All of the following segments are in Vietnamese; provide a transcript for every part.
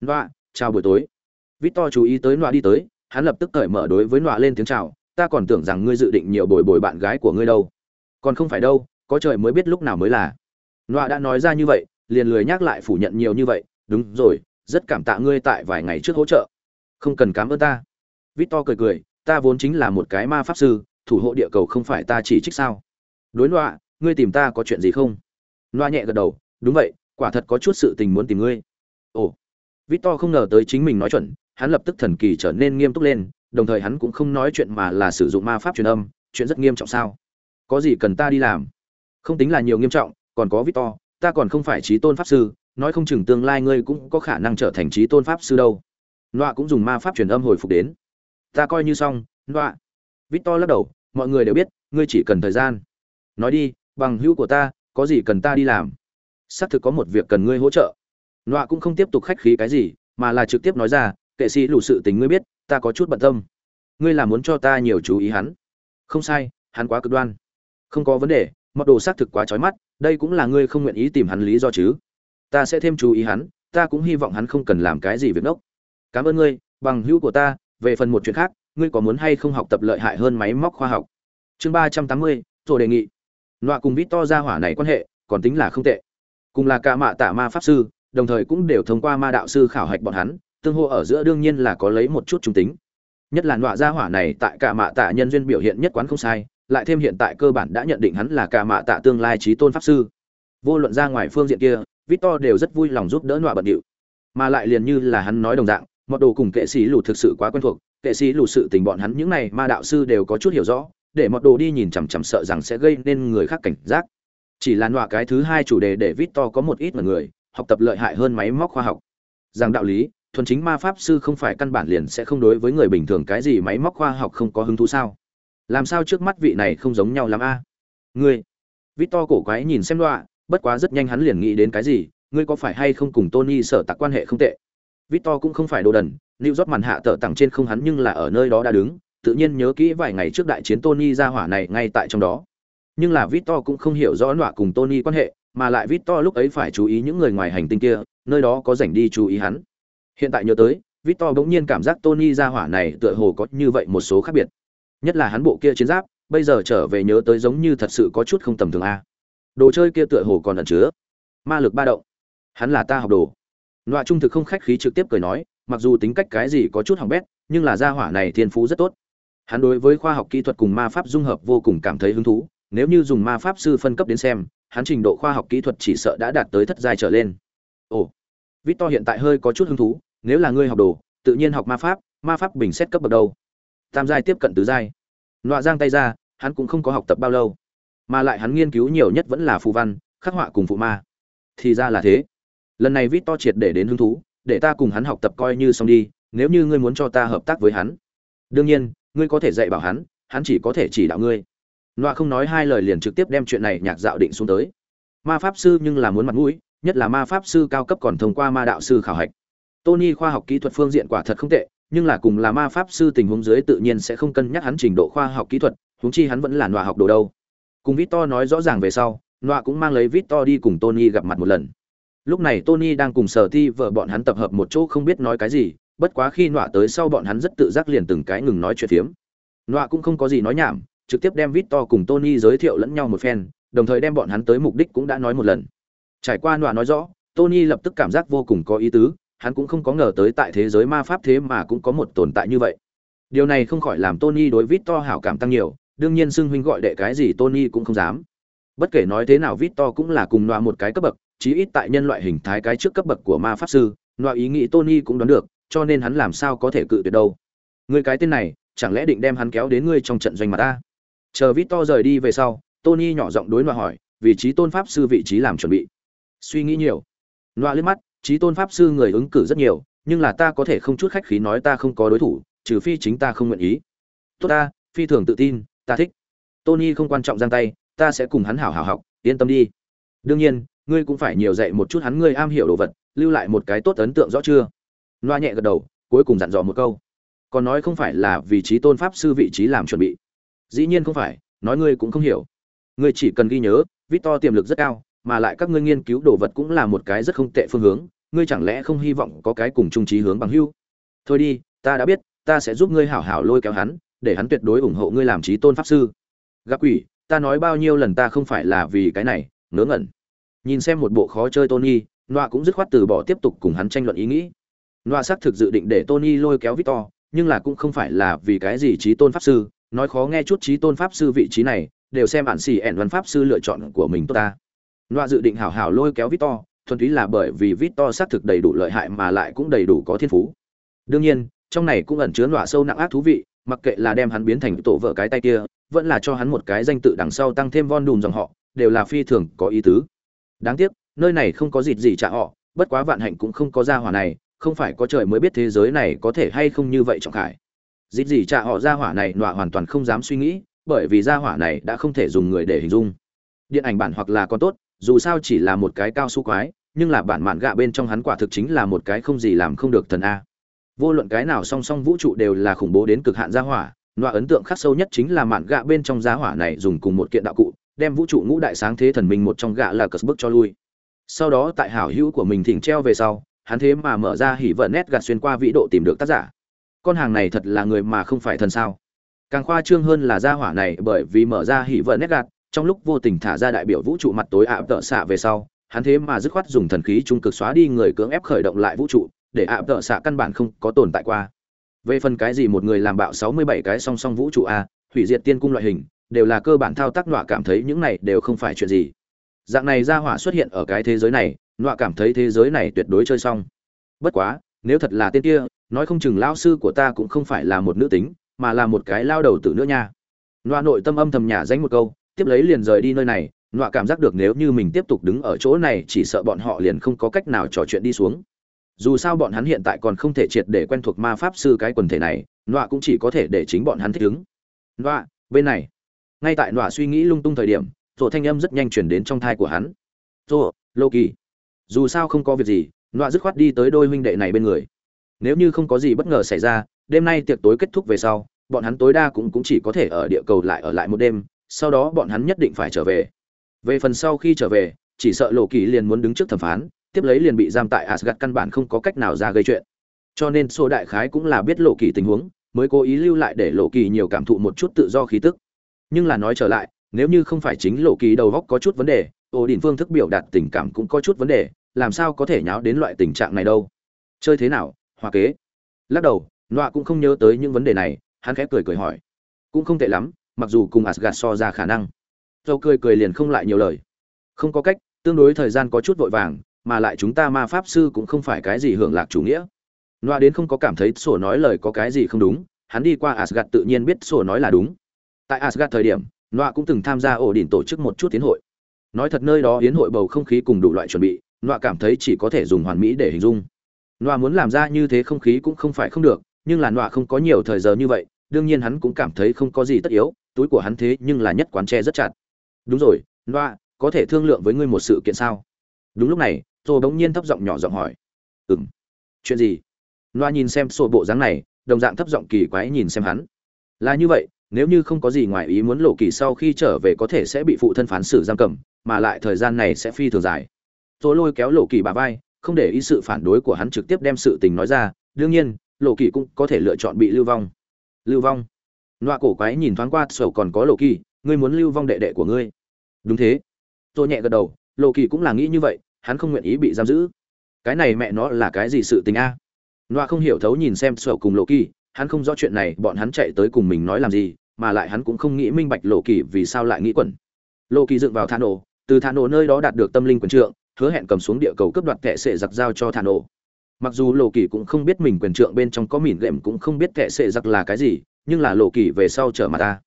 Nọa, chào buổi tối. Victor chú ý tới Nọa đi tới, hắn lập tức cởi mở đối với Nọa lên tiếng chào, ta còn tưởng rằng ngươi dự định nhiều bồi bồi bạn gái của ngươi đâu. Còn không phải đâu, có trời mới biết lúc nào mới là. Nọa đã nói ra như vậy, liền lười nhắc lại phủ nhận nhiều như vậy, đúng rồi, rất cảm tạ ngươi tại vài ngày trước hỗ trợ. Không cần cảm ơn ta. Victor cười cười, ta vốn chính là một cái ma pháp sư, thủ hộ địa cầu không phải ta chỉ trích sao? Đối Nọa, ngươi tìm ta có chuyện gì không? Nọa nhẹ gật đầu, đúng vậy, quả thật có chút sự tình muốn tìm ngươi. Ồ, Victor không ngờ tới chính mình nói chuẩn, hắn lập tức thần kỳ trở nên nghiêm túc lên, đồng thời hắn cũng không nói chuyện mà là sử dụng ma pháp truyền âm, chuyện rất nghiêm trọng sao? Có gì cần ta đi làm? Không tính là nhiều nghiêm trọng, còn có Victor, ta còn không phải trí tôn pháp sư, nói không chừng tương lai ngươi cũng có khả năng trở thành trí tôn pháp sư đâu. Nọa cũng dùng ma pháp truyền âm hồi phục đến. Ta coi như xong, Nọa. Victor lắc đầu, mọi người đều biết, ngươi chỉ cần thời gian. Nói đi, bằng hữu của ta, có gì cần ta đi làm? Xác thực có một việc cần ngươi hỗ trợ nọa cũng không tiếp tục khách khí cái gì, mà là trực tiếp nói ra, kệ sĩ lù sự tình ngươi biết, ta có chút bận tâm. Ngươi là muốn cho ta nhiều chú ý hắn. Không sai, hắn quá cực đoan. Không có vấn đề, mật đồ xác thực quá trói mắt, đây cũng là ngươi không nguyện ý tìm hắn lý do chứ. Ta sẽ thêm chú ý hắn, ta cũng hy vọng hắn không cần làm cái gì việc ngốc. Cảm ơn ngươi, bằng hữu của ta, về phần một chuyện khác, ngươi có muốn hay không học tập lợi hại hơn máy móc khoa học? Chương ba trăm tám mươi rồi đề nghị. Nọa cùng vít to ra hỏa này quan hệ, còn tính là không tệ. Cùng là ca mạ tạ ma pháp sư đồng thời cũng đều thông qua ma đạo sư khảo hạch bọn hắn, tương hô ở giữa đương nhiên là có lấy một chút trung tính. Nhất là nọa gia hỏa này tại cả mạ tạ nhân duyên biểu hiện nhất quán không sai, lại thêm hiện tại cơ bản đã nhận định hắn là cả mạ tạ tương lai trí tôn pháp sư. Vô luận ra ngoài phương diện kia, victor đều rất vui lòng giúp đỡ nọa bận điệu. Mà lại liền như là hắn nói đồng dạng, mọt đồ cùng kệ sĩ lù thực sự quá quen thuộc, kệ sĩ lù sự tình bọn hắn những này ma đạo sư đều có chút hiểu rõ, để mọt đồ đi nhìn chằm chằm sợ rằng sẽ gây nên người khác cảnh giác. Chỉ là nọa cái thứ hai chủ đề để victor có một ít mà người học tập lợi hại hơn máy móc khoa học. Rằng đạo lý, thuần chính ma pháp sư không phải căn bản liền sẽ không đối với người bình thường cái gì máy móc khoa học không có hứng thú sao? Làm sao trước mắt vị này không giống nhau lắm a? À? ngươi to cổ quái nhìn xem đọa, bất quá rất nhanh hắn liền nghĩ đến cái gì, ngươi có phải hay không cùng tony sở tặc quan hệ không tệ? Victor cũng không phải đồ đần lưu rót màn hạ tở tặng trên không hắn nhưng là ở nơi đó đã đứng, tự nhiên nhớ kỹ vài ngày trước đại chiến tony ra hỏa này ngay tại trong đó. Nhưng là victor cũng không hiểu rõ đọa cùng tony quan hệ mà lại Victor lúc ấy phải chú ý những người ngoài hành tinh kia, nơi đó có rảnh đi chú ý hắn. Hiện tại nhớ tới, Victor bỗng nhiên cảm giác Tony ra hỏa này tựa hồ có như vậy một số khác biệt. Nhất là hắn bộ kia chiến giáp, bây giờ trở về nhớ tới giống như thật sự có chút không tầm thường a. Đồ chơi kia tựa hồ còn ẩn chứa ma lực ba động. Hắn là ta học đồ. loại trung thực không khách khí trực tiếp cười nói, mặc dù tính cách cái gì có chút hỏng bét, nhưng là gia hỏa này thiên phú rất tốt. Hắn đối với khoa học kỹ thuật cùng ma pháp dung hợp vô cùng cảm thấy hứng thú, nếu như dùng ma pháp sư phân cấp đến xem, hắn trình độ khoa học kỹ thuật chỉ sợ đã đạt tới thất giai trở lên. Ồ, Victor hiện tại hơi có chút hứng thú, nếu là ngươi học đồ, tự nhiên học ma pháp, ma pháp bình xét cấp bậc đầu. Tam giai tiếp cận tứ giai. Nọa giang tay ra, hắn cũng không có học tập bao lâu, mà lại hắn nghiên cứu nhiều nhất vẫn là phù văn, khắc họa cùng phụ ma. Thì ra là thế. Lần này Victor triệt để đến hứng thú, để ta cùng hắn học tập coi như xong đi, nếu như ngươi muốn cho ta hợp tác với hắn. Đương nhiên, ngươi có thể dạy bảo hắn, hắn chỉ có thể chỉ đạo ngươi Nọa không nói hai lời liền trực tiếp đem chuyện này nhạc dạo định xuống tới. Ma pháp sư nhưng là muốn mặt mũi, nhất là ma pháp sư cao cấp còn thông qua ma đạo sư khảo hạch. Tony khoa học kỹ thuật phương diện quả thật không tệ, nhưng là cùng là ma pháp sư tình huống dưới tự nhiên sẽ không cân nhắc hắn trình độ khoa học kỹ thuật, huống chi hắn vẫn là nọa học đồ đâu. Cùng Victor nói rõ ràng về sau, nọa cũng mang lấy Victor đi cùng Tony gặp mặt một lần. Lúc này Tony đang cùng Sở Ti vợ bọn hắn tập hợp một chỗ không biết nói cái gì, bất quá khi nọa tới sau bọn hắn rất tự giác liền từng cái ngừng nói chuyện phiếm. Nọa cũng không có gì nói nhảm, trực tiếp đem Victor cùng Tony giới thiệu lẫn nhau một phen, đồng thời đem bọn hắn tới mục đích cũng đã nói một lần. Trải qua đoạn nói rõ, Tony lập tức cảm giác vô cùng có ý tứ, hắn cũng không có ngờ tới tại thế giới ma pháp thế mà cũng có một tồn tại như vậy. Điều này không khỏi làm Tony đối Victor hảo cảm tăng nhiều, đương nhiên xưng huynh gọi đệ cái gì Tony cũng không dám. Bất kể nói thế nào Victor cũng là cùng loa một cái cấp bậc, chí ít tại nhân loại hình thái cái trước cấp bậc của ma pháp sư, loa ý nghĩ Tony cũng đoán được, cho nên hắn làm sao có thể cự tuyệt đâu. Người cái tên này, chẳng lẽ định đem hắn kéo đến ngươi trong trận doanh mà ta? Chờ vít to rời đi về sau, tony nhỏ giọng đối loa hỏi, vị trí tôn pháp sư vị trí làm chuẩn bị? Suy nghĩ nhiều. Loa liếc mắt trí tôn pháp sư người ứng cử rất nhiều, nhưng là ta có thể không chút khách khí nói ta không có đối thủ, trừ phi chính ta không nguyện ý. Tốt ta, phi thường tự tin, ta thích. Tony không quan trọng giang tay, ta sẽ cùng hắn hảo hảo học, yên tâm đi. Đương nhiên, ngươi cũng phải nhiều dạy một chút hắn ngươi am hiểu đồ vật, lưu lại một cái tốt ấn tượng rõ chưa? Loa nhẹ gật đầu, cuối cùng dặn dò một câu. Còn nói không phải là vị trí tôn pháp sư vị trí làm chuẩn bị dĩ nhiên không phải, nói ngươi cũng không hiểu. Ngươi chỉ cần ghi nhớ, victor tiềm lực rất cao, mà lại các ngươi nghiên cứu đồ vật cũng là một cái rất không tệ phương hướng, ngươi chẳng lẽ không hy vọng có cái cùng chung trí hướng bằng hưu? thôi đi, ta đã biết, ta sẽ giúp ngươi hảo hảo lôi kéo hắn, để hắn tuyệt đối ủng hộ ngươi làm trí tôn pháp sư. Gặp quỷ, ta nói bao nhiêu lần ta không phải là vì cái này, ngớ ngẩn. Nhìn xem một bộ khó chơi tony, noa cũng dứt khoát từ bỏ tiếp tục cùng hắn tranh luận ý nghĩ. Noa xác thực dự định để tony lôi kéo victor, nhưng là cũng không phải là vì cái gì trí tôn pháp sư nói khó nghe chút trí tôn pháp sư vị trí này, đều xem bản xì ẻn văn pháp sư lựa chọn của mình tốt ta. Loa dự định hảo hảo lôi kéo victor, thuần túy là bởi vì victor xác thực đầy đủ lợi hại mà lại cũng đầy đủ có thiên phú. Đương nhiên, trong này cũng ẩn chứa loa sâu nặng ác thú vị, mặc kệ là đem hắn biến thành tổ vợ cái tay kia, vẫn là cho hắn một cái danh tự đằng sau tăng thêm von đùm dòng họ, đều là phi thường có ý tứ. Đáng tiếc, nơi này không có dịt gì trả họ, bất quá vạn hạnh cũng không có gia hỏa này, không phải có trời mới biết thế giới này có thể hay không như vậy trọng khải dịt gì trả họ ra hỏa này nọa hoàn toàn không dám suy nghĩ, bởi vì ra hỏa này đã không thể dùng người để hình dung. Điện ảnh bản hoặc là con tốt, dù sao chỉ là một cái cao su quái, nhưng là bản mạn gạ bên trong hắn quả thực chính là một cái không gì làm không được thần a. Vô luận cái nào song song vũ trụ đều là khủng bố đến cực hạn gia hỏa, nọa ấn tượng khắc sâu nhất chính là mạn gạ bên trong gia hỏa này dùng cùng một kiện đạo cụ, đem vũ trụ ngũ đại sáng thế thần minh một trong gạ là cất bức cho lui. Sau đó tại hảo hữu của mình thỉnh treo về sau, hắn thế mà mở ra hỉ vợ nét gạt xuyên qua vĩ độ tìm được tác giả con hàng này thật là người mà không phải thần sao? Càng khoa trương hơn là gia hỏa này bởi vì mở ra hỉ vợ nét gạt, trong lúc vô tình thả ra đại biểu vũ trụ mặt tối ạ tợ xạ về sau, hắn thế mà dứt khoát dùng thần khí trung cực xóa đi người cưỡng ép khởi động lại vũ trụ, để ạ tợ xạ căn bản không có tồn tại qua. Về phần cái gì một người làm bạo sáu mươi bảy cái song song vũ trụ a, hủy diệt tiên cung loại hình, đều là cơ bản thao tác nọa cảm thấy những này đều không phải chuyện gì. Dạng này ra hỏa xuất hiện ở cái thế giới này, nọa cảm thấy thế giới này tuyệt đối chơi xong. Bất quá, nếu thật là tên kia nói không chừng lao sư của ta cũng không phải là một nữ tính, mà là một cái lao đầu tử nữa nha. Nọa nội tâm âm thầm nhả danh một câu, tiếp lấy liền rời đi nơi này, nọa cảm giác được nếu như mình tiếp tục đứng ở chỗ này chỉ sợ bọn họ liền không có cách nào trò chuyện đi xuống. Dù sao bọn hắn hiện tại còn không thể triệt để quen thuộc ma pháp sư cái quần thể này, nọa cũng chỉ có thể để chính bọn hắn thích ứng. Nọa, bên này. Ngay tại nọa suy nghĩ lung tung thời điểm, rổ thanh âm rất nhanh chuyển đến trong thai của hắn. Rổ lô kỳ dù sao không có việc gì, nọa dứt khoát đi tới đôi huynh đệ này bên người nếu như không có gì bất ngờ xảy ra, đêm nay tiệc tối kết thúc về sau, bọn hắn tối đa cũng cũng chỉ có thể ở địa cầu lại ở lại một đêm, sau đó bọn hắn nhất định phải trở về. Về phần sau khi trở về, chỉ sợ lộ kỳ liền muốn đứng trước thẩm phán, tiếp lấy liền bị giam tại asgad căn bản không có cách nào ra gây chuyện. Cho nên số đại khái cũng là biết lộ kỳ tình huống, mới cố ý lưu lại để lộ kỳ nhiều cảm thụ một chút tự do khí tức. Nhưng là nói trở lại, nếu như không phải chính lộ kỳ đầu góc có chút vấn đề ổ đỉnh phương thức biểu đạt tình cảm cũng có chút vấn đề, làm sao có thể nháo đến loại tình trạng này đâu? Chơi thế nào? Hòa kế. Lắc đầu nọa cũng không nhớ tới những vấn đề này, hắn khẽ cười cười hỏi. Cũng không tệ lắm, mặc dù cùng asgad so ra khả năng. Dâu cười cười liền không lại nhiều lời. Không có cách, tương đối thời gian có chút vội vàng, mà lại chúng ta ma pháp sư cũng không phải cái gì hưởng lạc chủ nghĩa. Nọa đến không có cảm thấy sổ nói lời có cái gì không đúng, hắn đi qua asgad tự nhiên biết sổ nói là đúng. Tại asgad thời điểm Nọa cũng từng tham gia ổ đỉnh tổ chức một chút tiến hội. Nói thật nơi đó hiến hội bầu không khí cùng đủ loại chuẩn bị Nọa cảm thấy chỉ có thể dùng hoàn mỹ để hình dung. Nọa muốn làm ra như thế không khí cũng không phải không được nhưng là Nọa không có nhiều thời giờ như vậy đương nhiên hắn cũng cảm thấy không có gì tất yếu túi của hắn thế nhưng là nhất quán tre rất chặt. Đúng rồi Nọa, có thể thương lượng với ngươi một sự kiện sao? Đúng lúc này Tô bỗng nhiên thấp giọng nhỏ giọng hỏi. Ừm, chuyện gì? Nọa nhìn xem sổ bộ dáng này đồng dạng thấp giọng kỳ quái nhìn xem hắn. Là như vậy nếu như không có gì ngoài ý muốn lộ kỳ sau khi trở về có thể sẽ bị phụ thân phán xử giam cầm mà lại thời gian này sẽ phi thường dài. Tô lôi kéo lộ kỳ bà vai không để ý sự phản đối của hắn trực tiếp đem sự tình nói ra, đương nhiên, lộ kỳ cũng có thể lựa chọn bị lưu vong. Lưu vong? Loa cổ quái nhìn thoáng qua sổ còn có lộ kỳ, ngươi muốn lưu vong đệ đệ của ngươi. Đúng thế. Tôi nhẹ gật đầu, lộ kỳ cũng là nghĩ như vậy, hắn không nguyện ý bị giam giữ. Cái này mẹ nó là cái gì sự tình a? Loa không hiểu thấu nhìn xem sổ cùng lộ kỳ, hắn không rõ chuyện này, bọn hắn chạy tới cùng mình nói làm gì, mà lại hắn cũng không nghĩ minh bạch lộ kỳ vì sao lại nghĩ quẩn. Lộ kỳ dựng vào thả nổ, từ thả nổ nơi đó đạt được tâm linh quyền trượng hứa hẹn cầm xuống địa cầu cướp đoạt kệ sệ giặc giao cho thả nổ. Mặc dù lộ kỳ cũng không biết mình quyền trượng bên trong có mìn lệm cũng không biết kệ sệ giặc là cái gì, nhưng là lộ kỳ về sau trở mặt ta.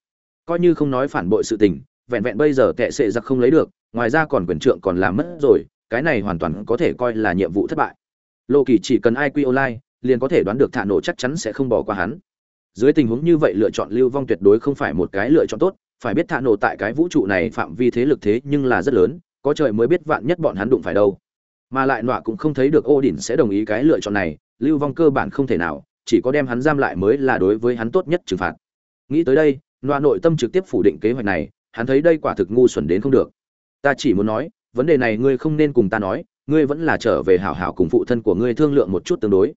Coi như không nói phản bội sự tình, vẹn vẹn bây giờ kệ sệ giặc không lấy được, ngoài ra còn quyền trượng còn làm mất rồi, cái này hoàn toàn có thể coi là nhiệm vụ thất bại. Lộ kỳ chỉ cần iq online, liền có thể đoán được thả nổ chắc chắn sẽ không bỏ qua hắn. Dưới tình huống như vậy lựa chọn lưu vong tuyệt đối không phải một cái lựa chọn tốt, phải biết thả nổ tại cái vũ trụ này phạm vi thế lực thế nhưng là rất lớn có trời mới biết vạn nhất bọn hắn đụng phải đâu. Mà lại nọa cũng không thấy được ô đỉnh sẽ đồng ý cái lựa chọn này, lưu vong cơ bản không thể nào, chỉ có đem hắn giam lại mới là đối với hắn tốt nhất trừng phạt. Nghĩ tới đây, nọa nội tâm trực tiếp phủ định kế hoạch này, hắn thấy đây quả thực ngu xuẩn đến không được. Ta chỉ muốn nói, vấn đề này ngươi không nên cùng ta nói, ngươi vẫn là trở về hảo hảo cùng phụ thân của ngươi thương lượng một chút tương đối.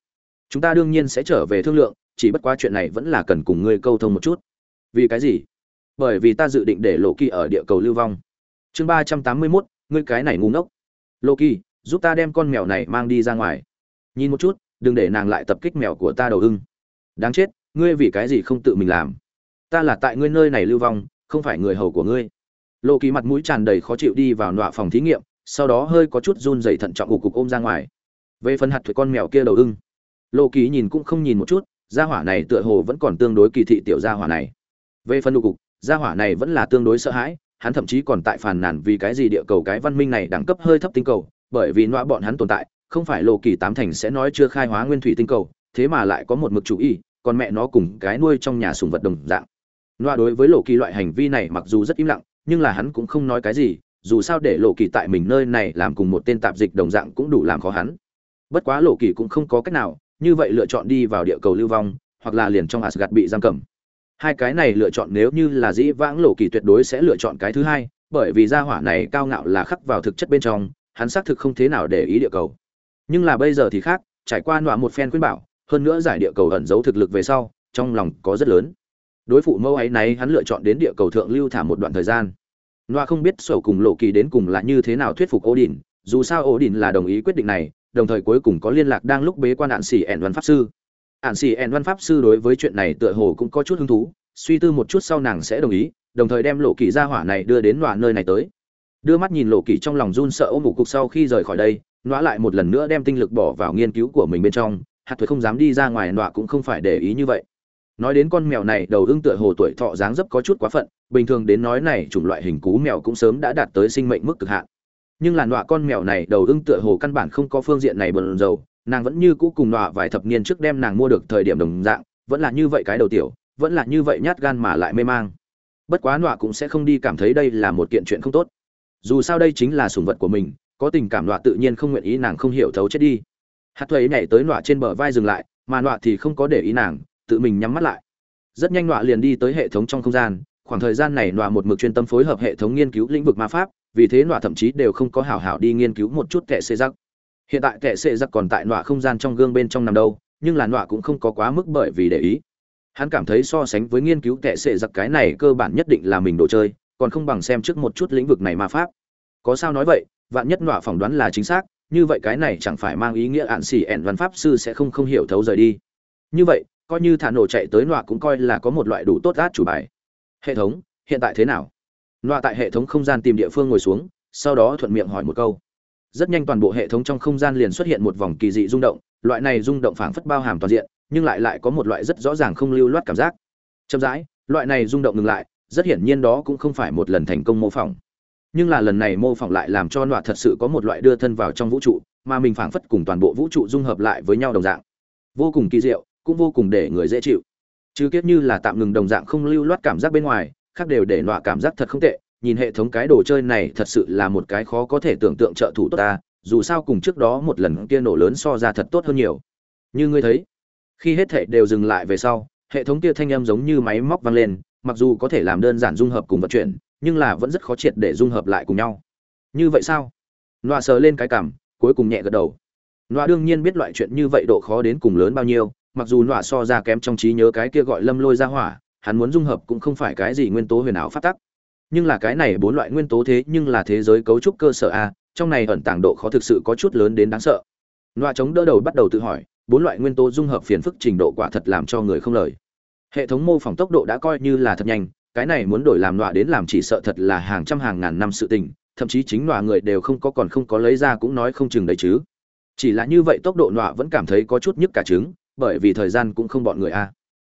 Chúng ta đương nhiên sẽ trở về thương lượng, chỉ bất quá chuyện này vẫn là cần cùng ngươi câu thông một chút. Vì cái gì? Bởi vì ta dự định để lộ kỳ ở địa cầu lưu vong. Chương ba trăm tám mươi mốt ngươi cái này ngu ngốc. Loki, giúp ta đem con mèo này mang đi ra ngoài. Nhìn một chút đừng để nàng lại tập kích mèo của ta đầu ưng. Đáng chết ngươi vì cái gì không tự mình làm? Ta là tại ngươi nơi này lưu vong không phải người hầu của ngươi. Lộ kỳ mặt mũi tràn đầy khó chịu đi vào nọa phòng thí nghiệm sau đó hơi có chút run dày thận trọng cục cục ôm ra ngoài. Về phần hạt thuế con mèo kia đầu ưng lộ kỳ nhìn cũng không nhìn một chút gia hỏa này tựa hồ vẫn còn tương đối kỳ thị tiểu gia hỏa này. Về phần cục gia hỏa này vẫn là tương đối sợ hãi hắn thậm chí còn tại phàn nàn vì cái gì địa cầu cái văn minh này đẳng cấp hơi thấp tinh cầu, bởi vì nọa bọn hắn tồn tại, không phải lộ kỳ tám thành sẽ nói chưa khai hóa nguyên thủy tinh cầu, thế mà lại có một mực chủ ý, còn mẹ nó cùng cái nuôi trong nhà sùng vật đồng dạng. Nọa đối với lộ kỳ loại hành vi này mặc dù rất im lặng, nhưng là hắn cũng không nói cái gì, dù sao để lộ kỳ tại mình nơi này làm cùng một tên tạp dịch đồng dạng cũng đủ làm khó hắn. Bất quá lộ kỳ cũng không có cách nào, như vậy lựa chọn đi vào địa cầu lưu vong, hoặc là liền trong asgad bị giam cầm hai cái này lựa chọn nếu như là dĩ vãng lộ kỳ tuyệt đối sẽ lựa chọn cái thứ hai, bởi vì gia hỏa này cao ngạo là khắc vào thực chất bên trong, hắn xác thực không thế nào để ý địa cầu. Nhưng là bây giờ thì khác, trải qua nọa một phen khuyên bảo, hơn nữa giải địa cầu ẩn giấu thực lực về sau, trong lòng có rất lớn. Đối phụ mẫu ấy này hắn lựa chọn đến địa cầu thượng lưu thả một đoạn thời gian. Nọa không biết sổ cùng lộ kỳ đến cùng là như thế nào thuyết phục ổ đỉnh dù sao ổ đỉnh là đồng ý quyết định này, đồng thời cuối cùng có liên lạc đang lúc bế quan đạn xỉ ẻn văn pháp sư ạn xì ẻn văn pháp sư đối với chuyện này tựa hồ cũng có chút hứng thú, suy tư một chút sau nàng sẽ đồng ý, đồng thời đem lộ kỳ ra hỏa này đưa đến nọa nơi này tới. Đưa mắt nhìn lộ kỳ trong lòng run sợ ôm một cục sau khi rời khỏi đây, nọa lại một lần nữa đem tinh lực bỏ vào nghiên cứu của mình bên trong, hạt thuế không dám đi ra ngoài, nọa cũng không phải để ý như vậy. Nói đến con mèo này, đầu ưng tựa hồ tuổi thọ dáng dấp có chút quá phận, bình thường đến nói này chủng loại hình cú mèo cũng sớm đã đạt tới sinh mệnh mức cực hạn. Nhưng là nọa con mèo này đầu ưng tựa hồ căn bản không có phương diện này bần dầu nàng vẫn như cũ cùng nọa vài thập niên trước đem nàng mua được thời điểm đồng dạng, vẫn là như vậy cái đầu tiểu, vẫn là như vậy nhát gan mà lại mê mang. Bất quá nọa cũng sẽ không đi cảm thấy đây là một kiện chuyện không tốt. Dù sao đây chính là sùng vật của mình, có tình cảm nọa tự nhiên không nguyện ý nàng không hiểu thấu chết đi. Hát thuế nhảy tới nọa trên bờ vai dừng lại, mà nọa thì không có để ý nàng, tự mình nhắm mắt lại. Rất nhanh nọa liền đi tới hệ thống trong không gian, khoảng thời gian này nọa một mực chuyên tâm phối hợp hệ thống nghiên cứu lĩnh vực ma pháp, vì thế nọa thậm chí đều không có hảo hảo đi nghiên cứu một chút kẻ xê giặc hiện tại kẻ sệ giặc còn tại nọa không gian trong gương bên trong nằm đâu, nhưng là nọa cũng không có quá mức bởi vì để ý. Hắn cảm thấy so sánh với nghiên cứu kẻ sệ giặc cái này cơ bản nhất định là mình đồ chơi, còn không bằng xem trước một chút lĩnh vực này ma pháp. Có sao nói vậy, vạn nhất nọa phỏng đoán là chính xác, như vậy cái này chẳng phải mang ý nghĩa ạn xỉ ẻn văn pháp sư sẽ không không hiểu thấu rời đi. Như vậy, coi như thả nổ chạy tới nọa cũng coi là có một loại đủ tốt át chủ bài. Hệ thống, hiện tại thế nào? Nọa tại hệ thống không gian tìm địa phương ngồi xuống, sau đó thuận miệng hỏi một câu rất nhanh toàn bộ hệ thống trong không gian liền xuất hiện một vòng kỳ dị rung động, loại này rung động phảng phất bao hàm toàn diện, nhưng lại lại có một loại rất rõ ràng không lưu loát cảm giác. Chậm rãi, loại này rung động ngừng lại, rất hiển nhiên đó cũng không phải một lần thành công mô phỏng. Nhưng là lần này mô phỏng lại làm cho nọa thật sự có một loại đưa thân vào trong vũ trụ, mà mình phảng phất cùng toàn bộ vũ trụ dung hợp lại với nhau đồng dạng. Vô cùng kỳ diệu, cũng vô cùng để người dễ chịu. Chứ kiếp như là tạm ngừng đồng dạng không lưu loát cảm giác bên ngoài, khác đều để nọa cảm giác thật không tệ nhìn hệ thống cái đồ chơi này thật sự là một cái khó có thể tưởng tượng trợ thủ tốt ta, dù sao cùng trước đó một lần kia nổ lớn so ra thật tốt hơn nhiều. Như ngươi thấy, khi hết thể đều dừng lại về sau, hệ thống kia thanh âm giống như máy móc vang lên, mặc dù có thể làm đơn giản dung hợp cùng vận chuyển, nhưng là vẫn rất khó triệt để dung hợp lại cùng nhau. Như vậy sao? Loa sờ lên cái cảm, cuối cùng nhẹ gật đầu. Loa đương nhiên biết loại chuyện như vậy độ khó đến cùng lớn bao nhiêu, mặc dù loa so ra kém trong trí nhớ cái kia gọi lâm lôi ra hỏa, hắn muốn dung hợp cũng không phải cái gì nguyên tố huyền ảo phát tắc nhưng là cái này bốn loại nguyên tố thế nhưng là thế giới cấu trúc cơ sở a, trong này ẩn tàng độ khó thực sự có chút lớn đến đáng sợ. Loa chống đỡ đầu bắt đầu tự hỏi, bốn loại nguyên tố dung hợp phiền phức trình độ quả thật làm cho người không lời. Hệ thống mô phỏng tốc độ đã coi như là thật nhanh, cái này muốn đổi làm loa đến làm chỉ sợ thật là hàng trăm hàng ngàn năm sự tình, thậm chí chính loa người đều không có còn không có lấy ra cũng nói không chừng đấy chứ. Chỉ là như vậy tốc độ loa vẫn cảm thấy có chút nhức cả trứng, bởi vì thời gian cũng không bọn người a.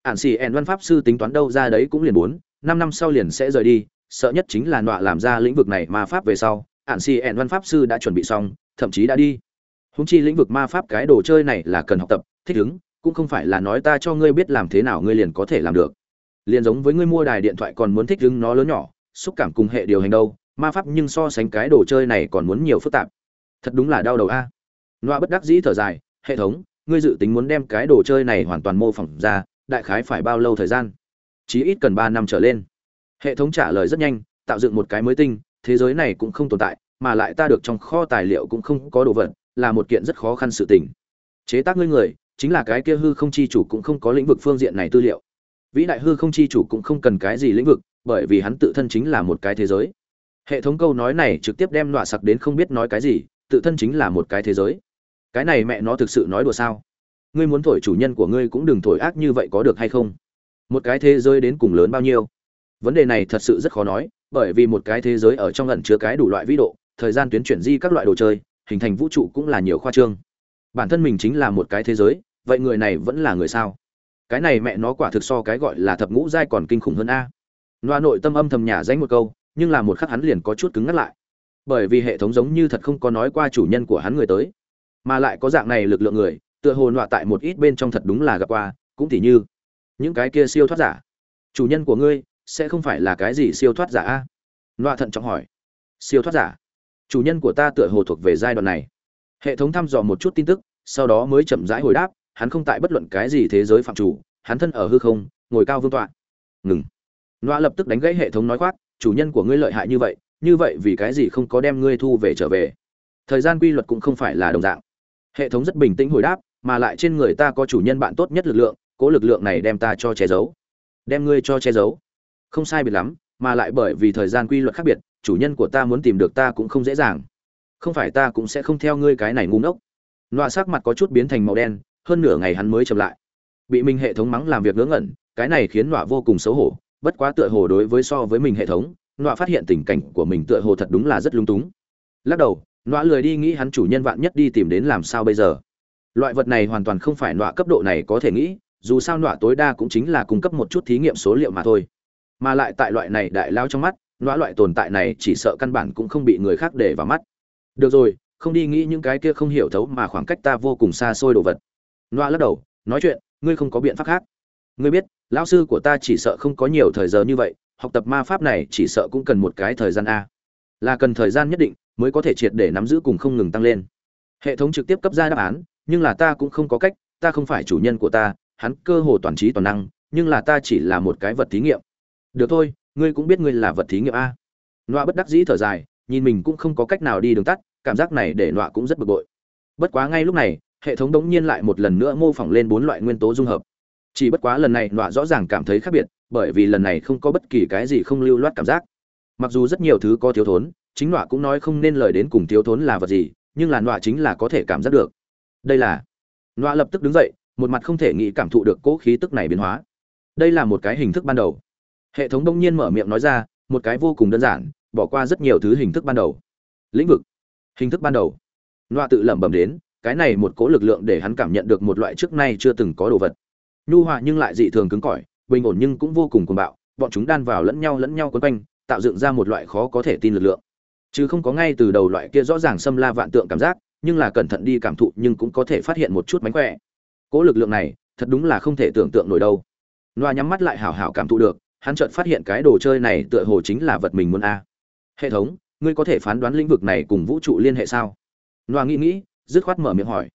Ản xì ẻn văn pháp sư tính toán đâu ra đấy cũng liền bốn, năm năm sau liền sẽ rời đi sợ nhất chính là nọa làm ra lĩnh vực này ma pháp về sau, ạn xì ẹn văn pháp sư đã chuẩn bị xong, thậm chí đã đi. Húng chi lĩnh vực ma pháp cái đồ chơi này là cần học tập, thích ứng, cũng không phải là nói ta cho ngươi biết làm thế nào ngươi liền có thể làm được. Liền giống với ngươi mua đài điện thoại còn muốn thích ứng nó lớn nhỏ, xúc cảm cùng hệ điều hành đâu, ma pháp nhưng so sánh cái đồ chơi này còn muốn nhiều phức tạp. Thật đúng là đau đầu a. À. bất đắc dĩ thở dài, hệ thống, ngươi dự tính muốn đem cái đồ chơi này hoàn toàn mô phỏng ra, đại khái phải bao lâu thời gian? Chí ít cần ba năm trở lên hệ thống trả lời rất nhanh, tạo dựng một cái mới tinh, thế giới này cũng không tồn tại, mà lại ta được trong kho tài liệu cũng không có đồ vật, là một kiện rất khó khăn sự tình. Chế tác ngươi người, chính là cái kia hư không chi chủ cũng không có lĩnh vực phương diện này tư liệu. Vĩ đại hư không chi chủ cũng không cần cái gì lĩnh vực, bởi vì hắn tự thân chính là một cái thế giới. Hệ thống câu nói này trực tiếp đem nọa sặc đến không biết nói cái gì, tự thân chính là một cái thế giới. Cái này mẹ nó thực sự nói đùa sao? Ngươi muốn thổi chủ nhân của ngươi cũng đừng thổi ác như vậy có được hay không? Một cái thế giới đến cùng lớn bao nhiêu? Vấn đề này thật sự rất khó nói, bởi vì một cái thế giới ở trong lần chứa cái đủ loại vĩ độ, thời gian tuyến chuyển di các loại đồ chơi, hình thành vũ trụ cũng là nhiều khoa trương. Bản thân mình chính là một cái thế giới, vậy người này vẫn là người sao? Cái này mẹ nó quả thực so cái gọi là thập ngũ giai còn kinh khủng hơn a. Loa nội tâm âm thầm nhả danh một câu, nhưng là một khắc hắn liền có chút cứng ngắt lại. Bởi vì hệ thống giống như thật không có nói qua chủ nhân của hắn người tới, mà lại có dạng này lực lượng người, tựa hồ nọa tại một ít bên trong thật đúng là gặp qua, cũng tỉ như những cái kia siêu thoát giả. Chủ nhân của ngươi sẽ không phải là cái gì siêu thoát giả a? Nọa thận trọng hỏi. Siêu thoát giả? Chủ nhân của ta tựa hồ thuộc về giai đoạn này. Hệ thống thăm dò một chút tin tức, sau đó mới chậm rãi hồi đáp, hắn không tại bất luận cái gì thế giới phạm chủ, hắn thân ở hư không, ngồi cao vương tọa. Ngừng. Nọa lập tức đánh gãy hệ thống nói khoác, chủ nhân của ngươi lợi hại như vậy như vậy vì cái gì không có đem ngươi thu về trở về? Thời gian quy luật cũng không phải là đồng dạng. Hệ thống rất bình tĩnh hồi đáp, mà lại trên người ta có chủ nhân bạn tốt nhất lực lượng, cố lực lượng này đem ta cho che giấu. Đem ngươi cho che giấu không sai biệt lắm, mà lại bởi vì thời gian quy luật khác biệt, chủ nhân của ta muốn tìm được ta cũng không dễ dàng. Không phải ta cũng sẽ không theo ngươi cái này ngu ngốc. Nọa sắc mặt có chút biến thành màu đen, hơn nửa ngày hắn mới chậm lại. Bị mình hệ thống mắng làm việc ngớ ngẩn, cái này khiến nọa vô cùng xấu hổ, bất quá tựa hồ đối với so với mình hệ thống nọa phát hiện tình cảnh của mình tựa hồ thật đúng là rất lung túng. Lắc đầu nọa lười đi nghĩ hắn chủ nhân vạn nhất đi tìm đến làm sao bây giờ. Loại vật này hoàn toàn không phải nọa cấp độ này có thể nghĩ, dù sao nọa tối đa cũng chính là cung cấp một chút thí nghiệm số liệu mà thôi mà lại tại loại này đại lao trong mắt, nọa loại tồn tại này chỉ sợ căn bản cũng không bị người khác để vào mắt. Được rồi, không đi nghĩ những cái kia không hiểu thấu mà khoảng cách ta vô cùng xa xôi đồ vật. Nọa lắc đầu, nói chuyện, ngươi không có biện pháp khác. Ngươi biết, lão sư của ta chỉ sợ không có nhiều thời giờ như vậy, học tập ma pháp này chỉ sợ cũng cần một cái thời gian a. Là cần thời gian nhất định mới có thể triệt để nắm giữ cùng không ngừng tăng lên. Hệ thống trực tiếp cấp ra đáp án, nhưng là ta cũng không có cách, ta không phải chủ nhân của ta, hắn cơ hồ toàn trí toàn năng, nhưng là ta chỉ là một cái vật thí nghiệm được thôi, ngươi cũng biết ngươi là vật thí nghiệm a. Nọa bất đắc dĩ thở dài, nhìn mình cũng không có cách nào đi đường tắt, cảm giác này để nọa cũng rất bực bội. Bất quá ngay lúc này, hệ thống đống nhiên lại một lần nữa mô phỏng lên bốn loại nguyên tố dung hợp. Chỉ bất quá lần này nọa rõ ràng cảm thấy khác biệt, bởi vì lần này không có bất kỳ cái gì không lưu loát cảm giác. Mặc dù rất nhiều thứ có thiếu thốn, chính nọa cũng nói không nên lời đến cùng thiếu thốn là vật gì, nhưng là nọa chính là có thể cảm giác được. Đây là nọa lập tức đứng dậy, một mặt không thể nghĩ cảm thụ được cỗ khí tức này biến hóa. Đây là một cái hình thức ban đầu hệ thống đông nhiên mở miệng nói ra, một cái vô cùng đơn giản, bỏ qua rất nhiều thứ hình thức ban đầu. Lĩnh vực. Hình thức ban đầu. Loa tự lẩm bẩm đến, cái này một cỗ lực lượng để hắn cảm nhận được một loại trước nay chưa từng có đồ vật. Nhu hòa nhưng lại dị thường cứng cỏi, bình ổn nhưng cũng vô cùng cuồng bạo, bọn chúng đan vào lẫn nhau lẫn nhau quấn quanh, tạo dựng ra một loại khó có thể tin lực lượng. Chứ không có ngay từ đầu loại kia rõ ràng xâm la vạn tượng cảm giác, nhưng là cẩn thận đi cảm thụ nhưng cũng có thể phát hiện một chút mánh khỏe. Cỗ lực lượng này, thật đúng là không thể tưởng tượng nổi đâu. Loa nhắm mắt lại hảo hảo cảm thụ được hắn chợt phát hiện cái đồ chơi này tựa hồ chính là vật mình muốn a. Hệ thống, ngươi có thể phán đoán lĩnh vực này cùng vũ trụ liên hệ sao? Noa nghĩ nghĩ, dứt khoát mở miệng hỏi.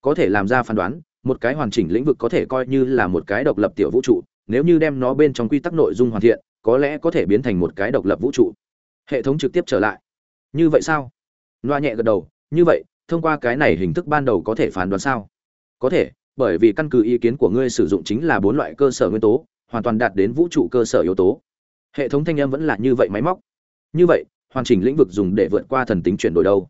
Có thể làm ra phán đoán, một cái hoàn chỉnh lĩnh vực có thể coi như là một cái độc lập tiểu vũ trụ, nếu như đem nó bên trong quy tắc nội dung hoàn thiện, có lẽ có thể biến thành một cái độc lập vũ trụ. Hệ thống trực tiếp trở lại. Như vậy sao? Noa nhẹ gật đầu, như vậy, thông qua cái này hình thức ban đầu có thể phán đoán sao? Có thể, bởi vì căn cứ ý kiến của ngươi sử dụng chính là bốn loại cơ sở nguyên tố hoàn toàn đạt đến vũ trụ cơ sở yếu tố. Hệ thống thanh âm vẫn là như vậy máy móc. Như vậy, hoàn chỉnh lĩnh vực dùng để vượt qua thần tính chuyển đổi đâu?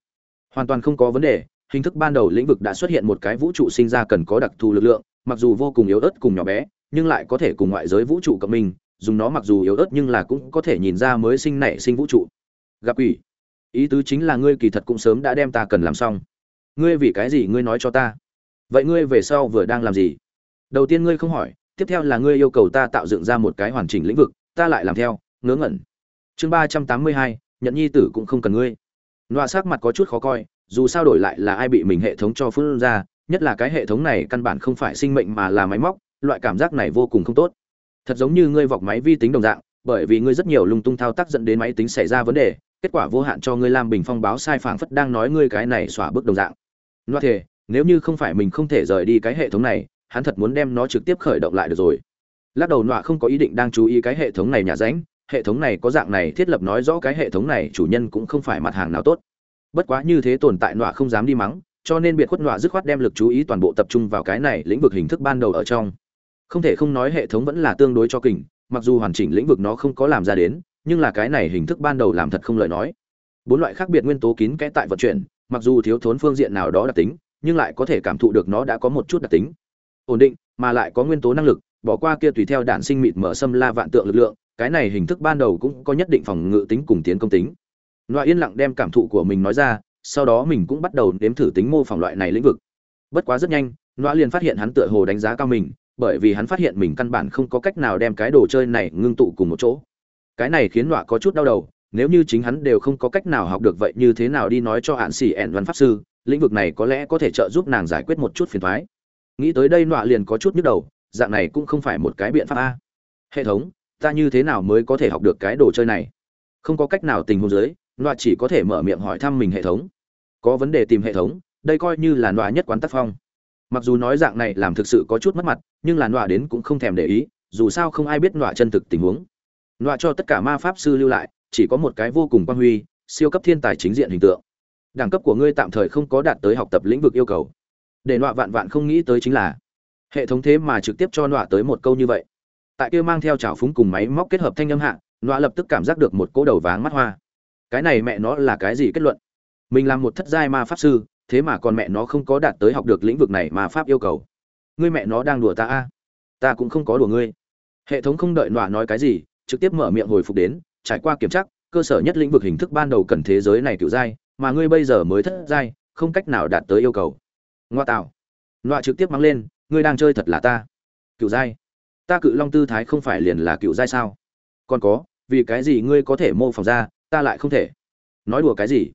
Hoàn toàn không có vấn đề, hình thức ban đầu lĩnh vực đã xuất hiện một cái vũ trụ sinh ra cần có đặc thù lực lượng, mặc dù vô cùng yếu ớt cùng nhỏ bé, nhưng lại có thể cùng ngoại giới vũ trụ cộng minh, dùng nó mặc dù yếu ớt nhưng là cũng có thể nhìn ra mới sinh nảy sinh vũ trụ. Gặp ủy ý tứ chính là ngươi kỳ thật cũng sớm đã đem ta cần làm xong. Ngươi vì cái gì ngươi nói cho ta? Vậy ngươi về sau vừa đang làm gì? Đầu tiên ngươi không hỏi tiếp theo là ngươi yêu cầu ta tạo dựng ra một cái hoàn chỉnh lĩnh vực, ta lại làm theo, ngớ ngẩn. Chương ba trăm tám mươi hai, nhận nhi tử cũng không cần ngươi. Nọa sắc mặt có chút khó coi, dù sao đổi lại là ai bị mình hệ thống cho phương ra, nhất là cái hệ thống này căn bản không phải sinh mệnh mà là máy móc, loại cảm giác này vô cùng không tốt. Thật giống như ngươi vọc máy vi tính đồng dạng, bởi vì ngươi rất nhiều lung tung thao tác dẫn đến máy tính xảy ra vấn đề, kết quả vô hạn cho ngươi lam bình phong báo sai phảng phất đang nói ngươi cái này xóa bước đồng dạng. Loa thể nếu như không phải mình không thể rời đi cái hệ thống này hắn thật muốn đem nó trực tiếp khởi động lại được rồi. Lắc đầu nọa không có ý định đang chú ý cái hệ thống này nhà ránh, hệ thống này có dạng này thiết lập nói rõ cái hệ thống này chủ nhân cũng không phải mặt hàng nào tốt. Bất quá như thế tồn tại nọa không dám đi mắng, cho nên biệt khuất nọa dứt khoát đem lực chú ý toàn bộ tập trung vào cái này lĩnh vực hình thức ban đầu ở trong. Không thể không nói hệ thống vẫn là tương đối cho kình, mặc dù hoàn chỉnh lĩnh vực nó không có làm ra đến, nhưng là cái này hình thức ban đầu làm thật không lời nói. Bốn loại khác biệt nguyên tố kín kẽ tại vận chuyển, mặc dù thiếu thốn phương diện nào đó đặc tính, nhưng lại có thể cảm thụ được nó đã có một chút đặc tính ổn định, mà lại có nguyên tố năng lực, bỏ qua kia tùy theo đạn sinh mịt mở xâm la vạn tượng lực lượng, cái này hình thức ban đầu cũng có nhất định phòng ngự tính cùng tiến công tính. Loại yên lặng đem cảm thụ của mình nói ra, sau đó mình cũng bắt đầu đếm thử tính mô phỏng loại này lĩnh vực. Bất quá rất nhanh loại liền phát hiện hắn tựa hồ đánh giá cao mình, bởi vì hắn phát hiện mình căn bản không có cách nào đem cái đồ chơi này ngưng tụ cùng một chỗ. Cái này khiến loại có chút đau đầu, nếu như chính hắn đều không có cách nào học được vậy như thế nào đi nói cho hạn xỉ ẹn văn pháp sư, lĩnh vực này có lẽ có thể trợ giúp nàng giải quyết một chút phiền thoái nghĩ tới đây nọa liền có chút nhức đầu, dạng này cũng không phải một cái biện pháp a. Hệ thống, ta như thế nào mới có thể học được cái đồ chơi này? Không có cách nào tình huống dưới, nọa chỉ có thể mở miệng hỏi thăm mình hệ thống. Có vấn đề tìm hệ thống, đây coi như là nọa nhất quán tác phong. Mặc dù nói dạng này làm thực sự có chút mất mặt, nhưng là nọa đến cũng không thèm để ý, dù sao không ai biết nọa chân thực tình huống. Nọa cho tất cả ma pháp sư lưu lại, chỉ có một cái vô cùng quan huy, siêu cấp thiên tài chính diện hình tượng. Đẳng cấp của ngươi tạm thời không có đạt tới học tập lĩnh vực yêu cầu để nọa vạn vạn không nghĩ tới chính là hệ thống thế mà trực tiếp cho nọa tới một câu như vậy. Tại kia mang theo chảo phúng cùng máy móc kết hợp thanh âm hạ, nọa lập tức cảm giác được một cỗ đầu váng mắt hoa. Cái này mẹ nó là cái gì kết luận? Mình làm một thất giai ma pháp sư, thế mà còn mẹ nó không có đạt tới học được lĩnh vực này mà pháp yêu cầu. Ngươi mẹ nó đang đùa ta a? Ta cũng không có đùa ngươi. Hệ thống không đợi nọa nói cái gì, trực tiếp mở miệng hồi phục đến, trải qua kiểm tra, cơ sở nhất lĩnh vực hình thức ban đầu cần thế giới này cựu giai, mà ngươi bây giờ mới thất giai, không cách nào đạt tới yêu cầu ngoa tạo loại trực tiếp mắng lên, ngươi đang chơi thật là ta. Cựu giai. Ta cự long tư thái không phải liền là cựu giai sao? Còn có, vì cái gì ngươi có thể mô phỏng ra, ta lại không thể? Nói đùa cái gì?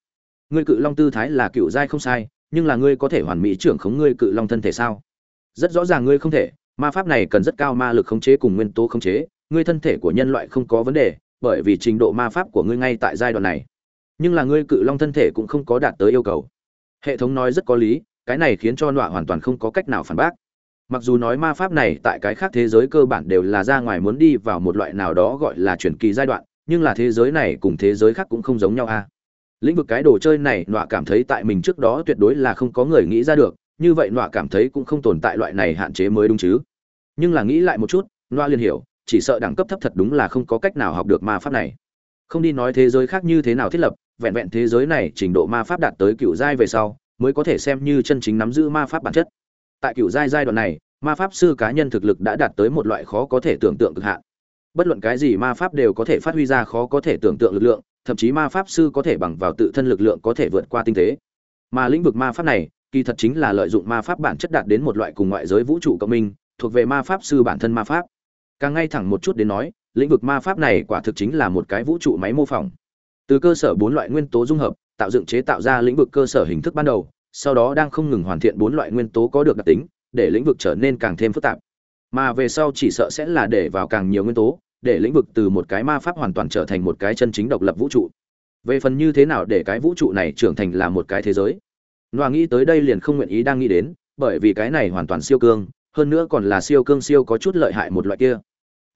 Ngươi cự long tư thái là cựu giai không sai, nhưng là ngươi có thể hoàn mỹ trưởng khống ngươi cự long thân thể sao? Rất rõ ràng ngươi không thể, ma pháp này cần rất cao ma lực khống chế cùng nguyên tố khống chế, ngươi thân thể của nhân loại không có vấn đề, bởi vì trình độ ma pháp của ngươi ngay tại giai đoạn này. Nhưng là ngươi cự long thân thể cũng không có đạt tới yêu cầu. Hệ thống nói rất có lý cái này khiến cho nọa hoàn toàn không có cách nào phản bác. Mặc dù nói ma pháp này tại cái khác thế giới cơ bản đều là ra ngoài muốn đi vào một loại nào đó gọi là chuyển kỳ giai đoạn, nhưng là thế giới này cùng thế giới khác cũng không giống nhau a. Lĩnh vực cái đồ chơi này nọa cảm thấy tại mình trước đó tuyệt đối là không có người nghĩ ra được, như vậy nọa cảm thấy cũng không tồn tại loại này hạn chế mới đúng chứ. Nhưng là nghĩ lại một chút, nọa liền hiểu, chỉ sợ đẳng cấp thấp thật đúng là không có cách nào học được ma pháp này. Không đi nói thế giới khác như thế nào thiết lập, vẹn vẹn thế giới này trình độ ma pháp đạt tới cựu giai về sau mới có thể xem như chân chính nắm giữ ma pháp bản chất. Tại cựu giai giai đoạn này, ma pháp sư cá nhân thực lực đã đạt tới một loại khó có thể tưởng tượng cực hạn. Bất luận cái gì ma pháp đều có thể phát huy ra khó có thể tưởng tượng lực lượng, thậm chí ma pháp sư có thể bằng vào tự thân lực lượng có thể vượt qua tinh tế. Mà lĩnh vực ma pháp này, kỳ thật chính là lợi dụng ma pháp bản chất đạt đến một loại cùng ngoại giới vũ trụ cộng minh, thuộc về ma pháp sư bản thân ma pháp. Càng ngay thẳng một chút đến nói, lĩnh vực ma pháp này quả thực chính là một cái vũ trụ máy mô phỏng. Từ cơ sở bốn loại nguyên tố dung hợp tạo dựng chế tạo ra lĩnh vực cơ sở hình thức ban đầu, sau đó đang không ngừng hoàn thiện bốn loại nguyên tố có được đặc tính, để lĩnh vực trở nên càng thêm phức tạp. Mà về sau chỉ sợ sẽ là để vào càng nhiều nguyên tố, để lĩnh vực từ một cái ma pháp hoàn toàn trở thành một cái chân chính độc lập vũ trụ. Về phần như thế nào để cái vũ trụ này trưởng thành là một cái thế giới? Noa nghĩ tới đây liền không nguyện ý đang nghĩ đến, bởi vì cái này hoàn toàn siêu cương, hơn nữa còn là siêu cương siêu có chút lợi hại một loại kia.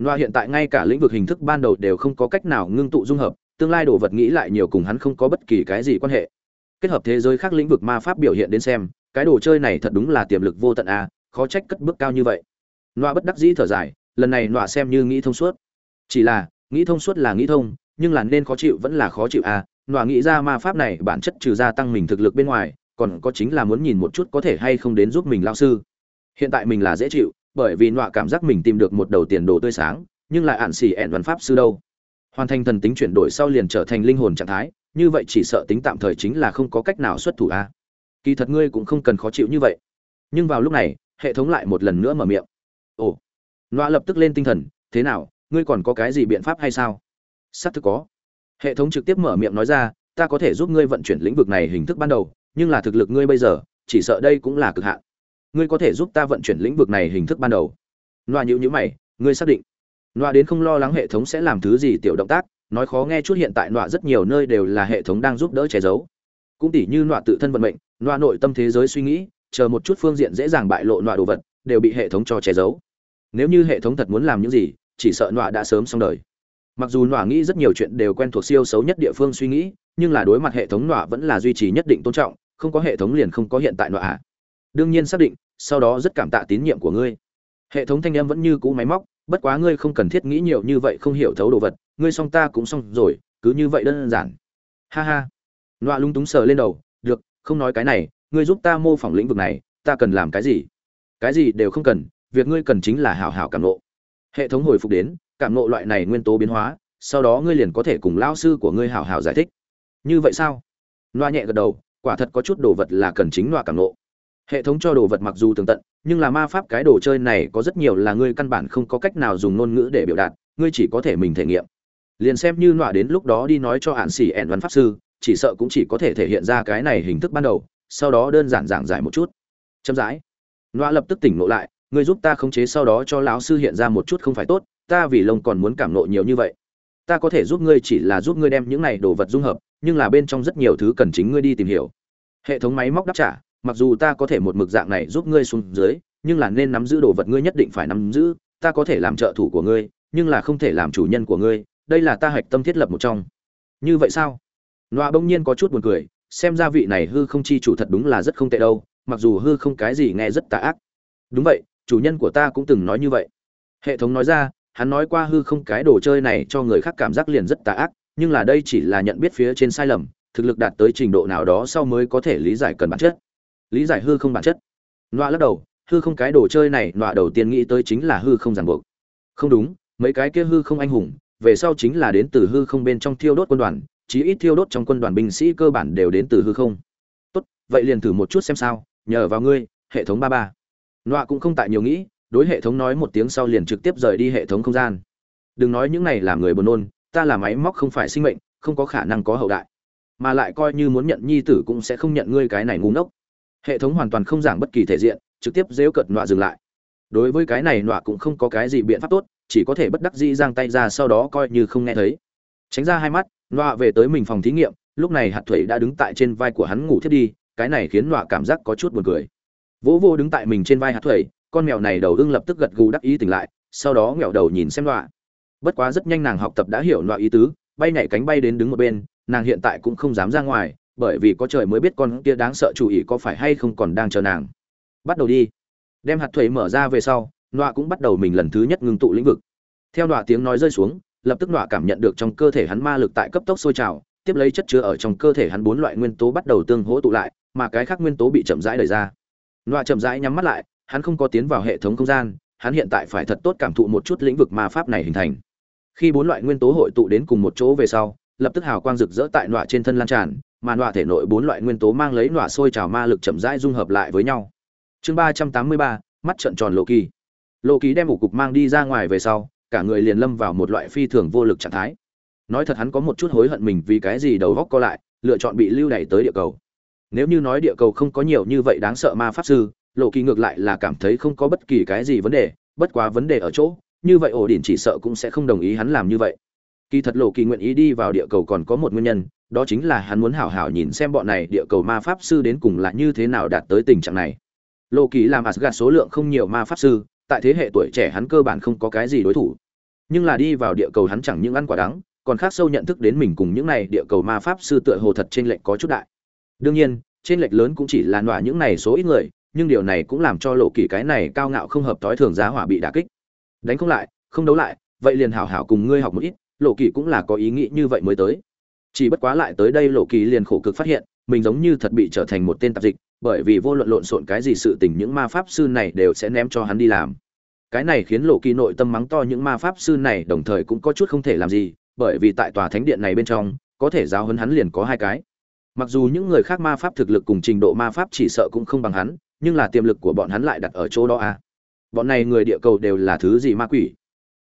Noa hiện tại ngay cả lĩnh vực hình thức ban đầu đều không có cách nào ngưng tụ dung hợp tương lai đồ vật nghĩ lại nhiều cùng hắn không có bất kỳ cái gì quan hệ. Kết hợp thế giới khác lĩnh vực ma pháp biểu hiện đến xem, cái đồ chơi này thật đúng là tiềm lực vô tận a, khó trách cất bước cao như vậy. Nọa bất đắc dĩ thở dài, lần này nọa xem như nghĩ thông suốt. Chỉ là, nghĩ thông suốt là nghĩ thông, nhưng là nên khó chịu vẫn là khó chịu à nọa nghĩ ra ma pháp này bản chất trừ gia tăng mình thực lực bên ngoài, còn có chính là muốn nhìn một chút có thể hay không đến giúp mình lao sư. Hiện tại mình là dễ chịu, bởi vì nọa cảm giác mình tìm được một đầu tiền đồ tươi sáng, nhưng lại ạn xỉ ẹn văn pháp sư đâu hoàn thành thần tính chuyển đổi sau liền trở thành linh hồn trạng thái, như vậy chỉ sợ tính tạm thời chính là không có cách nào xuất thủ a. À. kỳ thật ngươi cũng không cần khó chịu như vậy. Nhưng vào lúc này, hệ thống lại một lần nữa mở miệng. Ồ, loa lập tức lên tinh thần, thế nào, ngươi còn có cái gì biện pháp hay sao? Xác thực có. Hệ thống trực tiếp mở miệng nói ra, ta có thể giúp ngươi vận chuyển lĩnh vực này hình thức ban đầu, nhưng là thực lực ngươi bây giờ, chỉ sợ đây cũng là cực hạn. Ngươi có thể giúp ta vận chuyển lĩnh vực này hình thức ban đầu. Loa nhữ nhữ mày, ngươi xác định. Nọa đến không lo lắng hệ thống sẽ làm thứ gì tiểu động tác, nói khó nghe chút hiện tại nọa rất nhiều nơi đều là hệ thống đang giúp đỡ che giấu. Cũng tỉ như nọa tự thân vận mệnh, nọa nội tâm thế giới suy nghĩ, chờ một chút phương diện dễ dàng bại lộ nọa đồ vật, đều bị hệ thống cho che giấu. Nếu như hệ thống thật muốn làm những gì, chỉ sợ nọa đã sớm xong đời. Mặc dù nọa nghĩ rất nhiều chuyện đều quen thuộc siêu xấu nhất địa phương suy nghĩ, nhưng là đối mặt hệ thống nọa vẫn là duy trì nhất định tôn trọng, không có hệ thống liền không có hiện tại nọa à. đương nhiên xác định, sau đó rất cảm tạ tín nhiệm của ngươi hệ thống thanh em vẫn như cũ máy móc, bất quá ngươi không cần thiết nghĩ nhiều như vậy không hiểu thấu đồ vật, ngươi xong ta cũng xong rồi, cứ như vậy đơn giản. Ha ha. Nọa lung túng sờ lên đầu, được, không nói cái này, ngươi giúp ta mô phỏng lĩnh vực này, ta cần làm cái gì? Cái gì đều không cần, việc ngươi cần chính là hảo hảo cảm nộ hệ thống hồi phục đến, cảm nộ loại này nguyên tố biến hóa, sau đó ngươi liền có thể cùng lao sư của ngươi hảo hảo giải thích. Như vậy sao? Loa nhẹ gật đầu, quả thật có chút đồ vật là cần chính loa cảm nộ hệ thống cho đồ vật mặc dù tường tận nhưng là ma pháp cái đồ chơi này có rất nhiều là ngươi căn bản không có cách nào dùng ngôn ngữ để biểu đạt, ngươi chỉ có thể mình thể nghiệm. Liền xem như nọa đến lúc đó đi nói cho hạn xỉ ẹn văn pháp sư, chỉ sợ cũng chỉ có thể thể hiện ra cái này hình thức ban đầu, sau đó đơn giản giảng giải một chút. Chậm rãi. Nọa lập tức tỉnh ngộ lại, ngươi giúp ta khống chế sau đó cho lão sư hiện ra một chút không phải tốt, ta vì lông còn muốn cảm nộ nhiều như vậy. Ta có thể giúp ngươi chỉ là giúp ngươi đem những này đồ vật dung hợp, nhưng là bên trong rất nhiều thứ cần chính ngươi đi tìm hiểu. Hệ thống máy móc đáp trả mặc dù ta có thể một mực dạng này giúp ngươi xuống dưới, nhưng là nên nắm giữ đồ vật ngươi nhất định phải nắm giữ, ta có thể làm trợ thủ của ngươi, nhưng là không thể làm chủ nhân của ngươi, đây là ta hạch tâm thiết lập một trong. Như vậy sao? Loa bỗng nhiên có chút buồn cười, xem ra vị này hư không chi chủ thật đúng là rất không tệ đâu, mặc dù hư không cái gì nghe rất tà ác. Đúng vậy, chủ nhân của ta cũng từng nói như vậy. Hệ thống nói ra, hắn nói qua hư không cái đồ chơi này cho người khác cảm giác liền rất tà ác, nhưng là đây chỉ là nhận biết phía trên sai lầm, thực lực đạt tới trình độ nào đó sau mới có thể lý giải cần bản chất lý giải hư không bản chất. Loa lắc đầu, hư không cái đồ chơi này loa đầu tiên nghĩ tới chính là hư không ràng buộc. Không đúng, mấy cái kia hư không anh hùng, về sau chính là đến từ hư không bên trong thiêu đốt quân đoàn, chí ít thiêu đốt trong quân đoàn binh sĩ cơ bản đều đến từ hư không. Tốt, vậy liền thử một chút xem sao, nhờ vào ngươi, hệ thống ba ba. Loa cũng không tại nhiều nghĩ, đối hệ thống nói một tiếng sau liền trực tiếp rời đi hệ thống không gian. Đừng nói những này làm người buồn nôn, ta là máy móc không phải sinh mệnh, không có khả năng có hậu đại. Mà lại coi như muốn nhận nhi tử cũng sẽ không nhận ngươi cái này ngu ngốc hệ thống hoàn toàn không giảng bất kỳ thể diện, trực tiếp dếu cợt nọa dừng lại. Đối với cái này nọa cũng không có cái gì biện pháp tốt, chỉ có thể bất đắc dĩ giang tay ra sau đó coi như không nghe thấy. Tránh ra hai mắt, nọa về tới mình phòng thí nghiệm, lúc này hạt thuẩy đã đứng tại trên vai của hắn ngủ thiết đi, cái này khiến nọa cảm giác có chút buồn cười. Vỗ vô đứng tại mình trên vai hạt thuẩy con mèo này đầu ưng lập tức gật gù đắc ý tỉnh lại, sau đó nghẹo đầu nhìn xem nọa. Bất quá rất nhanh nàng học tập đã hiểu nọa ý tứ, bay nhảy cánh bay đến đứng một bên, nàng hiện tại cũng không dám ra ngoài bởi vì có trời mới biết con kia đáng sợ chủ ý có phải hay không còn đang chờ nàng. Bắt đầu đi. Đem hạt thuế mở ra về sau, nọa cũng bắt đầu mình lần thứ nhất ngưng tụ lĩnh vực. Theo nọa tiếng nói rơi xuống, lập tức nọa cảm nhận được trong cơ thể hắn ma lực tại cấp tốc sôi trào, tiếp lấy chất chứa ở trong cơ thể hắn bốn loại nguyên tố bắt đầu tương hỗ tụ lại, mà cái khác nguyên tố bị chậm rãi đẩy ra. Nọa chậm rãi nhắm mắt lại, hắn không có tiến vào hệ thống không gian, hắn hiện tại phải thật tốt cảm thụ một chút lĩnh vực ma pháp này hình thành. Khi bốn loại nguyên tố hội tụ đến cùng một chỗ về sau, lập tức hào quang rực rỡ tại nọa trên thân lan tràn mà nọa thể nội bốn loại nguyên tố mang lấy nọa sôi trào ma lực chậm rãi dung hợp lại với nhau. Chương ba trăm tám mươi ba, mắt trận tròn lộ kỳ lộ kỳ đem ủ cục mang đi ra ngoài về sau, cả người liền lâm vào một loại phi thường vô lực trạng thái. Nói thật hắn có một chút hối hận mình vì cái gì đầu góc co lại, lựa chọn bị lưu đày tới địa cầu. Nếu như nói địa cầu không có nhiều như vậy đáng sợ ma pháp sư lộ kỳ ngược lại là cảm thấy không có bất kỳ cái gì vấn đề, bất quá vấn đề ở chỗ, như vậy ổ đỉnh chỉ sợ cũng sẽ không đồng ý hắn làm như vậy. Kỳ thật lộ kỳ nguyện ý đi vào địa cầu còn có một nguyên nhân đó chính là hắn muốn hảo hảo nhìn xem bọn này địa cầu ma pháp sư đến cùng là như thế nào đạt tới tình trạng này. Lô kỳ làm Asgard số lượng không nhiều ma pháp sư, tại thế hệ tuổi trẻ hắn cơ bản không có cái gì đối thủ. Nhưng là đi vào địa cầu hắn chẳng những ăn quả đắng, còn khác sâu nhận thức đến mình cùng những này địa cầu ma pháp sư tựa hồ thật trên lệnh có chút đại. Đương nhiên trên lệch lớn cũng chỉ là nọa những này số ít người, nhưng điều này cũng làm cho lộ kỳ cái này cao ngạo không hợp tối thường giá hỏa bị đả kích. Đánh không lại, không đấu lại, vậy liền hảo hảo cùng ngươi học một ít lộ kỳ cũng là có ý nghĩ như vậy mới tới chỉ bất quá lại tới đây lộ kỳ liền khổ cực phát hiện, mình giống như thật bị trở thành một tên tạp dịch, bởi vì vô luận lộn xộn cái gì sự tình những ma pháp sư này đều sẽ ném cho hắn đi làm. Cái này khiến lộ kỳ nội tâm mắng to những ma pháp sư này đồng thời cũng có chút không thể làm gì, bởi vì tại tòa thánh điện này bên trong, có thể giáo hấn hắn liền có hai cái. Mặc dù những người khác ma pháp thực lực cùng trình độ ma pháp chỉ sợ cũng không bằng hắn, nhưng là tiềm lực của bọn hắn lại đặt ở chỗ đó à. bọn này người địa cầu đều là thứ gì ma quỷ?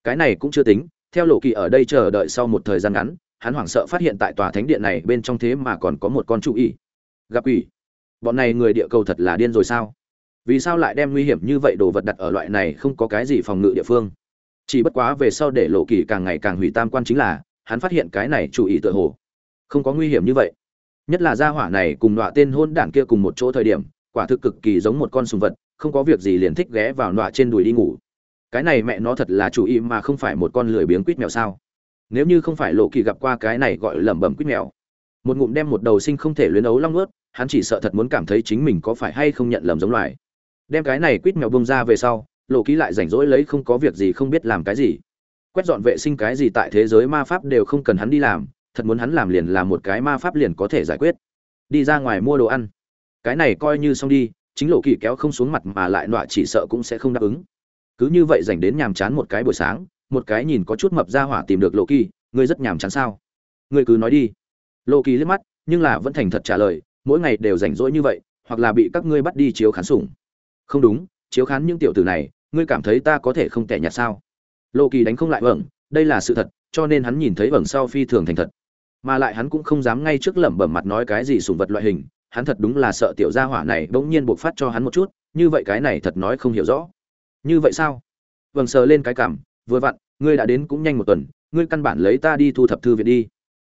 Cái này cũng chưa tính, theo lộ kỳ ở đây chờ đợi sau một thời gian ngắn hắn hoảng sợ phát hiện tại tòa thánh điện này bên trong thế mà còn có một con trụ y. Gặp quỷ. Bọn này người địa cầu thật là điên rồi sao? Vì sao lại đem nguy hiểm như vậy đồ vật đặt ở loại này không có cái gì phòng ngự địa phương? Chỉ bất quá về sau để lộ kỳ càng ngày càng hủy tam quan chính là, hắn phát hiện cái này chủ ý tựa hồ không có nguy hiểm như vậy. Nhất là gia hỏa này cùng đọa tên hôn đảng kia cùng một chỗ thời điểm, quả thực cực kỳ giống một con sùng vật, không có việc gì liền thích ghé vào nọa trên đùi đi ngủ. Cái này mẹ nó thật là chủ ý mà không phải một con lười biếng quýt mèo sao? Nếu như không phải lộ kỳ gặp qua cái này gọi lẩm bẩm quýt mèo. Một ngụm đem một đầu sinh không thể luyến ấu long ướt hắn chỉ sợ thật muốn cảm thấy chính mình có phải hay không nhận lầm giống loài. Đem cái này quýt mèo bông ra về sau, lộ ký lại rảnh rỗi lấy không có việc gì không biết làm cái gì. Quét dọn vệ sinh cái gì tại thế giới ma pháp đều không cần hắn đi làm, thật muốn hắn làm liền làm một cái ma pháp liền có thể giải quyết. Đi ra ngoài mua đồ ăn. Cái này coi như xong đi, chính lộ kỳ kéo không xuống mặt mà lại nọa chỉ sợ cũng sẽ không đáp ứng. Cứ như vậy dành đến nhàm chán một cái buổi sáng một cái nhìn có chút mập ra hỏa tìm được lộ kỳ ngươi rất nhàm chán sao? Ngươi cứ nói đi. Lộ kỳ liếc mắt nhưng là vẫn thành thật trả lời mỗi ngày đều rảnh rỗi như vậy hoặc là bị các ngươi bắt đi chiếu khán sủng. Không đúng chiếu khán những tiểu tử này ngươi cảm thấy ta có thể không tẻ nhạt sao? Lộ kỳ đánh không lại vầng, đây là sự thật cho nên hắn nhìn thấy vầng sau phi thường thành thật. Mà lại hắn cũng không dám ngay trước lẩm bẩm mặt nói cái gì sùng vật loại hình hắn thật đúng là sợ tiểu gia hỏa này bỗng nhiên buộc phát cho hắn một chút như vậy cái này thật nói không hiểu rõ. Như vậy sao? Vâng sờ lên cái cảm vừa vặn, ngươi đã đến cũng nhanh một tuần, ngươi căn bản lấy ta đi thu thập thư viện đi.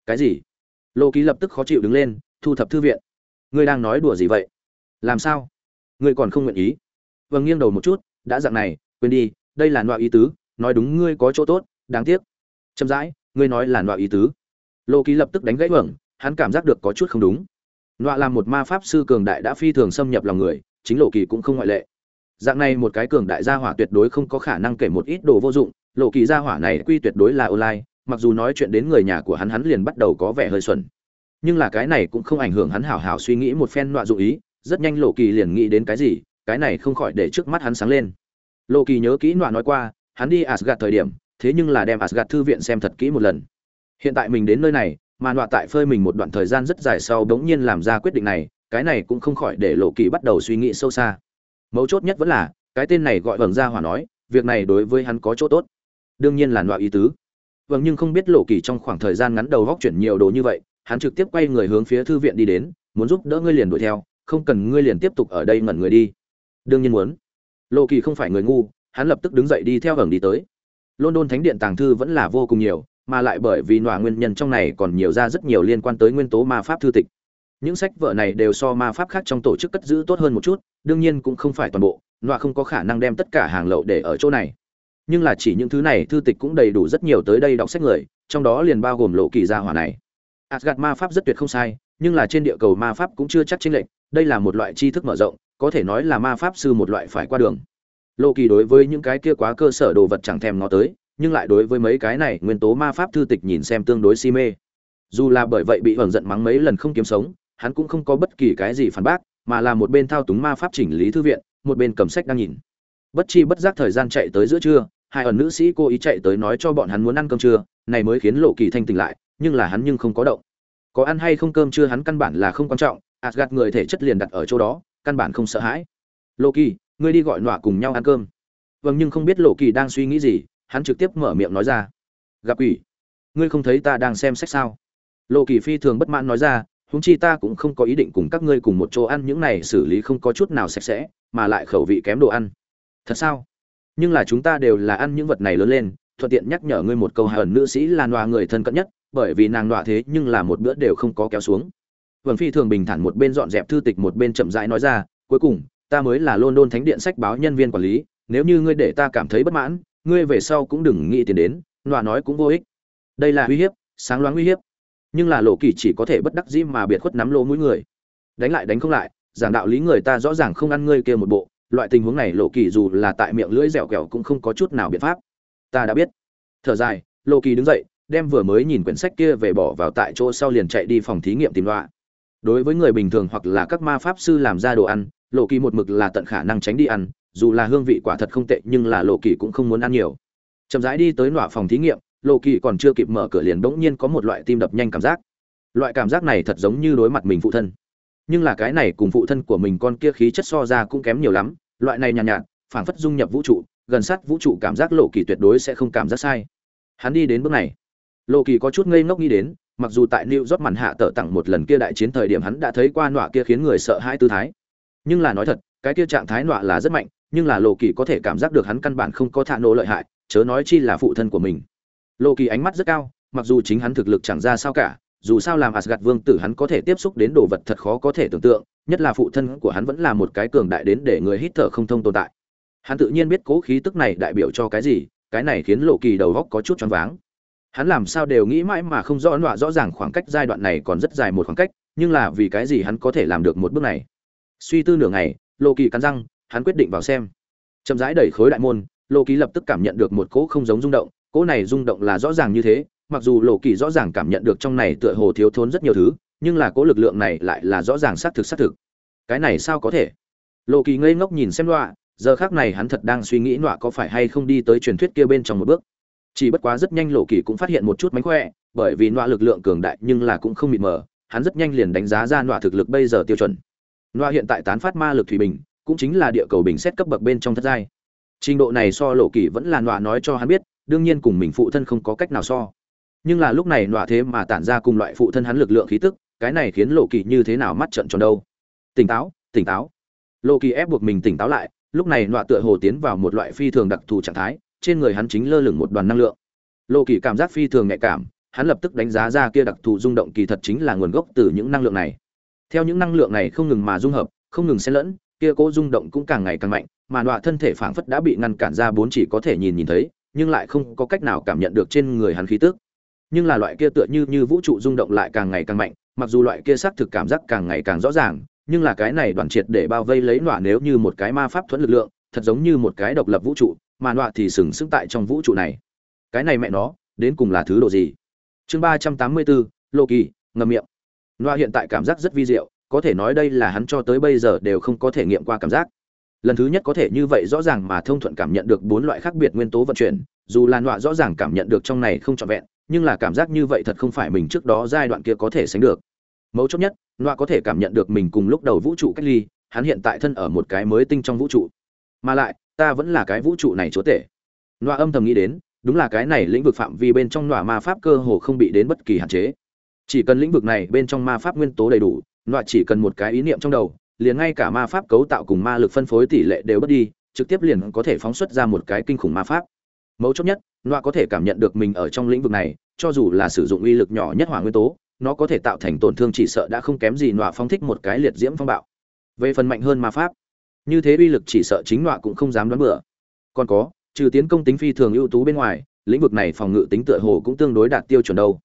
Cái gì? Lô ký lập tức khó chịu đứng lên, thu thập thư viện. Ngươi đang nói đùa gì vậy? Làm sao? Ngươi còn không nguyện ý? Vâng nghiêng đầu một chút, đã dạng này, quên đi, đây là loại ý tứ, nói đúng ngươi có chỗ tốt, đáng tiếc. Chậm rãi, ngươi nói là loại ý tứ. Lô ký lập tức đánh gãy vâng hắn cảm giác được có chút không đúng. Loại làm một ma pháp sư cường đại đã phi thường xâm nhập lòng người, chính lộ kỳ cũng không ngoại lệ dạng này một cái cường đại gia hỏa tuyệt đối không có khả năng kể một ít đồ vô dụng, lộ kỳ gia hỏa này quy tuyệt đối là online, mặc dù nói chuyện đến người nhà của hắn hắn liền bắt đầu có vẻ hơi xuẩn. Nhưng là cái này cũng không ảnh hưởng hắn hảo hảo suy nghĩ một phen loại dụ ý, rất nhanh lộ kỳ liền nghĩ đến cái gì, cái này không khỏi để trước mắt hắn sáng lên. Lộ kỳ nhớ kỹ nọa nói qua, hắn đi asgad thời điểm, thế nhưng là đem asgad thư viện xem thật kỹ một lần. Hiện tại mình đến nơi này, mà nọa tại phơi mình một đoạn thời gian rất dài sau bỗng nhiên làm ra quyết định này, cái này cũng không khỏi để lộ kỳ bắt đầu suy nghĩ sâu xa mấu chốt nhất vẫn là, cái tên này gọi vầng ra hỏa nói, việc này đối với hắn có chỗ tốt. Đương nhiên là loại ý tứ. Vâng nhưng không biết lộ kỳ trong khoảng thời gian ngắn đầu góc chuyển nhiều đồ như vậy, hắn trực tiếp quay người hướng phía thư viện đi đến, muốn giúp đỡ ngươi liền đuổi theo, không cần ngươi liền tiếp tục ở đây ngẩn người đi. Đương nhiên muốn. Lộ kỳ không phải người ngu, hắn lập tức đứng dậy đi theo vầng đi tới. London thánh điện tàng thư vẫn là vô cùng nhiều, mà lại bởi vì nọa nguyên nhân trong này còn nhiều ra rất nhiều liên quan tới nguyên tố ma pháp thư tịch những sách vở này đều so ma pháp khác trong tổ chức cất giữ tốt hơn một chút, đương nhiên cũng không phải toàn bộ nọa không có khả năng đem tất cả hàng lậu để ở chỗ này. Nhưng là chỉ những thứ này thư tịch cũng đầy đủ rất nhiều tới đây đọc sách người, trong đó liền bao gồm lộ kỳ gia hỏa này. Asgad ma pháp rất tuyệt không sai, nhưng là trên địa cầu ma pháp cũng chưa chắc chính lệnh đây là một loại tri thức mở rộng, có thể nói là ma pháp sư một loại phải qua đường. Lộ kỳ đối với những cái kia quá cơ sở đồ vật chẳng thèm nó tới, nhưng lại đối với mấy cái này nguyên tố ma pháp thư tịch nhìn xem tương đối si mê. Dù là bởi vậy bị hưởng giận mắng mấy lần không kiếm sống hắn cũng không có bất kỳ cái gì phản bác, mà là một bên thao túng ma pháp chỉnh lý thư viện, một bên cầm sách đang nhìn. Bất chi bất giác thời gian chạy tới giữa trưa, hai ẩn nữ sĩ cô ý chạy tới nói cho bọn hắn muốn ăn cơm trưa, này mới khiến lộ kỳ thanh tỉnh lại, nhưng là hắn nhưng không có động. Có ăn hay không cơm trưa hắn căn bản là không quan trọng gạt người thể chất liền đặt ở chỗ đó, căn bản không sợ hãi. Lộ kỳ, ngươi đi gọi nọa cùng nhau ăn cơm. Vâng nhưng không biết lộ kỳ đang suy nghĩ gì, hắn trực tiếp mở miệng nói ra. Gặp quỷ. Ngươi không thấy ta đang xem sách sao? Lộ kỳ phi thường bất mãn nói ra huống chi ta cũng không có ý định cùng các ngươi cùng một chỗ ăn những này xử lý không có chút nào sạch sẽ, mà lại khẩu vị kém đồ ăn. Thật sao? Nhưng là chúng ta đều là ăn những vật này lớn lên, thuận tiện nhắc nhở ngươi một câu hờn nữ sĩ là nọa người thân cận nhất, bởi vì nàng nọa thế nhưng là một bữa đều không có kéo xuống. Vân phi thường bình thản một bên dọn dẹp thư tịch một bên chậm rãi nói ra, cuối cùng, ta mới là london thánh điện sách báo nhân viên quản lý, nếu như ngươi để ta cảm thấy bất mãn, ngươi về sau cũng đừng nghĩ tiền đến. Nọa nói cũng vô ích. Đây là uy hiếp, sáng loáng uy hiếp nhưng là lộ kỳ chỉ có thể bất đắc dĩ mà biệt khuất nắm lỗ mũi người. Đánh lại đánh không lại, giảng đạo lý người ta rõ ràng không ăn ngươi kia một bộ, loại tình huống này lộ kỳ dù là tại miệng lưỡi dẻo kẹo cũng không có chút nào biện pháp. Ta đã biết. Thở dài, lộ kỳ đứng dậy, đem vừa mới nhìn quyển sách kia về bỏ vào tại chỗ sau liền chạy đi phòng thí nghiệm tìm loạ đối với người bình thường hoặc là các ma pháp sư làm ra đồ ăn, lộ kỳ một mực là tận khả năng tránh đi ăn, dù là hương vị quả thật không tệ nhưng là lộ kỳ cũng không muốn ăn nhiều. Chậm rãi đi tới nọa phòng thí nghiệm lộ kỳ còn chưa kịp mở cửa liền bỗng nhiên có một loại tim đập nhanh cảm giác. Loại cảm giác này thật giống như đối mặt mình phụ thân. Nhưng là cái này cùng phụ thân của mình con kia khí chất so ra cũng kém nhiều lắm loại này nhàn nhạt, nhạt phảng phất dung nhập vũ trụ gần sát vũ trụ cảm giác lộ kỳ tuyệt đối sẽ không cảm giác sai. Hắn đi đến bước này. Lộ kỳ có chút ngây ngốc nghĩ đến mặc dù tại new york màn hạ tở tặng một lần kia đại chiến thời điểm hắn đã thấy qua nọa kia khiến người sợ hãi tư thái. Nhưng là nói thật cái kia trạng thái nọa là rất mạnh nhưng là lộ kỳ có thể cảm giác được hắn căn bản không có thạ nổ lợi hại chớ nói chi là phụ thân của mình. Lô kỳ ánh mắt rất cao mặc dù chính hắn thực lực chẳng ra sao cả dù sao làm Asgard vương tử hắn có thể tiếp xúc đến đồ vật thật khó có thể tưởng tượng, nhất là phụ thân của hắn vẫn là một cái cường đại đến để người hít thở không thông tồn tại. Hắn tự nhiên biết cố khí tức này đại biểu cho cái gì, cái này khiến Lộ Kỳ đầu óc có chút choáng váng. hắn làm sao đều nghĩ mãi mà không rõ nọa rõ ràng khoảng cách giai đoạn này còn rất dài một khoảng cách nhưng là vì cái gì hắn có thể làm được một bước này suy tư nửa ngày lộ kỳ cắn răng hắn quyết định vào xem chậm rãi đẩy khối đại môn lộ kỳ lập tức cảm nhận được một cỗ không giống rung động cỗ này rung động là rõ ràng như thế, mặc dù lộ kỳ rõ ràng cảm nhận được trong này tựa hồ thiếu thốn rất nhiều thứ, nhưng là cỗ lực lượng này lại là rõ ràng xác thực xác thực. Cái này sao có thể? Lộ kỳ ngây ngốc nhìn xem đọa giờ khác này hắn thật đang suy nghĩ đọa có phải hay không đi tới truyền thuyết kia bên trong một bước. Chỉ bất quá rất nhanh lộ kỳ cũng phát hiện một chút mánh khỏe, bởi vì đọa lực lượng cường đại nhưng là cũng không mịt mờ, hắn rất nhanh liền đánh giá ra đọa thực lực bây giờ tiêu chuẩn. Đọa hiện tại tán phát ma lực thủy bình, cũng chính là địa cầu bình xét cấp bậc bên trong thất giai. Trình độ này so lộ kỳ vẫn là đọa nói cho hắn biết đương nhiên cùng mình phụ thân không có cách nào so. Nhưng là lúc này nọa thế mà tản ra cùng loại phụ thân hắn lực lượng khí tức, cái này khiến lộ kỳ như thế nào mắt trận tròn đâu? Tỉnh táo tỉnh táo. Lộ kỳ ép buộc mình tỉnh táo lại, lúc này nọa tựa hồ tiến vào một loại phi thường đặc thù trạng thái, trên người hắn chính lơ lửng một đoàn năng lượng. Lộ kỳ cảm giác phi thường nhạy cảm, hắn lập tức đánh giá ra kia đặc thù rung động kỳ thật chính là nguồn gốc từ những năng lượng này. Theo những năng lượng này không ngừng mà dung hợp, không ngừng xen lẫn, kia cố rung động cũng càng ngày càng mạnh, mà nọa thân thể phảng phất đã bị ngăn cản ra bốn chỉ có thể nhìn nhìn thấy nhưng lại không có cách nào cảm nhận được trên người hắn khí tức. Nhưng là loại kia tựa như như vũ trụ rung động lại càng ngày càng mạnh, mặc dù loại kia xác thực cảm giác càng ngày càng rõ ràng, nhưng là cái này đoàn triệt để bao vây lấy nọa nếu như một cái ma pháp thuẫn lực lượng, thật giống như một cái độc lập vũ trụ, mà nọa thì sừng sững tại trong vũ trụ này. Cái này mẹ nó, đến cùng là thứ độ gì? Chương ba trăm tám mươi bốn, lô kỳ ngầm miệng. Nọa hiện tại cảm giác rất vi diệu, có thể nói đây là hắn cho tới bây giờ đều không có thể nghiệm qua cảm giác lần thứ nhất có thể như vậy rõ ràng mà thông thuận cảm nhận được bốn loại khác biệt nguyên tố vận chuyển, dù là nọa rõ ràng cảm nhận được trong này không trọn vẹn, nhưng là cảm giác như vậy thật không phải mình trước đó giai đoạn kia có thể sánh được. Mấu chốt nhất, nọa có thể cảm nhận được mình cùng lúc đầu vũ trụ cách ly, hắn hiện tại thân ở một cái mới tinh trong vũ trụ. Mà lại, ta vẫn là cái vũ trụ này chúa tể. Nọa âm thầm nghĩ đến, đúng là cái này lĩnh vực phạm vi bên trong nọa ma pháp cơ hồ không bị đến bất kỳ hạn chế. Chỉ cần lĩnh vực này bên trong ma pháp nguyên tố đầy đủ, nọa chỉ cần một cái ý niệm trong đầu liền ngay cả ma pháp cấu tạo cùng ma lực phân phối tỷ lệ đều bất đi, trực tiếp liền có thể phóng xuất ra một cái kinh khủng ma pháp. Mấu chốt nhất nọa có thể cảm nhận được mình ở trong lĩnh vực này, cho dù là sử dụng uy lực nhỏ nhất hỏa nguyên tố, nó có thể tạo thành tổn thương chỉ sợ đã không kém gì nọa phong thích một cái liệt diễm phong bạo. Về phần mạnh hơn ma pháp, như thế uy lực chỉ sợ chính nọa cũng không dám đoán bừa. Còn có, trừ tiến công tính phi thường ưu tú bên ngoài, lĩnh vực này phòng ngự tính tựa hồ cũng tương đối đạt tiêu chuẩn đâu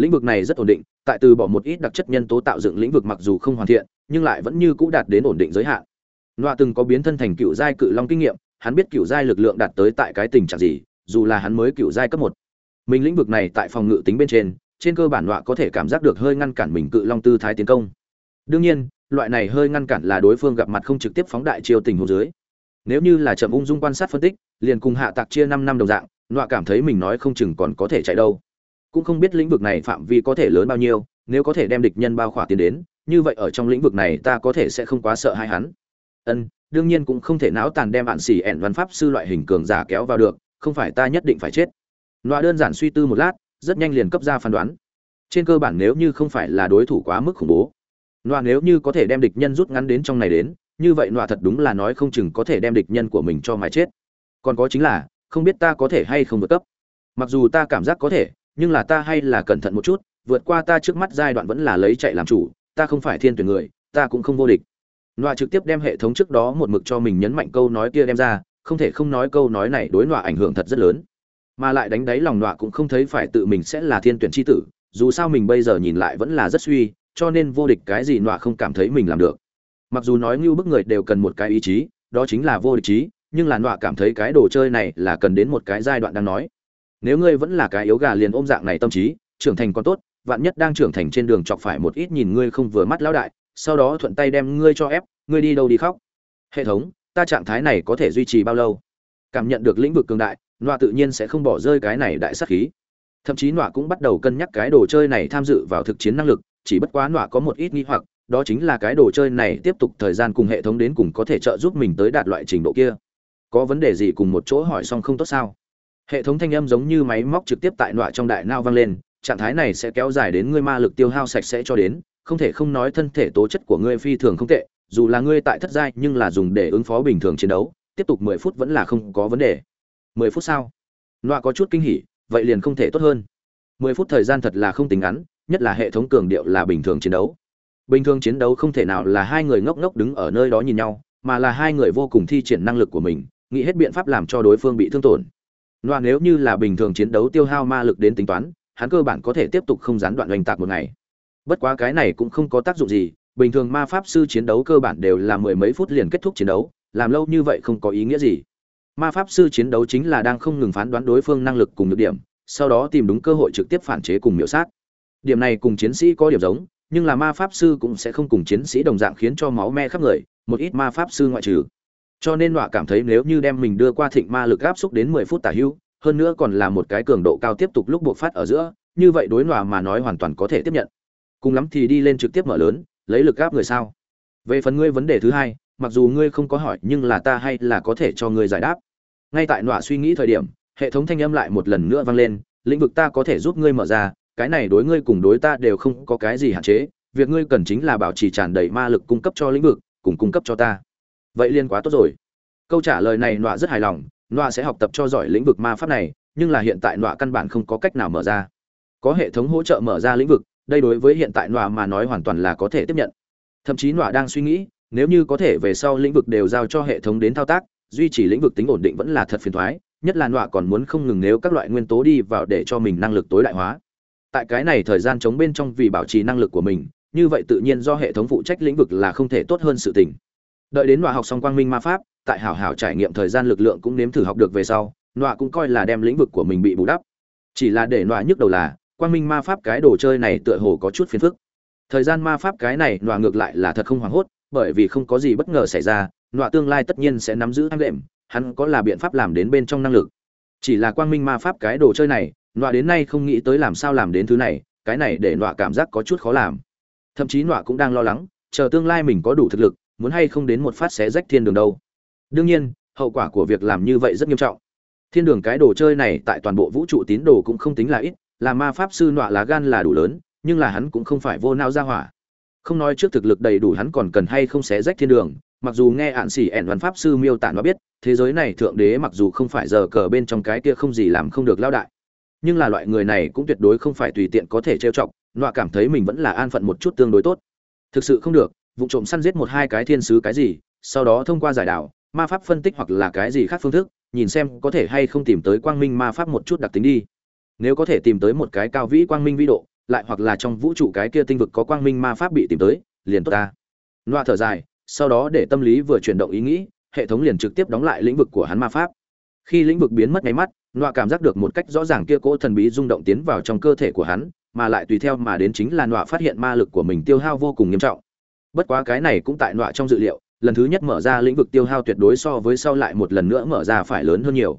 lĩnh vực này rất ổn định, tại từ bỏ một ít đặc chất nhân tố tạo dựng lĩnh vực mặc dù không hoàn thiện, nhưng lại vẫn như cũ đạt đến ổn định giới hạn. Loa từng có biến thân thành cựu giai cự long kinh nghiệm, hắn biết cựu giai lực lượng đạt tới tại cái tình trạng gì, dù là hắn mới cựu giai cấp một. Mình lĩnh vực này tại phòng ngự tính bên trên trên cơ bản loa có thể cảm giác được hơi ngăn cản mình cự long tư thái tiến công. Đương nhiên, loại này hơi ngăn cản là đối phương gặp mặt không trực tiếp phóng đại chiêu tình hồ dưới. Nếu như là chậm ung dung quan sát phân tích, liền cùng hạ tạc chia năm năm đồng dạng loa cảm thấy mình nói không chừng còn có thể chạy đâu cũng không biết lĩnh vực này phạm vi có thể lớn bao nhiêu, nếu có thể đem địch nhân bao khỏa tiến đến, như vậy ở trong lĩnh vực này ta có thể sẽ không quá sợ hai hắn. Ân, đương nhiên cũng không thể não tàn đem bạn xỉ ẻn văn pháp sư loại hình cường giả kéo vào được, không phải ta nhất định phải chết. Nọa đơn giản suy tư một lát, rất nhanh liền cấp ra phán đoán. Trên cơ bản nếu như không phải là đối thủ quá mức khủng bố nọa nếu như có thể đem địch nhân rút ngắn đến trong này đến, như vậy nọa thật đúng là nói không chừng có thể đem địch nhân của mình cho mà chết. Còn có chính là, không biết ta có thể hay không vượt cấp. Mặc dù ta cảm giác có thể nhưng là ta hay là cẩn thận một chút, vượt qua ta trước mắt giai đoạn vẫn là lấy chạy làm chủ, ta không phải thiên tuyển người, ta cũng không vô địch. Nọa trực tiếp đem hệ thống trước đó một mực cho mình nhấn mạnh câu nói kia đem ra, không thể không nói câu nói này đối nọa ảnh hưởng thật rất lớn. Mà lại đánh đáy lòng nọa cũng không thấy phải tự mình sẽ là thiên tuyển tri tử, dù sao mình bây giờ nhìn lại vẫn là rất suy, cho nên vô địch cái gì nọa không cảm thấy mình làm được. Mặc dù nói như bức người đều cần một cái ý chí, đó chính là vô địch chí, nhưng là nọa cảm thấy cái đồ chơi này là cần đến một cái giai đoạn đang nói nếu ngươi vẫn là cái yếu gà liền ôm dạng này tâm trí, trưởng thành còn tốt, vạn nhất đang trưởng thành trên đường chọc phải một ít nhìn ngươi không vừa mắt lão đại, sau đó thuận tay đem ngươi cho ép, ngươi đi đâu đi khóc. Hệ thống, ta trạng thái này có thể duy trì bao lâu? Cảm nhận được lĩnh vực cường đại, nọa tự nhiên sẽ không bỏ rơi cái này đại sát khí. Thậm chí nọa cũng bắt đầu cân nhắc cái đồ chơi này tham dự vào thực chiến năng lực, chỉ bất quá nọa có một ít nghi hoặc, đó chính là cái đồ chơi này tiếp tục thời gian cùng hệ thống đến cùng có thể trợ giúp mình tới đạt loại trình độ kia. Có vấn đề gì cùng một chỗ hỏi xong không tốt sao? Hệ thống thanh âm giống như máy móc trực tiếp tại nọa trong đại nao vang lên, trạng thái này sẽ kéo dài đến ngươi ma lực tiêu hao sạch sẽ cho đến, không thể không nói thân thể tố chất của ngươi phi thường không tệ, dù là ngươi tại thất giai nhưng là dùng để ứng phó bình thường chiến đấu, tiếp tục mười phút vẫn là không có vấn đề. Mười phút sau, nọa có chút kinh hỉ, vậy liền không thể tốt hơn. Mười phút thời gian thật là không tính ngắn, nhất là hệ thống cường điệu là bình thường chiến đấu. Bình thường chiến đấu không thể nào là hai người ngốc ngốc đứng ở nơi đó nhìn nhau, mà là hai người vô cùng thi triển năng lực của mình, nghĩ hết biện pháp làm cho đối phương bị thương tổn. Loa nếu như là bình thường chiến đấu tiêu hao ma lực đến tính toán, hắn cơ bản có thể tiếp tục không gián đoạn oanh tạc một ngày. Bất quá cái này cũng không có tác dụng gì, bình thường ma pháp sư chiến đấu cơ bản đều là mười mấy phút liền kết thúc chiến đấu, làm lâu như vậy không có ý nghĩa gì. Ma pháp sư chiến đấu chính là đang không ngừng phán đoán đối phương năng lực cùng nhược điểm, sau đó tìm đúng cơ hội trực tiếp phản chế cùng miểu sát. Điểm này cùng chiến sĩ có điểm giống, nhưng là ma pháp sư cũng sẽ không cùng chiến sĩ đồng dạng khiến cho máu me khắp người, một ít ma pháp sư ngoại trừ. Cho nên nọa cảm thấy nếu như đem mình đưa qua thịnh ma lực áp xúc đến mười phút tả hữu, hơn nữa còn là một cái cường độ cao tiếp tục lúc buộc phát ở giữa, như vậy đối nọa mà nói hoàn toàn có thể tiếp nhận. Cùng lắm thì đi lên trực tiếp mở lớn, lấy lực áp người sao? Về phần ngươi vấn đề thứ hai, mặc dù ngươi không có hỏi, nhưng là ta hay là có thể cho ngươi giải đáp. Ngay tại nọa suy nghĩ thời điểm, hệ thống thanh âm lại một lần nữa vang lên, lĩnh vực ta có thể giúp ngươi mở ra, cái này đối ngươi cùng đối ta đều không có cái gì hạn chế, việc ngươi cần chính là bảo trì tràn đầy ma lực cung cấp cho lĩnh vực, cùng cung cấp cho ta vậy liên quá tốt rồi. Câu trả lời này nọa rất hài lòng, nọa sẽ học tập cho giỏi lĩnh vực ma pháp này, nhưng là hiện tại nọa căn bản không có cách nào mở ra. Có hệ thống hỗ trợ mở ra lĩnh vực, đây đối với hiện tại nọa mà nói hoàn toàn là có thể tiếp nhận. Thậm chí nọa đang suy nghĩ, nếu như có thể về sau lĩnh vực đều giao cho hệ thống đến thao tác, duy trì lĩnh vực tính ổn định vẫn là thật phiền thoái nhất là nọa còn muốn không ngừng nếu các loại nguyên tố đi vào để cho mình năng lực tối đại hóa. Tại cái này thời gian chống bên trong vì bảo trì năng lực của mình, như vậy tự nhiên do hệ thống phụ trách lĩnh vực là không thể tốt hơn sự tình đợi đến nọa học xong quang minh ma pháp, tại hảo hảo trải nghiệm thời gian lực lượng cũng nếm thử học được về sau, nọa cũng coi là đem lĩnh vực của mình bị bù đắp. Chỉ là để nọa nhức đầu là, quang minh ma pháp cái đồ chơi này tựa hồ có chút phiền phức. Thời gian ma pháp cái này nọa ngược lại là thật không hoảng hốt, bởi vì không có gì bất ngờ xảy ra, nọa tương lai tất nhiên sẽ nắm giữ hang đệm, hắn có là biện pháp làm đến bên trong năng lực. Chỉ là quang minh ma pháp cái đồ chơi này, nọa đến nay không nghĩ tới làm sao làm đến thứ này, cái này để nọa cảm giác có chút khó làm. Thậm chí nọa cũng đang lo lắng, chờ tương lai mình có đủ thực lực muốn hay không đến một phát xé rách thiên đường đâu. Đương nhiên, hậu quả của việc làm như vậy rất nghiêm trọng. Thiên đường cái đồ chơi này tại toàn bộ vũ trụ tín đồ cũng không tính là ít, là ma pháp sư nọa lá gan là đủ lớn, nhưng là hắn cũng không phải vô não ra hỏa. Không nói trước thực lực đầy đủ hắn còn cần hay không xé rách thiên đường, mặc dù nghe ạn xỉ ẻn văn pháp sư miêu tả nó biết, thế giới này thượng đế mặc dù không phải giờ cờ bên trong cái kia không gì làm không được lao đại. Nhưng là loại người này cũng tuyệt đối không phải tùy tiện có thể trêu chọc, nọa cảm thấy mình vẫn là an phận một chút tương đối tốt. Thực sự không được vụ trộm săn giết một hai cái thiên sứ cái gì, sau đó thông qua giải đạo ma pháp phân tích hoặc là cái gì khác phương thức, nhìn xem có thể hay không tìm tới quang minh ma pháp một chút đặc tính đi. Nếu có thể tìm tới một cái cao vĩ quang minh vĩ độ, lại hoặc là trong vũ trụ cái kia tinh vực có quang minh ma pháp bị tìm tới, liền tốt ta. Loa thở dài, sau đó để tâm lý vừa chuyển động ý nghĩ, hệ thống liền trực tiếp đóng lại lĩnh vực của hắn ma pháp. Khi lĩnh vực biến mất ngay mắt, loa cảm giác được một cách rõ ràng kia cỗ thần bí rung động tiến vào trong cơ thể của hắn, mà lại tùy theo mà đến chính là loa phát hiện ma lực của mình tiêu hao vô cùng nghiêm trọng bất quá cái này cũng tại nọa trong dự liệu, lần thứ nhất mở ra lĩnh vực tiêu hao tuyệt đối so với sau lại một lần nữa mở ra phải lớn hơn nhiều.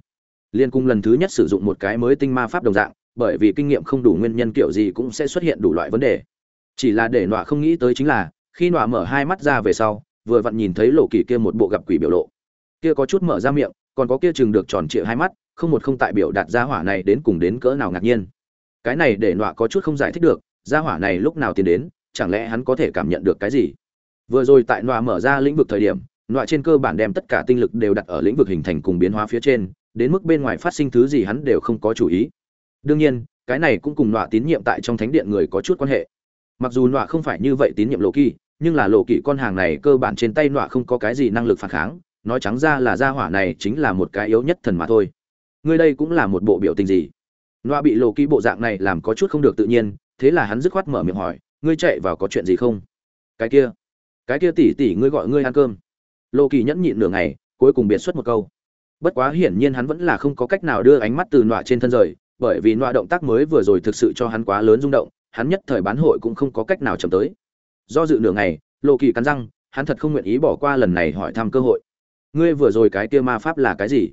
Liên cung lần thứ nhất sử dụng một cái mới tinh ma pháp đồng dạng, bởi vì kinh nghiệm không đủ nguyên nhân kiểu gì cũng sẽ xuất hiện đủ loại vấn đề. Chỉ là để nọa không nghĩ tới chính là, khi nọa mở hai mắt ra về sau, vừa vặn nhìn thấy lộ kỳ kia một bộ gặp quỷ biểu lộ. Kia có chút mở ra miệng, còn có kia chừng được tròn trịa hai mắt, không một không tại biểu đạt ra hỏa này đến cùng đến cỡ nào ngạc nhiên. Cái này để nọa có chút không giải thích được, ra hỏa này lúc nào tiến đến, chẳng lẽ hắn có thể cảm nhận được cái gì? Vừa rồi tại nọa mở ra lĩnh vực thời điểm, nọa trên cơ bản đem tất cả tinh lực đều đặt ở lĩnh vực hình thành cùng biến hóa phía trên, đến mức bên ngoài phát sinh thứ gì hắn đều không có chủ ý. Đương nhiên, cái này cũng cùng nọa tín nhiệm tại trong thánh điện người có chút quan hệ. Mặc dù nọa không phải như vậy tín nhiệm lộ kỳ nhưng là lộ kỳ con hàng này cơ bản trên tay nọa không có cái gì năng lực phản kháng, nói trắng ra là gia hỏa này chính là một cái yếu nhất thần mà thôi. Ngươi đây cũng là một bộ biểu tình gì? Nọa bị lộ kỳ bộ dạng này làm có chút không được tự nhiên, thế là hắn dứt khoát mở miệng hỏi, ngươi chạy vào có chuyện gì không? Cái kia cái kia tỷ tỷ ngươi gọi ngươi ăn cơm. Lô kỳ nhẫn nhịn nửa ngày, cuối cùng biệt xuất một câu. Bất quá hiển nhiên hắn vẫn là không có cách nào đưa ánh mắt từ nọa trên thân rời, bởi vì nọa động tác mới vừa rồi thực sự cho hắn quá lớn rung động, hắn nhất thời bán hội cũng không có cách nào chậm tới. Do dự nửa ngày, lô kỳ cắn răng, hắn thật không nguyện ý bỏ qua lần này hỏi thăm cơ hội. Ngươi vừa rồi cái kia ma pháp là cái gì?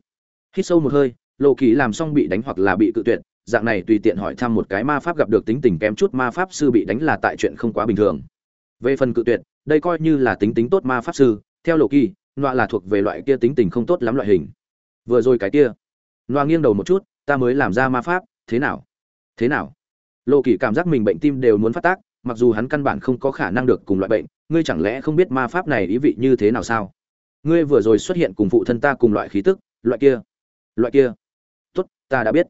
Hít sâu một hơi, lô kỳ làm xong bị đánh hoặc là bị cự tuyệt, dạng này tùy tiện hỏi thăm một cái ma pháp gặp được tính tình kém chút ma pháp sư bị đánh là tại chuyện không quá bình thường. Về phần cự tuyệt đây coi như là tính tính tốt ma pháp sư, theo lộ kỳ, nọa là thuộc về loại kia tính tình không tốt lắm loại hình. Vừa rồi cái kia, nọa nghiêng đầu một chút, ta mới làm ra ma pháp, thế nào? Thế nào? Lộ kỳ cảm giác mình bệnh tim đều muốn phát tác, mặc dù hắn căn bản không có khả năng được cùng loại bệnh, ngươi chẳng lẽ không biết ma pháp này ý vị như thế nào sao? Ngươi vừa rồi xuất hiện cùng phụ thân ta cùng loại khí tức, loại kia loại kia. Tốt, ta đã biết.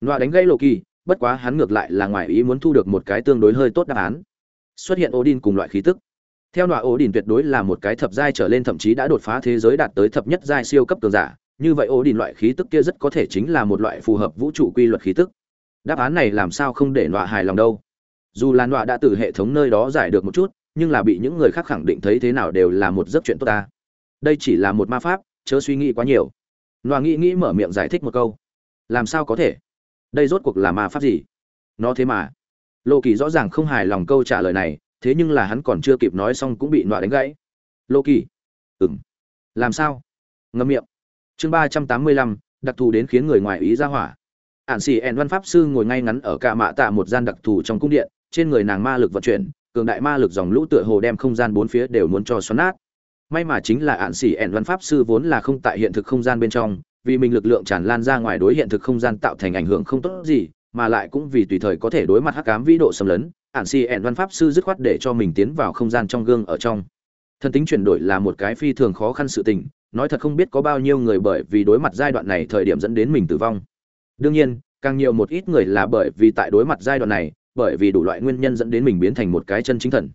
Nọa đánh gây lộ kỳ, bất quá hắn ngược lại là ngoài ý muốn thu được một cái tương đối hơi tốt đáp án. Xuất hiện Odin cùng loại khí tức. Theo nọa Odin tuyệt đối là một cái thập giai trở lên thậm chí đã đột phá thế giới đạt tới thập nhất giai siêu cấp cường giả, như vậy ổ đình loại khí tức kia rất có thể chính là một loại phù hợp vũ trụ quy luật khí tức. Đáp án này làm sao không để nọa hài lòng đâu. Dù là nọa đã từ hệ thống nơi đó giải được một chút nhưng là bị những người khác khẳng định thấy thế nào đều là một giấc chuyện tốt ta. Đây chỉ là một ma pháp chớ suy nghĩ quá nhiều. Nọa nghĩ nghĩ mở miệng giải thích một câu. Làm sao có thể? Đây rốt cuộc là ma pháp gì? Nó thế mà. Lộ kỳ rõ ràng không hài lòng câu trả lời này thế nhưng là hắn còn chưa kịp nói xong cũng bị nọa đánh gãy. Lô kỳ. Ừng làm sao? Ngâm miệng. Chương ba trăm tám mươi lăm, đặc thù đến khiến người ngoài ý ra hỏa. Ản xì ẹn văn pháp sư ngồi ngay ngắn ở cả mạ tạ một gian đặc thù trong cung điện, trên người nàng ma lực vận chuyển, cường đại ma lực dòng lũ tựa hồ đem không gian bốn phía đều muốn cho xoắn nát. May mà chính là ạn xỉ ẹn văn pháp sư vốn là không tại hiện thực không gian bên trong, vì mình lực lượng tràn lan ra ngoài đối hiện thực không gian tạo thành ảnh hưởng không tốt gì, mà lại cũng vì tùy thời có thể đối mặt hắc cám vĩ độ xâm lấn ạn xì ẹn văn pháp sư dứt khoát để cho mình tiến vào không gian trong gương ở trong. Thần tính chuyển đổi là một cái phi thường khó khăn sự tình, nói thật không biết có bao nhiêu người bởi vì đối mặt giai đoạn này thời điểm dẫn đến mình tử vong. Đương nhiên, càng nhiều một ít người là bởi vì tại đối mặt giai đoạn này, bởi vì đủ loại nguyên nhân dẫn đến mình biến thành một cái chân chính thần.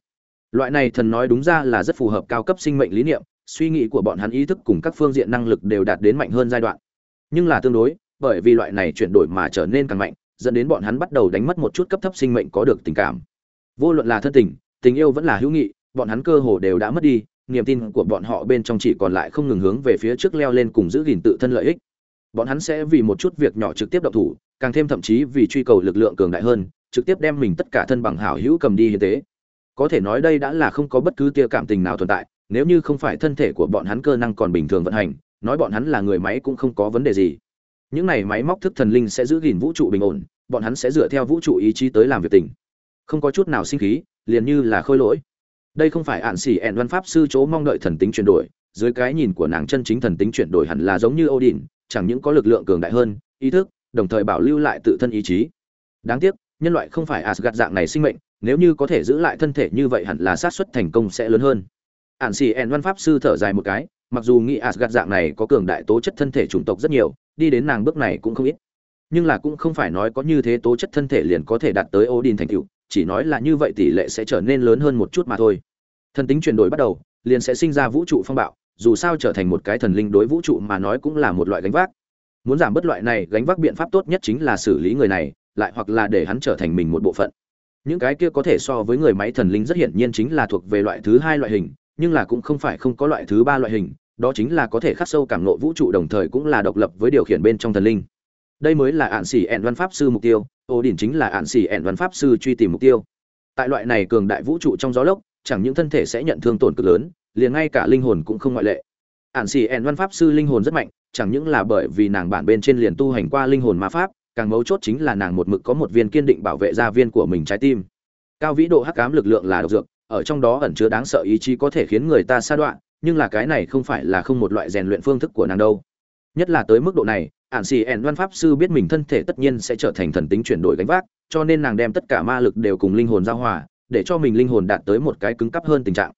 Loại này thần nói đúng ra là rất phù hợp cao cấp sinh mệnh lý niệm, suy nghĩ của bọn hắn ý thức cùng các phương diện năng lực đều đạt đến mạnh hơn giai đoạn. Nhưng là tương đối, bởi vì loại này chuyển đổi mà trở nên càng mạnh dẫn đến bọn hắn bắt đầu đánh mất một chút cấp thấp sinh mệnh có được tình cảm. Vô luận là thân tình tình yêu vẫn là hữu nghị, bọn hắn cơ hồ đều đã mất đi, niềm tin của bọn họ bên trong chỉ còn lại không ngừng hướng về phía trước leo lên cùng giữ gìn tự thân lợi ích. Bọn hắn sẽ vì một chút việc nhỏ trực tiếp động thủ, càng thêm thậm chí vì truy cầu lực lượng cường đại hơn, trực tiếp đem mình tất cả thân bằng hảo hữu cầm đi hiến tế. Có thể nói đây đã là không có bất cứ tia cảm tình nào tồn tại, nếu như không phải thân thể của bọn hắn cơ năng còn bình thường vận hành, nói bọn hắn là người máy cũng không có vấn đề gì những này máy móc thức thần linh sẽ giữ gìn vũ trụ bình ổn bọn hắn sẽ dựa theo vũ trụ ý chí tới làm việc tình. Không có chút nào sinh khí liền như là khôi lỗi. Đây không phải ạn xỉ ẹn văn pháp sư chỗ mong đợi thần tính chuyển đổi dưới cái nhìn của nàng chân chính thần tính chuyển đổi hẳn là giống như odin chẳng những có lực lượng cường đại hơn ý thức đồng thời bảo lưu lại tự thân ý chí. Đáng tiếc nhân loại không phải Asgard dạng này sinh mệnh, nếu như có thể giữ lại thân thể như vậy hẳn là xác suất thành công sẽ lớn hơn. Ản Sĩ En Văn pháp sư thở dài một cái, mặc dù nghĩ Asgard dạng này có cường đại tố chất thân thể chủng tộc rất nhiều, đi đến nàng bước này cũng không ít. Nhưng là cũng không phải nói có như thế tố chất thân thể liền có thể đạt tới Odin thành tựu, chỉ nói là như vậy tỷ lệ sẽ trở nên lớn hơn một chút mà thôi. Thần tính chuyển đổi bắt đầu, liền sẽ sinh ra vũ trụ phong bạo, dù sao trở thành một cái thần linh đối vũ trụ mà nói cũng là một loại gánh vác. Muốn giảm bớt loại này, gánh vác biện pháp tốt nhất chính là xử lý người này, lại hoặc là để hắn trở thành mình một bộ phận những cái kia có thể so với người máy thần linh rất hiển nhiên chính là thuộc về loại thứ hai loại hình nhưng là cũng không phải không có loại thứ ba loại hình đó chính là có thể khắc sâu cảm nộ vũ trụ đồng thời cũng là độc lập với điều khiển bên trong thần linh. Đây mới là ạn xỉ ẹn văn pháp sư mục tiêu, ô điển chính là ạn xỉ ẹn văn pháp sư truy tìm mục tiêu. Tại loại này cường đại vũ trụ trong gió lốc, chẳng những thân thể sẽ nhận thương tổn cực lớn, liền ngay cả linh hồn cũng không ngoại lệ. Ạn xỉ ẹn văn pháp sư linh hồn rất mạnh, chẳng những là bởi vì nàng bản bên trên liền tu hành qua linh hồn ma pháp, càng mấu chốt chính là nàng một mực có một viên kiên định bảo vệ gia viên của mình trái tim. Cao vĩ độ hắc ám lực lượng là độc dược, ở trong đó ẩn chứa đáng sợ ý chí có thể khiến người ta sa đoạn nhưng là cái này không phải là không một loại rèn luyện phương thức của nàng đâu. Nhất là tới mức độ này, ản xì ẻn văn pháp sư biết mình thân thể tất nhiên sẽ trở thành thần tính chuyển đổi gánh vác, cho nên nàng đem tất cả ma lực đều cùng linh hồn giao hòa, để cho mình linh hồn đạt tới một cái cứng cắp hơn tình trạng.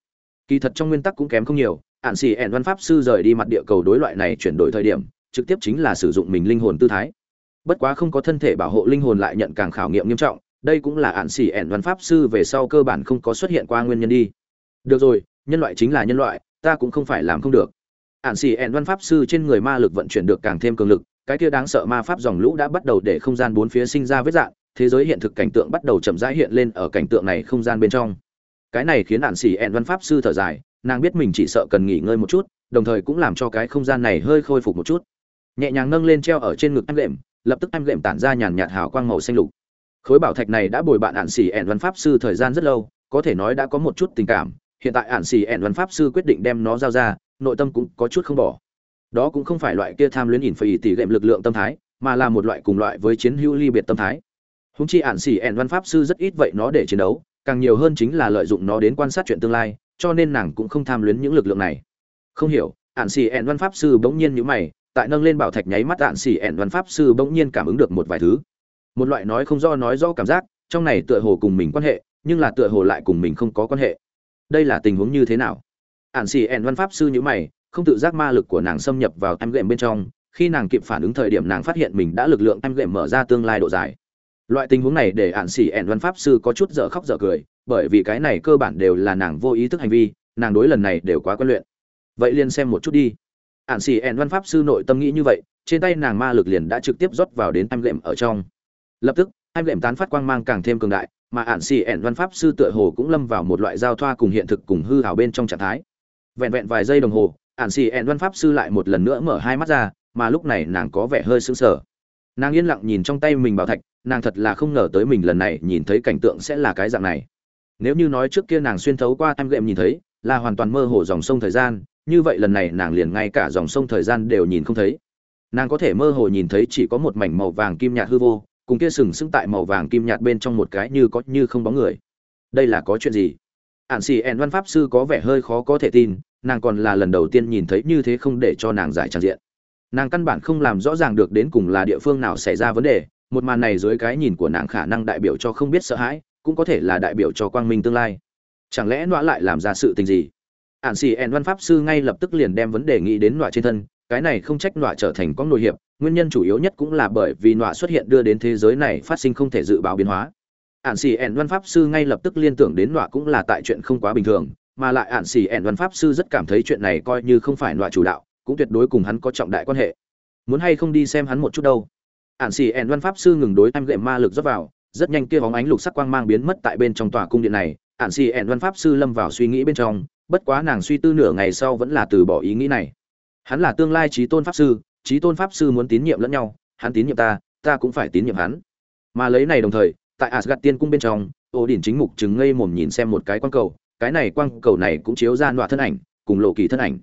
Kỳ thật trong nguyên tắc cũng kém không nhiều, ản xì ẻn văn pháp sư rời đi mặt địa cầu đối loại này chuyển đổi thời điểm, trực tiếp chính là sử dụng mình linh hồn tư thái. Bất quá không có thân thể bảo hộ linh hồn lại nhận càng khảo nghiệm nghiêm trọng, đây cũng là ạn xỉ ẻn văn pháp sư về sau cơ bản không có xuất hiện qua nguyên nhân đi. Được rồi, nhân loại chính là nhân loại ta cũng không phải làm không được. Ạn xì ẹn văn pháp sư trên người ma lực vận chuyển được càng thêm cường lực, cái kia đáng sợ ma pháp dòng lũ đã bắt đầu để không gian bốn phía sinh ra vết dạng, thế giới hiện thực cảnh tượng bắt đầu chậm rãi hiện lên ở cảnh tượng này không gian bên trong. Cái này khiến ạn xì ẹn văn pháp sư thở dài, nàng biết mình chỉ sợ cần nghỉ ngơi một chút, đồng thời cũng làm cho cái không gian này hơi khôi phục một chút. Nhẹ nhàng nâng lên treo ở trên ngực em lệm, lập tức em lệm tản ra nhàn nhạt hào quang màu xanh lục. Khối bảo thạch này đã bồi bạn ạn xì ẹn văn pháp sư thời gian rất lâu, có thể nói đã có một chút tình cảm hiện tại ạn xì ẹn văn pháp sư quyết định đem nó giao ra, nội tâm cũng có chút không bỏ. Đó cũng không phải loại kia tham luyến ỉn phải tỉ lệm lực lượng tâm thái, mà là một loại cùng loại với chiến hữu ly biệt tâm thái. Húng chi ạn xì ẹn văn pháp sư rất ít vậy nó để chiến đấu, càng nhiều hơn chính là lợi dụng nó đến quan sát chuyện tương lai, cho nên nàng cũng không tham luyến những lực lượng này. Không hiểu ạn xì ẹn văn pháp sư bỗng nhiên nhữ mày, tại nâng lên bảo thạch nháy mắt ạn xì ẹn văn pháp sư bỗng nhiên cảm ứng được một vài thứ. Một loại nói không do nói rõ cảm giác, trong này tựa hồ cùng mình quan hệ, nhưng là tựa hồ lại cùng mình không có quan hệ đây là tình huống như thế nào? Ạn xì ẹn văn pháp sư nhữ mày, không tự giác ma lực của nàng xâm nhập vào em gệm bên trong, khi nàng kịp phản ứng thời điểm nàng phát hiện mình đã lực lượng em gệm mở ra tương lai độ dài. Loại tình huống này để ạn xì ẹn văn pháp sư có chút dở khóc dở cười, bởi vì cái này cơ bản đều là nàng vô ý thức hành vi, nàng đối lần này đều quá quen luyện. Vậy liền xem một chút đi. Ạn xì ẹn văn pháp sư nội tâm nghĩ như vậy, trên tay nàng ma lực liền đã trực tiếp rót vào đến em lệm ở trong. Lập tức em lệm tán phát quang mang càng thêm cường đại mà ạn xì ẹn văn pháp sư tựa hồ cũng lâm vào một loại giao thoa cùng hiện thực cùng hư hào bên trong trạng thái. Vẹn vẹn vài giây đồng hồ ạn xì ẹn văn pháp sư lại một lần nữa mở hai mắt ra, mà lúc này nàng có vẻ hơi sững sờ. Nàng yên lặng nhìn trong tay mình bảo thạch, nàng thật là không ngờ tới mình lần này nhìn thấy cảnh tượng sẽ là cái dạng này. Nếu như nói trước kia nàng xuyên thấu qua em lệm nhìn thấy, là hoàn toàn mơ hồ dòng sông thời gian, như vậy lần này nàng liền ngay cả dòng sông thời gian đều nhìn không thấy. Nàng có thể mơ hồ nhìn thấy chỉ có một mảnh màu vàng kim nhạt hư vô cùng kia sừng sững tại màu vàng kim nhạt bên trong một cái như có như không bóng người. Đây là có chuyện gì? Ạn xì en văn pháp sư có vẻ hơi khó có thể tin, nàng còn là lần đầu tiên nhìn thấy như thế không để cho nàng giải trang diện. Nàng căn bản không làm rõ ràng được đến cùng là địa phương nào xảy ra vấn đề, một màn này dưới cái nhìn của nàng khả năng đại biểu cho không biết sợ hãi, cũng có thể là đại biểu cho quang minh tương lai. Chẳng lẽ nọa lại làm ra sự tình gì? Ạn xì en văn pháp sư ngay lập tức liền đem vấn đề nghĩ đến nọa trên thân cái này không trách nọa trở thành con nội hiệp, nguyên nhân chủ yếu nhất cũng là bởi vì nọa xuất hiện đưa đến thế giới này phát sinh không thể dự báo biến hóa. Ạn xì ẻn văn pháp sư ngay lập tức liên tưởng đến nọa cũng là tại chuyện không quá bình thường, mà lại ạn xì ẻn văn pháp sư rất cảm thấy chuyện này coi như không phải nọa chủ đạo, cũng tuyệt đối cùng hắn có trọng đại quan hệ. Muốn hay không đi xem hắn một chút đâu. Ạn xì ẻn văn pháp sư ngừng đối em gậy ma lực dốc vào, rất nhanh kia bóng ánh lục sắc quang mang biến mất tại bên trong tòa cung điện này. Ạn xì ẻn văn pháp sư lâm vào suy nghĩ bên trong, bất quá nàng suy tư nửa ngày sau vẫn là từ bỏ ý nghĩ này hắn là tương lai trí tôn pháp sư, trí tôn pháp sư muốn tín nhiệm lẫn nhau, hắn tín nhiệm ta ta cũng phải tín nhiệm hắn. Mà lấy này đồng thời, tại asgad tiên cung bên trong, ô đỉnh chính mục chứng ngây mồm nhìn xem một cái quang cầu, cái này quang cầu này cũng chiếu ra nọa thân ảnh, cùng lộ kỳ thân ảnh.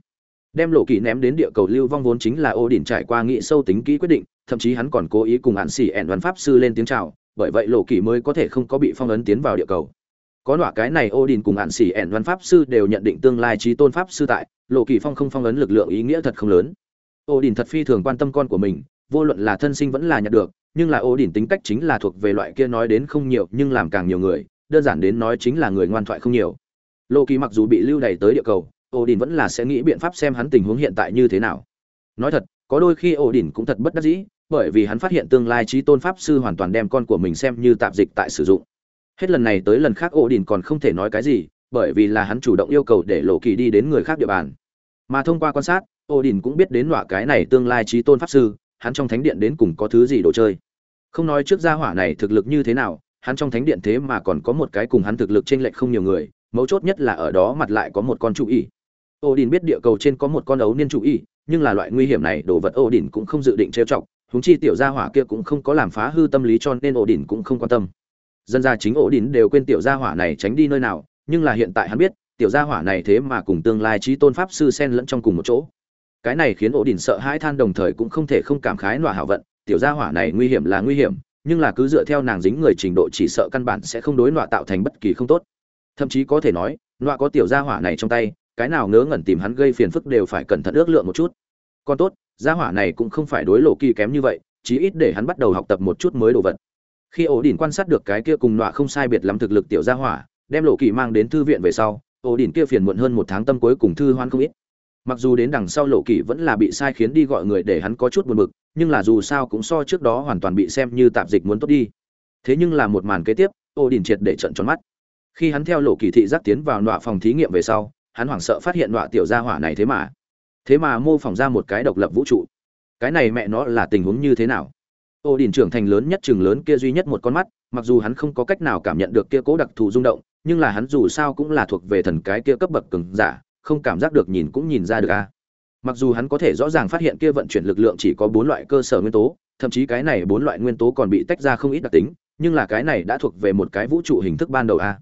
Đem lộ kỳ ném đến địa cầu lưu vong vốn chính là ô đỉnh trải qua nghị sâu tính kỹ quyết định, thậm chí hắn còn cố ý cùng hạn xỉ ẹn văn pháp sư lên tiếng chào, bởi vậy lộ kỳ mới có thể không có bị phong ấn tiến vào địa cầu có nọa cái này ô đình cùng hạn xỉ ẻn văn pháp sư đều nhận định tương lai trí tôn pháp sư tại, lộ kỳ phong không phong ấn lực lượng ý nghĩa thật không lớn. Ô đình thật phi thường quan tâm con của mình, vô luận là thân sinh vẫn là nhận được, nhưng là ô đình tính cách chính là thuộc về loại kia nói đến không nhiều nhưng làm càng nhiều người, đơn giản đến nói chính là người ngoan thoại không nhiều. Lộ kỳ mặc dù bị lưu đày tới địa cầu ô đình vẫn là sẽ nghĩ biện pháp xem hắn tình huống hiện tại như thế nào. Nói thật, có đôi khi ô đình cũng thật bất đắc dĩ, bởi vì hắn phát hiện tương lai trí tôn pháp sư hoàn toàn đem con của mình xem như tạp dịch tại sử dụng hết lần này tới lần khác ổ đình còn không thể nói cái gì, bởi vì là hắn chủ động yêu cầu để lộ kỳ đi đến người khác địa bàn. Mà thông qua quan sát ổ đình cũng biết đến loại cái này tương lai trí tôn pháp sư, hắn trong thánh điện đến cùng có thứ gì đồ chơi. Không nói trước gia hỏa này thực lực như thế nào, hắn trong thánh điện thế mà còn có một cái cùng hắn thực lực t r ê n lệch không nhiều người, mấu chốt nhất là ở đó mặt lại có một con chủ ý ổ đình biết địa cầu trên có một con ấu niên chủ ý nhưng là loại nguy hiểm này đồ vật ổ đình cũng không dự định trêu chọc húng chi tiểu gia hỏa kia cũng không có làm phá hư tâm lý cho nên ổ đình cũng không quan tâm dân gia chính ổ đỉnh đều quên tiểu gia hỏa này tránh đi nơi nào, nhưng là hiện tại hắn biết, tiểu gia hỏa này thế mà cùng tương lai trí tôn pháp sư xen lẫn trong cùng một chỗ. Cái này khiến ổ đỉnh sợ hãi than đồng thời cũng không thể không cảm khái nọa hảo vận, tiểu gia hỏa này nguy hiểm là nguy hiểm, nhưng là cứ dựa theo nàng dính người trình độ chỉ sợ căn bản sẽ không đối nọa tạo thành bất kỳ không tốt. Thậm chí có thể nói, nọa có tiểu gia hỏa này trong tay, cái nào ngớ ngẩn tìm hắn gây phiền phức đều phải cẩn thận ước lượng một chút. Còn tốt, gia hỏa này cũng không phải đối lộ kỳ kém như vậy, chí ít để hắn bắt đầu học tập một chút mới đồ vật khi ổ đỉnh quan sát được cái kia cùng nọa không sai biệt lắm thực lực tiểu gia hỏa, đem lộ kỳ mang đến thư viện về sau, ổ đỉnh kia phiền muộn hơn một tháng tâm cuối cùng thư hoan không ít. Mặc dù đến đằng sau lộ kỳ vẫn là bị sai khiến đi gọi người để hắn có chút buồn bực, nhưng là dù sao cũng so trước đó hoàn toàn bị xem như tạp dịch muốn tốt đi. Thế nhưng là một màn kế tiếp, ổ đỉnh triệt để trận tròn mắt. Khi hắn theo lộ kỳ thị giác tiến vào nọa phòng thí nghiệm về sau, hắn hoảng sợ phát hiện nọa tiểu gia hỏa này thế mà thế mà mô phỏng ra một cái độc lập vũ trụ. Cái này mẹ nó là tình huống như thế nào? Ô đình trưởng thành lớn nhất chừng lớn kia duy nhất một con mắt, mặc dù hắn không có cách nào cảm nhận được kia cố đặc thù rung động, nhưng là hắn dù sao cũng là thuộc về thần cái kia cấp bậc cường giả, không cảm giác được nhìn cũng nhìn ra được a. Mặc dù hắn có thể rõ ràng phát hiện kia vận chuyển lực lượng chỉ có bốn loại cơ sở nguyên tố, thậm chí cái này bốn loại nguyên tố còn bị tách ra không ít đặc tính, nhưng là cái này đã thuộc về một cái vũ trụ hình thức ban đầu a.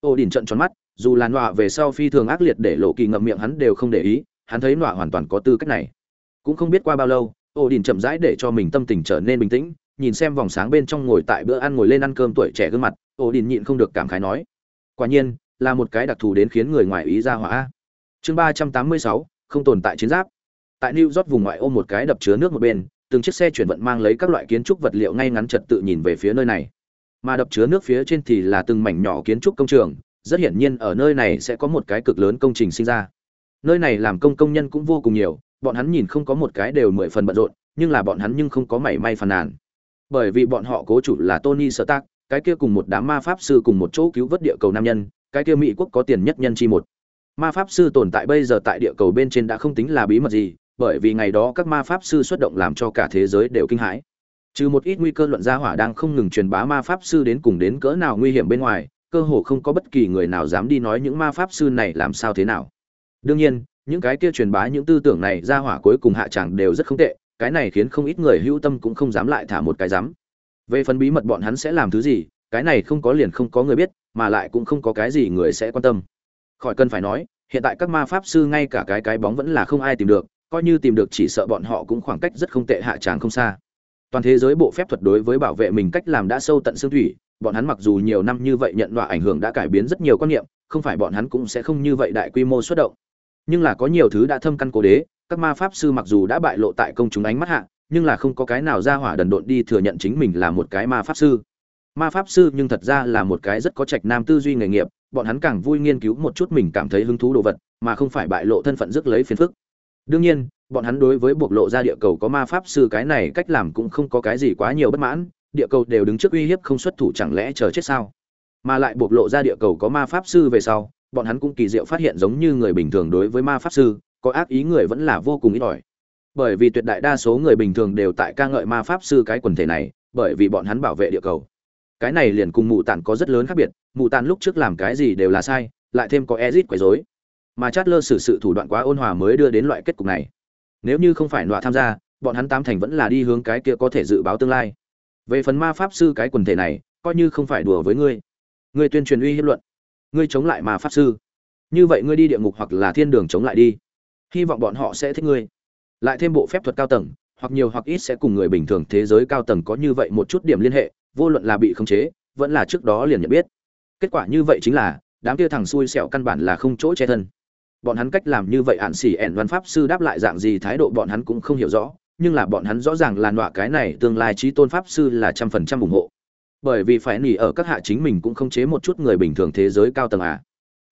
Ô đình trận tròn mắt, dù là nọa về sau phi thường ác liệt để lộ kỳ ngậm miệng hắn đều không để ý, hắn thấy nọa hoàn toàn có tư cách này. Cũng không biết qua bao lâu ổ đình chậm rãi để cho mình tâm tình trở nên bình tĩnh, nhìn xem vòng sáng bên trong ngồi tại bữa ăn ngồi lên ăn cơm tuổi trẻ gương mặt ổ đình nhịn không được cảm khái nói, quả nhiên, là một cái đặc thù đến khiến người ngoài ý ra hỏa chương ba trăm tám mươi sáu, không tồn tại chiến giáp. Tại new york vùng ngoại ô một cái đập chứa nước một bên, từng chiếc xe chuyển vận mang lấy các loại kiến trúc vật liệu ngay ngắn trật tự nhìn về phía nơi này. Mà đập chứa nước phía trên thì là từng mảnh nhỏ kiến trúc công trường, rất hiển nhiên ở nơi này sẽ có một cái cực lớn công trình sinh ra. Nơi này làm công công nhân cũng vô cùng nhiều bọn hắn nhìn không có một cái đều mười phần bận rộn, nhưng là bọn hắn nhưng không có mảy may phàn nàn. Bởi vì bọn họ cố chủ là tony stark, cái kia cùng một đám ma pháp sư cùng một chỗ cứu vớt địa cầu nam nhân, cái kia mỹ quốc có tiền nhất nhân chi một. Ma pháp sư tồn tại bây giờ tại địa cầu bên trên đã không tính là bí mật gì, bởi vì ngày đó các ma pháp sư xuất động làm cho cả thế giới đều kinh hãi. Trừ một ít nguy cơ luận gia hỏa đang không ngừng truyền bá ma pháp sư đến cùng đến cỡ nào nguy hiểm bên ngoài, cơ hồ không có bất kỳ người nào dám đi nói những ma pháp sư này làm sao thế nào. Đương nhiên những cái kia truyền bá những tư tưởng này ra hỏa cuối cùng hạ chẳng đều rất không tệ, cái này khiến không ít người hữu tâm cũng không dám lại thả một cái dám. Về phần bí mật bọn hắn sẽ làm thứ gì, cái này không có liền không có người biết, mà lại cũng không có cái gì người sẽ quan tâm. Khỏi cần phải nói, hiện tại các ma pháp sư ngay cả cái cái bóng vẫn là không ai tìm được, coi như tìm được chỉ sợ bọn họ cũng khoảng cách rất không tệ hạ tràng không xa. Toàn thế giới bộ phép thuật đối với bảo vệ mình cách làm đã sâu tận xương thủy, bọn hắn mặc dù nhiều năm như vậy nhận loại ảnh hưởng đã cải biến rất nhiều quan niệm, không phải bọn hắn cũng sẽ không như vậy đại quy mô xuất động nhưng là có nhiều thứ đã thâm căn cố đế, các ma pháp sư mặc dù đã bại lộ tại công chúng ánh mắt hạ, nhưng là không có cái nào ra hỏa đần độn đi thừa nhận chính mình là một cái ma pháp sư. Ma pháp sư nhưng thật ra là một cái rất có trạch nam tư duy nghề nghiệp, bọn hắn càng vui nghiên cứu một chút mình cảm thấy hứng thú đồ vật, mà không phải bại lộ thân phận rước lấy phiền phức. Đương nhiên, bọn hắn đối với bộc lộ ra địa cầu có ma pháp sư cái này cách làm cũng không có cái gì quá nhiều bất mãn, địa cầu đều đứng trước uy hiếp không xuất thủ chẳng lẽ chờ chết sao? Mà lại bộc lộ ra địa cầu có ma pháp sư về sau bọn hắn cũng kỳ diệu phát hiện giống như người bình thường đối với ma pháp sư, có ác ý người vẫn là vô cùng ít ỏi. Bởi vì tuyệt đại đa số người bình thường đều tại ca ngợi ma pháp sư cái quần thể này, bởi vì bọn hắn bảo vệ địa cầu. Cái này liền cùng mụ tàn có rất lớn khác biệt, mụ tàn lúc trước làm cái gì đều là sai, lại thêm có ezit quấy rối. Mà chát lơ xử sự thủ đoạn quá ôn hòa mới đưa đến loại kết cục này. Nếu như không phải nọa tham gia, bọn hắn tám thành vẫn là đi hướng cái kia có thể dự báo tương lai. Về phần ma pháp sư cái quần thể này, coi như không phải đùa với ngươi. Ngươi tuyên truyền uy hiếp luận ngươi chống lại mà pháp sư. Như vậy ngươi đi địa ngục hoặc là thiên đường chống lại đi. Hy vọng bọn họ sẽ thích ngươi. Lại thêm bộ phép thuật cao tầng, hoặc nhiều hoặc ít sẽ cùng người bình thường thế giới cao tầng có như vậy một chút điểm liên hệ, vô luận là bị khống chế, vẫn là trước đó liền nhận biết. Kết quả như vậy chính là, đám kia thằng xui xẻo căn bản là không chỗ che thân. Bọn hắn cách làm như vậy ạn xỉ ẻn văn pháp sư đáp lại dạng gì thái độ bọn hắn cũng không hiểu rõ, nhưng là bọn hắn rõ ràng là nọa cái này tương lai trí tôn pháp sư là trăm phần trăm ủng hộ bởi vì phải nỉ ở các hạ chính mình cũng không chế một chút người bình thường thế giới cao tầng à.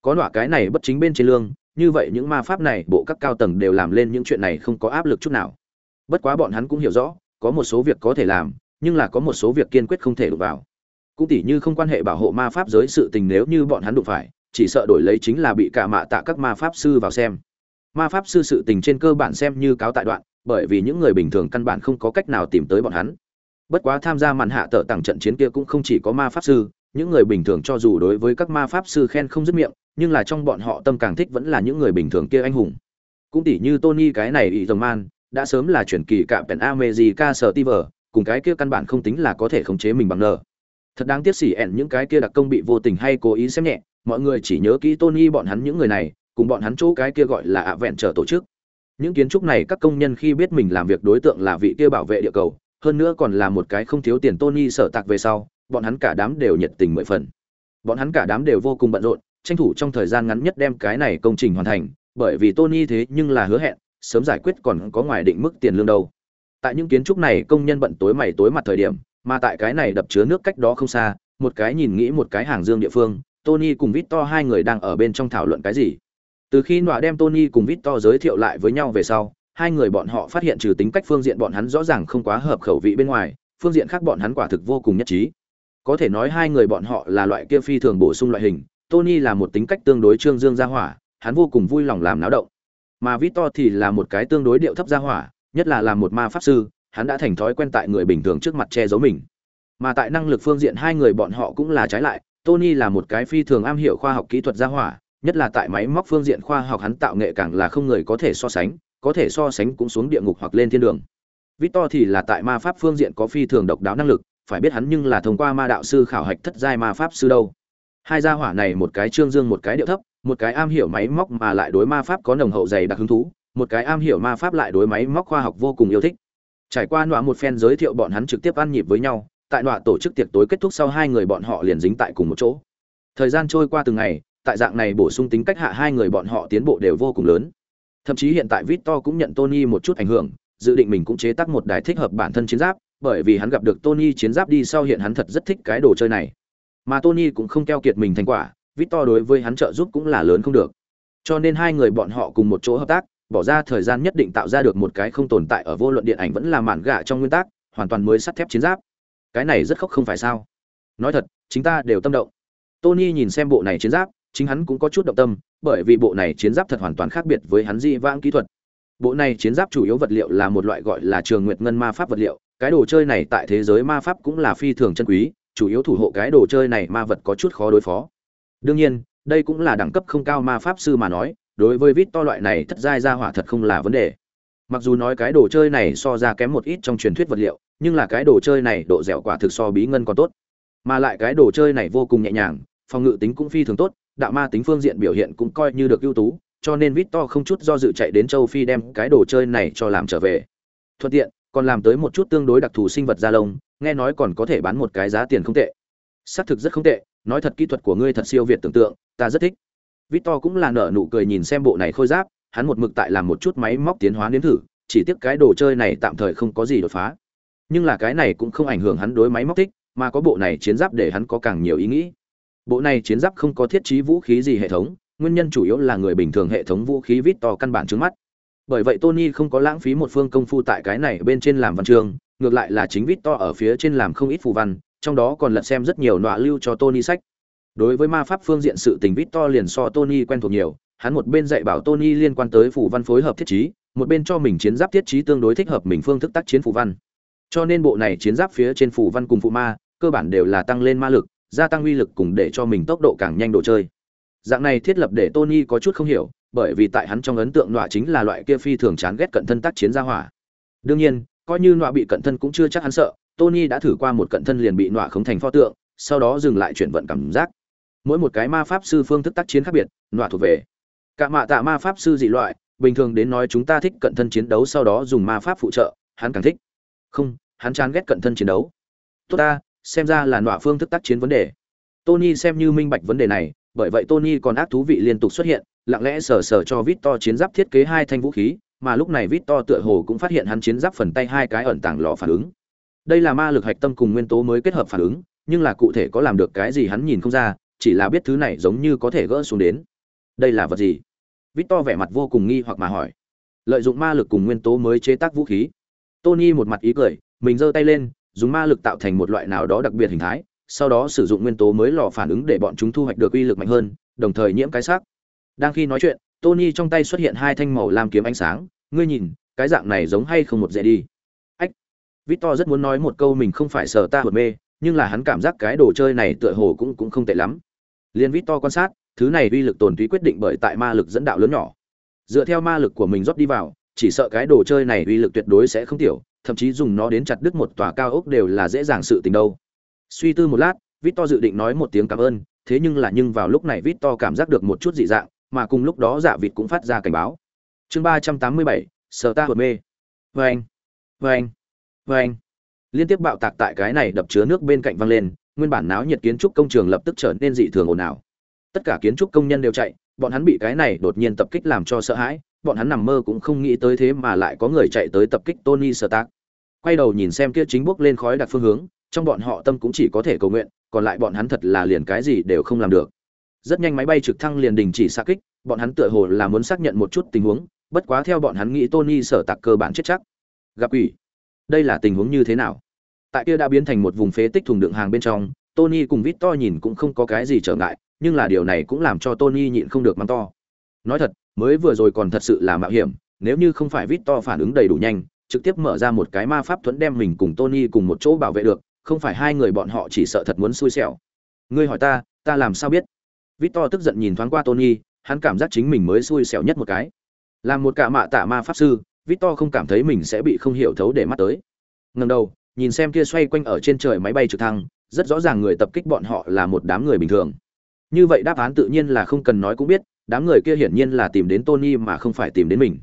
Có nọa cái này bất chính bên trên lương, như vậy những ma pháp này bộ các cao tầng đều làm lên những chuyện này không có áp lực chút nào. Bất quá bọn hắn cũng hiểu rõ, có một số việc có thể làm, nhưng là có một số việc kiên quyết không thể đụng vào. Cũng tỉ như không quan hệ bảo hộ ma pháp giới sự tình nếu như bọn hắn đụng phải, chỉ sợ đổi lấy chính là bị cả mạ tạ các ma pháp sư vào xem. Ma pháp sư sự tình trên cơ bản xem như cáo tại đoạn, bởi vì những người bình thường căn bản không có cách nào tìm tới bọn hắn bất quá tham gia màn hạ tở tặng trận chiến kia cũng không chỉ có ma pháp sư, những người bình thường cho dù đối với các ma pháp sư khen không dứt miệng, nhưng là trong bọn họ tâm càng thích vẫn là những người bình thường kia anh hùng. Cũng tỉ như tony cái này ý dòng man, đã sớm là chuyển kỳ cạm pèn amejica sở tiver cùng cái kia căn bản không tính là có thể khống chế mình bằng nợ thật đáng tiếc xỉ ẹn những cái kia đặc công bị vô tình hay cố ý xem nhẹ, mọi người chỉ nhớ kỹ tony bọn hắn những người này, cùng bọn hắn chỗ cái kia gọi là ạ vẹn trở tổ chức. Những kiến trúc này các công nhân khi biết mình làm việc đối tượng là vị kia bảo vệ địa cầu hơn nữa còn là một cái không thiếu tiền tony sở tạc về sau, bọn hắn cả đám đều nhiệt tình mười phần. Bọn hắn cả đám đều vô cùng bận rộn, tranh thủ trong thời gian ngắn nhất đem cái này công trình hoàn thành, bởi vì tony thế nhưng là hứa hẹn, sớm giải quyết còn có ngoài định mức tiền lương đâu. Tại những kiến trúc này công nhân bận tối mày tối mặt thời điểm, mà tại cái này đập chứa nước cách đó không xa, một cái nhìn nghĩ một cái hàng dương địa phương, tony cùng victor hai người đang ở bên trong thảo luận cái gì. Từ khi nọa đem tony cùng victor giới thiệu lại với nhau về sau hai người bọn họ phát hiện trừ tính cách phương diện bọn hắn rõ ràng không quá hợp khẩu vị bên ngoài, phương diện khác bọn hắn quả thực vô cùng nhất trí. Có thể nói hai người bọn họ là loại kia phi thường bổ sung loại hình, tony là một tính cách tương đối trương dương gia hỏa, hắn vô cùng vui lòng làm náo động. Mà victor thì là một cái tương đối điệu thấp gia hỏa, nhất là làm một ma pháp sư, hắn đã thành thói quen tại người bình thường trước mặt che giấu mình. Mà tại năng lực phương diện hai người bọn họ cũng là trái lại, tony là một cái phi thường am hiểu khoa học kỹ thuật gia hỏa, nhất là tại máy móc phương diện khoa học hắn tạo nghệ càng là không người có thể so sánh có thể so sánh cũng xuống địa ngục hoặc lên thiên đường. Victor thì là tại ma pháp phương diện có phi thường độc đáo năng lực, phải biết hắn nhưng là thông qua ma đạo sư khảo hạch thất giai ma pháp sư đâu. Hai gia hỏa này một cái trương dương một cái điệu thấp, một cái am hiểu máy móc mà lại đối ma pháp có nồng hậu dày đặc hứng thú, một cái am hiểu ma pháp lại đối máy móc khoa học vô cùng yêu thích. Trải qua nọa một phen giới thiệu bọn hắn trực tiếp ăn nhịp với nhau, tại nọa tổ chức tiệc tối kết thúc sau hai người bọn họ liền dính tại cùng một chỗ. Thời gian trôi qua từng ngày, tại dạng này bổ sung tính cách hạ hai người bọn họ tiến bộ đều vô cùng lớn thậm chí hiện tại victor cũng nhận tony một chút ảnh hưởng, dự định mình cũng chế tác một đài thích hợp bản thân chiến giáp, bởi vì hắn gặp được tony chiến giáp đi sau hiện hắn thật rất thích cái đồ chơi này. Mà tony cũng không keo kiệt mình thành quả, victor đối với hắn trợ giúp cũng là lớn không được. Cho nên hai người bọn họ cùng một chỗ hợp tác, bỏ ra thời gian nhất định tạo ra được một cái không tồn tại ở vô luận điện ảnh vẫn là mạn gạ trong nguyên tắc, hoàn toàn mới sắt thép chiến giáp. Cái này rất khóc không phải sao? Nói thật, chính ta đều tâm động. Tony nhìn xem bộ này chiến giáp chính hắn cũng có chút động tâm, bởi vì bộ này chiến giáp thật hoàn toàn khác biệt với hắn di vãng kỹ thuật. Bộ này chiến giáp chủ yếu vật liệu là một loại gọi là trường nguyệt ngân ma pháp vật liệu, cái đồ chơi này tại thế giới ma pháp cũng là phi thường chân quý, chủ yếu thủ hộ cái đồ chơi này ma vật có chút khó đối phó. Đương nhiên, đây cũng là đẳng cấp không cao ma pháp sư mà nói, đối với vít to loại này thất giai ra hỏa thật không là vấn đề. Mặc dù nói cái đồ chơi này so ra kém một ít trong truyền thuyết vật liệu, nhưng là cái đồ chơi này độ dẻo quả thực so bí ngân còn tốt. Mà lại cái đồ chơi này vô cùng nhẹ nhàng, phòng ngự tính cũng phi thường tốt đạo ma tính phương diện biểu hiện cũng coi như được ưu tú cho nên Victor không chút do dự chạy đến châu Phi đem cái đồ chơi này cho làm trở về. Thuận tiện, còn làm tới một chút tương đối đặc thù sinh vật da lông, nghe nói còn có thể bán một cái giá tiền không tệ. Xác thực rất không tệ, nói thật kỹ thuật của ngươi thật siêu việt tưởng tượng, ta rất thích. Victor cũng là nở nụ cười nhìn xem bộ này khôi giáp, hắn một mực tại làm một chút máy móc tiến hóa nếm thử, chỉ tiếc cái đồ chơi này tạm thời không có gì đột phá. Nhưng là cái này cũng không ảnh hưởng hắn đối máy móc thích, mà có bộ này chiến giáp để hắn có càng nhiều ý nghĩ. Bộ này chiến giáp không có thiết trí vũ khí gì hệ thống, nguyên nhân chủ yếu là người bình thường hệ thống vũ khí vít to căn bản trước mắt. Bởi vậy tony không có lãng phí một phương công phu tại cái này bên trên làm văn chương ngược lại là chính vít to ở phía trên làm không ít phù văn trong đó còn lật xem rất nhiều nọa lưu cho tony sách. Đối với ma pháp phương diện sự tình vít to liền so tony quen thuộc nhiều hắn một bên dạy bảo tony liên quan tới phù văn phối hợp thiết trí một bên cho mình chiến giáp thiết trí tương đối thích hợp mình phương thức tác chiến phù văn. Cho nên bộ này chiến giáp phía trên phù văn cùng phụ ma cơ bản đều là tăng lên ma lực gia tăng uy lực cùng để cho mình tốc độ càng nhanh độ chơi. Dạng này thiết lập để tony có chút không hiểu, bởi vì tại hắn trong ấn tượng nọa chính là loại kia phi thường chán ghét cận thân tác chiến gia hỏa. Đương nhiên, coi như nọa bị cận thân cũng chưa chắc hắn sợ, tony đã thử qua một cận thân liền bị nọa khống thành pho tượng, sau đó dừng lại chuyển vận cảm giác. Mỗi một cái ma pháp sư phương thức tác chiến khác biệt, nọa thuộc về. Cả mạ tạ ma pháp sư dị loại, bình thường đến nói chúng ta thích cận thân chiến đấu sau đó dùng ma pháp phụ trợ, hắn càng thích. Không, hắn chán ghét cận thân chiến đấu. Tốt ta xem ra là nọa phương thức tác chiến vấn đề tony xem như minh bạch vấn đề này bởi vậy Tony còn ác thú vị liên tục xuất hiện, lặng lẽ sờ sờ cho Victor chiến giáp thiết kế hai thanh vũ khí, mà lúc này Victor tựa hồ cũng phát hiện hắn chiến giáp phần tay hai cái ẩn tàng lò phản ứng. Đây là ma lực hạch tâm cùng nguyên tố mới kết hợp phản ứng, nhưng là cụ thể có làm được cái gì hắn nhìn không ra, chỉ là biết thứ này giống như có thể gỡ xuống đến. Đây là vật gì? Victor vẻ mặt vô cùng nghi hoặc mà hỏi. Lợi dụng ma lực cùng nguyên tố mới chế tác vũ khí. Tony một mặt ý cười, mình giơ tay lên, dùng ma lực tạo thành một loại nào đó đặc biệt hình thái, sau đó sử dụng nguyên tố mới lò phản ứng để bọn chúng thu hoạch được uy lực mạnh hơn, đồng thời nhiễm cái xác. Đang khi nói chuyện, Tony trong tay xuất hiện hai thanh màu lam kiếm ánh sáng, ngươi nhìn, cái dạng này giống hay không một dễ đi. Ách. Victor rất muốn nói một câu mình không phải sợ ta hột mê, nhưng là hắn cảm giác cái đồ chơi này tựa hồ cũng cũng không tệ lắm. Liên Victor quan sát, thứ này uy lực tồn túy quyết định bởi tại ma lực dẫn đạo lớn nhỏ. Dựa theo ma lực của mình rót đi vào, chỉ sợ cái đồ chơi này uy lực tuyệt đối sẽ không tiểu, thậm chí dùng nó đến chặt đứt một tòa cao ốc đều là dễ dàng sự tình đâu. Suy tư một lát, Victor dự định nói một tiếng cảm ơn, thế nhưng là nhưng vào lúc này Victor cảm giác được một chút dị dạng, mà cùng lúc đó Dạ Vịt cũng phát ra cảnh báo. Chương ba trăm tám mươi bảy, Sở ta mê. Wen, Wen, Wen. Liên tiếp bạo tạc tại cái này đập chứa nước bên cạnh vang lên, nguyên bản náo nhiệt kiến trúc công trường lập tức trở nên dị thường ồn ào. Tất cả kiến trúc công nhân đều chạy, bọn hắn bị cái này đột nhiên tập kích làm cho sợ hãi, bọn hắn nằm mơ cũng không nghĩ tới thế mà lại có người chạy tới tập kích Tony Stark. Quay đầu nhìn xem kia chính bước lên khói đặt phương hướng, trong bọn họ tâm cũng chỉ có thể cầu nguyện còn lại bọn hắn thật là liền cái gì đều không làm được. Rất nhanh máy bay trực thăng liền đình chỉ xạ kích bọn hắn tựa hồ là muốn xác nhận một chút tình huống bất quá theo bọn hắn nghĩ tony sở tạc cơ bản chết chắc. Gặp ủy đây là tình huống như thế nào? Tại kia đã biến thành một vùng phế tích thùng đựng hàng bên trong tony cùng Victor nhìn cũng không có cái gì trở ngại nhưng là điều này cũng làm cho tony nhịn không được mắng to. Nói thật mới vừa rồi còn thật sự là mạo hiểm, nếu như không phải vít to phản ứng đầy đủ nhanh, trực tiếp mở ra một cái ma pháp thuẫn đem mình cùng tony cùng một chỗ bảo vệ được, không phải hai người bọn họ chỉ sợ thật muốn xui xẻo. Ngươi hỏi ta ta làm sao biết? Victor tức giận nhìn thoáng qua tony, hắn cảm giác chính mình mới xui xẻo nhất một cái. Làm một cả mạ tạ ma pháp sư, victor không cảm thấy mình sẽ bị không hiểu thấu để mắt tới. Ngần đầu, nhìn xem kia xoay quanh ở trên trời máy bay trực thăng, rất rõ ràng người tập kích bọn họ là một đám người bình thường. Như vậy đáp án tự nhiên là không cần nói cũng biết đám người kia hiển nhiên là tìm đến tony mà không phải tìm đến mình.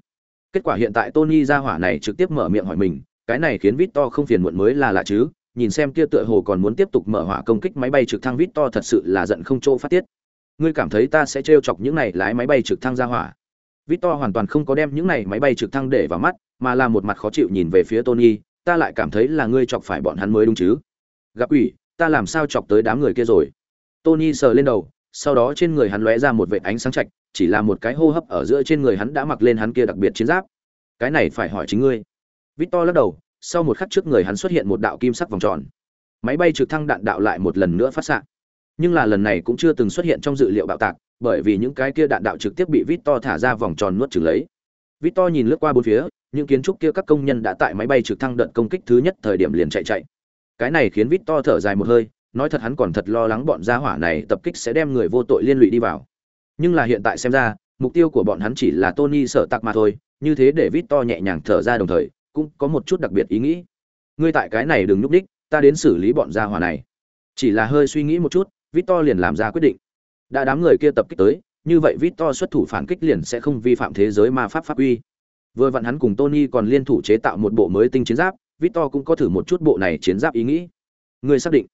Kết quả hiện tại tony ra hỏa này trực tiếp mở miệng hỏi mình, cái này khiến victor không phiền muộn mới là lạ chứ, nhìn xem kia tựa hồ còn muốn tiếp tục mở hỏa công kích máy bay trực thăng Victor thật sự là giận không chỗ phát tiết. Ngươi cảm thấy ta sẽ trêu chọc những này lái máy bay trực thăng ra hỏa. Victor hoàn toàn không có đem những này máy bay trực thăng để vào mắt, mà là một mặt khó chịu nhìn về phía tony, ta lại cảm thấy là ngươi chọc phải bọn hắn mới đúng chứ. Gặp ủy ta làm sao chọc tới đám người kia rồi? Tony sờ lên đầu sau đó trên người hắn lóe ra một vệt ánh sáng chạch chỉ là một cái hô hấp ở giữa trên người hắn đã mặc lên hắn kia đặc biệt chiến giáp. Cái này phải hỏi chính ngươi. Victor lắc đầu, sau một khắc trước người hắn xuất hiện một đạo kim sắc vòng tròn. Máy bay trực thăng đạn đạo lại một lần nữa phát xạ. Nhưng là lần này cũng chưa từng xuất hiện trong dự liệu bạo tạc, bởi vì những cái kia đạn đạo trực tiếp bị Victor thả ra vòng tròn nuốt chửng lấy. Victor nhìn lướt qua bốn phía, những kiến trúc kia các công nhân đã tại máy bay trực thăng đợt công kích thứ nhất thời điểm liền chạy chạy. Cái này khiến victor thở dài một hơi nói thật hắn còn thật lo lắng bọn gia hỏa này tập kích sẽ đem người vô tội liên lụy đi vào. Nhưng là hiện tại xem ra, mục tiêu của bọn hắn chỉ là tony sợ tạc mà thôi, như thế để victor nhẹ nhàng thở ra đồng thời, cũng có một chút đặc biệt ý nghĩ. Ngươi tại cái này đừng nhúc đích, ta đến xử lý bọn gia hỏa này. Chỉ là hơi suy nghĩ một chút, victor liền làm ra quyết định. Đã đám người kia tập kích tới, như vậy victor xuất thủ phản kích liền sẽ không vi phạm thế giới ma pháp pháp uy. Vừa vặn hắn cùng tony còn liên thủ chế tạo một bộ mới tinh chiến giáp, victor cũng có thử một chút bộ này chiến giáp ý nghĩ. Ngươi xác định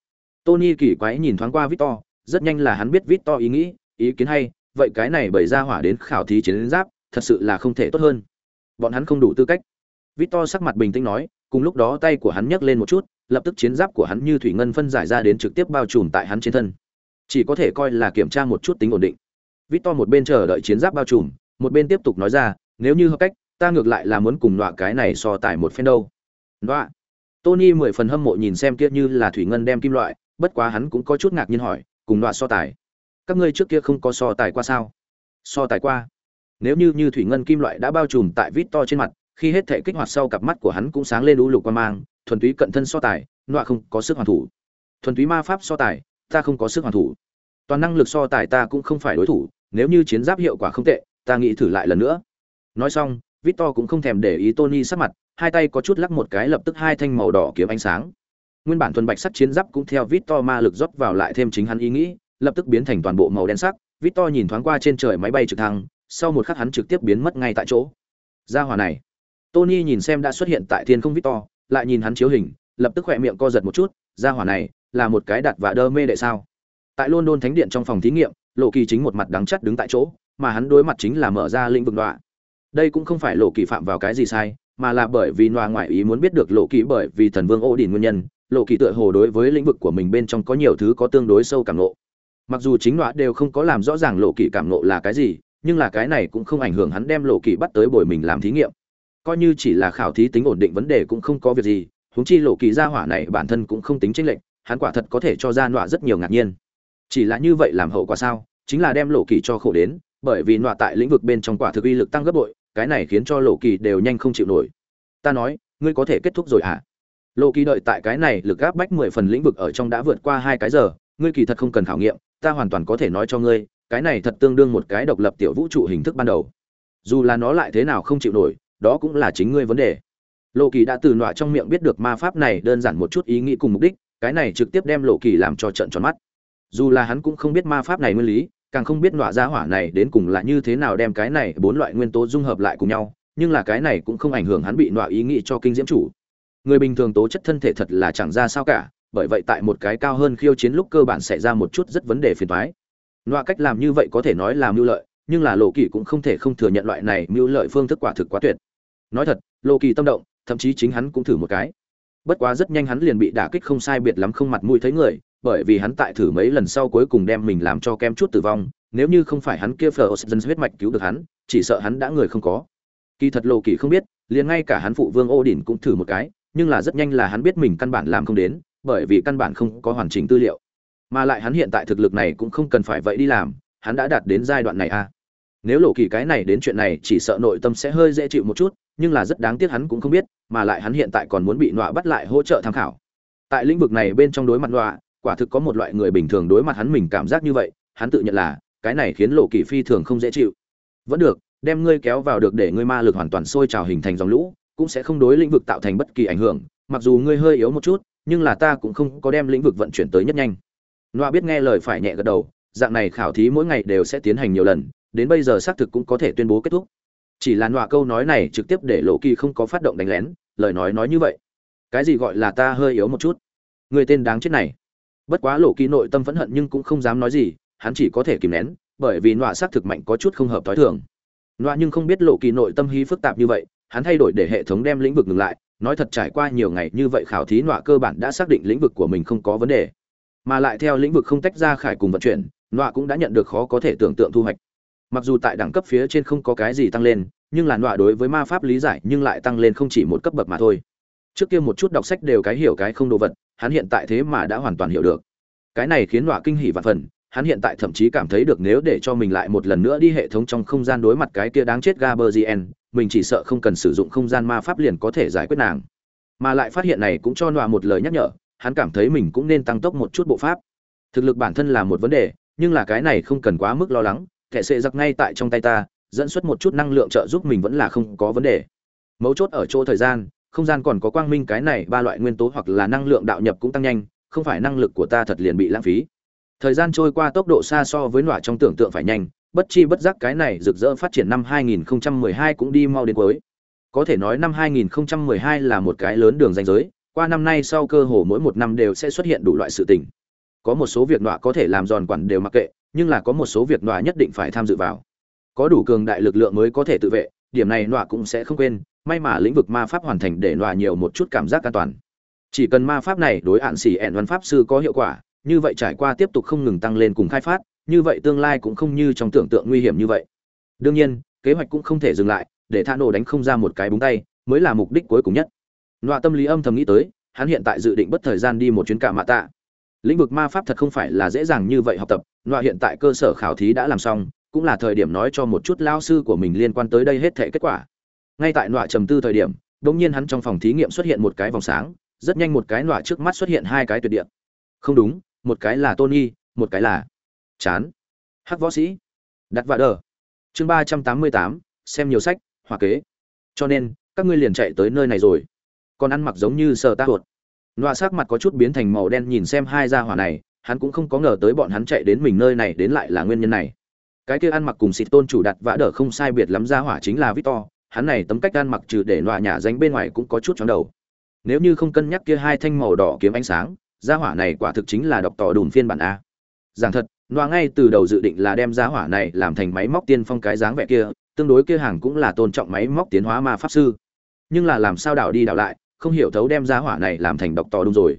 tony kỳ quái nhìn thoáng qua victor, rất nhanh là hắn biết victor ý nghĩ, ý kiến hay, vậy cái này bởi ra hỏa đến khảo thí chiến giáp, thật sự là không thể tốt hơn. Bọn hắn không đủ tư cách. Victor sắc mặt bình tĩnh nói, cùng lúc đó tay của hắn nhấc lên một chút, lập tức chiến giáp của hắn như thủy ngân phân giải ra đến trực tiếp bao trùm tại hắn trên thân. Chỉ có thể coi là kiểm tra một chút tính ổn định. Victor một bên chờ đợi chiến giáp bao trùm, một bên tiếp tục nói ra, nếu như hợp cách, ta ngược lại là muốn cùng nọa cái này so tài một phen đâu. Nọa. tony mười phần hâm mộ nhìn xem kia như là thủy ngân đem kim loại bất quá hắn cũng có chút ngạc nhiên hỏi, cùng đoạn so tài. Các ngươi trước kia không có so tài qua sao? So tài qua. Nếu như như thủy ngân kim loại đã bao trùm tại vít to trên mặt, khi hết thể kích hoạt sau cặp mắt của hắn cũng sáng lên u lục quan mang, thuần túy cận thân so tài nọa không có sức hoàn thủ. Thuần túy ma pháp so tài, ta không có sức hoàn thủ. Toàn năng lực so tài ta cũng không phải đối thủ, nếu như chiến giáp hiệu quả không tệ, ta nghĩ thử lại lần nữa. Nói xong, vít to cũng không thèm để ý tony sắc mặt, hai tay có chút lắc một cái lập tức hai thanh màu đỏ kiếm ánh sáng nguyên bản thuần bạch sắc chiến giáp cũng theo victor ma lực rót vào lại thêm chính hắn ý nghĩ, lập tức biến thành toàn bộ màu đen sắc. Victor nhìn thoáng qua trên trời máy bay trực thăng, sau một khắc hắn trực tiếp biến mất ngay tại chỗ. Gia hỏa này. Tony nhìn xem đã xuất hiện tại thiên không victor, lại nhìn hắn chiếu hình, lập tức khỏe miệng co giật một chút. Gia hỏa này, là một cái đặt và đơ mê đệ sao? Tại london thánh điện trong phòng thí nghiệm, lộ kỳ chính một mặt đắng chắt đứng tại chỗ, mà hắn đối mặt chính là mở ra lĩnh vực đọa. Đây cũng không phải lộ kỳ phạm vào cái gì sai, mà là bởi vì noa ngoại ý muốn biết được lộ kỳ bởi vì thần vương ô đình nguyên nhân lộ kỳ tựa hồ đối với lĩnh vực của mình bên trong có nhiều thứ có tương đối sâu cảm nộ mặc dù chính loại đều không có làm rõ ràng lộ kỳ cảm nộ là cái gì, nhưng là cái này cũng không ảnh hưởng hắn đem lộ kỳ bắt tới bồi mình làm thí nghiệm. Coi như chỉ là khảo thí tính ổn định vấn đề cũng không có việc gì, huống chi lộ kỳ gia hỏa này bản thân cũng không tính tranh lệch, hắn quả thật có thể cho ra nọa rất nhiều ngạc nhiên. Chỉ là như vậy làm hậu quả sao? Chính là đem lộ kỳ cho khổ đến, bởi vì nọa tại lĩnh vực bên trong quả thực uy lực tăng gấp bội, cái này khiến cho lộ kỳ đều nhanh không chịu nổi. Ta nói, ngươi có thể kết thúc rồi hả? Lộ kỳ đợi tại cái này lực gáp bách mười phần lĩnh vực ở trong đã vượt qua hai cái giờ, ngươi kỳ thật không cần khảo nghiệm, ta hoàn toàn có thể nói cho ngươi, cái này thật tương đương một cái độc lập tiểu vũ trụ hình thức ban đầu. Dù là nó lại thế nào không chịu nổi, đó cũng là chính ngươi vấn đề. Lộ kỳ đã từ nọa trong miệng biết được ma pháp này đơn giản một chút ý nghĩ cùng mục đích, cái này trực tiếp đem lộ kỳ làm cho trận tròn mắt. Dù là hắn cũng không biết ma pháp này nguyên lý, càng không biết nọa ra hỏa này đến cùng là như thế nào đem cái này bốn loại nguyên tố dung hợp lại cùng nhau, nhưng là cái này cũng không ảnh hưởng hắn bị nọa ý nghĩ cho kinh diễm chủ người bình thường tố chất thân thể thật là chẳng ra sao cả, bởi vậy tại một cái cao hơn khiêu chiến lúc cơ bản xảy ra một chút rất vấn đề phiền toái. Loại cách làm như vậy có thể nói là mưu lợi, nhưng là lộ kỳ cũng không thể không thừa nhận loại này mưu lợi phương thức quả thực quá tuyệt. Nói thật, lộ kỳ tâm động, thậm chí chính hắn cũng thử một cái. Bất quá rất nhanh hắn liền bị đả kích không sai biệt lắm không mặt mũi thấy người, bởi vì hắn tại thử mấy lần sau cuối cùng đem mình làm cho kem chút tử vong, nếu như không phải hắn kia phờ dân huyết mạch cứu được hắn, chỉ sợ hắn đã người không có. Kỳ thật lộ kỳ không biết, liền ngay cả hắn phụ vương ô đỉnh cũng thử một cái nhưng là rất nhanh là hắn biết mình căn bản làm không đến, bởi vì căn bản không có hoàn chỉnh tư liệu. Mà lại hắn hiện tại thực lực này cũng không cần phải vậy đi làm, hắn đã đạt đến giai đoạn này à. Nếu lộ kỳ cái này đến chuyện này chỉ sợ nội tâm sẽ hơi dễ chịu một chút, nhưng là rất đáng tiếc hắn cũng không biết, mà lại hắn hiện tại còn muốn bị nọa bắt lại hỗ trợ tham khảo. Tại lĩnh vực này bên trong đối mặt nọa, quả thực có một loại người bình thường đối mặt hắn mình cảm giác như vậy, hắn tự nhận là, cái này khiến lộ kỳ phi thường không dễ chịu. Vẫn được, đem ngươi kéo vào được để ngươi ma lực hoàn toàn sôi trào hình thành dòng lũ cũng sẽ không đối lĩnh vực tạo thành bất kỳ ảnh hưởng, mặc dù ngươi hơi yếu một chút, nhưng là ta cũng không có đem lĩnh vực vận chuyển tới nhất nhanh. Noa biết nghe lời phải nhẹ gật đầu, dạng này khảo thí mỗi ngày đều sẽ tiến hành nhiều lần, đến bây giờ xác thực cũng có thể tuyên bố kết thúc. Chỉ là nọa câu nói này trực tiếp để lộ kỳ không có phát động đánh lén, lời nói nói như vậy. Cái gì gọi là ta hơi yếu một chút? Người tên đáng chết này. Bất quá lộ kỳ nội tâm phẫn hận nhưng cũng không dám nói gì, hắn chỉ có thể kìm nén, bởi vì nọa xác thực mạnh có chút không hợp t h o i thường. Nọa nhưng không biết lộ kỳ nội tâm hí phức tạp như vậy hắn thay đổi để hệ thống đem lĩnh vực ngừng lại nói thật trải qua nhiều ngày như vậy khảo thí nọa cơ bản đã xác định lĩnh vực của mình không có vấn đề. Mà lại theo lĩnh vực không tách ra khải cùng vận chuyển nọa cũng đã nhận được khó có thể tưởng tượng thu hoạch. Mặc dù tại đẳng cấp phía trên không có cái gì tăng lên nhưng là nọa đối với ma pháp lý giải nhưng lại tăng lên không chỉ một cấp bậc mà thôi. Trước kia một chút đọc sách đều cái hiểu cái không đồ vật hắn hiện tại thế mà đã hoàn toàn hiểu được. Cái này khiến nọa kinh hỉ vạn phần hắn hiện tại thậm chí cảm thấy được nếu để cho mình lại một lần nữa đi hệ thống trong không gian đối mặt cái kia đáng chết Gaberzien, mình chỉ sợ không cần sử dụng không gian ma pháp liền có thể giải quyết nàng. Mà lại phát hiện này cũng cho nọa một lời nhắc nhở, hắn cảm thấy mình cũng nên tăng tốc một chút bộ pháp. Thực lực bản thân là một vấn đề, nhưng là cái này không cần quá mức lo lắng, kẻ sệ giặc ngay tại trong tay ta, dẫn xuất một chút năng lượng trợ giúp mình vẫn là không có vấn đề. Mấu chốt ở chỗ thời gian, không gian còn có quang minh cái này ba loại nguyên tố hoặc là năng lượng đạo nhập cũng tăng nhanh, không phải năng lực của ta thật liền bị lãng phí. Thời gian trôi qua tốc độ xa so với nọa trong tưởng tượng phải nhanh bất chi bất giác cái này rực rỡ phát triển năm 2012 cũng đi mau đến cuối. Có thể nói năm 2012 là một cái lớn đường danh giới, qua năm nay sau cơ hồ mỗi một năm đều sẽ xuất hiện đủ loại sự tình. Có một số việc nọa có thể làm giòn quản đều mặc kệ, nhưng là có một số việc nọa nhất định phải tham dự vào. Có đủ cường đại lực lượng mới có thể tự vệ, điểm này nọa cũng sẽ không quên, may mà lĩnh vực ma pháp hoàn thành để nọa nhiều một chút cảm giác an toàn. Chỉ cần ma pháp này đối hạn sĩ ẹn văn pháp sư có hiệu quả, như vậy trải qua tiếp tục không ngừng tăng lên cùng khai phát như vậy tương lai cũng không như trong tưởng tượng nguy hiểm như vậy. Đương nhiên, kế hoạch cũng không thể dừng lại, để tha nổ đánh không ra một cái búng tay, mới là mục đích cuối cùng nhất. Nọa tâm lý âm thầm nghĩ tới, hắn hiện tại dự định bất thời gian đi một chuyến cả mạ tạ. Lĩnh vực ma pháp thật không phải là dễ dàng như vậy học tập, nọa hiện tại cơ sở khảo thí đã làm xong, cũng là thời điểm nói cho một chút lao sư của mình liên quan tới đây hết thể kết quả. Ngay tại nọa trầm tư thời điểm đ ỗ n g nhiên hắn trong phòng thí nghiệm xuất hiện một cái vòng sáng, rất nhanh một cái nọa trước mắt xuất hiện hai cái tuyệt địa. Không đúng, một cái là tony, một cái là chán. Hắc võ sĩ. Đặt vạ đờ. Chương ba trăm tám mươi tám, xem nhiều sách hòa kế. Cho nên, các ngươi liền chạy tới nơi này rồi. Còn ăn mặc giống như sờ ta hột nọa sắc mặt có chút biến thành màu đen nhìn xem hai gia hỏa này, hắn cũng không có ngờ tới bọn hắn chạy đến mình nơi này đến lại là nguyên nhân này. Cái kia ăn mặc cùng xịt tôn chủ đặt vã đỡ không sai biệt lắm gia hỏa chính là victor, hắn này tấm cách ăn mặc trừ để nọa nhả danh bên ngoài cũng có chút chóng đầu. Nếu như không cân nhắc kia hai thanh màu đỏ kiếm ánh sáng, gia hỏa này quả thực chính là độc tỏ đùn phiên bản a. Giảng thật Noa ngay từ đầu dự định là đem giá hỏa này làm thành máy móc tiên phong cái dáng vẻ kia, tương đối kia hàng cũng là tôn trọng máy móc tiến hóa ma pháp sư. Nhưng là làm sao đảo đi đảo lại, không hiểu thấu đem giá hỏa này làm thành độc tỏ đúng rồi.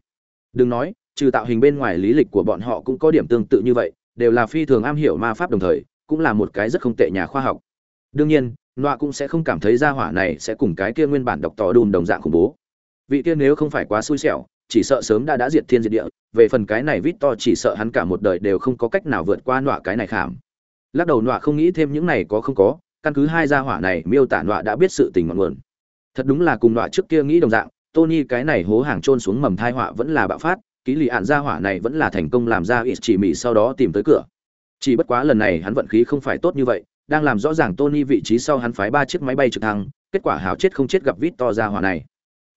Đừng nói, trừ tạo hình bên ngoài lý lịch của bọn họ cũng có điểm tương tự như vậy, đều là phi thường am hiểu ma pháp đồng thời, cũng là một cái rất không tệ nhà khoa học. Đương nhiên Noa cũng sẽ không cảm thấy gia hỏa này sẽ cùng cái kia nguyên bản độc tỏ đùm đồng dạng khủng bố. Vị kia nếu không phải quá xui xẻo chỉ sợ sớm đã đã diệt thiên diệt địa, về phần cái này vít to chỉ sợ hắn cả một đời đều không có cách nào vượt qua nọa cái này khảm. Lắc đầu nọa không nghĩ thêm những này có không có, căn cứ hai gia hỏa này, miêu tả nọa đã biết sự tình ngọn nguồn. Thật đúng là cùng nọa trước kia nghĩ đồng dạng, tony cái này hố hàng trôn xuống mầm thai họa vẫn là bạo phát, ký lì ạn gia hỏa này vẫn là thành công làm ra ít chỉ mị sau đó tìm tới cửa. Chỉ bất quá lần này hắn vận khí không phải tốt như vậy, đang làm rõ ràng tony vị trí sau hắn phái ba chiếc máy bay trực thăng, kết quả hào chết không chết gặp vít to gia hỏa này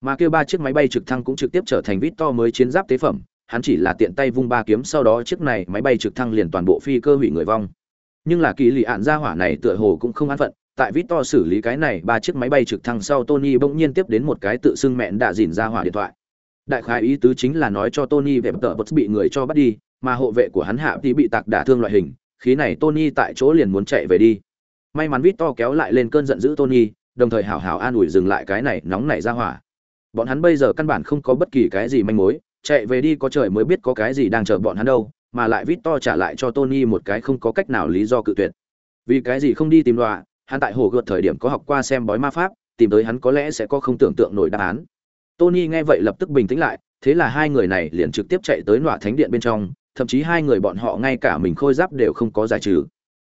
mà kêu ba chiếc máy bay trực thăng cũng trực tiếp trở thành vít to mới chiến giáp tế phẩm hắn chỉ là tiện tay vung ba kiếm sau đó chiếc này máy bay trực thăng liền toàn bộ phi cơ hủy người vong nhưng là kỳ lì ạn gia hỏa này tựa hồ cũng không an phận tại Victor xử lý cái này ba chiếc máy bay trực thăng sau Tony bỗng nhiên tiếp đến một cái tự xưng mẹn đã dỉn ra hỏa điện thoại. Đại khái ý tứ chính là nói cho Tony về tợ bất bị người cho bắt đi, mà hộ vệ của hắn hạ thì bị tạc đả thương loại hình, khí này Tony tại chỗ liền muốn chạy về đi. May mắn Victor kéo lại lên cơn giận dữ Tony, đồng thời hảo hảo an ủi dừng lại cái này nóng nảy ra hỏa. Bọn hắn bây giờ căn bản không có bất kỳ cái gì manh mối, chạy về đi có trời mới biết có cái gì đang chờ bọn hắn đâu, mà lại vít to trả lại cho Tony một cái không có cách nào lý do cự tuyệt. Vì cái gì không đi tìm đọa, hắn tại hồ gợt thời điểm có học qua xem bói ma pháp tìm tới hắn có lẽ sẽ có không tưởng tượng nổi đáp án tony nghe vậy lập tức bình tĩnh lại thế là hai người này liền trực tiếp chạy tới nọa thánh điện bên trong thậm chí hai người bọn họ ngay cả mình khôi giáp đều không có giải trừ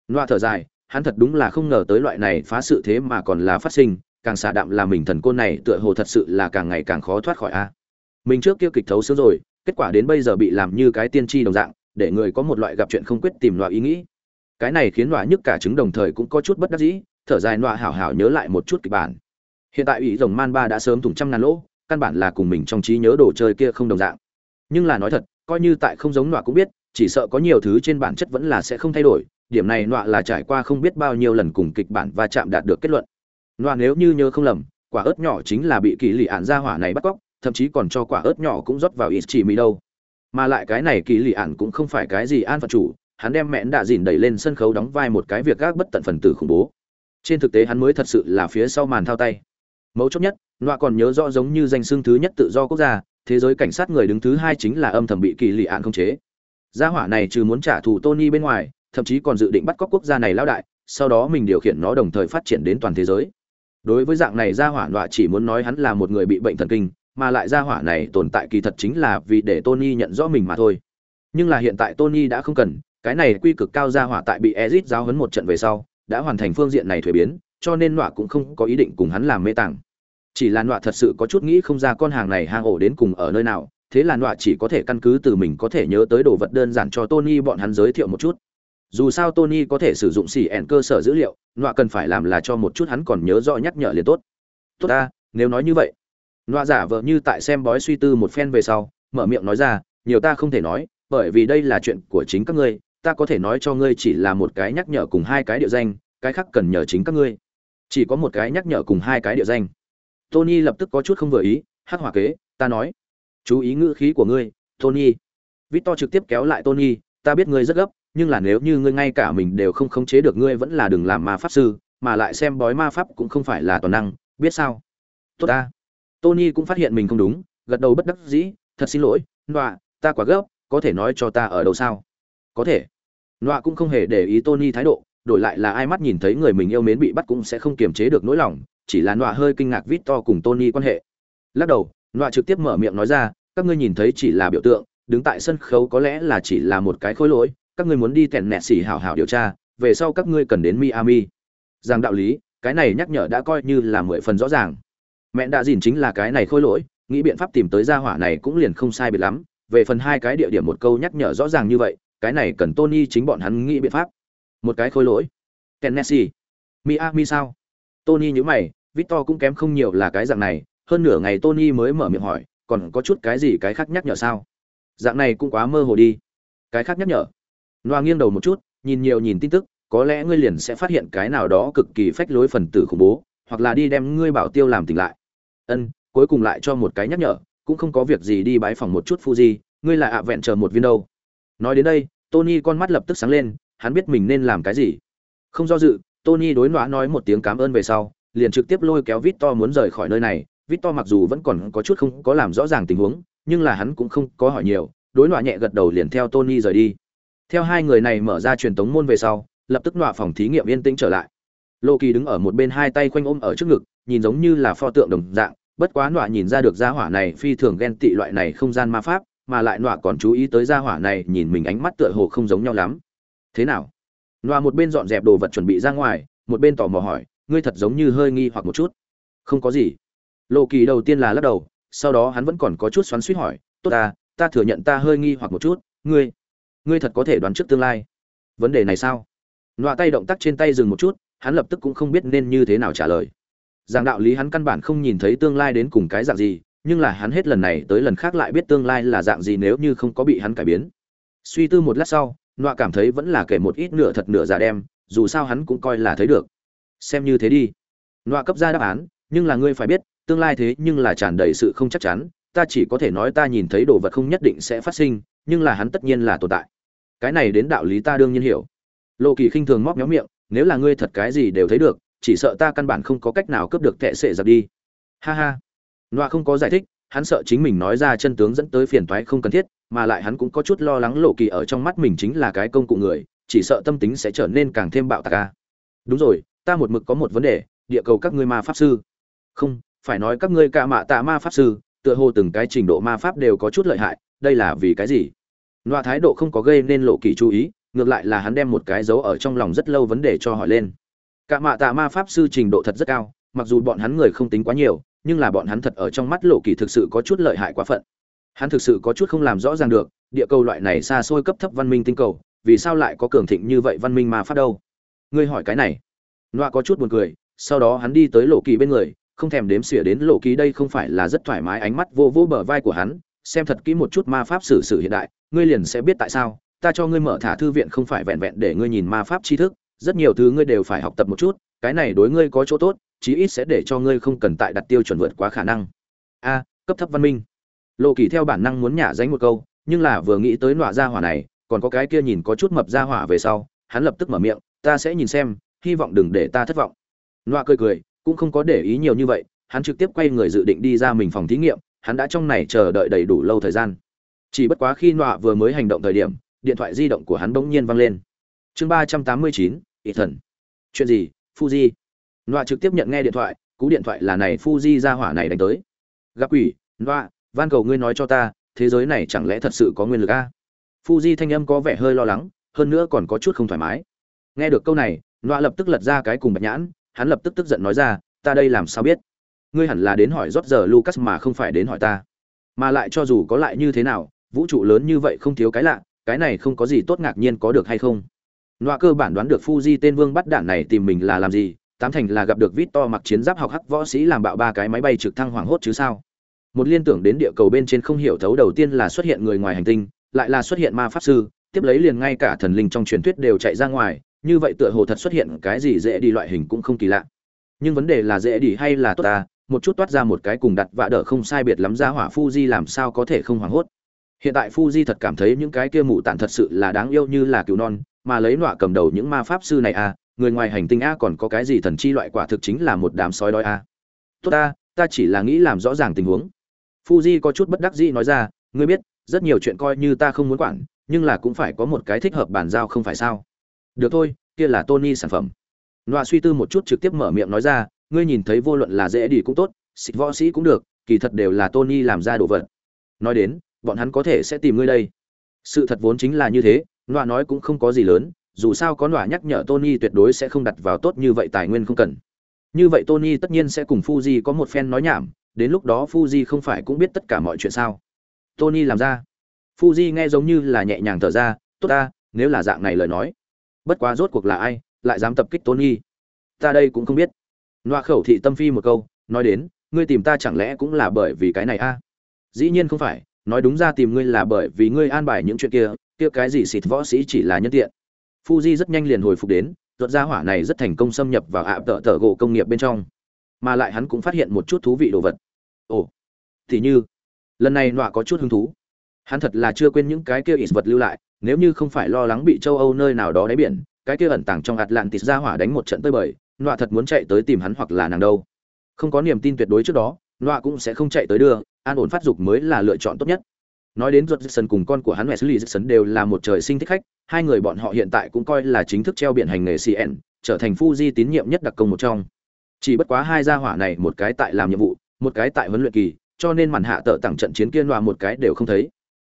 nọa thở dài hắn thật đúng là không ngờ tới loại này phá sự thế mà còn là phát sinh càng xả đạm là mình thần côn này tựa hồ thật sự là càng ngày càng khó thoát khỏi a. Mình trước kia kịch thấu sướng rồi, kết quả đến bây giờ bị làm như cái tiên tri đồng dạng, để người có một loại gặp chuyện không quyết tìm loại ý nghĩ. Cái này khiến loại nhức cả chứng đồng thời cũng có chút bất đắc dĩ, thở dài loại hảo hảo nhớ lại một chút kịch bản. Hiện tại ủy rồng man ba đã sớm thủng trăm ngàn lỗ, căn bản là cùng mình trong trí nhớ đồ chơi kia không đồng dạng. Nhưng là nói thật, coi như tại không giống loại cũng biết, chỉ sợ có nhiều thứ trên bản chất vẫn là sẽ không thay đổi, điểm này nọa là trải qua không biết bao nhiêu lần cùng kịch bản và chạm đạt được kết luận loa nếu như nhớ không lầm, quả ớt nhỏ chính là bị kỳ lì ạn ra hỏa này bắt cóc, thậm chí còn cho quả ớt nhỏ cũng rót vào ít chỉ mì đâu. Mà lại cái này kỳ lì ạn cũng không phải cái gì an phận chủ, hắn đem mẹn đạ dìn đẩy lên sân khấu đóng vai một cái việc gác bất tận phần tử khủng bố. Trên thực tế hắn mới thật sự là phía sau màn thao tay. Mấu chốt nhất loa còn nhớ rõ giống như danh xưng thứ nhất tự do quốc gia, thế giới cảnh sát người đứng thứ hai chính là âm thầm bị kỳ lì ạn không chế. Gia hỏa này trừ muốn trả thù tony bên ngoài, thậm chí còn dự định bắt cóc quốc gia này lao đại, sau đó mình điều khiển nó đồng thời phát triển đến toàn thế giới đối với dạng này gia hỏa nọa chỉ muốn nói hắn là một người bị bệnh thần kinh, mà lại gia hỏa này tồn tại kỳ thật chính là vì để tony nhận rõ mình mà thôi. Nhưng là hiện tại tony đã không cần, cái này quy cực cao gia hỏa tại bị ezit giáo hấn một trận về sau, đã hoàn thành phương diện này thuế biến, cho nên nọa cũng không có ý định cùng hắn làm mê tàng chỉ là nọa thật sự có chút nghĩ không ra con hàng này hang ổ đến cùng ở nơi nào, thế là nọa chỉ có thể căn cứ từ mình có thể nhớ tới đồ vật đơn giản cho tony bọn hắn giới thiệu một chút dù sao tony có thể sử dụng xì ẻn cơ sở dữ liệu, nọa cần phải làm là cho một chút hắn còn nhớ rõ nhắc nhở liền tốt. Tốt ta, nếu nói như vậy. Nọa giả vờ như tại xem bói suy tư một phen về sau, mở miệng nói ra, nhiều ta không thể nói, bởi vì đây là chuyện của chính các ngươi, ta có thể nói cho ngươi chỉ là một cái nhắc nhở cùng hai cái địa danh, cái khác cần nhờ chính các ngươi. Chỉ có một cái nhắc nhở cùng hai cái địa danh. Tony lập tức có chút không vừa ý, hắc hỏa kế, ta nói. Chú ý ngữ khí của ngươi, tony. Victor trực tiếp kéo lại tony, ta biết ngươi rất gấp nhưng là nếu như ngươi ngay cả mình đều không khống chế được ngươi vẫn là đừng làm ma pháp sư, mà lại xem bói ma pháp cũng không phải là toàn năng, biết sao? Tốt ta. Tony cũng phát hiện mình không đúng, gật đầu bất đắc dĩ, thật xin lỗi, nọa, ta quá gấp, có thể nói cho ta ở đâu sao? Có thể. Nọa cũng không hề để ý tony thái độ, đổi lại là ai mắt nhìn thấy người mình yêu mến bị bắt cũng sẽ không kiềm chế được nỗi lòng, chỉ là nọa hơi kinh ngạc vít to cùng tony quan hệ. Lắc đầu, nọa trực tiếp mở miệng nói ra, các ngươi nhìn thấy chỉ là biểu tượng, đứng tại sân khấu có lẽ là chỉ là một cái khối lỗi các ngươi muốn đi tèn nẹt xỉ hảo hảo điều tra, về sau các ngươi cần đến miami. Rằng đạo lý, cái này nhắc nhở đã coi như là mười phần rõ ràng. Mẹ đã dìn chính là cái này khôi lỗi, nghĩ biện pháp tìm tới gia hỏa này cũng liền không sai biệt lắm. Về phần hai cái địa điểm một câu nhắc nhở rõ ràng như vậy, cái này cần tony chính bọn hắn nghĩ biện pháp. Một cái khôi lỗi. Tennessee miami sao? Tony nhữ mày, victor cũng kém không nhiều là cái dạng này, hơn nửa ngày tony mới mở miệng hỏi, còn có chút cái gì cái khác nhắc nhở sao? Dạng này cũng quá mơ hồ đi. Cái khác nhắc nhở noa nghiêng đầu một chút nhìn nhiều nhìn tin tức có lẽ ngươi liền sẽ phát hiện cái nào đó cực kỳ phách lối phần tử khủng bố hoặc là đi đem ngươi bảo tiêu làm tỉnh lại ân cuối cùng lại cho một cái nhắc nhở cũng không có việc gì đi bái phòng một chút Fuji, ngươi là ạ vẹn chờ một viên đâu. Nói đến đây, Tony con mắt lập tức sáng lên, hắn biết mình nên làm cái gì. Không do dự, Tony đối Noa nói một tiếng cảm ơn về sau, liền trực tiếp lôi kéo Victor muốn rời khỏi nơi này. Victor mặc dù vẫn còn có chút không có làm rõ ràng tình huống, nhưng là hắn cũng không có hỏi nhiều, đối Noa nhẹ gật đầu liền theo Tony rời đi. Theo hai người này mở ra truyền tống môn về sau, lập tức nọa phòng thí nghiệm yên tĩnh trở lại. Loki đứng ở một bên hai tay khoanh ôm ở trước ngực, nhìn giống như là pho tượng đồng dạng, bất quá nọa nhìn ra được gia hỏa này phi thường ghen tị loại này không gian ma pháp mà lại nọa còn chú ý tới gia hỏa này nhìn mình ánh mắt tựa hồ không giống nhau lắm. Thế nào? Nọa một bên dọn dẹp đồ vật chuẩn bị ra ngoài một bên tò mò hỏi ngươi thật giống như hơi nghi hoặc một chút. Không có gì. Lộ kỳ đầu tiên là lắc đầu sau đó hắn vẫn còn có chút xoắn suýt hỏi tốt ta ta thừa nhận ta hơi nghi hoặc một chút ngươi ngươi thật có thể đoán trước tương lai vấn đề này sao nọa tay động tác trên tay dừng một chút hắn lập tức cũng không biết nên như thế nào trả lời rằng đạo lý hắn căn bản không nhìn thấy tương lai đến cùng cái dạng gì, nhưng là hắn hết lần này tới lần khác lại biết tương lai là dạng gì nếu như không có bị hắn cải biến. Suy tư một lát sau, Nọa cảm thấy vẫn là kể một ít nửa thật nửa giả đem, dù sao hắn cũng coi là thấy được. Xem như thế đi. Nọa cấp ra đáp án, nhưng là ngươi phải biết, tương lai thế nhưng là tràn đầy sự không chắc chắn, ta chỉ có thể nói ta nhìn thấy đồ vật không nhất định sẽ phát sinh, nhưng là hắn tất nhiên là tồn tại. Cái này đến đạo lý ta đương nhiên hiểu. Lô Kỳ khinh thường móc méo miệng, nếu là ngươi thật cái gì đều thấy được, chỉ sợ ta căn bản không có cách nào cướp được tệ sệ giặc đi. Ha ha. Loa không có giải thích hắn sợ chính mình nói ra chân tướng dẫn tới phiền toái không cần thiết mà lại hắn cũng có chút lo lắng lộ kỳ ở trong mắt mình chính là cái công cụ người chỉ sợ tâm tính sẽ trở nên càng thêm bạo tạc ca đúng rồi ta một mực có một vấn đề địa cầu các ngươi ma pháp sư. Không phải nói các ngươi cả mạ tạ ma pháp sư tựa hồ từng cái trình độ ma pháp đều có chút lợi hại đây là vì cái gì? Loa thái độ không có gây nên lộ kỳ chú ý, ngược lại là hắn đem một cái dấu ở trong lòng rất lâu vấn đề cho hỏi lên. Cả mạ tạ ma pháp sư trình độ thật rất cao, mặc dù bọn hắn người không tính quá nhiều, nhưng là bọn hắn thật ở trong mắt lộ kỳ thực sự có chút lợi hại quá phận. Hắn thực sự có chút không làm rõ ràng được, địa cầu loại này xa xôi cấp thấp văn minh tinh cầu, vì sao lại có cường thịnh như vậy văn minh ma pháp đâu? Ngươi hỏi cái này. Loa có chút buồn cười, sau đó hắn đi tới lộ kỳ bên người, không thèm đếm xỉa đến lộ kỳ đây không phải là rất thoải mái ánh mắt vô vô bờ vai của hắn xem thật kỹ một chút ma pháp sử sử hiện đại, ngươi liền sẽ biết tại sao. Ta cho ngươi mở thả thư viện không phải vẹn vẹn để ngươi nhìn ma pháp tri thức, rất nhiều thứ ngươi đều phải học tập một chút, cái này đối ngươi có chỗ tốt, chí ít sẽ để cho ngươi không cần tại đặt tiêu chuẩn vượt quá khả năng. A, cấp thấp văn minh. Lộ kỳ theo bản năng muốn nhả danh một câu, nhưng là vừa nghĩ tới nọa gia hỏa này, còn có cái kia nhìn có chút mập gia hỏa về sau, hắn lập tức mở miệng, ta sẽ nhìn xem, hy vọng đừng để ta thất vọng. Nọa cười cười, cũng không có để ý nhiều như vậy, hắn trực tiếp quay người dự định đi ra mình phòng thí nghiệm hắn đã trong này chờ đợi đầy đủ lâu thời gian. Chỉ bất quá khi nọa vừa mới hành động thời điểm, điện thoại di động của hắn bỗng nhiên vang lên. Chương ba trăm tám mươi chín ỷ thần chuyện gì, fuji? Nọa trực tiếp nhận nghe điện thoại, cú điện thoại là này fuji ra hỏa này đánh tới. Gặp quỷ, nọa, van cầu ngươi nói cho ta, thế giới này chẳng lẽ thật sự có nguyên lực a? Fuji thanh âm có vẻ hơi lo lắng, hơn nữa còn có chút không thoải mái. Nghe được câu này, nọa lập tức lật ra cái cùng bạch nhãn, hắn lập tức tức giận nói ra, ta đây làm sao biết? Ngươi hẳn là đến hỏi rót giờ lucas mà không phải đến hỏi ta mà lại cho dù có lại như thế nào vũ trụ lớn như vậy không thiếu cái lạ cái này không có gì tốt ngạc nhiên có được hay không loa cơ bản đoán được Fuji tên vương bắt đạn này tìm mình là làm gì, tám thành là gặp được Victor mặc chiến giáp học hắc võ sĩ làm bạo ba cái máy bay trực thăng hoảng hốt chứ sao. Một liên tưởng đến địa cầu bên trên không hiểu thấu đầu tiên là xuất hiện người ngoài hành tinh, lại là xuất hiện ma pháp sư, tiếp lấy liền ngay cả thần linh trong truyền thuyết đều chạy ra ngoài, như vậy tựa hồ thật xuất hiện cái gì dễ đi loại hình cũng không kỳ lạ. Nhưng vấn đề là dễ đi hay là tốt ta, một chút toát ra một cái cùng đặt vạ đỡ không sai biệt lắm ra hỏa Fuji làm sao có thể không hoảng hốt. Hiện tại Fuji thật cảm thấy những cái kia mụ tạn thật sự là đáng yêu như là cứu non, mà lấy nọa cầm đầu những ma pháp sư này à người ngoài hành tinh a còn có cái gì thần chi loại quả thực chính là một đám sói đói a. Tốt ta ta chỉ là nghĩ làm rõ ràng tình huống. Fuji có chút bất đắc dĩ nói ra ngươi biết rất nhiều chuyện coi như ta không muốn quản nhưng là cũng phải có một cái thích hợp bàn giao không phải sao? Được thôi kia là tony sản phẩm. Nọa suy tư một chút trực tiếp mở miệng nói ra ngươi nhìn thấy vô luận là dễ đi cũng tốt, xịt võ sĩ cũng được, kỳ thật đều là tony làm ra đồ vật. Nói đến, bọn hắn có thể sẽ tìm ngươi đây. Sự thật vốn chính là như thế, nọa nói cũng không có gì lớn, dù sao có nọa nhắc nhở tony tuyệt đối sẽ không đặt vào tốt như vậy tài nguyên không cần. Như vậy tony tất nhiên sẽ cùng fuji có một phen nói nhảm, đến lúc đó fuji không phải cũng biết tất cả mọi chuyện sao? Tony làm ra. Fuji nghe giống như là nhẹ nhàng thở ra, tốt ta, nếu là dạng này lời nói, bất quá rốt cuộc là ai, lại dám tập kích tony? Ta đây cũng không biết nọa khẩu thị tâm phi một câu, nói đến, ngươi tìm ta chẳng lẽ cũng là bởi vì cái này a? Dĩ nhiên không phải, nói đúng ra tìm ngươi là bởi vì ngươi an bài những chuyện kia kia cái gì xịt võ sĩ chỉ là nhân tiện. Fuji rất nhanh liền hồi phục đến ruột ra hỏa này rất thành công xâm nhập vào ạ tợ tợ gỗ công nghiệp bên trong. Mà lại hắn cũng phát hiện một chút thú vị đồ vật. Ồ, thì như, lần này nọa có chút hứng thú. Hắn thật là chưa quên những cái kia ít vật lưu lại, nếu như không phải lo lắng bị châu âu nơi nào đó đáy biển, cái kia ẩn tàng trong atlantis ra hỏa đánh một trận tới bời nọa thật muốn chạy tới tìm hắn hoặc là nàng đâu không có niềm tin tuyệt đối trước đó nọa cũng sẽ không chạy tới đưa an ổn phát dục mới là lựa chọn tốt nhất nói đến ruột sân cùng con của hắn mẹ Wesley sân đều là một trời sinh thích khách, hai người bọn họ hiện tại cũng coi là chính thức treo biển hành nghề CN, trở thành Phu Di tín nhiệm nhất đặc công một trong. Chỉ bất quá hai gia hỏa này một cái tại làm nhiệm vụ, một cái tại huấn luyện kỳ, cho nên màn hạ tợ tặng trận chiến kiên loa một cái đều không thấy.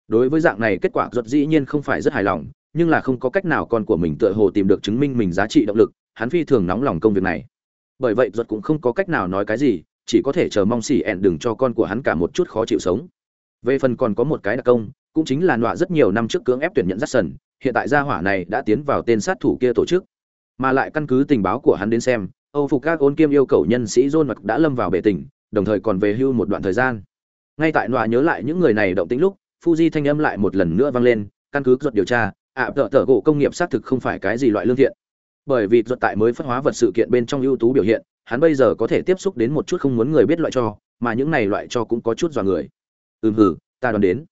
Đối với dạng này kết quả ruột dĩ nhiên không phải rất hài lòng, nhưng là không có cách nào con của mình tựa hồ tìm được chứng minh mình giá trị động lực, hắn phi thường nóng lòng công việc này. Bởi vậy ruột cũng không có cách nào nói cái gì, chỉ có thể chờ mong CN đừng cho con của hắn cả một chút khó chịu sống. Về phần còn có một cái đặc công cũng chính là nọa rất nhiều năm trước cưỡng ép tuyển nhận dắt sần hiện tại gia hỏa này đã tiến vào tên sát thủ kia tổ chức. Mà lại căn cứ tình báo của hắn đến xem âu phục các ôn kiêm yêu cầu nhân sĩ john mặc đã lâm vào bể tỉnh, đồng thời còn về hưu một đoạn thời gian. Ngay tại nọa nhớ lại những người này động tĩnh lúc fuji thanh âm lại một lần nữa vang lên căn cứ ruột điều tra ạ tợ tợ gỗ công nghiệp xác thực không phải cái gì loại lương thiện bởi vì ruột tại mới phân hóa vật sự kiện bên trong ưu tú biểu hiện, hắn bây giờ có thể tiếp xúc đến một chút không muốn người biết loại cho, mà những này loại cho cũng có chút dọa người. Ừm hử ta đoán đến.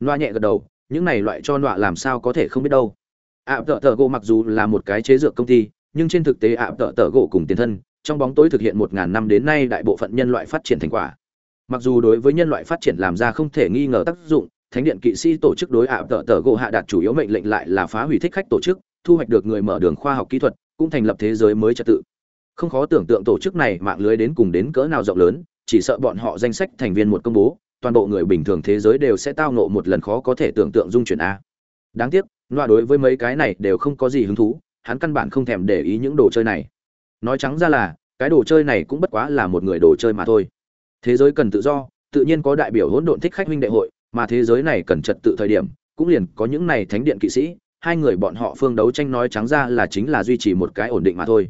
Loa nhẹ gật đầu, những này loại cho nọa làm sao có thể không biết đâu. Ạ tợ tợ gỗ mặc dù là một cái chế dược công ty, nhưng trên thực tế ạ tợ tợ gỗ cùng tiền thân, trong bóng tối thực hiện một ngàn năm đến nay đại bộ phận nhân loại phát triển thành quả. Mặc dù đối với nhân loại phát triển làm ra không thể nghi ngờ tác dụng, thánh điện kỵ sĩ tổ chức đối ạ tợ tợ gỗ hạ đạt chủ yếu mệnh lệnh lại là phá hủy thích khách tổ chức, thu hoạch được người mở đường khoa học kỹ thuật cũng thành lập thế giới mới trật tự. Không khó tưởng tượng tổ chức này mạng lưới đến cùng đến cỡ nào rộng lớn, chỉ sợ bọn họ danh sách thành viên một công bố, toàn bộ người bình thường thế giới đều sẽ tao ngộ một lần khó có thể tưởng tượng dung chuyển a. Đáng tiếc, loa đối với mấy cái này đều không có gì hứng thú, hắn căn bản không thèm để ý những đồ chơi này. Nói trắng ra là, cái đồ chơi này cũng bất quá là một người đồ chơi mà thôi. Thế giới cần tự do, tự nhiên có đại biểu hỗn độn thích khách huynh đệ hội, mà thế giới này cần trật tự thời điểm, cũng liền có những này thánh điện kỵ sĩ hai người bọn họ phương đấu tranh nói trắng ra là chính là duy trì một cái ổn định mà thôi.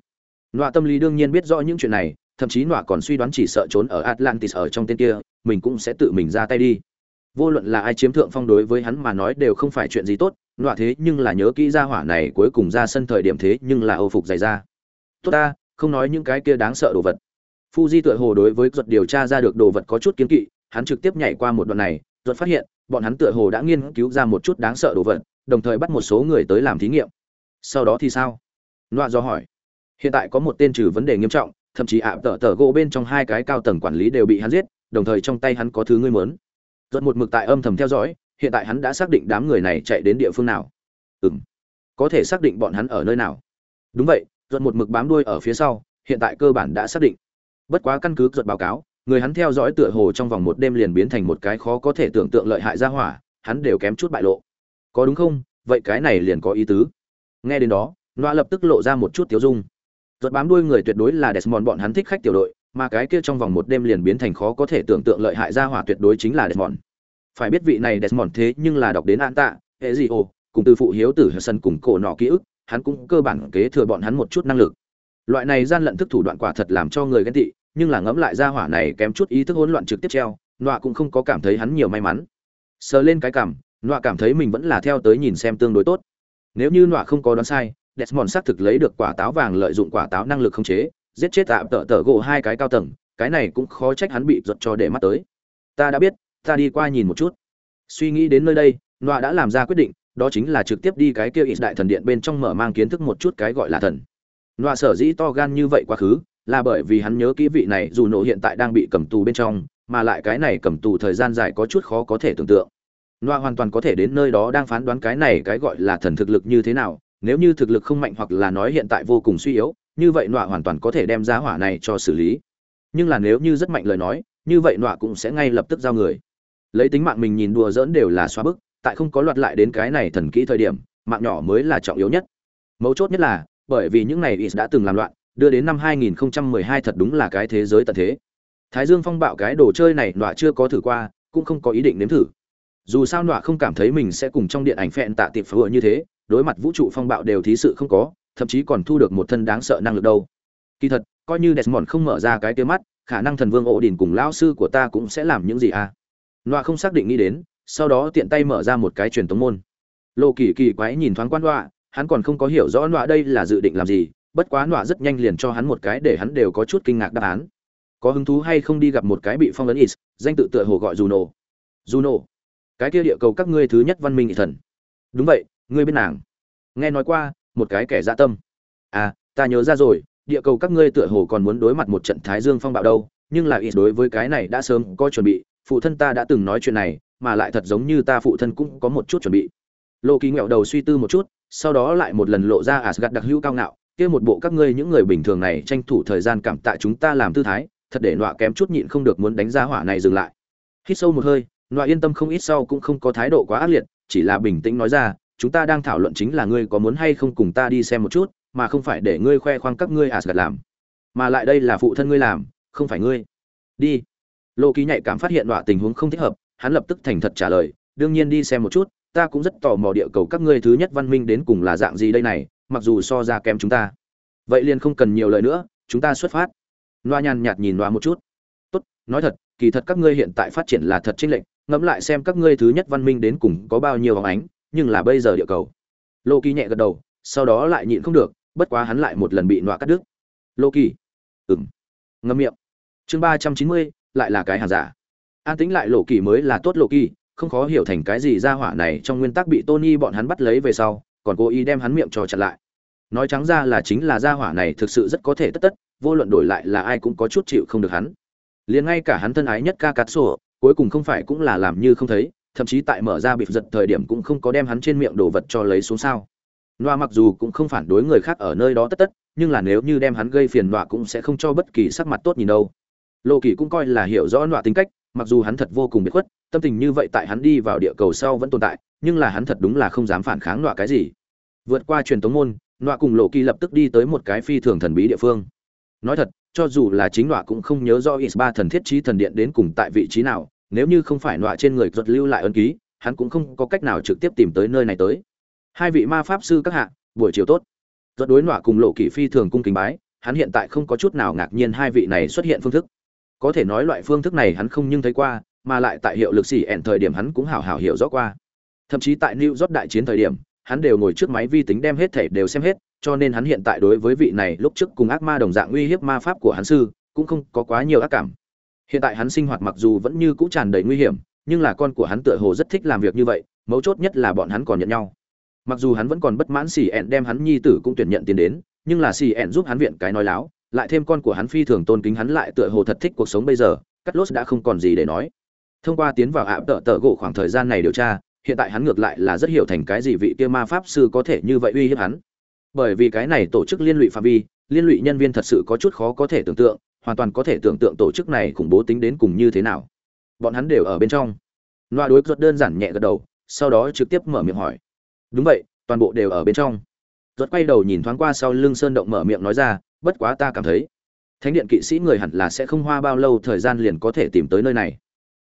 Nọa tâm lý đương nhiên biết rõ những chuyện này thậm chí nọa còn suy đoán chỉ sợ trốn ở atlantis ở trong tên kia mình cũng sẽ tự mình ra tay đi. Vô luận là ai chiếm thượng phong đối với hắn mà nói đều không phải chuyện gì tốt nọa thế nhưng là nhớ kỹ ra hỏa này cuối cùng ra sân thời điểm thế nhưng là âu phục dày ra tốt ta không nói những cái kia đáng sợ đồ vật. Fuji tựa hồ đối với ruột điều tra ra được đồ vật có chút kiến kỵ, hắn trực tiếp nhảy qua một đoạn này, ruột phát hiện, bọn hắn tựa hồ đã nghiên cứu ra một chút đáng sợ đồ vật, đồng thời bắt một số người tới làm thí nghiệm. Sau đó thì sao? loa do hỏi. Hiện tại có một tên trừ vấn đề nghiêm trọng, thậm chí ạ tờ tờ gỗ bên trong hai cái cao tầng quản lý đều bị hắn giết, đồng thời trong tay hắn có thứ ngươi muốn. Ruột một mực tại âm thầm theo dõi, hiện tại hắn đã xác định đám người này chạy đến địa phương nào. Ừm. Có thể xác định bọn hắn ở nơi nào. Đúng vậy, ruột một mực bám đuôi ở phía sau, hiện tại cơ bản đã xác định bất quá căn cứ ruột báo cáo người hắn theo dõi tựa hồ trong vòng một đêm liền biến thành một cái khó có thể tưởng tượng lợi hại ra hỏa hắn đều kém chút bại lộ có đúng không vậy cái này liền có ý tứ nghe đến đó loa lập tức lộ ra một chút tiếu dung Rốt bám đuôi người tuyệt đối là Desmond bọn hắn thích khách tiểu đội, mà cái kia trong vòng một đêm liền biến thành khó có thể tưởng tượng lợi hại ra hỏa tuyệt đối chính là Desmond. Phải biết vị này Desmond thế nhưng là đọc đến an tạ, hệ gì ồ, cùng từ phụ hiếu tử sân cùng cổ nọ ký ức, hắn cũng cơ bản kế thừa bọn hắn một chút năng lực. Loại này gian lận thức thủ đoạn quả thật làm cho người ghen tị, nhưng là ngẫm lại ra hỏa này kém chút ý thức hỗn loạn trực tiếp treo, nọa cũng không có cảm thấy hắn nhiều may mắn. Sờ lên cái cằm, nọa cảm thấy mình vẫn là theo tới nhìn xem tương đối tốt. Nếu như nọa không có đoán sai, Desmond xác thực lấy được quả táo vàng lợi dụng quả táo năng lực khống chế, giết chết tạm tợ tợ gỗ hai cái cao tầng, cái này cũng khó trách hắn bị giật cho để mắt tới. Ta đã biết, ta đi qua nhìn một chút. Suy nghĩ đến nơi đây, Nọa đã làm ra quyết định, đó chính là trực tiếp đi cái kia ít đại thần điện bên trong mở mang kiến thức một chút cái gọi là thần. Nọa sở dĩ to gan như vậy quá khứ, là bởi vì hắn nhớ kỹ vị này dù nổ hiện tại đang bị cầm tù bên trong, mà lại cái này cầm tù thời gian dài có chút khó có thể tưởng tượng. noa hoàn toàn có thể đến nơi đó đang phán đoán cái này cái gọi là thần thực lực như thế nào, nếu như thực lực không mạnh hoặc là nói hiện tại vô cùng suy yếu như vậy nọa hoàn toàn có thể đem giá hỏa này cho xử lý. Nhưng là nếu như rất mạnh lời nói như vậy nọa cũng sẽ ngay lập tức giao người. Lấy tính mạng mình nhìn đùa dỡn đều là xóa bức tại không có loạt lại đến cái này thần kỹ thời điểm mạng nhỏ mới là trọng yếu nhất. Mấu chốt nhất là bởi vì những này is đã từng làm loạn đưa đến năm 2012 thật đúng là cái thế giới tận thế thái dương phong bạo cái đồ chơi này nọa chưa có thử qua cũng không có ý định nếm thử dù sao nọa không cảm thấy mình sẽ cùng trong điện ảnh phẹn tạ tiệp phở như thế đối mặt vũ trụ phong bạo đều thí sự không có, thậm chí còn thu được một thân đáng sợ năng lực đâu. Kỳ thật, coi như Desmond không mở ra cái kia mắt, khả năng thần vương ổ đỉnh cùng lão sư của ta cũng sẽ làm những gì à? Nọa không xác định nghĩ đến, sau đó tiện tay mở ra một cái truyền tống môn. Lô Kỳ kỳ quái nhìn thoáng quan nọa, hắn còn không có hiểu rõ nọa đây là dự định làm gì, bất quá nọa rất nhanh liền cho hắn một cái để hắn đều có chút kinh ngạc đáp án. Có hứng thú hay không đi gặp một cái bị phong ấn Is, danh tự tựa hồ gọi Juno. Juno, cái kia địa cầu các ngươi thứ nhất văn minh thần. Đúng vậy, ngươi bên nàng nghe nói qua một cái kẻ dạ tâm à ta nhớ ra rồi địa cầu các ngươi tựa hồ còn muốn đối mặt một trận thái dương phong bạo đâu nhưng là ít đối với cái này đã sớm có chuẩn bị phụ thân ta đã từng nói chuyện này mà lại thật giống như ta phụ thân cũng có một chút chuẩn bị lô ký nghẹo đầu suy tư một chút sau đó lại một lần lộ ra asgad đặc hữu cao ngạo kia một bộ các ngươi những người bình thường này tranh thủ thời gian cảm tạ chúng ta làm tư thái thật để nọa kém chút nhịn không được muốn đánh ra hỏa này dừng lại hít sâu một hơi nọa yên tâm không ít sau cũng không có thái độ quá ác liệt chỉ là bình tĩnh nói ra chúng ta đang thảo luận chính là ngươi có muốn hay không cùng ta đi xem một chút, mà không phải để ngươi khoe khoang các ngươi à Asgard làm. Mà lại đây là phụ thân ngươi làm, không phải ngươi. Đi. Lô Ký nhạy cảm phát hiện đoạn tình huống không thích hợp, hắn lập tức thành thật trả lời, đương nhiên đi xem một chút, ta cũng rất tò mò địa cầu các ngươi thứ nhất văn minh đến cùng là dạng gì đây này, mặc dù so ra kém chúng ta. Vậy liền không cần nhiều lời nữa, chúng ta xuất phát. Loa nhàn nhạt nhìn Loa một chút. Tốt, nói thật, kỳ thật các ngươi hiện tại phát triển là thật chênh lệch, ngẫm lại xem các ngươi thứ nhất văn minh đến cùng có bao nhiêu bóng ánh, nhưng là bây giờ địa cầu lô kỳ nhẹ gật đầu sau đó lại nhịn không được bất quá hắn lại một lần bị nọa cắt đứt lô kỳ ừng ngâm miệng chương ba trăm chín mươi lại là cái hàng giả an tính lại lộ kỳ mới là tốt lộ kỳ không khó hiểu thành cái gì ra hỏa này trong nguyên tắc bị tony bọn hắn bắt lấy về sau còn cố ý đem hắn miệng cho chặn lại. Nói trắng ra là chính là gia hỏa này thực sự rất có thể tất tất vô luận đổi lại là ai cũng có chút chịu không được hắn. Liền ngay cả hắn thân ái nhất ca cát sổ cuối cùng không phải cũng là làm như không thấy thậm chí tại mở ra bị giật thời điểm cũng không có đem hắn trên miệng đồ vật cho lấy xuống sao. Noa mặc dù cũng không phản đối người khác ở nơi đó tất tất, nhưng là nếu như đem hắn gây phiền Noa cũng sẽ không cho bất kỳ sắc mặt tốt nhìn đâu. Lô Kỳ cũng coi là hiểu rõ Noa tính cách, mặc dù hắn thật vô cùng biệt khuất, tâm tình như vậy tại hắn đi vào địa cầu sau vẫn tồn tại, nhưng là hắn thật đúng là không dám phản kháng nọa cái gì. Vượt qua truyền tống môn, nọa cùng lộ Kỳ lập tức đi tới một cái phi thường thần bí địa phương. Nói thật, cho dù là chính nọa cũng không nhớ rõ Is ba thần thiết trí thần điện đến cùng tại vị trí nào, nếu như không phải nọa trên người ruột lưu lại ân ký hắn cũng không có cách nào trực tiếp tìm tới nơi này tới hai vị ma pháp sư các hạ buổi chiều tốt ruột đối nọa cùng lộ kỳ phi thường cung kính bái hắn hiện tại không có chút nào ngạc nhiên hai vị này xuất hiện phương thức có thể nói loại phương thức này hắn không nhưng thấy qua mà lại tại hiệu lực xỉ ẻn thời điểm hắn cũng hào hào hiểu rõ qua thậm chí tại new york đại chiến thời điểm, hắn đều ngồi trước máy vi tính đem hết thể đều xem hết, cho nên hắn hiện tại đối với vị này lúc trước cùng ác ma đồng dạng uy hiếp ma pháp của hắn sư, cũng không có quá nhiều ác cảm. Hiện tại hắn sinh hoạt mặc dù vẫn như cũ tràn đầy nguy hiểm, nhưng là con của hắn tựa hồ rất thích làm việc như vậy, mấu chốt nhất là bọn hắn còn nhận nhau. Mặc dù hắn vẫn còn bất mãn xì ẹn đem hắn nhi tử cũng tuyển nhận tiền đến, nhưng là xì ẹn giúp hắn viện cái nói láo, lại thêm con của hắn phi thường tôn kính hắn lại tựa hồ thật thích cuộc sống bây giờ cắt lốt đã không còn gì để nói. Thông qua tiến vào ạ tợ tợ gỗ khoảng thời gian này điều tra hiện tại hắn ngược lại là rất hiểu thành cái gì vị kia ma pháp sư có thể như vậy uy hiếp hắn. Bởi vì cái này tổ chức liên lụy phạm vi liên lụy nhân viên thật sự có chút khó có thể tưởng tượng hoàn toàn có thể tưởng tượng tổ chức này khủng bố tính đến cùng như thế nào. Bọn hắn đều ở bên trong. Loa đối ruột đơn giản nhẹ gật đầu sau đó trực tiếp mở miệng hỏi. Đúng vậy toàn bộ đều ở bên trong. Rốt quay đầu nhìn thoáng qua sau lưng sơn động mở miệng nói ra, bất quá ta cảm thấy thánh điện kỵ sĩ người hẳn là sẽ không hoa bao lâu thời gian liền có thể tìm tới nơi này.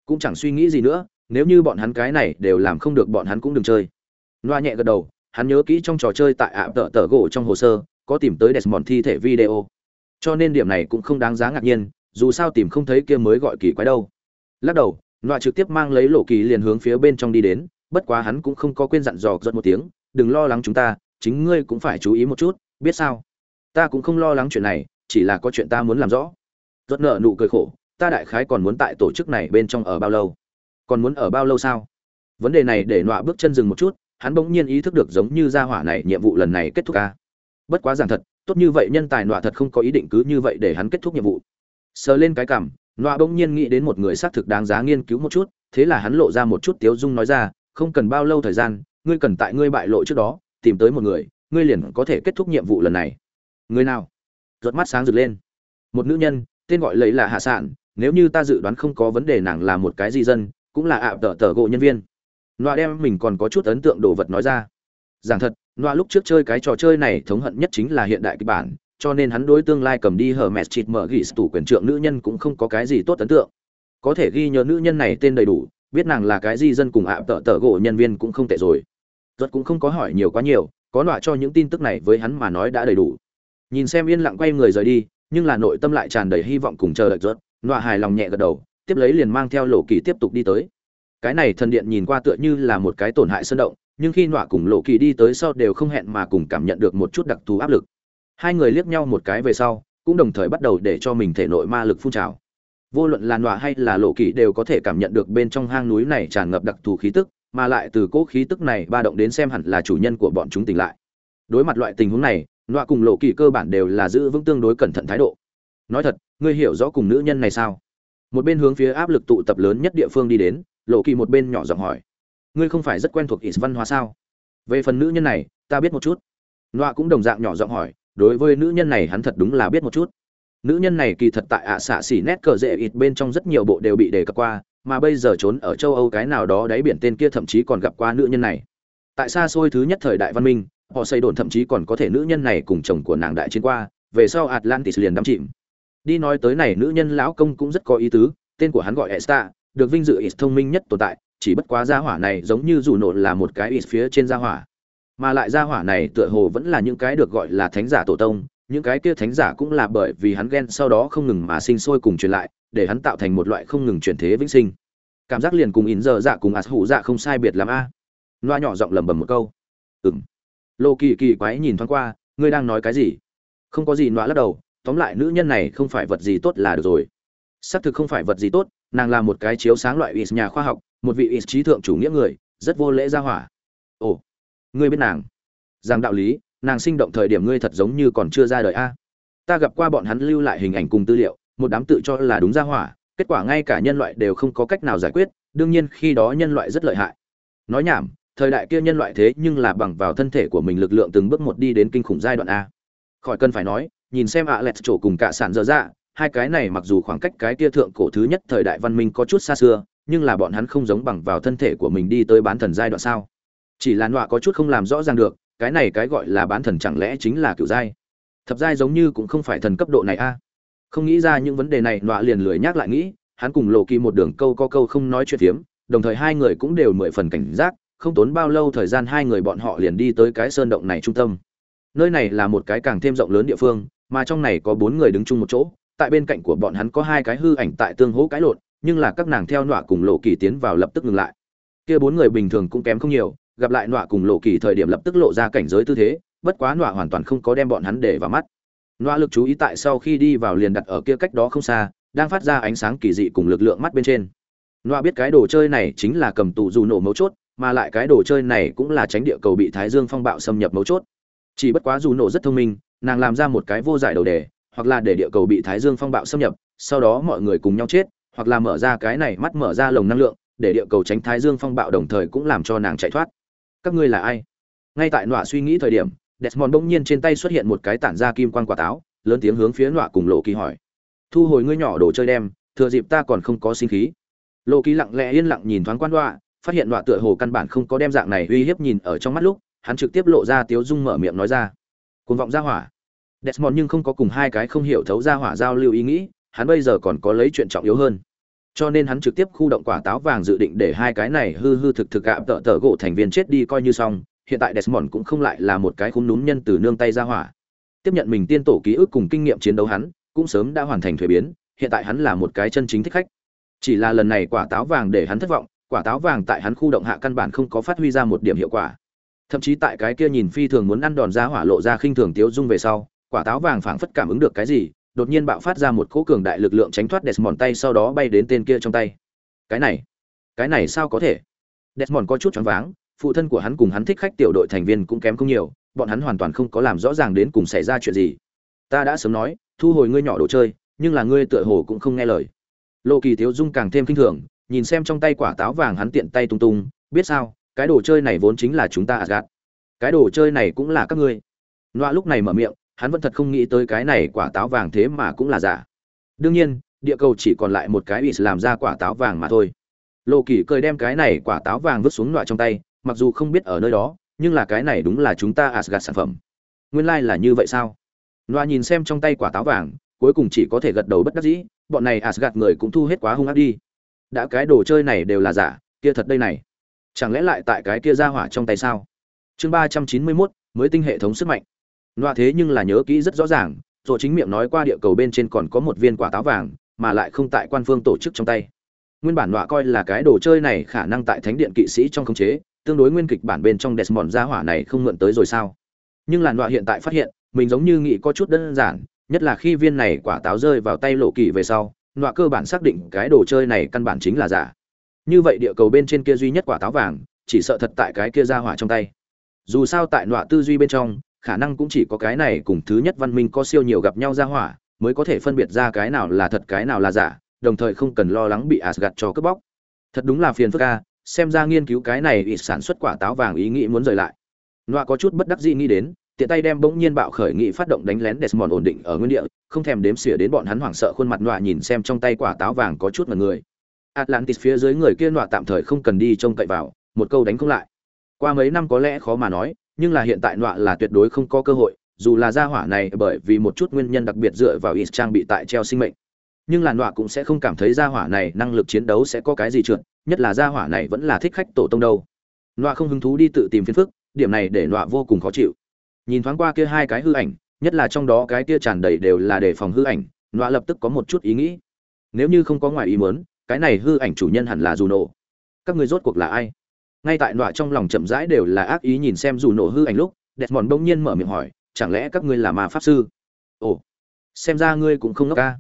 Cũng chẳng suy nghĩ gì nữa nếu như bọn hắn cái này đều làm không được bọn hắn cũng đừng chơi. Loa nhẹ gật đầu, hắn nhớ kỹ trong trò chơi tại ạ tợ tờ gỗ trong hồ sơ, có tìm tới desmond thi thể video. Cho nên điểm này cũng không đáng giá ngạc nhiên, dù sao tìm không thấy kia mới gọi kỳ quái đâu. Lắc đầu, loa trực tiếp mang lấy lộ kỳ liền hướng phía bên trong đi đến, bất quá hắn cũng không có quên dặn dò giật một tiếng, đừng lo lắng chúng ta, chính ngươi cũng phải chú ý một chút, biết sao? Ta cũng không lo lắng chuyện này, chỉ là có chuyện ta muốn làm rõ. Giật nợ nụ cười khổ, ta đại khái còn muốn tại tổ chức này bên trong ở bao lâu? Còn muốn ở bao lâu sao? Vấn đề này để nọa bước chân dừng một chút, hắn bỗng nhiên ý thức được giống như gia hỏa này nhiệm vụ lần này kết thúc ca bất quá giảng thật, tốt như vậy nhân tài nọa thật không có ý định cứ như vậy để hắn kết thúc nhiệm vụ. Sờ lên cái cảm, nọa bỗng nhiên nghĩ đến một người xác thực đáng giá nghiên cứu một chút, thế là hắn lộ ra một chút tiếu dung nói ra, không cần bao lâu thời gian, ngươi cần tại ngươi bại lộ trước đó, tìm tới một người, ngươi liền có thể kết thúc nhiệm vụ lần này. Người nào? Giọt mắt sáng rực lên. Một nữ nhân, tên gọi lấy là hạ sản nếu như ta dự đoán không có vấn đề nàng là một cái di dân cũng là ạ, tờ tờ gỗ nhân viên. Loa đem mình còn có chút ấn tượng đồ vật nói ra. Giảng thật loa lúc trước chơi cái trò chơi này thống hận nhất chính là hiện đại kịch bản, cho nên hắn đối tương lai cầm đi hở mẹt chịt mở ghi tủ quyền trượng nữ nhân cũng không có cái gì tốt ấn tượng. Có thể ghi nhớ nữ nhân này tên đầy đủ, biết nàng là cái gì dân cùng ạ, tờ tờ gỗ nhân viên cũng không tệ rồi. Rất cũng không có hỏi nhiều quá nhiều, có loa cho những tin tức này với hắn mà nói đã đầy đủ. Nhìn xem yên lặng quay người rời đi, nhưng là nội tâm lại tràn đầy hy vọng cùng chờ đợi rớt loa hài lòng nhẹ gật đầu tiếp lấy liền mang theo lộ kỳ tiếp tục đi tới. Cái này thần điện nhìn qua tựa như là một cái tổn hại sơn động, nhưng khi nọa cùng lộ kỳ đi tới sau đều không hẹn mà cùng cảm nhận được một chút đặc thù áp lực. Hai người liếc nhau một cái về sau, cũng đồng thời bắt đầu để cho mình thể nội ma lực phun trào. Vô luận là nọa hay là lộ kỳ đều có thể cảm nhận được bên trong hang núi này tràn ngập đặc thù khí tức, mà lại từ cỗ khí tức này ba động đến xem hẳn là chủ nhân của bọn chúng tỉnh lại. Đối mặt loại tình huống này, nọa cùng lộ kỳ cơ bản đều là giữ vững tương đối cẩn thận thái độ. Nói thật, ngươi hiểu rõ cùng nữ nhân này sao? Một bên hướng phía áp lực tụ tập lớn nhất địa phương đi đến, lộ kỳ một bên nhỏ giọng hỏi, ngươi không phải rất quen thuộc ít văn hóa sao? Về phần nữ nhân này, ta biết một chút. Nọa cũng đồng dạng nhỏ giọng hỏi, đối với nữ nhân này hắn thật đúng là biết một chút. Nữ nhân này kỳ thật tại ạ xạ xỉ nét cờ rễ ít bên trong rất nhiều bộ đều bị đề cập qua, mà bây giờ trốn ở châu âu cái nào đó đáy biển tên kia thậm chí còn gặp qua nữ nhân này. Tại xa xôi thứ nhất thời đại văn minh, họ xây đồn thậm chí còn có thể nữ nhân này cùng chồng của nàng đại chiến qua, về sau atlantis liền đắm chìm đi nói tới này, nữ nhân lão công cũng rất có ý tứ, tên của hắn gọi esta, được vinh dự ít thông minh nhất tồn tại, chỉ bất quá gia hỏa này giống như dù nổ là một cái ít phía trên gia hỏa. Mà lại gia hỏa này tựa hồ vẫn là những cái được gọi là thánh giả tổ tông, những cái kia thánh giả cũng là bởi vì hắn ghen sau đó không ngừng mà sinh sôi cùng truyền lại, để hắn tạo thành một loại không ngừng chuyển thế vĩnh sinh. Cảm giác liền cùng in giờ dạ cùng ạt hủ dạ không sai biệt làm a. À. loa nhỏ giọng lầm bầm một câu. Ừng lô kỳ kỳ quái nhìn thoáng qua, ngươi đang nói cái gì? Không có gì, loa lắc đầu tóm lại nữ nhân này không phải vật gì tốt là được rồi. Xác thực không phải vật gì tốt, nàng là một cái chiếu sáng loại is nhà khoa học, một vị is trí thượng chủ nghĩa người, rất vô lễ ra hỏa. Ồ, ngươi biết nàng. Rằng đạo lý, nàng sinh động thời điểm ngươi thật giống như còn chưa ra đời a. Ta gặp qua bọn hắn lưu lại hình ảnh cùng tư liệu, một đám tự cho là đúng ra hỏa, kết quả ngay cả nhân loại đều không có cách nào giải quyết, đương nhiên khi đó nhân loại rất lợi hại. Nói nhảm, thời đại kia nhân loại thế nhưng là bằng vào thân thể của mình lực lượng từng bước một đi đến kinh khủng giai đoạn a. Khỏi cần phải nói nhìn xem ạ lẹt chỗ cùng cả sản dở dạ hai cái này mặc dù khoảng cách cái kia thượng cổ thứ nhất thời đại văn minh có chút xa xưa, nhưng là bọn hắn không giống bằng vào thân thể của mình đi tới bán thần giai đoạn sao. Chỉ là nọa có chút không làm rõ ràng được, cái này cái gọi là bán thần chẳng lẽ chính là kiểu giai? Thập giai giống như cũng không phải thần cấp độ này a. Không nghĩ ra những vấn đề này, nọa liền lười nhắc lại nghĩ, hắn cùng lộ kỳ một đường câu có câu không nói chuyện phiếm, đồng thời hai người cũng đều mười phần cảnh giác, không tốn bao lâu thời gian hai người bọn họ liền đi tới cái sơn động này trung tâm. Nơi này là một cái càng thêm rộng lớn địa phương mà trong này có bốn người đứng chung một chỗ, tại bên cạnh của bọn hắn có hai cái hư ảnh tại tương hỗ cãi lộn, nhưng là các nàng theo nọa cùng lộ kỳ tiến vào lập tức ngừng lại. Kia bốn người bình thường cũng kém không nhiều, gặp lại nọa cùng lộ kỳ thời điểm lập tức lộ ra cảnh giới tư thế, bất quá nọa hoàn toàn không có đem bọn hắn để vào mắt. Nọa lực chú ý tại sau khi đi vào liền đặt ở kia cách đó không xa, đang phát ra ánh sáng kỳ dị cùng lực lượng mắt bên trên. Nọa biết cái đồ chơi này chính là cầm tù dù nổ mấu chốt, mà lại cái đồ chơi này cũng là tránh địa cầu bị thái dương phong bạo xâm nhập mấu chốt. Chỉ bất quá dù nổ rất thông minh nàng làm ra một cái vô giải đầu đề, hoặc là để địa cầu bị thái dương phong bạo xâm nhập, sau đó mọi người cùng nhau chết, hoặc là mở ra cái này mắt mở ra lồng năng lượng, để địa cầu tránh thái dương phong bạo đồng thời cũng làm cho nàng chạy thoát. Các ngươi là ai? Ngay tại nọa suy nghĩ thời điểm, desmond bỗng nhiên trên tay xuất hiện một cái tản ra kim quan quả táo, lớn tiếng hướng phía nọa cùng lộ kỳ hỏi. Thu hồi ngươi nhỏ đồ chơi đem, thừa dịp ta còn không có sinh khí. Lộ kỳ lặng lẽ yên lặng nhìn thoáng quan nọa, phát hiện nọa tựa hồ căn bản không có đem dạng này uy hiếp nhìn ở trong mắt lúc, hắn trực tiếp lộ ra tiếu dung mở miệng nói ra cuồng vọng ra hỏa. Desmond nhưng không có cùng hai cái không hiểu thấu ra hỏa giao lưu ý nghĩ, hắn bây giờ còn có lấy chuyện trọng yếu hơn. Cho nên hắn trực tiếp khu động quả táo vàng dự định để hai cái này hư hư thực thực gạm tợ tợ gỗ thành viên chết đi coi như xong, hiện tại desmond cũng không lại là một cái khung núm nhân từ nương tay ra hỏa. Tiếp nhận mình tiên tổ ký ức cùng kinh nghiệm chiến đấu hắn, cũng sớm đã hoàn thành thuế biến, hiện tại hắn là một cái chân chính thích khách. Chỉ là lần này quả táo vàng để hắn thất vọng, quả táo vàng tại hắn khu động hạ căn bản không có phát huy ra một điểm hiệu quả thậm chí tại cái kia nhìn phi thường muốn ăn đòn ra hỏa lộ ra khinh thường tiếu dung về sau, quả táo vàng phảng phất cảm ứng được cái gì, đột nhiên bạo phát ra một cỗ cường đại lực lượng tránh thoát desmond tay sau đó bay đến tên kia trong tay. Cái này cái này sao có thể? Desmond có chút choáng váng, phụ thân của hắn cùng hắn thích khách tiểu đội thành viên cũng kém không nhiều, bọn hắn hoàn toàn không có làm rõ ràng đến cùng xảy ra chuyện gì. Ta đã sớm nói, thu hồi ngươi nhỏ đồ chơi, nhưng là ngươi tựa hồ cũng không nghe lời. Lộ kỳ tiếu dung càng thêm kinh thường, nhìn xem trong tay quả táo vàng hắn tiện tay tung tung, biết sao? Cái đồ chơi này vốn chính là chúng ta Asgard. cái đồ chơi này cũng là các ngươi loa lúc này mở miệng hắn vẫn thật không nghĩ tới cái này quả táo vàng thế mà cũng là giả đương nhiên địa cầu chỉ còn lại một cái bị làm ra quả táo vàng mà thôi lô kỳ cười đem cái này quả táo vàng vứt xuống loại trong tay mặc dù không biết ở nơi đó nhưng là cái này đúng là chúng ta Asgard sản phẩm. Nguyên lai like là như vậy sao? Noa nhìn xem trong tay quả táo vàng, cuối cùng chỉ có thể gật đầu bất đắc dĩ, bọn này Asgard người cũng thu hết quá hung ác đi. Đã cái đồ chơi này đều là giả, kia thật đây này. Chẳng lẽ lại tại cái kia ra hỏa trong tay sao? Chương ba trăm chín mươi mốt mới tinh hệ thống sức mạnh. loa thế nhưng là nhớ kỹ rất rõ ràng, rồi chính miệng nói qua địa cầu bên trên còn có một viên quả táo vàng, mà lại không tại quan phương tổ chức trong tay. Nguyên bản loa coi là cái đồ chơi này khả năng tại thánh điện kỵ sĩ trong khống chế, tương đối nguyên kịch bản bên trong Desmond gia hỏa này không mượn tới rồi sao? Nhưng làn loa hiện tại phát hiện, mình giống như nghĩ có chút đơn giản, nhất là khi viên này quả táo rơi vào tay lộ kỳ về sau, loa cơ bản xác định cái đồ chơi này căn bản chính là giả. Như vậy địa cầu bên trên kia duy nhất quả táo vàng, chỉ sợ thật tại cái kia gia hỏa trong tay. Dù sao tại nọa tư duy bên trong, khả năng cũng chỉ có cái này cùng thứ nhất văn minh có siêu nhiều gặp nhau gia hỏa, mới có thể phân biệt ra cái nào là thật cái nào là giả, đồng thời không cần lo lắng bị Asgard cho cướp bóc. Thật đúng là phiền phức a, xem ra nghiên cứu cái này ít sản xuất quả táo vàng ý nghĩ muốn rời lại loa có chút bất đắc dĩ nghĩ đến tiện tay đem bỗng nhiên bạo khởi nghị phát động đánh lén desmond ổn định ở nguyên địa không thèm đếm xỉa đến bọn hắn hoảng sợ khuôn mặt loa nhìn xem trong tay quả táo vàng có chút mật người atlantis phía dưới người kia nọa tạm thời không cần đi trông cậy vào, một câu đánh không lại. Qua mấy năm có lẽ khó mà nói, nhưng là hiện tại nọa là tuyệt đối không có cơ hội, dù là gia hỏa này bởi vì một chút nguyên nhân đặc biệt dựa vào ít trang bị tại treo sinh mệnh. Nhưng là nọa cũng sẽ không cảm thấy gia hỏa này năng lực chiến đấu sẽ có cái gì trượt, nhất là gia hỏa này vẫn là thích khách tổ tông đâu. Nọa không hứng thú đi tự tìm phiền phức, điểm này để nọa vô cùng khó chịu. Nhìn thoáng qua kia hai cái hư ảnh, nhất là trong đó cái kia tràn đầy đều là để phòng hư ảnh, nọa lập tức có một chút ý nghĩ. Nếu như không có ngoài ý muốn cái này hư ảnh chủ nhân hẳn là dù nổ các người rốt cuộc là ai? Ngay tại nọa trong lòng chậm rãi đều là ác ý nhìn xem dù nổ hư ảnh lúc đẹp mòn bỗng nhiên mở miệng hỏi, chẳng lẽ các ngươi là ma pháp sư? Ồ, xem ra ngươi cũng không ngốc ca.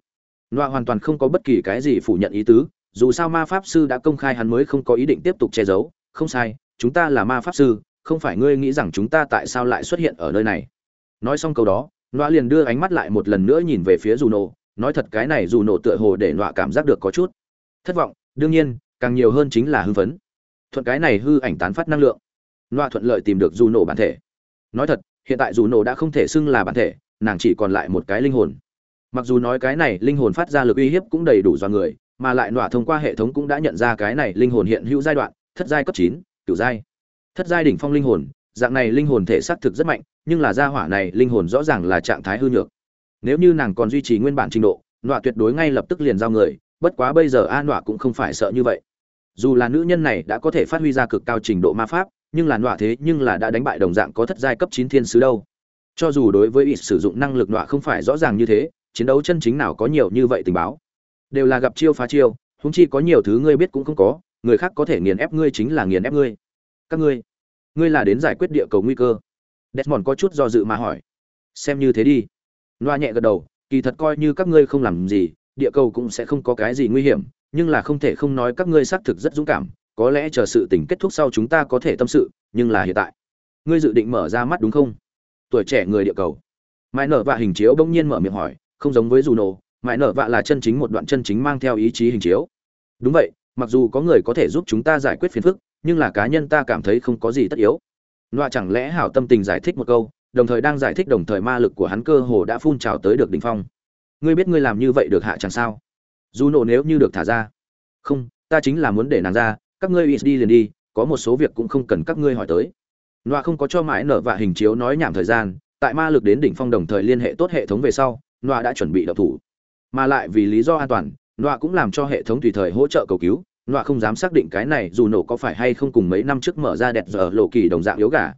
Nọa hoàn toàn không có bất kỳ cái gì phủ nhận ý tứ, dù sao ma pháp sư đã công khai hắn mới không có ý định tiếp tục che giấu. Không sai, chúng ta là ma pháp sư, không phải ngươi nghĩ rằng chúng ta tại sao lại xuất hiện ở nơi này? Nói xong câu đó, nọa liền đưa ánh mắt lại một lần nữa nhìn về phía dù nổ nói thật cái này dù nổ tựa hồ để nọa cảm giác được có chút thất vọng, đương nhiên, càng nhiều hơn chính là hưng phấn. Thuận cái này hư ảnh tán phát năng lượng. Loa thuận lợi tìm được dù nổ bản thể. Nói thật, hiện tại dù nổ đã không thể xưng là bản thể, nàng chỉ còn lại một cái linh hồn. Mặc dù nói cái này linh hồn phát ra lực uy hiếp cũng đầy đủ do người, mà lại nọa thông qua hệ thống cũng đã nhận ra cái này linh hồn hiện hữu giai đoạn, thất giai cấp chín cửu giai. Thất giai đỉnh phong linh hồn, dạng này linh hồn thể xác thực rất mạnh, nhưng là gia hỏa này linh hồn rõ ràng là trạng thái hư nhược. Nếu như nàng còn duy trì nguyên bản trình độ nọa tuyệt đối ngay lập tức liền giao người bất quá bây giờ a nọa cũng không phải sợ như vậy. Dù là nữ nhân này đã có thể phát huy ra cực cao trình độ ma pháp, nhưng là nọa thế nhưng là đã đánh bại đồng dạng có thất giai cấp chín thiên sứ đâu. Cho dù đối với ít sử dụng năng lực nọa không phải rõ ràng như thế, chiến đấu chân chính nào có nhiều như vậy tình báo. Đều là gặp chiêu phá chiêu húng chi có nhiều thứ ngươi biết cũng không có, người khác có thể nghiền ép ngươi chính là nghiền ép ngươi. Các ngươi ngươi là đến giải quyết địa cầu nguy cơ. Desmond có chút do dự mà hỏi. Xem như thế đi. Loa nhẹ gật đầu, kỳ thật coi như các ngươi không làm gì địa cầu cũng sẽ không có cái gì nguy hiểm, nhưng là không thể không nói các ngươi xác thực rất dũng cảm, có lẽ chờ sự tình kết thúc sau chúng ta có thể tâm sự, nhưng là hiện tại, ngươi dự định mở ra mắt đúng không? Tuổi trẻ người địa cầu. Mãi nở vạ hình chiếu bỗng nhiên mở miệng hỏi, không giống với dù nổ mãi nở vạ là chân chính một đoạn chân chính mang theo ý chí hình chiếu. Đúng vậy, mặc dù có người có thể giúp chúng ta giải quyết phiền phức, nhưng là cá nhân ta cảm thấy không có gì tất yếu. Loa chẳng lẽ hảo tâm tình giải thích một câu, đồng thời đang giải thích đồng thời ma lực của hắn cơ hồ đã phun trào tới được đỉnh phong ngươi biết ngươi làm như vậy được hạ chẳng sao? Dù nổ nếu như được thả ra. Không, ta chính là muốn để nàng ra, các ngươi ít đi liền đi, có một số việc cũng không cần các ngươi hỏi tới. Nọa không có cho mãi nở và hình chiếu nói nhảm thời gian, tại ma lực đến đỉnh phong đồng thời liên hệ tốt hệ thống về sau, nọa đã chuẩn bị đậu thủ. Mà lại vì lý do an toàn, nọa cũng làm cho hệ thống tùy thời hỗ trợ cầu cứu, nọa không dám xác định cái này dù nổ có phải hay không cùng mấy năm trước mở ra đẹp giờ lộ kỳ đồng dạng yếu gà.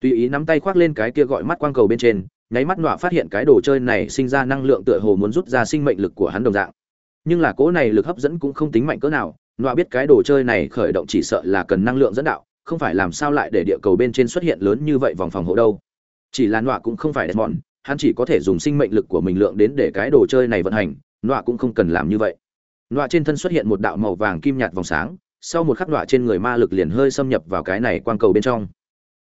Tùy ý nắm tay khoác lên cái kia gọi mắt quang cầu bên trên nháy mắt nọa phát hiện cái đồ chơi này sinh ra năng lượng tựa hồ muốn rút ra sinh mệnh lực của hắn đồng dạng. Nhưng là cỗ này lực hấp dẫn cũng không tính mạnh cỡ nào, nọa biết cái đồ chơi này khởi động chỉ sợ là cần năng lượng dẫn đạo, không phải làm sao lại để địa cầu bên trên xuất hiện lớn như vậy vòng phòng hộ đâu. Chỉ là nọa cũng không phải đẹp mòn hắn chỉ có thể dùng sinh mệnh lực của mình lượng đến để cái đồ chơi này vận hành, nọa cũng không cần làm như vậy. Nọa trên thân xuất hiện một đạo màu vàng kim nhạt vòng sáng, sau một khắc nọa trên người ma lực liền hơi xâm nhập vào cái này quang cầu bên trong.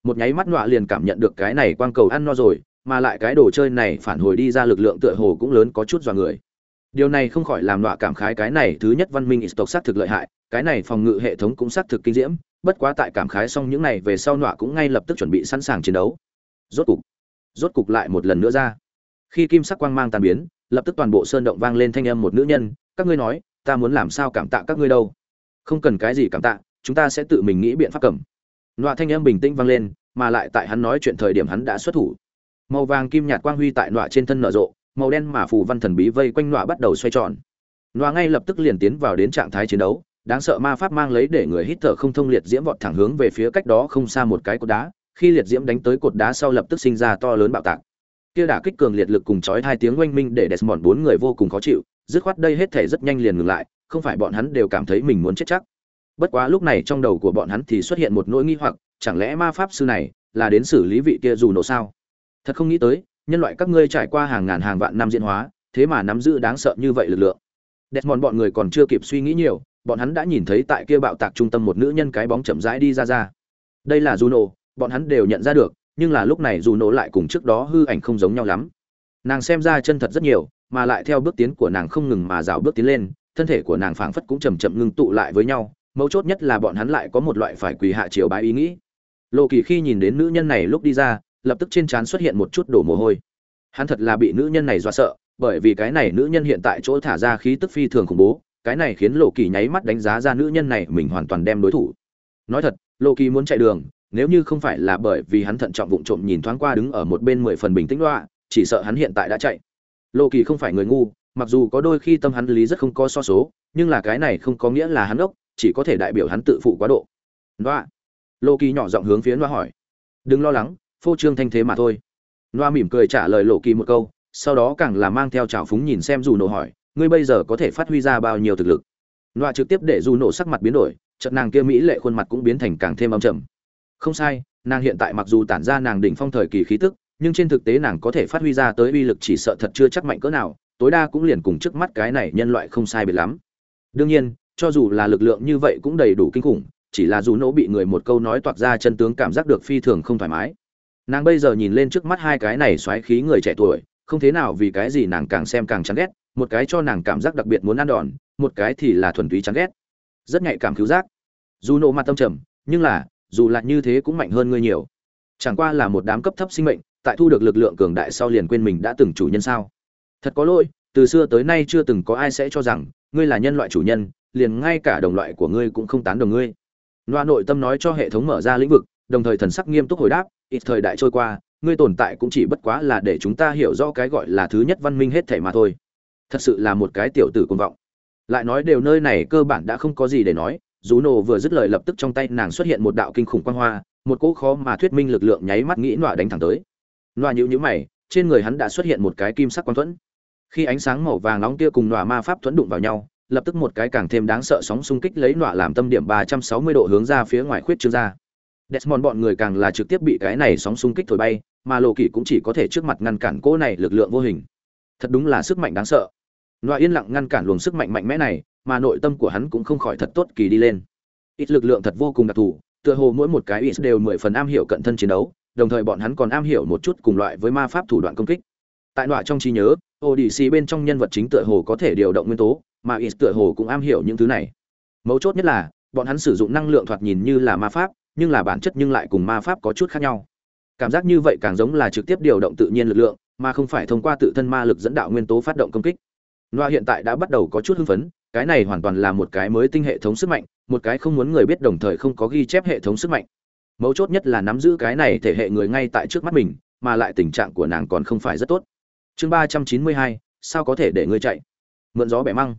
Một nháy mắt nọa liền cảm nhận được cái này quang cầu ăn no rồi mà lại cái đồ chơi này phản hồi đi ra lực lượng tựa hồ cũng lớn có chút dọa người. Điều này không khỏi làm đọa cảm khái cái này thứ nhất văn minh ít tộc xác thực lợi hại, cái này phòng ngự hệ thống cũng xác thực kinh diễm, bất quá tại cảm khái xong những này về sau nọa cũng ngay lập tức chuẩn bị sẵn sàng chiến đấu. Rốt cục rốt cục lại một lần nữa ra. Khi kim sắc quang mang tan biến, lập tức toàn bộ sơn động vang lên thanh âm một nữ nhân, các ngươi nói, ta muốn làm sao cảm tạ các ngươi đâu? Không cần cái gì cảm tạ, chúng ta sẽ tự mình nghĩ biện pháp cầm. Nọa thanh âm bình tĩnh vang lên, mà lại tại hắn nói chuyện thời điểm hắn đã xuất thủ màu vàng kim nhạt quang huy tại nọa trên thân nở rộ màu đen mà phù văn thần bí vây quanh nọa bắt đầu xoay tròn nọa ngay lập tức liền tiến vào đến trạng thái chiến đấu đáng sợ ma pháp mang lấy để người hít thở không thông liệt diễm vọt thẳng hướng về phía cách đó không xa một cái cột đá khi liệt diễm đánh tới cột đá sau lập tức sinh ra to lớn bạo tạc kia đả kích cường liệt lực cùng chói hai tiếng oanh minh để Desmond bốn người vô cùng khó chịu, dứt khoát đây hết thể rất nhanh liền ngừng lại, không phải bọn hắn đều cảm thấy mình muốn chết chắc. Bất quá lúc này trong đầu của bọn hắn thì xuất hiện một nỗi nghi hoặc, chẳng lẽ ma pháp sư này là đến xử lý vị kia dù nổ sao? Thật không nghĩ tới, nhân loại các ngươi trải qua hàng ngàn hàng vạn năm diễn hóa, thế mà nắm giữ đáng sợ như vậy lực lượng. Desmond bọn người còn chưa kịp suy nghĩ nhiều, bọn hắn đã nhìn thấy tại kia bạo tạc trung tâm một nữ nhân cái bóng chậm rãi đi ra ra. Đây là Juno, bọn hắn đều nhận ra được, nhưng là lúc này Juno lại cùng trước đó hư ảnh không giống nhau lắm. Nàng xem ra chân thật rất nhiều, mà lại theo bước tiến của nàng không ngừng mà dạo bước tiến lên, thân thể của nàng phảng phất cũng chậm chậm ngưng tụ lại với nhau, mấu chốt nhất là bọn hắn lại có một loại phải quỳ hạ triều bái ý nghĩ. Lộ Kỳ khi nhìn đến nữ nhân này lúc đi ra, lập tức trên trán xuất hiện một chút đổ mồ hôi. Hắn thật là bị nữ nhân này dọa sợ, bởi vì cái này nữ nhân hiện tại chỗ thả ra khí tức phi thường khủng bố, cái này khiến Lộ Kỳ nháy mắt đánh giá ra nữ nhân này mình hoàn toàn đem đối thủ. Nói thật, Lộ Kỳ muốn chạy đường, nếu như không phải là bởi vì hắn thận trọng vụng trộm nhìn thoáng qua đứng ở một bên mười phần bình tĩnh loạ, chỉ sợ hắn hiện tại đã chạy. Lộ Kỳ không phải người ngu, mặc dù có đôi khi tâm hắn lý rất không có so số, nhưng là cái này không có nghĩa là hắn ốc, chỉ có thể đại biểu hắn tự phụ quá độ. Loạ. Lộ Kỳ nhỏ giọng hướng phía Loa hỏi. Đừng lo lắng, phô trương thanh thế mà thôi. Loa mỉm cười trả lời Lộ Kỳ một câu, sau đó càng là mang theo trào phúng nhìn xem dù nổ hỏi, ngươi bây giờ có thể phát huy ra bao nhiêu thực lực. Loa trực tiếp để dù nổ sắc mặt biến đổi, trận nàng kia mỹ lệ khuôn mặt cũng biến thành càng thêm âm trầm không sai nàng hiện tại mặc dù tản ra nàng đỉnh phong thời kỳ khí tức nhưng trên thực tế nàng có thể phát huy ra tới uy lực chỉ sợ thật chưa chắc mạnh cỡ nào tối đa cũng liền cùng trước mắt cái này nhân loại không sai biệt lắm đương nhiên cho dù là lực lượng như vậy cũng đầy đủ kinh khủng chỉ là dù nỗ bị người một câu nói toạc ra chân tướng cảm giác được phi thường không thoải mái nàng bây giờ nhìn lên trước mắt hai cái này xoáy khí người trẻ tuổi, không thế nào vì cái gì nàng càng xem càng chán ghét, một cái cho nàng cảm giác đặc biệt muốn ăn đòn, một cái thì là thuần túy chán ghét. Rất nhạy cảm cứu giác. Dù nộ mặt tâm trầm, nhưng là, dù là như thế cũng mạnh hơn ngươi nhiều. Chẳng qua là một đám cấp thấp sinh mệnh, tại thu được lực lượng cường đại sau liền quên mình đã từng chủ nhân sao. Thật có lỗi, từ xưa tới nay chưa từng có ai sẽ cho rằng, ngươi là nhân loại chủ nhân, liền ngay cả đồng loại của ngươi cũng không tán đồng ngươi. Loa nội tâm nói cho hệ thống mở ra lĩnh vực, đồng thời thần sắc nghiêm túc hồi đáp ít thời đại trôi qua ngươi tồn tại cũng chỉ bất quá là để chúng ta hiểu rõ cái gọi là thứ nhất văn minh hết thảy mà thôi thật sự là một cái tiểu tử cuồng vọng lại nói đều nơi này cơ bản đã không có gì để nói dù nổ vừa dứt lời lập tức trong tay nàng xuất hiện một đạo kinh khủng quang hoa, một cỗ khó mà thuyết minh lực lượng nháy mắt nghĩ nọa đánh thẳng tới. Nọa nhữ nhữ mày, trên người hắn đã xuất hiện một cái kim sắc quang thuẫn. Khi ánh sáng màu vàng nóng kia cùng nọa ma pháp thuẫn đụng vào nhau, lập tức một cái càng thêm đáng sợ sóng xung kích lấy nọa làm tâm điểm 360 độ hướng ra phía ngoài khuyết trương ra. Desmond bọn người càng là trực tiếp bị cái này sóng xung kích thổi bay, mà Lộ Kỷ cũng chỉ có thể trước mặt ngăn cản cỗ này lực lượng vô hình. Thật đúng là sức mạnh đáng sợ. Loại yên lặng ngăn cản luồng sức mạnh mạnh mẽ này, mà nội tâm của hắn cũng không khỏi thật tốt kỳ đi lên ít lực lượng thật vô cùng đặc thù tựa hồ mỗi một cái ít đều mười phần am hiểu cận thân chiến đấu đồng thời bọn hắn còn am hiểu một chút cùng loại với ma pháp thủ đoạn công kích tại loại trong trí nhớ odyssey bên trong nhân vật chính tựa hồ có thể điều động nguyên tố mà ít tựa hồ cũng am hiểu những thứ này mấu chốt nhất là bọn hắn sử dụng năng lượng thoạt nhìn như là ma pháp nhưng là bản chất nhưng lại cùng ma pháp có chút khác nhau. Cảm giác như vậy càng giống là trực tiếp điều động tự nhiên lực lượng mà không phải thông qua tự thân ma lực dẫn đạo nguyên tố phát động công kích. Noa hiện tại đã bắt đầu có chút hưng phấn, cái này hoàn toàn là một cái mới tinh hệ thống sức mạnh, một cái không muốn người biết đồng thời không có ghi chép hệ thống sức mạnh. Mấu chốt nhất là nắm giữ cái này thể hệ người ngay tại trước mắt mình, mà lại tình trạng của nàng còn không phải rất tốt. Chương ba trăm chín mươi hai sao có thể để ngươi chạy? Mượn gió bẻ măng.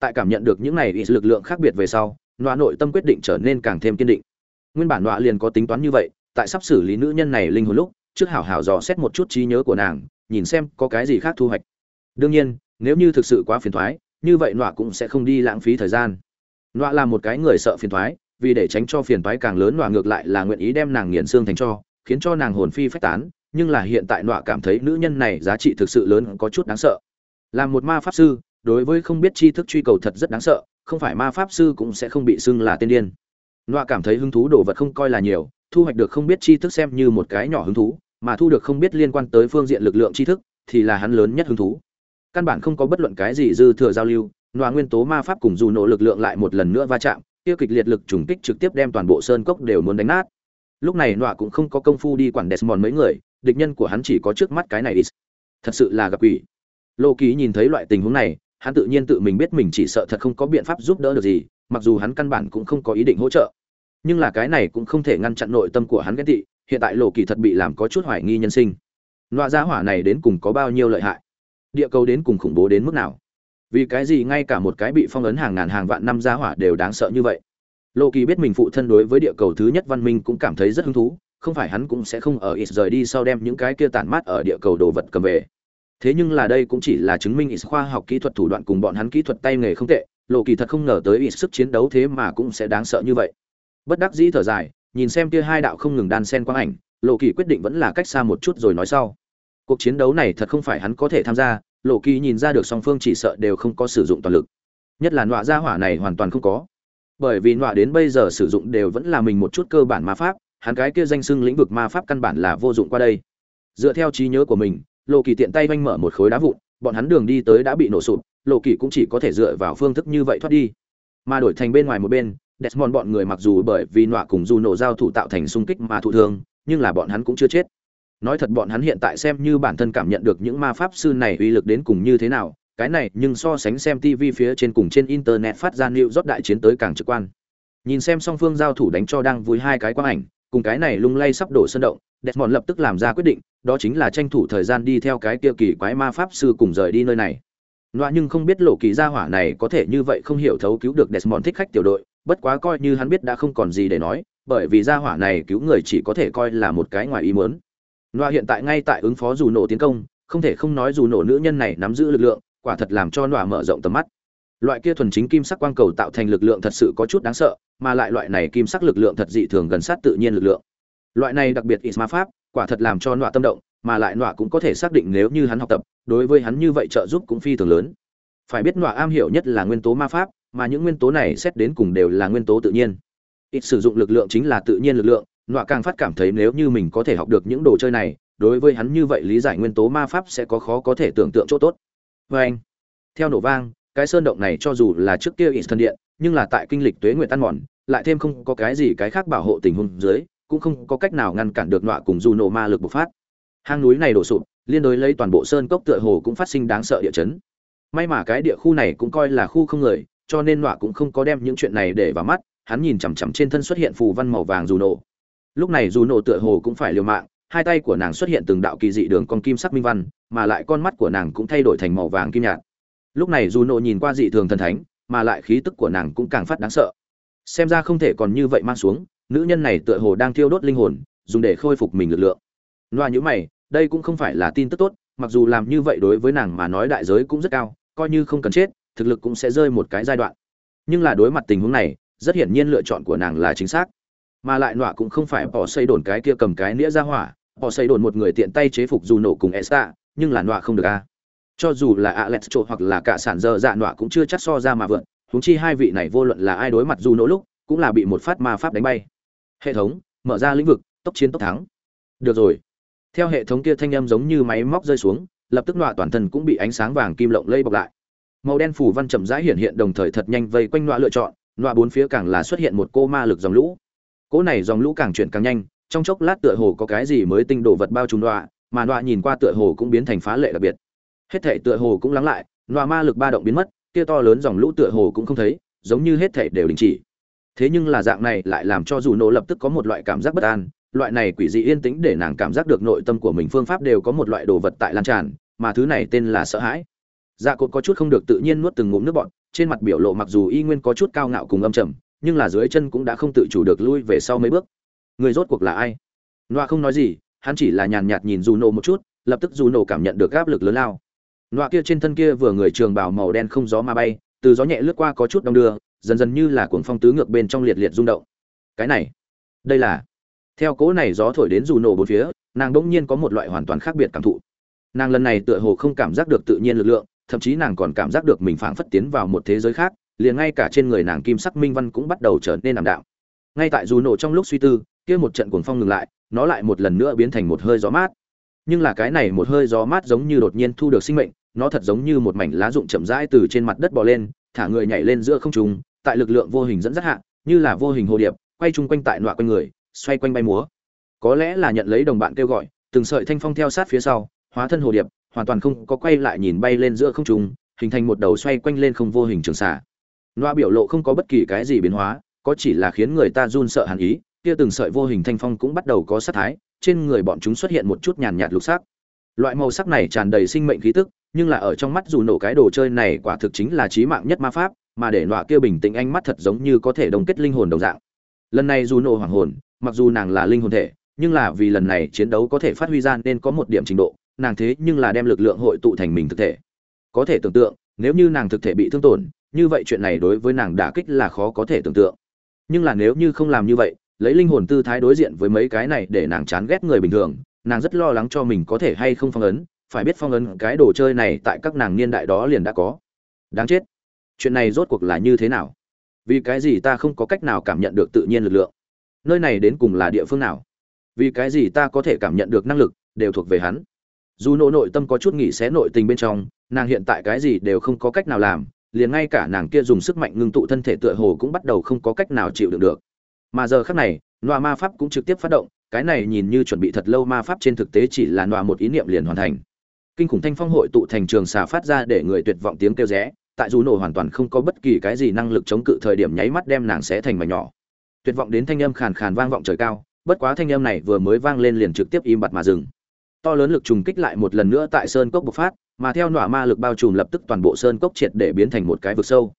Tại cảm nhận được những này ít lực lượng khác biệt về sau loa nội tâm quyết định trở nên càng thêm kiên định nguyên bản nọa liền có tính toán như vậy, tại sắp xử lý nữ nhân này linh hồn lúc, trước hảo hảo dò xét một chút trí nhớ của nàng, nhìn xem có cái gì khác thu hoạch. Đương nhiên, nếu như thực sự quá phiền thoái, như vậy nọa cũng sẽ không đi lãng phí thời gian. Nọa là một cái người sợ phiền thoái, vì để tránh cho phiền toái càng lớn, nọa ngược lại là nguyện ý đem nàng nghiền xương thành cho, khiến cho nàng hồn phi phách tán, nhưng là hiện tại nọa cảm thấy nữ nhân này giá trị thực sự lớn có chút đáng sợ. Là một ma pháp sư, đối với không biết tri thức truy cầu thật rất đáng sợ, không phải ma pháp sư cũng sẽ không bị xưng là tiên điên nọa cảm thấy hứng thú đồ vật không coi là nhiều, thu hoạch được không biết tri thức xem như một cái nhỏ hứng thú, mà thu được không biết liên quan tới phương diện lực lượng tri thức, thì là hắn lớn nhất hứng thú. Căn bản không có bất luận cái gì dư thừa giao lưu, nọa nguyên tố ma pháp cùng dù nổ lực lượng lại một lần nữa va chạm, tiêu kịch liệt lực trùng kích trực tiếp đem toàn bộ sơn cốc đều muốn đánh nát. Lúc này nọa cũng không có công phu đi quản desmond mấy người, địch nhân của hắn chỉ có trước mắt cái này ít thật sự là gặp quỷ. Lô ký nhìn thấy loại tình huống này, hắn tự nhiên tự mình biết mình chỉ sợ thật không có biện pháp giúp đỡ được gì, mặc dù hắn căn bản cũng không có ý định hỗ trợ nhưng là cái này cũng không thể ngăn chặn nội tâm của hắn ghét tị, hiện tại lộ kỳ thật bị làm có chút hoài nghi nhân sinh. Loại giá hỏa này đến cùng có bao nhiêu lợi hại? Địa cầu đến cùng khủng bố đến mức nào? Vì cái gì ngay cả một cái bị phong ấn hàng ngàn hàng vạn năm giá hỏa đều đáng sợ như vậy? Lộ kỳ biết mình phụ thân đối với địa cầu thứ nhất văn minh cũng cảm thấy rất hứng thú, không phải hắn cũng sẽ không ở ít rời đi sau đem những cái kia tản mát ở địa cầu đồ vật cầm về. Thế nhưng là đây cũng chỉ là chứng minh ít khoa học kỹ thuật thủ đoạn cùng bọn hắn kỹ thuật tay nghề không tệ lộ kỳ thật không ngờ tới ít sức chiến đấu thế mà cũng sẽ đáng sợ như vậy bất đắc dĩ thở dài, nhìn xem kia hai đạo không ngừng đan sen quang ảnh, lộ kỳ quyết định vẫn là cách xa một chút rồi nói sau. Cuộc chiến đấu này thật không phải hắn có thể tham gia, lộ kỳ nhìn ra được song phương chỉ sợ đều không có sử dụng toàn lực. Nhất là nọa gia hỏa này hoàn toàn không có. Bởi vì nọa đến bây giờ sử dụng đều vẫn là mình một chút cơ bản ma pháp, hắn cái kia danh xưng lĩnh vực ma pháp căn bản là vô dụng qua đây. Dựa theo trí nhớ của mình, lộ kỳ tiện tay vanh mở một khối đá vụn, bọn hắn đường đi tới đã bị nổ sụp, lộ kỳ cũng chỉ có thể dựa vào phương thức như vậy thoát đi. Mà đổi thành bên ngoài một bên desmond bọn người mặc dù bởi vì nọa cùng Juno nổ giao thủ tạo thành xung kích mà thụ thương nhưng là bọn hắn cũng chưa chết. Nói thật bọn hắn hiện tại xem như bản thân cảm nhận được những ma pháp sư này uy lực đến cùng như thế nào cái này nhưng so sánh xem tv phía trên cùng trên internet phát ra liệu rót đại chiến tới càng trực quan. Nhìn xem song phương giao thủ đánh cho đang vui hai cái quang ảnh cùng cái này lung lay sắp đổ sân động desmond lập tức làm ra quyết định đó chính là tranh thủ thời gian đi theo cái kia kỳ quái ma pháp sư cùng rời đi nơi này. Loa nhưng không biết lộ kỳ gia hỏa này có thể như vậy không hiểu thấu cứu được Desmond thích khách tiểu đội, bất quá coi như hắn biết đã không còn gì để nói, bởi vì gia hỏa này cứu người chỉ có thể coi là một cái ngoài ý muốn. Loa hiện tại ngay tại ứng phó dù nổ tiến công, không thể không nói dù nổ nữ nhân này nắm giữ lực lượng, quả thật làm cho Loa mở rộng tầm mắt. Loại kia thuần chính kim sắc quang cầu tạo thành lực lượng thật sự có chút đáng sợ, mà lại loại này kim sắc lực lượng thật dị thường gần sát tự nhiên lực lượng. Loại này đặc biệt Isma pháp, quả thật làm cho Loa tâm động, mà lại Loa cũng có thể xác định nếu như hắn học tập, đối với hắn như vậy trợ giúp cũng phi thường lớn. Phải biết Loa am hiểu nhất là nguyên tố ma pháp, mà những nguyên tố này xét đến cùng đều là nguyên tố tự nhiên. Ít sử dụng lực lượng chính là tự nhiên lực lượng, nọa càng phát cảm thấy nếu như mình có thể học được những đồ chơi này, đối với hắn như vậy lý giải nguyên tố ma pháp sẽ có khó có thể tưởng tượng chỗ tốt. vê anh, theo nổ vang, cái sơn động này cho dù là trước kia ít thân điện, nhưng là tại kinh lịch tuế nguyện tan mòn, lại thêm không có cái gì cái khác bảo hộ tình huống dưới, cũng không có cách nào ngăn cản được nọa cùng dù nổ ma lực bộc phát. Hang núi này đổ sụp, liên đối lấy toàn bộ sơn cốc tựa hồ cũng phát sinh đáng sợ địa chấn. May mà cái địa khu này cũng coi là khu không người, cho nên nọa cũng không có đem những chuyện này để vào mắt, hắn nhìn chằm chằm trên thân xuất hiện phù văn màu vàng dù nổ. Lúc này dù nổ tựa hồ cũng phải liều mạng, hai tay của nàng xuất hiện từng đạo kỳ dị đường con kim sắc minh văn, mà lại con mắt của nàng cũng thay đổi thành màu vàng kim nhạt. Lúc này dù nổ nhìn qua dị thường thần thánh, mà lại khí tức của nàng cũng càng phát đáng sợ. Xem ra không thể còn như vậy mang xuống, nữ nhân này tựa hồ đang thiêu đốt linh hồn, dùng để khôi phục mình lực lượng. Loa nhữ mày, đây cũng không phải là tin tức tốt mặc dù làm như vậy đối với nàng mà nói đại giới cũng rất cao coi như không cần chết thực lực cũng sẽ rơi một cái giai đoạn. Nhưng là đối mặt tình huống này, rất hiển nhiên lựa chọn của nàng là chính xác. Mà lại nọa cũng không phải bỏ xây đồn cái kia cầm cái nĩa ra hỏa, bỏ xây đồn một người tiện tay chế phục dù nổ cùng esta, nhưng là nọa không được a. Cho dù là alex trộ hoặc là cả sản dơ dạ nọa cũng chưa chắc so ra mà vượt húng chi hai vị này vô luận là ai đối mặt dù nỗ lúc, cũng là bị một phát ma pháp đánh bay. Hệ thống, mở ra lĩnh vực, tốc chiến tốc thắng. Được rồi. Theo hệ thống kia thanh âm giống như máy móc rơi xuống, lập tức nọa toàn thân cũng bị ánh sáng vàng kim lộng lây bọc lại màu đen phủ văn chậm rãi hiện hiện đồng thời thật nhanh vây quanh nọa lựa chọn, nọa bốn phía càng là xuất hiện một cô ma lực dòng lũ. Cỗ này dòng lũ càng chuyển càng nhanh, trong chốc lát tựa hồ có cái gì mới tinh đồ vật bao trùm nọa, mà nọa nhìn qua tựa hồ cũng biến thành phá lệ đặc biệt. Hết thể tựa hồ cũng lắng lại, nọa ma lực ba động biến mất kia to lớn dòng lũ tựa hồ cũng không thấy, giống như hết thể đều đình chỉ. Thế nhưng là dạng này lại làm cho dù nổ lập tức có một loại cảm giác bất an, loại này quỷ dị yên tĩnh để nàng cảm giác được nội tâm của mình, phương pháp đều có một loại đồ vật tại lan tràn, mà thứ này tên là sợ hãi dạ cột có chút không được tự nhiên nuốt từng ngụm nước bọt, trên mặt biểu lộ mặc dù y nguyên có chút cao ngạo cùng âm trầm, nhưng là dưới chân cũng đã không tự chủ được lui về sau mấy bước. Người rốt cuộc là ai? Noa không nói gì, hắn chỉ là nhàn nhạt nhìn dù nổ một chút, lập tức dù nổ cảm nhận được áp lực lớn lao. Noa kia trên thân kia vừa người trường bào màu đen không gió mà bay, từ gió nhẹ lướt qua có chút đong đưa, dần dần như là cuồng phong tứ ngược bên trong liệt liệt rung động. Cái này, đây là, theo cỗ này gió thổi đến dù nổ bốn phía, nàng đ ỗ n g nhiên có một loại hoàn toàn khác biệt cảm thụ. Nàng lần này tựa hồ không cảm giác được tự nhiên lực lượng thậm chí nàng còn cảm giác được mình phảng phất tiến vào một thế giới khác, liền ngay cả trên người nàng kim sắc minh văn cũng bắt đầu trở nên ảm đạm. Ngay tại dù nổ trong lúc suy tư, kia một trận cuồng phong ngừng lại, nó lại một lần nữa biến thành một hơi gió mát. Nhưng là cái này một hơi gió mát giống như đột nhiên thu được sinh mệnh, nó thật giống như một mảnh lá rụng chậm rãi từ trên mặt đất bò lên, thả người nhảy lên giữa không trung, tại lực lượng vô hình dẫn dắt hạ, như là vô hình hồ điệp, quay chung quanh tại nọa quanh người, xoay quanh bay múa. Có lẽ là nhận lấy đồng bạn kêu gọi, từng sợi thanh phong theo sát phía sau, hóa thân hồ điệp hoàn toàn không có quay lại nhìn bay lên giữa không trung, hình thành một đầu xoay quanh lên không vô hình trường xà. Loa biểu lộ không có bất kỳ cái gì biến hóa, có chỉ là khiến người ta run sợ hàn ý, kia từng sợi vô hình thanh phong cũng bắt đầu có sát thái, trên người bọn chúng xuất hiện một chút nhàn nhạt lục sắc loại màu sắc này tràn đầy sinh mệnh khí tức, nhưng là ở trong mắt dù nổ cái đồ chơi này quả thực chính là chí mạng nhất ma pháp, mà để loa kia bình tĩnh ánh mắt thật giống như có thể đồng kết linh hồn đồng dạng lần này dù nổ hoàng hồn, mặc dù nàng là linh hồn thể, nhưng là vì lần này chiến đấu có thể phát huy ra nên có một điểm trình độ nàng thế nhưng là đem lực lượng hội tụ thành mình thực thể. Có thể tưởng tượng, nếu như nàng thực thể bị thương tổn, như vậy chuyện này đối với nàng đả kích là khó có thể tưởng tượng. Nhưng là nếu như không làm như vậy, lấy linh hồn tư thái đối diện với mấy cái này để nàng chán ghét người bình thường, nàng rất lo lắng cho mình có thể hay không phong ấn, phải biết phong ấn cái đồ chơi này tại các nàng niên đại đó liền đã có. Đáng chết. Chuyện này rốt cuộc là như thế nào? Vì cái gì ta không có cách nào cảm nhận được tự nhiên lực lượng? Nơi này đến cùng là địa phương nào? Vì cái gì ta có thể cảm nhận được năng lực, đều thuộc về hắn? Dù nỗ nội tâm có chút nghỉ xé nội tình bên trong, nàng hiện tại cái gì đều không có cách nào làm, liền ngay cả nàng kia dùng sức mạnh ngưng tụ thân thể tựa hồ cũng bắt đầu không có cách nào chịu đựng được. Mà giờ khác này loa ma pháp cũng trực tiếp phát động, cái này nhìn như chuẩn bị thật lâu ma pháp trên thực tế chỉ là loa một ý niệm liền hoàn thành. Kinh khủng thanh phong hội tụ thành trường xà phát ra để người tuyệt vọng tiếng kêu rẽ, tại dù nổ hoàn toàn không có bất kỳ cái gì năng lực chống cự thời điểm nháy mắt đem nàng sẽ thành mảnh nhỏ. Tuyệt vọng đến thanh âm khàn khàn vang vọng trời cao, bất quá thanh âm này vừa mới vang lên liền trực tiếp im bặt mà dừng to lớn lực trùng kích lại một lần nữa tại sơn cốc bộc phát mà theo nọa ma lực bao trùm lập tức toàn bộ sơn cốc triệt để biến thành một cái vực sâu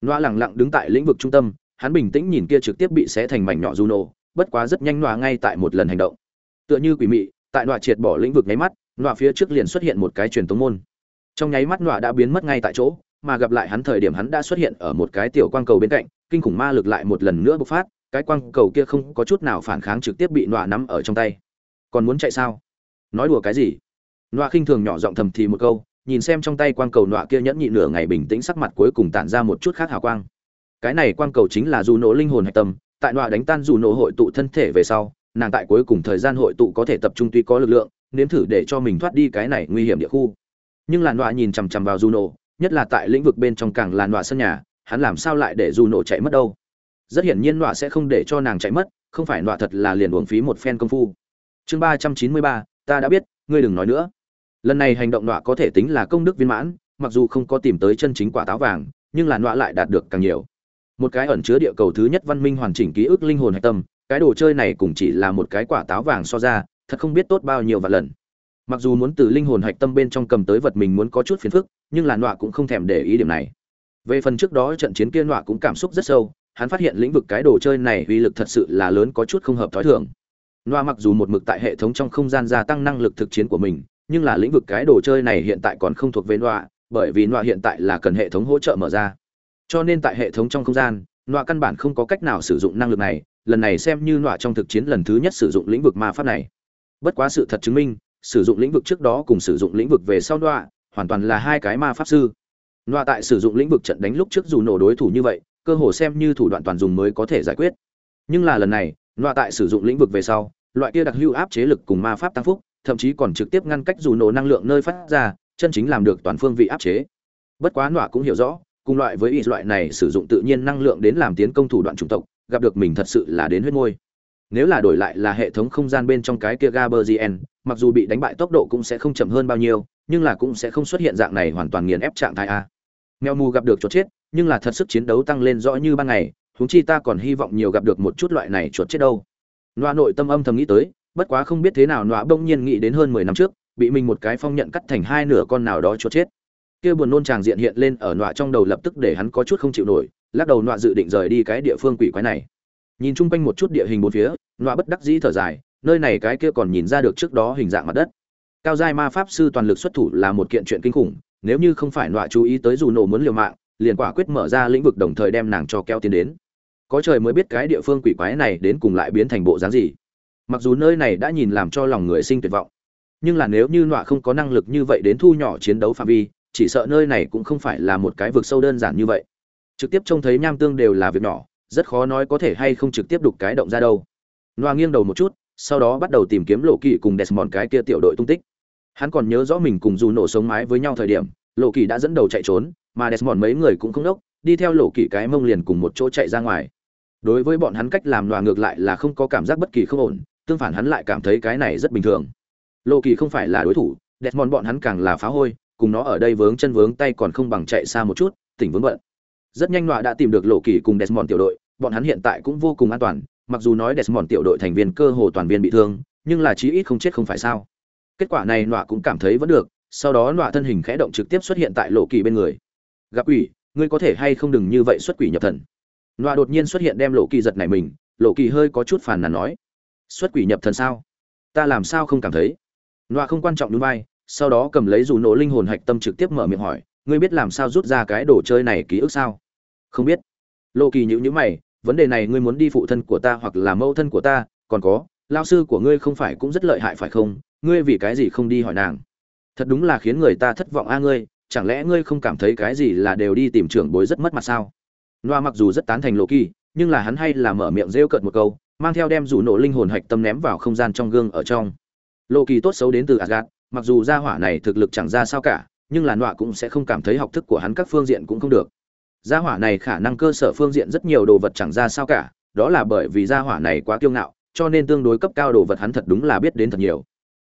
nọa lẳng lặng đứng tại lĩnh vực trung tâm hắn bình tĩnh nhìn kia trực tiếp bị xé thành mảnh nhỏ Juno, bất quá rất nhanh nọa ngay tại một lần hành động. Tựa như quỷ mị, tại nọa triệt bỏ lĩnh vực nháy mắt, nọa phía trước liền xuất hiện một cái truyền tống môn. Trong nháy mắt nọa đã biến mất ngay tại chỗ, mà gặp lại hắn thời điểm hắn đã xuất hiện ở một cái tiểu quang cầu bên cạnh, kinh khủng ma lực lại một lần nữa bộc phát, cái quang cầu kia không có chút nào phản kháng trực tiếp bị nọa nắm ở trong tay. Còn muốn chạy sao? Nói đùa cái gì? Nọa khinh thường nhỏ giọng thầm thì một câu, nhìn xem trong tay quang cầu nọa kia nhẫn nhị nửa ngày bình tĩnh sắc mặt cuối cùng tản ra một chút khác hào quang. Cái này quang cầu chính là dù nổ linh hồn hạch tâm tại nọa đánh tan dù nổ hội tụ thân thể về sau nàng tại cuối cùng thời gian hội tụ có thể tập trung tuy có lực lượng nếm thử để cho mình thoát đi cái này nguy hiểm địa khu. Nhưng là nọa nhìn chằm chằm vào dù nổ nhất là tại lĩnh vực bên trong càng là nọa sân nhà hắn làm sao lại để dù nổ chạy mất đâu? Rất hiển nhiên nọa sẽ không để cho nàng chạy mất không phải nọa thật là liền uống phí một phen công phu. Chương ba trăm chín mươi ba ta đã biết, ngươi đừng nói nữa. Lần này hành động nọa có thể tính là công đức viên mãn, mặc dù không có tìm tới chân chính quả táo vàng, nhưng là nọa lại đạt được càng nhiều. Một cái ẩn chứa địa cầu thứ nhất văn minh hoàn chỉnh ký ức linh hồn hạch tâm, cái đồ chơi này cũng chỉ là một cái quả táo vàng so ra, thật không biết tốt bao nhiêu và lần. Mặc dù muốn từ linh hồn hạch tâm bên trong cầm tới vật mình muốn có chút phiền phức, nhưng là nọa cũng không thèm để ý điểm này. Về phần trước đó trận chiến kia nọa cũng cảm xúc rất sâu, hắn phát hiện lĩnh vực cái đồ chơi này uy lực thật sự là lớn có chút không hợp thói thường. Noa mặc dù một mực tại hệ thống trong không gian gia tăng năng lực thực chiến của mình nhưng là lĩnh vực cái đồ chơi này hiện tại còn không thuộc về Noa, bởi vì Noa hiện tại là cần hệ thống hỗ trợ mở ra. Cho nên tại hệ thống trong không gian Noa căn bản không có cách nào sử dụng năng lực này lần này xem như Noa trong thực chiến lần thứ nhất sử dụng lĩnh vực ma pháp này. Bất quá sự thật chứng minh sử dụng lĩnh vực trước đó cùng sử dụng lĩnh vực về sau Noa hoàn toàn là hai cái ma pháp sư. Noa tại sử dụng lĩnh vực trận đánh lúc trước dù nổ đối thủ như vậy cơ hồ xem như thủ đoạn toàn dùng mới có thể giải quyết. Nhưng là lần này nọa tại sử dụng lĩnh vực về sau loại kia đặc hữu áp chế lực cùng ma pháp tăng phúc thậm chí còn trực tiếp ngăn cách dù nổ năng lượng nơi phát ra chân chính làm được toàn phương vị áp chế bất quá nọa cũng hiểu rõ cùng loại với y loại này sử dụng tự nhiên năng lượng đến làm tiến công thủ đoạn chủng tộc gặp được mình thật sự là đến huyết môi nếu là đổi lại là hệ thống không gian bên trong cái kia Gaberzien, mặc dù bị đánh bại tốc độ cũng sẽ không chậm hơn bao nhiêu, nhưng là cũng sẽ không xuất hiện dạng này hoàn toàn nghiền ép trạng thái a. Mèo mù gặp được chuột chết, nhưng là thật sức chiến đấu tăng lên rõ như ban ngày, huống chi ta còn hy vọng nhiều gặp được một chút loại này chuột chết đâu. nọa nội tâm âm thầm nghĩ tới, bất quá không biết thế nào nọa bỗng nhiên nghĩ đến hơn mười năm trước, bị mình một cái phong nhận cắt thành hai nửa con nào đó chuột chết. Kia buồn nôn tràng diện hiện lên ở nọa trong đầu lập tức để hắn có chút không chịu nổi, lắc đầu nọa dự định rời đi cái địa phương quỷ quái này. Nhìn chung quanh một chút địa hình bốn phía, nọa bất đắc dĩ thở dài, nơi này cái kia còn nhìn ra được trước đó hình dạng mặt đất. Cao giai ma pháp sư toàn lực xuất thủ là một kiện chuyện kinh khủng, nếu như không phải nọa chú ý tới dù nổ muốn liều mạng, liền quả quyết mở ra lĩnh vực đồng thời đem nàng cho keo tiến đến có trời mới biết cái địa phương quỷ quái này đến cùng lại biến thành bộ dáng gì. Mặc dù nơi này đã nhìn làm cho lòng người sinh tuyệt vọng, nhưng là nếu như nọa không có năng lực như vậy đến thu nhỏ chiến đấu phạm vi, chỉ sợ nơi này cũng không phải là một cái vực sâu đơn giản như vậy. Trực tiếp trông thấy nham tương đều là việc nhỏ, rất khó nói có thể hay không trực tiếp đục cái động ra đâu. Nọa nghiêng đầu một chút, sau đó bắt đầu tìm kiếm lộ kỳ cùng desmond cái kia tiểu đội tung tích. Hắn còn nhớ rõ mình cùng dù nổ sống mái với nhau thời điểm, lộ kỳ đã dẫn đầu chạy trốn, mà desmond mấy người cũng không đốc, đi theo lộ kỳ cái mông liền cùng một chỗ chạy ra ngoài đối với bọn hắn cách làm nọa ngược lại là không có cảm giác bất kỳ không ổn, tương phản hắn lại cảm thấy cái này rất bình thường. Lộ kỳ không phải là đối thủ, desmond bọn hắn càng là phá hôi, cùng nó ở đây vướng chân vướng tay còn không bằng chạy xa một chút, tỉnh vướng bận. Rất nhanh nọa đã tìm được lộ kỳ cùng desmond tiểu đội, bọn hắn hiện tại cũng vô cùng an toàn, mặc dù nói desmond tiểu đội thành viên cơ hồ toàn viên bị thương, nhưng là chí ít không chết không phải sao. Kết quả này nọa cũng cảm thấy vẫn được, sau đó nọa thân hình khẽ động trực tiếp xuất hiện tại lộ kỳ bên người. Gặp quỷ, ngươi có thể hay không đừng như vậy xuất quỷ nhập thần? Nọa đột nhiên xuất hiện đem lộ kỳ giật này mình, lộ kỳ hơi có chút phàn nàn nói, xuất quỷ nhập thần sao? Ta làm sao không cảm thấy? Nọa không quan trọng đúng vai, sau đó cầm lấy dù nổ linh hồn hạch tâm trực tiếp mở miệng hỏi, ngươi biết làm sao rút ra cái đồ chơi này ký ức sao? Không biết. Lộ kỳ nhữ nhữ mày, vấn đề này ngươi muốn đi phụ thân của ta hoặc là mẫu thân của ta, còn có lao sư của ngươi không phải cũng rất lợi hại phải không? Ngươi vì cái gì không đi hỏi nàng? Thật đúng là khiến người ta thất vọng a ngươi, chẳng lẽ ngươi không cảm thấy cái gì là đều đi tìm trưởng bối rất mất mặt sao? Noa mặc dù rất tán thành lộ kỳ nhưng là hắn hay là mở miệng rêu cợt một câu mang theo đem rủ nổ linh hồn hạch tâm ném vào không gian trong gương ở trong. Lộ kỳ tốt xấu đến từ Asgard, mặc dù gia hỏa này thực lực chẳng ra sao cả nhưng là Noa cũng sẽ không cảm thấy học thức của hắn các phương diện cũng không được. Gia hỏa này khả năng cơ sở phương diện rất nhiều đồ vật chẳng ra sao cả đó là bởi vì gia hỏa này quá kiêu ngạo cho nên tương đối cấp cao đồ vật hắn thật đúng là biết đến thật nhiều.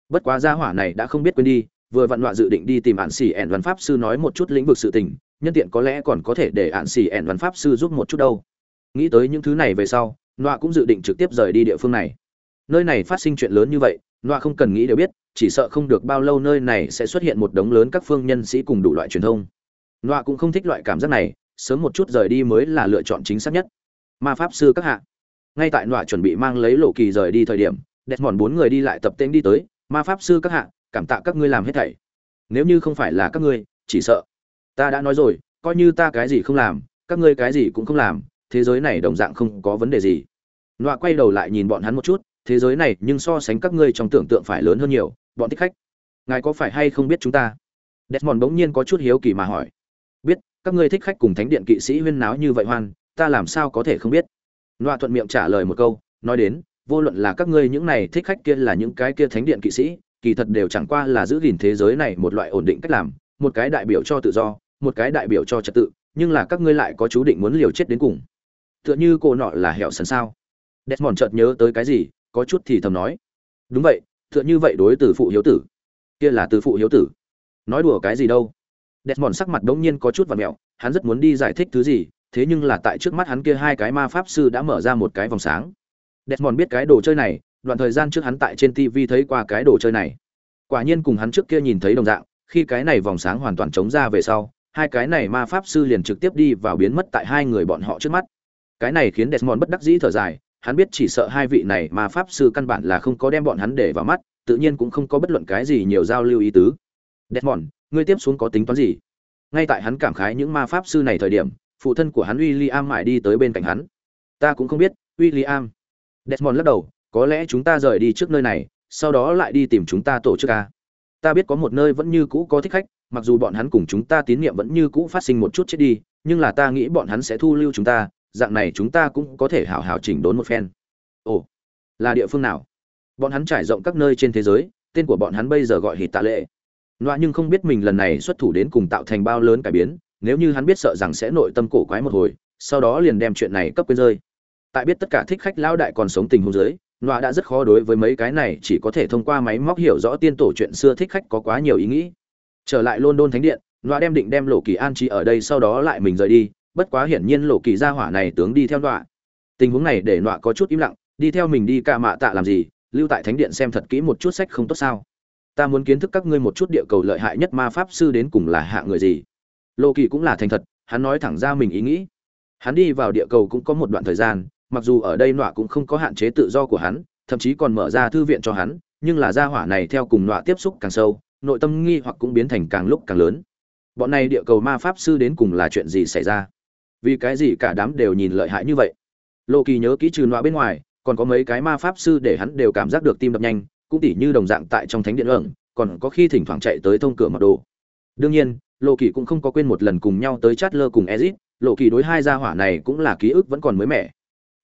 Bất quá gia hỏa này đã không biết quên đi vừa vặn nọa dự định đi tìm ạn xỉ ẻn văn pháp sư nói một chút lĩnh vực sự tình nhân tiện có lẽ còn có thể để ạn xì ẻn văn pháp sư giúp một chút đâu. Nghĩ tới những thứ này về sau, nọa cũng dự định trực tiếp rời đi địa phương này. Nơi này phát sinh chuyện lớn như vậy, nọa không cần nghĩ đều biết, chỉ sợ không được bao lâu nơi này sẽ xuất hiện một đống lớn các phương nhân sĩ cùng đủ loại truyền thông. Nọa cũng không thích loại cảm giác này, sớm một chút rời đi mới là lựa chọn chính xác nhất. Ma pháp sư các hạ. Ngay tại nọa chuẩn bị mang lấy lộ kỳ rời đi thời điểm đẹp mòn bốn người đi lại tập tên đi tới, ma pháp sư các hạ, cảm tạ các ngươi làm hết thảy. Nếu như không phải là các ngươi, chỉ sợ ta đã nói rồi, coi như ta cái gì không làm, các ngươi cái gì cũng không làm, thế giới này đồng dạng không có vấn đề gì. Nọa quay đầu lại nhìn bọn hắn một chút, thế giới này nhưng so sánh các ngươi trong tưởng tượng phải lớn hơn nhiều, bọn thích khách. Ngài có phải hay không biết chúng ta? Desmond bỗng nhiên có chút hiếu kỳ mà hỏi. Biết, các ngươi thích khách cùng thánh điện kỵ sĩ huyên náo như vậy hoan, ta làm sao có thể không biết? Nọa thuận miệng trả lời một câu, nói đến, vô luận là các ngươi những này thích khách kia là những cái kia thánh điện kỵ sĩ, kỳ thật đều chẳng qua là giữ gìn thế giới này một loại ổn định cách làm, một cái đại biểu cho tự do một cái đại biểu cho trật tự, nhưng là các ngươi lại có chú định muốn liều chết đến cùng. Tựa như cô nọ là hẻo sần sao? Desmond chợt nhớ tới cái gì, có chút thì thầm nói. Đúng vậy, tựa như vậy đối từ phụ hiếu tử. Kia là từ phụ hiếu tử. Nói đùa cái gì đâu? Desmond sắc mặt đ nhiên có chút và mẹo, hắn rất muốn đi giải thích thứ gì, thế nhưng là tại trước mắt hắn kia hai cái ma pháp sư đã mở ra một cái vòng sáng. Desmond biết cái đồ chơi này, đoạn thời gian trước hắn tại trên tv thấy qua cái đồ chơi này. Quả nhiên cùng hắn trước kia nhìn thấy đồng dạng, khi cái này vòng sáng hoàn toàn chống ra về sau hai cái này ma pháp sư liền trực tiếp đi vào biến mất tại hai người bọn họ trước mắt. Cái này khiến desmond bất đắc dĩ thở dài, hắn biết chỉ sợ hai vị này ma pháp sư căn bản là không có đem bọn hắn để vào mắt, tự nhiên cũng không có bất luận cái gì nhiều giao lưu ý tứ. Desmond, ngươi tiếp xuống có tính toán gì? Ngay tại hắn cảm khái những ma pháp sư này thời điểm, phụ thân của hắn William mãi đi tới bên cạnh hắn. Ta cũng không biết, William. Desmond lắc đầu, có lẽ chúng ta rời đi trước nơi này, sau đó lại đi tìm chúng ta tổ chức a ta biết có một nơi vẫn như cũ có thích khách, mặc dù bọn hắn cùng chúng ta tín nhiệm vẫn như cũ phát sinh một chút chết đi, nhưng là ta nghĩ bọn hắn sẽ thu lưu chúng ta, dạng này chúng ta cũng có thể hảo hảo chỉnh đốn một phen. Ồ, là địa phương nào? Bọn hắn trải rộng các nơi trên thế giới, tên của bọn hắn bây giờ gọi hít tạ lệ. Loa nhưng không biết mình lần này xuất thủ đến cùng tạo thành bao lớn cải biến, nếu như hắn biết sợ rằng sẽ nội tâm cổ quái một hồi, sau đó liền đem chuyện này cấp quên rơi. Tại biết tất cả thích khách lão đại còn sống tình hôn giới nọa đã rất khó đối với mấy cái này, chỉ có thể thông qua máy móc hiểu rõ tiên tổ chuyện xưa thích khách có quá nhiều ý nghĩ. Trở lại london thánh điện, nọa đem định đem lộ kỳ an trí ở đây sau đó lại mình rời đi. Bất quá hiển nhiên lộ kỳ gia hỏa này tướng đi theo nọa. Tình huống này để nọa có chút im lặng, đi theo mình đi ca mạ tạ làm gì, lưu tại thánh điện xem thật kỹ một chút sách không tốt sao. Ta muốn kiến thức các ngươi một chút địa cầu lợi hại nhất ma pháp sư đến cùng là hạ người gì. Lộ kỳ cũng là thành thật, hắn nói thẳng ra mình ý nghĩ. Hắn đi vào địa cầu cũng có một đoạn thời gian mặc dù ở đây nọa cũng không có hạn chế tự do của hắn, thậm chí còn mở ra thư viện cho hắn, nhưng là gia hỏa này theo cùng nọa tiếp xúc càng sâu, nội tâm nghi hoặc cũng biến thành càng lúc càng lớn. Bọn này địa cầu ma pháp sư đến cùng là chuyện gì xảy ra? Vì cái gì cả đám đều nhìn lợi hại như vậy? Lộ kỳ nhớ kỹ trừ nọa bên ngoài, còn có mấy cái ma pháp sư để hắn đều cảm giác được tim đập nhanh, cũng tỉ như đồng dạng tại trong thánh điện ẩn, còn có khi thỉnh thoảng chạy tới thông cửa mặc đồ. Đương nhiên lộ kỳ cũng không có quên một lần cùng nhau tới chát lơ cùng ezit lộ kỳ đối hai gia hỏa này cũng là ký ức vẫn còn mới mẻ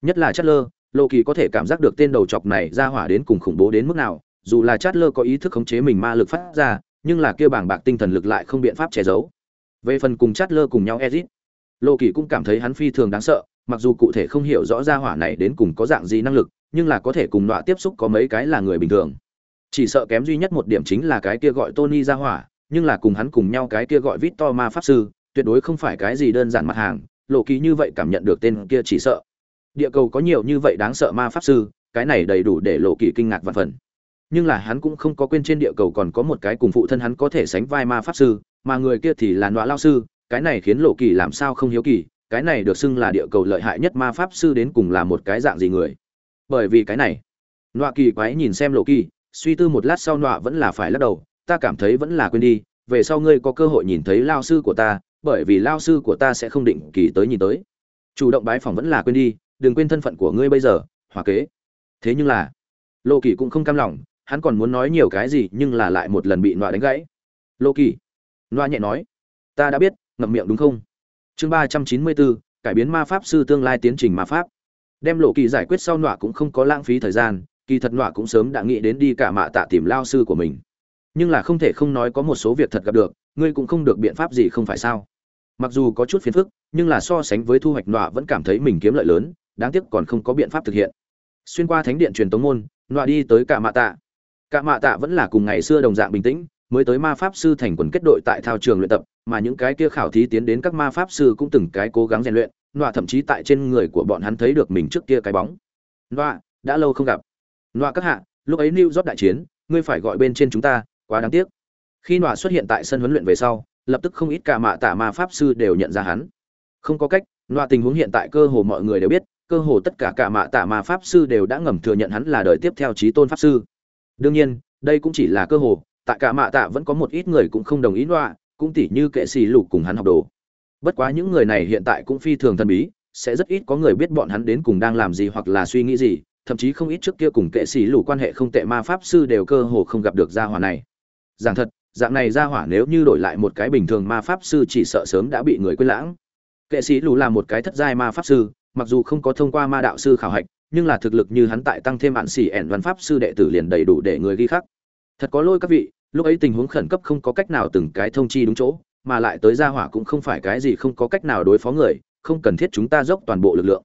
nhất là chất lơ lộ kỳ có thể cảm giác được tên đầu chọc này ra hỏa đến cùng khủng bố đến mức nào dù là chất lơ có ý thức khống chế mình ma lực phát ra nhưng là kia bảng bạc tinh thần lực lại không biện pháp che giấu về phần cùng chất lơ cùng nhau ezit lộ kỳ cũng cảm thấy hắn phi thường đáng sợ mặc dù cụ thể không hiểu rõ ra hỏa này đến cùng có dạng gì năng lực nhưng là có thể cùng đọa tiếp xúc có mấy cái là người bình thường chỉ sợ kém duy nhất một điểm chính là cái kia gọi tony ra hỏa nhưng là cùng hắn cùng nhau cái kia gọi Victor ma pháp sư, tuyệt đối không phải cái gì đơn giản mặt hàng, lộ kỳ như vậy cảm nhận được tên kia chỉ sợ. Địa cầu có nhiều như vậy đáng sợ ma pháp sư, cái này đầy đủ để lộ kỳ kinh ngạc vạn phần. Nhưng là hắn cũng không có quên trên địa cầu còn có một cái cùng phụ thân hắn có thể sánh vai ma pháp sư, mà người kia thì là nọa lao sư, cái này khiến lộ kỳ làm sao không hiếu kỳ, cái này được xưng là địa cầu lợi hại nhất ma pháp sư đến cùng là một cái dạng gì người. Bởi vì cái này, nọa kỳ quái nhìn xem lộ kỳ, suy tư một lát sau nọa vẫn là phải lắc đầu, ta cảm thấy vẫn là quên đi về sau ngươi có cơ hội nhìn thấy lao sư của ta bởi vì lao sư của ta sẽ không định kỳ tới nhìn tới chủ động bái phỏng vẫn là quên đi đừng quên thân phận của ngươi bây giờ hòa kế. Thế nhưng là, lô kỳ cũng không cam lòng, hắn còn muốn nói nhiều cái gì nhưng là lại một lần bị nọa đánh gãy. Lô kỳ, nọa nhẹ nói, ta đã biết, ngậm miệng đúng không? Chương ba trăm chín mươi bốn, cải biến ma pháp sư tương lai tiến trình ma pháp. Đem lộ kỳ giải quyết sau nọa cũng không có lãng phí thời gian, kỳ thật nọa cũng sớm đã nghĩ đến đi cả mạ tạ tìm lao sư của mình. Nhưng là không thể không nói có một số việc thật gặp được, ngươi cũng không được biện pháp gì không phải sao? Mặc dù có chút phiền phức, nhưng là so sánh với thu hoạch nọa vẫn cảm thấy mình kiếm lợi lớn đáng tiếc còn không có biện pháp thực hiện. Xuyên qua thánh điện truyền tống môn loại đi tới cả mạ tạ. Cả mạ tạ vẫn là cùng ngày xưa đồng dạng bình tĩnh, mới tới ma pháp sư thành quần kết đội tại thao trường luyện tập, mà những cái kia khảo thí tiến đến các ma pháp sư cũng từng cái cố gắng rèn luyện, nọa thậm chí tại trên người của bọn hắn thấy được mình trước kia cái bóng. Nọa, đã lâu không gặp. Nọa các hạ, lúc ấy new job đại chiến, ngươi phải gọi bên trên chúng ta, quá đáng tiếc. Khi nọa xuất hiện tại sân huấn luyện về sau, lập tức không ít cả mạ tạ ma pháp sư đều nhận ra hắn. Không có cách, nọa tình huống hiện tại cơ hồ mọi người đều biết cơ hồ tất cả cả mạ tạ ma pháp sư đều đã ngầm thừa nhận hắn là đời tiếp theo trí tôn pháp sư. Đương nhiên, đây cũng chỉ là cơ hồ, tại cả mạ tạ vẫn có một ít người cũng không đồng ý loạ cũng tỉ như kệ xì lục cùng hắn học đồ. Bất quá những người này hiện tại cũng phi thường thần bí, sẽ rất ít có người biết bọn hắn đến cùng đang làm gì hoặc là suy nghĩ gì, thậm chí không ít trước kia cùng kệ sĩ lù quan hệ không tệ ma pháp sư đều cơ hồ không gặp được gia hỏa này. Giảng thật, dạng này gia hỏa nếu như đổi lại một cái bình thường ma pháp sư chỉ sợ sớm đã bị người quên lãng. Kệ sĩ lù là một cái thất giai ma pháp sư mặc dù không có thông qua ma đạo sư khảo hạch, nhưng là thực lực như hắn tại tăng thêm hạn xỉ ẻn văn pháp sư đệ tử liền đầy đủ để người ghi khắc. Thật có lôi các vị, lúc ấy tình huống khẩn cấp không có cách nào từng cái thông chi đúng chỗ, mà lại tới gia hỏa cũng không phải cái gì không có cách nào đối phó người, không cần thiết chúng ta dốc toàn bộ lực lượng.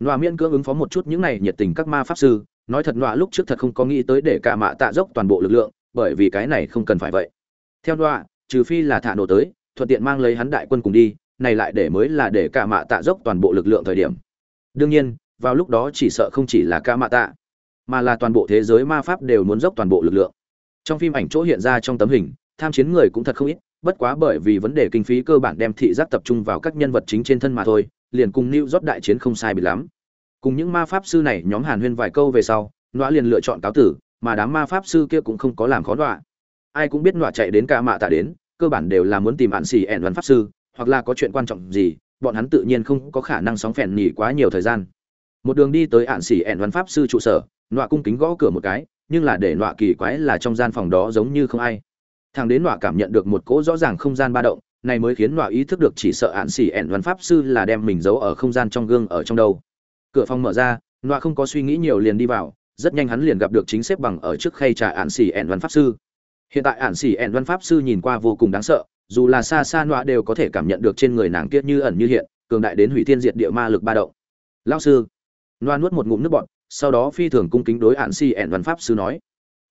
Nọa miễn cưỡng ứng phó một chút những này nhiệt tình các ma pháp sư, nói thật nọa lúc trước thật không có nghĩ tới để cả mạ tạ dốc toàn bộ lực lượng, bởi vì cái này không cần phải vậy. Theo nọa, trừ phi là thả nổ tới, thuận tiện mang lấy hắn đại quân cùng đi, này lại để mới là để cả mạ tạ dốc toàn bộ lực lượng thời điểm đương nhiên vào lúc đó chỉ sợ không chỉ là ca mạ tạ mà là toàn bộ thế giới ma pháp đều muốn dốc toàn bộ lực lượng trong phim ảnh chỗ hiện ra trong tấm hình tham chiến người cũng thật không ít bất quá bởi vì vấn đề kinh phí cơ bản đem thị giác tập trung vào các nhân vật chính trên thân mà thôi liền cùng New York đại chiến không sai bị lắm. Cùng những ma pháp sư này nhóm Hàn Huyên vài câu về sau, nọa liền lựa chọn cáo tử, mà đám ma pháp sư kia cũng không có làm khó nọa Ai cũng biết nọa chạy đến cả mạ tạ đến, cơ bản đều là muốn tìm bạn xỉ ẹn văn pháp sư, hoặc là có chuyện quan trọng gì, bọn hắn tự nhiên không có khả năng sóng phèn nhỉ quá nhiều thời gian. Một đường đi tới ạn xỉ ẹn văn pháp sư trụ sở, nọa cung kính gõ cửa một cái, nhưng là để nọa kỳ quái là trong gian phòng đó giống như không ai. Thằng đến nọa cảm nhận được một cỗ rõ ràng không gian ba động, này mới khiến nọa ý thức được chỉ sợ ạn xỉ ẹn văn pháp sư là đem mình giấu ở không gian trong gương ở trong đâu cửa phòng mở ra nọa không có suy nghĩ nhiều liền đi vào rất nhanh hắn liền gặp được chính xếp bằng ở trước khay trà ạn xỉ ẹn văn pháp sư hiện tại ạn xỉ ẹn văn pháp sư nhìn qua vô cùng đáng sợ dù là xa xa nọa đều có thể cảm nhận được trên người nàng kiết như ẩn như hiện cường đại đến hủy thiên diệt địa ma lực ba động. Lao sư. Nọa nuốt một ngụm nước bọt sau đó phi thường cung kính đối ạn xì ẻn văn pháp sư nói.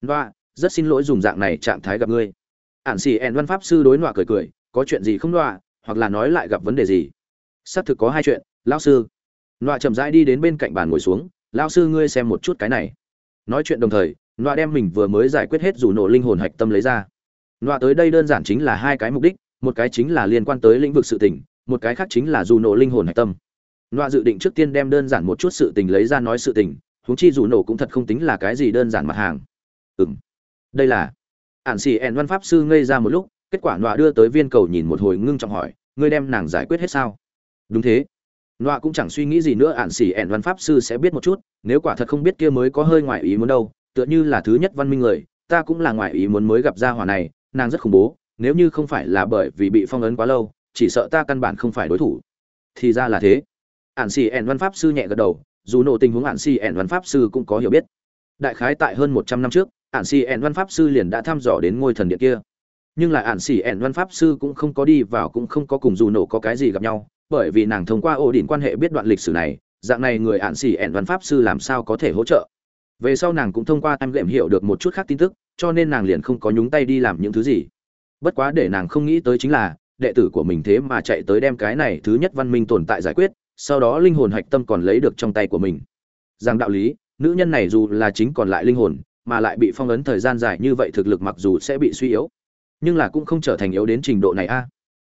Nọa rất xin lỗi dùng dạng này trạng thái gặp ngươi. Ạn xì ẻn văn pháp sư đối nọa cười cười có chuyện gì không nọa, hoặc là nói lại gặp vấn đề gì? Xác thực có hai chuyện lão sư. Nọa chậm rãi đi đến bên cạnh bàn ngồi xuống lão sư ngươi xem một chút cái này. Nói chuyện đồng thời nọa đem mình vừa mới giải quyết hết dù nổ linh hồn hạch tâm lấy ra nọa tới đây đơn giản chính là hai cái mục đích, một cái chính là liên quan tới lĩnh vực sự tình, một cái khác chính là dù nổ linh hồn hải tâm. Nọa dự định trước tiên đem đơn giản một chút sự tình lấy ra nói sự tình, huống chi dù nổ cũng thật không tính là cái gì đơn giản mặt hàng. Ừm. Đây là ản Sĩ En văn pháp sư ngây ra một lúc, kết quả nọa đưa tới viên cầu nhìn một hồi ngưng trọng hỏi, ngươi đem nàng giải quyết hết sao? Đúng thế. Nọa cũng chẳng suy nghĩ gì nữa, ản Sĩ En văn pháp sư sẽ biết một chút, nếu quả thật không biết kia mới có hơi ngoại ý muốn đâu, tựa như là thứ nhất văn minh người, ta cũng là ngoại ý muốn mới gặp ra hỏa này nàng rất khủng bố, nếu như không phải là bởi vì bị phong ấn quá lâu, chỉ sợ ta căn bản không phải đối thủ. Thì ra là thế. Ản xì ẻn văn pháp sư nhẹ gật đầu, dù nộ tình huống ản xì ẻn văn pháp sư cũng có hiểu biết. Đại khái tại hơn một trăm năm trước, ản xì ẻn văn pháp sư liền đã thăm dò đến ngôi thần điện kia. Nhưng lại ản xì ẻn văn pháp sư cũng không có đi vào, cũng không có cùng dù nộ có cái gì gặp nhau, bởi vì nàng thông qua ổ đỉnh quan hệ biết đoạn lịch sử này, dạng này người ạn xì ẻn văn pháp sư làm sao có thể hỗ trợ. Về sau nàng cũng thông qua em gệm hiểu được một chút khác tin tức cho nên nàng liền không có nhúng tay đi làm những thứ gì. Bất quá để nàng không nghĩ tới chính là, đệ tử của mình thế mà chạy tới đem cái này thứ nhất văn minh tồn tại giải quyết, sau đó linh hồn hạch tâm còn lấy được trong tay của mình. Rằng đạo lý, nữ nhân này dù là chính còn lại linh hồn, mà lại bị phong ấn thời gian dài như vậy thực lực mặc dù sẽ bị suy yếu, nhưng là cũng không trở thành yếu đến trình độ này a.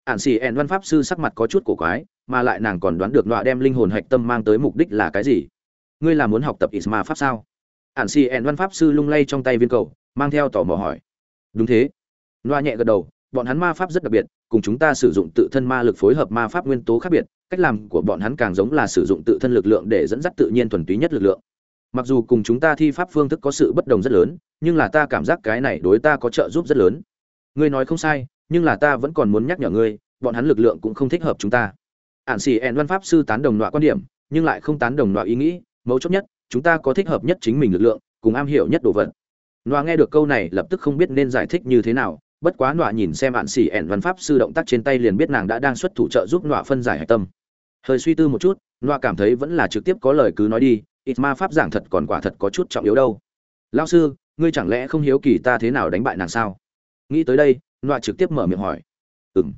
Ạn xì ẹn văn pháp sư sắc mặt có chút cổ quái, mà lại nàng còn đoán được nọa đem linh hồn hạch tâm mang tới mục đích là cái gì. Ngươi là muốn học tập isma pháp sao? Ạn xì ẹn văn pháp sư lung lay trong tay viên cầu mang theo tò mò hỏi. Đúng thế. Loa nhẹ gật đầu, bọn hắn ma pháp rất đặc biệt, cùng chúng ta sử dụng tự thân ma lực phối hợp ma pháp nguyên tố khác biệt, cách làm của bọn hắn càng giống là sử dụng tự thân lực lượng để dẫn dắt tự nhiên thuần túy nhất lực lượng. Mặc dù cùng chúng ta thi pháp phương thức có sự bất đồng rất lớn, nhưng là ta cảm giác cái này đối ta có trợ giúp rất lớn. Ngươi nói không sai, nhưng là ta vẫn còn muốn nhắc nhở ngươi, bọn hắn lực lượng cũng không thích hợp chúng ta. Ạn xì ẹn văn pháp sư tán đồng loại quan điểm, nhưng lại không tán đồng loại ý nghĩ, mấu chốt nhất, chúng ta có thích hợp nhất chính mình lực lượng, cùng am hiểu nhất đồ vật. Noa nghe được câu này, lập tức không biết nên giải thích như thế nào, bất quá Noa nhìn xem Ản Sỉ ẹn văn pháp sư động tác trên tay liền biết nàng đã đang xuất thủ trợ giúp Noa phân giải hải tâm. Hơi suy tư một chút Noa cảm thấy vẫn là trực tiếp có lời cứ nói đi, ít ma pháp giảng thật còn quả thật có chút trọng yếu đâu. Lão sư, ngươi chẳng lẽ không hiếu kỳ ta thế nào đánh bại nàng sao? Nghĩ tới đây Noa trực tiếp mở miệng hỏi. Ừm.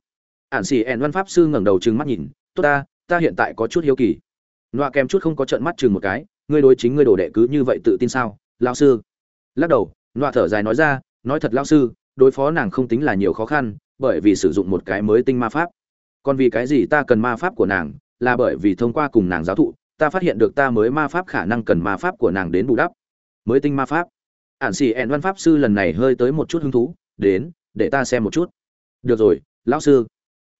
ản Sỉ ẻn văn pháp sư ngẩng đầu trừng mắt nhìn, tốt ta ta hiện tại có chút hiếu kỳ. Noa kèm chút không có trợn mắt chừng một cái, ngươi đối chính ngươi đồ đệ cứ như vậy tự tin sao, Lão sư? Lắc đầu loa thở dài nói ra, nói thật lao sư, đối phó nàng không tính là nhiều khó khăn, bởi vì sử dụng một cái mới tinh ma pháp. Còn vì cái gì ta cần ma pháp của nàng, là bởi vì thông qua cùng nàng giáo thụ, ta phát hiện được ta mới ma pháp khả năng cần ma pháp của nàng đến bù đắp. Mới tinh ma pháp. Ản xì ẹn văn pháp sư lần này hơi tới một chút hứng thú, đến, để ta xem một chút. Được rồi, lão sư.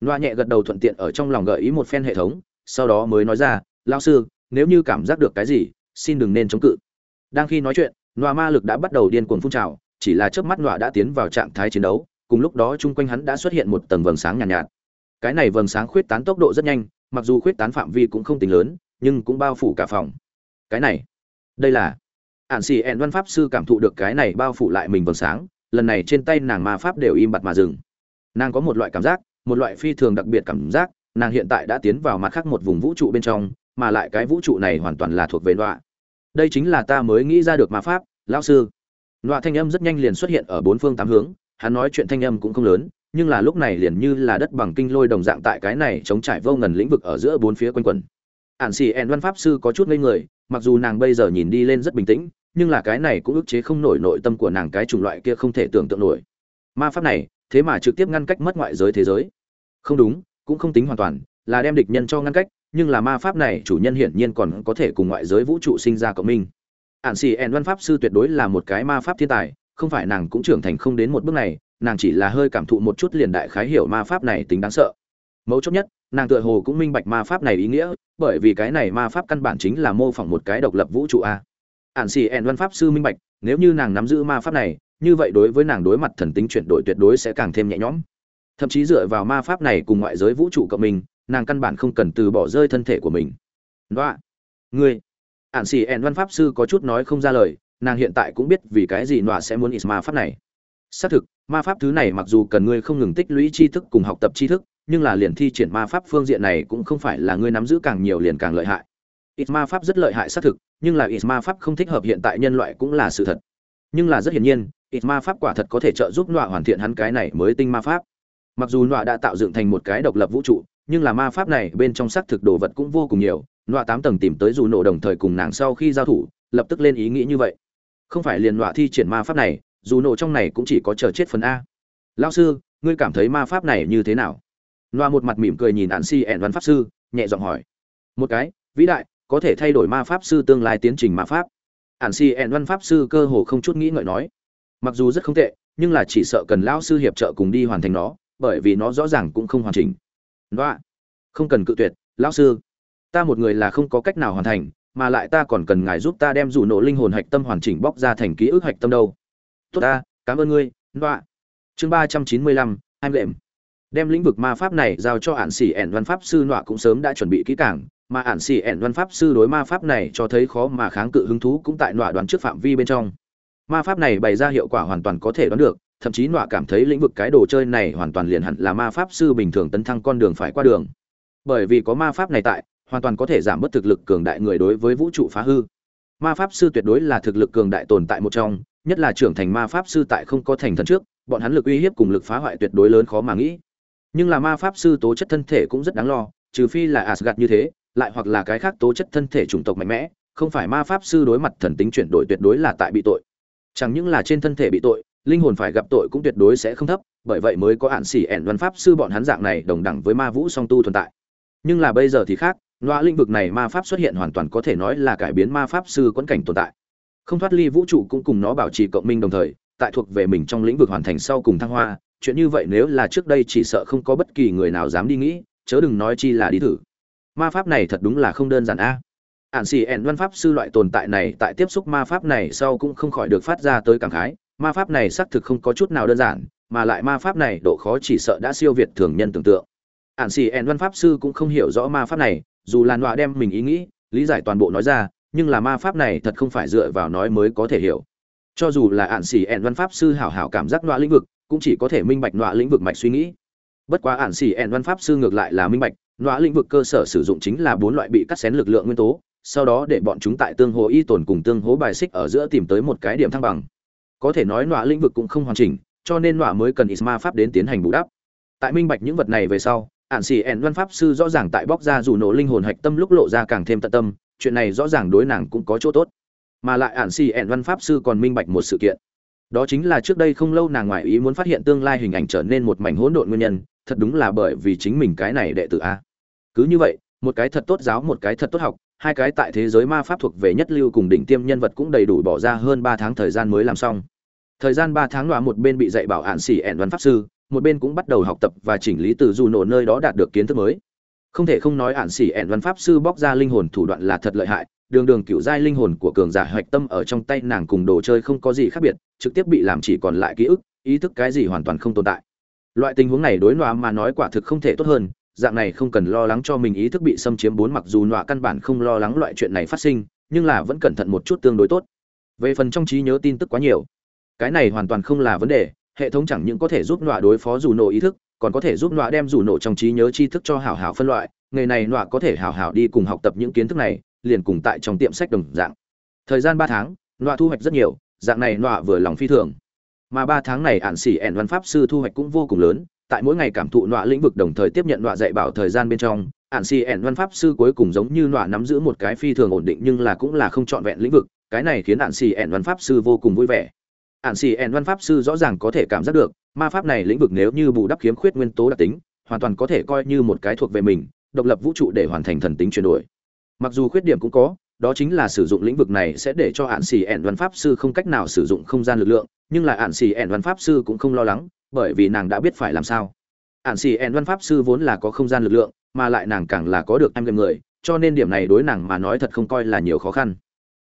Loa nhẹ gật đầu thuận tiện ở trong lòng gợi ý một phen hệ thống, sau đó mới nói ra, lão sư, nếu như cảm giác được cái gì, xin đừng nên chống cự. Đang khi nói chuyện nọa ma lực đã bắt đầu điên cuồng phun trào chỉ là trước mắt nọa đã tiến vào trạng thái chiến đấu cùng lúc đó chung quanh hắn đã xuất hiện một tầng vầng sáng nhàn nhạt, nhạt. Cái này vầng sáng khuyết tán tốc độ rất nhanh mặc dù khuyết tán phạm vi cũng không tính lớn nhưng cũng bao phủ cả phòng. Cái này đây là ạn xì ẹn văn pháp sư cảm thụ được cái này bao phủ lại mình vầng sáng lần này trên tay nàng ma pháp đều im bặt mà dừng. Nàng có một loại cảm giác một loại phi thường đặc biệt cảm giác nàng hiện tại đã tiến vào mặt khác một vùng vũ trụ bên trong mà lại cái vũ trụ này hoàn toàn là thuộc về nọa đây chính là ta mới nghĩ ra được ma pháp, lão sư. Loại thanh âm rất nhanh liền xuất hiện ở bốn phương tám hướng, hắn nói chuyện thanh âm cũng không lớn, nhưng là lúc này liền như là đất bằng kinh lôi đồng dạng tại cái này chống trải vô ngần lĩnh vực ở giữa bốn phía quanh quẩn. Ản xì ẹn văn pháp sư có chút ngây người, mặc dù nàng bây giờ nhìn đi lên rất bình tĩnh, nhưng là cái này cũng ức chế không nổi nội tâm của nàng cái chủng loại kia không thể tưởng tượng nổi. Ma pháp này, thế mà trực tiếp ngăn cách mất ngoại giới thế giới. Không đúng, cũng không tính hoàn toàn, là đem địch nhân cho ngăn cách nhưng là ma pháp này chủ nhân hiển nhiên còn có thể cùng ngoại giới vũ trụ sinh ra cộng minh. Ạn xì ẹn văn pháp sư tuyệt đối là một cái ma pháp thiên tài, không phải nàng cũng trưởng thành không đến một bước này, nàng chỉ là hơi cảm thụ một chút liền đại khái hiểu ma pháp này tính đáng sợ. Mấu chốt nhất, nàng tựa hồ cũng minh bạch ma pháp này ý nghĩa, bởi vì cái này ma pháp căn bản chính là mô phỏng một cái độc lập vũ trụ a. Ạn xì ẹn văn pháp sư minh bạch, nếu như nàng nắm giữ ma pháp này, như vậy đối với nàng đối mặt thần tính chuyển đổi tuyệt đối sẽ càng thêm nhẹ nhõm. Thậm chí dựa vào ma pháp này cùng ngoại giới vũ trụ cộng mình nàng căn bản không cần từ bỏ rơi thân thể của mình. Đoạ ngươi. Ạn xì ẹn văn pháp sư có chút nói không ra lời, nàng hiện tại cũng biết vì cái gì nọa sẽ muốn ít ma pháp này. Xác thực, ma pháp thứ này mặc dù cần ngươi không ngừng tích lũy tri thức cùng học tập tri thức, nhưng là liền thi triển ma pháp phương diện này cũng không phải là ngươi nắm giữ càng nhiều liền càng lợi hại. Ít ma pháp rất lợi hại xác thực, nhưng là ít ma pháp không thích hợp hiện tại nhân loại cũng là sự thật. Nhưng là rất hiển nhiên ít ma pháp quả thật có thể trợ giúp nọa hoàn thiện hắn cái này mới tinh ma pháp. Mặc dù nọa đã tạo dựng thành một cái độc lập vũ trụ nhưng là ma pháp này bên trong xác thực đồ vật cũng vô cùng nhiều, nọa tám tầng tìm tới dù nổ đồng thời cùng nàng sau khi giao thủ, lập tức lên ý nghĩ như vậy. Không phải liền nọa thi triển ma pháp này, dù nổ trong này cũng chỉ có chờ chết phần a. Lao sư, ngươi cảm thấy ma pháp này như thế nào? Nọa một mặt mỉm cười nhìn ạn si ẹn văn pháp sư, nhẹ giọng hỏi. Một cái, vĩ đại, có thể thay đổi ma pháp sư tương lai tiến trình ma pháp. Ạn si ẹn văn pháp sư cơ hồ không chút nghĩ ngợi nói. Mặc dù rất không tệ, nhưng là chỉ sợ cần lão sư hiệp trợ cùng đi hoàn thành nó, bởi vì nó rõ ràng cũng không hoàn chỉnh nọa không cần cự tuyệt, lão sư. Ta một người là không có cách nào hoàn thành, mà lại ta còn cần ngài giúp ta đem rủ nổ linh hồn hạch tâm hoàn chỉnh bóc ra thành ký ức hạch tâm đâu. Tốt ta, cảm ơn ngươi nọa chương ba trăm chín mươi lăm anh lệm. Đem lĩnh vực ma pháp này giao cho ản xỉ ẻn văn pháp sư nọa cũng sớm đã chuẩn bị kỹ càng, mà ản xỉ ẻn văn pháp sư đối ma pháp này cho thấy khó mà kháng cự hứng thú cũng tại nọa đoán trước phạm vi bên trong. Ma pháp này bày ra hiệu quả hoàn toàn có thể đoán được thậm chí nọa cảm thấy lĩnh vực cái đồ chơi này hoàn toàn liền hẳn là ma pháp sư bình thường tấn thăng con đường phải qua đường. Bởi vì có ma pháp này tại, hoàn toàn có thể giảm bớt thực lực cường đại người đối với vũ trụ phá hư. Ma pháp sư tuyệt đối là thực lực cường đại tồn tại một trong, nhất là trưởng thành ma pháp sư tại không có thành thần trước, bọn hắn lực uy hiếp cùng lực phá hoại tuyệt đối lớn khó mà nghĩ. Nhưng là ma pháp sư tố chất thân thể cũng rất đáng lo, trừ phi là asgad như thế, lại hoặc là cái khác tố chất thân thể chủng tộc mạnh mẽ, không phải ma pháp sư đối mặt thần tính chuyển đổi tuyệt đối là tại bị tội. Chẳng những là trên thân thể bị tội linh hồn phải gặp tội cũng tuyệt đối sẽ không thấp, bởi vậy mới có hạn xỉ ẻn văn pháp sư bọn hắn dạng này đồng đẳng với ma vũ song tu tồn tại. Nhưng là bây giờ thì khác loa lĩnh vực này ma pháp xuất hiện hoàn toàn có thể nói là cải biến ma pháp sư quẫn cảnh tồn tại. Không thoát ly vũ trụ cũng cùng nó bảo trì cộng minh đồng thời, tại thuộc về mình trong lĩnh vực hoàn thành sau cùng thăng hoa, chuyện như vậy nếu là trước đây chỉ sợ không có bất kỳ người nào dám đi nghĩ, chớ đừng nói chi là đi thử. Ma pháp này thật đúng là không đơn giản a. Ản xì ẻn văn pháp sư loại tồn tại này tại tiếp xúc ma pháp này sau cũng không khỏi được phát ra tới cảm khái ma pháp này xác thực không có chút nào đơn giản, mà lại ma pháp này độ khó chỉ sợ đã siêu việt thường nhân tưởng tượng. Ản xì ẹn văn pháp sư cũng không hiểu rõ ma pháp này, dù làn nọa đem mình ý nghĩ, lý giải toàn bộ nói ra, nhưng là ma pháp này thật không phải dựa vào nói mới có thể hiểu. Cho dù là ạn xì ẹn văn pháp sư hảo hảo cảm giác nọa lĩnh vực, cũng chỉ có thể minh bạch nọa lĩnh vực mạch suy nghĩ. Bất quá ạn xì ẹn văn pháp sư ngược lại là minh bạch, nọa lĩnh vực cơ sở sử dụng chính là bốn loại bị cắt xén lực lượng nguyên tố, sau đó để bọn chúng tại tương hố y tồn cùng tương hố bài xích ở giữa tìm tới một cái điểm thăng bằng có thể nói nọa lĩnh vực cũng không hoàn chỉnh, cho nên nọa mới cần isma pháp đến tiến hành bù đắp. Tại minh bạch những vật này về sau ạn xì ẹn văn pháp sư rõ ràng tại bóc ra dù nổ linh hồn hạch tâm lúc lộ ra càng thêm tận tâm, chuyện này rõ ràng đối nàng cũng có chỗ tốt. Mà lại ạn xì ẹn văn pháp sư còn minh bạch một sự kiện. Đó chính là trước đây không lâu nàng ngoại ý muốn phát hiện tương lai hình ảnh trở nên một mảnh hỗn độn nguyên nhân, thật đúng là bởi vì chính mình cái này đệ tử a. Cứ như vậy, một cái thật tốt giáo, một cái thật tốt học, hai cái tại thế giới ma pháp thuộc về nhất lưu cùng đỉnh tiêm nhân vật cũng đầy đủ bỏ ra hơn ba tháng thời gian mới làm xong thời gian ba tháng đoạ một bên bị dạy bảo ạn xỉ ẹn văn pháp sư, một bên cũng bắt đầu học tập và chỉnh lý từ dù nổ nơi đó đạt được kiến thức mới. Không thể không nói ạn xỉ ẹn văn pháp sư bóc ra linh hồn thủ đoạn là thật lợi hại, đường đường cựu giai linh hồn của cường giả hoạch tâm ở trong tay nàng cùng đồ chơi không có gì khác biệt, trực tiếp bị làm chỉ còn lại ký ức, ý thức cái gì hoàn toàn không tồn tại. Loại tình huống này đối nọa mà nói quả thực không thể tốt hơn, dạng này không cần lo lắng cho mình ý thức bị xâm chiếm bốn mặc dù nọa căn bản không lo lắng loại chuyện này phát sinh, nhưng là vẫn cẩn thận một chút tương đối tốt. Về phần trong trí nhớ tin tức quá nhiều cái này hoàn toàn không là vấn đề, hệ thống chẳng những có thể giúp nọa đối phó dù nổ ý thức, còn có thể giúp nọa đem dù nổ trong trí nhớ tri thức cho hảo hảo phân loại, nghề này nọa có thể hảo hảo đi cùng học tập những kiến thức này, liền cùng tại trong tiệm sách đồng dạng. Thời gian ba tháng, nọa thu hoạch rất nhiều, dạng này nọa vừa lòng phi thường. Mà ba tháng này ạn xỉ ẻn văn pháp sư thu hoạch cũng vô cùng lớn, tại mỗi ngày cảm thụ nọa lĩnh vực đồng thời tiếp nhận nọa dạy bảo thời gian bên trong, ạn xỉ ẻn văn pháp sư cuối cùng giống như nọa nắm giữ một cái phi thường ổn định nhưng là cũng là không trọn vẹn lĩnh vực, cái này khiến ạn xỉ ẻn văn pháp sư vô cùng vui vẻ ạn xì ẻn văn pháp sư rõ ràng có thể cảm giác được, ma pháp này lĩnh vực nếu như bù đắp khiếm khuyết nguyên tố đặc tính, hoàn toàn có thể coi như một cái thuộc về mình, độc lập vũ trụ để hoàn thành thần tính chuyển đổi. Mặc dù khuyết điểm cũng có, đó chính là sử dụng lĩnh vực này sẽ để cho ạn xì ẻn văn pháp sư không cách nào sử dụng không gian lực lượng, nhưng là ạn xì ẻn văn pháp sư cũng không lo lắng, bởi vì nàng đã biết phải làm sao. Ạn xì ẻn văn pháp sư vốn là có không gian lực lượng, mà lại nàng càng là có được em người, cho nên điểm này đối nàng mà nói thật không coi là nhiều khó khăn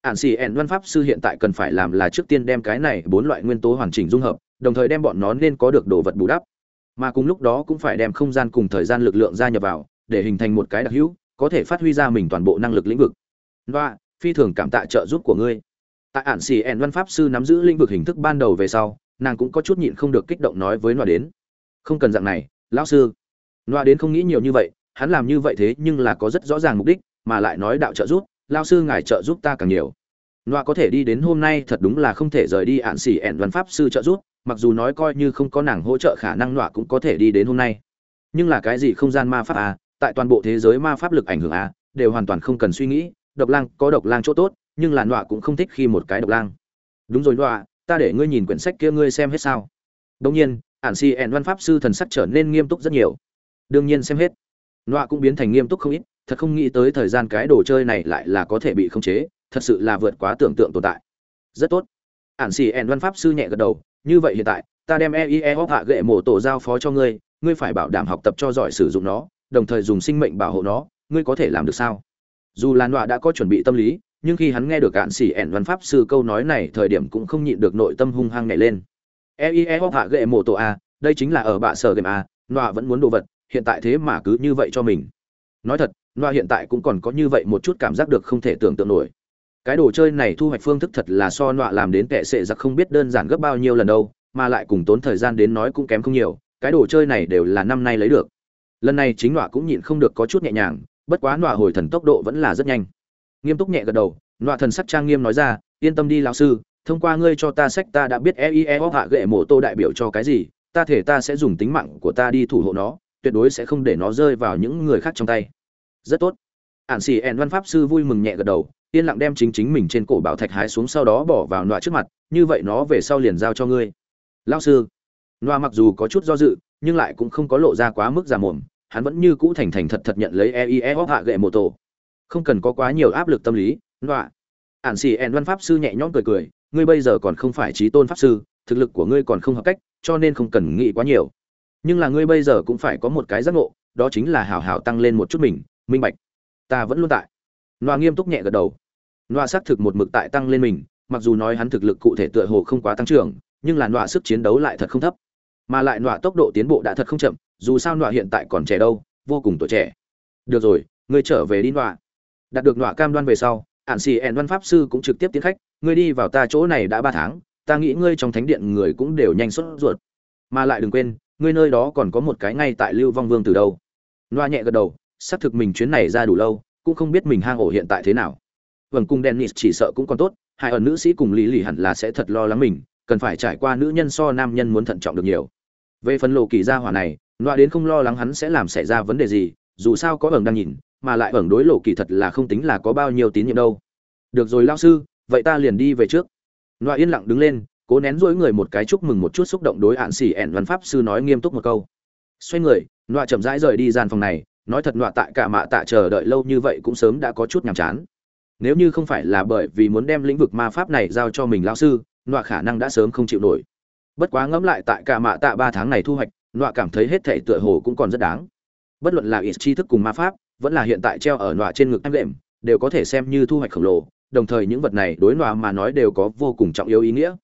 ản xì ẹn văn pháp sư hiện tại cần phải làm là trước tiên đem cái này bốn loại nguyên tố hoàn chỉnh dung hợp đồng thời đem bọn nó nên có được đồ vật bù đắp mà cùng lúc đó cũng phải đem không gian cùng thời gian lực lượng gia nhập vào để hình thành một cái đặc hữu có thể phát huy ra mình toàn bộ năng lực lĩnh vực và phi thường cảm tạ trợ giúp của ngươi. Tại ản xì ẹn văn pháp sư nắm giữ lĩnh vực hình thức ban đầu về sau, nàng cũng có chút nhịn không được kích động nói với loa đến. Không cần dạng này, lão sư. loa đến không nghĩ nhiều như vậy, hắn làm như vậy thế nhưng là có rất rõ ràng mục đích, mà lại nói đạo trợ giúp, lão sư ngài trợ giúp ta càng nhiều. Noa có thể đi đến hôm nay thật đúng là không thể rời đi ạn xỉ ẻn văn pháp sư trợ giúp, mặc dù nói coi như không có nàng hỗ trợ khả năng Noa cũng có thể đi đến hôm nay. Nhưng là cái gì không gian ma pháp à, tại toàn bộ thế giới ma pháp lực ảnh hưởng à, đều hoàn toàn không cần suy nghĩ độc lang có độc lang chỗ tốt nhưng là nọa cũng không thích khi một cái độc lang. Đúng rồi nọa ta để ngươi nhìn quyển sách kia ngươi xem hết sao. Đông nhiên ạn xỉ ẹn văn pháp sư thần sắc trở nên nghiêm túc rất nhiều. Đương nhiên xem hết. Nọa cũng biến thành nghiêm túc không ít thật không nghĩ tới thời gian cái đồ chơi này lại là có thể bị khống chế, thật sự là vượt quá tưởng tượng tồn tại. Rất tốt. Ản xì ẹn văn pháp sư nhẹ gật đầu, như vậy hiện tại, ta đem eie hóc hạ gệ mổ tổ giao phó cho ngươi ngươi phải bảo đảm học tập cho giỏi sử dụng nó, đồng thời dùng sinh mệnh bảo hộ nó, ngươi có thể làm được sao? Dù làn đọa đã có chuẩn bị tâm lý, nhưng khi hắn nghe được ạn xỉ ẻn văn pháp sư câu nói này, thời điểm cũng không nhịn được nội tâm hung hăng nhảy lên. Eie hóc hạ gệ mổ tổ a đây chính là ở bạ sở game à, a đọa vẫn muốn đồ vật, hiện tại thế mà cứ như vậy cho mình. Nói thật nọa hiện tại cũng còn có như vậy một chút cảm giác được không thể tưởng tượng nổi. Cái đồ chơi này thu hoạch phương thức thật là so nọa làm đến kệ sệ giặc không biết đơn giản gấp bao nhiêu lần đâu, mà lại cùng tốn thời gian đến nói cũng kém không nhiều, cái đồ chơi này đều là năm nay lấy được. Lần này chính nọa cũng nhịn không được có chút nhẹ nhàng, bất quá nọa hồi thần tốc độ vẫn là rất nhanh. Nghiêm túc nhẹ gật đầu nọa thần sắc trang nghiêm nói ra, yên tâm đi lão sư, thông qua ngươi cho ta sách ta đã biết eie hạ gệ mộ tô đại biểu cho cái gì, ta thể ta sẽ dùng tính mạng của ta đi thủ hộ nó, tuyệt đối sẽ không để nó rơi vào những người khác trong tay rất tốt. Ạn xì ẹn văn pháp sư vui mừng nhẹ gật đầu, yên lặng đem chính chính mình trên cổ bảo thạch hái xuống sau đó bỏ vào nọa trước mặt, như vậy nó về sau liền giao cho ngươi. Lao sư. Nọa mặc dù có chút do dự, nhưng lại cũng không có lộ ra quá mức già mồm, hắn vẫn như cũ thành thành thật thật nhận lấy eie hóc hạ gậy mô tổ. Không cần có quá nhiều áp lực tâm lý, nọa. Ản xì ẹn văn pháp sư nhẹ nhõm cười cười, ngươi bây giờ còn không phải trí tôn pháp sư, thực lực của ngươi còn không hợp cách, cho nên không cần nghĩ quá nhiều. Nhưng là ngươi bây giờ cũng phải có một cái giác ngộ, đó chính là hào hào tăng lên một chút mình minh bạch. Ta vẫn luôn tại. Nọa nghiêm túc nhẹ gật đầu. Nọa xác thực một mực tại tăng lên mình, mặc dù nói hắn thực lực cụ thể tựa hồ không quá tăng trưởng, nhưng là nọa sức chiến đấu lại thật không thấp. Mà lại nọa tốc độ tiến bộ đã thật không chậm, dù sao nọa hiện tại còn trẻ đâu, vô cùng tuổi trẻ. Được rồi, ngươi trở về đi nọa. Đạt được nọa cam đoan về sau ạn xì ẹn văn pháp sư cũng trực tiếp tiến khách, ngươi đi vào ta chỗ này đã ba tháng, ta nghĩ ngươi trong thánh điện người cũng đều nhanh xuất ruột. Mà lại đừng quên, ngươi nơi đó còn có một cái ngay tại lưu vong vương từ đâu. Nọa nhẹ gật đầu xác thực mình chuyến này ra đủ lâu, cũng không biết mình hang ổ hiện tại thế nào. Vâng cung dennis chỉ sợ cũng còn tốt, hai ẩn nữ sĩ cùng lý lì hẳn là sẽ thật lo lắng mình, cần phải trải qua nữ nhân so nam nhân muốn thận trọng được nhiều. Về phần lộ kỳ gia hỏa này loa đến không lo lắng hắn sẽ làm xảy ra vấn đề gì, dù sao có ẩn đang nhìn, mà lại ẩn đối lộ kỳ thật là không tính là có bao nhiêu tín nhiệm đâu. Được rồi lao sư, vậy ta liền đi về trước. Loa yên lặng đứng lên, cố nén dối người một cái chúc mừng một chút xúc động đối hạn xỉ ẻn văn pháp sư nói nghiêm túc một câu. Xoay người loa chậm rãi rời đi gian phòng này nói thật nọa tại cả mạ tạ chờ đợi lâu như vậy cũng sớm đã có chút nhàm chán. Nếu như không phải là bởi vì muốn đem lĩnh vực ma pháp này giao cho mình lao sư, nọa khả năng đã sớm không chịu nổi. Bất quá ngẫm lại tại cả mạ tạ ba tháng này thu hoạch, nọa cảm thấy hết thể tựa hồ cũng còn rất đáng. Bất luận là ít tri thức cùng ma pháp, vẫn là hiện tại treo ở nọa trên ngực em đệm, đều có thể xem như thu hoạch khổng lồ, đồng thời những vật này đối nọa mà nói đều có vô cùng trọng yếu ý nghĩa.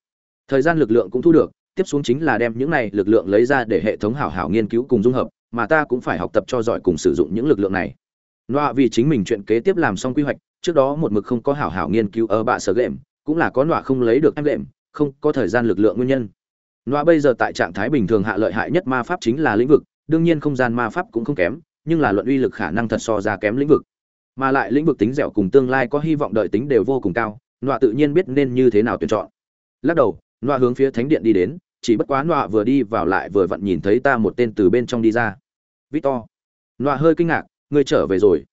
Thời gian lực lượng cũng thu được, tiếp xuống chính là đem những này lực lượng lấy ra để hệ thống hảo hảo nghiên cứu cùng dung hợp mà ta cũng phải học tập cho giỏi cùng sử dụng những lực lượng này. Nọa vì chính mình chuyện kế tiếp làm xong quy hoạch, trước đó một mực không có hảo hảo nghiên cứu ở bạ sở lệm, cũng là có nọa không lấy được em lệm, không có thời gian lực lượng nguyên nhân. Nọa bây giờ tại trạng thái bình thường hạ lợi hại nhất ma pháp chính là lĩnh vực, đương nhiên không gian ma pháp cũng không kém, nhưng là luận uy lực khả năng thật so ra kém lĩnh vực. Mà lại lĩnh vực tính dẻo cùng tương lai có hy vọng đợi tính đều vô cùng cao nọa tự nhiên biết nên như thế nào tuyển chọn. Lắc đầu nọa hướng phía thánh điện đi đến, chỉ bất quá nọa vừa đi vào lại vừa vặn nhìn thấy ta một tên từ bên trong đi ra victor. Nọa hơi kinh ngạc, ngươi trở về rồi.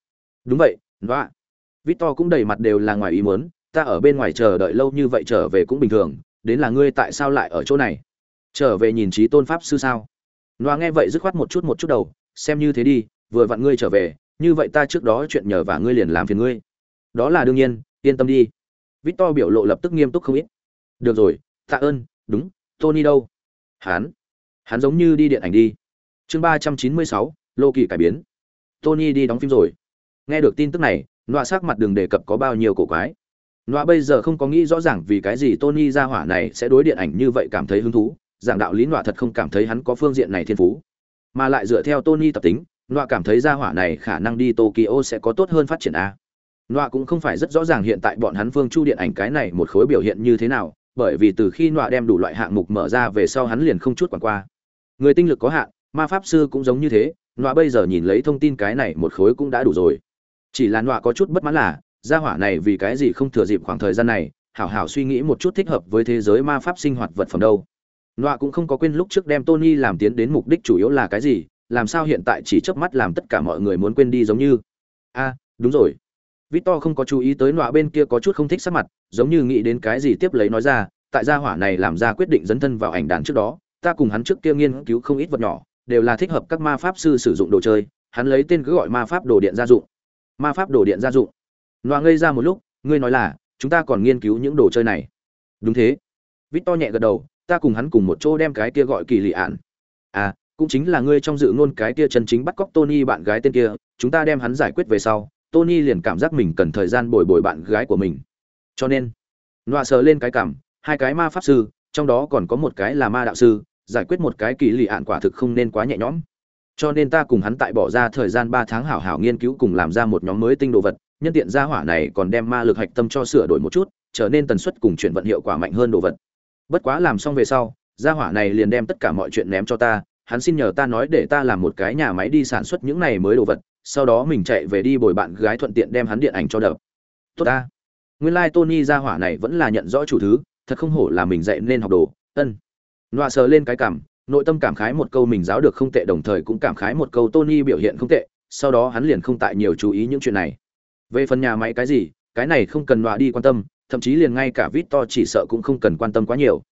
Đúng vậy, nọa. Victor cũng đầy mặt đều là ngoài ý muốn, ta ở bên ngoài chờ đợi lâu như vậy trở về cũng bình thường, đến là ngươi tại sao lại ở chỗ này? Trở về nhìn trí tôn pháp sư sao? Nọa nghe vậy dứt khoát một chút một chút đầu, xem như thế đi, vừa vặn ngươi trở về, như vậy ta trước đó chuyện nhờ và ngươi liền làm phiền ngươi. Đó là đương nhiên, yên tâm đi. Victor biểu lộ lập tức nghiêm túc không ít. Được rồi, tạ ơn, đúng, tony đâu? Hắn hắn giống như đi điện ảnh đi chương ba trăm chín mươi sáu, lô kỳ cải biến. Tony đi đóng phim rồi. Nghe được tin tức này, nọa sắc mặt đường đề cập có bao nhiêu cổ quái. Nọa bây giờ không có nghĩ rõ ràng vì cái gì tony ra hỏa này sẽ đối điện ảnh như vậy cảm thấy hứng thú, giảng đạo lý nọa thật không cảm thấy hắn có phương diện này thiên phú. Mà lại dựa theo tony tập tính, nọa cảm thấy ra hỏa này khả năng đi tokyo sẽ có tốt hơn phát triển a. Nọa cũng không phải rất rõ ràng hiện tại bọn hắn phương chu điện ảnh cái này một khối biểu hiện như thế nào, bởi vì từ khi nọa đem đủ loại hạng mục mở ra về sau hắn liền không chút quản qua. Người tinh lực có hạn ma pháp sư cũng giống như thế, nọa bây giờ nhìn lấy thông tin cái này một khối cũng đã đủ rồi. Chỉ là nọa có chút bất mãn là, gia hỏa này vì cái gì không thừa dịp khoảng thời gian này, hảo hảo suy nghĩ một chút thích hợp với thế giới ma pháp sinh hoạt vật phẩm đâu. Nọa cũng không có quên lúc trước đem tony làm tiến đến mục đích chủ yếu là cái gì, làm sao hiện tại chỉ chớp mắt làm tất cả mọi người muốn quên đi giống như. A, đúng rồi. Victor không có chú ý tới nọa bên kia có chút không thích sắc mặt, giống như nghĩ đến cái gì tiếp lấy nói ra, tại gia hỏa này làm ra quyết định dấn thân vào ảnh đàn trước đó, ta cùng hắn trước kia nghiên cứu không ít vật nhỏ đều là thích hợp các ma pháp sư sử dụng đồ chơi, hắn lấy tên cứ gọi ma pháp đồ điện gia dụng. Ma pháp đồ điện gia dụng. Loa ngây ra một lúc, ngươi nói là, chúng ta còn nghiên cứu những đồ chơi này. Đúng thế. Vít to nhẹ gật đầu, ta cùng hắn cùng một chỗ đem cái kia gọi kỳ lị ạn. À cũng chính là ngươi trong dự ngôn cái kia chân chính bắt cóc tony bạn gái tên kia, chúng ta đem hắn giải quyết về sau, tony liền cảm giác mình cần thời gian bồi bồi bạn gái của mình. Cho nên, loa sờ lên cái cảm, hai cái ma pháp sư, trong đó còn có một cái là ma đạo sư giải quyết một cái kỳ lì ạn quả thực không nên quá nhẹ nhõm. Cho nên ta cùng hắn tại bỏ ra thời gian ba tháng hảo hảo nghiên cứu cùng làm ra một nhóm mới tinh đồ vật, nhân tiện gia hỏa này còn đem ma lực hạch tâm cho sửa đổi một chút, trở nên tần suất cùng chuyển vận hiệu quả mạnh hơn đồ vật. Bất quá làm xong về sau, gia hỏa này liền đem tất cả mọi chuyện ném cho ta, hắn xin nhờ ta nói để ta làm một cái nhà máy đi sản xuất những này mới đồ vật, sau đó mình chạy về đi bồi bạn gái thuận tiện đem hắn điện ảnh cho đập. Tốt ta. Nguyên lai tony gia hỏa này vẫn là nhận rõ chủ thứ, thật không hổ là mình dạy nên học đồ. Ân nọa sờ lên cái cảm, nội tâm cảm khái một câu mình giáo được không tệ, đồng thời cũng cảm khái một câu tony biểu hiện không tệ, sau đó hắn liền không tại nhiều chú ý những chuyện này. Về phần nhà máy cái gì, cái này không cần nọa đi quan tâm, thậm chí liền ngay cả vít to chỉ sợ cũng không cần quan tâm quá nhiều.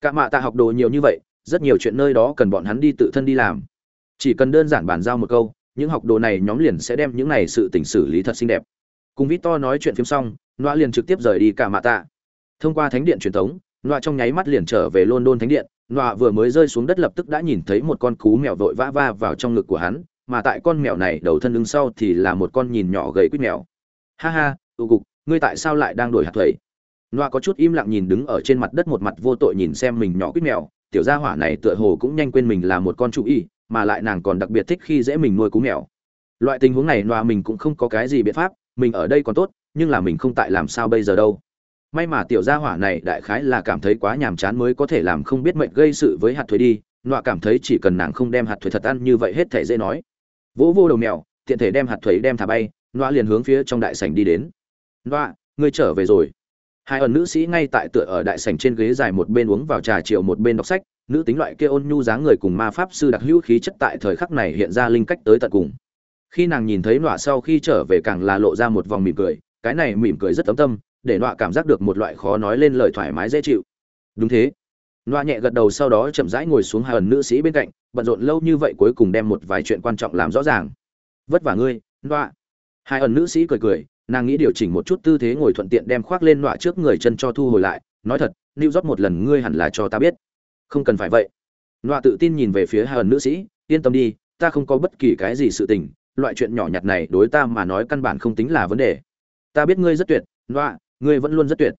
Cả mạ tạ học đồ nhiều như vậy, rất nhiều chuyện nơi đó cần bọn hắn đi tự thân đi làm. Chỉ cần đơn giản bàn giao một câu, những học đồ này nhóm liền sẽ đem những này sự tình xử lý thật xinh đẹp. Cùng vít to nói chuyện phim xong, nọa liền trực tiếp rời đi cả mạ tạ. Thông qua thánh điện truyền thống, nọa trong nháy mắt liền trở về london thánh điện nọa vừa mới rơi xuống đất lập tức đã nhìn thấy một con cú mèo vội vã va vào trong ngực của hắn, mà tại con mèo này đầu thân đứng sau thì là một con nhìn nhỏ gầy quýt mèo. Ha ha ưu cục, ngươi tại sao lại đang đổi hạt thuẩy nọa có chút im lặng nhìn đứng ở trên mặt đất một mặt vô tội nhìn xem mình nhỏ quýt mèo, tiểu gia hỏa này tựa hồ cũng nhanh quên mình là một con chủ y, mà lại nàng còn đặc biệt thích khi dễ mình nuôi cú mèo. Loại tình huống này nọa mình cũng không có cái gì biện pháp, mình ở đây còn tốt, nhưng là mình không tại làm sao bây giờ đâu may mà tiểu gia hỏa này đại khái là cảm thấy quá nhàm chán mới có thể làm không biết mệnh gây sự với hạt thuế đi, nọa cảm thấy chỉ cần nàng không đem hạt thuế thật ăn như vậy hết thể dễ nói. Vỗ vô đầu mèo, tiện thể đem hạt thuế đem thả bay, nọa liền hướng phía trong đại sảnh đi đến. Nọa, ngươi trở về rồi. Hai ẩn nữ sĩ ngay tại tựa ở đại sảnh trên ghế dài một bên uống vào trà chiều một bên đọc sách, nữ tính loại kia ôn nhu dáng người cùng ma pháp sư đặc hữu khí chất tại thời khắc này hiện ra linh cách tới tận cùng. Khi nàng nhìn thấy nọa sau khi trở về càng là lộ ra một vòng mỉm cười, cái này mỉm cười rất tấm tâm để nọa cảm giác được một loại khó nói lên lời thoải mái dễ chịu. Đúng thế. Nọa nhẹ gật đầu sau đó chậm rãi ngồi xuống hai ẩn nữ sĩ bên cạnh, bận rộn lâu như vậy cuối cùng đem một vài chuyện quan trọng làm rõ ràng. Vất vả ngươi, nọa. Hai ẩn nữ sĩ cười cười, nàng nghĩ điều chỉnh một chút tư thế ngồi thuận tiện đem khoác lên nọa trước người chân cho thu hồi lại, nói thật lưu rót một lần ngươi hẳn là cho ta biết. Không cần phải vậy. Nọa tự tin nhìn về phía hai ẩn nữ sĩ, yên tâm đi, ta không có bất kỳ cái gì sự tình, loại chuyện nhỏ nhặt này đối ta mà nói căn bản không tính là vấn đề. Ta biết ngươi rất tuyệt, nọa ngươi vẫn luôn rất tuyệt.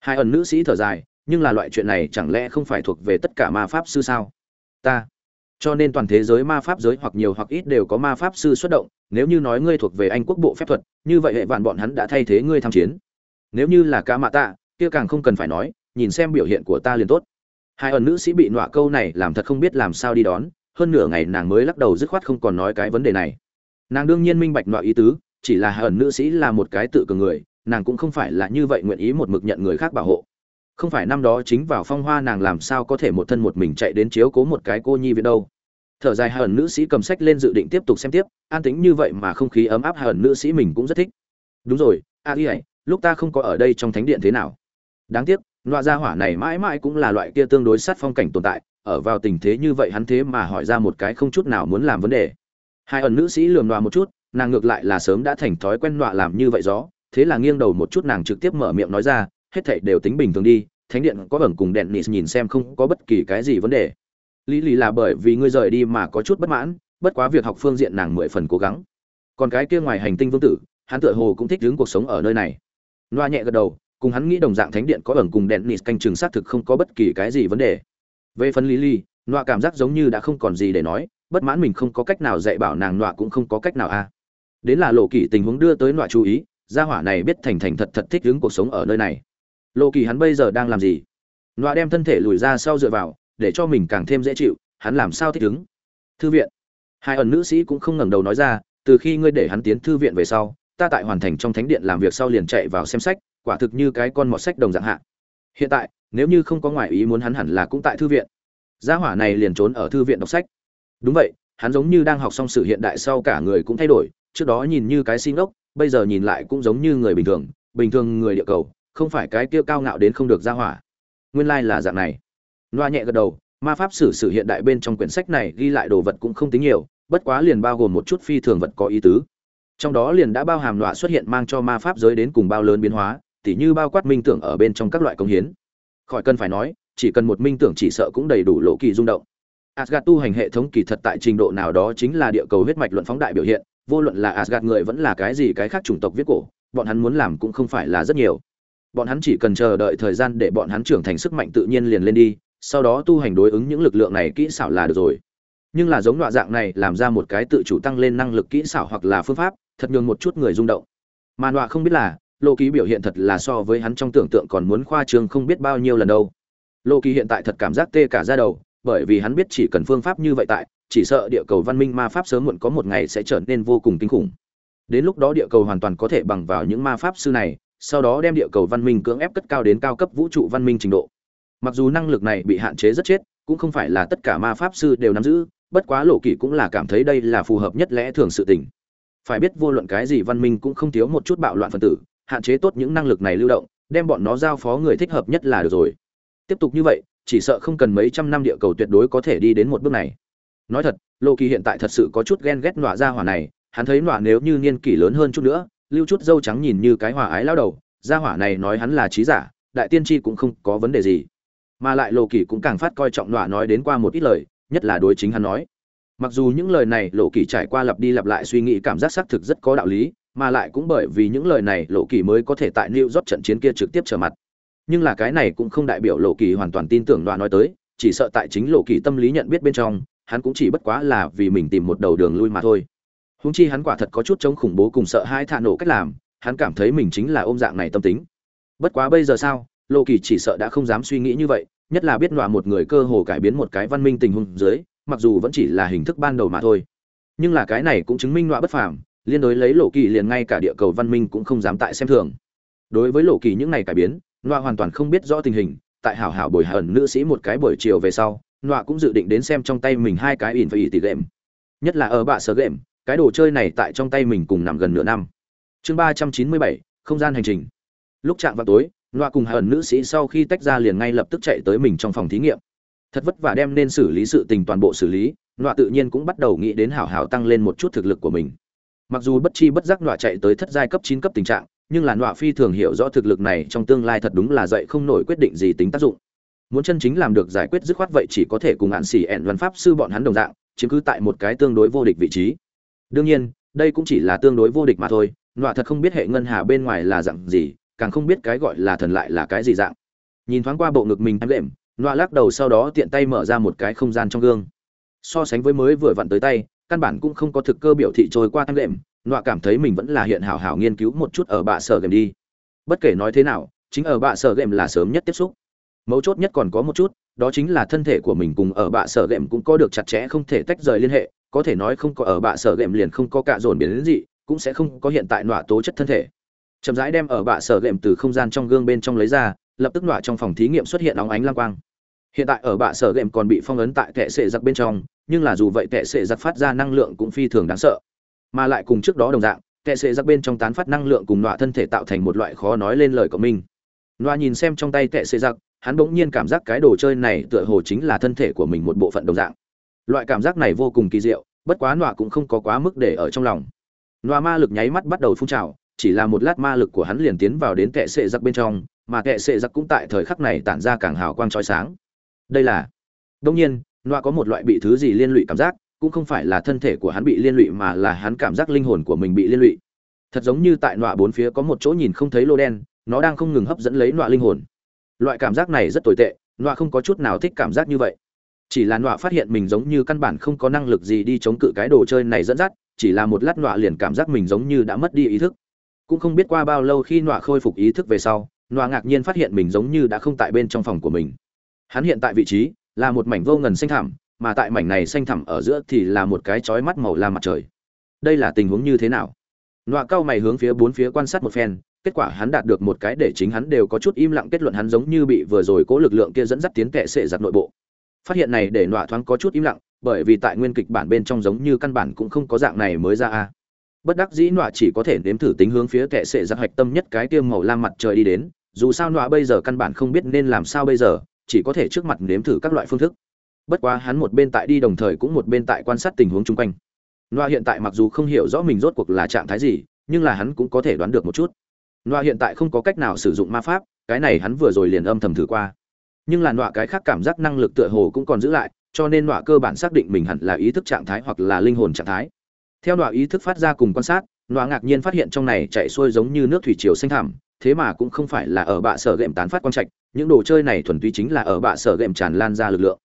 Hai ẩn nữ sĩ thở dài, nhưng là loại chuyện này chẳng lẽ không phải thuộc về tất cả ma pháp sư sao? Ta. Cho nên toàn thế giới ma pháp giới hoặc nhiều hoặc ít đều có ma pháp sư xuất động, nếu như nói ngươi thuộc về anh quốc bộ phép thuật, như vậy hệ vạn bọn hắn đã thay thế ngươi tham chiến. Nếu như là ca mạ tạ, kia càng không cần phải nói, nhìn xem biểu hiện của ta liền tốt. Hai ẩn nữ sĩ bị nọa câu này làm thật không biết làm sao đi đón, hơn nửa ngày nàng mới lắc đầu dứt khoát không còn nói cái vấn đề này. Nàng đương nhiên minh bạch nọa ý tứ, chỉ là hai ẩn nữ sĩ là một cái tự cường người nàng cũng không phải là như vậy nguyện ý một mực nhận người khác bảo hộ. Không phải năm đó chính vào phong hoa nàng làm sao có thể một thân một mình chạy đến chiếu cố một cái cô nhi viện đâu. Thở dài hờn nữ sĩ cầm sách lên dự định tiếp tục xem tiếp, an tính như vậy mà không khí ấm áp hờn nữ sĩ mình cũng rất thích. Đúng rồi, a y ấy lúc ta không có ở đây trong thánh điện thế nào? Đáng tiếc, loại gia hỏa này mãi mãi cũng là loại kia tương đối sát phong cảnh tồn tại, ở vào tình thế như vậy hắn thế mà hỏi ra một cái không chút nào muốn làm vấn đề. Hai ẩn nữ sĩ lườm loa một chút, nàng ngược lại là sớm đã thành thói quen loa làm như vậy gió thế là nghiêng đầu một chút nàng trực tiếp mở miệng nói ra, hết thảy đều tính bình thường đi, thánh điện có ẩn cùng đèn nịt nhìn xem không có bất kỳ cái gì vấn đề. Lý lý là bởi vì ngươi rời đi mà có chút bất mãn, bất quá việc học phương diện nàng mười phần cố gắng. Còn cái kia ngoài hành tinh vương tử, hắn tựa hồ cũng thích đứng cuộc sống ở nơi này. Loa nhẹ gật đầu, cùng hắn nghĩ đồng dạng thánh điện có ẩn cùng đèn nịt canh chừng xác thực không có bất kỳ cái gì vấn đề. Về phần lý lý loa cảm giác giống như đã không còn gì để nói, bất mãn mình không có cách nào dạy bảo nàng, loa cũng không có cách nào a. Đến là lộ kỷ tình huống đưa tới loa chú ý gia hỏa này biết thành thành thật thật thích ứng cuộc sống ở nơi này. Lộ kỳ hắn bây giờ đang làm gì? Nọa đem thân thể lùi ra sau dựa vào, để cho mình càng thêm dễ chịu, hắn làm sao thích ứng? Thư viện. Hai ẩn nữ sĩ cũng không ngẩng đầu nói ra, từ khi ngươi để hắn tiến thư viện về sau, ta tại hoàn thành trong thánh điện làm việc sau liền chạy vào xem sách, quả thực như cái con mọt sách đồng dạng hạ. Hiện tại, nếu như không có ngoại ý muốn hắn hẳn là cũng tại thư viện. Gia hỏa này liền trốn ở thư viện đọc sách. Đúng vậy, hắn giống như đang học xong sự hiện đại sau cả người cũng thay đổi, trước đó nhìn như cái xin ốc bây giờ nhìn lại cũng giống như người bình thường bình thường người địa cầu không phải cái kia cao ngạo đến không được ra hỏa. Nguyên lai là dạng này. Loa nhẹ gật đầu ma pháp sử sử hiện đại bên trong quyển sách này ghi lại đồ vật cũng không tính nhiều bất quá liền bao gồm một chút phi thường vật có ý tứ. Trong đó liền đã bao hàm loạ xuất hiện mang cho ma pháp giới đến cùng bao lớn biến hóa tỉ như bao quát minh tưởng ở bên trong các loại công hiến. Khỏi cần phải nói chỉ cần một minh tưởng chỉ sợ cũng đầy đủ lộ kỳ rung động. Asgard tu hành hệ thống kỳ thật tại trình độ nào đó chính là địa cầu huyết mạch luận phóng đại biểu hiện, vô luận là Asgard người vẫn là cái gì cái khác chủng tộc viết cổ, bọn hắn muốn làm cũng không phải là rất nhiều. Bọn hắn chỉ cần chờ đợi thời gian để bọn hắn trưởng thành sức mạnh tự nhiên liền lên đi, sau đó tu hành đối ứng những lực lượng này kỹ xảo là được rồi. Nhưng là giống loại dạng này làm ra một cái tự chủ tăng lên năng lực kỹ xảo hoặc là phương pháp, thật nhường một chút người rung động. Mà nọa không biết là, Lô Ký biểu hiện thật là so với hắn trong tưởng tượng còn muốn khoa trương không biết bao nhiêu lần đâu. Lô Ký hiện tại thật cảm giác tê cả da đầu, bởi vì hắn biết chỉ cần phương pháp như vậy tại, chỉ sợ địa cầu văn minh ma pháp sớm muộn có một ngày sẽ trở nên vô cùng kinh khủng. Đến lúc đó địa cầu hoàn toàn có thể bằng vào những ma pháp sư này, sau đó đem địa cầu văn minh cưỡng ép cất cao đến cao cấp vũ trụ văn minh trình độ. Mặc dù năng lực này bị hạn chế rất chết, cũng không phải là tất cả ma pháp sư đều nắm giữ, bất quá Lộ kỷ cũng là cảm thấy đây là phù hợp nhất lẽ thường sự tình. Phải biết vô luận cái gì văn minh cũng không thiếu một chút bạo loạn phân tử, hạn chế tốt những năng lực này lưu động, đem bọn nó giao phó người thích hợp nhất là được rồi. Tiếp tục như vậy, chỉ sợ không cần mấy trăm năm địa cầu tuyệt đối có thể đi đến một bước này nói thật, lô kỳ hiện tại thật sự có chút ghen ghét nọa ra hỏa này, hắn thấy nọa nếu như niên kỷ lớn hơn chút nữa, lưu chút dâu trắng nhìn như cái hỏa ái lao đầu ra hỏa này nói hắn là trí giả, đại tiên tri cũng không có vấn đề gì. Mà lại lộ kỳ cũng càng phát coi trọng nọa nói đến qua một ít lời, nhất là đối chính hắn nói. Mặc dù những lời này lộ kỳ trải qua lặp đi lặp lại suy nghĩ cảm giác xác thực rất có đạo lý, mà lại cũng bởi vì những lời này lộ kỳ mới có thể tại new york trận chiến kia trực tiếp trở mặt. Nhưng là cái này cũng không đại biểu lộ kỳ hoàn toàn tin tưởng đoạn nói tới, chỉ sợ tại chính lộ kỳ tâm lý nhận biết bên trong hắn cũng chỉ bất quá là vì mình tìm một đầu đường lui mà thôi. Húng chi hắn quả thật có chút chống khủng bố cùng sợ hai thạ nổ cách làm, hắn cảm thấy mình chính là ôm dạng này tâm tính. Bất quá bây giờ sao lộ kỳ chỉ sợ đã không dám suy nghĩ như vậy, nhất là biết nọa một người cơ hồ cải biến một cái văn minh tình huống dưới, mặc dù vẫn chỉ là hình thức ban đầu mà thôi. Nhưng là cái này cũng chứng minh nọa bất phàm, liên đối lấy lộ kỳ liền ngay cả địa cầu văn minh cũng không dám tại xem thường. Đối với lộ kỳ những này cải biến, nọa hoàn toàn không biết rõ tình hình, tại hảo hảo bồi hận nữ sĩ một cái buổi chiều về sau nọa cũng dự định đến xem trong tay mình hai cái ỉn và ỉ tỷ game. Nhất là ở bạ sở game, cái đồ chơi này tại trong tay mình cùng nằm gần nửa năm. Chương ba trăm chín mươi bảy, không gian hành trình. Lúc chạm vào tối, nọa cùng hờn nữ sĩ sau khi tách ra liền ngay lập tức chạy tới mình trong phòng thí nghiệm. Thật vất vả đem nên xử lý sự tình toàn bộ xử lý, nọa tự nhiên cũng bắt đầu nghĩ đến hảo hảo tăng lên một chút thực lực của mình. Mặc dù bất chi bất giác nọa chạy tới thất giai cấp chín cấp tình trạng, nhưng là nọa phi thường hiểu rõ thực lực này trong tương lai thật đúng là dạy không nổi quyết định gì tính tác dụng muốn chân chính làm được giải quyết dứt khoát vậy chỉ có thể cùng hạn xỉ ẹn văn pháp sư bọn hắn đồng dạng, chiếm cứ tại một cái tương đối vô địch vị trí. Đương nhiên, đây cũng chỉ là tương đối vô địch mà thôi, nọa thật không biết hệ ngân hà bên ngoài là dạng gì, càng không biết cái gọi là thần lại là cái gì dạng. Nhìn thoáng qua bộ ngực mình em lệm, nọa lắc đầu sau đó tiện tay mở ra một cái không gian trong gương. So sánh với mới vừa vặn tới tay, căn bản cũng không có thực cơ biểu thị trôi qua em lệm, nọa cảm thấy mình vẫn là hiện hảo hảo nghiên cứu một chút ở bạ sở game đi. Bất kể nói thế nào, chính ở bạ sở game là sớm nhất tiếp xúc mấu chốt nhất còn có một chút, đó chính là thân thể của mình cùng ở bạ sở ghệm cũng có được chặt chẽ không thể tách rời liên hệ, có thể nói không có ở bạ sở ghệm liền không có cạ dồn biến đến gì cũng sẽ không có hiện tại nọa tố chất thân thể. Chậm rãi đem ở bạ sở ghệm từ không gian trong gương bên trong lấy ra, lập tức nọa trong phòng thí nghiệm xuất hiện óng ánh lang quang. Hiện tại ở bạ sở ghệm còn bị phong ấn tại tệ sệ giặc bên trong, nhưng là dù vậy tệ sệ giặc phát ra năng lượng cũng phi thường đáng sợ. Mà lại cùng trước đó đồng dạng kệ sệ giặc bên trong tán phát năng lượng cùng nọa thân thể tạo thành một loại khó nói lên lời của mình. Nọa nhìn xem trong tay kệ sệ giặc hắn bỗng nhiên cảm giác cái đồ chơi này tựa hồ chính là thân thể của mình một bộ phận đồng dạng. Loại cảm giác này vô cùng kỳ diệu, bất quá nọa cũng không có quá mức để ở trong lòng. Nọa ma lực nháy mắt bắt đầu phun trào, chỉ là một lát ma lực của hắn liền tiến vào đến kệ sệ giặc bên trong, mà kệ sệ giặc cũng tại thời khắc này tản ra càng hào quang trói sáng. Đây là đông nhiên, nọa có một loại bị thứ gì liên lụy cảm giác, cũng không phải là thân thể của hắn bị liên lụy mà là hắn cảm giác linh hồn của mình bị liên lụy. Thật giống như tại nọa bốn phía có một chỗ nhìn không thấy lô đen, nó đang không ngừng hấp dẫn lấy nọa linh hồn loại cảm giác này rất tồi tệ nọa không có chút nào thích cảm giác như vậy chỉ là nọa phát hiện mình giống như căn bản không có năng lực gì đi chống cự cái đồ chơi này dẫn dắt chỉ là một lát nọa liền cảm giác mình giống như đã mất đi ý thức cũng không biết qua bao lâu khi nọa khôi phục ý thức về sau nọa ngạc nhiên phát hiện mình giống như đã không tại bên trong phòng của mình hắn hiện tại vị trí là một mảnh vô ngần xanh thẳm, mà tại mảnh này xanh thẳm ở giữa thì là một cái chói mắt màu la mặt trời. Đây là tình huống như thế nào? Nọa cao mày hướng phía bốn phía quan sát một phen, kết quả hắn đạt được một cái để chính hắn đều có chút im lặng kết luận hắn giống như bị vừa rồi cố lực lượng kia dẫn dắt tiến kệ sệ giặt nội bộ. Phát hiện này để nọa thoáng có chút im lặng, bởi vì tại nguyên kịch bản bên trong giống như căn bản cũng không có dạng này mới ra a. bất đắc dĩ nọa chỉ có thể nếm thử tính hướng phía kệ sệ giặt hạch tâm nhất cái tiêm màu lam mặt trời đi đến dù sao nọa bây giờ căn bản không biết nên làm sao bây giờ chỉ có thể trước mặt nếm thử các loại phương thức bất quá hắn một bên tại đi đồng thời cũng một bên tại quan sát tình huống chung quanh nọa hiện tại mặc dù không hiểu rõ mình rốt cuộc là trạng thái gì nhưng là hắn cũng có thể đoán được một chút nọa hiện tại không có cách nào sử dụng ma pháp, cái này hắn vừa rồi liền âm thầm thử qua. Nhưng là nọa cái khác cảm giác năng lực tựa hồ cũng còn giữ lại, cho nên nọa cơ bản xác định mình hẳn là ý thức trạng thái hoặc là linh hồn trạng thái. Theo nọa ý thức phát ra cùng quan sát, nọa ngạc nhiên phát hiện trong này chạy xuôi giống như nước thủy triều xanh thẳm, thế mà cũng không phải là ở bạ sở gệm tán phát quang trạch, những đồ chơi này thuần túy chính là ở bạ sở gệm tràn lan ra lực lượng.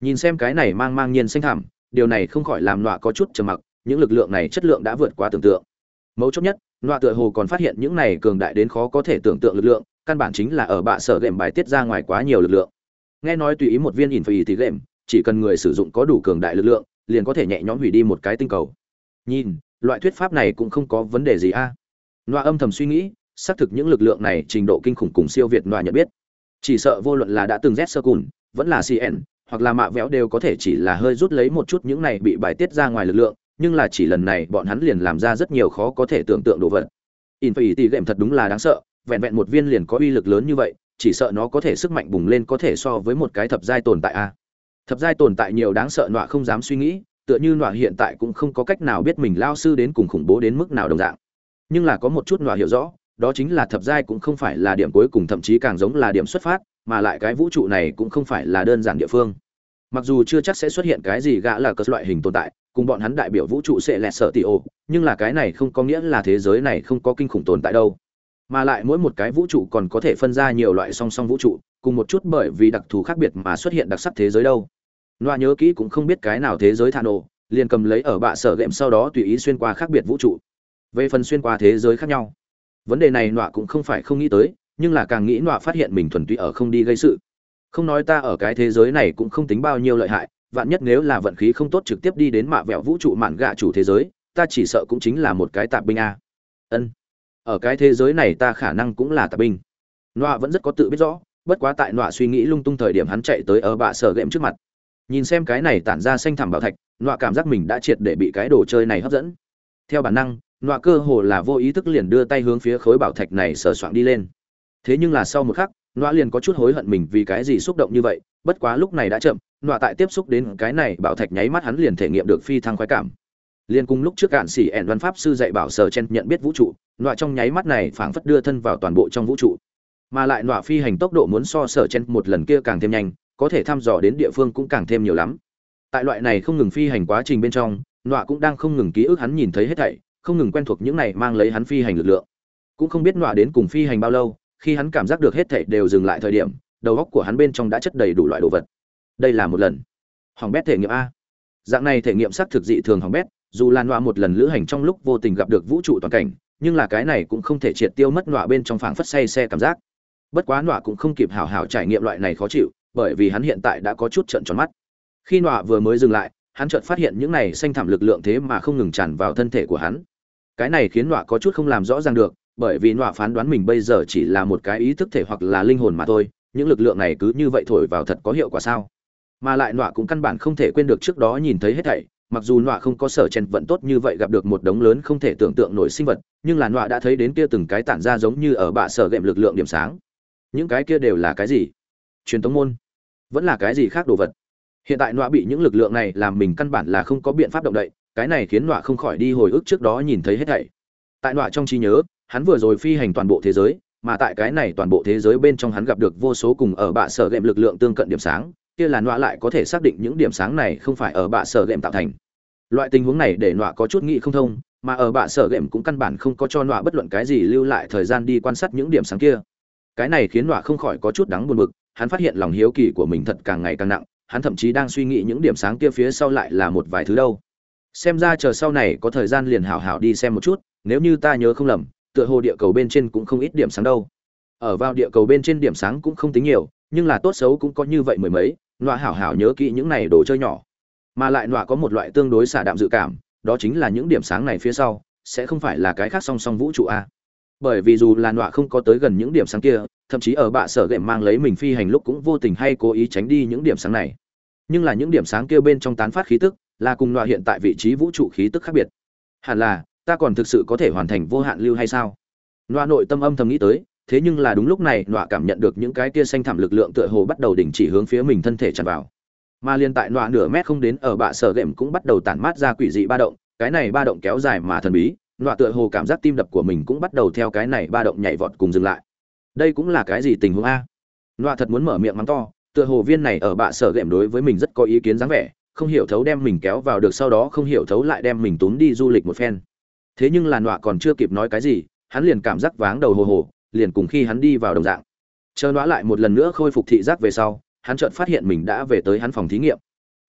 Nhìn xem cái này mang mang nhiên xanh thẳm, điều này không khỏi làm nọa có chút trầm mặc, những lực lượng này chất lượng đã vượt qua tưởng tượng. Mấu chốt nhất nọa tựa hồ còn phát hiện những này cường đại đến khó có thể tưởng tượng lực lượng, căn bản chính là ở bạ sở gệm bài tiết ra ngoài quá nhiều lực lượng. Nghe nói tùy ý một viên ỉn phải thì gệm, chỉ cần người sử dụng có đủ cường đại lực lượng, liền có thể nhẹ nhõm hủy đi một cái tinh cầu. Nhìn, loại thuyết pháp này cũng không có vấn đề gì a. À. nọa âm thầm suy nghĩ, xác thực những lực lượng này trình độ kinh khủng cùng siêu việt nọa nhận biết. Chỉ sợ vô luận là đã từng rét sơ cùn, vẫn là cn hoặc là mạ véo đều có thể chỉ là hơi rút lấy một chút những này bị bài tiết ra ngoài lực lượng nhưng là chỉ lần này bọn hắn liền làm ra rất nhiều khó có thể tưởng tượng đồ vật. Infinity game thật đúng là đáng sợ, vẹn vẹn một viên liền có uy lực lớn như vậy, chỉ sợ nó có thể sức mạnh bùng lên có thể so với một cái thập giai tồn tại a. Thập giai tồn tại nhiều đáng sợ nọa không dám suy nghĩ, tựa như nọa hiện tại cũng không có cách nào biết mình lao sư đến cùng khủng bố đến mức nào đồng dạng. Nhưng là có một chút nọa hiểu rõ, đó chính là thập giai cũng không phải là điểm cuối cùng, thậm chí càng giống là điểm xuất phát, mà lại cái vũ trụ này cũng không phải là đơn giản địa phương. Mặc dù chưa chắc sẽ xuất hiện cái gì gã là cơ loại hình tồn tại cùng bọn hắn đại biểu vũ trụ sẽ lẹt sợ tỷ ô nhưng là cái này không có nghĩa là thế giới này không có kinh khủng tồn tại đâu. Mà lại mỗi một cái vũ trụ còn có thể phân ra nhiều loại song song vũ trụ, cùng một chút bởi vì đặc thù khác biệt mà xuất hiện đặc sắc thế giới đâu. Loa nhớ kỹ cũng không biết cái nào thế giới thà nổ liền cầm lấy ở bạ sở gệm sau đó tùy ý xuyên qua khác biệt vũ trụ. Về phần xuyên qua thế giới khác nhau, vấn đề này nọa cũng không phải không nghĩ tới, nhưng là càng nghĩ nọa phát hiện mình thuần túy ở không đi gây sự. Không nói ta ở cái thế giới này cũng không tính bao nhiêu lợi hại vạn nhất nếu là vận khí không tốt trực tiếp đi đến mạ vẹo vũ trụ mạn gạ chủ thế giới, ta chỉ sợ cũng chính là một cái tạp binh a. Ân. Ở cái thế giới này ta khả năng cũng là tạp binh. Nọa vẫn rất có tự biết rõ, bất quá tại nọa suy nghĩ lung tung thời điểm hắn chạy tới ở bạ sở ghệm trước mặt. Nhìn xem cái này tản ra xanh thẳm bảo thạch, nọa cảm giác mình đã triệt để bị cái đồ chơi này hấp dẫn. Theo bản năng, nọa cơ hồ là vô ý thức liền đưa tay hướng phía khối bảo thạch này sờ soạng đi lên. Thế nhưng là sau một khắc, nọa liền có chút hối hận mình vì cái gì xúc động như vậy, bất quá lúc này đã chậm nọa tại tiếp xúc đến cái này bảo thạch nháy mắt hắn liền thể nghiệm được phi thăng khoái cảm. Liền cùng lúc trước cạn xỉ ẻn văn pháp sư dạy bảo sở chen nhận biết vũ trụ, nọa trong nháy mắt này phảng phất đưa thân vào toàn bộ trong vũ trụ. Mà lại nọa phi hành tốc độ muốn so sở chen một lần kia càng thêm nhanh, có thể thăm dò đến địa phương cũng càng thêm nhiều lắm. Tại loại này không ngừng phi hành quá trình bên trong, nọa cũng đang không ngừng ký ức hắn nhìn thấy hết thảy, không ngừng quen thuộc những này mang lấy hắn phi hành lực lượng. Cũng không biết nọa đến cùng phi hành bao lâu, khi hắn cảm giác được hết thảy đều dừng lại thời điểm, đầu óc của hắn bên trong đã chất đầy đủ loại đồ vật đây là một lần. Hỏng bét thể nghiệm a. Dạng này thể nghiệm xác thực dị thường hỏng bét, dù là nọa một lần lữ hành trong lúc vô tình gặp được vũ trụ toàn cảnh, nhưng là cái này cũng không thể triệt tiêu mất nọa bên trong phảng phất say xe cảm giác. Bất quá nọa cũng không kịp hảo hảo trải nghiệm loại này khó chịu, bởi vì hắn hiện tại đã có chút trận tròn mắt. Khi nọa vừa mới dừng lại, hắn chợt phát hiện những này xanh thảm lực lượng thế mà không ngừng tràn vào thân thể của hắn. Cái này khiến nọa có chút không làm rõ ràng được, bởi vì nọa phán đoán mình bây giờ chỉ là một cái ý thức thể hoặc là linh hồn mà thôi, những lực lượng này cứ như vậy thổi vào thật có hiệu quả sao? Mà lại nọa cũng căn bản không thể quên được trước đó nhìn thấy hết thảy, mặc dù nọa không có sở chen vận tốt như vậy gặp được một đống lớn không thể tưởng tượng nổi sinh vật, nhưng là nọa đã thấy đến kia từng cái tản ra giống như ở bạ sở gệm lực lượng điểm sáng. Những cái kia đều là cái gì? Truyền thống môn. Vẫn là cái gì khác đồ vật? Hiện tại nọa bị những lực lượng này làm mình căn bản là không có biện pháp động đậy, cái này khiến nọa không khỏi đi hồi ức trước đó nhìn thấy hết thảy. Tại nọa trong trí nhớ, hắn vừa rồi phi hành toàn bộ thế giới, mà tại cái này toàn bộ thế giới bên trong hắn gặp được vô số cùng ở bạ sở gệm lực lượng tương cận điểm sáng kia là nọa lại có thể xác định những điểm sáng này không phải ở bạ sở gệm tạo thành. Loại tình huống này để nọa có chút nghĩ không thông, mà ở bạ sở gệm cũng căn bản không có cho nọa bất luận cái gì lưu lại thời gian đi quan sát những điểm sáng kia. Cái này khiến nọa không khỏi có chút đắng buồn bực, hắn phát hiện lòng hiếu kỳ của mình thật càng ngày càng nặng, hắn thậm chí đang suy nghĩ những điểm sáng kia phía sau lại là một vài thứ đâu. Xem ra chờ sau này có thời gian liền hảo hảo đi xem một chút, nếu như ta nhớ không lầm, tựa hồ địa cầu bên trên cũng không ít điểm sáng đâu. Ở vào địa cầu bên trên điểm sáng cũng không tính nhiều, nhưng là tốt xấu cũng có như vậy mười mấy nọa hảo hảo nhớ kỹ những này đồ chơi nhỏ. Mà lại nọa có một loại tương đối xả đạm dự cảm, đó chính là những điểm sáng này phía sau, sẽ không phải là cái khác song song vũ trụ a. Bởi vì dù là nọa không có tới gần những điểm sáng kia, thậm chí ở bạ sở gệm mang lấy mình phi hành lúc cũng vô tình hay cố ý tránh đi những điểm sáng này. Nhưng là những điểm sáng kia bên trong tán phát khí tức, là cùng nọa hiện tại vị trí vũ trụ khí tức khác biệt. Hẳn là, ta còn thực sự có thể hoàn thành vô hạn lưu hay sao? Nọa nội tâm âm thầm nghĩ tới thế nhưng là đúng lúc này nọa cảm nhận được những cái kia xanh thảm lực lượng tựa hồ bắt đầu đình chỉ hướng phía mình thân thể tràn vào. Mà liên tại nọa nửa mét không đến ở bạ sở gệm cũng bắt đầu tản mát ra quỷ dị ba động, cái này ba động kéo dài mà thần bí, nọa tựa hồ cảm giác tim đập của mình cũng bắt đầu theo cái này ba động nhảy vọt cùng dừng lại. Đây cũng là cái gì tình huống a? Nọa thật muốn mở miệng mắng to, tựa hồ viên này ở bạ sở gệm đối với mình rất có ý kiến dáng vẻ, không hiểu thấu đem mình kéo vào được sau đó không hiểu thấu lại đem mình túm đi du lịch một phen. Thế nhưng là nọa còn chưa kịp nói cái gì, hắn liền cảm giác váng đầu hồ hồ liền cùng khi hắn đi vào đồng dạng. Chờ đoá lại một lần nữa khôi phục thị giác về sau hắn chợt phát hiện mình đã về tới hắn phòng thí nghiệm.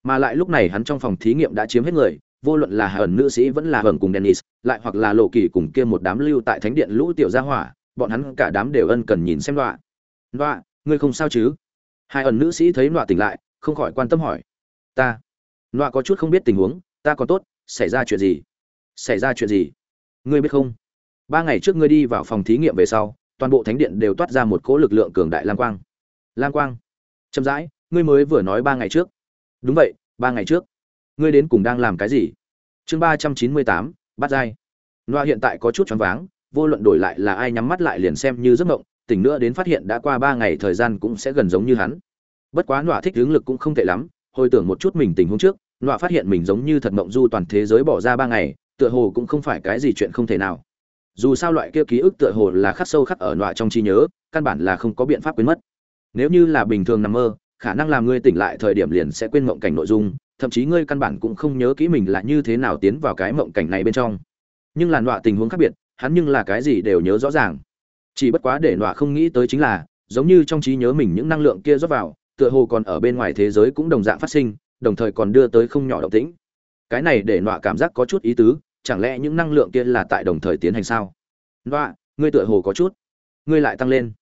Mà lại lúc này hắn trong phòng thí nghiệm đã chiếm hết người vô luận là hờn nữ sĩ vẫn là hờn cùng dennis lại hoặc là lộ kỳ cùng kia một đám lưu tại thánh điện lũ tiểu gia hỏa bọn hắn cả đám đều ân cần nhìn xem đoạ. Đoạ, ngươi không sao chứ? Hai ẩn nữ sĩ thấy đoạ tỉnh lại không khỏi quan tâm hỏi. Ta. Đoạ có chút không biết tình huống ta có tốt xảy ra chuyện gì? Xảy ra chuyện gì? Ngươi biết không? Ba ngày trước ngươi đi vào phòng thí nghiệm về sau toàn bộ thánh điện đều toát ra một cỗ lực lượng cường đại lam quang. Lam quang. Chậm rãi, ngươi mới vừa nói ba ngày trước. Đúng vậy, ba ngày trước. Ngươi đến cùng đang làm cái gì? Chương ba trăm chín mươi tám, bắt dai loa hiện tại có chút choáng váng, vô luận đổi lại là ai nhắm mắt lại liền xem như giấc mộng, tỉnh nữa đến phát hiện đã qua ba ngày thời gian cũng sẽ gần giống như hắn. Bất quá loa thích hướng lực cũng không tệ lắm, hồi tưởng một chút mình tình huống trước, loa phát hiện mình giống như thật mộng du toàn thế giới bỏ ra ba ngày, tựa hồ cũng không phải cái gì chuyện không thể nào dù sao loại kia ký ức tựa hồ là khắc sâu khắc ở nọa trong trí nhớ, căn bản là không có biện pháp quên mất. Nếu như là bình thường nằm mơ, khả năng làm ngươi tỉnh lại thời điểm liền sẽ quên mộng cảnh nội dung, thậm chí ngươi căn bản cũng không nhớ kỹ mình là như thế nào tiến vào cái mộng cảnh này bên trong. Nhưng là nọa tình huống khác biệt, hắn nhưng là cái gì đều nhớ rõ ràng. Chỉ bất quá để nọa không nghĩ tới chính là, giống như trong trí nhớ mình những năng lượng kia rót vào, tựa hồ còn ở bên ngoài thế giới cũng đồng dạng phát sinh, đồng thời còn đưa tới không nhỏ động tĩnh. Cái này để nọa cảm giác có chút ý tứ chẳng lẽ những năng lượng kia là tại đồng thời tiến hành sao? Nọa, ngươi tựa hồ có chút. Ngươi lại tăng lên.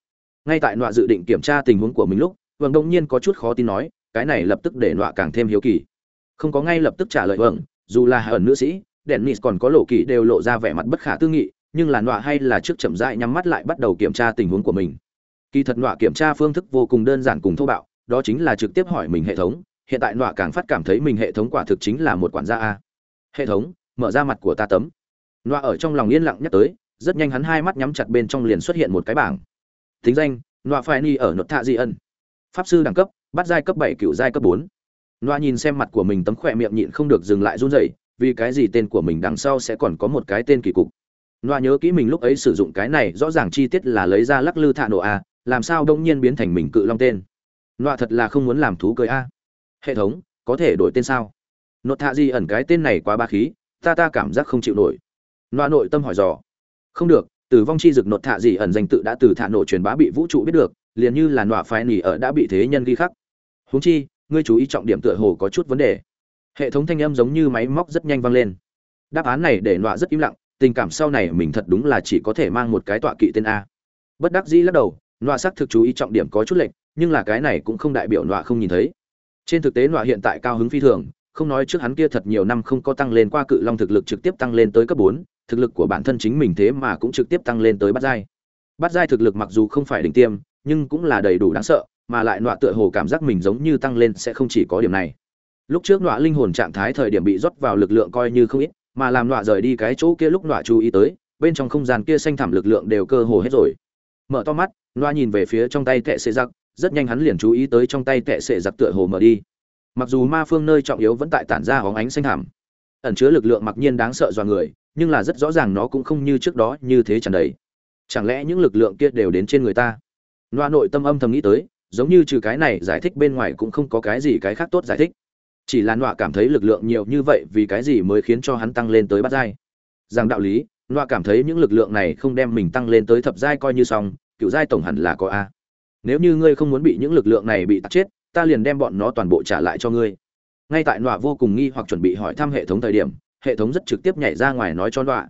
Ngay tại nọa dự định kiểm tra tình huống của mình lúc vâng đông nhiên có chút khó tin nói, cái này lập tức để nọa càng thêm hiếu kỳ. Không có ngay lập tức trả lời vâng dù là ẩn nữ sĩ đèn nis còn có lộ kỳ đều lộ ra vẻ mặt bất khả tư nghị, nhưng là nọa hay là trước chậm rãi nhắm mắt lại bắt đầu kiểm tra tình huống của mình. Kỳ thật nọa kiểm tra phương thức vô cùng đơn giản cùng thô bạo, đó chính là trực tiếp hỏi mình hệ thống, hiện tại nọa càng phát cảm thấy mình hệ thống quả thực chính là một quản gia a. Hệ thống mở ra mặt của ta tấm nọa ở trong lòng yên lặng nhắc tới rất nhanh hắn hai mắt nhắm chặt bên trong liền xuất hiện một cái bảng thính danh nọa phải ni ở nốt thạ di ân pháp sư đẳng cấp bắt giai cấp bảy cựu giai cấp bốn loa nhìn xem mặt của mình tấm khỏe miệng nhịn không được dừng lại run rẩy, vì cái gì tên của mình đằng sau sẽ còn có một cái tên kỳ cục. loa nhớ kỹ mình lúc ấy sử dụng cái này rõ ràng chi tiết là lấy ra lắc lư thạ nổ a, làm sao đông nhiên biến thành mình cự long tên. loa thật là không muốn làm thú cười a. Hệ thống, có thể đổi tên sao? Nốt thạ Di ẩn cái tên này quá ba khí, ta ta cảm giác không chịu nổi. loa nội tâm hỏi dò. Không được, tử vong chi dực nột thạ gì ẩn danh tự đã từ thạ nổ truyền bá bị vũ trụ biết được, liền như là nọa phái nỉ ở đã bị thế nhân ghi khắc. Huống chi, ngươi chú ý trọng điểm tựa hồ có chút vấn đề hệ thống thanh âm giống như máy móc rất nhanh vang lên đáp án này để nọa rất im lặng tình cảm sau này mình thật đúng là chỉ có thể mang một cái tọa kỵ tên a bất đắc dĩ lắc đầu nọa xác thực chú ý trọng điểm có chút lệch nhưng là cái này cũng không đại biểu nọa không nhìn thấy trên thực tế nọa hiện tại cao hứng phi thường không nói trước hắn kia thật nhiều năm không có tăng lên qua cự long thực lực trực tiếp tăng lên tới cấp bốn, thực lực của bản thân chính mình thế mà cũng trực tiếp tăng lên tới bát giai. Bát giai thực lực mặc dù không phải đỉnh tiêm, nhưng cũng là đầy đủ đáng sợ, mà lại nọa tựa hồ cảm giác mình giống như tăng lên sẽ không chỉ có điểm này. Lúc trước nọa linh hồn trạng thái thời điểm bị rót vào lực lượng coi như không ít, mà làm nọa rời đi cái chỗ kia lúc nọa chú ý tới, bên trong không gian kia xanh thẳm lực lượng đều cơ hồ hết rồi. Mở to mắt, nọa nhìn về phía trong tay tệ xệ giặc, rất nhanh hắn liền chú ý tới trong tay tệ xệ giặc tựa hồ mở đi mặc dù ma phương nơi trọng yếu vẫn tại tản ra hóng ánh xanh thẳm ẩn chứa lực lượng mặc nhiên đáng sợ dọa người, nhưng là rất rõ ràng nó cũng không như trước đó như thế tràn đầy. Chẳng lẽ những lực lượng kia đều đến trên người ta? Loa nội tâm âm thầm nghĩ tới, giống như trừ cái này giải thích bên ngoài cũng không có cái gì cái khác tốt giải thích. Chỉ là loa cảm thấy lực lượng nhiều như vậy vì cái gì mới khiến cho hắn tăng lên tới bát giai? Rằng đạo lý, loa cảm thấy những lực lượng này không đem mình tăng lên tới thập giai coi như xong, cựu giai tổng hẳn là có a. Nếu như ngươi không muốn bị những lực lượng này bị tắt chết ta liền đem bọn nó toàn bộ trả lại cho ngươi. Ngay tại nọa vô cùng nghi hoặc chuẩn bị hỏi thăm hệ thống thời điểm hệ thống rất trực tiếp nhảy ra ngoài nói cho nọa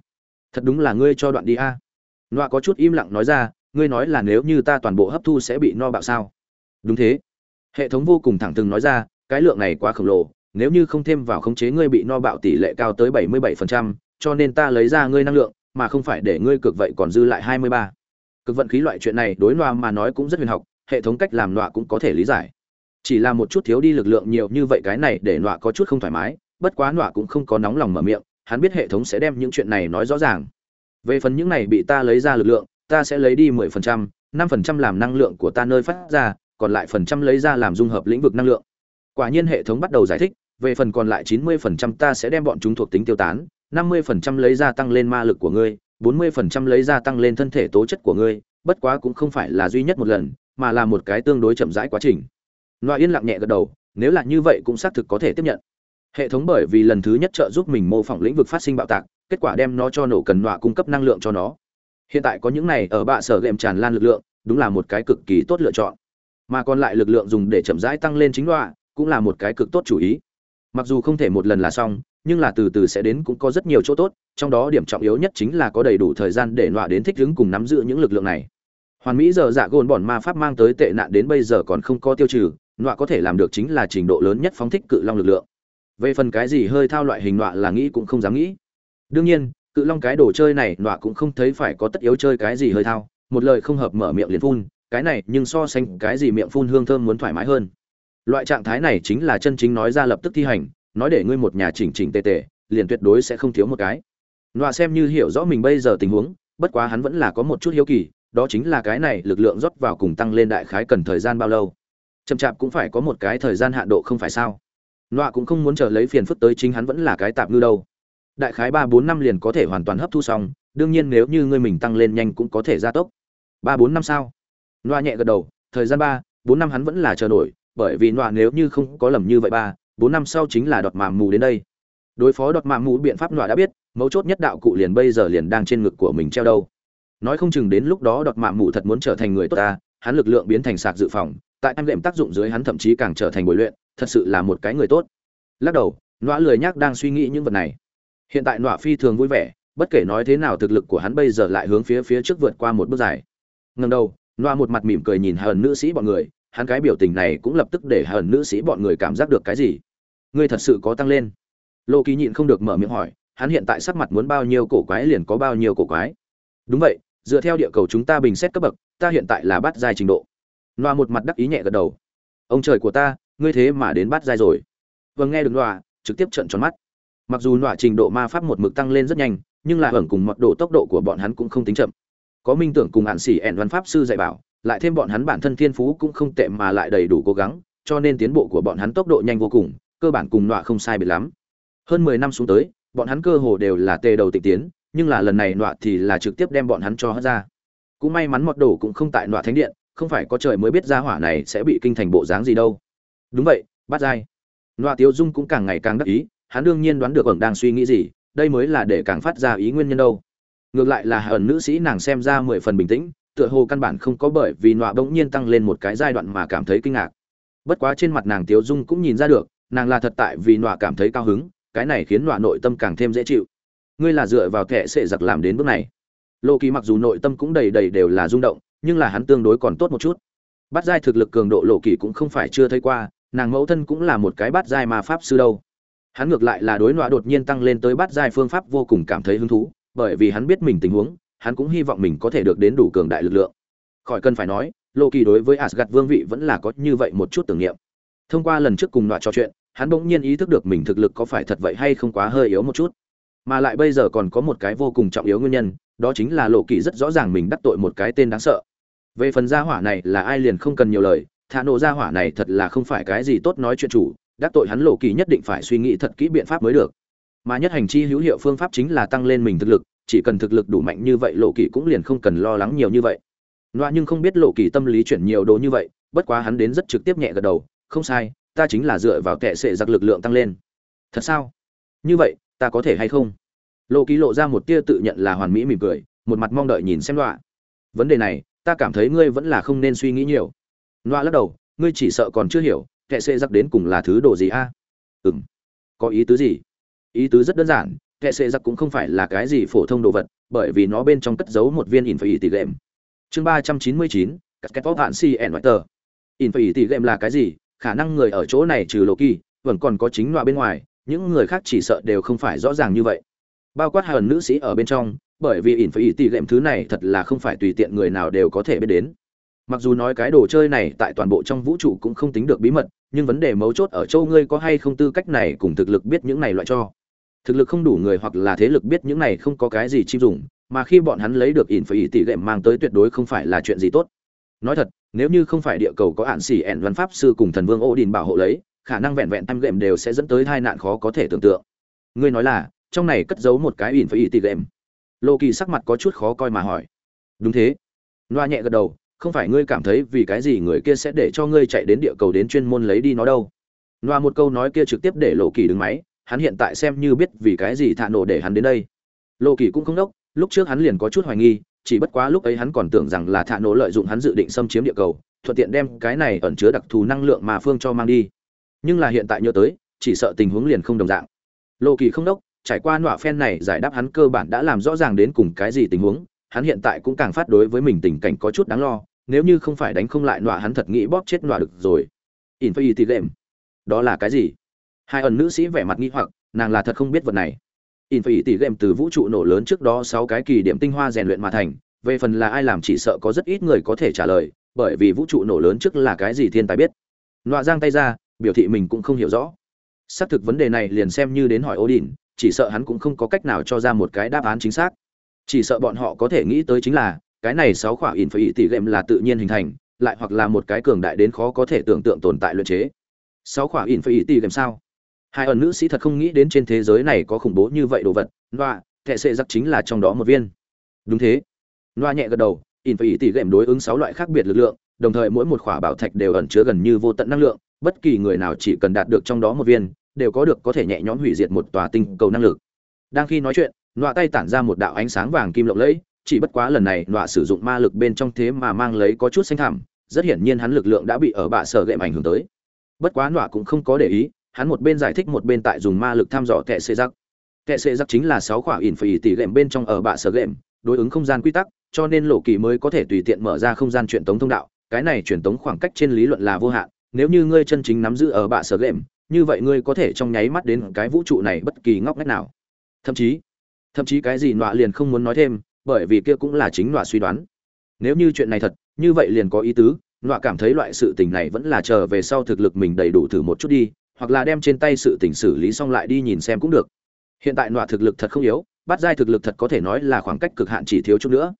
thật đúng là ngươi cho đoạn đi a. Nọa có chút im lặng nói ra ngươi nói là nếu như ta toàn bộ hấp thu sẽ bị no bạo sao? Đúng thế. Hệ thống vô cùng thẳng thừng nói ra cái lượng này quá khổng lồ nếu như không thêm vào khống chế ngươi bị no bạo tỷ lệ cao tới 77%, cho nên ta lấy ra ngươi năng lượng mà không phải để ngươi cực vậy còn dư lại 23. cực vận khí loại chuyện này đối nọa mà nói cũng rất huyền học hệ thống cách làm nọa cũng có thể lý giải chỉ là một chút thiếu đi lực lượng nhiều như vậy cái này để nọa có chút không thoải mái, bất quá nọa cũng không có nóng lòng mở miệng, hắn biết hệ thống sẽ đem những chuyện này nói rõ ràng. Về phần những này bị ta lấy ra lực lượng, ta sẽ lấy đi mười phần trăm, năm phần trăm làm năng lượng của ta nơi phát ra, còn lại phần trăm lấy ra làm dung hợp lĩnh vực năng lượng. Quả nhiên hệ thống bắt đầu giải thích, về phần còn lại chín mươi phần trăm ta sẽ đem bọn chúng thuộc tính tiêu tán, năm mươi phần trăm lấy ra tăng lên ma lực của ngươi, bốn mươi phần trăm lấy ra tăng lên thân thể tố chất của ngươi, bất quá cũng không phải là duy nhất một lần, mà là một cái tương đối chậm rãi quá trình. Loa yên lặng nhẹ gật đầu, nếu là như vậy cũng xác thực có thể tiếp nhận. Hệ thống bởi vì lần thứ nhất trợ giúp mình mô phỏng lĩnh vực phát sinh bạo tạc, kết quả đem nó cho nổ cần loa cung cấp năng lượng cho nó. Hiện tại có những này ở bạ sở game tràn lan lực lượng, đúng là một cái cực kỳ tốt lựa chọn. Mà còn lại lực lượng dùng để chậm rãi tăng lên chính loa cũng là một cái cực tốt chủ ý. Mặc dù không thể một lần là xong, nhưng là từ từ sẽ đến cũng có rất nhiều chỗ tốt, trong đó điểm trọng yếu nhất chính là có đầy đủ thời gian để nọa đến thích ứng cùng nắm giữ những lực lượng này. Hoàn mỹ giờ dạ gồn bọn ma pháp mang tới tệ nạn đến bây giờ còn không có tiêu trừ nọa có thể làm được chính là trình độ lớn nhất phóng thích cự long lực lượng. Về phần cái gì hơi thao loại hình nọa là nghĩ cũng không dám nghĩ. Đương nhiên, cự long cái đồ chơi này nọa cũng không thấy phải có tất yếu chơi cái gì hơi thao, một lời không hợp mở miệng liền phun, cái này nhưng so sánh cái gì miệng phun hương thơm muốn thoải mái hơn. Loại trạng thái này chính là chân chính nói ra lập tức thi hành, nói để ngươi một nhà chỉnh chỉnh tề tề, liền tuyệt đối sẽ không thiếu một cái. Nọa xem như hiểu rõ mình bây giờ tình huống, bất quá hắn vẫn là có một chút hiếu kỳ, đó chính là cái này lực lượng rót vào cùng tăng lên đại khái cần thời gian bao lâu chậm chạp cũng phải có một cái thời gian hạn độ không phải sao. Nọa cũng không muốn chờ lấy phiền phức tới chính hắn vẫn là cái tạm ngư đâu. Đại khái ba bốn năm liền có thể hoàn toàn hấp thu xong, đương nhiên nếu như ngươi mình tăng lên nhanh cũng có thể gia tốc. Ba bốn năm sao? Nọa nhẹ gật đầu, thời gian ba, bốn năm hắn vẫn là chờ nổi, bởi vì nọa nếu như không có lầm như vậy ba, bốn năm sau chính là đọt màm mù đến đây. Đối phó đọt màm mù biện pháp nọa đã biết, mấu chốt nhất đạo cụ liền bây giờ liền đang trên ngực của mình treo đâu. Nói không chừng đến lúc đó đọt màm mù thật muốn trở thành người tốt ta hắn lực lượng biến thành sạc dự phòng, tại em lệm tác dụng dưới hắn thậm chí càng trở thành bồi luyện, thật sự là một cái người tốt. Lắc đầu, nọa lười nhác đang suy nghĩ những vật này. Hiện tại nọa phi thường vui vẻ, bất kể nói thế nào thực lực của hắn bây giờ lại hướng phía phía trước vượt qua một bước dài. Ngần đầu, nọa một mặt mỉm cười nhìn hờn nữ sĩ bọn người, hắn cái biểu tình này cũng lập tức để hờn nữ sĩ bọn người cảm giác được cái gì. Ngươi thật sự có tăng lên. Lô ký nhịn không được mở miệng hỏi, hắn hiện tại sắc mặt muốn bao nhiêu cổ quái liền có bao nhiêu cổ quái. Đúng vậy dựa theo địa cầu chúng ta bình xét cấp bậc, ta hiện tại là bát giai trình độ. Loa một mặt đắc ý nhẹ gật đầu. Ông trời của ta, ngươi thế mà đến bát giai rồi. Vâng nghe được loa, trực tiếp trận tròn mắt. Mặc dù loa trình độ ma pháp một mực tăng lên rất nhanh, nhưng là hưởng cùng mật độ tốc độ của bọn hắn cũng không tính chậm. Có minh tưởng cùng hạn xỉ ẻn văn pháp sư dạy bảo, lại thêm bọn hắn bản thân thiên phú cũng không tệ mà lại đầy đủ cố gắng, cho nên tiến bộ của bọn hắn tốc độ nhanh vô cùng, cơ bản cùng loa không sai biệt lắm. Hơn mười năm xuống tới, bọn hắn cơ hồ đều là tề đầu tịch tiến nhưng là lần này nọa thì là trực tiếp đem bọn hắn cho hất ra. Cũng may mắn mọt đồ cũng không tại nọa thánh điện, không phải có trời mới biết ra hỏa này sẽ bị kinh thành bộ dáng gì đâu. Đúng vậy, bắt dai. Nọa tiêu dung cũng càng ngày càng đắc ý, hắn đương nhiên đoán được ẩn đang suy nghĩ gì, đây mới là để càng phát ra ý nguyên nhân đâu. Ngược lại là ẩn nữ sĩ nàng xem ra mười phần bình tĩnh, tựa hồ căn bản không có bởi vì nọa bỗng nhiên tăng lên một cái giai đoạn mà cảm thấy kinh ngạc. Bất quá trên mặt nàng tiêu dung cũng nhìn ra được, nàng là thật tại vì nọa cảm thấy cao hứng, cái này khiến nọa nội tâm càng thêm dễ chịu ngươi là dựa vào thẻ sệ giặc làm đến bước này. Lô kỳ mặc dù nội tâm cũng đầy đầy đều là rung động, nhưng là hắn tương đối còn tốt một chút. Bắt giai thực lực cường độ lộ kỳ cũng không phải chưa thấy qua, nàng mẫu thân cũng là một cái bắt giai mà pháp sư đâu. Hắn ngược lại là đối nọa đột nhiên tăng lên tới bắt giai phương pháp vô cùng cảm thấy hứng thú, bởi vì hắn biết mình tình huống, hắn cũng hy vọng mình có thể được đến đủ cường đại lực lượng. Khỏi cần phải nói lộ kỳ đối với asgad vương vị vẫn là có như vậy một chút tưởng niệm. Thông qua lần trước cùng nọa trò chuyện, hắn bỗng nhiên ý thức được mình thực lực có phải thật vậy hay không quá hơi yếu một chút mà lại bây giờ còn có một cái vô cùng trọng yếu nguyên nhân, đó chính là lộ kỳ rất rõ ràng mình đắc tội một cái tên đáng sợ. Về phần gia hỏa này là ai liền không cần nhiều lời thả nổ gia hỏa này thật là không phải cái gì tốt nói chuyện chủ, đắc tội hắn lộ kỳ nhất định phải suy nghĩ thật kỹ biện pháp mới được. Mà nhất hành chi hữu hiệu phương pháp chính là tăng lên mình thực lực, chỉ cần thực lực đủ mạnh như vậy lộ kỳ cũng liền không cần lo lắng nhiều như vậy. Loa nhưng không biết lộ kỳ tâm lý chuyển nhiều đồ như vậy, bất quá hắn đến rất trực tiếp nhẹ gật đầu, không sai, ta chính là dựa vào kệ sệ giặc lực lượng tăng lên. Thật sao? Như vậy ta có thể hay không? Lộ ký lộ ra một tia tự nhận là hoàn mỹ mỉm cười, một mặt mong đợi nhìn xem loạ vấn đề này, ta cảm thấy ngươi vẫn là không nên suy nghĩ nhiều. Loa lắc đầu, ngươi chỉ sợ còn chưa hiểu kệ xê giặc đến cùng là thứ đồ gì a? À? ừ m có ý tứ gì? Ý tứ rất đơn giản kệ xê giặc cũng không phải là cái gì phổ thông đồ vật, bởi vì nó bên trong cất giấu một viên in phải tỷ lệm chương ba trăm chín mươi chín các kết vóc hạn si ẻn ngoại tờ. In phải tỷ lệm là cái gì? Khả năng người ở chỗ này trừ lộ kỳ vẫn còn có chính loại bên ngoài những người khác chỉ sợ đều không phải rõ ràng như vậy. Bao quát hờn nữ sĩ ở bên trong, bởi vì ỉn phải ỉ tỉ lệm thứ này thật là không phải tùy tiện người nào đều có thể biết đến. Mặc dù nói cái đồ chơi này tại toàn bộ trong vũ trụ cũng không tính được bí mật, nhưng vấn đề mấu chốt ở châu ngươi có hay không tư cách này cùng thực lực biết những này loại cho. Thực lực không đủ người hoặc là thế lực biết những này không có cái gì chim dùng, mà khi bọn hắn lấy được ỉn phải tỷ lệm mang tới tuyệt đối không phải là chuyện gì tốt. Nói thật, nếu như không phải địa cầu có ạn xỉ ẻn văn pháp sư cùng thần vương ô đình bảo hộ lấy khả năng vẹn vẹn tam game đều sẽ dẫn tới tai nạn khó có thể tưởng tượng. Ngươi nói là, trong này cất giấu một cái ỉn phải tỷ game. Lô kỳ sắc mặt có chút khó coi mà hỏi. Đúng thế. Loa nhẹ gật đầu, không phải ngươi cảm thấy vì cái gì người kia sẽ để cho ngươi chạy đến địa cầu đến chuyên môn lấy đi nó đâu. Loa một câu nói kia trực tiếp để lộ kỳ đứng máy, hắn hiện tại xem như biết vì cái gì thạ nổ để hắn đến đây. Lộ kỳ cũng không đốc, lúc trước hắn liền có chút hoài nghi, chỉ bất quá lúc ấy hắn còn tưởng rằng là thạ nổ lợi dụng hắn dự định xâm chiếm địa cầu, thuận tiện đem cái này ẩn chứa đặc thù năng lượng mà phương cho mang đi nhưng là hiện tại nhớ tới, chỉ sợ tình huống liền không đồng dạng. Lộ kỳ không đốc, trải qua nọa phen này giải đáp hắn cơ bản đã làm rõ ràng đến cùng cái gì tình huống, hắn hiện tại cũng càng phát đối với mình tình cảnh có chút đáng lo, nếu như không phải đánh không lại nọa hắn thật nghĩ bóp chết nọa được rồi. In phải thì game đó là cái gì? Hai ẩn nữ sĩ vẻ mặt nghi hoặc, nàng là thật không biết vật này. In phải tỷ game từ vũ trụ nổ lớn trước đó sáu cái kỳ điểm tinh hoa rèn luyện mà thành, về phần là ai làm chỉ sợ có rất ít người có thể trả lời, bởi vì vũ trụ nổ lớn trước là cái gì thiên tài biết. Nọa giang tay ra biểu thị mình cũng không hiểu rõ xác thực vấn đề này liền xem như đến hỏi Odin, chỉ sợ hắn cũng không có cách nào cho ra một cái đáp án chính xác. Chỉ sợ bọn họ có thể nghĩ tới chính là, cái này sáu khỏa ỉn phải tỷ lệm là tự nhiên hình thành, lại hoặc là một cái cường đại đến khó có thể tưởng tượng tồn tại luyện chế. Sáu khỏa ỉn phải tỷ lệm sao? Hai ẩn nữ sĩ thật không nghĩ đến trên thế giới này có khủng bố như vậy đồ vật, loa, kệ sẽ giặc chính là trong đó một viên. Đúng thế. Loa nhẹ gật đầu, ỉn phải tỷ lệm đối ứng sáu loại khác biệt lực lượng, đồng thời mỗi một khỏa bảo thạch đều ẩn chứa gần như vô tận năng lượng, bất kỳ người nào chỉ cần đạt được trong đó một viên, đều có được có thể nhẹ nhõm hủy diệt một tòa tinh cầu năng lực. Đang khi nói chuyện, nọa tay tản ra một đạo ánh sáng vàng kim lộng lẫy, chỉ bất quá lần này nọa sử dụng ma lực bên trong thế mà mang lấy có chút xanh thảm rất hiển nhiên hắn lực lượng đã bị ở bạ sở gệm ảnh hưởng tới. Bất quá nọa cũng không có để ý, hắn một bên giải thích một bên tại dùng ma lực thăm dò kệ xê giặc. Kệ xê giặc chính là sáu quả ỉn phì tỷ gệm bên trong ở bạ sở gệm, đối ứng không gian quy tắc, cho nên lộ kỳ mới có thể tùy tiện mở ra không gian truyền tống thông đạo, cái này truyền tống khoảng cách trên lý luận là vô hạn, nếu như ngươi chân chính nắm giữ ở bạ sở lệm, như vậy ngươi có thể trong nháy mắt đến cái vũ trụ này bất kỳ ngóc ngách nào. Thậm chí thậm chí cái gì nọa liền không muốn nói thêm, bởi vì kia cũng là chính nọa suy đoán. Nếu như chuyện này thật, như vậy liền có ý tứ, nọa cảm thấy loại sự tình này vẫn là chờ về sau thực lực mình đầy đủ thử một chút đi, hoặc là đem trên tay sự tình xử lý xong lại đi nhìn xem cũng được. Hiện tại nọa thực lực thật không yếu, bắt giai thực lực thật có thể nói là khoảng cách cực hạn chỉ thiếu chút nữa.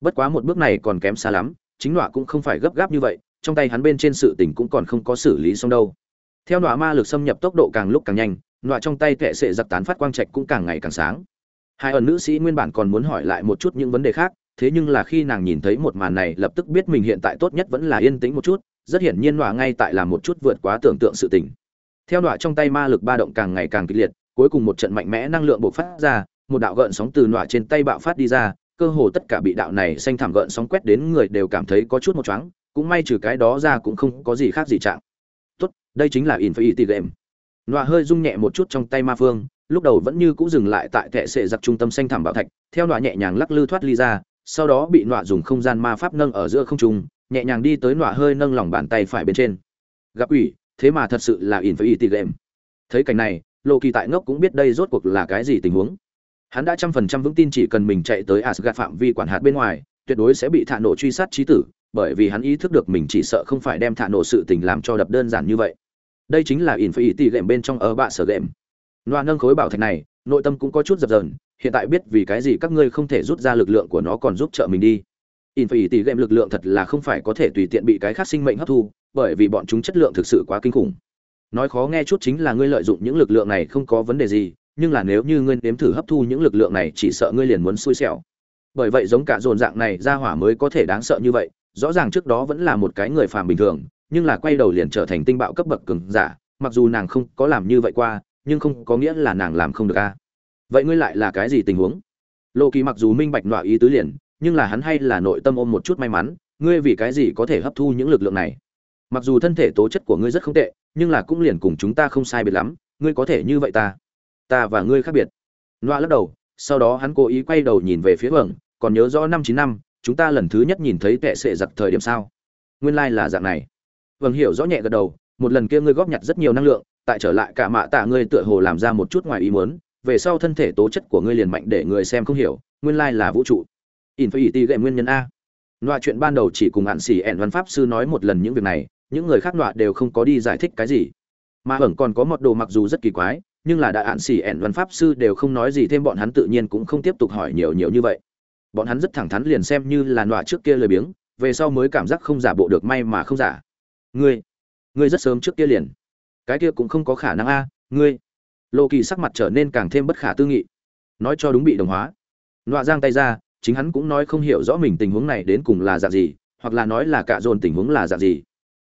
Bất quá một bước này còn kém xa lắm, chính nọa cũng không phải gấp gáp như vậy trong tay hắn bên trên sự tình cũng còn không có xử lý xong đâu. Theo nọa ma lực xâm nhập tốc độ càng lúc càng nhanh, nọa trong tay tệ sệ giặc tán phát quang trạch cũng càng ngày càng sáng. Hai ẩn nữ sĩ nguyên bản còn muốn hỏi lại một chút những vấn đề khác, thế nhưng là khi nàng nhìn thấy một màn này lập tức biết mình hiện tại tốt nhất vẫn là yên tĩnh một chút, rất hiển nhiên nọa ngay tại là một chút vượt quá tưởng tượng sự tình. Theo nọa trong tay ma lực ba động càng ngày càng kịch liệt, cuối cùng một trận mạnh mẽ năng lượng bộc phát ra, một đạo gợn sóng từ nọa trên tay bạo phát đi ra, cơ hồ tất cả bị đạo này xanh thảm gợn sóng quét đến người đều cảm thấy có chút một choáng cũng may trừ cái đó ra cũng không có gì khác gì trạng. Tốt, đây chính là infinity game. Nọa hơi rung nhẹ một chút trong tay ma phương, lúc đầu vẫn như cũ dừng lại tại kệ sệ giặc trung tâm xanh thảm bảo thạch, theo nọa nhẹ nhàng lắc lư thoát ly ra, sau đó bị nọa dùng không gian ma pháp nâng ở giữa không trung, nhẹ nhàng đi tới nọa hơi nâng lòng bàn tay phải bên trên. Gặp ủy thế mà thật sự là infinity game. Thấy cảnh này lộ kỳ tại ngốc cũng biết đây rốt cuộc là cái gì tình huống. Hắn đã trăm phần trăm vững tin chỉ cần mình chạy tới asgad phạm vi quản hạt bên ngoài, tuyệt đối sẽ bị thả nổ truy sát trí tử bởi vì hắn ý thức được mình chỉ sợ không phải đem thả nổ sự tình làm cho đập đơn giản như vậy. Đây chính là in phải tỷ lệm bên trong ở bạ sở lệm. Loa nâng khối bảo thạch này, nội tâm cũng có chút dập dờn, hiện tại biết vì cái gì các ngươi không thể rút ra lực lượng của nó còn giúp trợ mình đi. In phải tỷ lệm lực lượng thật là không phải có thể tùy tiện bị cái khác sinh mệnh hấp thu, bởi vì bọn chúng chất lượng thực sự quá kinh khủng. Nói khó nghe chút chính là ngươi lợi dụng những lực lượng này không có vấn đề gì, nhưng là nếu như ngươi nếm thử hấp thu những lực lượng này chỉ sợ ngươi liền muốn xui xẻo. Bởi vậy giống cả dồn dạng này ra hỏa mới có thể đáng sợ như vậy rõ ràng trước đó vẫn là một cái người phàm bình thường, nhưng là quay đầu liền trở thành tinh bạo cấp bậc cường giả, mặc dù nàng không có làm như vậy qua, nhưng không có nghĩa là nàng làm không được a. Vậy ngươi lại là cái gì tình huống? Lộ kỳ mặc dù minh bạch nọa ý tứ liền, nhưng là hắn hay là nội tâm ôm một chút may mắn, ngươi vì cái gì có thể hấp thu những lực lượng này? Mặc dù thân thể tố chất của ngươi rất không tệ, nhưng là cũng liền cùng chúng ta không sai biệt lắm, ngươi có thể như vậy ta? Ta và ngươi khác biệt. Loa lắc đầu, sau đó hắn cố ý quay đầu nhìn về phía vầng còn nhớ rõ năm chín năm chúng ta lần thứ nhất nhìn thấy tệ sệ giặc thời điểm sao? Nguyên lai là dạng này. Vâng hiểu rõ nhẹ gật đầu, một lần kia ngươi góp nhặt rất nhiều năng lượng, tại trở lại cả mạ tạ ngươi tựa hồ làm ra một chút ngoài ý muốn, về sau thân thể tố chất của ngươi liền mạnh để người xem không hiểu, nguyên lai là vũ trụ. In phải ti gậy nguyên nhân a. Loại chuyện ban đầu chỉ cùng hạn xỉ ẻn văn pháp sư nói một lần những việc này, những người khác loại đều không có đi giải thích cái gì. Mà hưởng còn có một đồ mặc dù rất kỳ quái, nhưng là đại hạn xỉ ẻn văn pháp sư đều không nói gì, thêm bọn hắn tự nhiên cũng không tiếp tục hỏi nhiều nhiều như vậy bọn hắn rất thẳng thắn liền xem như là nọa trước kia lười biếng, về sau mới cảm giác không giả bộ được may mà không giả. Ngươi ngươi rất sớm trước kia liền. Cái kia cũng không có khả năng a, ngươi. Lộ kỳ sắc mặt trở nên càng thêm bất khả tư nghị. Nói cho đúng bị đồng hóa. Nọa giang tay ra, chính hắn cũng nói không hiểu rõ mình tình huống này đến cùng là dạng gì, hoặc là nói là cạ dồn tình huống là dạng gì.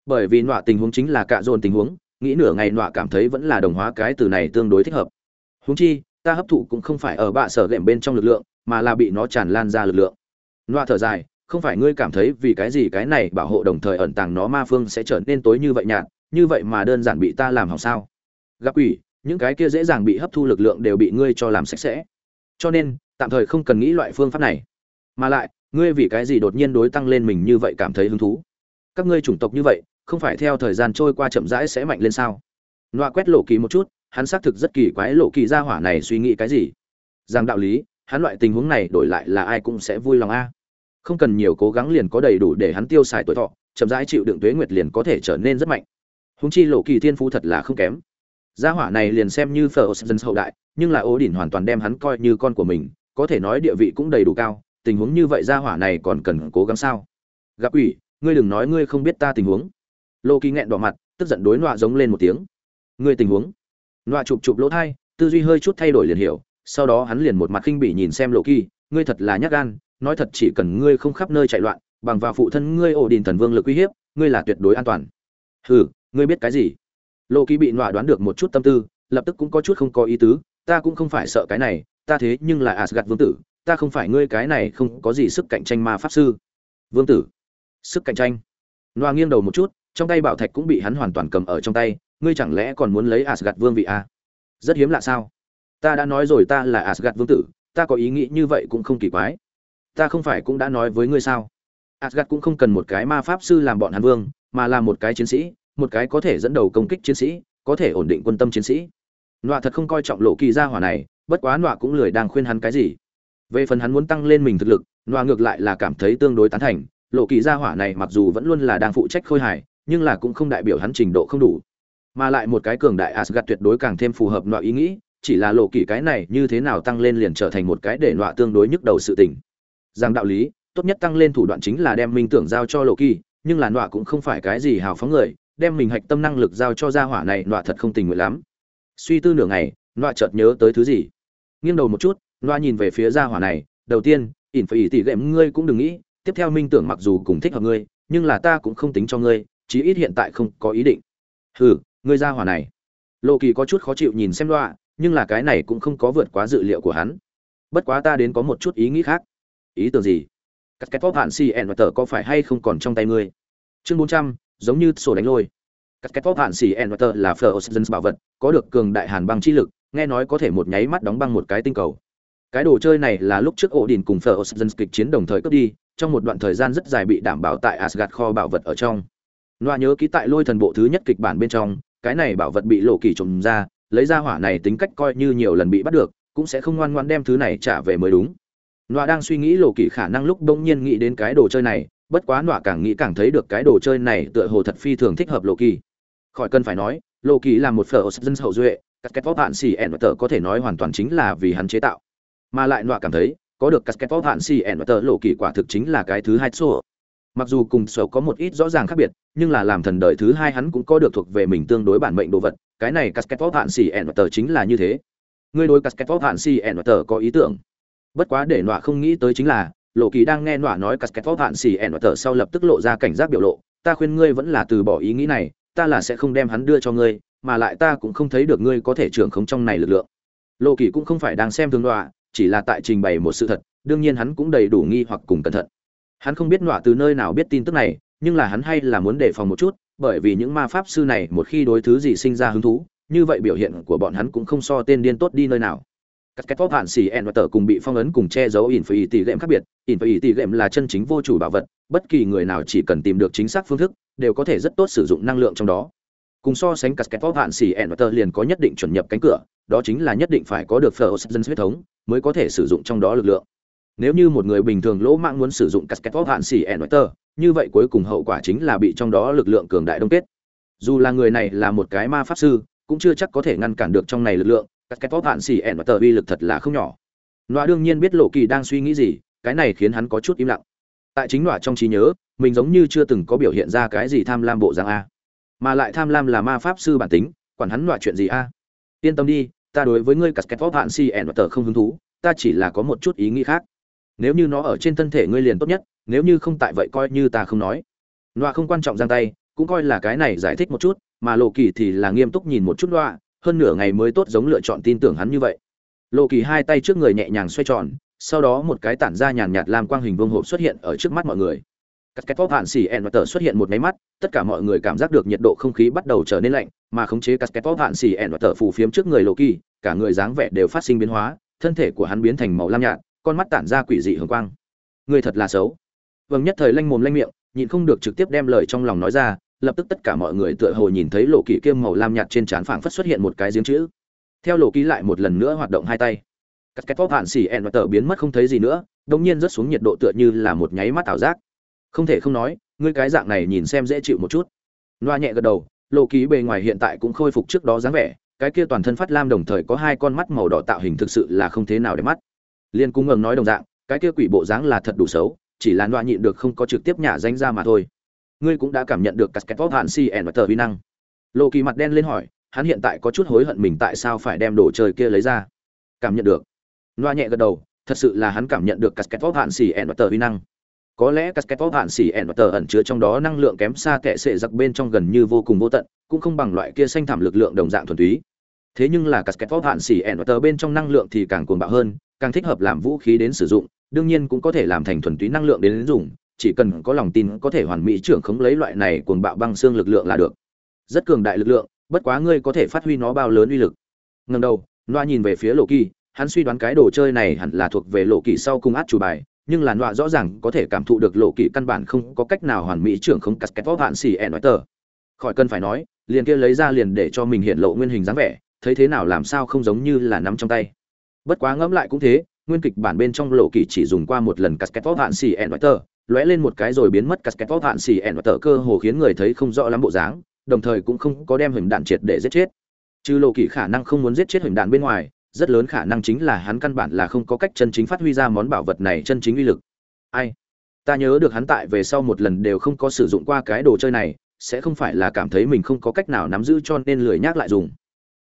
Bởi vì nọa tình huống chính là cạ dồn tình huống, nghĩ nửa ngày nọa cảm thấy vẫn là đồng hóa cái từ này tương đối thích hợp. Huống chi, ta hấp thụ cũng không phải ở bạ sở ghệm bên trong lực lượng mà là bị nó tràn lan ra lực lượng. Loa thở dài không phải ngươi cảm thấy vì cái gì cái này bảo hộ đồng thời ẩn tàng nó ma phương sẽ trở nên tối như vậy nhạt như vậy mà đơn giản bị ta làm hỏng sao? Gặp ủy, những cái kia dễ dàng bị hấp thu lực lượng đều bị ngươi cho làm sạch sẽ. Cho nên tạm thời không cần nghĩ loại phương pháp này. Mà lại ngươi vì cái gì đột nhiên đối tăng lên mình như vậy cảm thấy hứng thú? Các ngươi chủng tộc như vậy không phải theo thời gian trôi qua chậm rãi sẽ mạnh lên sao? Loa quét lộ kỳ một chút hắn xác thực rất kỳ quái lộ kỳ ra hỏa này suy nghĩ cái gì? Rằng đạo lý hắn loại tình huống này đổi lại là ai cũng sẽ vui lòng a. Không cần nhiều cố gắng liền có đầy đủ để hắn tiêu xài tuổi thọ, chậm rãi chịu đựng tuế nguyệt liền có thể trở nên rất mạnh. Húng chi lộ kỳ thiên phú thật là không kém. Gia hỏa này liền xem như phở dân hậu đại, nhưng là ố đỉnh hoàn toàn đem hắn coi như con của mình, có thể nói địa vị cũng đầy đủ cao, tình huống như vậy gia hỏa này còn cần cố gắng sao? Gặp ủy ngươi đừng nói ngươi không biết ta tình huống. Lô kỳ nghẹn đỏ mặt, tức giận đối nọa giống lên một tiếng. Ngươi tình huống? Nọa chụp chụp lỗ thai, tư duy hơi chút thay đổi liền hiểu sau đó hắn liền một mặt khinh bỉ nhìn xem lộ kỳ, ngươi thật là nhát gan, nói thật chỉ cần ngươi không khắp nơi chạy loạn, bằng vào phụ thân ngươi ổ đình thần vương lực uy hiếp, ngươi là tuyệt đối an toàn. Hừ, ngươi biết cái gì? Lộ kỳ bị nọa đoán được một chút tâm tư, lập tức cũng có chút không có ý tứ, ta cũng không phải sợ cái này, ta thế nhưng là asgad vương tử, ta không phải ngươi cái này không có gì sức cạnh tranh ma pháp sư. Vương tử? Sức cạnh tranh? Nọa nghiêng đầu một chút, trong tay bảo thạch cũng bị hắn hoàn toàn cầm ở trong tay, ngươi chẳng lẽ còn muốn lấy asgad vương vị à? rất hiếm lạ sao? Ta đã nói rồi ta là asgad vương tử, ta có ý nghĩ như vậy cũng không kỳ quái. Ta không phải cũng đã nói với ngươi sao? Asgad cũng không cần một cái ma pháp sư làm bọn hàn vương, mà là một cái chiến sĩ, một cái có thể dẫn đầu công kích chiến sĩ, có thể ổn định quân tâm chiến sĩ. Nọa thật không coi trọng lộ kỳ gia hỏa này, bất quá nọa cũng lười đang khuyên hắn cái gì. Về phần hắn muốn tăng lên mình thực lực, nọa ngược lại là cảm thấy tương đối tán thành, lộ kỳ gia hỏa này mặc dù vẫn luôn là đang phụ trách khôi hài, nhưng là cũng không đại biểu hắn trình độ không đủ. Mà lại một cái cường đại asgad tuyệt đối càng thêm phù hợp nọa ý nghĩ chỉ là lộ kỳ cái này như thế nào tăng lên liền trở thành một cái để nọa tương đối nhức đầu sự tình. Rằng đạo lý, tốt nhất tăng lên thủ đoạn chính là đem minh tưởng giao cho lộ kỳ nhưng là nọa cũng không phải cái gì hào phóng người, đem mình hạch tâm năng lực giao cho gia hỏa này nọa thật không tình nguyện lắm. Suy tư nửa ngày, nọa chợt nhớ tới thứ gì. Nghiêng đầu một chút, nọa nhìn về phía gia hỏa này, đầu tiên, ỉn phải ỉ tỉ gệm ngươi cũng đừng nghĩ, tiếp theo minh tưởng mặc dù cùng thích hợp ngươi, nhưng là ta cũng không tính cho ngươi, chí ít hiện tại không có ý định. Hừ, ngươi gia hỏa này. Lộ kỳ có chút khó chịu nhìn xem nọa nhưng là cái này cũng không có vượt quá dự liệu của hắn. Bất quá ta đến có một chút ý nghĩ khác. Ý tưởng gì? Các cái top hạn cn và tờ có phải hay không còn trong tay ngươi? Chương bốn trăm, giống như sổ đánh lôi. Các cái pop hạn và tơ là frozen bảo vật, có được cường đại hàn băng chi lực, nghe nói có thể một nháy mắt đóng băng một cái tinh cầu. Cái đồ chơi này là lúc trước ổ đình cùng frozen kịch chiến đồng thời cướp đi, trong một đoạn thời gian rất dài bị đảm bảo tại asgard kho bảo vật ở trong. Loa nhớ ký tại lôi thần bộ thứ nhất kịch bản bên trong, cái này bảo vật bị lộ kỳ trộm ra lấy ra hỏa này tính cách coi như nhiều lần bị bắt được, cũng sẽ không ngoan ngoan đem thứ này trả về mới đúng. Nọa đang suy nghĩ lộ kỳ khả năng lúc bỗng nhiên nghĩ đến cái đồ chơi này, bất quá nọa càng nghĩ càng thấy được cái đồ chơi này tựa hồ thật phi thường thích hợp lộ kỳ khỏi cần phải nói lộ kỳ là một phở dân hậu duệ các kết vóc hạn xì và tờ có thể nói hoàn toàn chính là vì hắn chế tạo. Mà lại nọa cảm thấy, có được các kết vóc hạn xì và tờ lộ kỳ quả thực chính là cái thứ hai số mặc dù cùng sở có một ít rõ ràng khác biệt, nhưng là làm thần đời thứ hai hắn cũng có được thuộc về mình tương đối bản mệnh đồ vật, cái này casket hạn xì ẻn tờ chính là như thế. Ngươi đối casket hạn xì ẻn tờ có ý tưởng? Bất quá để nọa không nghĩ tới chính là, lộ kỳ đang nghe nọa nói casket hạn xì ẻn tờ sau lập tức lộ ra cảnh giác biểu lộ, ta khuyên ngươi vẫn là từ bỏ ý nghĩ này, ta là sẽ không đem hắn đưa cho ngươi, mà lại ta cũng không thấy được ngươi có thể trưởng khống trong này lực lượng. Lộ kỳ cũng không phải đang xem thương nọa, chỉ là tại trình bày một sự thật, đương nhiên hắn cũng đầy đủ nghi hoặc cùng cẩn thận hắn không biết nọa từ nơi nào biết tin tức này, nhưng là hắn hay là muốn đề phòng một chút, bởi vì những ma pháp sư này một khi đối thứ gì sinh ra hứng thú, như vậy biểu hiện của bọn hắn cũng không so tên điên tốt đi nơi nào. Các kết tốt hạn xì ẹn và tờ cùng bị phong ấn cùng che giấu ỉn phải tỷ lệm khác biệt, ỉn phải tỷ lệm là chân chính vô chủ bảo vật, bất kỳ người nào chỉ cần tìm được chính xác phương thức, đều có thể rất tốt sử dụng năng lượng trong đó. Cùng so sánh các kết tốt hạn xì ẹn và tờ liền có nhất định chuẩn nhập cánh cửa, đó chính là nhất định phải có được phở dân huyết thống mới có thể sử dụng trong đó lực lượng nếu như một người bình thường lỗ mạng muốn sử dụng casket kết hạn xì ẹn và tờ như vậy cuối cùng hậu quả chính là bị trong đó lực lượng cường đại đông kết. Dù là người này là một cái ma pháp sư, cũng chưa chắc có thể ngăn cản được trong này lực lượng, casket cái pop hạn xì ẻn và tờ uy lực thật là không nhỏ. Loa đương nhiên biết lộ kỳ đang suy nghĩ gì, cái này khiến hắn có chút im lặng. Tại chính loa trong trí nhớ, mình giống như chưa từng có biểu hiện ra cái gì tham lam bộ dạng a. Mà lại tham lam là ma pháp sư bản tính, quản hắn loa chuyện gì a? Yên tâm đi, ta đối với ngươi casket kẹt pop hạn xì ẻn và tờ không hứng thú, ta chỉ là có một chút ý nghĩ khác nếu như nó ở trên thân thể ngươi liền tốt nhất nếu như không tại vậy coi như ta không nói. Loa không quan trọng giang tay cũng coi là cái này giải thích một chút mà lộ kỳ thì là nghiêm túc nhìn một chút loa, hơn nửa ngày mới tốt giống lựa chọn tin tưởng hắn như vậy. Lộ kỳ hai tay trước người nhẹ nhàng xoay tròn sau đó một cái tản ra nhàn nhạt làm quang hình vương hộp xuất hiện ở trước mắt mọi người. Các cái pop hạn xỉ ẹn và tờ xuất hiện một máy mắt tất cả mọi người cảm giác được nhiệt độ không khí bắt đầu trở nên lạnh mà khống chế các cái pop hạn xỉ ẹn và tờ phù phiếm trước người lộ kỳ cả người dáng vẻ đều phát sinh biến hóa thân thể của hắn biến thành màu lam nhạt con mắt tản ra quỷ dị hường quang. Người thật là xấu. Vâng nhất thời lanh mồm lanh miệng, nhịn không được trực tiếp đem lời trong lòng nói ra, lập tức tất cả mọi người tựa hồ nhìn thấy lộ kỳ kiêm màu lam nhạt trên trán phảng phất xuất hiện một cái giếng chữ. Theo lộ ký lại một lần nữa hoạt động hai tay. Các cái pop hạn xỉ ẹn và tờ biến mất không thấy gì nữa đống nhiên rớt xuống nhiệt độ tựa như là một nháy mắt ảo giác. Không thể không nói, ngươi cái dạng này nhìn xem dễ chịu một chút. Loa nhẹ gật đầu, lộ ký bề ngoài hiện tại cũng khôi phục trước đó dáng vẻ, cái kia toàn thân phát lam đồng thời có hai con mắt màu đỏ tạo hình thực sự là không thế nào để mắt liên cung ngẩng nói đồng dạng, cái kia quỷ bộ dáng là thật đủ xấu, chỉ là loa nhịn được không có trực tiếp nhả danh ra mà thôi. Ngươi cũng đã cảm nhận được casket pop hạn si ẻn và tờ vi năng. Lộ kỳ mặt đen lên hỏi, hắn hiện tại có chút hối hận mình tại sao phải đem đồ chơi kia lấy ra? Cảm nhận được. Loa nhẹ gật đầu, thật sự là hắn cảm nhận được casket pop hạn xỉ ẻn và tờ vi năng. Có lẽ casket pop hạn xỉ ẻn và tờ ẩn chứa trong đó năng lượng kém xa kệ sệ giặc bên trong gần như vô cùng vô tận, cũng không bằng loại kia xanh thảm lực lượng đồng dạng thuần túy. Thế nhưng là casket pop hạn xỉ ẻn và tờ bên trong năng lượng thì càng cuồng bạo hơn càng thích hợp làm vũ khí đến sử dụng, đương nhiên cũng có thể làm thành thuần túy năng lượng đến dùng, chỉ cần có lòng tin có thể hoàn mỹ trưởng khống lấy loại này cuồng bạo băng xương lực lượng là được. Rất cường đại lực lượng, bất quá ngươi có thể phát huy nó bao lớn uy lực. Ngẩng đầu loa nhìn về phía lộ kỳ, hắn suy đoán cái đồ chơi này hẳn là thuộc về lộ kỳ sau cung át chủ bài, nhưng là loa rõ ràng có thể cảm thụ được lộ kỳ căn bản không có cách nào hoàn mỹ trưởng khống casket vóc hạn xì ẻn nói tờ. Khỏi cần phải nói, liền kia lấy ra liền để cho mình hiện lộ nguyên hình dáng vẻ, thấy thế nào làm sao không giống như là nắm trong tay bất quá ngẫm lại cũng thế, nguyên kịch bản bên trong lộ kỳ chỉ dùng qua một lần casket vóc hạn xì ẻn nói tờ lóe lên một cái rồi biến mất casket vóc hạn xì ẻn nói tờ cơ hồ khiến người thấy không rõ lắm bộ dáng, đồng thời cũng không có đem hình đạn triệt để giết chết. Trừ lộ kỳ khả năng không muốn giết chết hình đạn bên ngoài, rất lớn khả năng chính là hắn căn bản là không có cách chân chính phát huy ra món bảo vật này chân chính uy lực. Ai? Ta nhớ được hắn tại về sau một lần đều không có sử dụng qua cái đồ chơi này, sẽ không phải là cảm thấy mình không có cách nào nắm giữ cho nên lười nhác lại dùng.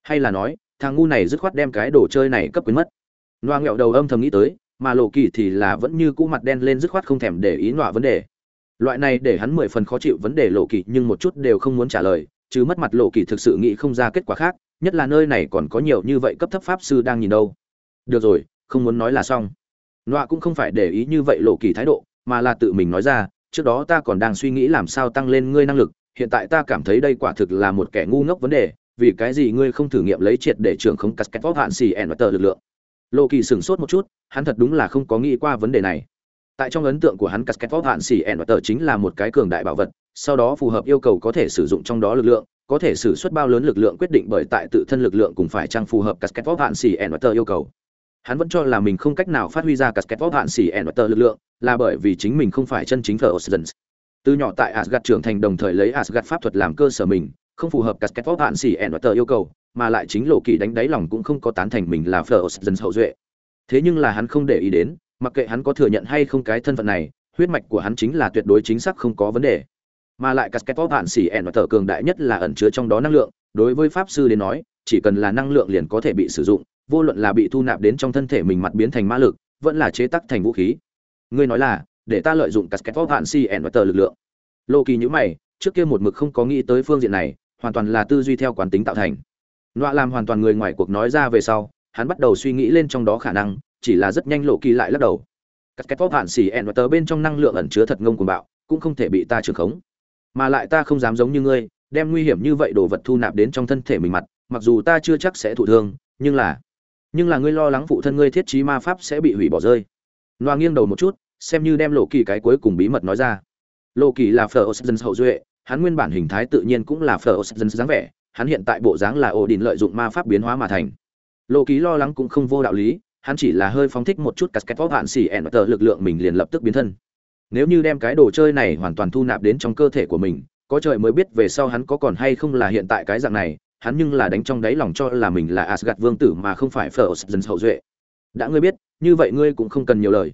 Hay là nói thằng ngu này dứt khoát đem cái đồ chơi này cấp quyến mất. Loa nghẹo đầu âm thầm nghĩ tới, mà lộ kỳ thì là vẫn như cũ mặt đen lên dứt khoát không thèm để ý nọa vấn đề. Loại này để hắn mười phần khó chịu vấn đề lộ kỳ nhưng một chút đều không muốn trả lời, chứ mất mặt lộ kỳ thực sự nghĩ không ra kết quả khác, nhất là nơi này còn có nhiều như vậy cấp thấp pháp sư đang nhìn đâu. Được rồi, không muốn nói là xong. Nọa cũng không phải để ý như vậy lộ kỳ thái độ, mà là tự mình nói ra, trước đó ta còn đang suy nghĩ làm sao tăng lên ngươi năng lực, hiện tại ta cảm thấy đây quả thực là một kẻ ngu ngốc vấn đề vì cái gì ngươi không thử nghiệm lấy triệt để trưởng không casket vóc hạn xì ẻn và tờ lực lượng? Lộ kỳ sửng sốt một chút, hắn thật đúng là không có nghĩ qua vấn đề này. Tại trong ấn tượng của hắn cắt casket vóc hạn xì ẻn và tờ chính là một cái cường đại bảo vật, sau đó phù hợp yêu cầu có thể sử dụng trong đó lực lượng, có thể sử xuất bao lớn lực lượng quyết định bởi tại tự thân lực lượng cùng phải trang phù hợp casket vóc hạn xì ẻn và tờ yêu cầu. Hắn vẫn cho là mình không cách nào phát huy ra casket vóc hạn xì ẻn và tờ lực lượng, là bởi vì chính mình không phải chân chính thờ từ nhỏ tại Asgard trưởng thành đồng thời lấy Asgard pháp thuật làm cơ sở mình không phù hợp casket vóc hạn xỉ ẹn và tờ yêu cầu, mà lại chính lộ kỳ đánh đáy lòng cũng không có tán thành mình là phờ Oceans hậu duệ. Thế nhưng là hắn không để ý đến, mặc kệ hắn có thừa nhận hay không cái thân phận này, huyết mạch của hắn chính là tuyệt đối chính xác không có vấn đề. Mà lại casket vóc hạn xỉ ẹn và tờ cường đại nhất là ẩn chứa trong đó năng lượng, đối với pháp sư đến nói, chỉ cần là năng lượng liền có thể bị sử dụng, vô luận là bị thu nạp đến trong thân thể mình mặt biến thành ma lực, vẫn là chế tác thành vũ khí. Ngươi nói là, để ta lợi dụng casket vóc hạn xỉ ẹn và tờ lực lượng. Lô kỳ nhữ mày, trước kia một mực không có nghĩ tới phương diện này hoàn toàn là tư duy theo quán tính tạo thành. Nọa làm hoàn toàn người ngoài cuộc nói ra về sau, hắn bắt đầu suy nghĩ lên trong đó khả năng, chỉ là rất nhanh lộ kỳ lại lắc đầu. Casket pop hạn xỉ ẻn và tờ bên trong năng lượng ẩn chứa thật ngông cuồng bạo, cũng không thể bị ta trưởng khống. Mà lại ta không dám giống như ngươi, đem nguy hiểm như vậy đồ vật thu nạp đến trong thân thể mình mặt, mặc dù ta chưa chắc sẽ thụ thương, nhưng là nhưng là ngươi lo lắng phụ thân ngươi thiết trí ma pháp sẽ bị hủy bỏ rơi. Loa nghiêng đầu một chút, xem như đem lộ kỳ cái cuối cùng bí mật nói ra. Lộ kỳ là phở dân hậu duệ hắn nguyên bản hình thái tự nhiên cũng là phở dân dáng vẻ hắn hiện tại bộ dáng là ổ đình lợi dụng ma pháp biến hóa mà thành lộ kỳ lo lắng cũng không vô đạo lý hắn chỉ là hơi phóng thích một chút casket vóc hạn xỉ ẻn tờ lực lượng mình liền lập tức biến thân nếu như đem cái đồ chơi này hoàn toàn thu nạp đến trong cơ thể của mình có trời mới biết về sau hắn có còn hay không là hiện tại cái dạng này hắn nhưng là đánh trong đáy lòng cho là mình là Asgard vương tử mà không phải Frozen hậu duệ. Đã ngươi biết, như vậy ngươi cũng không cần nhiều lời.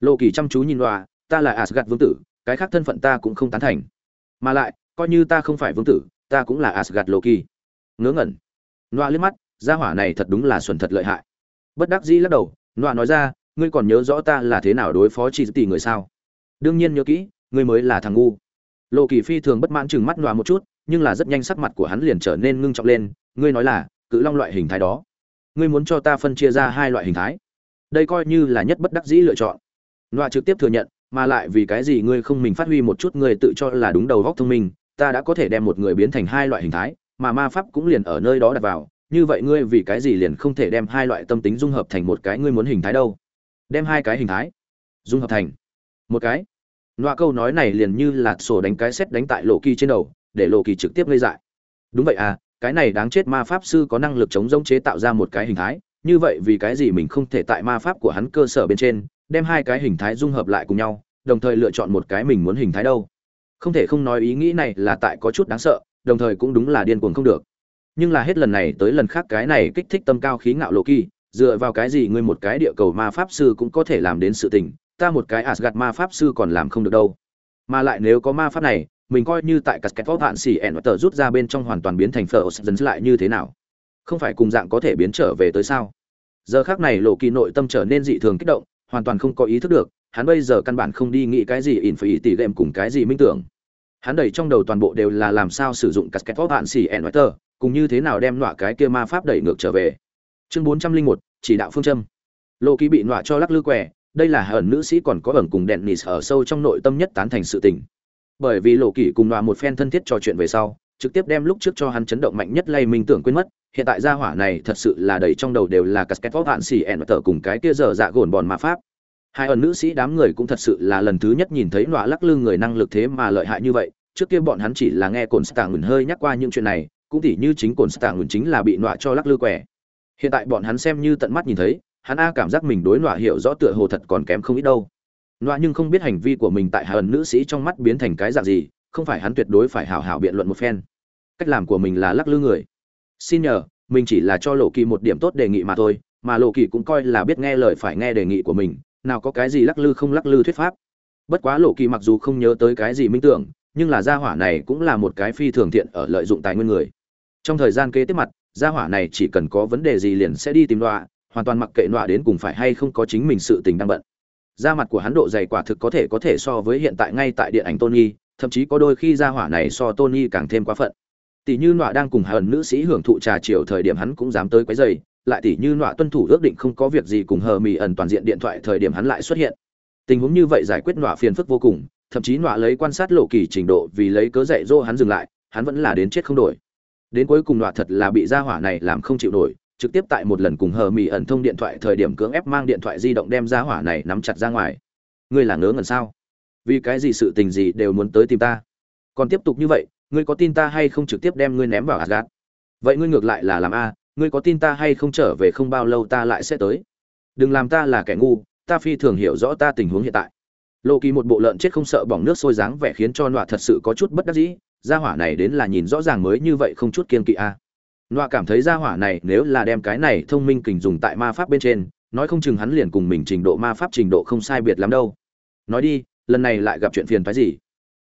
Lô Kỳ chăm chú nhìn loa, ta là Asgard vương tử, cái khác thân phận ta cũng không tán thành. Mà lại, coi như ta không phải vương tử, ta cũng là Asgard Loki. Ngớ ngẩn. Noa liếc mắt, gia hỏa này thật đúng là xuẩn thật lợi hại. Bất đắc dĩ lắc đầu, Noa nói ra, ngươi còn nhớ rõ ta là thế nào đối phó chỉ tỷ người sao? Đương nhiên nhớ kỹ, ngươi mới là thằng ngu. lộ Kỳ phi thường bất mãn chừng mắt Noa một chút, nhưng là rất nhanh sắc mặt của hắn liền trở nên ngưng trọng lên, ngươi nói là, cự long loại hình thái đó. Ngươi muốn cho ta phân chia ra hai loại hình thái? Đây coi như là nhất bất đắc dĩ lựa chọn. Noa trực tiếp thừa nhận, mà lại vì cái gì ngươi không mình phát huy một chút ngươi tự cho là đúng đầu góc thông minh, ta đã có thể đem một người biến thành hai loại hình thái, mà ma pháp cũng liền ở nơi đó đặt vào, như vậy ngươi vì cái gì liền không thể đem hai loại tâm tính dung hợp thành một cái ngươi muốn hình thái đâu? Đem hai cái hình thái dung hợp thành một cái. Loa câu nói này liền như là sổ đánh cái xét đánh tại Lộ Kỳ trên đầu, để Lộ Kỳ trực tiếp gây dại. Đúng vậy à, cái này đáng chết ma pháp sư có năng lực chống giống chế tạo ra một cái hình thái, như vậy vì cái gì mình không thể tại ma pháp của hắn cơ sở bên trên, đem hai cái hình thái dung hợp lại cùng nhau, đồng thời lựa chọn một cái mình muốn hình thái đâu? Không thể không nói ý nghĩ này là tại có chút đáng sợ, đồng thời cũng đúng là điên cuồng không được. Nhưng là hết lần này tới lần khác cái này kích thích tâm cao khí ngạo Lộ Kỳ, dựa vào cái gì ngươi một cái địa cầu ma pháp sư cũng có thể làm đến sự tình, ta một cái Asgard ma pháp sư còn làm không được đâu. Mà lại nếu có ma pháp này, mình coi như tại casket vóc hạn xỉ ẻn tờ rút ra bên trong hoàn toàn biến thành phở dần lại như thế nào không phải cùng dạng có thể biến trở về tới sao giờ khác này lộ kỳ nội tâm trở nên dị thường kích động hoàn toàn không có ý thức được, hắn bây giờ căn bản không đi nghĩ cái gì in phải tỷ đệm cùng cái gì minh tưởng. Hắn đẩy trong đầu toàn bộ đều là làm sao sử dụng casket vóc hạn xỉ ẹn tờ cùng như thế nào đem nọa cái kia ma pháp đẩy ngược trở về. Chương bốn trăm linh một, chỉ đạo phương châm. Lô kỳ bị nọa cho lắc lư quẻ, đây là hởn nữ sĩ còn có ẩn cùng đèn nịt ở sâu trong nội tâm nhất tán thành sự tình. Bởi vì lộ kỷ cùng nọa một phen thân thiết trò chuyện về sau, trực tiếp đem lúc trước cho hắn chấn động mạnh nhất lay minh tưởng quên mất hiện tại gia hỏa này thật sự là đầy trong đầu đều là casket vóc hạn xì ẻn tờ cùng cái kia dở dạ gồn bòn ma pháp hai ẩn nữ sĩ đám người cũng thật sự là lần thứ nhất nhìn thấy nọa lắc lư người năng lực thế mà lợi hại như vậy trước kia bọn hắn chỉ là nghe cồn stạng ngừng hơi nhắc qua những chuyện này cũng tỉ như chính cồn stạng ngừng chính là bị nọa cho lắc lư quẻ hiện tại bọn hắn xem như tận mắt nhìn thấy hắn a cảm giác mình đối nọa hiểu rõ tựa hồ thật còn kém không ít đâu Nọa nhưng không biết hành vi của mình tại hai ẩn nữ sĩ trong mắt biến thành cái dạng gì, không phải hắn tuyệt đối phải hảo hảo biện luận một phen. Cách làm của mình là lắc lư người. Xin nhờ, mình chỉ là cho Lộ Kỳ một điểm tốt đề nghị mà thôi, mà Lộ Kỳ cũng coi là biết nghe lời phải nghe đề nghị của mình, nào có cái gì lắc lư không lắc lư thuyết pháp. Bất quá Lộ Kỳ mặc dù không nhớ tới cái gì minh tưởng, nhưng là gia hỏa này cũng là một cái phi thường thiện ở lợi dụng tài nguyên người. Trong thời gian kế tiếp mặt, gia hỏa này chỉ cần có vấn đề gì liền sẽ đi tìm đọa hoàn toàn mặc kệ đọa đến cùng phải hay không có chính mình sự tình đang bận da mặt của hắn độ dày quả thực có thể có thể so với hiện tại ngay tại điện ảnh Tony, thậm chí có đôi khi gia hỏa này so Tony càng thêm quá phận. Tỷ như nọa đang cùng hờn nữ sĩ hưởng thụ trà chiều thời điểm hắn cũng dám tới quấy rầy, lại tỷ như nọa tuân thủ ước định không có việc gì cùng hờ mì ẩn toàn diện điện thoại thời điểm hắn lại xuất hiện. Tình huống như vậy giải quyết nọa phiền phức vô cùng, thậm chí nọa lấy quan sát lộ kỳ trình độ vì lấy cớ dạy dỗ hắn dừng lại, hắn vẫn là đến chết không đổi. Đến cuối cùng nọa thật là bị gia hỏa này làm không chịu nổi, trực tiếp tại một lần cùng hờ mì ẩn thông điện thoại thời điểm cưỡng ép mang điện thoại di động đem gia hỏa này nắm chặt ra ngoài ngươi là ngớ ngẩn sao vì cái gì sự tình gì đều muốn tới tìm ta còn tiếp tục như vậy ngươi có tin ta hay không trực tiếp đem ngươi ném vào Asgard vậy ngươi ngược lại là làm a ngươi có tin ta hay không trở về không bao lâu ta lại sẽ tới đừng làm ta là kẻ ngu ta phi thường hiểu rõ ta tình huống hiện tại Loki một bộ lợn chết không sợ bỏng nước sôi dáng vẻ khiến cho nọa thật sự có chút bất đắc dĩ gia hỏa này đến là nhìn rõ ràng mới như vậy không chút kiên kỵ a Nọa cảm thấy gia hỏa này nếu là đem cái này thông minh kình dùng tại ma pháp bên trên, nói không chừng hắn liền cùng mình trình độ ma pháp trình độ không sai biệt lắm đâu. Nói đi, lần này lại gặp chuyện phiền phức gì?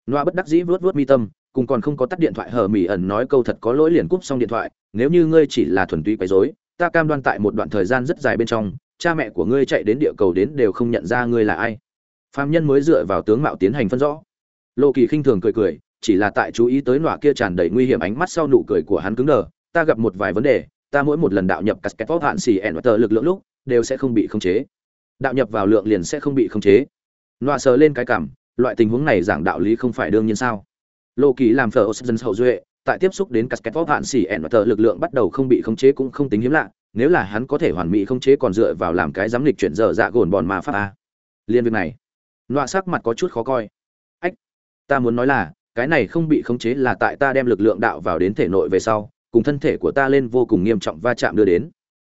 Nọa bất đắc dĩ vuốt vuốt mi tâm, cùng còn không có tắt điện thoại hờ mỉ ẩn nói câu thật có lỗi liền cúp xong điện thoại, nếu như ngươi chỉ là thuần túy quấy rối, ta cam đoan tại một đoạn thời gian rất dài bên trong, cha mẹ của ngươi chạy đến địa cầu đến đều không nhận ra ngươi là ai. Phạm nhân mới dựa vào tướng mạo tiến hành phân rõ. Lô Kỳ khinh thường cười cười, chỉ là tại chú ý tới nọa kia tràn đầy nguy hiểm ánh mắt sau nụ cười của hắn cứng đờ, ta gặp một vài vấn đề ta mỗi một lần đạo nhập casket vóc hạn xì ẻn tờ lực lượng lúc đều sẽ không bị khống chế đạo nhập vào lượng liền sẽ không bị khống chế nọa sờ lên cái cảm loại tình huống này giảng đạo lý không phải đương nhiên sao lô kỳ làm phở dân hậu duệ, tại tiếp xúc đến casket vóc hạn xì ẻn tờ lực lượng bắt đầu không bị khống chế cũng không tính hiếm lạ, nếu là hắn có thể hoàn mỹ khống chế còn dựa vào làm cái giám lịch chuyển dở dạ gồn bòn mà pháp a. Liên việc này loạ sắc mặt có chút khó coi. Ách, ta muốn nói là, cái này không bị khống chế là tại ta đem lực lượng đạo vào đến thể nội về sau, cùng thân thể của ta lên vô cùng nghiêm trọng va chạm đưa đến.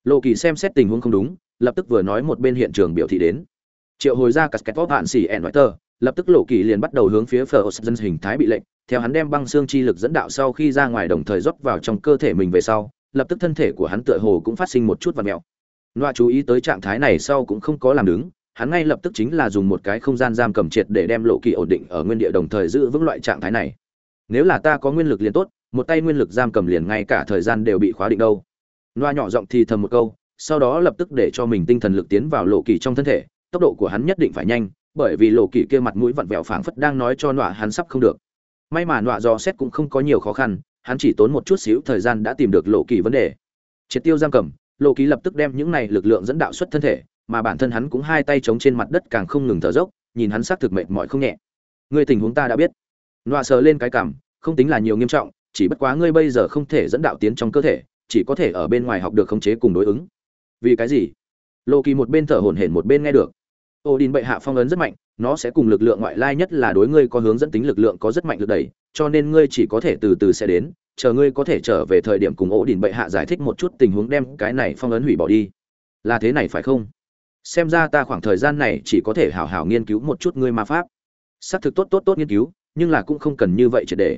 Lộ kỳ xem xét tình huống không đúng, lập tức vừa nói một bên hiện trường biểu thị đến. Triệu hồi ra casket vóc hạn xỉ ẻn tờ, lập tức lộ kỳ liền bắt đầu hướng phía phở dân hình thái bị lệnh theo hắn đem băng xương chi lực dẫn đạo sau khi ra ngoài đồng thời rót vào trong cơ thể mình về sau, lập tức thân thể của hắn tựa hồ cũng phát sinh một chút vật mèo loa chú ý tới trạng thái này sau cũng không có làm đứng, hắn ngay lập tức chính là dùng một cái không gian giam cầm triệt để đem lộ kỳ ổn định ở nguyên địa đồng thời giữ vững loại trạng thái này. Nếu là ta có nguyên lực liền tốt, một tay nguyên lực giam cầm liền ngay cả thời gian đều bị khóa định đâu. Loa nhỏ giọng thì thầm một câu, sau đó lập tức để cho mình tinh thần lực tiến vào lộ kỳ trong thân thể, tốc độ của hắn nhất định phải nhanh, bởi vì lộ kỳ kia mặt mũi vặn vẹo phảng phất đang nói cho nọa hắn sắp không được may mà nọa do xét cũng không có nhiều khó khăn, hắn chỉ tốn một chút xíu thời gian đã tìm được lộ kỳ vấn đề. Triệt tiêu giam cầm, lộ kỳ lập tức đem những này lực lượng dẫn đạo xuất thân thể, mà bản thân hắn cũng hai tay chống trên mặt đất càng không ngừng thở dốc, nhìn hắn xác thực mệt mỏi không nhẹ. Ngươi tình huống ta đã biết. Nọa sờ lên cái cảm, không tính là nhiều nghiêm trọng, chỉ bất quá ngươi bây giờ không thể dẫn đạo tiến trong cơ thể, chỉ có thể ở bên ngoài học được khống chế cùng đối ứng. Vì cái gì? Lộ kỳ một bên thở hổn hển một bên nghe được ô đình bệ hạ phong ấn rất mạnh, nó sẽ cùng lực lượng ngoại lai nhất là đối ngươi có hướng dẫn tính lực lượng có rất mạnh lực đẩy, cho nên ngươi chỉ có thể từ từ sẽ đến, chờ ngươi có thể trở về thời điểm cùng ổ đình bệ hạ giải thích một chút tình huống đem cái này phong ấn hủy bỏ đi. Là thế này phải không? Xem ra ta khoảng thời gian này chỉ có thể hảo hảo nghiên cứu một chút ngươi ma pháp. Xác thực tốt tốt tốt nghiên cứu, nhưng là cũng không cần như vậy triệt để.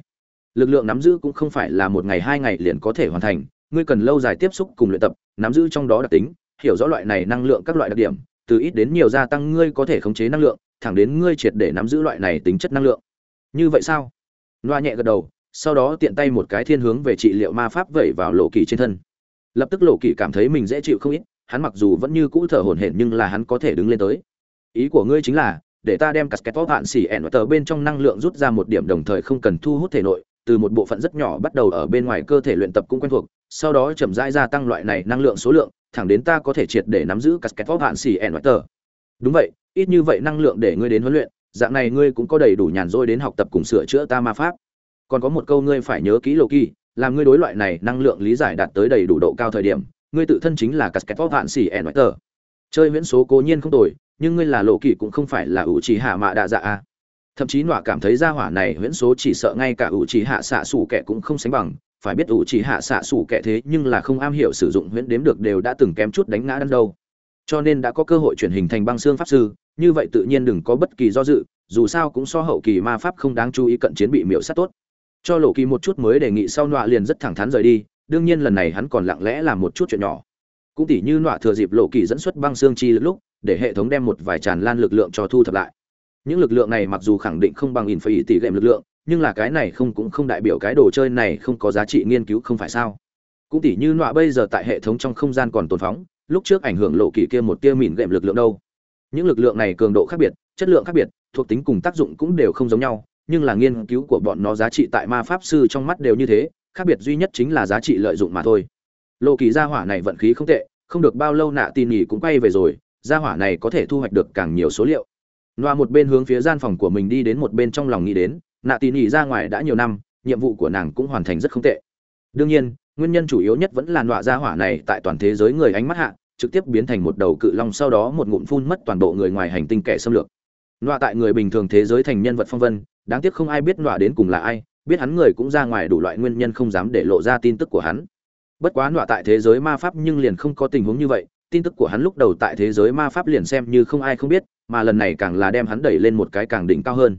Lực lượng nắm giữ cũng không phải là một ngày hai ngày liền có thể hoàn thành, ngươi cần lâu dài tiếp xúc cùng luyện tập, nắm giữ trong đó đặc tính, hiểu rõ loại này năng lượng các loại đặc điểm từ ít đến nhiều gia tăng ngươi có thể khống chế năng lượng, thẳng đến ngươi triệt để nắm giữ loại này tính chất năng lượng. Như vậy sao? Loa nhẹ gật đầu, sau đó tiện tay một cái thiên hướng về trị liệu ma pháp vẩy vào lộ kỳ trên thân. Lập tức lộ kỳ cảm thấy mình dễ chịu không ít, hắn mặc dù vẫn như cũ thở hổn hển nhưng là hắn có thể đứng lên tới. Ý của ngươi chính là, để ta đem casket pop hạn xỉ ẹn tờ bên trong năng lượng rút ra một điểm đồng thời không cần thu hút thể nội, từ một bộ phận rất nhỏ bắt đầu ở bên ngoài cơ thể luyện tập cũng quen thuộc, sau đó chậm rãi gia tăng loại này năng lượng số lượng thẳng đến ta có thể triệt để nắm giữ casket vóc hạn xỉ ẹn tờ. Đúng vậy, ít như vậy năng lượng để ngươi đến huấn luyện, dạng này ngươi cũng có đầy đủ nhàn rỗi đến học tập cùng sửa chữa ta ma pháp. Còn có một câu ngươi phải nhớ kỹ lộ kỳ làm ngươi đối loại này năng lượng lý giải đạt tới đầy đủ độ cao thời điểm, ngươi tự thân chính là casket vóc hạn xỉ ẻn tờ. Chơi huyễn số cố nhiên không tồi, nhưng ngươi là lộ kỳ cũng không phải là ủ trì hạ mạ đạ dạ a. Thậm chí nọa cảm thấy ra hỏa này huyễn số chỉ sợ ngay cả ủ trì hạ xạ xủ kẻ cũng không sánh bằng phải biết ủ chỉ hạ xạ xủ kẻ thế nhưng là không am hiểu sử dụng huyễn đếm được đều đã từng kém chút đánh ngã đâm đâu. Cho nên đã có cơ hội chuyển hình thành băng xương pháp sư, như vậy tự nhiên đừng có bất kỳ do dự, dù sao cũng so hậu kỳ ma pháp không đáng chú ý cận chiến bị miễu sát tốt. Cho lộ kỳ một chút mới đề nghị sau nọa liền rất thẳng thắn rời đi, đương nhiên lần này hắn còn lặng lẽ làm một chút chuyện nhỏ. Cũng tỉ như nọa thừa dịp lộ kỳ dẫn xuất băng xương chi lúc, để hệ thống đem một vài tràn lan lực lượng cho thu thập lại. Những lực lượng này mặc dù khẳng định không bằng in phải tỷ gệm lực lượng nhưng là cái này không cũng không đại biểu cái đồ chơi này không có giá trị nghiên cứu không phải sao. Cũng tỉ như nọa bây giờ tại hệ thống trong không gian còn tồn phóng, lúc trước ảnh hưởng lộ kỳ kia một tia mìn gệm lực lượng đâu. Những lực lượng này cường độ khác biệt, chất lượng khác biệt, thuộc tính cùng tác dụng cũng đều không giống nhau, nhưng là nghiên cứu của bọn nó giá trị tại ma pháp sư trong mắt đều như thế, khác biệt duy nhất chính là giá trị lợi dụng mà thôi. Lộ kỳ gia hỏa này vận khí không tệ, không được bao lâu nạ tin nhỉ cũng quay về rồi, gia hỏa này có thể thu hoạch được càng nhiều số liệu. Loa một bên hướng phía gian phòng của mình đi đến một bên trong lòng nghĩ đến nạ tin nỉ ra ngoài đã nhiều năm, nhiệm vụ của nàng cũng hoàn thành rất không tệ. Đương nhiên, nguyên nhân chủ yếu nhất vẫn là nọa ra hỏa này tại toàn thế giới người ánh mắt hạ, trực tiếp biến thành một đầu cự long sau đó một ngụm phun mất toàn bộ người ngoài hành tinh kẻ xâm lược. Nọa tại người bình thường thế giới thành nhân vật phong vân, đáng tiếc không ai biết nọa đến cùng là ai, biết hắn người cũng ra ngoài đủ loại nguyên nhân không dám để lộ ra tin tức của hắn. Bất quá nọa tại thế giới ma pháp nhưng liền không có tình huống như vậy, tin tức của hắn lúc đầu tại thế giới ma pháp liền xem như không ai không biết, mà lần này càng là đem hắn đẩy lên một cái càng đỉnh cao hơn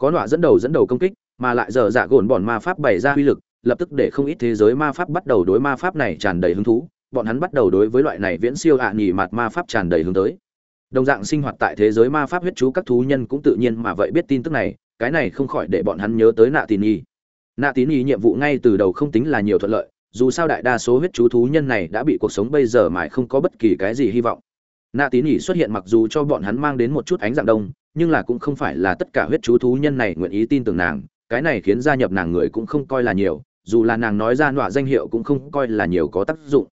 có nọa dẫn đầu dẫn đầu công kích, mà lại giờ dạ gồn bọn ma pháp bày ra uy lực, lập tức để không ít thế giới ma pháp bắt đầu đối ma pháp này tràn đầy hứng thú. Bọn hắn bắt đầu đối với loại này viễn siêu ạ à nghỉ mặt ma pháp tràn đầy hướng tới. Đồng dạng sinh hoạt tại thế giới ma pháp huyết chú các thú nhân cũng tự nhiên mà vậy biết tin tức này, cái này không khỏi để bọn hắn nhớ tới nạ tín y nạ tín y nhiệm vụ ngay từ đầu không tính là nhiều thuận lợi, dù sao đại đa số huyết chú thú nhân này đã bị cuộc sống bây giờ mãi không có bất kỳ cái gì hy vọng. Nạ tín y xuất hiện mặc dù cho bọn hắn mang đến một chút ánh dạng đông nhưng là cũng không phải là tất cả huyết chú thú nhân này nguyện ý tin tưởng nàng, cái này khiến gia nhập nàng người cũng không coi là nhiều, dù là nàng nói ra nọa danh hiệu cũng không coi là nhiều có tác dụng.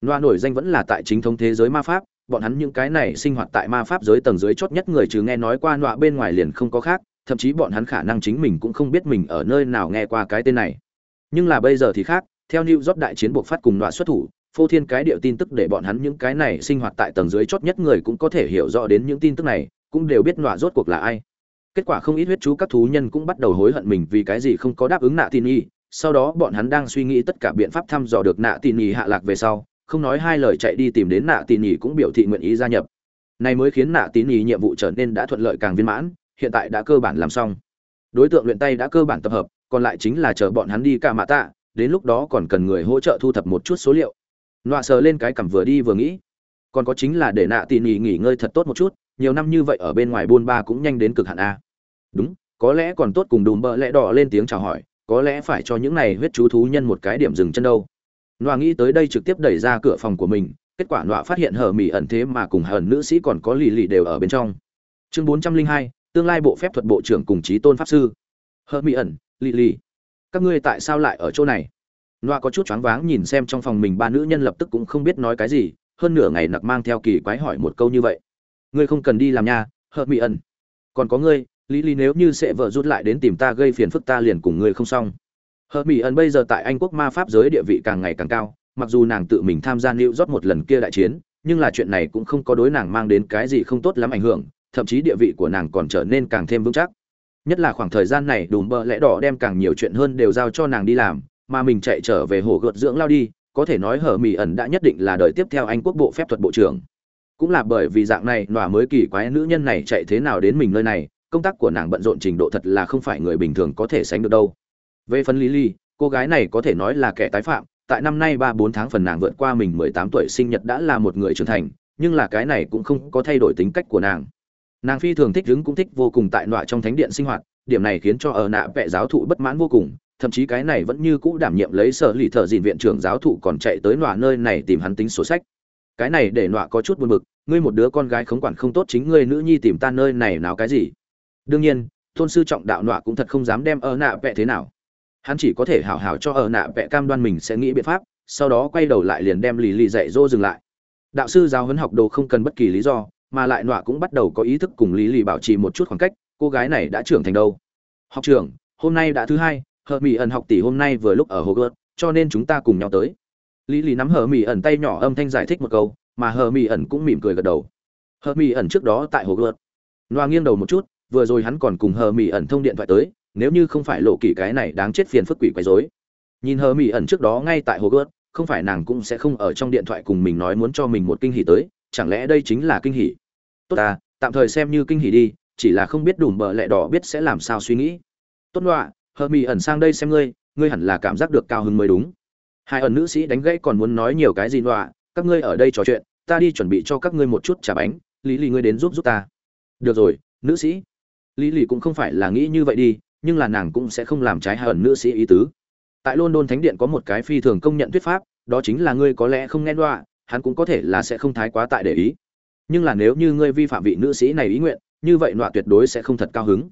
Nọa nổi danh vẫn là tại chính thống thế giới ma pháp, bọn hắn những cái này sinh hoạt tại ma pháp giới tầng dưới chót nhất người chứ nghe nói qua nọa bên ngoài liền không có khác, thậm chí bọn hắn khả năng chính mình cũng không biết mình ở nơi nào nghe qua cái tên này. Nhưng là bây giờ thì khác, theo New York đại chiến buộc phát cùng nọa xuất thủ, phô thiên cái điệu tin tức để bọn hắn những cái này sinh hoạt tại tầng dưới chót nhất người cũng có thể hiểu rõ đến những tin tức này cũng đều biết nọa rốt cuộc là ai. Kết quả không ít huyết chú các thú nhân cũng bắt đầu hối hận mình vì cái gì không có đáp ứng nạ tin y. Sau đó bọn hắn đang suy nghĩ tất cả biện pháp thăm dò được nạ tin y hạ lạc về sau, không nói hai lời chạy đi tìm đến nạ tin y cũng biểu thị nguyện ý gia nhập. Này mới khiến nạ tin y nhiệm vụ trở nên đã thuận lợi càng viên mãn, hiện tại đã cơ bản làm xong. Đối tượng luyện tay đã cơ bản tập hợp, còn lại chính là chờ bọn hắn đi cả mạ tạ, đến lúc đó còn cần người hỗ trợ thu thập một chút số liệu. Nọa sờ lên cái cằm vừa đi vừa nghĩ, còn có chính là để nạ tin y nghỉ ngơi thật tốt một chút nhiều năm như vậy ở bên ngoài buôn ba cũng nhanh đến cực hạn a. Đúng, có lẽ còn tốt cùng đùm bợ lẽ đỏ lên tiếng chào hỏi, có lẽ phải cho những này huyết chú thú nhân một cái điểm dừng chân đâu. Nọa nghĩ tới đây trực tiếp đẩy ra cửa phòng của mình, kết quả nọa phát hiện hở mỹ ẩn thế mà cùng hờn nữ sĩ còn có lì lì đều ở bên trong. Chương bốn trăm linh hai, tương lai bộ phép thuật bộ trưởng cùng trí tôn pháp sư. Hờ mỹ ẩn, lì lì, các ngươi tại sao lại ở chỗ này? Nọa có chút choáng váng nhìn xem trong phòng mình ba nữ nhân lập tức cũng không biết nói cái gì, hơn nửa ngày nặc mang theo kỳ quái hỏi một câu như vậy ngươi không cần đi làm nha, Hợp mỹ ẩn. Còn có ngươi, lý lý nếu như sẽ vợ rút lại đến tìm ta gây phiền phức ta liền cùng ngươi không xong. Hợp mỹ ẩn bây giờ tại anh quốc ma pháp giới địa vị càng ngày càng cao, mặc dù nàng tự mình tham gia lưu rót một lần kia đại chiến, nhưng là chuyện này cũng không có đối nàng mang đến cái gì không tốt lắm ảnh hưởng, thậm chí địa vị của nàng còn trở nên càng thêm vững chắc. Nhất là khoảng thời gian này đùm bơ lẽ đỏ đem càng nhiều chuyện hơn đều giao cho nàng đi làm, mà mình chạy trở về hồ gợt dưỡng lao đi, có thể nói hở mỹ ẩn đã nhất định là đời tiếp theo anh quốc bộ phép thuật bộ trưởng cũng là bởi vì dạng này, nọa mới kỳ quái nữ nhân này chạy thế nào đến mình nơi này, công tác của nàng bận rộn trình độ thật là không phải người bình thường có thể sánh được đâu. Về phần lý ly cô gái này có thể nói là kẻ tái phạm, tại năm nay ba bốn tháng phần nàng vượt qua mình mười tám tuổi sinh nhật đã là một người trưởng thành, nhưng là cái này cũng không có thay đổi tính cách của nàng. Nàng phi thường thích đứng cũng thích vô cùng tại nọa trong thánh điện sinh hoạt, điểm này khiến cho ở nạ vệ giáo thụ bất mãn vô cùng, thậm chí cái này vẫn như cũ đảm nhiệm lấy sở lì thợ dìn viện trưởng giáo thụ còn chạy tới nọa nơi này tìm hắn tính sổ sách cái này để nọa có chút buồn bực, ngươi một đứa con gái khống quản không tốt chính ngươi nữ nhi tìm ta nơi này nào cái gì? Đương nhiên, tôn sư trọng đạo nọa cũng thật không dám đem ở nạ vẽ thế nào. Hắn chỉ có thể hảo hảo cho ở nạ vẽ cam đoan mình sẽ nghĩ biện pháp, sau đó quay đầu lại liền đem lì lì dạy dỗ dừng lại. Đạo sư giáo huấn học đồ không cần bất kỳ lý do, mà lại nọa cũng bắt đầu có ý thức cùng lý lì bảo trì một chút khoảng cách, cô gái này đã trưởng thành đâu? Học trưởng, hôm nay đã thứ hai, hợp mỹ ẩn học tỷ hôm nay vừa lúc ở hồ gợt cho nên chúng ta cùng nhau tới lý lý nắm hờ mỹ ẩn tay nhỏ âm thanh giải thích một câu, mà hờ mỹ ẩn cũng mỉm cười gật đầu. Hờ mỹ ẩn trước đó tại hồ gợt nọa nghiêng đầu một chút, vừa rồi hắn còn cùng hờ mỹ ẩn thông điện thoại tới, nếu như không phải lộ kỳ cái này đáng chết phiền phức quỷ quấy rối. Nhìn hờ mỹ ẩn trước đó ngay tại hồ gợt không phải nàng cũng sẽ không ở trong điện thoại cùng mình nói muốn cho mình một kinh hỉ tới, chẳng lẽ đây chính là kinh hỉ? Tốt ta, tạm thời xem như kinh hỉ đi, chỉ là không biết đùm bờ lẹ đỏ biết sẽ làm sao suy nghĩ. Tốt loạ hờ mỹ ẩn sang đây xem ngươi ngươi hẳn là cảm giác được cao hứng mới đúng hai ẩn nữ sĩ đánh gãy còn muốn nói nhiều cái gì đọa à? các ngươi ở đây trò chuyện, ta đi chuẩn bị cho các ngươi một chút trà bánh. Lý lì ngươi đến giúp giúp ta. Được rồi, nữ sĩ. Lý lì cũng không phải là nghĩ như vậy đi, nhưng là nàng cũng sẽ không làm trái hai ẩn nữ sĩ ý tứ. Tại london thánh điện có một cái phi thường công nhận thuyết pháp, đó chính là ngươi có lẽ không nghe nọa hắn cũng có thể là sẽ không thái quá tại để ý. Nhưng là nếu như ngươi vi phạm vị nữ sĩ này ý nguyện, như vậy nọa tuyệt đối sẽ không thật cao hứng.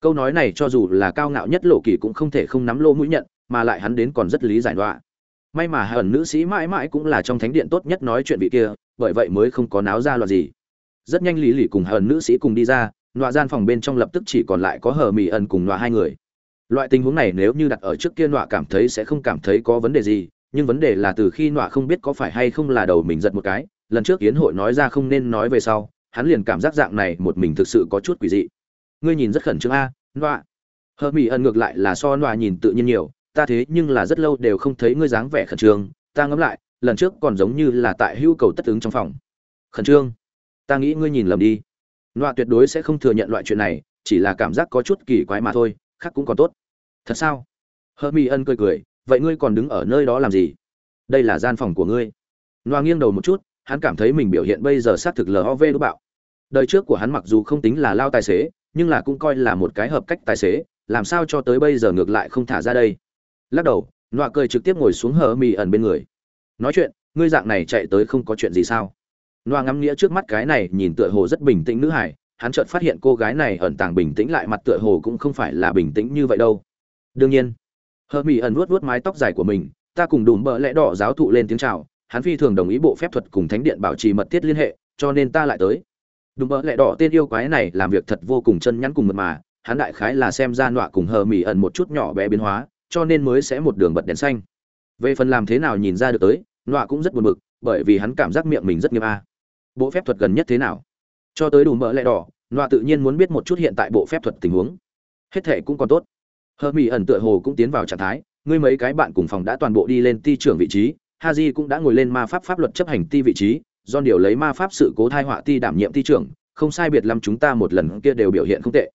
Câu nói này cho dù là cao ngạo nhất lộ kỳ cũng không thể không nắm lô mũi nhận, mà lại hắn đến còn rất lý giải nọa may mà hờn nữ sĩ mãi mãi cũng là trong thánh điện tốt nhất nói chuyện vị kia, bởi vậy mới không có náo ra loạt gì. Rất nhanh lý lì cùng hờn nữ sĩ cùng đi ra, nọa gian phòng bên trong lập tức chỉ còn lại có hờ mỹ ẩn cùng nọa hai người. Loại tình huống này nếu như đặt ở trước kia nọa cảm thấy sẽ không cảm thấy có vấn đề gì, nhưng vấn đề là từ khi nọa không biết có phải hay không là đầu mình giật một cái, lần trước yến hội nói ra không nên nói về sau, hắn liền cảm giác dạng này một mình thực sự có chút quỷ dị. Ngươi nhìn rất khẩn trương a, nọa. Hờ mỹ ẩn ngược lại là so nọa nhìn tự nhiên nhiều ta thế nhưng là rất lâu đều không thấy ngươi dáng vẻ khẩn trương ta ngẫm lại lần trước còn giống như là tại hưu cầu tất ứng trong phòng khẩn trương ta nghĩ ngươi nhìn lầm đi loạ tuyệt đối sẽ không thừa nhận loại chuyện này, chỉ là cảm giác có chút kỳ quái mà thôi, khác cũng còn tốt. Thật sao? Hermi ân cười cười, vậy ngươi còn đứng ở nơi đó làm gì? Đây là gian phòng của ngươi. loa nghiêng đầu một chút, hắn cảm thấy mình biểu hiện bây giờ xác thực LOV đúng bạo. Đời trước của hắn mặc dù không tính là lao tài xế, nhưng là cũng coi là một cái hợp cách tài xế, làm sao cho tới bây giờ ngược lại không thả ra đây. Lắc đầu, Nọa cười trực tiếp ngồi xuống hờ mì ẩn bên người. Nói chuyện, ngươi dạng này chạy tới không có chuyện gì sao? Noa ngắm nghĩa trước mắt cái này nhìn tựa hồ rất bình tĩnh nữ hải, hắn chợt phát hiện cô gái này ẩn tàng bình tĩnh lại mặt tựa hồ cũng không phải là bình tĩnh như vậy đâu. Đương nhiên, Hờ mì ẩn vuốt vuốt mái tóc dài của mình, ta cùng đùm bờ lẽ đỏ giáo thụ lên tiếng chào, hắn phi thường đồng ý bộ phép thuật cùng thánh điện bảo trì mật thiết liên hệ, cho nên ta lại tới. Đùm bờ lẽ đỏ tên yêu quái này làm việc thật vô cùng chân nhắn cùng mật mà, hắn đại khái là xem ra nọa cùng Hờ mì ẩn một chút nhỏ bé biến hóa, cho nên mới sẽ một đường bật đèn xanh. Về phần làm thế nào nhìn ra được tới, nọa cũng rất buồn bực, bởi vì hắn cảm giác miệng mình rất nghiêm a. Bộ phép thuật gần nhất thế nào? Cho tới đủ mỡ lẹ đỏ nọa tự nhiên muốn biết một chút hiện tại bộ phép thuật tình huống. Hết thể cũng còn tốt. Hơ mỹ ẩn tựa hồ cũng tiến vào trạng thái ngươi mấy cái bạn cùng phòng đã toàn bộ đi lên ti trưởng vị trí ha j cũng đã ngồi lên ma pháp pháp luật chấp hành ti vị trí do điều lấy ma pháp sự cố thai họa ti đảm nhiệm ti trưởng không sai biệt lắm chúng ta một lần kia đều biểu hiện không tệ.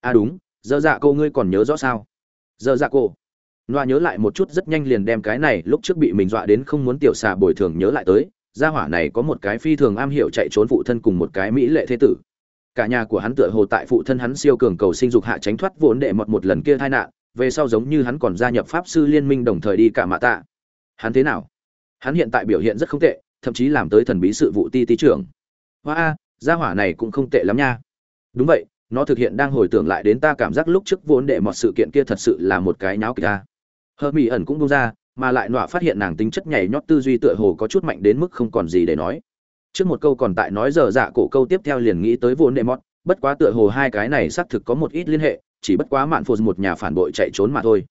À đúng giờ dạ cô ngươi còn nhớ rõ sao? Giờ dạ cô loa nhớ lại một chút rất nhanh liền đem cái này lúc trước bị mình dọa đến không muốn tiểu xà bồi thường nhớ lại tới, gia hỏa này có một cái phi thường am hiểu chạy trốn phụ thân cùng một cái mỹ lệ thế tử. Cả nhà của hắn tựa hồ tại phụ thân hắn siêu cường cầu sinh dục hạ tránh thoát vốn đệ một một lần kia tai nạn, về sau giống như hắn còn gia nhập pháp sư liên minh đồng thời đi cả mạ tạ. Hắn thế nào? Hắn hiện tại biểu hiện rất không tệ, thậm chí làm tới thần bí sự vụ ti tí trưởng. Hoa a gia hỏa này cũng không tệ lắm nha. Đúng vậy, nó thực hiện đang hồi tưởng lại đến ta cảm giác lúc trước vốn đệ một sự kiện kia thật sự là một cái nháo kịch hờ mỹ ẩn cũng bung ra, mà lại nọa phát hiện nàng tính chất nhảy nhót tư duy tựa hồ có chút mạnh đến mức không còn gì để nói. Trước một câu còn tại nói giờ dạ cổ câu tiếp theo liền nghĩ tới vốn đệ mót. bất quá tựa hồ hai cái này xác thực có một ít liên hệ, chỉ bất quá mạn phô một nhà phản bội chạy trốn mà thôi.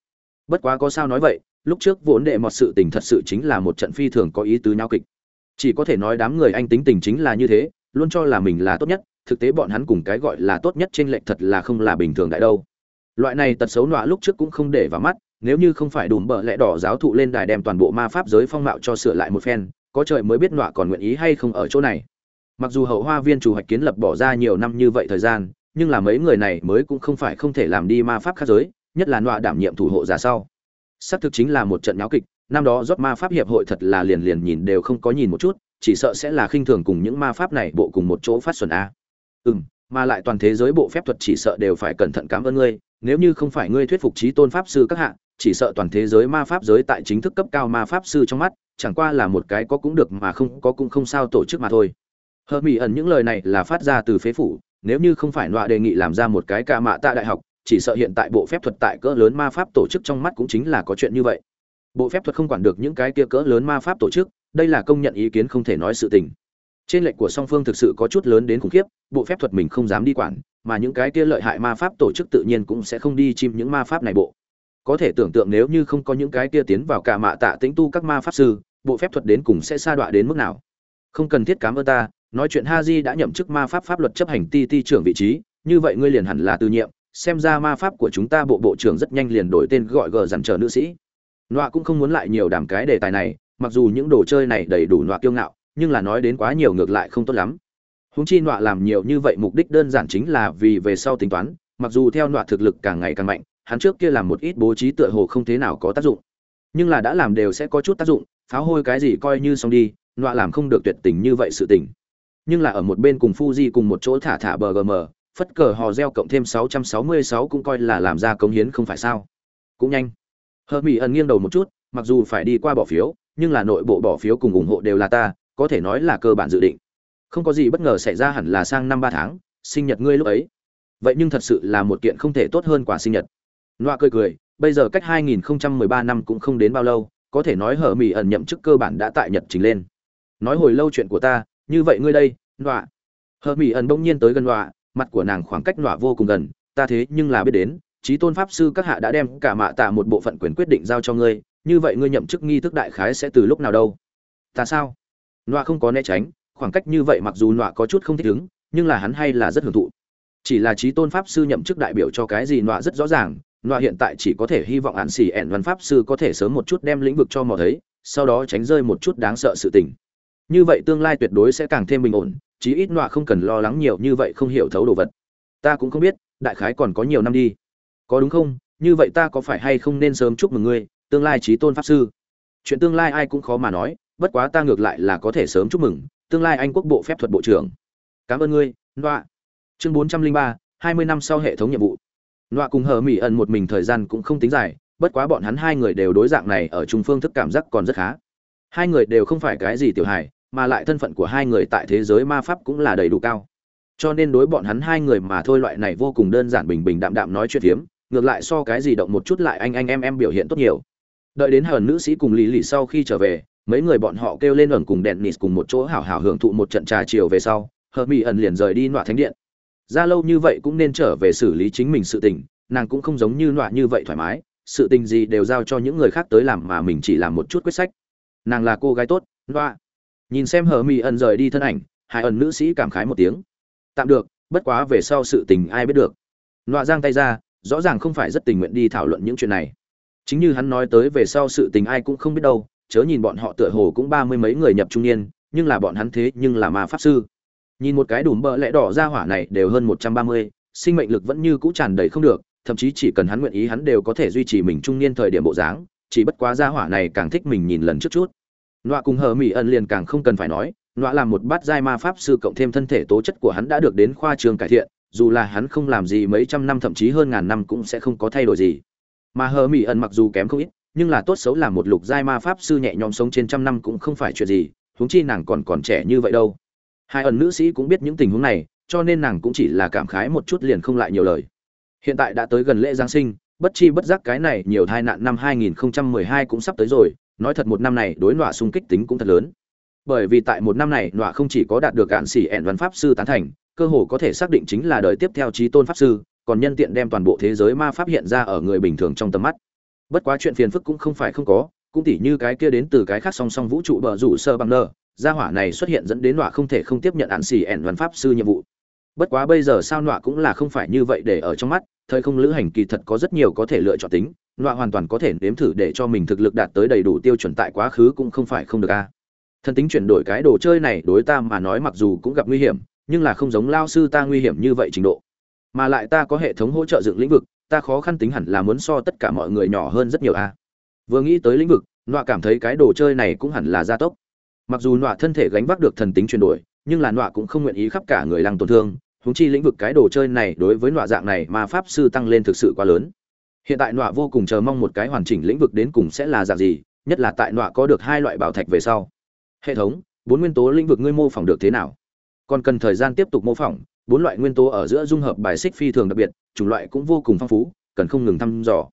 Bất quá có sao nói vậy, lúc trước vốn đệ mọt sự tình thật sự chính là một trận phi thường có ý tứ nhau kịch. Chỉ có thể nói đám người anh tính tình chính là như thế, luôn cho là mình là tốt nhất, thực tế bọn hắn cùng cái gọi là tốt nhất trên lệnh thật là không là bình thường đại đâu. Loại này tật xấu nọa lúc trước cũng không để vào mắt nếu như không phải đùm bợ lẽ đỏ giáo thụ lên đài đem toàn bộ ma pháp giới phong mạo cho sửa lại một phen, có trời mới biết nọa còn nguyện ý hay không ở chỗ này. Mặc dù hậu hoa viên chủ hoạch kiến lập bỏ ra nhiều năm như vậy thời gian, nhưng là mấy người này mới cũng không phải không thể làm đi ma pháp khác giới, nhất là nọa đảm nhiệm thủ hộ giả sau. Xác thực chính là một trận nháo kịch, năm đó rót ma pháp hiệp hội thật là liền liền nhìn đều không có nhìn một chút, chỉ sợ sẽ là khinh thường cùng những ma pháp này bộ cùng một chỗ phát xuẩn a. Ừ m mà lại toàn thế giới bộ phép thuật chỉ sợ đều phải cẩn thận cảm ơn ngươi, nếu như không phải ngươi thuyết phục trí tôn pháp sư các hạ chỉ sợ toàn thế giới ma pháp giới tại chính thức cấp cao ma pháp sư trong mắt, chẳng qua là một cái có cũng được mà không có cũng không sao tổ chức mà thôi. Hờ mỹ ẩn những lời này là phát ra từ phế phủ, nếu như không phải nọa đề nghị làm ra một cái ca mạ tạ đại học, chỉ sợ hiện tại bộ phép thuật tại cỡ lớn ma pháp tổ chức trong mắt cũng chính là có chuyện như vậy. Bộ phép thuật không quản được những cái kia cỡ lớn ma pháp tổ chức, đây là công nhận ý kiến không thể nói sự tình. Trên lệnh của song phương thực sự có chút lớn đến khủng khiếp, bộ phép thuật mình không dám đi quản, mà những cái kia lợi hại ma pháp tổ chức tự nhiên cũng sẽ không đi chim những ma pháp này bộ có thể tưởng tượng nếu như không có những cái kia tiến vào cả mạ tạ tĩnh tu các ma pháp sư, bộ phép thuật đến cùng sẽ sa đọa đến mức nào. Không cần thiết cám ơn ta, nói chuyện ha di đã nhậm chức ma pháp pháp luật chấp hành ti ti trưởng vị trí, như vậy ngươi liền hẳn là tư nhiệm, xem ra ma pháp của chúng ta bộ bộ trưởng rất nhanh liền đổi tên gọi gờ dằn chờ nữ sĩ. Nọa cũng không muốn lại nhiều đàm cái đề tài này, mặc dù những đồ chơi này đầy đủ nọa kiêu ngạo, nhưng là nói đến quá nhiều ngược lại không tốt lắm. Húng chi nọa làm nhiều như vậy mục đích đơn giản chính là vì về sau tính toán, mặc dù theo nọa thực lực càng ngày càng mạnh hắn trước kia làm một ít bố trí tựa hồ không thế nào có tác dụng. Nhưng là đã làm đều sẽ có chút tác dụng pháo hôi cái gì coi như xong đi, nọa làm không được tuyệt tình như vậy sự tình. Nhưng là ở một bên cùng Fuji cùng một chỗ thả thả bờ gm phất cờ hò reo cộng thêm 666 cũng coi là làm ra công hiến không phải sao. Cũng nhanh. Hờ mỹ ẩn nghiêng đầu một chút, mặc dù phải đi qua bỏ phiếu, nhưng là nội bộ bỏ phiếu cùng ủng hộ đều là ta, có thể nói là cơ bản dự định. Không có gì bất ngờ xảy ra hẳn là sang năm ba tháng, sinh nhật ngươi lúc ấy. Vậy nhưng thật sự là một kiện không thể tốt hơn quả sinh nhật. Noa cười cười bây giờ cách 2013 năm cũng không đến bao lâu có thể nói hở mỹ ẩn nhậm chức cơ bản đã tại nhật trình lên. Nói hồi lâu chuyện của ta như vậy ngươi đây Noa. hở mỹ ẩn bỗng nhiên tới gần Noa, mặt của nàng khoảng cách Noa vô cùng gần ta thế nhưng là biết đến trí tôn pháp sư các hạ đã đem cả mạ tạ một bộ phận quyền quyết định giao cho ngươi như vậy ngươi nhậm chức nghi thức đại khái sẽ từ lúc nào đâu? Ta sao? Noa không có né tránh khoảng cách như vậy mặc dù Noa có chút không thích ứng nhưng là hắn hay là rất hưởng thụ. Chỉ là trí tôn pháp sư nhậm chức đại biểu cho cái gì Noa rất rõ ràng loa hiện tại chỉ có thể hy vọng hạn xỉ ẻn văn pháp sư có thể sớm một chút đem lĩnh vực cho mò thấy, sau đó tránh rơi một chút đáng sợ sự tình. Như vậy tương lai tuyệt đối sẽ càng thêm bình ổn, chí ít loa không cần lo lắng nhiều như vậy không hiểu thấu đồ vật. Ta cũng không biết, đại khái còn có nhiều năm đi. Có đúng không? Như vậy ta có phải hay không nên sớm chúc mừng ngươi, tương lai trí tôn pháp sư? Chuyện tương lai ai cũng khó mà nói, bất quá ta ngược lại là có thể sớm chúc mừng, tương lai anh quốc bộ phép thuật bộ trưởng. Cảm ơn ngươi loa chương bốn trăm linh ba, hai mươi năm sau hệ thống nhiệm vụ. Nọa cùng hờ mỹ ẩn một mình thời gian cũng không tính dài, bất quá bọn hắn hai người đều đối dạng này ở trung phương thức cảm giác còn rất khá. Hai người đều không phải cái gì tiểu hài, mà lại thân phận của hai người tại thế giới ma pháp cũng là đầy đủ cao. Cho nên đối bọn hắn hai người mà thôi loại này vô cùng đơn giản bình bình đạm đạm nói chuyện phiếm, ngược lại so cái gì động một chút lại anh anh em em biểu hiện tốt nhiều. Đợi đến hờn nữ sĩ cùng lì lì sau khi trở về, mấy người bọn họ kêu lên ẩn cùng đèn nịt cùng một chỗ hảo hảo hưởng thụ một trận trà chiều về sau hờ mỹ ẩn liền rời đi nọa thánh điện ra lâu như vậy cũng nên trở về xử lý chính mình sự tình, nàng cũng không giống như nọa như vậy thoải mái, sự tình gì đều giao cho những người khác tới làm mà mình chỉ làm một chút quyết sách. Nàng là cô gái tốt, nọa. Nhìn xem hờ mỹ ẩn rời đi thân ảnh, hai ẩn nữ sĩ cảm khái một tiếng. Tạm được, bất quá về sau sự tình ai biết được. Nọa giang tay ra, rõ ràng không phải rất tình nguyện đi thảo luận những chuyện này. Chính như hắn nói tới về sau sự tình ai cũng không biết đâu, chớ nhìn bọn họ tựa hồ cũng ba mươi mấy người nhập trung niên, nhưng là bọn hắn thế nhưng là ma pháp sư nhìn một cái đùm bợ lẽ đỏ ra hỏa này đều hơn một trăm ba mươi, sinh mệnh lực vẫn như cũ tràn đầy không được, thậm chí chỉ cần hắn nguyện ý hắn đều có thể duy trì mình trung niên thời điểm bộ dáng, chỉ bất quá ra hỏa này càng thích mình nhìn lần trước chút. Nọa cùng hờ mỹ ẩn liền càng không cần phải nói, nọa làm một bát giai ma pháp sư cộng thêm thân thể tố chất của hắn đã được đến khoa trường cải thiện, dù là hắn không làm gì mấy trăm năm thậm chí hơn ngàn năm cũng sẽ không có thay đổi gì. Mà hờ mỹ ẩn mặc dù kém không ít, nhưng là tốt xấu là một lục giai ma pháp sư nhẹ nhõm sống trên trăm năm cũng không phải chuyện gì, huống chi nàng còn còn trẻ như vậy đâu hai ẩn nữ sĩ cũng biết những tình huống này, cho nên nàng cũng chỉ là cảm khái một chút liền không lại nhiều lời. Hiện tại đã tới gần lễ giáng sinh, bất chi bất giác cái này nhiều tai nạn năm 2012 cũng sắp tới rồi, nói thật một năm này đối nọa xung kích tính cũng thật lớn. Bởi vì tại một năm này, nọa không chỉ có đạt được cạn sĩ ẹn văn pháp sư tán thành, cơ hồ có thể xác định chính là đời tiếp theo trí tôn pháp sư, còn nhân tiện đem toàn bộ thế giới ma pháp hiện ra ở người bình thường trong tầm mắt. Bất quá chuyện phiền phức cũng không phải không có, cũng tỉ như cái kia đến từ cái khác song song vũ trụ bờ rủ sơ bằng nơ gia hỏa này xuất hiện dẫn đến nọa không thể không tiếp nhận ạn xì ẻn văn pháp sư nhiệm vụ. Bất quá bây giờ sao nọa cũng là không phải như vậy để ở trong mắt, thời không lữ hành kỳ thật có rất nhiều có thể lựa chọn tính, nọa hoàn toàn có thể nếm thử để cho mình thực lực đạt tới đầy đủ tiêu chuẩn tại quá khứ cũng không phải không được a. À. Thân tính chuyển đổi cái đồ chơi này đối ta mà nói mặc dù cũng gặp nguy hiểm, nhưng là không giống lao sư ta nguy hiểm như vậy trình độ. Mà lại ta có hệ thống hỗ trợ dựng lĩnh vực, ta khó khăn tính hẳn là muốn so tất cả mọi người nhỏ hơn rất nhiều a. À. Vừa nghĩ tới lĩnh vực, nọa cảm thấy cái đồ chơi này cũng hẳn là gia tốc mặc dù nọa thân thể gánh vác được thần tính chuyển đổi, nhưng là nọa cũng không nguyện ý khắp cả người lăng tổn thương húng chi lĩnh vực cái đồ chơi này đối với nọa dạng này mà pháp sư tăng lên thực sự quá lớn. Hiện tại nọa vô cùng chờ mong một cái hoàn chỉnh lĩnh vực đến cùng sẽ là dạng gì, nhất là tại nọa có được hai loại bảo thạch về sau. Hệ thống, bốn nguyên tố lĩnh vực ngươi mô phỏng được thế nào? Còn cần thời gian tiếp tục mô phỏng, bốn loại nguyên tố ở giữa dung hợp bài xích phi thường đặc biệt, chủng loại cũng vô cùng phong phú, cần không ngừng thăm dò.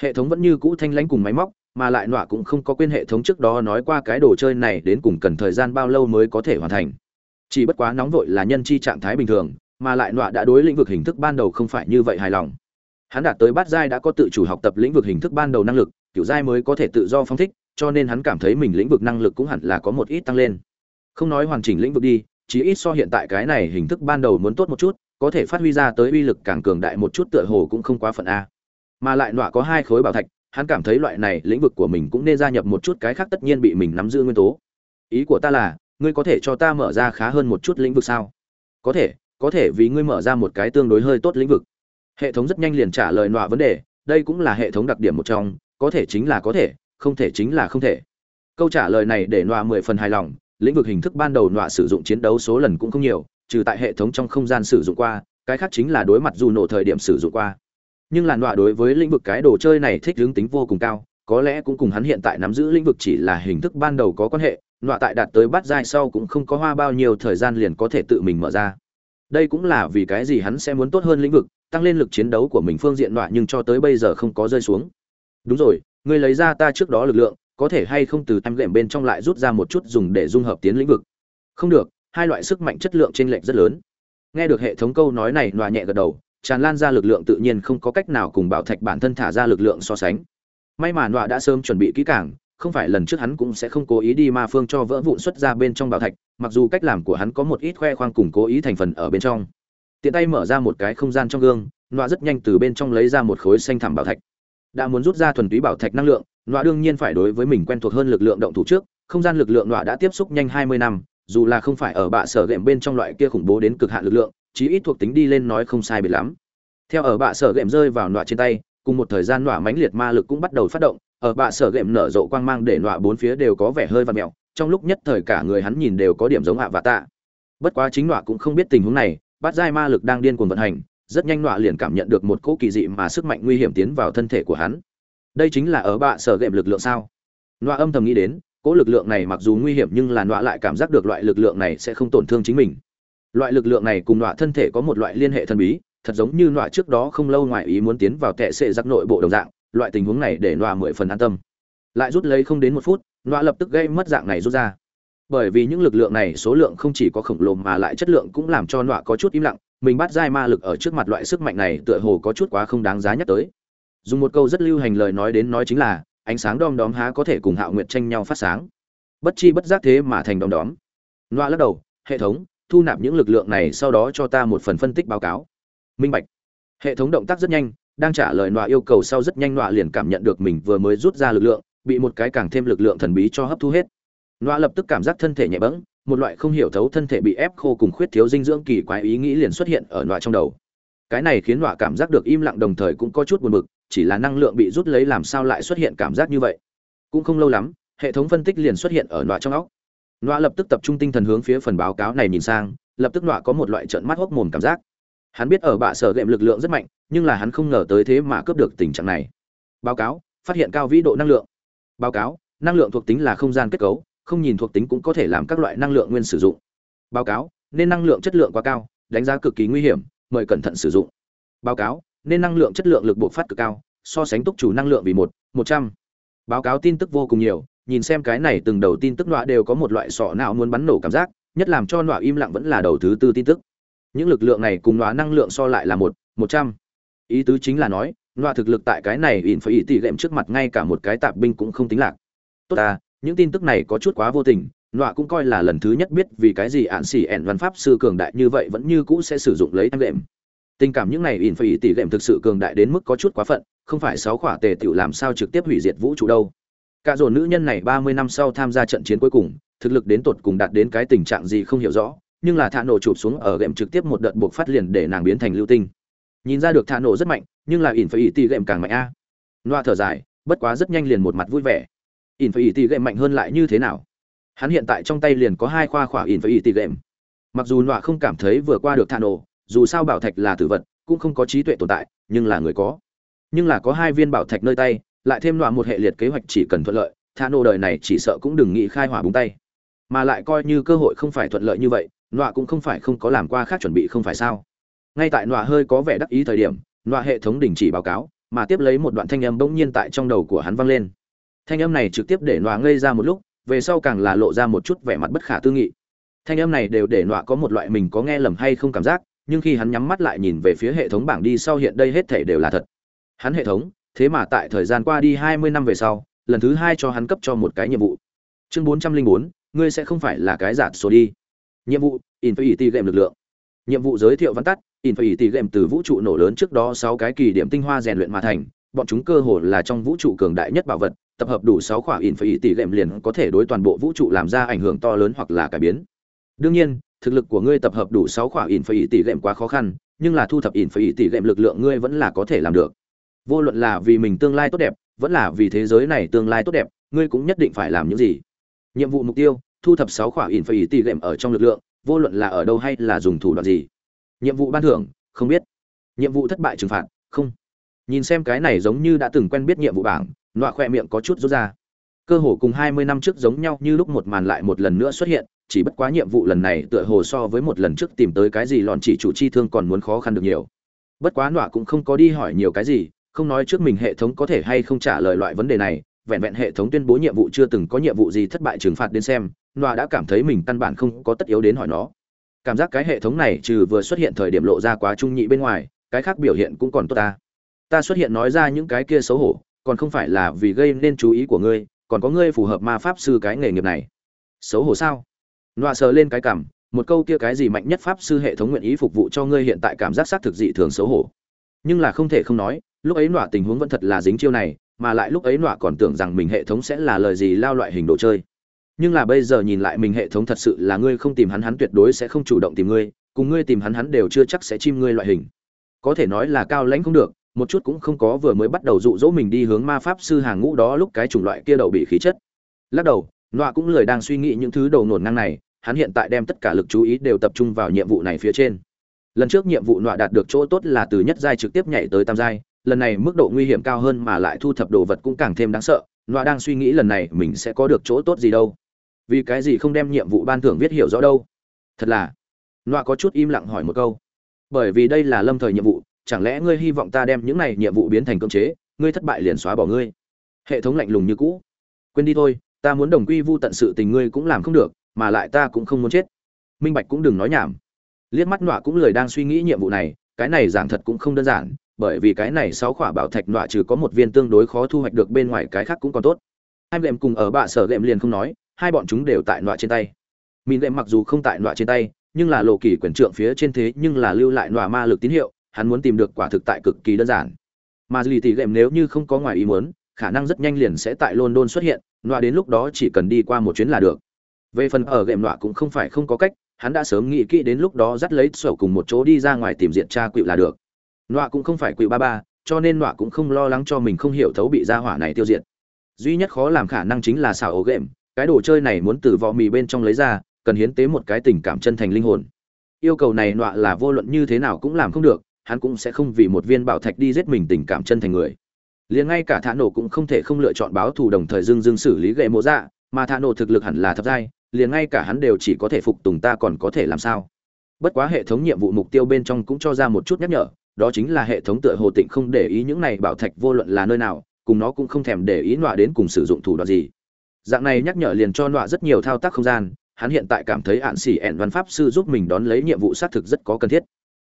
Hệ thống vẫn như cũ thanh lãnh cùng máy móc mà lại nọa cũng không có quên hệ thống trước đó nói qua cái đồ chơi này đến cùng cần thời gian bao lâu mới có thể hoàn thành. Chỉ bất quá nóng vội là nhân chi trạng thái bình thường, mà lại nọa đã đối lĩnh vực hình thức ban đầu không phải như vậy hài lòng. Hắn đạt tới bát giai đã có tự chủ học tập lĩnh vực hình thức ban đầu năng lực, kiểu giai mới có thể tự do phong thích, cho nên hắn cảm thấy mình lĩnh vực năng lực cũng hẳn là có một ít tăng lên. Không nói hoàn chỉnh lĩnh vực đi chỉ ít so hiện tại cái này hình thức ban đầu muốn tốt một chút, có thể phát huy ra tới uy lực càng cường đại một chút tựa hồ cũng không quá phận a. Mà lại nọa có hai khối bảo thạch hắn cảm thấy loại này lĩnh vực của mình cũng nên gia nhập một chút cái khác tất nhiên bị mình nắm giữ nguyên tố. Ý của ta là, ngươi có thể cho ta mở ra khá hơn một chút lĩnh vực sao? Có thể có thể vì ngươi mở ra một cái tương đối hơi tốt lĩnh vực. Hệ thống rất nhanh liền trả lời nọa vấn đề, đây cũng là hệ thống đặc điểm một trong, có thể chính là có thể, không thể chính là không thể. Câu trả lời này để nọa mười phần hài lòng, lĩnh vực hình thức ban đầu nọa sử dụng chiến đấu số lần cũng không nhiều, trừ tại hệ thống trong không gian sử dụng qua, cái khác chính là đối mặt dù nổ thời điểm sử dụng qua nhưng làn đọa đối với lĩnh vực cái đồ chơi này thích hướng tính vô cùng cao, có lẽ cũng cùng hắn hiện tại nắm giữ lĩnh vực chỉ là hình thức ban đầu có quan hệ, nọa tại đạt tới bát giai sau cũng không có hoa bao nhiêu thời gian liền có thể tự mình mở ra. Đây cũng là vì cái gì hắn sẽ muốn tốt hơn lĩnh vực, tăng lên lực chiến đấu của mình phương diện nọa nhưng cho tới bây giờ không có rơi xuống. Đúng rồi, ngươi lấy ra ta trước đó lực lượng, có thể hay không từ em lệm bên trong lại rút ra một chút dùng để dung hợp tiến lĩnh vực? Không được, hai loại sức mạnh chất lượng trên lệch rất lớn. Nghe được hệ thống câu nói này, nọa nhẹ gật đầu tràn lan ra lực lượng tự nhiên không có cách nào cùng bảo thạch bản thân thả ra lực lượng so sánh. May mà nọa đã sớm chuẩn bị kỹ càng, không phải lần trước hắn cũng sẽ không cố ý đi ma phương cho vỡ vụn xuất ra bên trong bảo thạch, mặc dù cách làm của hắn có một ít khoe khoang cùng cố ý thành phần ở bên trong. Tiện tay mở ra một cái không gian trong gương, nọa rất nhanh từ bên trong lấy ra một khối xanh thảm bảo thạch. Đã muốn rút ra thuần túy bảo thạch năng lượng, nọa đương nhiên phải đối với mình quen thuộc hơn lực lượng động thủ trước, không gian lực lượng nọa đã tiếp xúc nhanh hai mươi năm, dù là không phải ở bạ sở gệm bên trong loại kia khủng bố đến cực hạn lực lượng chí ít thuộc tính đi lên nói không sai biệt lắm. Theo ở bạ sở gệm rơi vào nọa trên tay, cùng một thời gian nọa mãnh liệt ma lực cũng bắt đầu phát động, ở bạ sở gệm nở rộ quang mang để nọa bốn phía đều có vẻ hơi và mèo trong lúc nhất thời cả người hắn nhìn đều có điểm giống hạ và tạ. Bất quá chính nọa cũng không biết tình huống này bắt giai ma lực đang điên cuồng vận hành, rất nhanh nọa liền cảm nhận được một cỗ kỳ dị mà sức mạnh nguy hiểm tiến vào thân thể của hắn. Đây chính là ở bạ sở gệm lực lượng sao? Nọa âm thầm nghĩ đến, cỗ lực lượng này mặc dù nguy hiểm nhưng là nọa lại cảm giác được loại lực lượng này sẽ không tổn thương chính mình loại lực lượng này cùng nọa thân thể có một loại liên hệ thần bí, thật giống như nọa trước đó không lâu ngoài ý muốn tiến vào tệ sệ giặc nội bộ đồng dạng, loại tình huống này để nọa mười phần an tâm. Lại rút lấy không đến một phút nọa lập tức gây mất dạng này rút ra. Bởi vì những lực lượng này số lượng không chỉ có khổng lồ mà lại chất lượng cũng làm cho nọa có chút im lặng, mình bắt dai ma lực ở trước mặt loại sức mạnh này tựa hồ có chút quá không đáng giá nhắc tới. Dùng một câu rất lưu hành lời nói đến nói chính là, ánh sáng đom đóm há có thể cùng hạo nguyệt tranh nhau phát sáng. Bất chi bất giác thế mà thành đom đóm. Nọa lắc đầu, hệ thống thu nạp những lực lượng này sau đó cho ta một phần phân tích báo cáo. Minh bạch. Hệ thống động tác rất nhanh, đang trả lời nọa yêu cầu sau rất nhanh nọa liền cảm nhận được mình vừa mới rút ra lực lượng, bị một cái càng thêm lực lượng thần bí cho hấp thu hết. Nọa lập tức cảm giác thân thể nhẹ bẫng, một loại không hiểu thấu thân thể bị ép khô cùng khuyết thiếu dinh dưỡng kỳ quái ý nghĩ liền xuất hiện ở nọa trong đầu. Cái này khiến nọa cảm giác được im lặng đồng thời cũng có chút buồn bực, chỉ là năng lượng bị rút lấy làm sao lại xuất hiện cảm giác như vậy. Cũng không lâu lắm, hệ thống phân tích liền xuất hiện ở nọa trong óc nọa lập tức tập trung tinh thần hướng phía phần báo cáo này nhìn sang, lập tức nọa có một loại trợn mắt hốc mồm cảm giác. Hắn biết ở bạ sở lệm lực lượng rất mạnh, nhưng là hắn không ngờ tới thế mà cướp được tình trạng này. Báo cáo, phát hiện cao vĩ độ năng lượng. Báo cáo, năng lượng thuộc tính là không gian kết cấu, không nhìn thuộc tính cũng có thể làm các loại năng lượng nguyên sử dụng. Báo cáo, nên năng lượng chất lượng quá cao, đánh giá cực kỳ nguy hiểm, mời cẩn thận sử dụng. Báo cáo, nên năng lượng chất lượng lực bộ phát cực cao, so sánh túc chủ năng lượng vì một một trăm. Báo cáo tin tức vô cùng nhiều nhìn xem cái này từng đầu tin tức nọa đều có một loại sọ não muốn bắn nổ cảm giác, nhất làm cho nọa im lặng vẫn là đầu thứ tư tin tức. Những lực lượng này cùng nọa năng lượng so lại là một một trăm. Ý tứ chính là nói, nọa thực lực tại cái này ỉn phải ý tỷ lệm trước mặt ngay cả một cái tạp binh cũng không tính lạc. Tốt ta, những tin tức này có chút quá vô tình, nọa cũng coi là lần thứ nhất biết vì cái gì ạn xỉ ẻn văn pháp sư cường đại như vậy vẫn như cũ sẽ sử dụng lấy em lệm. Tình cảm những này ỉn phải ý tỷ lệm thực sự cường đại đến mức có chút quá phận, không phải sáu khỏa tề tiểu làm sao trực tiếp hủy diệt vũ trụ đâu cả dồn nữ nhân này ba mươi năm sau tham gia trận chiến cuối cùng, thực lực đến tột cùng đạt đến cái tình trạng gì không hiểu rõ, nhưng là thả nổ chụp xuống ở gệm trực tiếp một đợt buộc phát liền để nàng biến thành lưu tinh. Nhìn ra được thả nổ rất mạnh, nhưng là ỉn phải ý tỷ gệm càng mạnh a. À. loa thở dài, bất quá rất nhanh liền một mặt vui vẻ. Ỉn phải ý tỷ gệm mạnh hơn lại như thế nào? Hắn hiện tại trong tay liền có hai khoa khỏa ỉn phải ý tỷ gệm mặc dù loa không cảm thấy vừa qua được thả nổ, dù sao bảo thạch là tử vật, cũng không có trí tuệ tồn tại, nhưng là người có. Nhưng là có hai viên bảo thạch nơi tay lại thêm loại một hệ liệt kế hoạch chỉ cần thuận lợi, thả nô đời này chỉ sợ cũng đừng nghĩ khai hỏa búng tay. Mà lại coi như cơ hội không phải thuận lợi như vậy nọa cũng không phải không có làm qua khác chuẩn bị không phải sao? Ngay tại nọa hơi có vẻ đắc ý thời điểm nọa hệ thống đình chỉ báo cáo, mà tiếp lấy một đoạn thanh âm bỗng nhiên tại trong đầu của hắn vang lên. Thanh âm này trực tiếp để nọa ngây ra một lúc, về sau càng là lộ ra một chút vẻ mặt bất khả tư nghị. Thanh âm này đều để nọa có một loại mình có nghe lầm hay không cảm giác, nhưng khi hắn nhắm mắt lại nhìn về phía hệ thống bảng đi sau hiện đây hết thể đều là thật. Hắn hệ thống thế mà tại thời gian qua đi hai mươi năm về sau, lần thứ hai cho hắn cấp cho một cái nhiệm vụ. Chương bốn trăm linh bốn, ngươi sẽ không phải là cái giạt số đi. Nhiệm vụ, infinity game lực lượng. Nhiệm vụ giới thiệu văn tắt, infinity game từ vũ trụ nổ lớn trước đó sáu cái kỳ điểm tinh hoa rèn luyện mà thành. Bọn chúng cơ hồ là trong vũ trụ cường đại nhất bảo vật, tập hợp đủ sáu khỏa infinity game liền có thể đối toàn bộ vũ trụ làm ra ảnh hưởng to lớn hoặc là cải biến. Đương nhiên, thực lực của ngươi tập hợp đủ sáu khỏa infinity game quá khó khăn, nhưng là thu thập infinity game lực lượng ngươi vẫn là có thể làm được vô luận là vì mình tương lai tốt đẹp, vẫn là vì thế giới này tương lai tốt đẹp, ngươi cũng nhất định phải làm những gì? Nhiệm vụ mục tiêu, thu thập sáu khỏa ỉn phải tỷ lệm ở trong lực lượng, vô luận là ở đâu hay là dùng thủ đoạn gì? Nhiệm vụ ban thưởng, không biết. Nhiệm vụ thất bại trừng phạt, không. Nhìn xem cái này giống như đã từng quen biết nhiệm vụ bảng, nọa khoe miệng có chút rút ra. Cơ hồ cùng hai mươi năm trước giống nhau như lúc một màn lại một lần nữa xuất hiện, chỉ bất quá nhiệm vụ lần này tựa hồ so với một lần trước tìm tới cái gì lòn chỉ chủ chi thương còn muốn khó khăn được nhiều. Bất quá nọa cũng không có đi hỏi nhiều cái gì không nói trước mình hệ thống có thể hay không trả lời loại vấn đề này, vẹn vẹn hệ thống tuyên bố nhiệm vụ chưa từng có nhiệm vụ gì thất bại trừng phạt đến xem, nọa đã cảm thấy mình căn bản không có tất yếu đến hỏi nó. Cảm giác cái hệ thống này trừ vừa xuất hiện thời điểm lộ ra quá trung nhị bên ngoài, cái khác biểu hiện cũng còn tốt ta. Ta xuất hiện nói ra những cái kia xấu hổ, còn không phải là vì gây nên chú ý của ngươi, còn có ngươi phù hợp ma pháp sư cái nghề nghiệp này. Xấu hổ sao? Nọa sờ lên cái cảm, một câu kia cái gì mạnh nhất pháp sư hệ thống nguyện ý phục vụ cho ngươi hiện tại cảm giác xác thực dị thường xấu hổ. Nhưng là không thể không nói lúc ấy nọa tình huống vẫn thật là dính chiêu này, mà lại lúc ấy nọa còn tưởng rằng mình hệ thống sẽ là lời gì lao loại hình đồ chơi. Nhưng là bây giờ nhìn lại mình hệ thống thật sự là ngươi không tìm hắn hắn tuyệt đối sẽ không chủ động tìm ngươi, cùng ngươi tìm hắn hắn đều chưa chắc sẽ chim ngươi loại hình. Có thể nói là cao lãnh không được, một chút cũng không có vừa mới bắt đầu dụ dỗ mình đi hướng ma pháp sư hàng ngũ đó lúc cái chủng loại kia đầu bị khí chất. Lắc đầu, nọa cũng lời đang suy nghĩ những thứ đầu nổn ngang này, hắn hiện tại đem tất cả lực chú ý đều tập trung vào nhiệm vụ này phía trên. Lần trước nhiệm vụ nọa đạt được chỗ tốt là từ nhất giai trực tiếp nhảy tới tam giai lần này mức độ nguy hiểm cao hơn mà lại thu thập đồ vật cũng càng thêm đáng sợ loa đang suy nghĩ lần này mình sẽ có được chỗ tốt gì đâu. Vì cái gì không đem nhiệm vụ ban thưởng viết hiểu rõ đâu? Thật là loa có chút im lặng hỏi một câu. Bởi vì đây là lâm thời nhiệm vụ, chẳng lẽ ngươi hy vọng ta đem những này nhiệm vụ biến thành cưỡng chế, ngươi thất bại liền xóa bỏ ngươi? Hệ thống lạnh lùng như cũ. Quên đi thôi, ta muốn đồng quy vu tận sự tình ngươi cũng làm không được, mà lại ta cũng không muốn chết. Minh bạch cũng đừng nói nhảm. Liếc mắt nọa cũng lời đang suy nghĩ nhiệm vụ này, cái này giảng thật cũng không đơn giản bởi vì cái này sáu quả bảo thạch nọa trừ có một viên tương đối khó thu hoạch được bên ngoài cái khác cũng còn tốt. Hai lệm cùng ở bạ sở lệm liền không nói, hai bọn chúng đều tại nọa trên tay. Mìn lệm mặc dù không tại nọa trên tay, nhưng là lộ kỳ quyền trượng phía trên thế nhưng là lưu lại nọa ma lực tín hiệu, hắn muốn tìm được quả thực tại cực kỳ đơn giản. Mà lì tỷ lệm nếu như không có ngoài ý muốn, khả năng rất nhanh liền sẽ tại london xuất hiện, nọa đến lúc đó chỉ cần đi qua một chuyến là được. Về phần ở gệm nọa cũng không phải không có cách, hắn đã sớm nghĩ kỹ đến lúc đó dắt lấy sổ cùng một chỗ đi ra ngoài tìm diện tra quỵu là được nọa cũng không phải quỷ ba ba, cho nên nọa cũng không lo lắng cho mình không hiểu thấu bị gia hỏa này tiêu diệt. Duy nhất khó làm khả năng chính là xảo ổ ghệm cái đồ chơi này muốn từ vỏ mì bên trong lấy ra, cần hiến tế một cái tình cảm chân thành linh hồn. Yêu cầu này nọa là vô luận như thế nào cũng làm không được, hắn cũng sẽ không vì một viên bảo thạch đi giết mình tình cảm chân thành người. Liền ngay cả thả nổ cũng không thể không lựa chọn báo thù đồng thời dưng dưng xử lý gậy mộ dạ mà thả nổ thực lực hẳn là thập giai, liền ngay cả hắn đều chỉ có thể phục tùng ta còn có thể làm sao. Bất quá hệ thống nhiệm vụ mục tiêu bên trong cũng cho ra một chút nhắc nhở đó chính là hệ thống tựa hồ tịnh không để ý những này bảo thạch vô luận là nơi nào, cùng nó cũng không thèm để ý nọa đến cùng sử dụng thủ đoạn gì. Dạng này nhắc nhở liền cho nọa rất nhiều thao tác không gian, hắn hiện tại cảm thấy hạn xỉ ẹn văn pháp sư giúp mình đón lấy nhiệm vụ xác thực rất có cần thiết.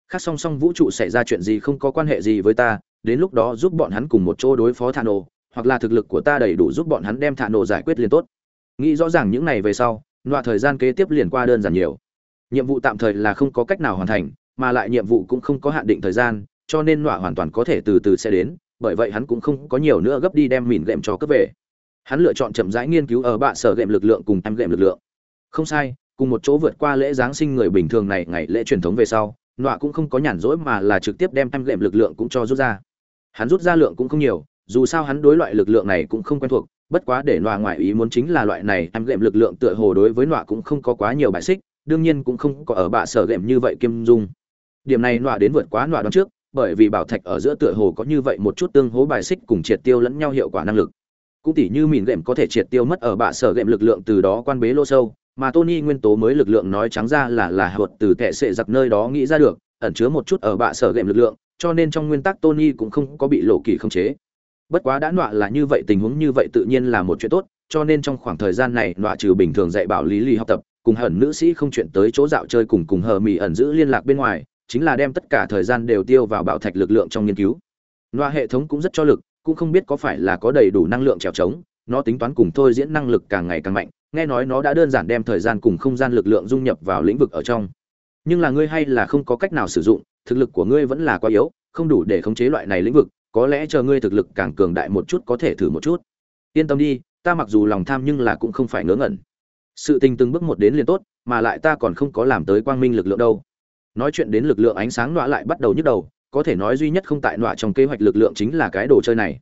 Khác song song vũ trụ xảy ra chuyện gì không có quan hệ gì với ta, đến lúc đó giúp bọn hắn cùng một chỗ đối phó thà nổ hoặc là thực lực của ta đầy đủ giúp bọn hắn đem thà nổ giải quyết liền tốt. Nghĩ rõ ràng những này về sau, nọa thời gian kế tiếp liền qua đơn giản nhiều. Nhiệm vụ tạm thời là không có cách nào hoàn thành mà lại nhiệm vụ cũng không có hạn định thời gian, cho nên nọa hoàn toàn có thể từ từ sẽ đến, bởi vậy hắn cũng không có nhiều nữa gấp đi đem mìn gệm cho cấp về. Hắn lựa chọn chậm rãi nghiên cứu ở bạ sở gệm lực lượng cùng em gệm lực lượng. Không sai, cùng một chỗ vượt qua lễ giáng sinh người bình thường này ngày lễ truyền thống về sau, nọa cũng không có nhàn rỗi mà là trực tiếp đem em gệm lực lượng cũng cho rút ra. Hắn rút ra lượng cũng không nhiều, dù sao hắn đối loại lực lượng này cũng không quen thuộc, bất quá để nọa ngoại ý muốn chính là loại này em gệm lực lượng tựa hồ đối với nọa cũng không có quá nhiều bài xích, đương nhiên cũng không có ở bạ sở gệm như vậy kim dung điểm này nọa đến vượt quá nọa đón trước, bởi vì bảo thạch ở giữa tựa hồ có như vậy một chút tương hố bài xích cùng triệt tiêu lẫn nhau hiệu quả năng lực. Cũng tỉ như mìn gệm có thể triệt tiêu mất ở bạ sở gệm lực lượng từ đó quan bế lô sâu, mà tony nguyên tố mới lực lượng nói trắng ra là là hợt từ tệ sệ giặc nơi đó nghĩ ra được, ẩn chứa một chút ở bạ sở gệm lực lượng, cho nên trong nguyên tắc tony cũng không có bị lộ kỳ không chế. Bất quá đã nọa là như vậy, tình huống như vậy tự nhiên là một chuyện tốt, cho nên trong khoảng thời gian này nọa trừ bình thường dạy bảo lý lý học tập, cùng hẩn nữ sĩ không chuyện tới chỗ dạo chơi cùng cùng hờ mỹ ẩn giữ liên lạc bên ngoài chính là đem tất cả thời gian đều tiêu vào bảo thạch lực lượng trong nghiên cứu. Loa hệ thống cũng rất cho lực, cũng không biết có phải là có đầy đủ năng lượng trèo trống, nó tính toán cùng thôi diễn năng lực càng ngày càng mạnh, nghe nói nó đã đơn giản đem thời gian cùng không gian lực lượng dung nhập vào lĩnh vực ở trong. Nhưng là ngươi hay là không có cách nào sử dụng, thực lực của ngươi vẫn là quá yếu, không đủ để khống chế loại này lĩnh vực, có lẽ chờ ngươi thực lực càng cường đại một chút có thể thử một chút. Yên tâm đi, ta mặc dù lòng tham nhưng là cũng không phải ngớ ngẩn. Sự tình từng bước một đến liền tốt, mà lại ta còn không có làm tới quang minh lực lượng đâu nói chuyện đến lực lượng ánh sáng nọa lại bắt đầu nhức đầu, có thể nói duy nhất không tại nọa trong kế hoạch lực lượng chính là cái đồ chơi này.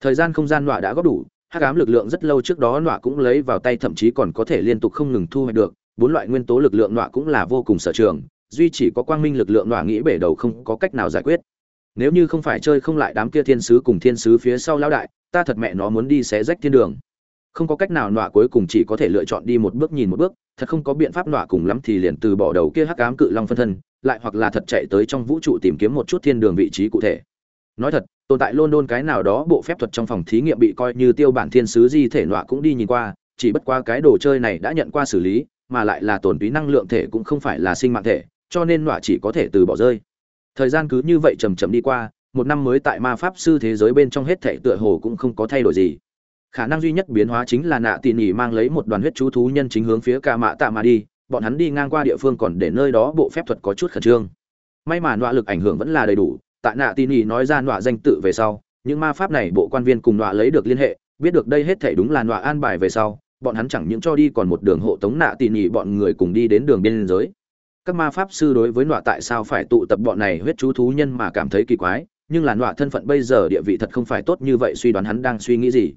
Thời gian không gian nọa đã góp đủ, hắc ám lực lượng rất lâu trước đó nọa cũng lấy vào tay, thậm chí còn có thể liên tục không ngừng thu hoạch được, bốn loại nguyên tố lực lượng nọa cũng là vô cùng sở trường, duy chỉ có quang minh lực lượng nọa nghĩ bể đầu không có cách nào giải quyết. Nếu như không phải chơi không lại đám kia thiên sứ cùng thiên sứ phía sau lão đại, ta thật mẹ nó muốn đi xé rách thiên đường. Không có cách nào nọa cuối cùng chỉ có thể lựa chọn đi một bước nhìn một bước, thật không có biện pháp nọa cùng lắm thì liền từ bỏ đầu kia hắc ám cự long phân thân lại hoặc là thật chạy tới trong vũ trụ tìm kiếm một chút thiên đường vị trí cụ thể. Nói thật, tồn tại london cái nào đó bộ phép thuật trong phòng thí nghiệm bị coi như tiêu bản thiên sứ di thể nọa cũng đi nhìn qua, chỉ bất qua cái đồ chơi này đã nhận qua xử lý, mà lại là tổn túy năng lượng thể cũng không phải là sinh mạng thể, cho nên nọa chỉ có thể từ bỏ rơi. Thời gian cứ như vậy chầm chậm đi qua, một năm mới tại ma pháp sư thế giới bên trong hết thể tựa hồ cũng không có thay đổi gì. Khả năng duy nhất biến hóa chính là nạ tỉ nỉ mang lấy một đoàn huyết chú thú nhân chính hướng phía ca mã tạ mà đi bọn hắn đi ngang qua địa phương còn để nơi đó bộ phép thuật có chút khẩn trương. May mà nọa lực ảnh hưởng vẫn là đầy đủ, tại nạ tin nỉ nói ra nọa danh tự về sau, những ma pháp này bộ quan viên cùng nọa lấy được liên hệ, biết được đây hết thể đúng là nọa an bài về sau, bọn hắn chẳng những cho đi còn một đường hộ tống nạ tin nỉ bọn người cùng đi đến đường biên giới. Các ma pháp sư đối với nọa tại sao phải tụ tập bọn này huyết chú thú nhân mà cảm thấy kỳ quái, nhưng là nọa thân phận bây giờ địa vị thật không phải tốt như vậy suy đoán hắn đang suy nghĩ gì.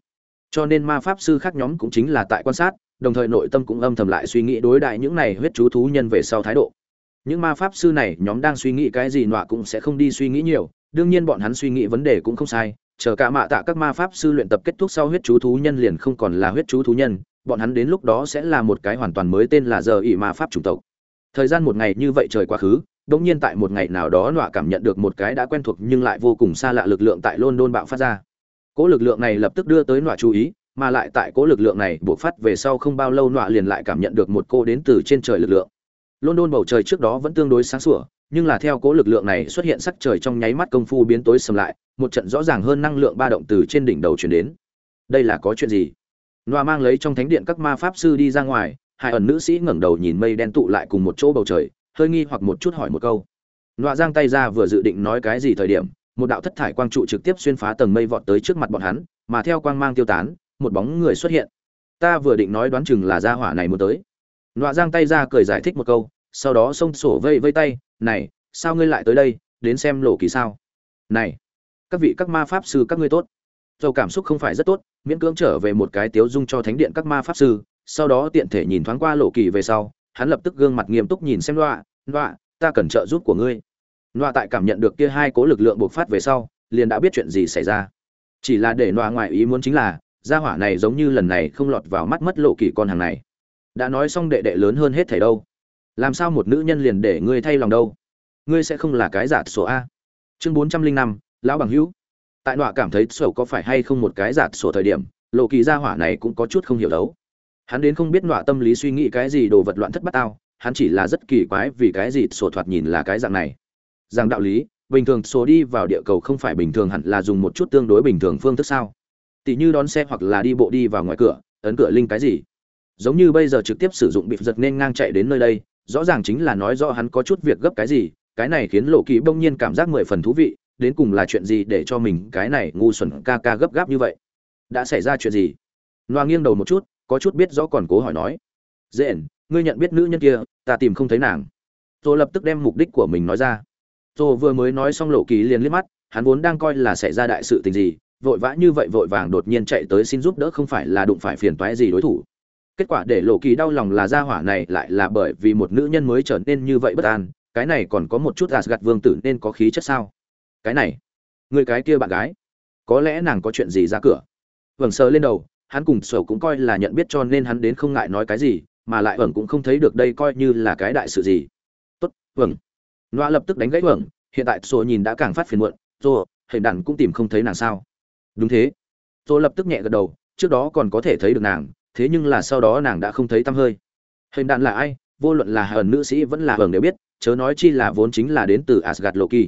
Cho nên ma pháp sư khác nhóm cũng chính là tại quan sát đồng thời nội tâm cũng âm thầm lại suy nghĩ đối đại những này huyết chú thú nhân về sau thái độ. Những ma pháp sư này nhóm đang suy nghĩ cái gì nọa cũng sẽ không đi suy nghĩ nhiều, đương nhiên bọn hắn suy nghĩ vấn đề cũng không sai, chờ cả mạ tạ các ma pháp sư luyện tập kết thúc sau huyết chú thú nhân liền không còn là huyết chú thú nhân, bọn hắn đến lúc đó sẽ là một cái hoàn toàn mới tên là giờ ỷ ma pháp chủng tộc. Thời gian một ngày như vậy trời quá khứ đống nhiên tại một ngày nào đó nọa cảm nhận được một cái đã quen thuộc nhưng lại vô cùng xa lạ lực lượng tại london bạo phát ra. Cỗ lực lượng này lập tức đưa tới nọa chú ý mà lại tại cố lực lượng này buộc phát về sau không bao lâu nọa liền lại cảm nhận được một cô đến từ trên trời lực lượng. London bầu trời trước đó vẫn tương đối sáng sủa, nhưng là theo cố lực lượng này xuất hiện sắc trời trong nháy mắt công phu biến tối sầm lại, một trận rõ ràng hơn năng lượng ba động từ trên đỉnh đầu chuyển đến. Đây là có chuyện gì? Nọa mang lấy trong thánh điện các ma pháp sư đi ra ngoài, hai ẩn nữ sĩ ngẩng đầu nhìn mây đen tụ lại cùng một chỗ bầu trời, hơi nghi hoặc một chút hỏi một câu. Nọa giang tay ra vừa dự định nói cái gì thời điểm, một đạo thất thải quang trụ trực tiếp xuyên phá tầng mây vọt tới trước mặt bọn hắn, mà theo quang mang tiêu tán một bóng người xuất hiện. Ta vừa định nói đoán chừng là gia hỏa này muốn tới. Nọa giang tay ra cười giải thích một câu, sau đó xông sổ vây vây tay, này, sao ngươi lại tới đây? Đến xem lộ kỳ sao? Này, các vị các ma pháp sư các ngươi tốt. Dầu cảm xúc không phải rất tốt, miễn cưỡng trở về một cái tiếu dung cho thánh điện các ma pháp sư. Sau đó tiện thể nhìn thoáng qua lộ kỳ về sau, hắn lập tức gương mặt nghiêm túc nhìn xem loạ loạ ta cần trợ giúp của ngươi. Loạ tại cảm nhận được kia hai cố lực lượng bộc phát về sau, liền đã biết chuyện gì xảy ra. Chỉ là để loạ ngoài ý muốn chính là gia hỏa này giống như lần này không lọt vào mắt mất lộ kỳ con hàng này. Đã nói xong đệ đệ lớn hơn hết thầy đâu. Làm sao một nữ nhân liền để ngươi thay lòng đâu? Ngươi sẽ không là cái giả sổ a. Chương bốn trăm linh năm, lão bằng hữu. Tại đọa cảm thấy sổ có phải hay không một cái giả sổ thời điểm, lộ kỳ gia hỏa này cũng có chút không hiểu đấu. Hắn đến không biết đọa tâm lý suy nghĩ cái gì đồ vật loạn thất bát tao, hắn chỉ là rất kỳ quái vì cái gì sổ thoạt nhìn là cái dạng này. Rằng đạo lý, bình thường số đi vào địa cầu không phải bình thường hẳn là dùng một chút tương đối bình thường phương thức sao? Tỷ như đón xe hoặc là đi bộ đi vào ngoài cửa, ấn cửa linh cái gì. Giống như bây giờ trực tiếp sử dụng bịp giật nên ngang chạy đến nơi đây, rõ ràng chính là nói rõ hắn có chút việc gấp cái gì, cái này khiến lộ kỳ bỗng nhiên cảm giác mười phần thú vị, đến cùng là chuyện gì để cho mình cái này ngu xuẩn ca ca gấp gáp như vậy? Đã xảy ra chuyện gì? Loa nghiêng đầu một chút, có chút biết rõ còn cố hỏi nói. Dễ ngươi nhận biết nữ nhân kia, ta tìm không thấy nàng. Tôi lập tức đem mục đích của mình nói ra. Tôi vừa mới nói xong lộ kỳ liền liếc mắt, hắn vốn đang coi là xảy ra đại sự tình gì vội vã như vậy vội vàng đột nhiên chạy tới xin giúp đỡ không phải là đụng phải phiền toái gì đối thủ. Kết quả để lộ kỳ đau lòng là gia hỏa này lại là bởi vì một nữ nhân mới trở nên như vậy bất an, cái này còn có một chút gạt gạt vương tử nên có khí chất sao? Cái này, người cái kia bạn gái, có lẽ nàng có chuyện gì ra cửa? Vầng sờ lên đầu, hắn cùng sở cũng coi là nhận biết cho nên hắn đến không ngại nói cái gì, mà lại vầng cũng không thấy được đây coi như là cái đại sự gì. Tốt, vầng. Loa lập tức đánh gãy vầng, hiện tại sổ nhìn đã càng phát phiền muộn, rồi hình đàn cũng tìm không thấy nàng sao? Đúng thế. Tôi lập tức nhẹ gật đầu, trước đó còn có thể thấy được nàng, thế nhưng là sau đó nàng đã không thấy tăm hơi. Hình đàn là ai? Vô luận là hờn nữ sĩ vẫn là hờn đều biết, chớ nói chi là vốn chính là đến từ asgad loki.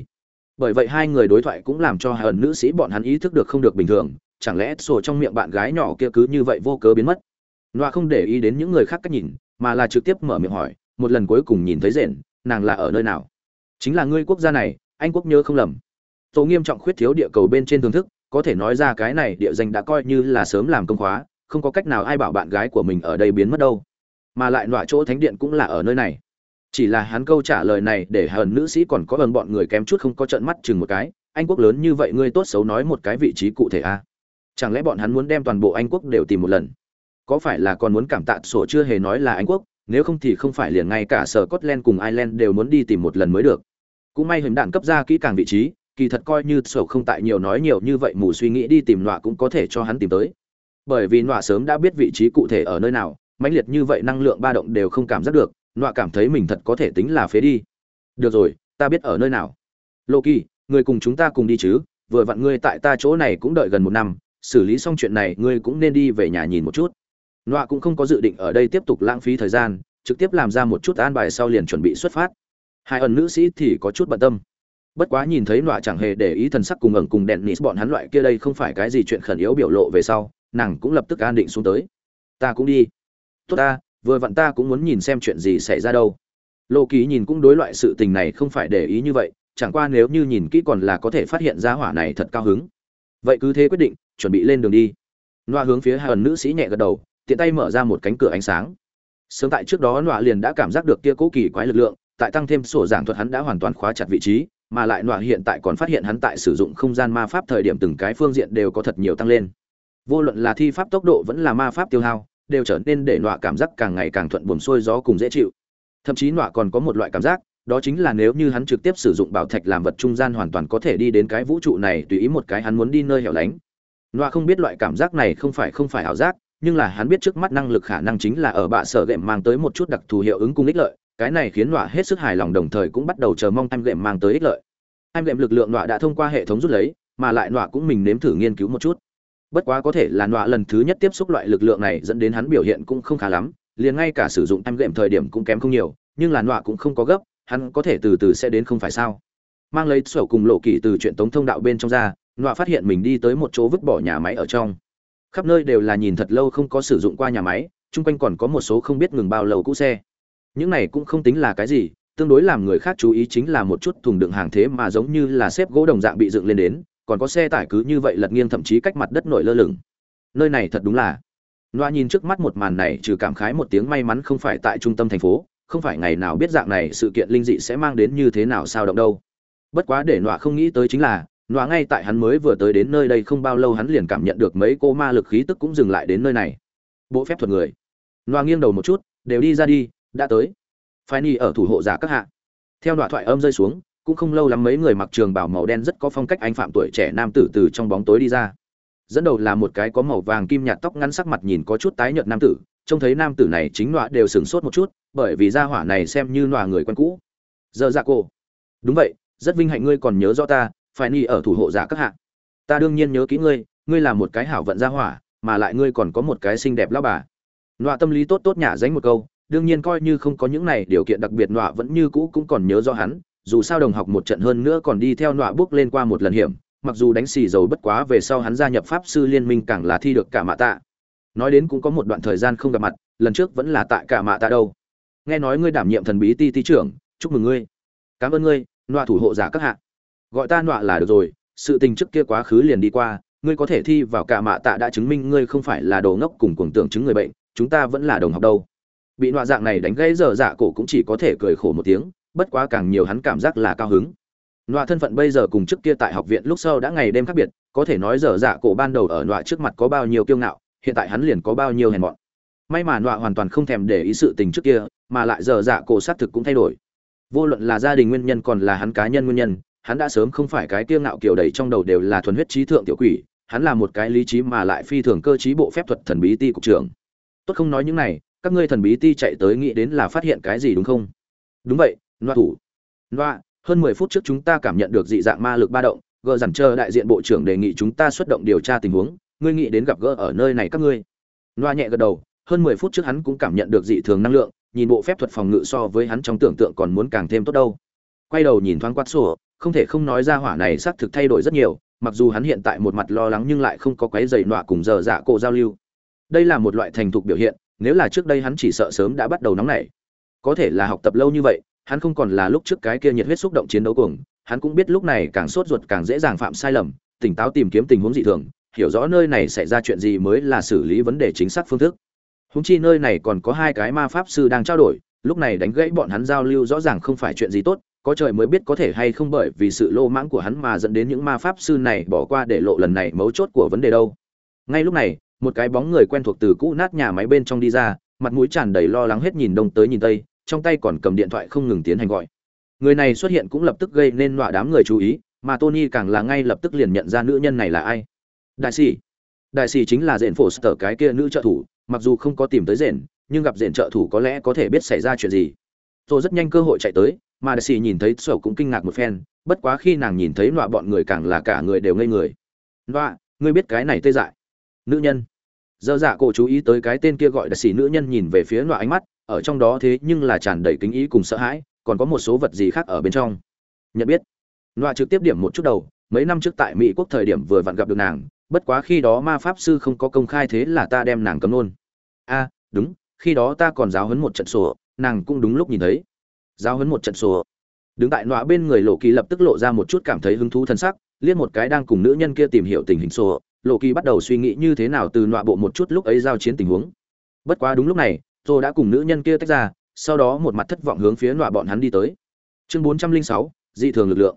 Bởi vậy hai người đối thoại cũng làm cho hờn nữ sĩ bọn hắn ý thức được không được bình thường, chẳng lẽ sổ trong miệng bạn gái nhỏ kia cứ như vậy vô cớ biến mất? Loa không để ý đến những người khác cách nhìn, mà là trực tiếp mở miệng hỏi, một lần cuối cùng nhìn thấy rền, nàng là ở nơi nào? Chính là ngươi quốc gia này, anh quốc nhớ không lầm. Tổ nghiêm trọng khuyết thiếu địa cầu bên trên thưởng thức có thể nói ra cái này địa danh đã coi như là sớm làm công khóa không có cách nào ai bảo bạn gái của mình ở đây biến mất đâu mà lại nọa chỗ thánh điện cũng là ở nơi này chỉ là hắn câu trả lời này để hờn nữ sĩ còn có ơn bọn người kém chút không có trận mắt chừng một cái anh quốc lớn như vậy ngươi tốt xấu nói một cái vị trí cụ thể a à? chẳng lẽ bọn hắn muốn đem toàn bộ anh quốc đều tìm một lần có phải là còn muốn cảm tạ sổ chưa hề nói là anh quốc nếu không thì không phải liền ngay cả sở Scotland cùng Ireland đều muốn đi tìm một lần mới được. Cũng may hình đạn cấp ra kỹ càng vị trí, kỳ thật coi như sổ không tại nhiều nói nhiều như vậy mù suy nghĩ đi tìm nọa cũng có thể cho hắn tìm tới. Bởi vì nọa sớm đã biết vị trí cụ thể ở nơi nào, mãnh liệt như vậy năng lượng ba động đều không cảm giác được, nọa cảm thấy mình thật có thể tính là phế đi. Được rồi, ta biết ở nơi nào. Loki, người cùng chúng ta cùng đi chứ, vừa vặn ngươi tại ta chỗ này cũng đợi gần một năm, xử lý xong chuyện này ngươi cũng nên đi về nhà nhìn một chút. Nọa cũng không có dự định ở đây tiếp tục lãng phí thời gian, trực tiếp làm ra một chút an bài sau liền chuẩn bị xuất phát. Hai ẩn nữ sĩ thì có chút bận tâm bất quá nhìn thấy nọa chẳng hề để ý thần sắc cùng ẩn cùng đèn nịt, bọn hắn loại kia đây không phải cái gì chuyện khẩn yếu biểu lộ về sau, nàng cũng lập tức an định xuống tới. Ta cũng đi. Tốt ta, vừa vặn ta cũng muốn nhìn xem chuyện gì xảy ra đâu. Lô ký nhìn cũng đối loại sự tình này không phải để ý như vậy, chẳng qua nếu như nhìn kỹ còn là có thể phát hiện ra hỏa này thật cao hứng. Vậy cứ thế quyết định, chuẩn bị lên đường đi. Nọa hướng phía hai ẩn nữ sĩ nhẹ gật đầu, tiện tay mở ra một cánh cửa ánh sáng. Sớm tại trước đó nọa liền đã cảm giác được kia cố kỳ quái lực lượng, tại tăng thêm sổ giảng thuật hắn đã hoàn toàn khóa chặt vị trí mà lại nọa hiện tại còn phát hiện hắn tại sử dụng không gian ma pháp thời điểm từng cái phương diện đều có thật nhiều tăng lên. Vô luận là thi pháp tốc độ vẫn là ma pháp tiêu hao, đều trở nên để nọa cảm giác càng ngày càng thuận buồm xuôi gió cùng dễ chịu. Thậm chí nọa còn có một loại cảm giác, đó chính là nếu như hắn trực tiếp sử dụng bảo thạch làm vật trung gian hoàn toàn có thể đi đến cái vũ trụ này tùy ý một cái hắn muốn đi nơi hẻo lánh. Nọa không biết loại cảm giác này không phải không phải ảo giác, nhưng là hắn biết trước mắt năng lực khả năng chính là ở bạ sở gệm mang tới một chút đặc thù hiệu ứng cung ích lợi cái này khiến nọa hết sức hài lòng, đồng thời cũng bắt đầu chờ mong em lệm mang tới ích lợi. Em lệm lực lượng nọa đã thông qua hệ thống rút lấy, mà lại nọa cũng mình nếm thử nghiên cứu một chút. Bất quá có thể là nọa lần thứ nhất tiếp xúc loại lực lượng này dẫn đến hắn biểu hiện cũng không khá lắm, liền ngay cả sử dụng em lệm thời điểm cũng kém không nhiều, nhưng là nọa cũng không có gấp, hắn có thể từ từ sẽ đến không phải sao. Mang lấy sổ cùng lộ kỳ từ chuyện tống thông đạo bên trong ra, nọa phát hiện mình đi tới một chỗ vứt bỏ nhà máy ở trong. Khắp nơi đều là nhìn thật lâu không có sử dụng qua nhà máy, chung quanh còn có một số không biết ngừng bao lâu cũ xe những này cũng không tính là cái gì, tương đối làm người khác chú ý chính là một chút thùng đựng hàng thế mà giống như là xếp gỗ đồng dạng bị dựng lên đến, còn có xe tải cứ như vậy lật nghiêng thậm chí cách mặt đất nổi lơ lửng. Nơi này thật đúng là. Loa nhìn trước mắt một màn này, trừ cảm khái một tiếng may mắn không phải tại trung tâm thành phố, không phải ngày nào biết dạng này sự kiện linh dị sẽ mang đến như thế nào sao động đâu. Bất quá để nọa không nghĩ tới chính là nọa ngay tại hắn mới vừa tới đến nơi đây không bao lâu hắn liền cảm nhận được mấy cô ma lực khí tức cũng dừng lại đến nơi này. Bộ phép thuật người. Nọa nghiêng đầu một chút, đều đi ra đi đã tới. Phái ni ở thủ hộ giả các hạ. Theo đoạn thoại âm rơi xuống, cũng không lâu lắm mấy người mặc trường bảo màu đen rất có phong cách anh phạm tuổi trẻ nam tử từ trong bóng tối đi ra. Dẫn đầu là một cái có màu vàng kim nhạt tóc ngắn sắc mặt nhìn có chút tái nhợt nam tử, trông thấy nam tử này chính nọa đều sửng sốt một chút, bởi vì gia hỏa này xem như nọa người quen cũ. Giờ dạ cô. Đúng vậy, rất vinh hạnh ngươi còn nhớ rõ ta phải ni ở thủ hộ giả các hạ. Ta đương nhiên nhớ kỹ ngươi ngươi là một cái hảo vận gia hỏa, mà lại ngươi còn có một cái xinh đẹp lão bà. Nọa tâm lý tốt tốt nhả dánh một câu đương nhiên coi như không có những này, điều kiện đặc biệt nọa vẫn như cũ cũng còn nhớ rõ hắn, dù sao đồng học một trận hơn nữa còn đi theo nọa bước lên qua một lần hiểm, mặc dù đánh xì dầu bất quá về sau hắn gia nhập pháp sư liên minh càng là thi được cả mạ tạ. Nói đến cũng có một đoạn thời gian không gặp mặt, lần trước vẫn là tại cả mạ tạ đâu. Nghe nói ngươi đảm nhiệm thần bí ti ti trưởng, chúc mừng ngươi. Cảm ơn ngươi, nọa thủ hộ giả các hạ. Gọi ta nọa là được rồi, sự tình trước kia quá khứ liền đi qua, ngươi có thể thi vào cả mạ tạ đã chứng minh ngươi không phải là đồ ngốc cùng cuồng tưởng chứng người bệnh, chúng ta vẫn là đồng học đâu bị nọa dạng này đánh gãy dở dạ cổ cũng chỉ có thể cười khổ một tiếng, bất quá càng nhiều hắn cảm giác là cao hứng. Nọa thân phận bây giờ cùng trước kia tại học viện lúc sau đã ngày đêm khác biệt, có thể nói dở dạ cổ ban đầu ở nọa trước mặt có bao nhiêu kiêu ngạo, hiện tại hắn liền có bao nhiêu hèn mọn. May mà nọa hoàn toàn không thèm để ý sự tình trước kia, mà lại dở dạ cổ xác thực cũng thay đổi. Vô luận là gia đình nguyên nhân còn là hắn cá nhân nguyên nhân, hắn đã sớm không phải cái kiêu ngạo kiểu đầy trong đầu đều là thuần huyết trí thượng tiểu quỷ, hắn là một cái lý trí mà lại phi thường cơ trí bộ phép thuật thần bí ti cục trưởng. Tốt không nói những này các ngươi thần bí ti chạy tới nghĩ đến là phát hiện cái gì đúng không? Đúng vậy loa thủ. Loa hơn mười phút trước chúng ta cảm nhận được dị dạng ma lực ba động, gờ dằn chờ đại diện bộ trưởng đề nghị chúng ta xuất động điều tra tình huống, ngươi nghĩ đến gặp gỡ ở nơi này các ngươi. Loa nhẹ gật đầu, hơn mười phút trước hắn cũng cảm nhận được dị thường năng lượng, nhìn bộ phép thuật phòng ngự so với hắn trong tưởng tượng còn muốn càng thêm tốt đâu. Quay đầu nhìn thoáng quát sổ, không thể không nói ra hỏa này xác thực thay đổi rất nhiều, mặc dù hắn hiện tại một mặt lo lắng nhưng lại không có quấy dày nọa cùng giờ dạ cổ giao lưu. Đây là một loại thành thục biểu hiện nếu là trước đây hắn chỉ sợ sớm đã bắt đầu nóng nảy. Có thể là học tập lâu như vậy, hắn không còn là lúc trước cái kia nhiệt huyết xúc động chiến đấu cuồng, hắn cũng biết lúc này càng sốt ruột càng dễ dàng phạm sai lầm, tỉnh táo tìm kiếm tình huống dị thường, hiểu rõ nơi này xảy ra chuyện gì mới là xử lý vấn đề chính xác phương thức. Húng chi nơi này còn có hai cái ma pháp sư đang trao đổi, lúc này đánh gãy bọn hắn giao lưu rõ ràng không phải chuyện gì tốt, có trời mới biết có thể hay không bởi vì sự lô mãng của hắn mà dẫn đến những ma pháp sư này bỏ qua để lộ lần này mấu chốt của vấn đề đâu. Ngay lúc này một cái bóng người quen thuộc từ cũ nát nhà máy bên trong đi ra, mặt mũi tràn đầy lo lắng hết nhìn đông tới nhìn tây, trong tay còn cầm điện thoại không ngừng tiến hành gọi. Người này xuất hiện cũng lập tức gây nên nọa đám người chú ý, mà tony càng là ngay lập tức liền nhận ra nữ nhân này là ai. Đại sĩ. Đại sĩ chính là dện phổ sở cái kia nữ trợ thủ, mặc dù không có tìm tới rền nhưng gặp rền trợ thủ có lẽ có thể biết xảy ra chuyện gì. Tôi rất nhanh cơ hội chạy tới, mà đại sĩ nhìn thấy sở cũng kinh ngạc một phen, bất quá khi nàng nhìn thấy nọa bọn người càng là cả người đều ngây người. Nọa, ngươi biết cái này tê dại? Nữ nhân. Dơ dạ cổ chú ý tới cái tên kia gọi là sĩ nữ nhân nhìn về phía loại ánh mắt, ở trong đó thế nhưng là tràn đầy kính ý cùng sợ hãi, còn có một số vật gì khác ở bên trong. Nhận biết. Loại trực tiếp điểm một chút đầu, mấy năm trước tại mỹ quốc thời điểm vừa vặn gặp được nàng, bất quá khi đó ma pháp sư không có công khai thế là ta đem nàng cấm nôn a, đúng, khi đó ta còn giáo huấn một trận sổ nàng cũng đúng lúc nhìn thấy. Giáo huấn một trận sổ đứng tại nọa bên người lộ kỳ lập tức lộ ra một chút cảm thấy hứng thú thân sắc, liếc một cái đang cùng nữ nhân kia tìm hiểu tình hình sổ lộ kỳ bắt đầu suy nghĩ như thế nào từ nọa bộ một chút lúc ấy giao chiến tình huống. Bất quá đúng lúc này tôi đã cùng nữ nhân kia tách ra, sau đó một mặt thất vọng hướng phía nọa bọn hắn đi tới. Chương bốn trăm linh sáu, dị thường lực lượng.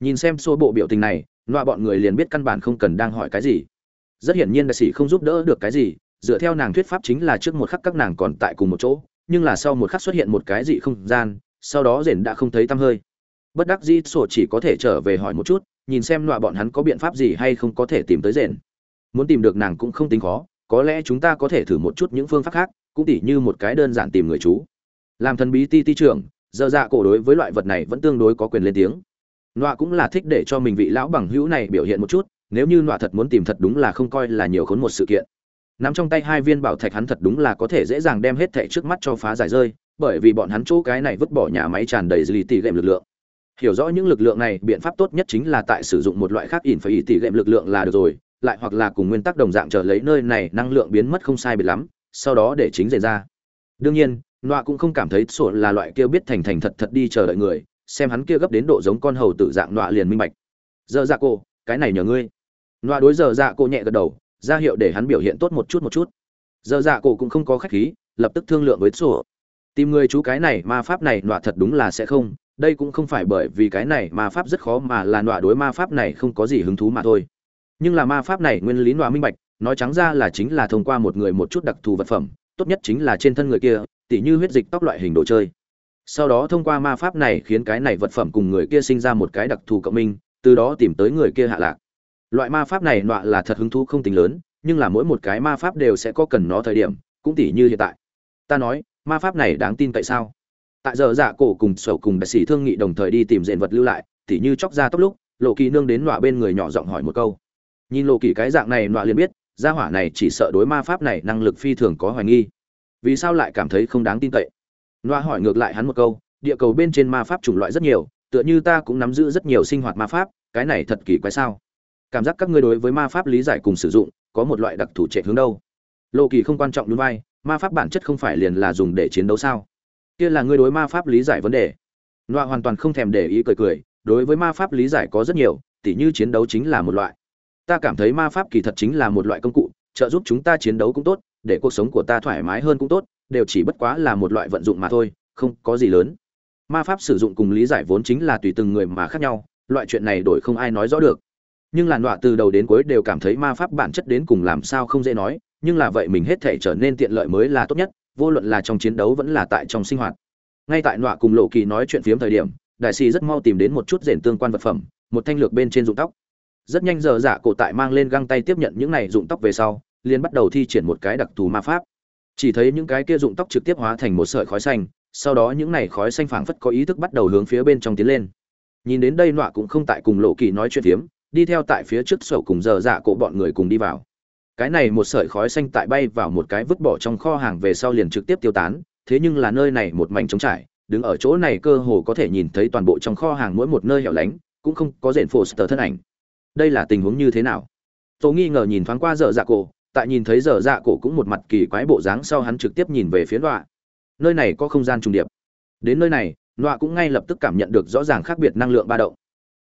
Nhìn xem xô bộ biểu tình này, nọa bọn người liền biết căn bản không cần đang hỏi cái gì. Rất hiển nhiên đại sĩ không giúp đỡ được cái gì, dựa theo nàng thuyết pháp chính là trước một khắc các nàng còn tại cùng một chỗ, nhưng là sau một khắc xuất hiện một cái dị không gian, sau đó rền đã không thấy tăm hơi. Bất đắc dĩ, sổ chỉ có thể trở về hỏi một chút, nhìn xem nọa bọn hắn có biện pháp gì hay không có thể tìm tới rền muốn tìm được nàng cũng không tính khó, có lẽ chúng ta có thể thử một chút những phương pháp khác, cũng tỉ như một cái đơn giản tìm người chú. Làm thần bí ti ti trưởng dơ dạ cổ đối với loại vật này vẫn tương đối có quyền lên tiếng. Nọa cũng là thích để cho mình vị lão bằng hữu này biểu hiện một chút, nếu như nọa thật muốn tìm thật đúng là không coi là nhiều khốn một sự kiện. Nắm trong tay hai viên bảo thạch hắn thật đúng là có thể dễ dàng đem hết thẻ trước mắt cho phá giải rơi, bởi vì bọn hắn chỗ cái này vứt bỏ nhà máy tràn đầy dư tỉ gệm lực lượng. Hiểu rõ những lực lượng này, biện pháp tốt nhất chính là tại sử dụng một loại khác ỉn phải ỉ tỉ gệm lực lượng là được rồi lại hoặc là cùng nguyên tắc đồng dạng trở lấy nơi này, năng lượng biến mất không sai biệt lắm, sau đó để chính rời ra. Đương nhiên nọa cũng không cảm thấy sổ là loại kia biết thành thành thật thật đi chờ đợi người, xem hắn kia gấp đến độ giống con hầu tử dạng nọa liền minh bạch. Giờ dạ cô, cái này nhờ ngươi. Nọa đối giờ dạ cô nhẹ gật đầu, ra hiệu để hắn biểu hiện tốt một chút một chút. Giờ dạ cô cũng không có khách khí, lập tức thương lượng với sổ. Tìm người chú cái này, ma pháp này nọa thật đúng là sẽ không, đây cũng không phải bởi vì cái này ma pháp rất khó mà là nọa đối ma pháp này không có gì hứng thú mà thôi nhưng là ma pháp này nguyên lý nọa minh bạch, nói trắng ra là chính là thông qua một người một chút đặc thù vật phẩm, tốt nhất chính là trên thân người kia, tỉ như huyết dịch tóc loại hình đồ chơi. Sau đó thông qua ma pháp này khiến cái này vật phẩm cùng người kia sinh ra một cái đặc thù cộng minh, từ đó tìm tới người kia hạ lạc. Loại ma pháp này nọa là thật hứng thú không tính lớn, nhưng là mỗi một cái ma pháp đều sẽ có cần nó thời điểm, cũng tỉ như hiện tại. Ta nói, ma pháp này đáng tin tại sao? Tại giờ dạ cổ cùng sầu cùng bác sĩ thương nghị đồng thời đi tìm diện vật lưu lại, tỉ như chóc ra tóc lúc, lộ kỳ nương đến nọa bên người nhỏ giọng hỏi một câu nhìn lộ kỳ cái dạng này nọa liền biết, gia hỏa này chỉ sợ đối ma pháp này năng lực phi thường có hoài nghi. Vì sao lại cảm thấy không đáng tin cậy? Nọa hỏi ngược lại hắn một câu, địa cầu bên trên ma pháp chủng loại rất nhiều, tựa như ta cũng nắm giữ rất nhiều sinh hoạt ma pháp, cái này thật kỳ quái sao? Cảm giác các ngươi đối với ma pháp lý giải cùng sử dụng, có một loại đặc thù trệ hướng đâu? Lộ kỳ không quan trọng đúng vai, ma pháp bản chất không phải liền là dùng để chiến đấu sao? Kia là ngươi đối ma pháp lý giải vấn đề. Nọa hoàn toàn không thèm để ý cười cười, đối với ma pháp lý giải có rất nhiều, tỉ như chiến đấu chính là một loại ta cảm thấy ma pháp kỳ thật chính là một loại công cụ, trợ giúp chúng ta chiến đấu cũng tốt, để cuộc sống của ta thoải mái hơn cũng tốt, đều chỉ bất quá là một loại vận dụng mà thôi, không có gì lớn. Ma pháp sử dụng cùng lý giải vốn chính là tùy từng người mà khác nhau, loại chuyện này đổi không ai nói rõ được. Nhưng làn đọa từ đầu đến cuối đều cảm thấy ma pháp bản chất đến cùng làm sao không dễ nói, nhưng là vậy mình hết thể trở nên tiện lợi mới là tốt nhất, vô luận là trong chiến đấu vẫn là tại trong sinh hoạt. Ngay tại nọa cùng lộ kỳ nói chuyện phiếm thời điểm, đại sĩ rất mau tìm đến một chút rền tương quan vật phẩm, một thanh lược bên trên dụng tóc rất nhanh giờ dạ cổ tại mang lên găng tay tiếp nhận những này dụng tóc về sau, liền bắt đầu thi triển một cái đặc thù ma pháp. Chỉ thấy những cái kia dụng tóc trực tiếp hóa thành một sợi khói xanh, sau đó những này khói xanh phảng phất có ý thức bắt đầu hướng phía bên trong tiến lên. Nhìn đến đây nọa cũng không tại cùng lộ kỳ nói chuyện phiếm, đi theo tại phía trước sổ cùng giờ dạ cổ bọn người cùng đi vào. Cái này một sợi khói xanh tại bay vào một cái vứt bỏ trong kho hàng về sau liền trực tiếp tiêu tán, thế nhưng là nơi này một mảnh trống trải, đứng ở chỗ này cơ hồ có thể nhìn thấy toàn bộ trong kho hàng mỗi một nơi hẻo lánh, cũng không có rền phổ sờ thân ảnh đây là tình huống như thế nào? Tôi nghi ngờ nhìn thoáng qua dở dạ cổ, tại nhìn thấy dở dạ cổ cũng một mặt kỳ quái bộ dáng sau hắn trực tiếp nhìn về phía đọa nơi này có không gian trùng điệp. Đến nơi này đọa cũng ngay lập tức cảm nhận được rõ ràng khác biệt năng lượng ba động.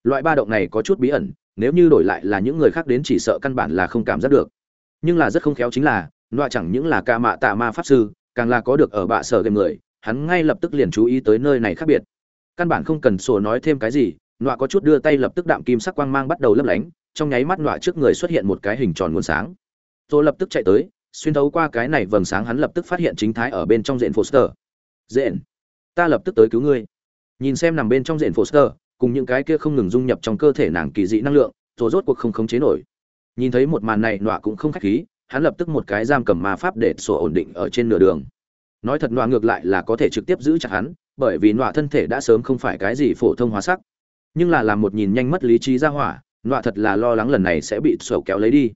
Loại ba động này có chút bí ẩn, nếu như đổi lại là những người khác đến chỉ sợ căn bản là không cảm giác được. Nhưng là rất không khéo chính là đọa chẳng những là ca mạ tạ ma pháp sư, càng là có được ở bạ sở game người, hắn ngay lập tức liền chú ý tới nơi này khác biệt. Căn bản không cần sổ nói thêm cái gì nọa có chút đưa tay lập tức đạm kim sắc quang mang bắt đầu lấp lánh, trong nháy mắt nọa trước người xuất hiện một cái hình tròn nguồn sáng. Tôi lập tức chạy tới, xuyên thấu qua cái này vầng sáng hắn lập tức phát hiện chính thái ở bên trong diện foster. Diện ta lập tức tới cứu ngươi. Nhìn xem nằm bên trong diện foster, cùng những cái kia không ngừng dung nhập trong cơ thể nàng kỳ dị năng lượng rồi rốt cuộc không khống chế nổi. Nhìn thấy một màn này nọa cũng không khách khí, hắn lập tức một cái giam cầm ma pháp để sổ ổn định ở trên nửa đường. Nói thật nọa ngược lại là có thể trực tiếp giữ chặt hắn, bởi vì nọa thân thể đã sớm không phải cái gì phổ thông hóa sắc nhưng là làm một nhìn nhanh mất lý trí ra hỏa, nọa thật là lo lắng lần này sẽ bị sổ kéo lấy đi.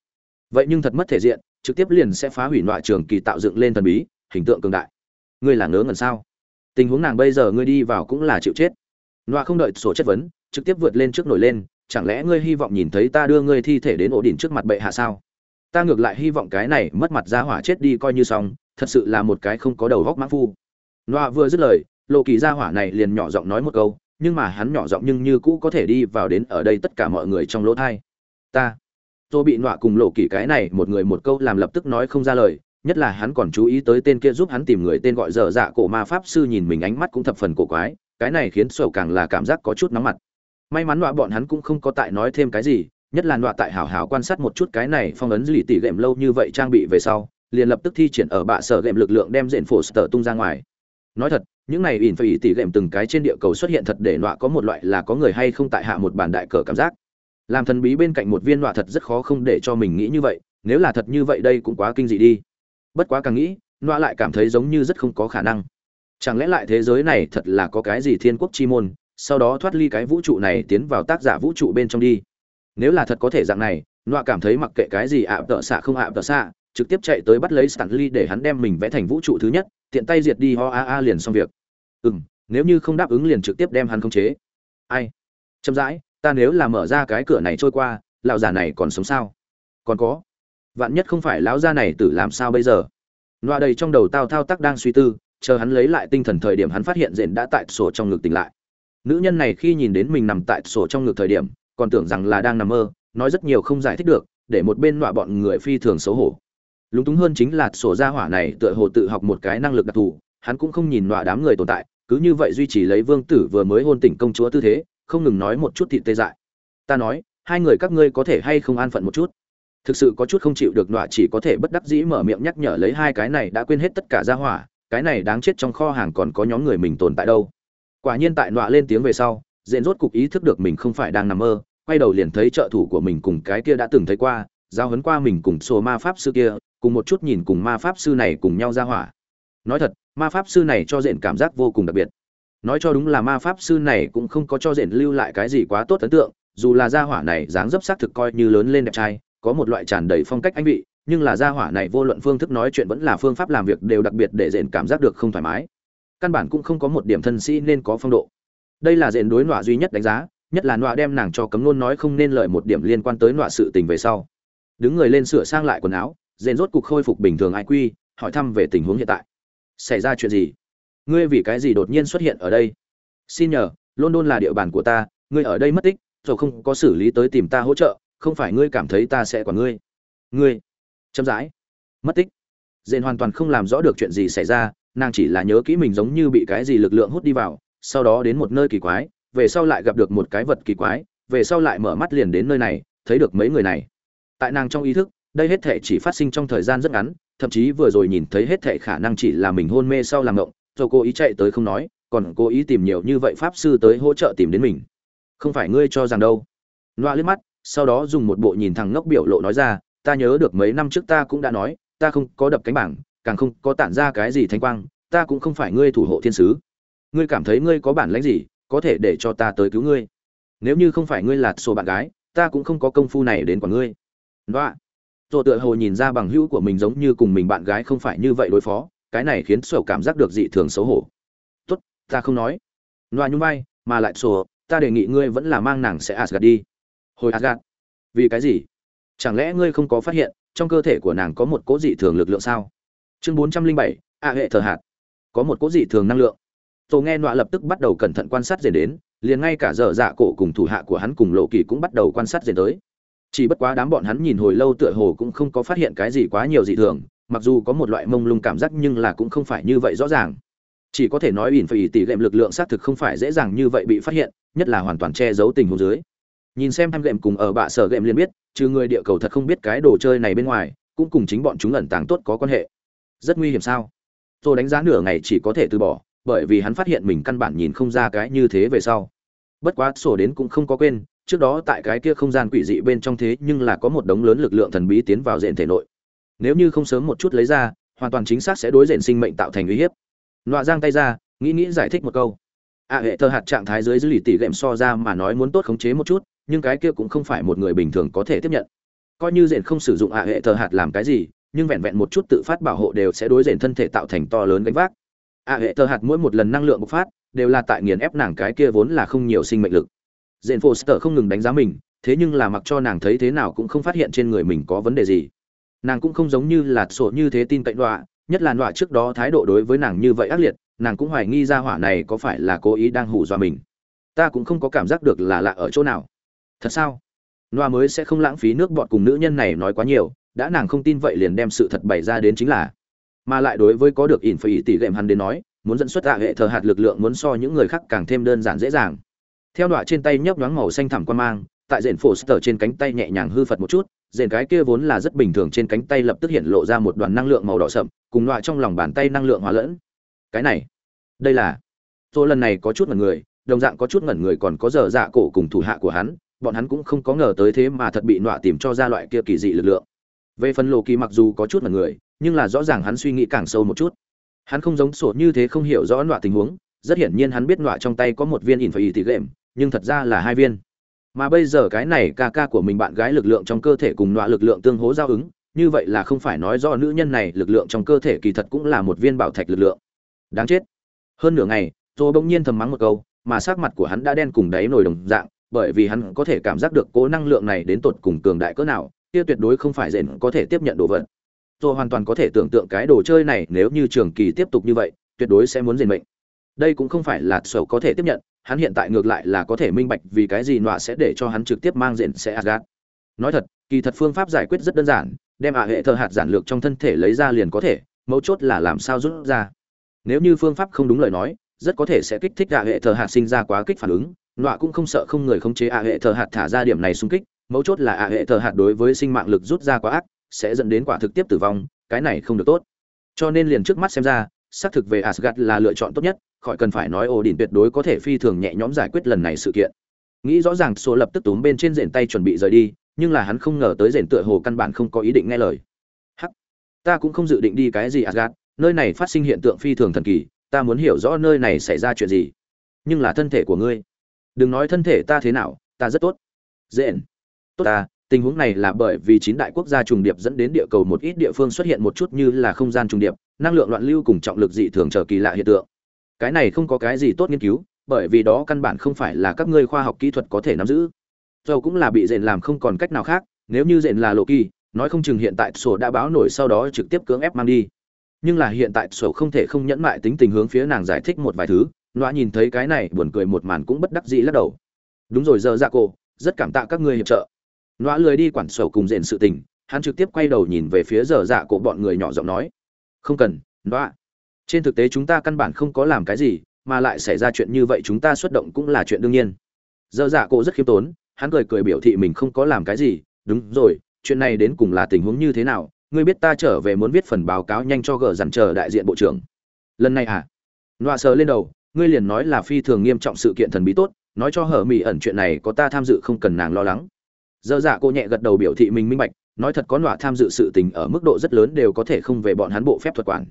Vậy nhưng thật mất thể diện, trực tiếp liền sẽ phá hủy nọa trường kỳ tạo dựng lên thần bí, hình tượng cường đại. Ngươi là ngớ ngẩn sao? Tình huống nàng bây giờ ngươi đi vào cũng là chịu chết. Nọa không đợi sổ chất vấn, trực tiếp vượt lên trước nổi lên, chẳng lẽ ngươi hy vọng nhìn thấy ta đưa ngươi thi thể đến ổ đỉnh trước mặt bệ hạ sao? Ta ngược lại hy vọng cái này mất mặt ra hỏa chết đi coi như xong, thật sự là một cái không có đầu góc mãn phu. Nọa vừa dứt lời, lộ kỳ ra hỏa này liền nhỏ giọng nói một câu nhưng mà hắn nhỏ giọng nhưng như cũ có thể đi vào đến ở đây tất cả mọi người trong lỗ thai. Ta, tôi bị nọa cùng lộ kỷ cái này một người một câu làm lập tức nói không ra lời, nhất là hắn còn chú ý tới tên kia giúp hắn tìm người tên gọi dở dạ cổ ma pháp sư nhìn mình ánh mắt cũng thập phần cổ quái, cái này khiến sầu càng là cảm giác có chút nóng mặt. May mắn nọa bọn hắn cũng không có tại nói thêm cái gì, nhất là nọa tại hảo hảo quan sát một chút cái này phong ấn lì tỉ gệm lâu như vậy trang bị về sau, liền lập tức thi triển ở bạ sở gệm lực lượng đem diện phổ sở tung ra ngoài. Nói thật những này ỉn phải tỉ lệm từng cái trên địa cầu xuất hiện thật để nọa có một loại là có người hay không tại hạ một bản đại cờ cảm giác. Làm thần bí bên cạnh một viên nọa thật rất khó không để cho mình nghĩ như vậy nếu là thật như vậy đây cũng quá kinh dị đi. Bất quá càng nghĩ nọa lại cảm thấy giống như rất không có khả năng. Chẳng lẽ lại thế giới này thật là có cái gì thiên quốc chi môn sau đó thoát ly cái vũ trụ này tiến vào tác giả vũ trụ bên trong đi. Nếu là thật có thể dạng này nọa cảm thấy mặc kệ cái gì ạ tợ xạ không ạ tợ xạ trực tiếp chạy tới bắt lấy Stanley để hắn đem mình vẽ thành vũ trụ thứ nhất, tiện tay diệt đi Ho A A liền xong việc. Ừm, nếu như không đáp ứng liền trực tiếp đem hắn khống chế. Ai? Chậm rãi, ta nếu là mở ra cái cửa này trôi qua, lão già này còn sống sao? Còn có. Vạn nhất không phải lão gia này tử làm sao bây giờ? Loa đầy trong đầu tao thao tác đang suy tư, chờ hắn lấy lại tinh thần thời điểm hắn phát hiện rện đã tại sổ trong ngực tỉnh lại. Nữ nhân này khi nhìn đến mình nằm tại sổ trong ngực thời điểm, còn tưởng rằng là đang nằm mơ, nói rất nhiều không giải thích được, để một bên nọa bọn người phi thường xấu hổ lúng túng hơn chính là sổ gia hỏa này tựa hồ tự học một cái năng lực đặc thù hắn cũng không nhìn nọa đám người tồn tại cứ như vậy duy trì lấy vương tử vừa mới hôn tỉnh công chúa tư thế, không ngừng nói một chút thịt tê dại. Ta nói, hai người các ngươi có thể hay không an phận một chút? Thực sự có chút không chịu được nọa chỉ có thể bất đắc dĩ mở miệng nhắc nhở lấy hai cái này đã quên hết tất cả ra hỏa, cái này đáng chết trong kho hàng còn có nhóm người mình tồn tại đâu. Quả nhiên tại nọa lên tiếng về sau dện rốt cục ý thức được mình không phải đang nằm mơ, quay đầu liền thấy trợ thủ của mình cùng cái kia đã từng thấy qua, giao hấn qua mình cùng sổ ma pháp sư kia, cùng một chút nhìn cùng ma pháp sư này cùng nhau ra hỏa nói thật, ma pháp sư này cho diện cảm giác vô cùng đặc biệt. Nói cho đúng là ma pháp sư này cũng không có cho diện lưu lại cái gì quá tốt ấn tượng, dù là gia hỏa này dáng dấp xác thực coi như lớn lên đẹp trai, có một loại tràn đầy phong cách anh vị, nhưng là gia hỏa này vô luận phương thức nói chuyện vẫn là phương pháp làm việc đều đặc biệt để diện cảm giác được không thoải mái. Căn bản cũng không có một điểm thân sĩ nên có phong độ. Đây là diện đối nọa duy nhất đánh giá, nhất là nọa đem nàng cho cấm nôn nói không nên lời một điểm liên quan tới nọa sự tình về sau. Đứng người lên sửa sang lại quần áo diện rốt cục khôi phục bình thường ai quy hỏi thăm về tình huống hiện tại xảy ra chuyện gì? Ngươi vì cái gì đột nhiên xuất hiện ở đây? Xin nhờ, london là địa bàn của ta, ngươi ở đây mất tích rồi không có xử lý tới tìm ta hỗ trợ, không phải ngươi cảm thấy ta sẽ quản ngươi. Ngươi, chậm rãi. Mất tích. Dền hoàn toàn không làm rõ được chuyện gì xảy ra, nàng chỉ là nhớ kỹ mình giống như bị cái gì lực lượng hút đi vào, sau đó đến một nơi kỳ quái, về sau lại gặp được một cái vật kỳ quái, về sau lại mở mắt liền đến nơi này, thấy được mấy người này. Tại nàng trong ý thức, đây hết thể chỉ phát sinh trong thời gian rất ngắn thậm chí vừa rồi nhìn thấy hết thể khả năng chỉ là mình hôn mê sau làm ngộng, rồi cô ý chạy tới không nói, còn cố ý tìm nhiều như vậy pháp sư tới hỗ trợ tìm đến mình. Không phải ngươi cho rằng đâu. Loa liếc mắt, sau đó dùng một bộ nhìn thằng ngốc biểu lộ nói ra, ta nhớ được mấy năm trước ta cũng đã nói, ta không có đập cánh bảng, càng không có tản ra cái gì thanh quang, ta cũng không phải ngươi thủ hộ thiên sứ. Ngươi cảm thấy ngươi có bản lãnh gì, có thể để cho ta tới cứu ngươi. Nếu như không phải ngươi là sổ bạn gái, ta cũng không có công phu này đến quả ngươi. Loa rồi tựa hồ nhìn ra bằng hữu của mình giống như cùng mình bạn gái không phải như vậy đối phó cái này khiến sổ cảm giác được dị thường xấu hổ tốt ta không nói loa nhún vai mà lại sổ ta đề nghị ngươi vẫn là mang nàng sẽ Asgard đi. Hồi Asgard? Vì cái gì? Chẳng lẽ ngươi không có phát hiện, trong cơ thể của nàng có một cố dị thường lực lượng sao? Chương 407, A hệ thờ hạt. Có một cố dị thường năng lượng. tổ nghe nọa lập tức bắt đầu cẩn thận quan sát dền đến, liền ngay cả dở dạ cổ cùng thủ hạ của hắn cùng lộ kỳ cũng bắt đầu quan sát dền tới. Chỉ bất quá đám bọn hắn nhìn hồi lâu tựa hồ cũng không có phát hiện cái gì quá nhiều dị thường, mặc dù có một loại mông lung cảm giác nhưng là cũng không phải như vậy rõ ràng. Chỉ có thể nói ỉn phải tỷ lệm lực lượng xác thực không phải dễ dàng như vậy bị phát hiện nhất là hoàn toàn che giấu tình huống dưới. Nhìn xem tham gệm cùng ở bạ sở gệm liền biết trừ người địa cầu thật không biết cái đồ chơi này bên ngoài cũng cùng chính bọn chúng ẩn tàng tốt có quan hệ. Rất nguy hiểm sao? Tôi đánh giá nửa ngày chỉ có thể từ bỏ bởi vì hắn phát hiện mình căn bản nhìn không ra cái như thế về sau. Bất quá sổ đến cũng không có quên trước đó tại cái kia không gian quỷ dị bên trong thế nhưng là có một đống lớn lực lượng thần bí tiến vào diện thể nội. Nếu như không sớm một chút lấy ra, hoàn toàn chính xác sẽ đối diện sinh mệnh tạo thành uy hiếp. Nọa giang tay ra, nghĩ nghĩ giải thích một câu. A hệ thơ hạt trạng thái dưới dư lì tỷ gệm so ra mà nói muốn tốt khống chế một chút, nhưng cái kia cũng không phải một người bình thường có thể tiếp nhận. Coi như rện không sử dụng a hệ thơ hạt làm cái gì, nhưng vẹn vẹn một chút tự phát bảo hộ đều sẽ đối diện thân thể tạo thành to lớn gánh vác. A hệ thơ hạt mỗi một lần năng lượng bộc phát, đều là tại nghiền ép nàng cái kia vốn là không nhiều sinh mệnh lực. Jane foster không ngừng đánh giá mình, thế nhưng là mặc cho nàng thấy thế nào cũng không phát hiện trên người mình có vấn đề gì. Nàng cũng không giống như là sổ như thế tin cậy đọa, nhất là đọa trước đó thái độ đối với nàng như vậy ác liệt, nàng cũng hoài nghi ra hỏa này có phải là cố ý đang hù dọa mình. Ta cũng không có cảm giác được là lạ ở chỗ nào. Thật sao? Loa mới sẽ không lãng phí nước bọt cùng nữ nhân này nói quá nhiều, đã nàng không tin vậy liền đem sự thật bày ra đến chính là. Mà lại đối với có được ỉn phải tỷ lệm hắn đến nói, muốn dẫn xuất hạ hệ thờ hạt lực lượng muốn so những người khác càng thêm đơn giản dễ dàng theo đọa trên tay nhấp nhoáng màu xanh thẳm quan mang, tại rền phổ sờ trên cánh tay nhẹ nhàng hư phật một chút, rền cái kia vốn là rất bình thường trên cánh tay lập tức hiện lộ ra một đoàn năng lượng màu đỏ sậm, cùng loại trong lòng bàn tay năng lượng hòa lẫn. Cái này, đây là tôi lần này có chút ngẩn người, đồng dạng có chút ngẩn người còn có giờ dạ cổ cùng thủ hạ của hắn, bọn hắn cũng không có ngờ tới thế mà thật bị nọa tìm cho ra loại kia kỳ dị lực lượng. Về phần lộ kỳ mặc dù có chút ngẩn người, nhưng là rõ ràng hắn suy nghĩ càng sâu một chút. Hắn không giống sổ như thế không hiểu rõ nọa tình huống, rất hiển nhiên hắn biết nọa trong tay có một viên in phải ý tỉ lệm nhưng thật ra là hai viên. Mà bây giờ cái này ca ca của mình bạn gái lực lượng trong cơ thể cùng nọa lực lượng tương hố giao ứng, như vậy là không phải nói do nữ nhân này lực lượng trong cơ thể kỳ thật cũng là một viên bảo thạch lực lượng. Đáng chết. Hơn nửa ngày tôi bỗng nhiên thầm mắng một câu, mà sắc mặt của hắn đã đen cùng đáy nổi đồng dạng, bởi vì hắn có thể cảm giác được cố năng lượng này đến tột cùng cường đại cỡ nào, kia tuyệt đối không phải dện có thể tiếp nhận đồ vật. Tôi hoàn toàn có thể tưởng tượng cái đồ chơi này nếu như trường kỳ tiếp tục như vậy, tuyệt đối sẽ muốn dền mệnh. Đây cũng không phải là sầu có thể tiếp nhận hắn hiện tại ngược lại là có thể minh bạch vì cái gì nọa sẽ để cho hắn trực tiếp mang diện sẽ Asgard. Nói thật, kỳ thật phương pháp giải quyết rất đơn giản, đem ả hệ thờ hạt giản lược trong thân thể lấy ra liền có thể, mấu chốt là làm sao rút ra. Nếu như phương pháp không đúng lời nói, rất có thể sẽ kích thích ạ hệ thờ hạt sinh ra quá kích phản ứng nọa cũng không sợ không người khống chế ạ hệ thờ hạt thả ra điểm này xung kích mấu chốt là ả hệ thờ hạt đối với sinh mạng lực rút ra quá ác sẽ dẫn đến quả thực tiếp tử vong cái này không được tốt cho nên liền trước mắt xem ra xác thực về Asgard là lựa chọn tốt nhất khỏi cần phải nói ổ đỉnh tuyệt đối có thể phi thường nhẹ nhõm giải quyết lần này sự kiện. Nghĩ rõ ràng số lập tức túm bên trên rền tay chuẩn bị rời đi, nhưng là hắn không ngờ tới rền tựa hồ căn bản không có ý định nghe lời. Hắc, ta cũng không dự định đi cái gì asgad nơi này phát sinh hiện tượng phi thường thần kỳ, ta muốn hiểu rõ nơi này xảy ra chuyện gì. Nhưng là thân thể của ngươi. Đừng nói thân thể ta thế nào, ta rất tốt. Rèn tốt ta, tình huống này là bởi vì chín đại quốc gia trùng điệp dẫn đến địa cầu một ít địa phương xuất hiện một chút như là không gian trùng điệp, năng lượng loạn lưu cùng trọng lực dị thường trở kỳ lạ hiện tượng cái này không có cái gì tốt nghiên cứu, bởi vì đó căn bản không phải là các ngươi khoa học kỹ thuật có thể nắm giữ. Dầu cũng là bị dện làm không còn cách nào khác, nếu như dện là lộ kỳ, nói không chừng hiện tại sổ đã báo nổi sau đó trực tiếp cưỡng ép mang đi. Nhưng là hiện tại sổ không thể không nhẫn mại tính tình hướng phía nàng giải thích một vài thứ loa nhìn thấy cái này buồn cười một màn cũng bất đắc dĩ lắc đầu. Đúng rồi, giờ ra dạ cô rất cảm tạ các ngươi hiệp trợ. Loa lười đi quản sổ cùng dện sự tình, hắn trực tiếp quay đầu nhìn về phía giờ dạ cổ bọn người nhỏ giọng nói. Không cần loa trên thực tế chúng ta căn bản không có làm cái gì, mà lại xảy ra chuyện như vậy chúng ta xuất động cũng là chuyện đương nhiên. Dơ dạ cô rất khiêm tốn, hắn cười cười biểu thị mình không có làm cái gì. Đúng rồi, chuyện này đến cùng là tình huống như thế nào? Ngươi biết ta trở về muốn viết phần báo cáo nhanh cho gờ dằn chờ đại diện bộ trưởng. Lần này à? Nọa sờ lên đầu, ngươi liền nói là phi thường nghiêm trọng sự kiện thần bí tốt, nói cho hở mỹ ẩn chuyện này có ta tham dự không cần nàng lo lắng. Dơ dạ cô nhẹ gật đầu biểu thị mình minh bạch, nói thật có nọa tham dự sự tình ở mức độ rất lớn đều có thể không về bọn hắn bộ phép thuật quản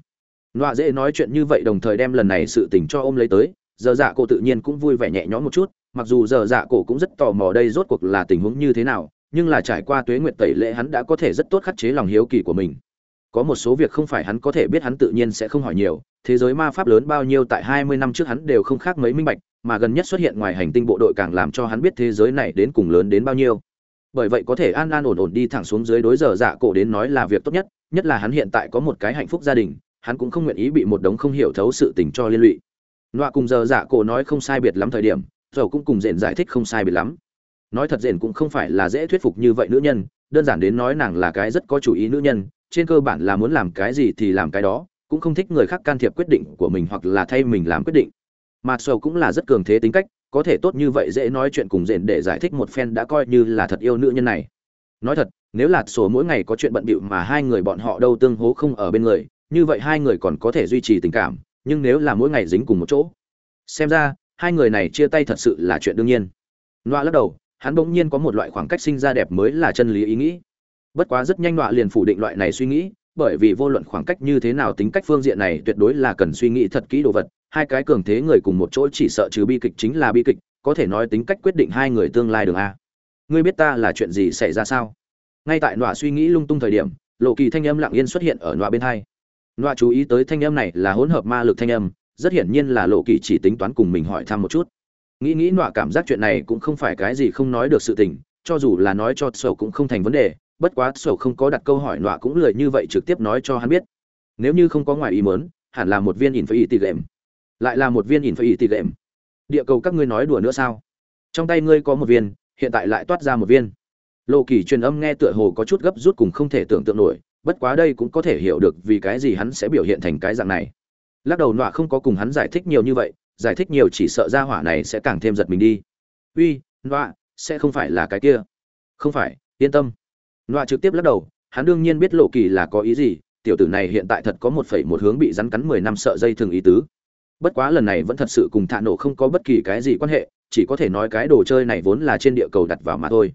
nọa dễ nói chuyện như vậy đồng thời đem lần này sự tình cho ôm lấy tới, giờ dạ cổ tự nhiên cũng vui vẻ nhẹ nhõm một chút, mặc dù giờ dạ cổ cũng rất tò mò đây rốt cuộc là tình huống như thế nào, nhưng là trải qua tuế nguyệt tẩy lệ hắn đã có thể rất tốt khắc chế lòng hiếu kỳ của mình. Có một số việc không phải hắn có thể biết hắn tự nhiên sẽ không hỏi nhiều, thế giới ma pháp lớn bao nhiêu tại hai mươi năm trước hắn đều không khác mấy minh bạch, mà gần nhất xuất hiện ngoài hành tinh bộ đội càng làm cho hắn biết thế giới này đến cùng lớn đến bao nhiêu. Bởi vậy có thể an an ổn ổn đi thẳng xuống dưới đối giờ dạ cổ đến nói là việc tốt nhất nhất là hắn hiện tại có một cái hạnh phúc gia đình hắn cũng không nguyện ý bị một đống không hiểu thấu sự tình cho liên lụy. Nọa cùng giờ dạ cổ nói không sai biệt lắm thời điểm dầu cũng cùng dện giải thích không sai biệt lắm. Nói thật dện cũng không phải là dễ thuyết phục như vậy nữ nhân, đơn giản đến nói nàng là cái rất có chủ ý nữ nhân, trên cơ bản là muốn làm cái gì thì làm cái đó, cũng không thích người khác can thiệp quyết định của mình hoặc là thay mình làm quyết định. Mặt sầu cũng là rất cường thế tính cách, có thể tốt như vậy dễ nói chuyện cùng dện để giải thích một phen đã coi như là thật yêu nữ nhân này. Nói thật, nếu là sổ mỗi ngày có chuyện bận bịu mà hai người bọn họ đâu tương hố không ở bên người như vậy hai người còn có thể duy trì tình cảm, nhưng nếu là mỗi ngày dính cùng một chỗ, xem ra, hai người này chia tay thật sự là chuyện đương nhiên. Loa lắc đầu, hắn bỗng nhiên có một loại khoảng cách sinh ra đẹp mới là chân lý ý nghĩ. Bất quá rất nhanh Nọa liền phủ định loại này suy nghĩ, bởi vì vô luận khoảng cách như thế nào tính cách phương diện này tuyệt đối là cần suy nghĩ thật kỹ đồ vật, hai cái cường thế người cùng một chỗ chỉ sợ trừ bi kịch chính là bi kịch, có thể nói tính cách quyết định hai người tương lai đường a. Ngươi biết ta là chuyện gì xảy ra sao? Ngay tại nọa suy nghĩ lung tung thời điểm, lộ kỳ thanh âm lặng yên xuất hiện ở nọa bên hai loa chú ý tới thanh âm này là hỗn hợp ma lực thanh âm, rất hiển nhiên là lộ kỳ chỉ tính toán cùng mình hỏi thăm một chút. Nghĩ nghĩ loa cảm giác chuyện này cũng không phải cái gì không nói được sự tình, cho dù là nói cho sầu cũng không thành vấn đề, bất quá sầu không có đặt câu hỏi loa cũng lười như vậy trực tiếp nói cho hắn biết. Nếu như không có ngoài ý mớn hẳn là một viên in phải ý tỉ lệm lại là một viên in phải ý tỉ lệm địa cầu các ngươi nói đùa nữa sao? Trong tay ngươi có một viên, hiện tại lại toát ra một viên. Lộ kỳ truyền âm nghe tựa hồ có chút gấp rút cùng không thể tưởng tượng nổi bất quá đây cũng có thể hiểu được vì cái gì hắn sẽ biểu hiện thành cái dạng này. Lắc đầu nọa không có cùng hắn giải thích nhiều như vậy, giải thích nhiều chỉ sợ ra hỏa này sẽ càng thêm giật mình đi. Uy, nọa, sẽ không phải là cái kia. Không phải, yên tâm. Nọa trực tiếp lắc đầu, hắn đương nhiên biết lộ kỳ là có ý gì, tiểu tử này hiện tại thật có một phẩy một hướng bị rắn cắn mười năm sợ dây thường ý tứ. Bất quá lần này vẫn thật sự cùng thạ nổ không có bất kỳ cái gì quan hệ, chỉ có thể nói cái đồ chơi này vốn là trên địa cầu đặt vào mà thôi.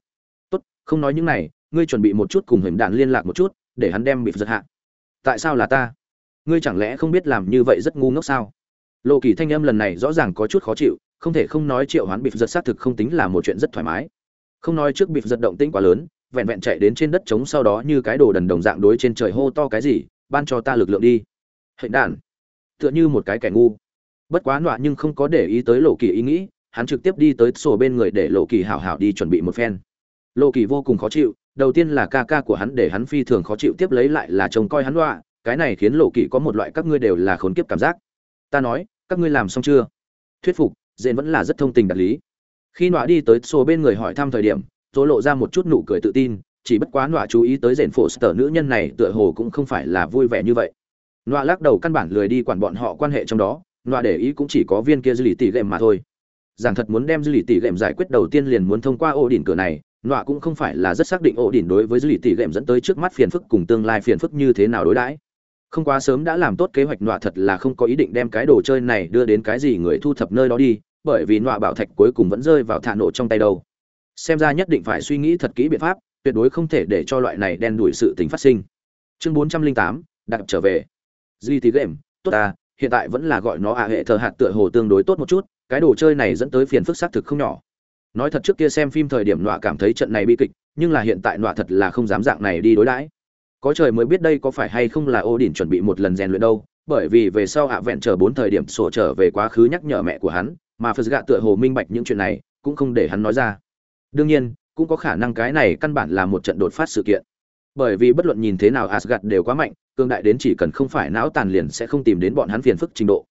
Tốt, không nói những này, ngươi chuẩn bị một chút cùng hình đạn liên lạc một chút để hắn đem bị giật hạ. Tại sao là ta? Ngươi chẳng lẽ không biết làm như vậy rất ngu ngốc sao? Lộ kỳ thanh âm lần này rõ ràng có chút khó chịu, không thể không nói triệu hoán bịp giật xác thực không tính là một chuyện rất thoải mái. Không nói trước bịp giật động tĩnh quá lớn, vẹn vẹn chạy đến trên đất trống sau đó như cái đồ đần đồng dạng đối trên trời hô to cái gì, ban cho ta lực lượng đi. Hạnh đản tựa như một cái kẻ ngu. Bất quá nọa nhưng không có để ý tới lộ kỳ ý nghĩ, hắn trực tiếp đi tới sổ bên người để lộ kỳ hảo hảo đi chuẩn bị một phen. Lộ kỳ vô cùng khó chịu đầu tiên là ca ca của hắn để hắn phi thường khó chịu tiếp lấy lại là trông coi hắn đọa, cái này khiến lộ kỳ có một loại các ngươi đều là khốn kiếp cảm giác. Ta nói, các ngươi làm xong chưa? Thuyết phục dện vẫn là rất thông tình đạt lý. Khi nọa đi tới số bên người hỏi thăm thời điểm tôi lộ ra một chút nụ cười tự tin, chỉ bất quá nọa chú ý tới dện phổ sở nữ nhân này tựa hồ cũng không phải là vui vẻ như vậy. Nọa lắc đầu căn bản lười đi quản bọn họ quan hệ trong đó nọa để ý cũng chỉ có viên kia dư lì tỷ lệm mà thôi. Giảng thật muốn đem dư lì tỷ lệm giải quyết đầu tiên liền muốn thông qua ổ đỉnh cửa này nọa cũng không phải là rất xác định ổ đỉnh đối với dư lì tỷ gệm dẫn tới trước mắt phiền phức cùng tương lai phiền phức như thế nào đối đãi. Không quá sớm đã làm tốt kế hoạch, nọa thật là không có ý định đem cái đồ chơi này đưa đến cái gì người thu thập nơi đó đi, bởi vì nọa bảo thạch cuối cùng vẫn rơi vào thả nổ trong tay đâu. Xem ra nhất định phải suy nghĩ thật kỹ biện pháp, tuyệt đối không thể để cho loại này đen đuổi sự tình phát sinh. Chương bốn trăm linh tám đặc trở về. Dư tỷ gệm tốt à hiện tại vẫn là gọi nó à hệ thờ hạt tựa hồ tương đối tốt một chút, cái đồ chơi này dẫn tới phiền phức xác thực không nhỏ nói thật trước kia xem phim thời điểm nọa cảm thấy trận này bi kịch, nhưng là hiện tại nọa thật là không dám dạng này đi đối đãi. Có trời mới biết đây có phải hay không là ô đỉnh chuẩn bị một lần rèn luyện đâu, bởi vì về sau ạ vẹn chờ bốn thời điểm sổ trở về quá khứ nhắc nhở mẹ của hắn, mà phật gạ tựa hồ minh bạch những chuyện này, cũng không để hắn nói ra. Đương nhiên, cũng có khả năng cái này căn bản là một trận đột phát sự kiện. Bởi vì bất luận nhìn thế nào asgad đều quá mạnh cương đại đến chỉ cần không phải não tàn liền sẽ không tìm đến bọn hắn phiền phức trình độ.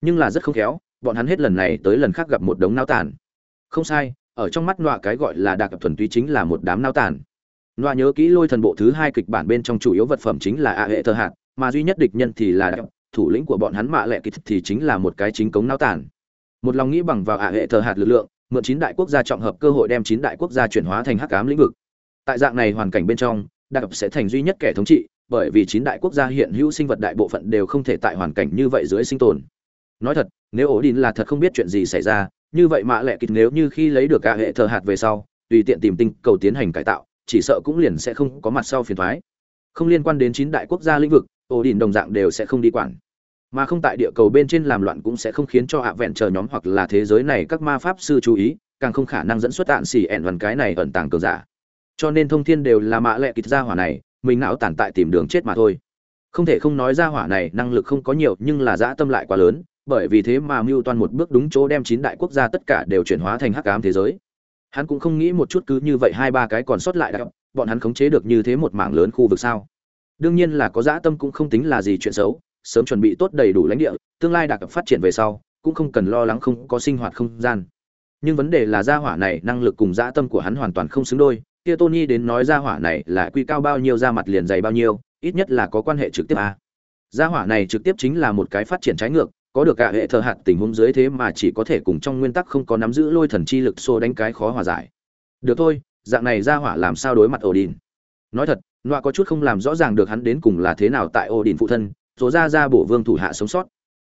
Nhưng là rất không khéo, bọn hắn hết lần này tới lần khác gặp một đống não tàn. Không sai ở trong mắt nọa cái gọi là đạc thuần túy chính là một đám não tàn. Nọa nhớ kỹ lôi thần bộ thứ hai kịch bản bên trong chủ yếu vật phẩm chính là ạ hệ thơ hạt mà duy nhất địch nhân thì là đặc, thủ lĩnh của bọn hắn mạ lệ kịch thì chính là một cái chính cống não tàn. Một lòng nghĩ bằng vào ạ hệ thờ hạt lực lượng mượn chín đại quốc gia trọng hợp cơ hội đem chín đại quốc gia chuyển hóa thành hắc ám lĩnh vực. Tại dạng này hoàn cảnh bên trong đặc sẽ thành duy nhất kẻ thống trị bởi vì chín đại quốc gia hiện hữu sinh vật đại bộ phận đều không thể tại hoàn cảnh như vậy dưới sinh tồn. Nói thật nếu ổ đin là thật không biết chuyện gì xảy ra như vậy mạ lệ kịch nếu như khi lấy được cả hệ thờ hạt về sau, tùy tiện tìm tinh cầu tiến hành cải tạo, chỉ sợ cũng liền sẽ không có mặt sau phiền thoái. Không liên quan đến chín đại quốc gia lĩnh vực, ổ đin đồng dạng đều sẽ không đi quản. Mà không tại địa cầu bên trên làm loạn cũng sẽ không khiến cho hạ vẹn chờ nhóm hoặc là thế giới này các ma pháp sư chú ý, càng không khả năng dẫn xuất tạn xỉ ẹn vằn cái này ẩn tàng cường giả. Cho nên thông thiên đều là mạ lệ kịch ra hỏa này, mình não tàn tại tìm đường chết mà thôi. Không thể không nói ra hỏa này năng lực không có nhiều nhưng là dã tâm lại quá lớn bởi vì thế mà mưu toan một bước đúng chỗ đem chín đại quốc gia tất cả đều chuyển hóa thành hắc ám thế giới. Hắn cũng không nghĩ một chút cứ như vậy hai ba cái còn sót lại đã bọn hắn khống chế được như thế một mảng lớn khu vực sao? Đương nhiên là có dã tâm cũng không tính là gì chuyện xấu, sớm chuẩn bị tốt đầy đủ lãnh địa, tương lai đạt phát triển về sau, cũng không cần lo lắng không có sinh hoạt không gian. Nhưng vấn đề là gia hỏa này năng lực cùng dã tâm của hắn hoàn toàn không xứng đôi, kia tony đến nói gia hỏa này là quy cao bao nhiêu, ra mặt liền dày bao nhiêu, ít nhất là có quan hệ trực tiếp a gia hỏa này trực tiếp chính là một cái phát triển trái ngược có được cả hệ thờ hạt tình huống dưới thế mà chỉ có thể cùng trong nguyên tắc không có nắm giữ lôi thần chi lực xô đánh cái khó hòa giải. Được thôi, dạng này gia hỏa làm sao đối mặt odin? Nói thật loa có chút không làm rõ ràng được hắn đến cùng là thế nào tại odin phụ thân số ra ra bổ vương thủ hạ sống sót.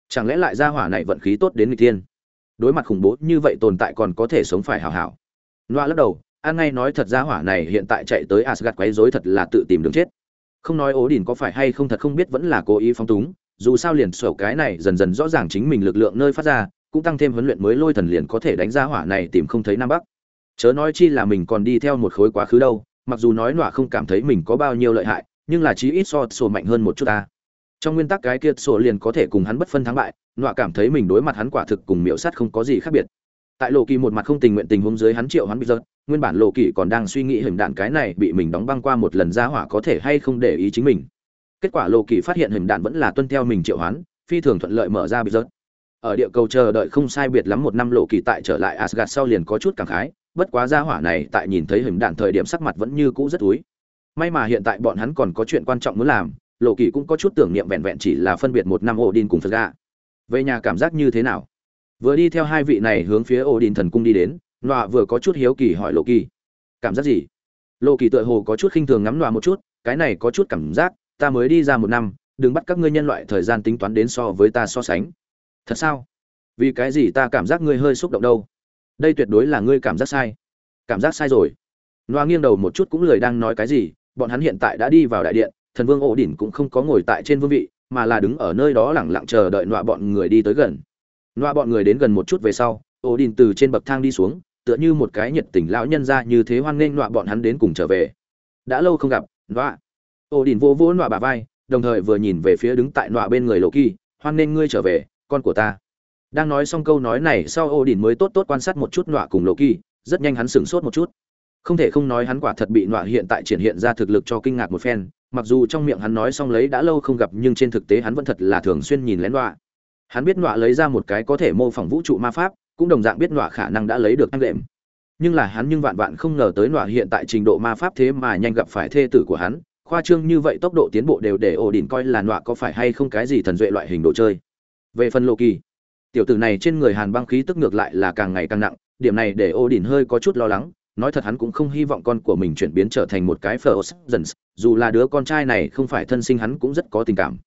Chẳng lẽ lại gia hỏa này vận khí tốt đến người tiên đối mặt khủng bố như vậy tồn tại còn có thể sống phải hảo hảo. Loa lắc đầu an ngay nói thật gia hỏa này hiện tại chạy tới asgad quấy rối thật là tự tìm đường chết. Không nói ố đình có phải hay không thật không biết vẫn là cố ý phóng túng dù sao liền sổ cái này dần dần rõ ràng chính mình lực lượng nơi phát ra, cũng tăng thêm huấn luyện mới lôi thần liền có thể đánh ra hỏa này tìm không thấy nam bắc. Chớ nói chi là mình còn đi theo một khối quá khứ đâu, mặc dù nói nọa không cảm thấy mình có bao nhiêu lợi hại, nhưng là chí ít so sổ mạnh hơn một chút ta. Trong nguyên tắc cái kia sổ liền có thể cùng hắn bất phân thắng bại, nọa cảm thấy mình đối mặt hắn quả thực cùng miễu sắt không có gì khác biệt. Tại lộ kỳ một mặt không tình nguyện tình huống dưới hắn triệu hắn bị giật nguyên bản lộ kỳ còn đang suy nghĩ hình đạn cái này bị mình đóng băng qua một lần ra hỏa có thể hay không để ý chính mình kết quả lộ kỳ phát hiện hình đạn vẫn là tuân theo mình triệu hoán, phi thường thuận lợi mở ra bị rớt. Ở địa cầu chờ đợi không sai biệt lắm một năm lộ kỳ tại trở lại asgad sau liền có chút cảm khái, bất quá ra hỏa này tại nhìn thấy hình đạn thời điểm sắc mặt vẫn như cũ rất túi. May mà hiện tại bọn hắn còn có chuyện quan trọng muốn làm lộ kỳ cũng có chút tưởng niệm vẹn vẹn chỉ là phân biệt một năm ổ đin cùng phật gà về nhà cảm giác như thế nào? Vừa đi theo hai vị này hướng phía ổ đin thần cung đi đến, nọa vừa có chút hiếu kỳ hỏi lộ kỳ. Cảm giác gì? Lộ kỳ tựa hồ có chút khinh thường ngắm nọa một chút, cái này có chút cảm giác ta mới đi ra một năm, đừng bắt các ngươi nhân loại thời gian tính toán đến so với ta so sánh. Thật sao? Vì cái gì ta cảm giác ngươi hơi xúc động đâu? Đây tuyệt đối là ngươi cảm giác sai. Cảm giác sai rồi. Noa nghiêng đầu một chút cũng lười đang nói cái gì, bọn hắn hiện tại đã đi vào đại điện, thần vương ổ đỉnh cũng không có ngồi tại trên vương vị, mà là đứng ở nơi đó lẳng lặng chờ đợi nọa bọn người đi tới gần. Nọa bọn người đến gần một chút về sau, ổ đỉnh từ trên bậc thang đi xuống, tựa như một cái nhiệt tình lão nhân ra như thế hoan nghênh nọa bọn hắn đến cùng trở về. Đã lâu không gặp nọa ô đình vô vỗ nọa bà vai, đồng thời vừa nhìn về phía đứng tại nọa bên người lộ kỳ, hoan nên ngươi trở về, con của ta. Đang nói xong câu nói này sau ô đình mới tốt tốt quan sát một chút nọa cùng lộ kỳ, rất nhanh hắn sửng sốt một chút. Không thể không nói hắn quả thật bị nọa hiện tại triển hiện ra thực lực cho kinh ngạc một phen, mặc dù trong miệng hắn nói xong lấy đã lâu không gặp nhưng trên thực tế hắn vẫn thật là thường xuyên nhìn lén nọa. Hắn biết nọa lấy ra một cái có thể mô phỏng vũ trụ ma pháp, cũng đồng dạng biết nọa khả năng đã lấy được anh đệm. Nhưng là hắn nhưng vạn vạn không ngờ tới nọa hiện tại trình độ ma pháp thế mà nhanh gặp phải thê tử của hắn khoa trương như vậy tốc độ tiến bộ đều để ổ đỉnh coi là nọa có phải hay không cái gì thần duệ loại hình đồ chơi. Về phần lộ kỳ tiểu tử này trên người hàn băng khí tức ngược lại là càng ngày càng nặng, điểm này để ổ đỉnh hơi có chút lo lắng, nói thật hắn cũng không hy vọng con của mình chuyển biến trở thành một cái phở dần dù là đứa con trai này không phải thân sinh hắn cũng rất có tình cảm.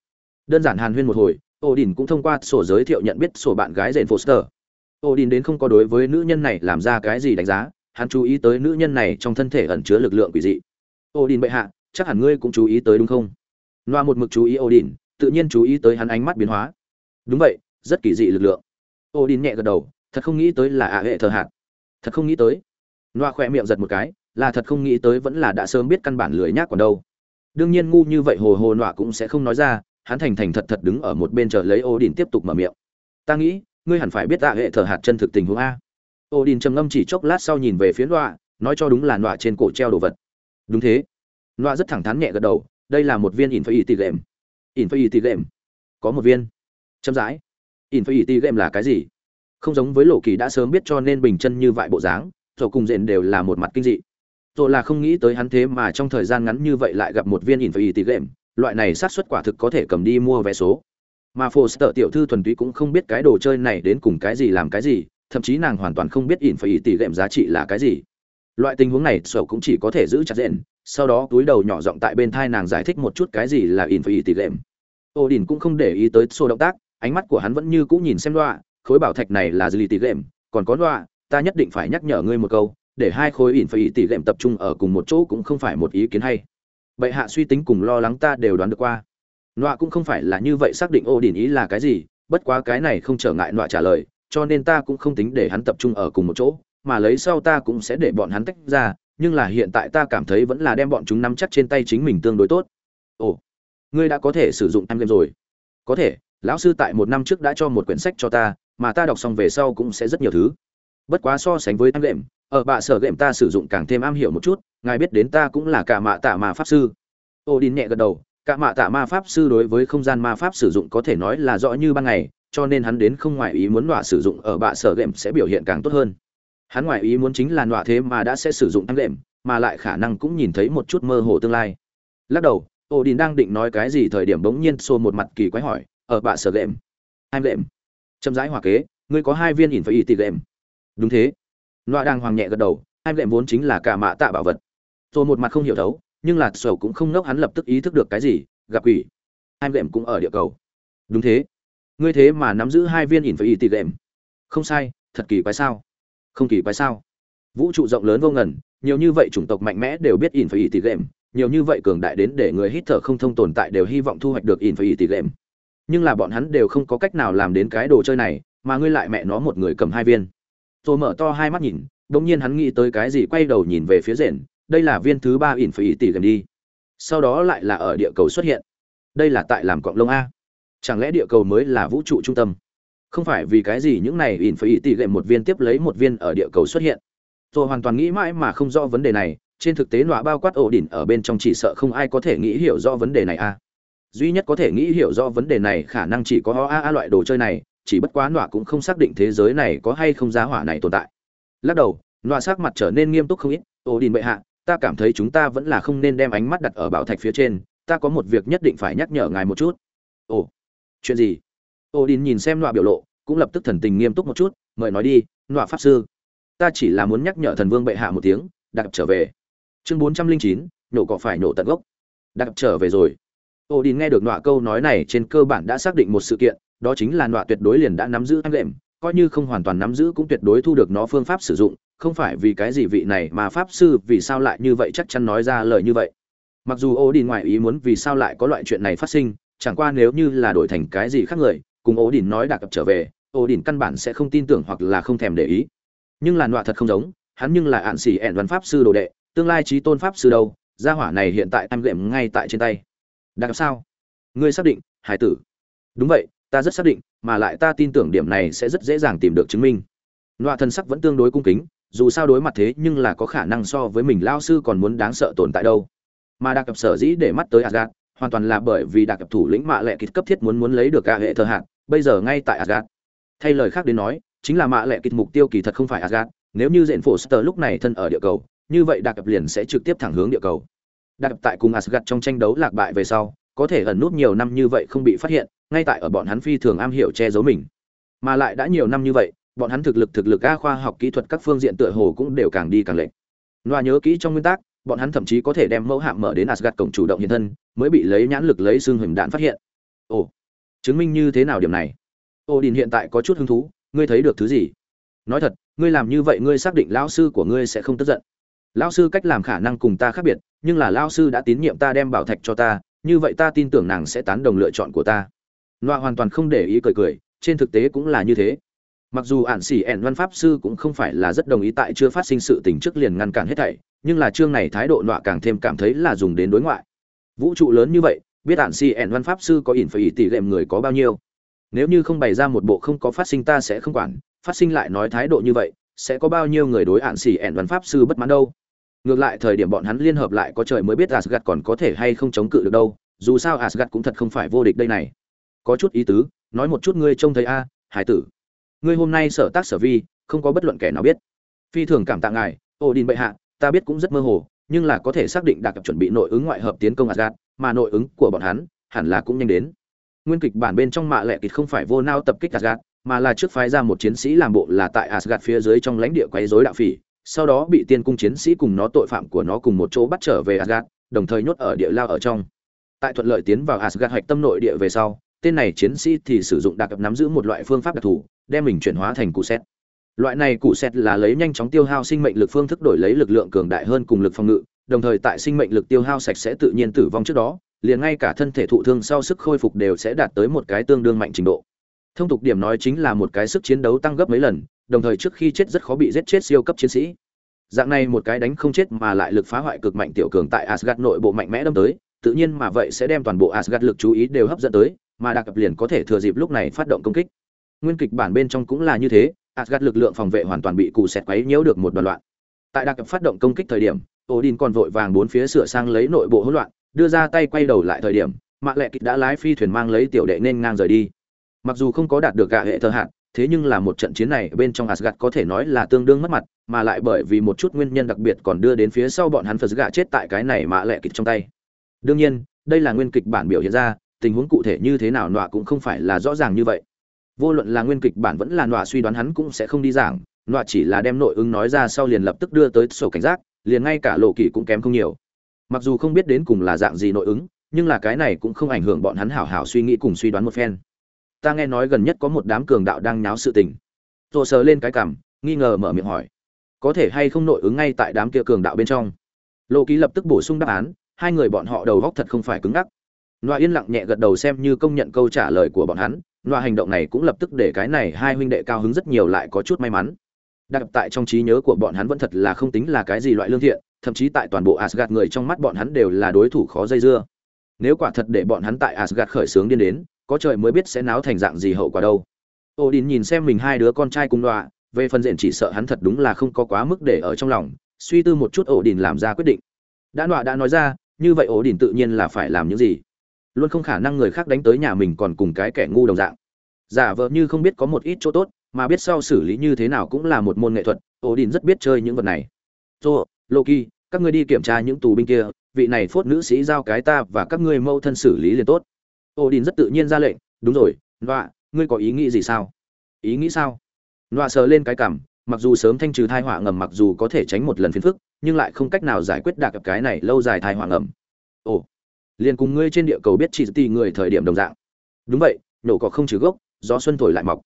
Đơn giản hàn huyên một hồi, ổ đỉnh cũng thông qua sổ giới thiệu nhận biết sổ bạn gái jane foster. Ổ đỉnh đến không có đối với nữ nhân này làm ra cái gì đánh giá, hắn chú ý tới nữ nhân này trong thân thể ẩn chứa lực lượng quỷ dị. Ổ đỉnh bệ hạ chắc hẳn ngươi cũng chú ý tới đúng không? Loa một mực chú ý ô đình tự nhiên chú ý tới hắn ánh mắt biến hóa. Đúng vậy, rất kỳ dị lực lượng. Ô đình nhẹ gật đầu, thật không nghĩ tới là ả hệ thờ hạt. Thật không nghĩ tới. Loa khỏe miệng giật một cái, là thật không nghĩ tới vẫn là đã sớm biết căn bản lười nhác còn đâu. Đương nhiên ngu như vậy hồ hồ nọa cũng sẽ không nói ra, hắn thành thành thật thật đứng ở một bên chờ lấy ô đình tiếp tục mở miệng. Ta nghĩ, ngươi hẳn phải biết tạ hệ thờ hạt chân thực tình huống a. Ô đình trầm ngâm chỉ chốc lát sau nhìn về phía nọa, nói cho đúng là nọa trên cổ treo đồ vật. Đúng thế loa rất thẳng thắn nhẹ gật đầu đây là một viên Infinity game. Infinity game. Có một viên. Chậm rãi. Infinity game là cái gì? Không giống với lộ kỳ đã sớm biết cho nên bình chân như vậy bộ dáng rồi cùng rện đều là một mặt kinh dị. Rồi là không nghĩ tới hắn thế mà trong thời gian ngắn như vậy lại gặp một viên Infinity game loại này xác suất quả thực có thể cầm đi mua vé số. Mà Foster tiểu thư thuần túy cũng không biết cái đồ chơi này đến cùng cái gì làm cái gì, thậm chí nàng hoàn toàn không biết Infinity phải tỷ lệm giá trị là cái gì. Loại tình huống này sở cũng chỉ có thể giữ chặt rện, sau đó túi đầu nhỏ giọng tại bên thai nàng giải thích một chút cái gì là in phải tỷ lệm. đình cũng không để ý tới số động tác, ánh mắt của hắn vẫn như cũ nhìn xem loa, khối bảo thạch này là gì tỷ lệm, còn có loa, ta nhất định phải nhắc nhở ngươi một câu, để hai khối in phải tỷ lệm tập trung ở cùng một chỗ cũng không phải một ý kiến hay. Bệ hạ suy tính cùng lo lắng ta đều đoán được qua Loa cũng không phải là như vậy xác định ô đình ý là cái gì bất quá cái này không trở ngại loa trả lời cho nên ta cũng không tính để hắn tập trung ở cùng một chỗ mà lấy sau ta cũng sẽ để bọn hắn tách ra, nhưng là hiện tại ta cảm thấy vẫn là đem bọn chúng nắm chắc trên tay chính mình tương đối tốt. Ồ, ngươi đã có thể sử dụng em game rồi. Có thể, lão sư tại một năm trước đã cho một quyển sách cho ta, mà ta đọc xong về sau cũng sẽ rất nhiều thứ. Bất quá so sánh với em game, ở bạ sở game ta sử dụng càng thêm am hiểu một chút, ngài biết đến ta cũng là cả mạ tạ mà pháp sư. Ô đin nhẹ gật đầu, cả mạ tạ ma pháp sư đối với không gian ma pháp sử dụng có thể nói là rõ như ban ngày, cho nên hắn đến không ngoại ý muốn đọa sử dụng ở bạ sở game sẽ biểu hiện càng tốt hơn hắn ngoại ý muốn chính là nọa thế mà đã sẽ sử dụng tăng đệm, mà lại khả năng cũng nhìn thấy một chút mơ hồ tương lai. Lắc đầu ô đình đang định nói cái gì thời điểm bỗng nhiên xô một mặt kỳ quái hỏi ở bạ sở đệm, hai đệm, chậm rãi hòa kế ngươi có hai viên ỉn phải y tì đệm, đúng thế. Nọa đang hoàng nhẹ gật đầu hai đệm vốn chính là cả mạ tạ bảo vật. Rồi một mặt không hiểu thấu nhưng là sầu cũng không nốc hắn lập tức ý thức được cái gì gặp quỷ. Hai đệm cũng ở địa cầu. Đúng thế. Ngươi thế mà nắm giữ hai viên ỉn phải ỉ tì đệm, không sai thật kỳ quái sao? Không kỳ quái sao? Vũ trụ rộng lớn vô ngần, nhiều như vậy chủng tộc mạnh mẽ đều biết ỉn phải ý tỷ game nhiều như vậy cường đại đến để người hít thở không thông tồn tại đều hy vọng thu hoạch được ỉn phải ý tỷ game nhưng là bọn hắn đều không có cách nào làm đến cái đồ chơi này, mà ngươi lại mẹ nó một người cầm hai viên. Tôi mở to hai mắt nhìn đ ỗ n g nhiên hắn nghĩ tới cái gì quay đầu nhìn về phía rền, đây là viên thứ ba ỉn phải tỷ game đi. Sau đó lại là ở địa cầu xuất hiện. Đây là tại làm cọng lông a. Chẳng lẽ địa cầu mới là vũ trụ trung tâm? Không phải vì cái gì những này ỉn phải tỷ lệ một viên tiếp lấy một viên ở địa cầu xuất hiện. Tôi hoàn toàn nghĩ mãi mà không rõ vấn đề này, trên thực tế nọa bao quát ổ đỉnh ở bên trong chỉ sợ không ai có thể nghĩ hiểu rõ vấn đề này a duy nhất có thể nghĩ hiểu rõ vấn đề này khả năng chỉ có a a loại đồ chơi này, chỉ bất quá nọa cũng không xác định thế giới này có hay không giá hỏa này tồn tại. Lắc đầu, nọa sắc mặt trở nên nghiêm túc không ít, ổ đỉnh bệ hạ, ta cảm thấy chúng ta vẫn là không nên đem ánh mắt đặt ở bảo thạch phía trên, ta có một việc nhất định phải nhắc nhở ngài một chút. Ồ, chuyện gì? Ô đình nhìn xem nọa biểu lộ, cũng lập tức thần tình nghiêm túc một chút, mời nói đi, nọa pháp sư, ta chỉ là muốn nhắc nhở thần vương bệ hạ một tiếng, đặc trở về. Chương bốn trăm linh chín, nổ cỏ phải nổ tận gốc. Đặc trở về rồi. Ô đình nghe được nọa câu nói này trên cơ bản đã xác định một sự kiện, đó chính là nọa tuyệt đối liền đã nắm giữ anh lệm, coi như không hoàn toàn nắm giữ cũng tuyệt đối thu được nó phương pháp sử dụng, không phải vì cái gì vị này mà pháp sư vì sao lại như vậy chắc chắn nói ra lời như vậy. Mặc dù Ô đình ngoại ý muốn vì sao lại có loại chuyện này phát sinh, chẳng qua nếu như là đổi thành cái gì khác người cùng ổ đỉnh nói Đạt cập trở về ổ đỉnh căn bản sẽ không tin tưởng hoặc là không thèm để ý. Nhưng là nọa thật không giống, hắn nhưng là ạn xỉ ẹn văn pháp sư đồ đệ, tương lai trí tôn pháp sư đâu, gia hỏa này hiện tại em gệm ngay tại trên tay. Đặc sao? Ngươi xác định, hải tử. Đúng vậy, ta rất xác định, mà lại ta tin tưởng điểm này sẽ rất dễ dàng tìm được chứng minh. Nọa thân sắc vẫn tương đối cung kính, dù sao đối mặt thế nhưng là có khả năng so với mình lao sư còn muốn đáng sợ tồn tại đâu. Mà đặc cập sở dĩ để mắt tới Asgard, hoàn toàn là bởi vì đặc cập thủ lĩnh mạ lệ kịch cấp thiết muốn muốn lấy được cả hệ thờ hạt bây giờ ngay tại Asgard. Thay lời khác đến nói, chính là mạ lệ kịch mục tiêu kỳ thật không phải Asgard, nếu như dện phổ sơ lúc này thân ở địa cầu, như vậy Đạc cập liền sẽ trực tiếp thẳng hướng địa cầu. Đạc cập tại cùng Asgard trong tranh đấu lạc bại về sau, có thể ẩn nút nhiều năm như vậy không bị phát hiện, ngay tại ở bọn hắn phi thường am hiểu che giấu mình. Mà lại đã nhiều năm như vậy, bọn hắn thực lực thực lực a khoa học kỹ thuật các phương diện tựa hồ cũng đều càng đi càng lệch. Loa nhớ kỹ trong nguyên tắc, bọn hắn thậm chí có thể đem mẫu hạm mở đến Asgard cổng chủ động hiện thân, mới bị lấy nhãn lực lấy xương hình đạn phát hiện. Ồ chứng minh như thế nào điểm này? Ô đình hiện tại có chút hứng thú, ngươi thấy được thứ gì? Nói thật, ngươi làm như vậy ngươi xác định lão sư của ngươi sẽ không tức giận. Lão sư cách làm khả năng cùng ta khác biệt, nhưng là lão sư đã tín nhiệm ta đem bảo thạch cho ta, như vậy ta tin tưởng nàng sẽ tán đồng lựa chọn của ta. Loa hoàn toàn không để ý cười cười, trên thực tế cũng là như thế. Mặc dù ản xỉ ẻn văn pháp sư cũng không phải là rất đồng ý tại chưa phát sinh sự tình trước liền ngăn cản hết thảy, nhưng là chương này thái độ nọa càng thêm cảm thấy là dùng đến đối ngoại. Vũ trụ lớn như vậy biết hạn si ẻn văn pháp sư có ỉn phải ỉ tỷ lệm người có bao nhiêu. Nếu như không bày ra một bộ không có phát sinh ta sẽ không quản, phát sinh lại nói thái độ như vậy, sẽ có bao nhiêu người đối ạn xỉ ẻn văn pháp sư bất mãn đâu? Ngược lại thời điểm bọn hắn liên hợp lại có trời mới biết asgad còn có thể hay không chống cự được đâu, dù sao asgad cũng thật không phải vô địch đây này. Có chút ý tứ, nói một chút ngươi trông thấy a, hải tử. Ngươi hôm nay sở tác sở vi, không có bất luận kẻ nào biết. Phi thường cảm tạ ngài ô đình bệ hạ, ta biết cũng rất mơ hồ, nhưng là có thể xác định đặc chuẩn bị nội ứng ngoại hợp tiến công asgad mà nội ứng của bọn hắn hẳn là cũng nhanh đến. Nguyên kịch bản bên trong mạ lệ kịch không phải vô nao tập kích asgad mà là trước phái ra một chiến sĩ làm bộ là tại asgad phía dưới trong lãnh địa quấy rối đạo phỉ, sau đó bị tiên cung chiến sĩ cùng nó tội phạm của nó cùng một chỗ bắt trở về asgad đồng thời nhốt ở địa lao ở trong. Tại thuận lợi tiến vào asgad hạch tâm nội địa về sau, tên này chiến sĩ thì sử dụng đặc nắm giữ một loại phương pháp đặc thù, đem mình chuyển hóa thành cụ xét loại này cụ xét là lấy nhanh chóng tiêu hao sinh mệnh lực phương thức đổi lấy lực lượng cường đại hơn cùng lực phòng ngự đồng thời tại sinh mệnh lực tiêu hao sạch sẽ tự nhiên tử vong trước đó, liền ngay cả thân thể thụ thương sau sức khôi phục đều sẽ đạt tới một cái tương đương mạnh trình độ. Thông tục điểm nói chính là một cái sức chiến đấu tăng gấp mấy lần, đồng thời trước khi chết rất khó bị giết chết siêu cấp chiến sĩ. Dạng này một cái đánh không chết mà lại lực phá hoại cực mạnh tiểu cường tại asgad nội bộ mạnh mẽ đâm tới, tự nhiên mà vậy sẽ đem toàn bộ asgad lực chú ý đều hấp dẫn tới, mà đặc cập liền có thể thừa dịp lúc này phát động công kích. Nguyên kịch bản bên trong cũng là như thế asgad lực lượng phòng vệ hoàn toàn bị cụ sẹt quấy nhiễu được một đoạn loạn. Tại đặc cập phát động công kích thời điểm odin còn vội vàng bốn phía sửa sang lấy nội bộ hỗn loạn đưa ra tay quay đầu lại thời điểm mạ lệ kịch đã lái phi thuyền mang lấy tiểu đệ nên ngang rời đi mặc dù không có đạt được cả hệ thờ hạn thế nhưng là một trận chiến này bên trong Asgard có thể nói là tương đương mất mặt, mà lại bởi vì một chút nguyên nhân đặc biệt còn đưa đến phía sau bọn hắn Phật gạ chết tại cái này mạ lệ kịch trong tay. Đương nhiên, đây là nguyên kịch bản biểu hiện ra, tình huống cụ thể như thế nào nọa cũng không phải là rõ ràng như vậy. Vô luận là nguyên kịch bản vẫn là nọa suy đoán hắn cũng sẽ không đi giảng, nọa chỉ là đem nội ứng nói ra sau liền lập tức đưa tới sổ cảnh giác, liền ngay cả lộ kỳ cũng kém không nhiều. Mặc dù không biết đến cùng là dạng gì nội ứng, nhưng là cái này cũng không ảnh hưởng bọn hắn hảo hảo suy nghĩ cùng suy đoán một phen. Ta nghe nói gần nhất có một đám cường đạo đang nháo sự tình. Rồi sờ lên cái cằm nghi ngờ mở miệng hỏi. Có thể hay không nội ứng ngay tại đám kia cường đạo bên trong? Lộ ký lập tức bổ sung đáp án hai người bọn họ đầu góc thật không phải cứng ngắc. Loa yên lặng nhẹ gật đầu xem như công nhận câu trả lời của bọn hắn loa hành động này cũng lập tức để cái này hai huynh đệ cao hứng rất nhiều lại có chút may mắn đặc tại trong trí nhớ của bọn hắn vẫn thật là không tính là cái gì loại lương thiện, thậm chí tại toàn bộ asgad người trong mắt bọn hắn đều là đối thủ khó dây dưa. Nếu quả thật để bọn hắn tại asgad khởi xướng điên đến, có trời mới biết sẽ náo thành dạng gì hậu quả đâu. Odin nhìn xem mình hai đứa con trai cùng đọa, về phần diện chỉ sợ hắn thật đúng là không có quá mức để ở trong lòng, suy tư một chút Odin làm ra quyết định. Đã đọa đã nói ra, như vậy Odin tự nhiên là phải làm những gì? Luôn không khả năng người khác đánh tới nhà mình còn cùng cái kẻ ngu đồng dạng. Giả vờ như không biết có một ít chỗ tốt mà biết sau xử lý như thế nào cũng là một môn nghệ thuật Odin rất biết chơi những vật này Tô, Loki, các ngươi đi kiểm tra những tù binh kia vị này phốt nữ sĩ giao cái ta và các ngươi mâu thân xử lý liền tốt Odin rất tự nhiên ra lệnh, "Đúng rồi, loạ ngươi có ý nghĩ gì sao?" "Ý nghĩ sao?" loạ sờ lên cái cằm, mặc dù sớm thanh trừ thai họa ngầm mặc dù có thể tránh một lần phiền phức, nhưng lại không cách nào giải quyết đạt cái này lâu dài thai họa ngầm. "Ồ, liền cùng ngươi trên địa cầu biết chỉ tỷ người thời điểm đồng dạng." "Đúng vậy, nổ cỏ không trừ gốc, gió xuân thổi lại mọc."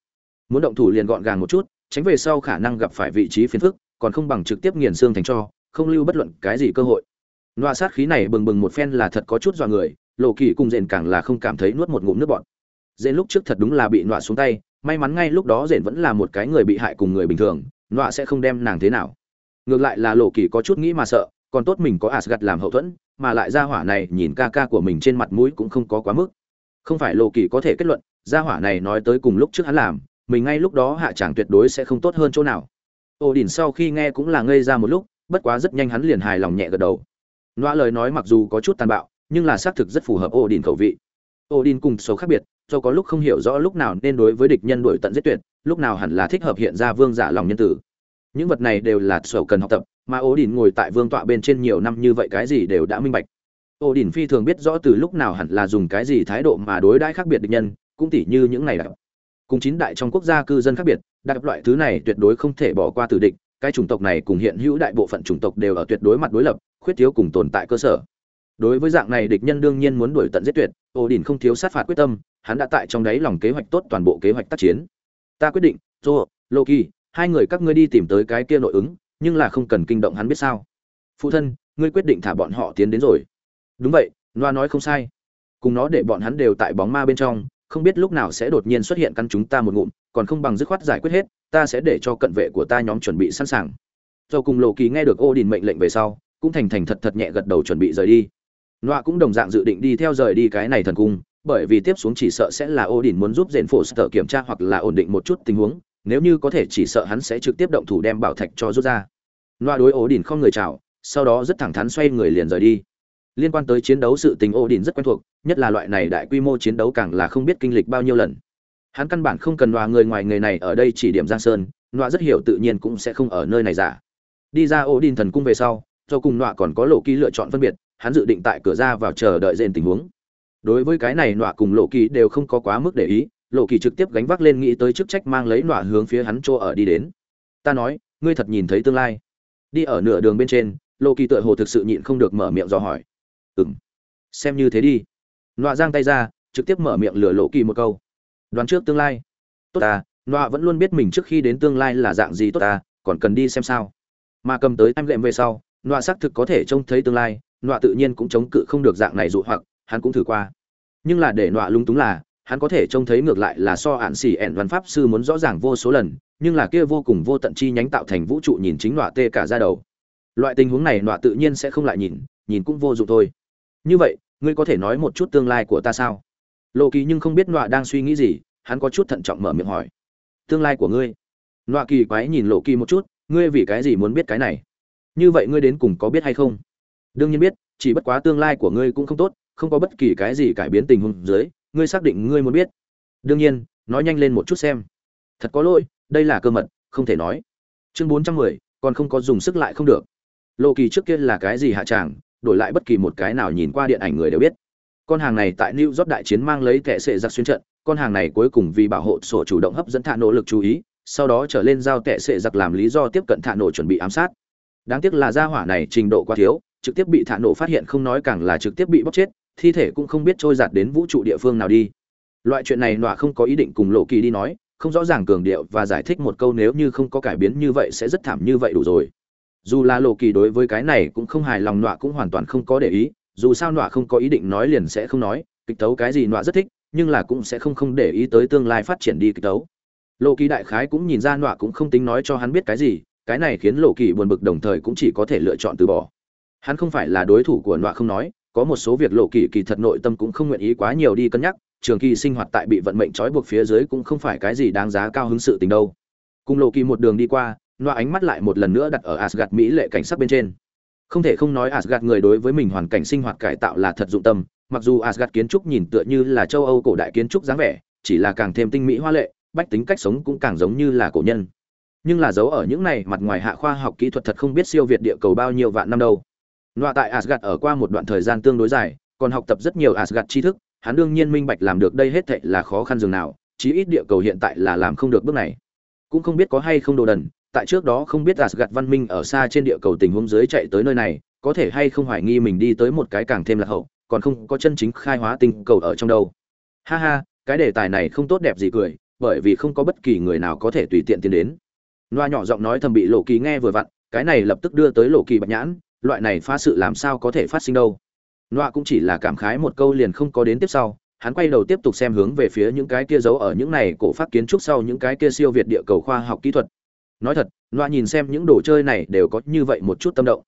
Muốn động thủ liền gọn gàng một chút, tránh về sau khả năng gặp phải vị trí phiền phức, còn không bằng trực tiếp nghiền xương thành cho, không lưu bất luận cái gì cơ hội. Loa sát khí này bừng bừng một phen là thật có chút dọa người, lộ kỳ cùng rền càng là không cảm thấy nuốt một ngụm nước bọt. Rền lúc trước thật đúng là bị loa xuống tay may mắn ngay lúc đó rền vẫn là một cái người bị hại cùng người bình thường loa sẽ không đem nàng thế nào. Ngược lại là lộ kỳ có chút nghĩ mà sợ còn tốt mình có asgad làm hậu thuẫn mà lại gia hỏa này nhìn ca ca của mình trên mặt mũi cũng không có quá mức. Không phải lộ kỳ có thể kết luận gia hỏa này nói tới cùng lúc trước hắn làm mình ngay lúc đó hạ chẳng tuyệt đối sẽ không tốt hơn chỗ nào ô đỉnh sau khi nghe cũng là ngây ra một lúc bất quá rất nhanh hắn liền hài lòng nhẹ gật đầu Nọa lời nói mặc dù có chút tàn bạo, nhưng là xác thực rất phù hợp Odin khẩu vị. Odin cùng số khác biệt, do có lúc không hiểu rõ lúc nào nên đối với địch nhân đuổi tận giết tuyệt, lúc nào hẳn là thích hợp hiện ra vương giả lòng nhân tử. Những vật này đều là sổ cần học tập, mà Odin ngồi tại vương tọa bên trên nhiều năm như vậy cái gì đều đã minh bạch. Odin phi thường biết rõ từ lúc nào hẳn là dùng cái gì thái độ mà đối đãi khác biệt địch nhân, cũng tỉ như những này đã cùng chín đại trong quốc gia cư dân khác biệt đặc loại thứ này tuyệt đối không thể bỏ qua tử địch, cái chủng tộc này cùng hiện hữu đại bộ phận chủng tộc đều ở tuyệt đối mặt đối lập, khuyết thiếu cùng tồn tại cơ sở. Đối với dạng này địch nhân đương nhiên muốn đuổi tận giết tuyệt, ô đình không thiếu sát phạt quyết tâm, hắn đã tại trong đấy lòng kế hoạch tốt toàn bộ kế hoạch tác chiến. Ta quyết định joe loki, hai người các ngươi đi tìm tới cái kia nội ứng, nhưng là không cần kinh động hắn biết sao. Phụ thân, ngươi quyết định thả bọn họ tiến đến rồi. Đúng vậy noa nói không sai. Cùng nó để bọn hắn đều tại bóng ma bên trong không biết lúc nào sẽ đột nhiên xuất hiện căn chúng ta một ngụm, còn không bằng dứt khoát giải quyết hết, ta sẽ để cho cận vệ của ta nhóm chuẩn bị sẵn sàng. Do cùng lộ kỳ nghe được ô đình mệnh lệnh về sau, cũng thành thành thật thật nhẹ gật đầu chuẩn bị rời đi. Loa cũng đồng dạng dự định đi theo rời đi cái này thần cung, bởi vì tiếp xuống chỉ sợ sẽ là ô đình muốn giúp dền phổ sở kiểm tra hoặc là ổn định một chút tình huống, nếu như có thể chỉ sợ hắn sẽ trực tiếp động thủ đem bảo thạch cho rút ra. Loa đối ô đình không người chào, sau đó rất thẳng thắn xoay người liền rời đi liên quan tới chiến đấu sự tình ô đình rất quen thuộc, nhất là loại này đại quy mô chiến đấu càng là không biết kinh lịch bao nhiêu lần. Hắn căn bản không cần loa người ngoài người này ở đây chỉ điểm giang sơn noa rất hiểu tự nhiên cũng sẽ không ở nơi này giả. Đi ra ô đình thần cung về sau do cùng noa còn có lộ ký lựa chọn phân biệt, hắn dự định tại cửa ra vào chờ đợi dền tình huống. Đối với cái này noa cùng lộ kỳ đều không có quá mức để ý, lộ kỳ trực tiếp gánh vác lên nghĩ tới chức trách mang lấy nọa hướng phía hắn chỗ ở đi đến. Ta nói, ngươi thật nhìn thấy tương lai. Đi ở nửa đường bên trên, lộ kỳ tựa hồ thực sự nhịn không được mở miệng do hỏi ừ m xem như thế đi. Nọa giang tay ra, trực tiếp mở miệng lừa lộ kỳ một câu. Đoán trước tương lai. Tốt ta nọa vẫn luôn biết mình trước khi đến tương lai là dạng gì tốt ta còn cần đi xem sao. Mà cầm tới em lệm về sau, nọa xác thực có thể trông thấy tương lai, nọa tự nhiên cũng chống cự không được dạng này dụ hoặc, hắn cũng thử qua. Nhưng là để nọa lung túng là, hắn có thể trông thấy ngược lại là so ạn xỉ ẻn văn pháp sư muốn rõ ràng vô số lần, nhưng là kia vô cùng vô tận chi nhánh tạo thành vũ trụ nhìn chính nọa tê cả ra đầu. Loại tình huống này nọa tự nhiên sẽ không lại nhìn nhìn cũng vô dụng thôi như vậy, ngươi có thể nói một chút tương lai của ta sao? Lộ kỳ nhưng không biết nọa đang suy nghĩ gì, hắn có chút thận trọng mở miệng hỏi. Tương lai của ngươi? Nọa kỳ quái nhìn lộ kỳ một chút, ngươi vì cái gì muốn biết cái này? Như vậy ngươi đến cùng có biết hay không? Đương nhiên biết, chỉ bất quá tương lai của ngươi cũng không tốt, không có bất kỳ cái gì cải biến tình huống dưới, ngươi xác định ngươi muốn biết. Đương nhiên, nói nhanh lên một chút xem. Thật có lỗi, đây là cơ mật, không thể nói. Chương bốn trăm mười, còn không có dùng sức lại không được. Lộ kỳ trước kia là cái gì hạ tràng đổi lại bất kỳ một cái nào nhìn qua điện ảnh người đều biết. Con hàng này tại new york đại chiến mang lấy kẻ sệ giặc xuyên trận, con hàng này cuối cùng vì bảo hộ sổ chủ động hấp dẫn thả nỗ lực chú ý, sau đó trở lên giao tệ sệ giặc làm lý do tiếp cận thả nổ chuẩn bị ám sát. Đáng tiếc là gia hỏa này trình độ quá thiếu, trực tiếp bị thả nổ phát hiện không nói càng là trực tiếp bị bóc chết, thi thể cũng không biết trôi giạt đến vũ trụ địa phương nào đi. Loại chuyện này nọa không có ý định cùng lộ kỳ đi nói, không rõ ràng cường điệu và giải thích một câu nếu như không có cải biến như vậy sẽ rất thảm như vậy đủ rồi dù là lộ kỳ đối với cái này cũng không hài lòng, nọa cũng hoàn toàn không có để ý, dù sao nọa không có ý định nói liền sẽ không nói, kịch tấu cái gì nọa rất thích, nhưng là cũng sẽ không không để ý tới tương lai phát triển đi kịch tấu. Lộ kỳ đại khái cũng nhìn ra nọa cũng không tính nói cho hắn biết cái gì, cái này khiến lộ kỳ buồn bực đồng thời cũng chỉ có thể lựa chọn từ bỏ. Hắn không phải là đối thủ của nọa không nói, có một số việc lộ kỳ kỳ thật nội tâm cũng không nguyện ý quá nhiều đi cân nhắc, trường kỳ sinh hoạt tại bị vận mệnh trói buộc phía dưới cũng không phải cái gì đáng giá cao hứng sự tình đâu. Cùng lộ kỳ một đường đi qua loa ánh mắt lại một lần nữa đặt ở Asgard mỹ lệ cảnh sắc bên trên. Không thể không nói Asgard người đối với mình hoàn cảnh sinh hoạt cải tạo là thật dụng tâm mặc dù Asgard kiến trúc nhìn tựa như là châu âu cổ đại kiến trúc dáng vẻ chỉ là càng thêm tinh mỹ hoa lệ bách tính cách sống cũng càng giống như là cổ nhân. Nhưng là dấu ở những này mặt ngoài hạ khoa học kỹ thuật thật không biết siêu việt địa cầu bao nhiêu vạn năm đâu. Loa tại Asgard ở qua một đoạn thời gian tương đối dài, còn học tập rất nhiều Asgard tri thức, hắn đương nhiên minh bạch làm được đây hết thảy là khó khăn dường nào, chí ít địa cầu hiện tại là làm không được bước này. Cũng không biết có hay không đồ đần, tại trước đó không biết Asgard văn minh ở xa trên địa cầu tình huống dưới chạy tới nơi này, có thể hay không hoài nghi mình đi tới một cái càng thêm là hậu, còn không có chân chính khai hóa tinh cầu ở trong đâu. Ha ha, cái đề tài này không tốt đẹp gì cười, bởi vì không có bất kỳ người nào có thể tùy tiện tiến đến. Loa nhỏ giọng nói thầm bị Lộ Kỳ nghe vừa vặn, cái này lập tức đưa tới Lộ Kỳ bạch nhãn, loại này phá sự làm sao có thể phát sinh đâu Noa cũng chỉ là cảm khái một câu liền không có đến tiếp sau, hắn quay đầu tiếp tục xem hướng về phía những cái kia giấu ở những này cổ phát kiến trúc sau những cái kia siêu việt địa cầu khoa học kỹ thuật. Nói thật, loa nhìn xem những đồ chơi này đều có như vậy một chút tâm động.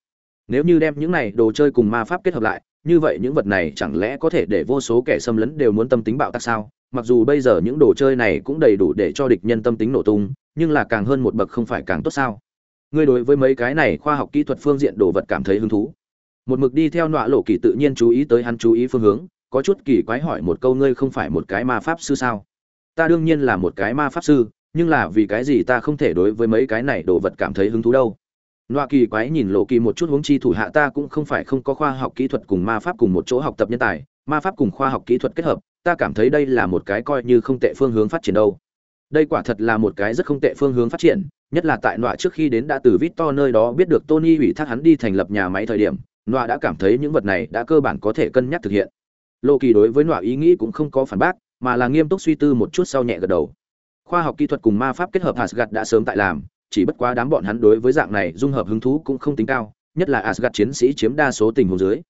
Nếu như đem những này đồ chơi cùng ma pháp kết hợp lại, như vậy những vật này chẳng lẽ có thể để vô số kẻ xâm lấn đều muốn tâm tính bạo tác sao? Mặc dù bây giờ những đồ chơi này cũng đầy đủ để cho địch nhân tâm tính nổ tung, nhưng là càng hơn một bậc không phải càng tốt sao? ngươi đối với mấy cái này khoa học kỹ thuật phương diện đồ vật cảm thấy hứng thú một mực đi theo nọa lộ kỳ tự nhiên chú ý tới hắn chú ý phương hướng có chút kỳ quái hỏi một câu ngươi không phải một cái ma pháp sư sao ta đương nhiên là một cái ma pháp sư nhưng là vì cái gì ta không thể đối với mấy cái này đồ vật cảm thấy hứng thú đâu? Loa kỳ quái nhìn lộ kỳ một chút huống chi thủ hạ ta cũng không phải không có khoa học kỹ thuật cùng ma pháp cùng một chỗ học tập nhân tài, ma pháp cùng khoa học kỹ thuật kết hợp, ta cảm thấy đây là một cái coi như không tệ phương hướng phát triển đâu. Đây quả thật là một cái rất không tệ phương hướng phát triển, nhất là tại nọa trước khi đến đã từ victor nơi đó biết được tony ủy thác hắn đi thành lập nhà máy thời điểm, nọa đã cảm thấy những vật này đã cơ bản có thể cân nhắc thực hiện. Lộ kỳ đối với nọa ý nghĩ cũng không có phản bác, mà là nghiêm túc suy tư một chút sau nhẹ gật đầu khoa học kỹ thuật cùng ma pháp kết hợp asgad đã sớm tại làm, chỉ bất quá đám bọn hắn đối với dạng này dung hợp hứng thú cũng không tính cao, nhất là asgad chiến sĩ chiếm đa số tình huống dưới.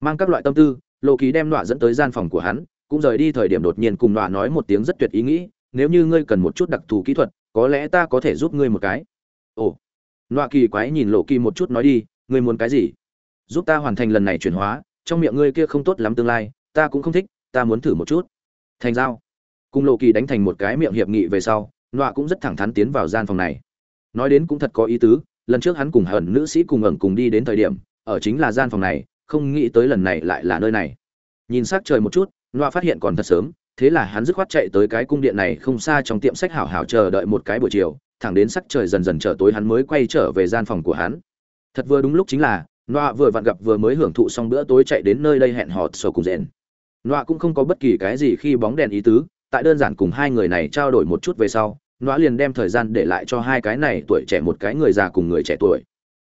Mang các loại tâm tư lộ đem nọa dẫn tới gian phòng của hắn, cũng rời đi thời điểm đột nhiên cùng nọa nói một tiếng rất tuyệt ý nghĩ, nếu như ngươi cần một chút đặc thù kỹ thuật, có lẽ ta có thể giúp ngươi một cái. Ồ. Nọa kỳ quái nhìn lộ kỳ một chút nói đi, ngươi muốn cái gì? Giúp ta hoàn thành lần này chuyển hóa, trong miệng ngươi kia không tốt lắm tương lai, ta cũng không thích, ta muốn thử một chút. Thành giao cùng lộ kỳ đánh thành một cái miệng hiệp nghị về sau, nọa cũng rất thẳng thắn tiến vào gian phòng này. Nói đến cũng thật có ý tứ, lần trước hắn cùng hận nữ sĩ cùng ẩn cùng đi đến thời điểm, ở chính là gian phòng này, không nghĩ tới lần này lại là nơi này. Nhìn s ắ c trời một chút, nọa phát hiện còn thật sớm, thế là hắn dứt khoát chạy tới cái cung điện này không xa trong tiệm sách hảo hảo chờ đợi một cái buổi chiều, thẳng đến sắc trời dần dần trở tối hắn mới quay trở về gian phòng của hắn. Thật vừa đúng lúc chính là, nọa vừa vặn gặp vừa mới hưởng thụ xong bữa tối chạy đến nơi đây hẹn họ sổ cùng rèn. Nọa cũng không có bất kỳ cái gì khi bóng đèn ý tứ tại đơn giản cùng hai người này trao đổi một chút về sau nó liền đem thời gian để lại cho hai cái này tuổi trẻ một cái người già cùng người trẻ tuổi.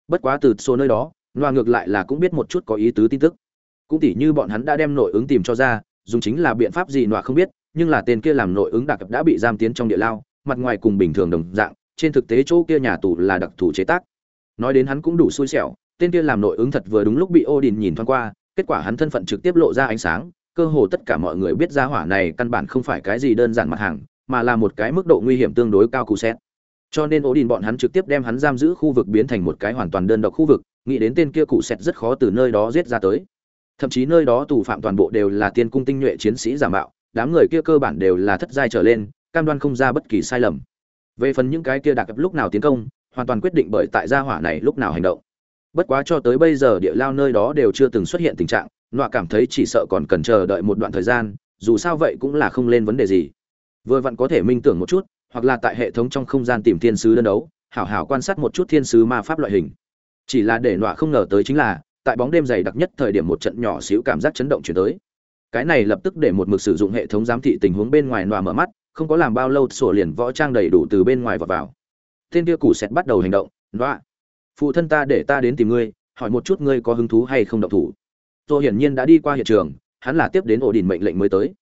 Bất quá từ số nơi đó nó ngược lại là cũng biết một chút có ý tứ tin tức. Cũng tỉ như bọn hắn đã đem nội ứng tìm cho ra dùng chính là biện pháp gì nọa không biết nhưng là tên kia làm nội ứng đặc đã bị giam tiến trong địa lao mặt ngoài cùng bình thường đồng dạng trên thực tế chỗ kia nhà tù là đặc thù chế tác. Nói đến hắn cũng đủ xui xẻo tên kia làm nội ứng thật vừa đúng lúc bị Odin nhìn thoáng qua, kết quả hắn thân phận trực tiếp lộ ra ánh sáng, cơ hồ tất cả mọi người biết ra hỏa này căn bản không phải cái gì đơn giản mặt hàng, mà là một cái mức độ nguy hiểm tương đối cao cụ xét. Cho nên Odin bọn hắn trực tiếp đem hắn giam giữ khu vực biến thành một cái hoàn toàn đơn độc khu vực, nghĩ đến tên kia cụ xét rất khó từ nơi đó giết ra tới. Thậm chí nơi đó tù phạm toàn bộ đều là tiên cung tinh nhuệ chiến sĩ giả mạo, đám người kia cơ bản đều là thất giai trở lên, cam đoan không ra bất kỳ sai lầm. Về phần những cái kia đặc lúc nào tiến công, hoàn toàn quyết định bởi tại gia hỏa này lúc nào hành động bất quá cho tới bây giờ địa lao nơi đó đều chưa từng xuất hiện tình trạng, nọa cảm thấy chỉ sợ còn cần chờ đợi một đoạn thời gian, dù sao vậy cũng là không lên vấn đề gì. Vừa vặn có thể minh tưởng một chút, hoặc là tại hệ thống trong không gian tìm thiên sứ đơn đấu, hảo hảo quan sát một chút thiên sứ ma pháp loại hình. Chỉ là để nọa không ngờ tới chính là, tại bóng đêm dày đặc nhất thời điểm một trận nhỏ xíu cảm giác chấn động chuyển tới. Cái này lập tức để một mực sử dụng hệ thống giám thị tình huống bên ngoài nọa mở mắt, không có làm bao lâu sổ liền võ trang đầy đủ từ bên ngoài vào vào. Tên kia củ sẹt bắt đầu hành động, nọa phụ thân ta để ta đến tìm ngươi, hỏi một chút ngươi có hứng thú hay không độc thủ. Tôi hiển nhiên đã đi qua hiện trường, hắn là tiếp đến ổ đình mệnh lệnh mới tới.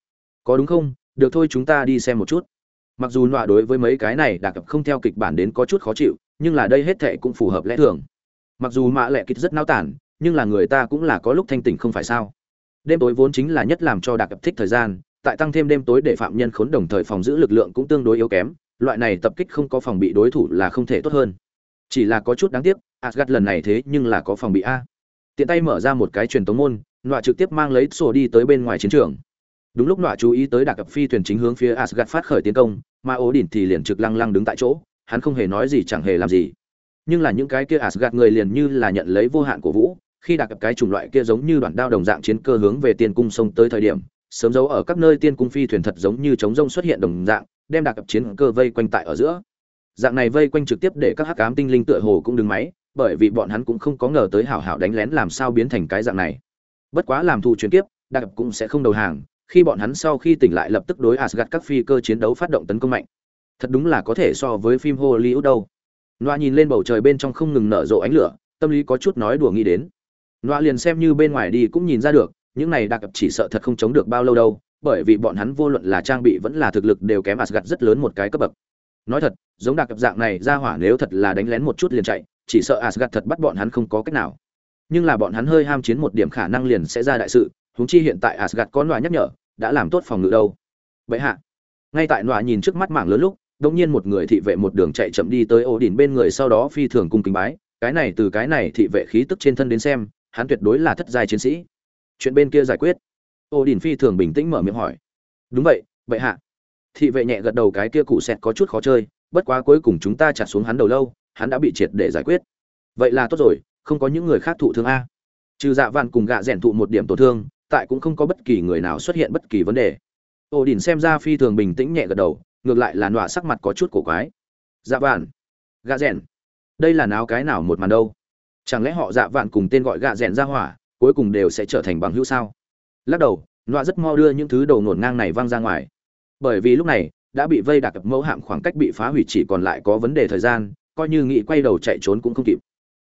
Có đúng không? Được thôi chúng ta đi xem một chút. Mặc dù nọa đối với mấy cái này đặc không theo kịch bản đến có chút khó chịu, nhưng là đây hết thệ cũng phù hợp lẽ thường. Mặc dù mạ lệ kịch rất nao tản, nhưng là người ta cũng là có lúc thanh tỉnh không phải sao. Đêm tối vốn chính là nhất làm cho đặc thích thời gian, tại tăng thêm đêm tối để phạm nhân khốn đồng thời phòng giữ lực lượng cũng tương đối yếu kém, loại này tập kích không có phòng bị đối thủ là không thể tốt hơn. Chỉ là có chút đáng tiếc Asgard lần này thế nhưng là có phòng bị a. Tiện tay mở ra một cái truyền tống môn, nọa trực tiếp mang lấy sổ đi tới bên ngoài chiến trường. Đúng lúc nọa chú ý tới đặc phi thuyền chính hướng phía Asgard phát khởi tiến công, mà Odin Đỉnh thì liền trực lăng lăng đứng tại chỗ, hắn không hề nói gì chẳng hề làm gì. Nhưng là những cái kia Asgard người liền như là nhận lấy vô hạn của vũ, khi đặc cái chủng loại kia giống như đoạn đao đồng dạng chiến cơ hướng về tiên cung sông tới thời điểm, sớm giấu ở các nơi tiên cung phi thuyền thật giống như chống rông xuất hiện đồng dạng, đem đặc chiến cơ vây quanh tại ở giữa. Dạng này vây quanh trực tiếp để các hắc ám tinh linh tựa hồ cũng đứng máy, bởi vì bọn hắn cũng không có ngờ tới hảo hảo đánh lén làm sao biến thành cái dạng này. Bất quá làm thù chuyển tiếp, đặc cũng sẽ không đầu hàng, khi bọn hắn sau khi tỉnh lại lập tức đối Asgard các phi cơ chiến đấu phát động tấn công mạnh. Thật đúng là có thể so với phim Hollywood đâu. Noa nhìn lên bầu trời bên trong không ngừng nở rộ ánh lửa, tâm lý có chút nói đùa nghĩ đến. Noa liền xem như bên ngoài đi cũng nhìn ra được, những này đặc chỉ sợ thật không chống được bao lâu đâu, bởi vì bọn hắn vô luận là trang bị vẫn là thực lực đều kém Asgard rất lớn một cái cấp bậc. Nói thật, giống đặc dạng này ra hỏa nếu thật là đánh lén một chút liền chạy, chỉ sợ Asgard thật bắt bọn hắn không có cách nào. Nhưng là bọn hắn hơi ham chiến một điểm khả năng liền sẽ ra đại sự, huống chi hiện tại Asgard có loại nhắc nhở, đã làm tốt phòng ngự đâu. Vậy hạ, ngay tại nọa nhìn trước mắt mảng lớn lúc, đột nhiên một người thị vệ một đường chạy chậm đi tới Odin đỉnh bên người sau đó phi thường cung kính bái, cái này từ cái này thị vệ khí tức trên thân đến xem, hắn tuyệt đối là thất giai chiến sĩ. Chuyện bên kia giải quyết. Odin đỉnh phi thường bình tĩnh mở miệng hỏi. Đúng vậy, vậy hạ. Thị vệ nhẹ gật đầu cái kia cụ sẹt có chút khó chơi, bất quá cuối cùng chúng ta chặt xuống hắn đầu lâu, hắn đã bị triệt để giải quyết. Vậy là tốt rồi, không có những người khác thụ thương a. Trừ dạ vạn cùng gạ rèn thụ một điểm tổn thương, tại cũng không có bất kỳ người nào xuất hiện bất kỳ vấn đề. Ổ đỉnh xem ra phi thường bình tĩnh nhẹ gật đầu, ngược lại là nọa sắc mặt có chút cổ quái. Dạ vạn, gạ rèn, đây là náo cái nào một màn đâu? Chẳng lẽ họ dạ vạn cùng tên gọi gạ rèn ra hỏa, cuối cùng đều sẽ trở thành bằng hữu sao? Lắc đầu, nọa rất mo đưa những thứ đầu nổn ngang này văng ra ngoài. Bởi vì lúc này, đã bị vây đặc mẫu hạm khoảng cách bị phá hủy chỉ còn lại có vấn đề thời gian coi như nghĩ quay đầu chạy trốn cũng không kịp.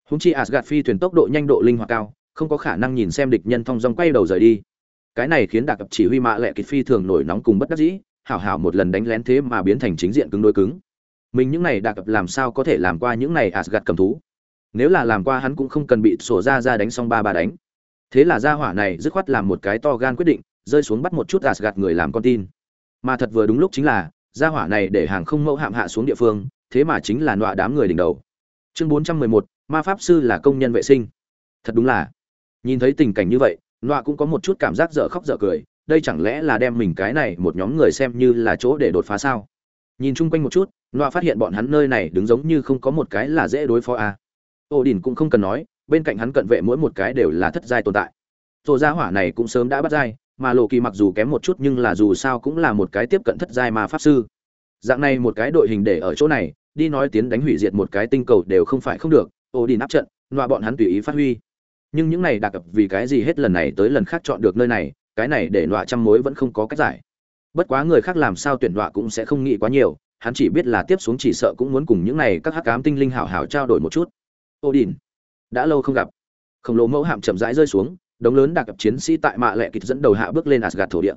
Húng chi asgad phi thuyền tốc độ nhanh độ linh hoạt cao, không có khả năng nhìn xem địch nhân thong dong quay đầu rời đi. Cái này khiến đặc chỉ huy mạ lệ kịch phi thường nổi nóng cùng bất đắc dĩ, hảo hảo một lần đánh lén thế mà biến thành chính diện cứng đối cứng. Mình những này đặc làm sao có thể làm qua những này asgad cầm thú? Nếu là làm qua hắn cũng không cần bị sổ ra ra đánh xong ba ba đánh. Thế là gia hỏa này dứt khoát làm một cái to gan quyết định, rơi xuống bắt một chút asgad người làm con tin. Mà thật vừa đúng lúc chính là, gia hỏa này để hàng không mẫu hạm hạ xuống địa phương thế mà chính là nọa đám người đỉnh đầu. Chương bốn trăm mười một, ma pháp sư là công nhân vệ sinh. Thật đúng là. Nhìn thấy tình cảnh như vậy, nọa cũng có một chút cảm giác dở khóc dở cười, đây chẳng lẽ là đem mình cái này một nhóm người xem như là chỗ để đột phá sao? Nhìn chung quanh một chút, nọa phát hiện bọn hắn nơi này đứng giống như không có một cái là dễ đối phó à. ô đình cũng không cần nói, bên cạnh hắn cận vệ mỗi một cái đều là thất giai tồn tại. Tổ gia hỏa này cũng sớm đã bắt giai, mà lộ kỳ mặc dù kém một chút nhưng là dù sao cũng là một cái tiếp cận thất giai ma pháp sư. Dạng này một cái đội hình để ở chỗ này đi nói tiến đánh hủy diệt một cái tinh cầu đều không phải không được, ô đi nắp trận loa bọn hắn tùy ý phát huy. Nhưng những này đặc vì cái gì hết lần này tới lần khác chọn được nơi này, cái này để loa trăm mối vẫn không có cách giải. Bất quá người khác làm sao tuyển loa cũng sẽ không nghĩ quá nhiều, hắn chỉ biết là tiếp xuống chỉ sợ cũng muốn cùng những này các hắc cám tinh linh hảo hảo trao đổi một chút. Ô đình đã lâu không gặp. Khổng lồ mẫu hạm chậm rãi rơi xuống, đống lớn đặc chiến sĩ tại mạ lệ kịch dẫn đầu hạ bước lên asgad thổ địa.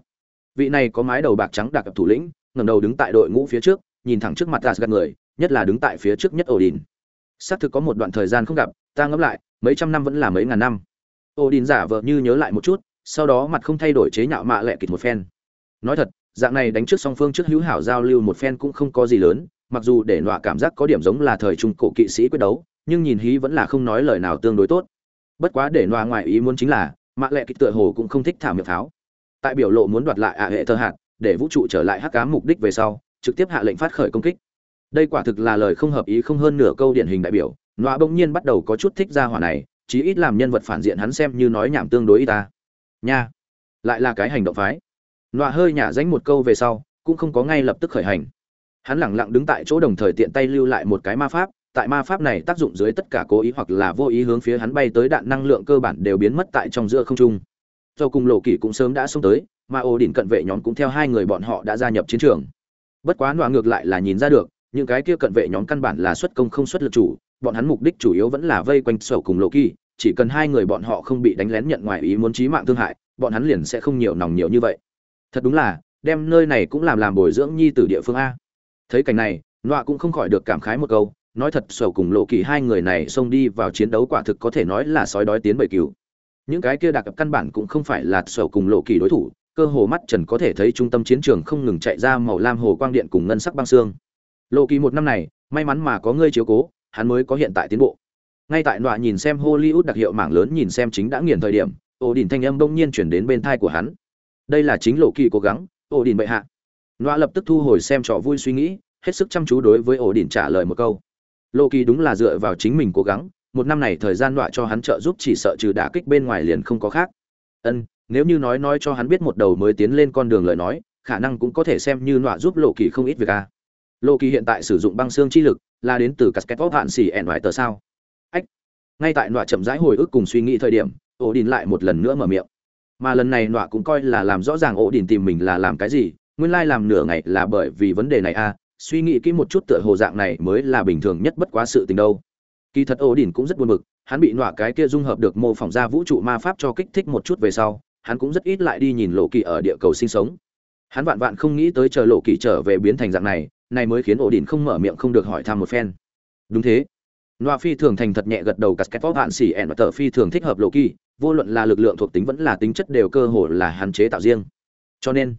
Vị này có mái đầu bạc trắng đặc thủ lĩnh, ngẩng đầu đứng tại đội ngũ phía trước, nhìn thẳng trước mặt asgad người nhất là đứng tại phía trước nhất Odin. Xác thực có một đoạn thời gian không gặp, ta ngẫm lại, mấy trăm năm vẫn là mấy ngàn năm. Odin giả vờ như nhớ lại một chút, sau đó mặt không thay đổi chế nhạo mạ lệ kịch một phen. Nói thật, dạng này đánh trước song phương trước hữu hảo giao lưu một phen cũng không có gì lớn, mặc dù để nọa cảm giác có điểm giống là thời trung cổ kỵ sĩ quyết đấu, nhưng nhìn hí vẫn là không nói lời nào tương đối tốt. Bất quá để nọa ngoài ý muốn chính là, mạ lệ kịch tựa hồ cũng không thích thả miệng pháo. Tại biểu lộ muốn đoạt lại ạ hệ thơ hạt, để vũ trụ trở lại hắc ám mục đích về sau, trực tiếp hạ lệnh phát khởi công kích đây quả thực là lời không hợp ý không hơn nửa câu điển hình đại biểu, nọa bỗng nhiên bắt đầu có chút thích ra hỏa này, chí ít làm nhân vật phản diện hắn xem như nói nhảm tương đối y ta. Nha, lại là cái hành động phái. Nọa hơi nhả danh một câu về sau, cũng không có ngay lập tức khởi hành. Hắn lẳng lặng đứng tại chỗ đồng thời tiện tay lưu lại một cái ma pháp, tại ma pháp này tác dụng dưới tất cả cố ý hoặc là vô ý hướng phía hắn bay tới đạn năng lượng cơ bản đều biến mất tại trong giữa không trung. Do cùng lộ kỷ cũng sớm đã xông tới, mà ổ đỉnh cận vệ nhóm cũng theo hai người bọn họ đã gia nhập chiến trường. Bất quá nọa ngược lại là nhìn ra được những cái kia cận vệ nhóm căn bản là xuất công không xuất lực chủ, bọn hắn mục đích chủ yếu vẫn là vây quanh sổ cùng lộ kỳ, chỉ cần hai người bọn họ không bị đánh lén nhận ngoài ý muốn chí mạng thương hại, bọn hắn liền sẽ không nhiều nòng nhiều như vậy. Thật đúng là, đem nơi này cũng làm làm bồi dưỡng nhi từ địa phương a. Thấy cảnh này, nọa cũng không khỏi được cảm khái một câu, nói thật, sổ cùng lộ kỳ hai người này xông đi vào chiến đấu quả thực có thể nói là sói đói tiến bầy cừu. Những cái kia đặc căn bản cũng không phải là sổ cùng lộ kỳ đối thủ, cơ hồ mắt trần có thể thấy trung tâm chiến trường không ngừng chạy ra màu lam hồ quang điện cùng ngân sắc băng xương lộ kỳ một năm này, may mắn mà có ngươi chiếu cố, hắn mới có hiện tại tiến bộ. Ngay tại nọa nhìn xem hollywood đặc hiệu mảng lớn nhìn xem chính đã nghiền thời điểm ổ đỉnh thanh âm bỗng nhiên chuyển đến bên thai của hắn. Đây là chính lộ kỳ cố gắng ổ đỉnh bệ hạ. Nọa lập tức thu hồi xem trò vui suy nghĩ, hết sức chăm chú đối với ổ đỉnh trả lời một câu. Lộ kỳ đúng là dựa vào chính mình cố gắng, một năm này thời gian nọa cho hắn trợ giúp chỉ sợ trừ đả kích bên ngoài liền không có khác. Ân, nếu như nói nói cho hắn biết một đầu mới tiến lên con đường lời nói, khả năng cũng có thể xem như nọa giúp lộ kỳ không ít việc a Lô Kỳ hiện tại sử dụng băng xương chi lực, là đến từ Casket hạn xỉ ẻn vài tờ sao? Ách. Ngay tại nọa chậm rãi hồi ức cùng suy nghĩ thời điểm, ổ đình lại một lần nữa mở miệng. Mà lần này nọa cũng coi là làm rõ ràng ổ đình tìm mình là làm cái gì, nguyên lai làm nửa ngày là bởi vì vấn đề này a, à, suy nghĩ kỹ một chút tựa hồ dạng này mới là bình thường nhất bất quá sự tình đâu. Kỳ thật ổ đình cũng rất buồn bực, hắn bị nọa cái kia dung hợp được mô phỏng ra vũ trụ ma pháp cho kích thích một chút về sau, hắn cũng rất ít lại đi nhìn lộ kỳ ở địa cầu sinh sống. Hắn vạn vạn không nghĩ tới chờ lộ kỳ trở về biến thành dạng này, này mới khiến ổ đỉnh không mở miệng không được hỏi thăm một phen. Đúng thế. Loa phi thường thành thật nhẹ gật đầu, cắt kép vóc hạn xỉ ẻn và tờ phi thường thích hợp lộ kỳ vô luận là lực lượng thuộc tính vẫn là tính chất đều cơ hồ là hạn chế tạo riêng. Cho nên,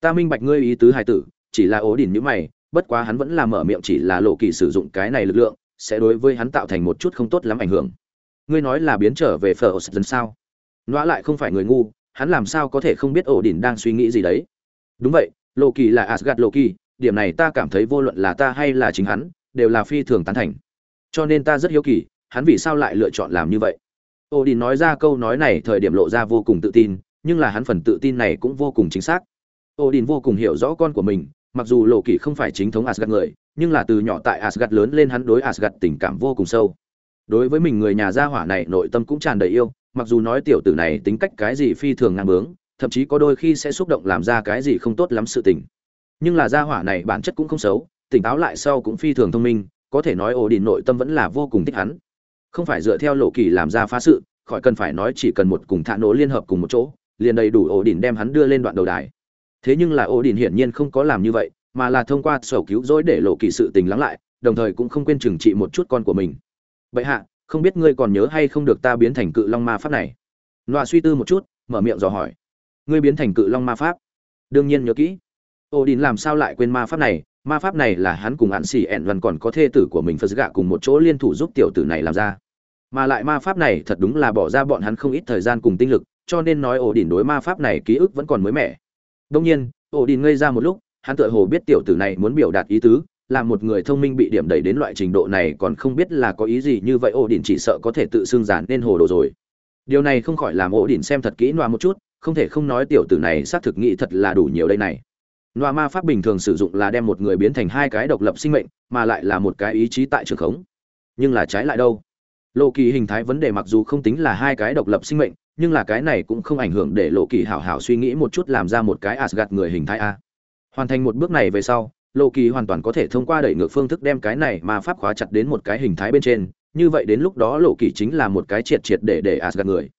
ta minh bạch ngươi ý tứ hài tử, chỉ là ổ đỉnh như mày, bất quá hắn vẫn là mở miệng chỉ là lộ kỳ sử dụng cái này lực lượng, sẽ đối với hắn tạo thành một chút không tốt lắm ảnh hưởng. Ngươi nói là biến trở về phở dân sao? Loa lại không phải người ngu, hắn làm sao có thể không biết ổ đỉnh đang suy nghĩ gì đấy? Đúng vậy lộ kỳ là asgad lộ kỳ điểm này ta cảm thấy vô luận là ta hay là chính hắn, đều là phi thường tán thành. Cho nên ta rất hiếu kỳ, hắn vì sao lại lựa chọn làm như vậy? Ô đi nói ra câu nói này thời điểm lộ ra vô cùng tự tin, nhưng là hắn phần tự tin này cũng vô cùng chính xác. Ô đi vô cùng hiểu rõ con của mình, mặc dù lộ kỳ không phải chính thống asgad người, nhưng là từ nhỏ tại asgad lớn lên hắn đối asgad tình cảm vô cùng sâu. Đối với mình người nhà gia hỏa này nội tâm cũng tràn đầy yêu, mặc dù nói tiểu tử này tính cách cái gì phi thường ngang bướng, thậm chí có đôi khi sẽ xúc động làm ra cái gì không tốt lắm sự tình nhưng là gia hỏa này bản chất cũng không xấu, tỉnh táo lại sau cũng phi thường thông minh, có thể nói ổ đình nội tâm vẫn là vô cùng thích hắn. Không phải dựa theo lộ kỳ làm ra phá sự, khỏi cần phải nói chỉ cần một cùng thạ nổ liên hợp cùng một chỗ, liền đầy đủ ổ đình đem hắn đưa lên đoạn đầu đài. Thế nhưng là ổ đình hiển nhiên không có làm như vậy, mà là thông qua sổ cứu rỗi để lộ kỳ sự tình lắng lại, đồng thời cũng không quên trừng trị một chút con của mình. Vậy hạ, không biết ngươi còn nhớ hay không được ta biến thành cự long ma pháp này? Loa suy tư một chút, mở miệng dò hỏi. Ngươi biến thành cự long ma pháp? Đương nhiên nhớ kỹ ô đình làm sao lại quên ma pháp này? Ma pháp này là hắn cùng hạn xỉ ẹn văn còn có thê tử của mình phật gạ cùng một chỗ liên thủ giúp tiểu tử này làm ra. Mà lại ma pháp này thật đúng là bỏ ra bọn hắn không ít thời gian cùng tinh lực, cho nên nói ổ đỉnh đối ma pháp này ký ức vẫn còn mới mẻ. Đông nhiên ổ đỉnh ngây ra một lúc, hắn tựa hồ biết tiểu tử này muốn biểu đạt ý tứ, là một người thông minh bị điểm đẩy đến loại trình độ này còn không biết là có ý gì như vậy ổ đỉnh chỉ sợ có thể tự xưng giản nên hồ đồ rồi. Điều này không khỏi làm ổ đỉnh xem thật kỹ noa một chút, không thể không nói tiểu tử này xác thực nghĩ thật là đủ nhiều đây này. Loa ma pháp bình thường sử dụng là đem một người biến thành hai cái độc lập sinh mệnh, mà lại là một cái ý chí tại trường khống. Nhưng là trái lại đâu? Lộ kỳ hình thái vấn đề mặc dù không tính là hai cái độc lập sinh mệnh, nhưng là cái này cũng không ảnh hưởng để lộ kỳ hảo hảo suy nghĩ một chút làm ra một cái Asgard người hình thái a. Hoàn thành một bước này về sau, lộ kỳ hoàn toàn có thể thông qua đẩy ngược phương thức đem cái này ma pháp khóa chặt đến một cái hình thái bên trên, như vậy đến lúc đó lộ kỳ chính là một cái triệt triệt để để Asgard người.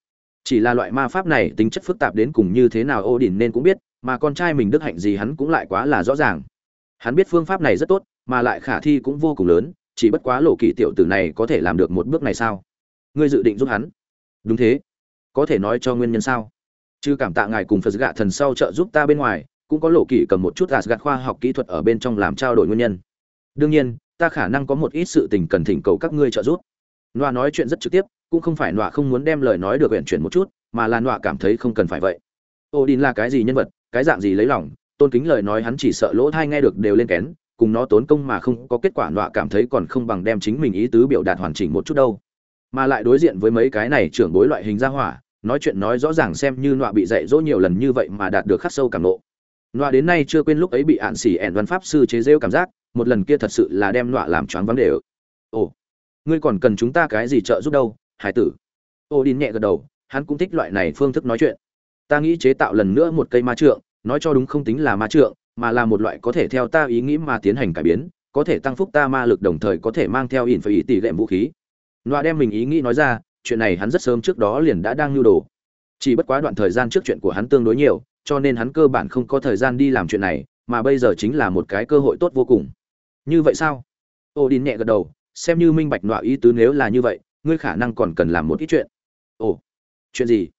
Chỉ là loại ma pháp này tính chất phức tạp đến cùng như thế nào Odin nên cũng biết mà con trai mình đức hạnh gì hắn cũng lại quá là rõ ràng. Hắn biết phương pháp này rất tốt mà lại khả thi cũng vô cùng lớn chỉ bất quá lộ kỳ tiểu tử này có thể làm được một bước này sao? Ngươi dự định giúp hắn? Đúng thế. Có thể nói cho nguyên nhân sao? Chứ cảm tạ ngài cùng phật gạ thần sau trợ giúp ta bên ngoài cũng có lộ kỳ cầm một chút gạt khoa học kỹ thuật ở bên trong làm trao đổi nguyên nhân. Đương nhiên ta khả năng có một ít sự tình cần thỉnh cầu các ngươi trợ giúp. Nọa nói chuyện rất trực tiếp, cũng không phải nọa không muốn đem lời nói được uyển chuyển một chút, mà là nọa cảm thấy không cần phải vậy. Odin là cái gì nhân vật, cái dạng gì lấy lòng, tôn kính lời nói hắn chỉ sợ lỗ thai nghe được đều lên kén, cùng nó tốn công mà không có kết quả nọa cảm thấy còn không bằng đem chính mình ý tứ biểu đạt hoàn chỉnh một chút đâu. Mà lại đối diện với mấy cái này trưởng bối loại hình ra hỏa, nói chuyện nói rõ ràng xem như nọa bị dạy dỗ nhiều lần như vậy mà đạt được khắc sâu cảm nộ. nọa đến nay chưa quên lúc ấy bị ạn xỉ ẻn văn pháp sư chế rêu cảm giác, một lần kia thật sự là đem nọa làm choáng váng đều. Ồ, ngươi còn cần chúng ta cái gì trợ giúp đâu hải tử ô đin nhẹ gật đầu hắn cũng thích loại này phương thức nói chuyện ta nghĩ chế tạo lần nữa một cây ma trượng, nói cho đúng không tính là ma trượng, mà là một loại có thể theo ta ý nghĩ mà tiến hành cải biến, có thể tăng phúc ta ma lực đồng thời có thể mang theo ỉn phải ý tỷ lệ vũ khí. Loa đem mình ý nghĩ nói ra, chuyện này hắn rất sớm trước đó liền đã đang nhu đồ. Chỉ bất quá đoạn thời gian trước chuyện của hắn tương đối nhiều, cho nên hắn cơ bản không có thời gian đi làm chuyện này, mà bây giờ chính là một cái cơ hội tốt vô cùng. Như vậy sao? Ô đi nhẹ gật đầu, xem như minh bạch nọa ý tứ nếu là như vậy, ngươi khả năng còn cần làm một ít chuyện. Ồ, chuyện gì?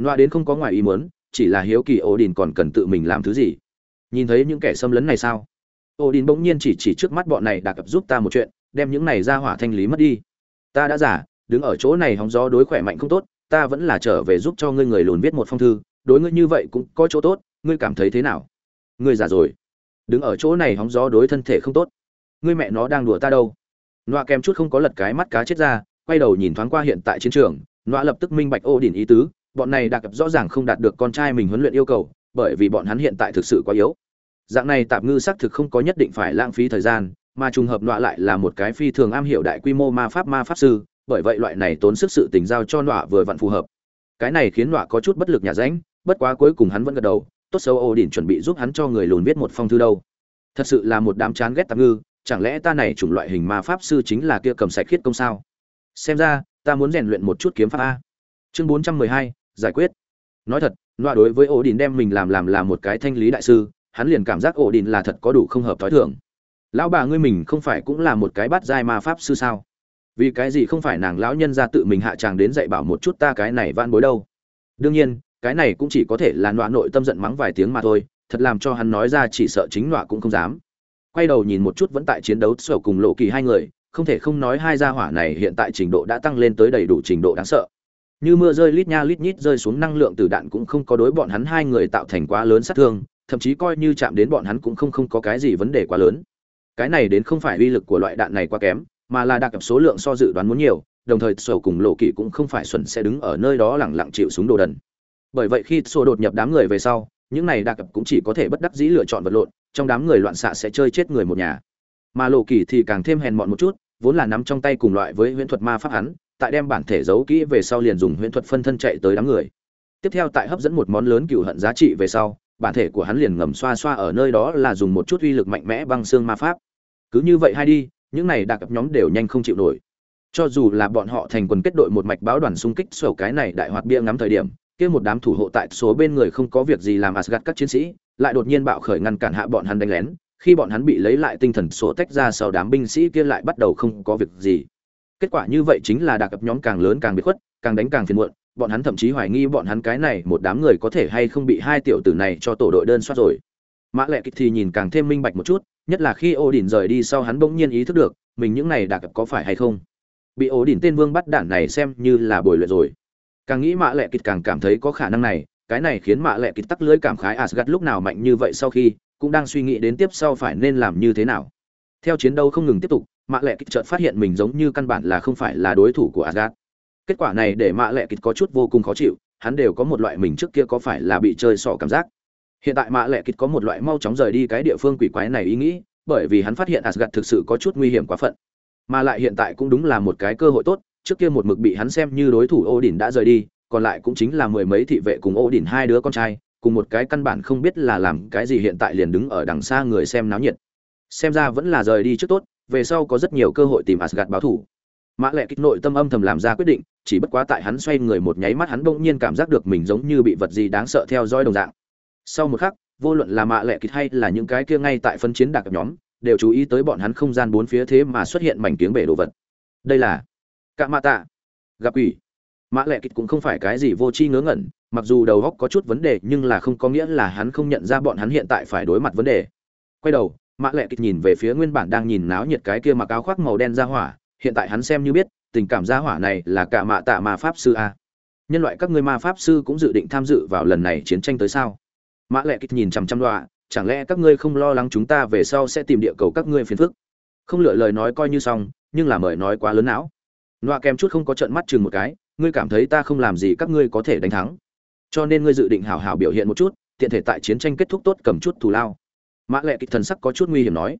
Nọa đến không có ngoài ý muốn chỉ là hiếu kỳ ổ đình còn cần tự mình làm thứ gì. Nhìn thấy những kẻ xâm lấn này sao? Ổ đình bỗng nhiên chỉ chỉ trước mắt bọn này đã cập giúp ta một chuyện đem những này ra hỏa thanh lý mất đi. Ta đã giả đứng ở chỗ này hóng gió đối khỏe mạnh không tốt ta vẫn là trở về giúp cho ngươi người lùn viết một phong thư đối ngươi như vậy cũng có chỗ tốt ngươi cảm thấy thế nào? Ngươi giả rồi. Đứng ở chỗ này hóng gió đối thân thể không tốt. Ngươi mẹ nó đang đùa ta đâu? Nọa kèm chút không có lật cái mắt cá chết ra, quay đầu nhìn thoáng qua hiện tại chiến trường, Nọa lập tức minh bạch ô ý tứ, bọn này đặc rõ ràng không đạt được con trai mình huấn luyện yêu cầu, bởi vì bọn hắn hiện tại thực sự quá yếu. Dạng này tạm ngư xác thực không có nhất định phải lãng phí thời gian, mà trùng hợp Nọa lại là một cái phi thường am hiểu đại quy mô ma pháp ma pháp sư, bởi vậy loại này tốn sức sự tình giao cho Nọa vừa vặn phù hợp. Cái này khiến Nọa có chút bất lực nhà ránh, bất quá cuối cùng hắn vẫn gật đầu, tốt xấu ô điển chuẩn bị giúp hắn cho người lùn viết một phong thư đâu. Thật sự là một đám chán ghét tạm ngư, chẳng lẽ ta này chủng loại hình ma pháp sư chính là kia cầm sạch khiết công sao xem ra ta muốn rèn luyện một chút kiếm pháp a chương bốn trăm mười hai giải quyết. Nói thật loa đối với ổ đình đem mình làm làm là một cái thanh lý đại sư, hắn liền cảm giác ổ đình là thật có đủ không hợp thói thường. Lão bà ngươi mình không phải cũng là một cái bát giai ma pháp sư sao? Vì cái gì không phải nàng lão nhân ra tự mình hạ tràng đến dạy bảo một chút ta cái này van bối đâu? Đương nhiên, cái này cũng chỉ có thể là nọa nội tâm giận mắng vài tiếng mà thôi, thật làm cho hắn nói ra chỉ sợ chính nọa cũng không dám. Quay đầu nhìn một chút vẫn tại chiến đấu sở cùng lộ kỳ hai người, không thể không nói hai gia hỏa này hiện tại trình độ đã tăng lên tới đầy đủ trình độ đáng sợ như mưa rơi lít nha lít nhít rơi xuống năng lượng từ đạn cũng không có đối bọn hắn hai người tạo thành quá lớn sát thương, thậm chí coi như chạm đến bọn hắn cũng không không có cái gì vấn đề quá lớn. Cái này đến không phải uy lực của loại đạn này quá kém, mà là đặc số lượng so dự đoán muốn nhiều, đồng thời sổ cùng lộ Kỵ cũng không phải xuẩn sẽ đứng ở nơi đó lẳng lặng chịu súng đồ đần. Bởi vậy khi sổ đột nhập đám người về sau, những này đặc cũng chỉ có thể bất đắc dĩ lựa chọn vật lộn, trong đám người loạn xạ sẽ chơi chết người một nhà. Mà lộ kỳ thì càng thêm hèn mọn một chút, vốn là nắm trong tay cùng loại với huyễn thuật ma pháp hắn tại đem bản thể giấu kỹ về sau liền dùng huyễn thuật phân thân chạy tới đám người. Tiếp theo tại hấp dẫn một món lớn cựu hận giá trị về sau, bản thể của hắn liền ngầm xoa xoa ở nơi đó là dùng một chút uy lực mạnh mẽ băng xương ma pháp. Cứ như vậy hay đi, những này đặc nhóm đều nhanh không chịu nổi. Cho dù là bọn họ thành quần kết đội một mạch báo đoàn xung kích sổ cái này đại hoạt bia ngắm thời điểm, kia một đám thủ hộ tại số bên người không có việc gì làm Asgard các chiến sĩ, lại đột nhiên bạo khởi ngăn cản hạ bọn hắn đánh lén, khi bọn hắn bị lấy lại tinh thần số tách ra sau đám binh sĩ kia lại bắt đầu không có việc gì kết quả như vậy chính là đặc nhóm càng lớn càng bị khuất, càng đánh càng phiền muộn, bọn hắn thậm chí hoài nghi bọn hắn cái này một đám người có thể hay không bị hai tiểu tử này cho tổ đội đơn soát rồi. Mã lệ kịch thì nhìn càng thêm minh bạch một chút, nhất là khi ô đỉnh rời đi sau hắn bỗng nhiên ý thức được, mình những này đặc có phải hay không? Bị ổ đỉnh tên vương bắt đạn này xem như là bồi luyện rồi. Càng nghĩ mã lệ kịch càng cảm thấy có khả năng này, cái này khiến mã lệ kịch tắc lưới cảm khái asgad lúc nào mạnh như vậy sau khi cũng đang suy nghĩ đến tiếp sau phải nên làm như thế nào. Theo chiến đấu không ngừng tiếp tục mạ lệ kịch chợt phát hiện mình giống như căn bản là không phải là đối thủ của asgard. Kết quả này để mạ lệ kịch có chút vô cùng khó chịu, hắn đều có một loại mình trước kia có phải là bị chơi sỏ cảm giác. Hiện tại mạ lệ kịch có một loại mau chóng rời đi cái địa phương quỷ quái này ý nghĩ, bởi vì hắn phát hiện asgard thực sự có chút nguy hiểm quá phận. Mà lại hiện tại cũng đúng là một cái cơ hội tốt, trước kia một mực bị hắn xem như đối thủ ô đỉnh đã rời đi, còn lại cũng chính là mười mấy thị vệ cùng ô đỉnh hai đứa con trai, cùng một cái căn bản không biết là làm cái gì hiện tại liền đứng ở đằng xa người xem náo nhiệt. Xem ra vẫn là rời đi trước tốt về sau có rất nhiều cơ hội tìm Asgard báo thủ. Mã lệ kích nội tâm âm thầm làm ra quyết định, chỉ bất quá tại hắn xoay người một nháy mắt hắn bỗng nhiên cảm giác được mình giống như bị vật gì đáng sợ theo dõi đồng dạng. Sau một khắc, vô luận là mã lệ kích hay là những cái kia ngay tại phân chiến đặc nhóm, đều chú ý tới bọn hắn không gian bốn phía thế mà xuất hiện mảnh tiếng bể đồ vật. Đây là cạ mạ tạ gặp ủy mã lệ kịch cũng không phải cái gì vô tri ngớ ngẩn, mặc dù đầu óc có chút vấn đề, nhưng là không có nghĩa là hắn không nhận ra bọn hắn hiện tại phải đối mặt vấn đề. Quay đầu Mạ lệ kịch nhìn về phía nguyên bản đang nhìn náo nhiệt cái kia mặc áo khoác màu đen ra hỏa, hiện tại hắn xem như biết, tình cảm ra hỏa này là cả mạ tạ ma pháp sư a. Nhân loại các ngươi ma pháp sư cũng dự định tham dự vào lần này chiến tranh tới sao? Mã lệ kịch nhìn chằm chằm đọa, chẳng lẽ các ngươi không lo lắng chúng ta về sau sẽ tìm địa cầu các ngươi phiền phức? Không lựa lời nói coi như xong, nhưng là mời nói quá lớn não. Loa kèm chút không có trận mắt chừng một cái, ngươi cảm thấy ta không làm gì các ngươi có thể đánh thắng. Cho nên ngươi dự định hào hào biểu hiện một chút, tiện thể tại chiến tranh kết thúc tốt cầm chút thù lao mã lệ kịch thần sắc có chút nguy hiểm nói,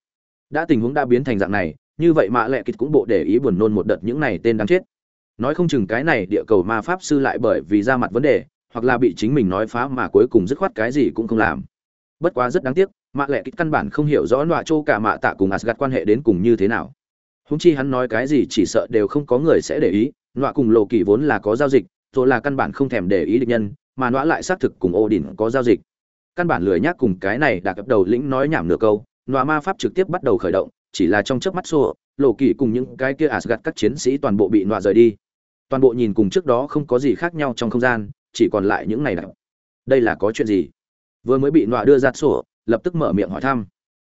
đã tình huống đã biến thành dạng này, như vậy mã lệ kịch cũng bộ để ý buồn nôn một đợt những này tên đáng chết. Nói không chừng cái này địa cầu ma pháp sư lại bởi vì ra mặt vấn đề, hoặc là bị chính mình nói phá mà cuối cùng dứt khoát cái gì cũng không làm. Bất quá rất đáng tiếc mạ lệ kích căn bản không hiểu rõ nọa châu cả mạ tạ cùng asgad quan hệ đến cùng như thế nào. Húng chi hắn nói cái gì chỉ sợ đều không có người sẽ để ý, nọa cùng lộ kỳ vốn là có giao dịch rồi là căn bản không thèm để ý địch nhân, mà nọa lại xác thực cùng ô đình có giao dịch căn bản lười nhác cùng cái này đã cập đầu lĩnh nói nhảm nửa câu, nọa ma pháp trực tiếp bắt đầu khởi động, chỉ là trong chớp mắt xô, lộ kỳ cùng những cái kia asgad các chiến sĩ toàn bộ bị nọa rời đi. Toàn bộ nhìn cùng trước đó không có gì khác nhau trong không gian, chỉ còn lại những này đặc đây là có chuyện gì? Vừa mới bị nọa đưa ra sổ lập tức mở miệng hỏi thăm.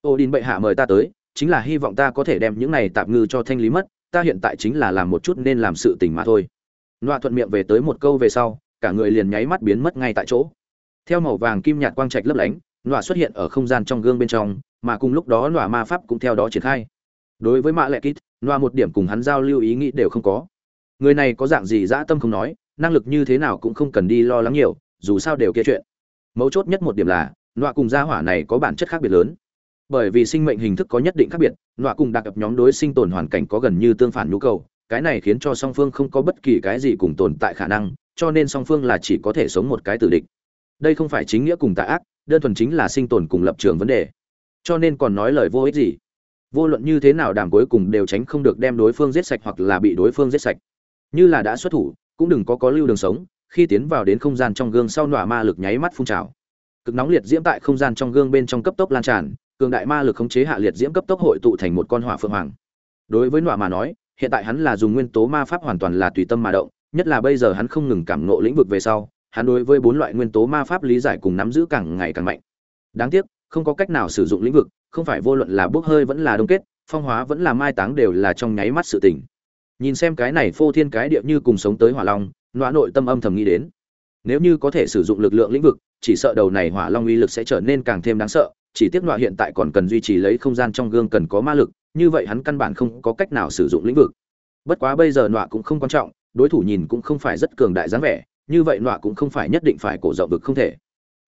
Ô đin bệ hạ mời ta tới, chính là hy vọng ta có thể đem những này tạm ngư cho thanh lý mất, ta hiện tại chính là làm một chút nên làm sự tình mà thôi. Nọa thuận miệng về tới một câu về sau, cả người liền nháy mắt biến mất ngay tại chỗ theo màu vàng kim nhạt quang trạch lấp lánh, nọa xuất hiện ở không gian trong gương bên trong, mà cùng lúc đó nọa ma pháp cũng theo đó triển khai. Đối với mạ lệ kít, nọa một điểm cùng hắn giao lưu ý nghĩ đều không có. Người này có dạng gì dã tâm không nói, năng lực như thế nào cũng không cần đi lo lắng nhiều, dù sao đều kia chuyện. Mấu chốt nhất một điểm là, nọa cùng gia hỏa này có bản chất khác biệt lớn. Bởi vì sinh mệnh hình thức có nhất định khác biệt, nọa cùng đặc ập nhóm đối sinh tồn hoàn cảnh có gần như tương phản nhu cầu, cái này khiến cho song phương không có bất kỳ cái gì cùng tồn tại khả năng, cho nên song phương là chỉ có thể sống một cái tử địch đây không phải chính nghĩa cùng tà ác, đơn thuần chính là sinh tồn cùng lập trường vấn đề. Cho nên còn nói lời vô ích gì? Vô luận như thế nào đàm cuối cùng đều tránh không được đem đối phương giết sạch hoặc là bị đối phương giết sạch. Như là đã xuất thủ, cũng đừng có có lưu đường sống, khi tiến vào đến không gian trong gương sau nọa ma lực nháy mắt phun trào. Cực nóng liệt diễm tại không gian trong gương bên trong cấp tốc lan tràn, cường đại ma lực khống chế hạ liệt diễm cấp tốc hội tụ thành một con hỏa phượng hoàng. Đối với nọa mà nói, hiện tại hắn là dùng nguyên tố ma pháp hoàn toàn là tùy tâm mà động, nhất là bây giờ hắn không ngừng cảm ngộ lĩnh vực về sau hắn đối với bốn loại nguyên tố ma pháp lý giải cùng nắm giữ càng ngày càng mạnh. Đáng tiếc, không có cách nào sử dụng lĩnh vực, không phải vô luận là bốc hơi vẫn là đông kết, phong hóa vẫn là mai táng đều là trong nháy mắt sự tình. Nhìn xem cái này phô thiên cái địa như cùng sống tới hỏa long, nọa nội tâm âm thầm nghĩ đến. Nếu như có thể sử dụng lực lượng lĩnh vực, chỉ sợ đầu này hỏa long uy lực sẽ trở nên càng thêm đáng sợ, chỉ tiếc nọa hiện tại còn cần duy trì lấy không gian trong gương cần có ma lực, như vậy hắn căn bản không có cách nào sử dụng lĩnh vực. Bất quá bây giờ nọa cũng không quan trọng, đối thủ nhìn cũng không phải rất cường đại dáng vẻ như vậy nọa cũng không phải nhất định phải cổ rộng vực không thể.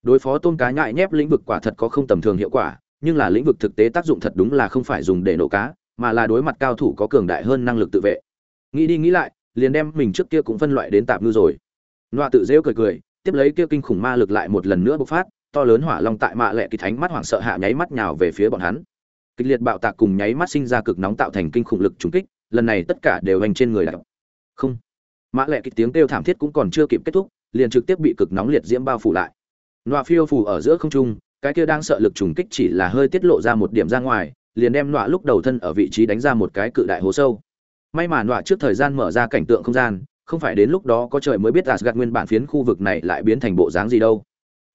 Đối phó tôn cá nhại nhép lĩnh vực quả thật có không tầm thường hiệu quả, nhưng là lĩnh vực thực tế tác dụng thật đúng là không phải dùng để nổ cá, mà là đối mặt cao thủ có cường đại hơn năng lực tự vệ. Nghĩ đi nghĩ lại, liền đem mình trước kia cũng phân loại đến tạm ngư rồi. Nọa tự dễu cười cười, tiếp lấy kia kinh khủng ma lực lại một lần nữa bộc phát, to lớn hỏa long tại mạ lệ kỳ thánh mắt hoảng sợ hạ nháy mắt nhào về phía bọn hắn. Kịch liệt bạo tạc cùng nháy mắt sinh ra cực nóng tạo thành kinh khủng lực trúng kích, lần này tất cả đều hành trên người đạo không mã lệ kịch tiếng kêu thảm thiết cũng còn chưa kịp kết thúc liền trực tiếp bị cực nóng liệt diễm bao phủ lại nọa phiêu phủ ở giữa không trung cái kia đang sợ lực trùng kích chỉ là hơi tiết lộ ra một điểm ra ngoài liền đem nọa lúc đầu thân ở vị trí đánh ra một cái cự đại hố sâu may mà nọa trước thời gian mở ra cảnh tượng không gian không phải đến lúc đó có trời mới biết gạt nguyên bản phiến khu vực này lại biến thành bộ dáng gì đâu.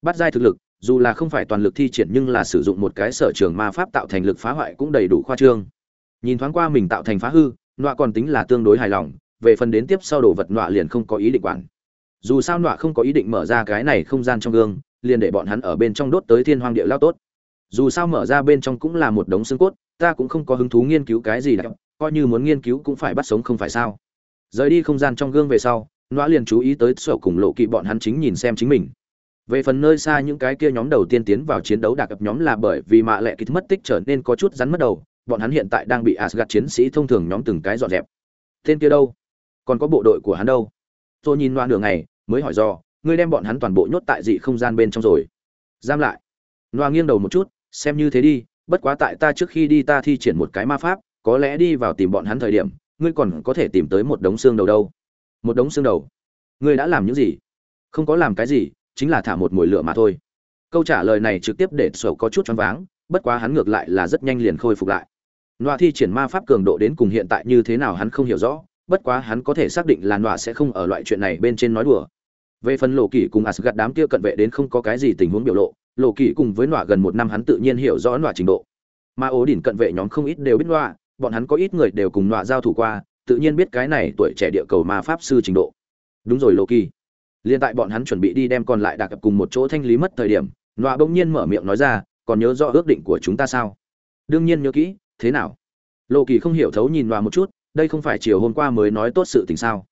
Bắt giai thực lực, dù là không phải toàn lực thi triển nhưng là sử dụng một cái sở trường ma pháp tạo thành lực phá hoại cũng đầy đủ khoa trương. Nhìn thoáng qua mình tạo thành phá hư, nọa còn tính là tương đối hài lòng, về phần đến tiếp sau đồ vật nọa liền không có ý định quản. Dù sao nọa không có ý định mở ra cái này không gian trong gương, liền để bọn hắn ở bên trong đốt tới thiên hoang địa lao tốt. Dù sao mở ra bên trong cũng là một đống xương cốt, ta cũng không có hứng thú nghiên cứu cái gì đặc, coi như muốn nghiên cứu cũng phải bắt sống không phải sao? rời đi không gian trong gương về sau nọa liền chú ý tới sở cùng lộ kỵ bọn hắn chính nhìn xem chính mình về phần nơi xa những cái kia nhóm đầu tiên tiến vào chiến đấu đạc ập nhóm là bởi vì mạ lệ kịch mất tích trở nên có chút rắn mất đầu bọn hắn hiện tại đang bị asgad chiến sĩ thông thường nhóm từng cái dọn dẹp tên kia đâu còn có bộ đội của hắn đâu? Tôi nhìn loa đường này mới hỏi do, ngươi đem bọn hắn toàn bộ nhốt tại dị không gian bên trong rồi. Giam lại. Loa nghiêng đầu một chút, xem như thế đi, bất quá tại ta trước khi đi ta thi triển một cái ma pháp, có lẽ đi vào tìm bọn hắn thời điểm, ngươi còn có thể tìm tới một đống xương đầu đâu. Một đống xương đầu? Ngươi đã làm những gì? Không có làm cái gì, chính là thả một mồi lửa mà thôi. Câu trả lời này trực tiếp để sổ có chút choáng váng, bất quá hắn ngược lại là rất nhanh liền khôi phục lại. Loa thi triển ma pháp cường độ đến cùng hiện tại như thế nào hắn không hiểu rõ bất quá hắn có thể xác định là nọa sẽ không ở loại chuyện này bên trên nói đùa. Về phần lộ kỷ cùng asgad đám kia cận vệ đến không có cái gì tình huống biểu lộ lộ kỷ cùng với nọa gần một năm hắn tự nhiên hiểu rõ nọa trình độ. Mà ố đỉnh cận vệ nhóm không ít đều biết nọa, bọn hắn có ít người đều cùng nọa giao thủ qua, tự nhiên biết cái này tuổi trẻ địa cầu ma pháp sư trình độ. Đúng rồi, lộ kỳ liên tại bọn hắn chuẩn bị đi đem còn lại đặc cùng một chỗ thanh lý mất thời điểm, nọa bỗng nhiên mở miệng nói ra, còn nhớ rõ ước định của chúng ta sao? Đương nhiên nhớ kỹ, thế nào? Lộ kỳ không hiểu thấu nhìn nọa một chút đây không phải chiều hôm qua mới nói tốt sự tình sao?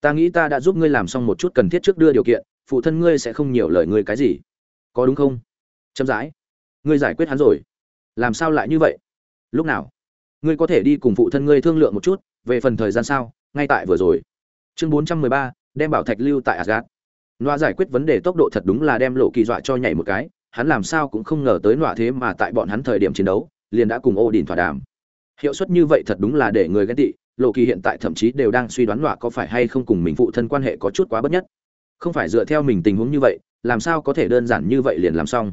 Ta nghĩ ta đã giúp ngươi làm xong một chút cần thiết trước đưa điều kiện, phụ thân ngươi sẽ không nhiều lời ngươi cái gì. Có đúng không? Chậm rãi. Ngươi giải quyết hắn rồi. Làm sao lại như vậy? Lúc nào? Ngươi có thể đi cùng phụ thân ngươi thương lượng một chút, về phần thời gian sao? Ngay tại vừa rồi. Chương bốn trăm mười ba, đem bảo thạch lưu tại asgad loa giải quyết vấn đề tốc độ thật đúng là đem lộ kỳ dọa cho nhảy một cái, hắn làm sao cũng không ngờ tới nọa thế mà tại bọn hắn thời điểm chiến đấu, liền đã cùng ô đình thỏa đàm. Hiệu suất như vậy thật đúng là để người ghen tị lộ kỳ hiện tại thậm chí đều đang suy đoán nọa có phải hay không cùng mình phụ thân quan hệ có chút quá bất nhất. Không phải dựa theo mình tình huống như vậy, làm sao có thể đơn giản như vậy liền làm xong?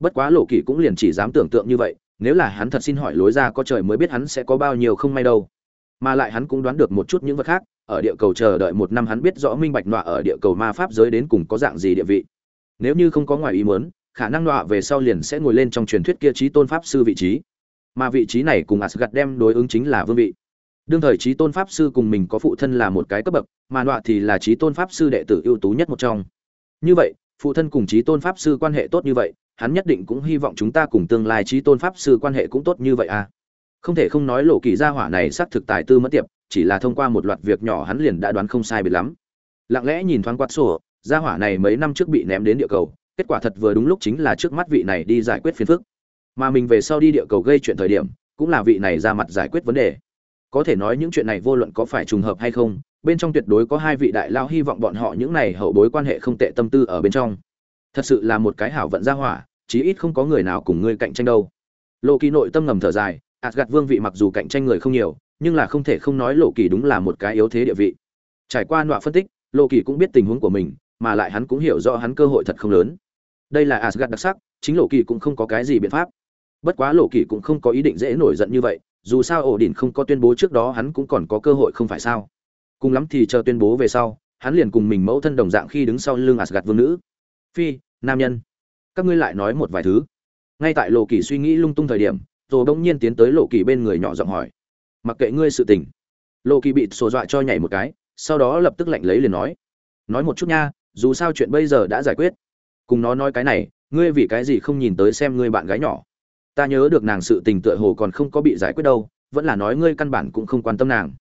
Bất quá lộ kỳ cũng liền chỉ dám tưởng tượng như vậy, nếu là hắn thật xin hỏi lối ra có trời mới biết hắn sẽ có bao nhiêu không may đâu. Mà lại hắn cũng đoán được một chút những vật khác, ở địa cầu chờ đợi một năm hắn biết rõ minh bạch nọa ở địa cầu ma pháp giới đến cùng có dạng gì địa vị. Nếu như không có ngoài ý muốn, khả năng nọa về sau liền sẽ ngồi lên trong truyền thuyết kia trí tôn pháp sư vị trí. Mà vị trí này cùng asgad đem đối ứng chính là vương vị đương thời trí tôn pháp sư cùng mình có phụ thân là một cái cấp bậc, mà nọa thì là trí tôn pháp sư đệ tử ưu tú nhất một trong. Như vậy, phụ thân cùng trí tôn pháp sư quan hệ tốt như vậy, hắn nhất định cũng hy vọng chúng ta cùng tương lai trí tôn pháp sư quan hệ cũng tốt như vậy à. Không thể không nói lộ kỳ gia hỏa này xác thực tài tư mất tiệp, chỉ là thông qua một loạt việc nhỏ hắn liền đã đoán không sai biệt lắm. Lặng lẽ nhìn thoáng quát sổ, gia hỏa này mấy năm trước bị ném đến địa cầu, kết quả thật vừa đúng lúc chính là trước mắt vị này đi giải quyết phiền phức. Mà mình về sau đi địa cầu gây chuyện thời điểm, cũng là vị này ra mặt giải quyết vấn đề có thể nói những chuyện này vô luận có phải trùng hợp hay không bên trong tuyệt đối có hai vị đại lao hy vọng bọn họ những này hậu bối quan hệ không tệ tâm tư ở bên trong thật sự là một cái hảo vận gia hỏa chí ít không có người nào cùng ngươi cạnh tranh đâu lộ kỳ nội tâm ngầm thở dài Asgard vương vị mặc dù cạnh tranh người không nhiều, nhưng là không thể không nói Lộ Kỳ đúng là một cái yếu thế địa vị. Trải qua nọa phân tích, Lộ Kỳ cũng biết tình huống của mình, mà lại hắn cũng hiểu rõ hắn cơ hội thật không lớn. Đây là Asgard đặc sắc, chính Lộ Kỳ cũng không có cái gì biện pháp. Bất quá Lộ Kỳ cũng không có ý định dễ nổi giận như vậy, dù sao ổ đỉnh không có tuyên bố trước đó hắn cũng còn có cơ hội không phải sao? Cùng lắm thì chờ tuyên bố về sau, hắn liền cùng mình mẫu thân đồng dạng khi đứng sau lưng asgad vương nữ. Phi, nam nhân, các ngươi lại nói một vài thứ. Ngay tại Lộ Kỳ suy nghĩ lung tung thời điểm, rồi bỗng nhiên tiến tới lộ kỳ bên người nhỏ giọng hỏi mặc kệ ngươi sự tình lộ kỳ bị sổ dọa cho nhảy một cái sau đó lập tức lạnh lấy liền nói nói một chút nha dù sao chuyện bây giờ đã giải quyết cùng nó nói cái này ngươi vì cái gì không nhìn tới xem ngươi bạn gái nhỏ ta nhớ được nàng sự tình tựa hồ còn không có bị giải quyết đâu, vẫn là nói ngươi căn bản cũng không quan tâm nàng.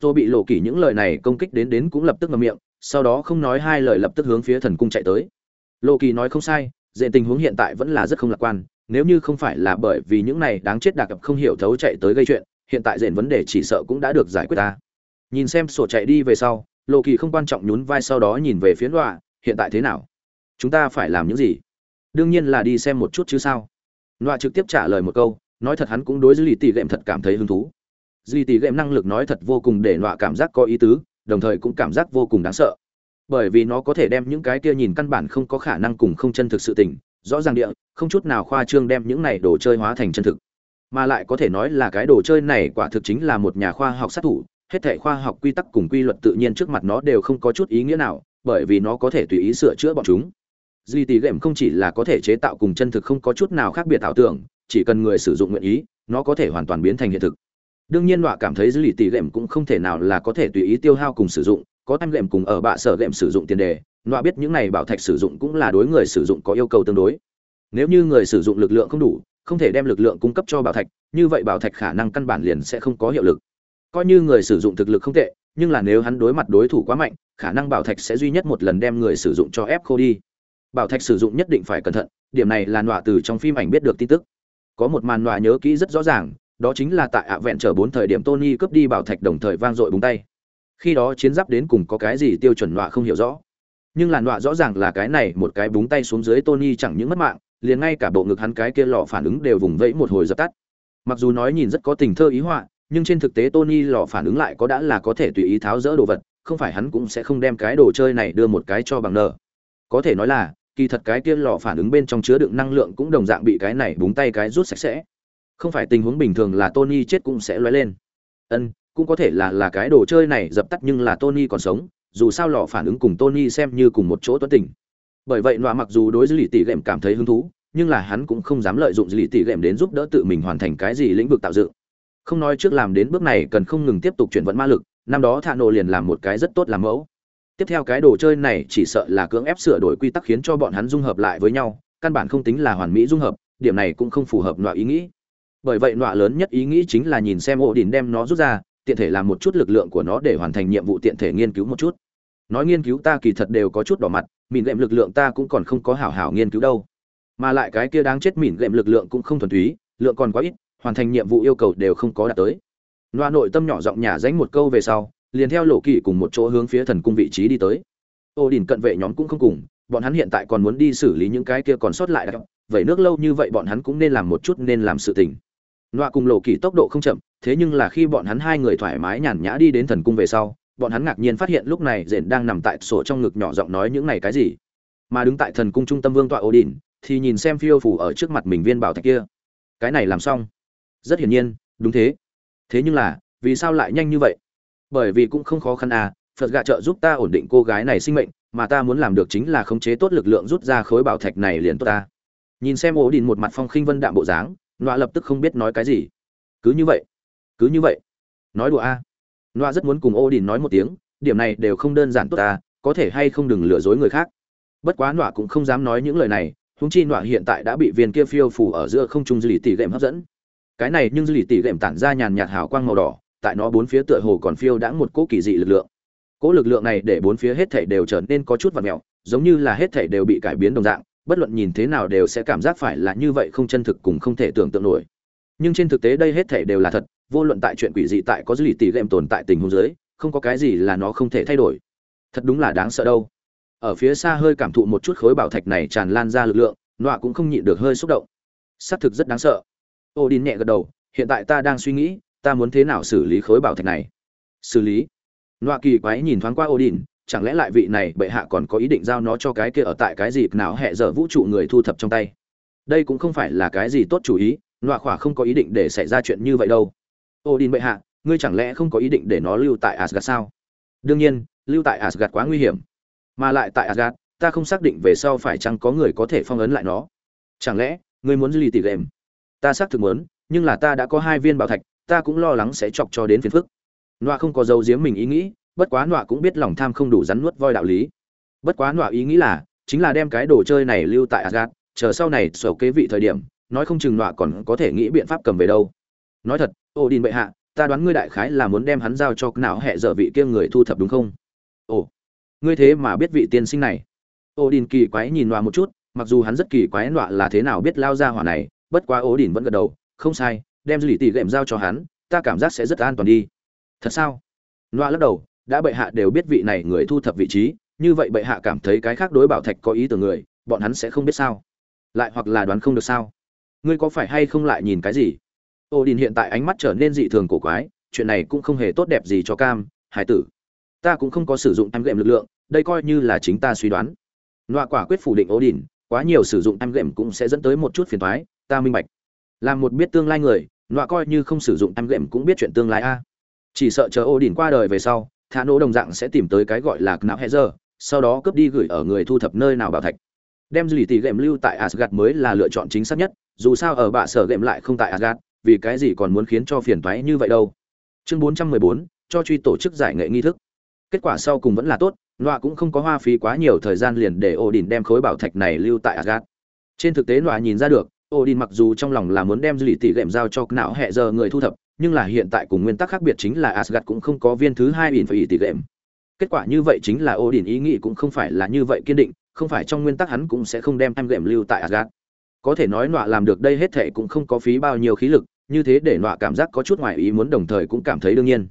Tôi bị lộ kỷ những lời này công kích đến đến cũng lập tức ngậm miệng, sau đó không nói hai lời lập tức hướng phía thần cung chạy tới. Lộ kỳ nói không sai, diện tình huống hiện tại vẫn là rất không lạc quan, nếu như không phải là bởi vì những này đáng chết đạc cập không hiểu thấu chạy tới gây chuyện, hiện tại rền vấn đề chỉ sợ cũng đã được giải quyết ta. Nhìn xem sổ chạy đi về sau, lộ kỳ không quan trọng nhún vai sau đó nhìn về phía đọa hiện tại thế nào? Chúng ta phải làm những gì? Đương nhiên là đi xem một chút chứ sao? Nọa trực tiếp trả lời một câu, nói thật hắn cũng đối với lì tỷ lệm thật cảm thấy hứng thú. Dì tỷ lệm năng lực nói thật vô cùng để nọa cảm giác có ý tứ, đồng thời cũng cảm giác vô cùng đáng sợ. Bởi vì nó có thể đem những cái kia nhìn căn bản không có khả năng cùng không chân thực sự tình, rõ ràng địa, không chút nào khoa trương đem những này đồ chơi hóa thành chân thực. Mà lại có thể nói là cái đồ chơi này quả thực chính là một nhà khoa học sát thủ, hết thảy khoa học quy tắc cùng quy luật tự nhiên trước mặt nó đều không có chút ý nghĩa nào, bởi vì nó có thể tùy ý sửa chữa bọn chúng duy tỷ gệm không chỉ là có thể chế tạo cùng chân thực không có chút nào khác biệt ảo tưởng, chỉ cần người sử dụng nguyện ý, nó có thể hoàn toàn biến thành hiện thực. Đương nhiên nọa cảm thấy duy tỷ gệm cũng không thể nào là có thể tùy ý tiêu hao cùng sử dụng, có tam gệm cùng ở bạ sở gệm sử dụng tiền đề nọa biết những này bảo thạch sử dụng cũng là đối người sử dụng có yêu cầu tương đối. Nếu như người sử dụng lực lượng không đủ, không thể đem lực lượng cung cấp cho bảo thạch, như vậy bảo thạch khả năng căn bản liền sẽ không có hiệu lực. Coi như người sử dụng thực lực không tệ, nhưng là nếu hắn đối mặt đối thủ quá mạnh, khả năng bảo thạch sẽ duy nhất một lần đem người sử dụng cho ép khô đi bảo thạch sử dụng nhất định phải cẩn thận, điểm này là nọa từ trong phim ảnh biết được tin tức. Có một màn nọa nhớ kỹ rất rõ ràng, đó chính là tại ạ vẹn trở bốn thời điểm tony cướp đi bảo thạch đồng thời vang dội búng tay. Khi đó chiến giáp đến cùng có cái gì tiêu chuẩn nọa không hiểu rõ. Nhưng là nọa rõ ràng là cái này, một cái búng tay xuống dưới tony chẳng những mất mạng, liền ngay cả bộ ngực hắn cái kia lò phản ứng đều vùng vẫy một hồi dập tắt. Mặc dù nói nhìn rất có tình thơ ý họa, nhưng trên thực tế tony lò phản ứng lại có đã là có thể tùy ý tháo rỡ đồ vật, không phải hắn cũng sẽ không đem cái đồ chơi này đưa một cái cho bằng nợ. Có thể nói là kỳ thật cái kia lò phản ứng bên trong chứa đựng năng lượng cũng đồng dạng bị cái này búng tay cái rút sạch sẽ. Không phải tình huống bình thường là tony chết cũng sẽ lóe lên. Ân, cũng có thể là là cái đồ chơi này dập tắt nhưng là tony còn sống, dù sao lò phản ứng cùng tony xem như cùng một chỗ tuấn tình. Bởi vậy nọa mặc dù đối với lì tỷ gệm cảm thấy hứng thú, nhưng là hắn cũng không dám lợi dụng lì tỷ gệm đến giúp đỡ tự mình hoàn thành cái gì lĩnh vực tạo dựng. Không nói trước làm đến bước này cần không ngừng tiếp tục chuyển vận ma lực, năm đó thạ nộ liền làm một cái rất tốt làm mẫu tiếp theo cái đồ chơi này chỉ sợ là cưỡng ép sửa đổi quy tắc khiến cho bọn hắn dung hợp lại với nhau, căn bản không tính là hoàn mỹ dung hợp, điểm này cũng không phù hợp nọa ý nghĩ. Bởi vậy nọa lớn nhất ý nghĩ chính là nhìn xem ổ đỉnh đem nó rút ra, tiện thể làm một chút lực lượng của nó để hoàn thành nhiệm vụ tiện thể nghiên cứu một chút. Nói nghiên cứu ta kỳ thật đều có chút đỏ mặt, mìn lệm lực lượng ta cũng còn không có hảo hảo nghiên cứu đâu. Mà lại cái kia đáng chết mìn lệm lực lượng cũng không thuần túy, lượng còn quá ít, hoàn thành nhiệm vụ yêu cầu đều không có đạt tới. Nọa nội tâm nhỏ giọng nhả dánh một câu về sau liền theo lộ kỳ cùng một chỗ hướng phía thần cung vị trí đi tới. Ô đình cận vệ nhóm cũng không cùng, bọn hắn hiện tại còn muốn đi xử lý những cái kia còn sót lại. Vậy nước lâu như vậy bọn hắn cũng nên làm một chút nên làm sự tình. Nọa cùng lộ kỳ tốc độ không chậm, thế nhưng là khi bọn hắn hai người thoải mái nhàn nhã đi đến thần cung về sau, bọn hắn ngạc nhiên phát hiện lúc này rền đang nằm tại sổ trong ngực nhỏ giọng nói những này cái gì. Mà đứng tại thần cung trung tâm vương tọa ô đình thì nhìn xem phiêu phủ ở trước mặt mình viên bảo thạch kia. Cái này làm xong. Rất hiển nhiên, đúng thế. Thế nhưng là, vì sao lại nhanh như vậy? Bởi vì cũng không khó khăn à phật gạ trợ giúp ta ổn định cô gái này sinh mệnh, mà ta muốn làm được chính là khống chế tốt lực lượng rút ra khối bảo thạch này liền tốt ta. Nhìn xem ổ đình một mặt phong khinh vân đạm bộ dáng, nọa lập tức không biết nói cái gì. Cứ như vậy, cứ như vậy. Nói đùa a. À. nọa rất muốn cùng ổ đình nói một tiếng, điểm này đều không đơn giản tốt ta, có thể hay không đừng lừa dối người khác. Bất quá nọa cũng không dám nói những lời này húng chi nọa hiện tại đã bị viên kia phiêu phủ ở giữa không trung dư lì tỉ gệm hấp dẫn. Cái này nhưng dư lì tỉ gệm tản ra nhàn nhạt hào quang màu đỏ tại nó bốn phía tựa hồ còn phiêu đã một cỗ kỳ dị lực lượng. Cỗ lực lượng này để bốn phía hết thảy đều trở nên có chút vặt mẹo giống như là hết thảy đều bị cải biến đồng dạng bất luận nhìn thế nào đều sẽ cảm giác phải là như vậy không chân thực cùng không thể tưởng tượng nổi. Nhưng trên thực tế đây hết thảy đều là thật vô luận tại chuyện quỷ dị tại có dư lì tỷ lệm tồn tại tình huống dưới không có cái gì là nó không thể thay đổi. Thật đúng là đáng sợ đâu. Ở phía xa hơi cảm thụ một chút khối bảo thạch này tràn lan ra lực lượng nọa cũng không nhịn được hơi xúc động. Xác thực rất đáng sợ. Odin nhẹ gật đầu, hiện tại ta đang suy nghĩ, ta muốn thế nào xử lý khối bảo thạch này. Xử lý? Loa kỳ quái nhìn thoáng qua Odin, chẳng lẽ lại vị này bệ hạ còn có ý định giao nó cho cái kia ở tại cái gì nào hệ dở vũ trụ người thu thập trong tay. Đây cũng không phải là cái gì tốt chủ ý, Loa khỏa không có ý định để xảy ra chuyện như vậy đâu. Odin bệ hạ, ngươi chẳng lẽ không có ý định để nó lưu tại Asgard sao? Đương nhiên, lưu tại Asgard quá nguy hiểm. Mà lại tại Asgard, ta không xác định về sau phải chăng có người có thể phong ấn lại nó. Chẳng lẽ, ngươi muốn lì tỷ lệm? ta xác thực muốn nhưng là ta đã có hai viên bảo thạch ta cũng lo lắng sẽ chọc cho đến phiền phức. Nọa không có dấu giếm mình ý nghĩ bất quá nọa cũng biết lòng tham không đủ rắn nuốt voi đạo lý. Bất quá nọa ý nghĩ là chính là đem cái đồ chơi này lưu tại Asgard, chờ sau này sổ kế vị thời điểm nói không chừng nọa còn có thể nghĩ biện pháp cầm về đâu. Nói thật ô đình bệ hạ ta đoán ngươi đại khái là muốn đem hắn giao cho não hệ dở vị kia người thu thập đúng không? Ồ ngươi thế mà biết vị tiên sinh này. Ô đình kỳ quái nhìn nọa một chút mặc dù hắn rất kỳ quái nọa là thế nào biết lao ra hỏa này bất quá Odin vẫn gật đầu không sai đem dư lì tỉ gệm giao cho hắn, ta cảm giác sẽ rất an toàn đi. Thật sao? Loa lắc đầu, đã bệ hạ đều biết vị này người thu thập vị trí, như vậy bệ hạ cảm thấy cái khác đối bảo thạch có ý tưởng người, bọn hắn sẽ không biết sao? Lại hoặc là đoán không được sao? Ngươi có phải hay không lại nhìn cái gì? Ô đình hiện tại ánh mắt trở nên dị thường cổ quái, chuyện này cũng không hề tốt đẹp gì cho cam, hải tử. Ta cũng không có sử dụng em gệm lực lượng, đây coi như là chính ta suy đoán. Loa quả quyết phủ định ô đình quá nhiều sử dụng em gệm cũng sẽ dẫn tới một chút phiền thoái ta minh bạch. Là một biết tương lai người nọa coi như không sử dụng em gệm cũng biết chuyện tương lai a. Chỉ sợ chờ ô đình qua đời về sau thả nỗ đồng dạng sẽ tìm tới cái gọi là não hẹ giờ sau đó cướp đi gửi ở người thu thập nơi nào bảo thạch. Đem lì tì gệm lưu tại asgad mới là lựa chọn chính xác nhất dù sao ở bạ sở gệm lại không tại asgad vì cái gì còn muốn khiến cho phiền toái như vậy đâu. Chương 414, cho truy tổ chức giải nghệ nghi thức. Kết quả sau cùng vẫn là tốt nọa cũng không có hoa phí quá nhiều thời gian liền để ổ đình đem khối bảo thạch này lưu tại asgad trên thực tế nọa nhìn ra được Odin mặc dù trong lòng là muốn đem dì tỷ lệm giao cho não hệ giờ người thu thập nhưng là hiện tại cùng nguyên tắc khác biệt chính là Asgard cũng không có viên thứ hai ỉn phải tỷ lệm. kết quả như vậy chính là Odin ý nghĩ cũng không phải là như vậy kiên định, không phải trong nguyên tắc hắn cũng sẽ không đem em lệm lưu tại Asgard. Có thể nói nọa làm được đây hết thể cũng không có phí bao nhiêu khí lực, như thế để nọa cảm giác có chút ngoài ý muốn đồng thời cũng cảm thấy đương nhiên.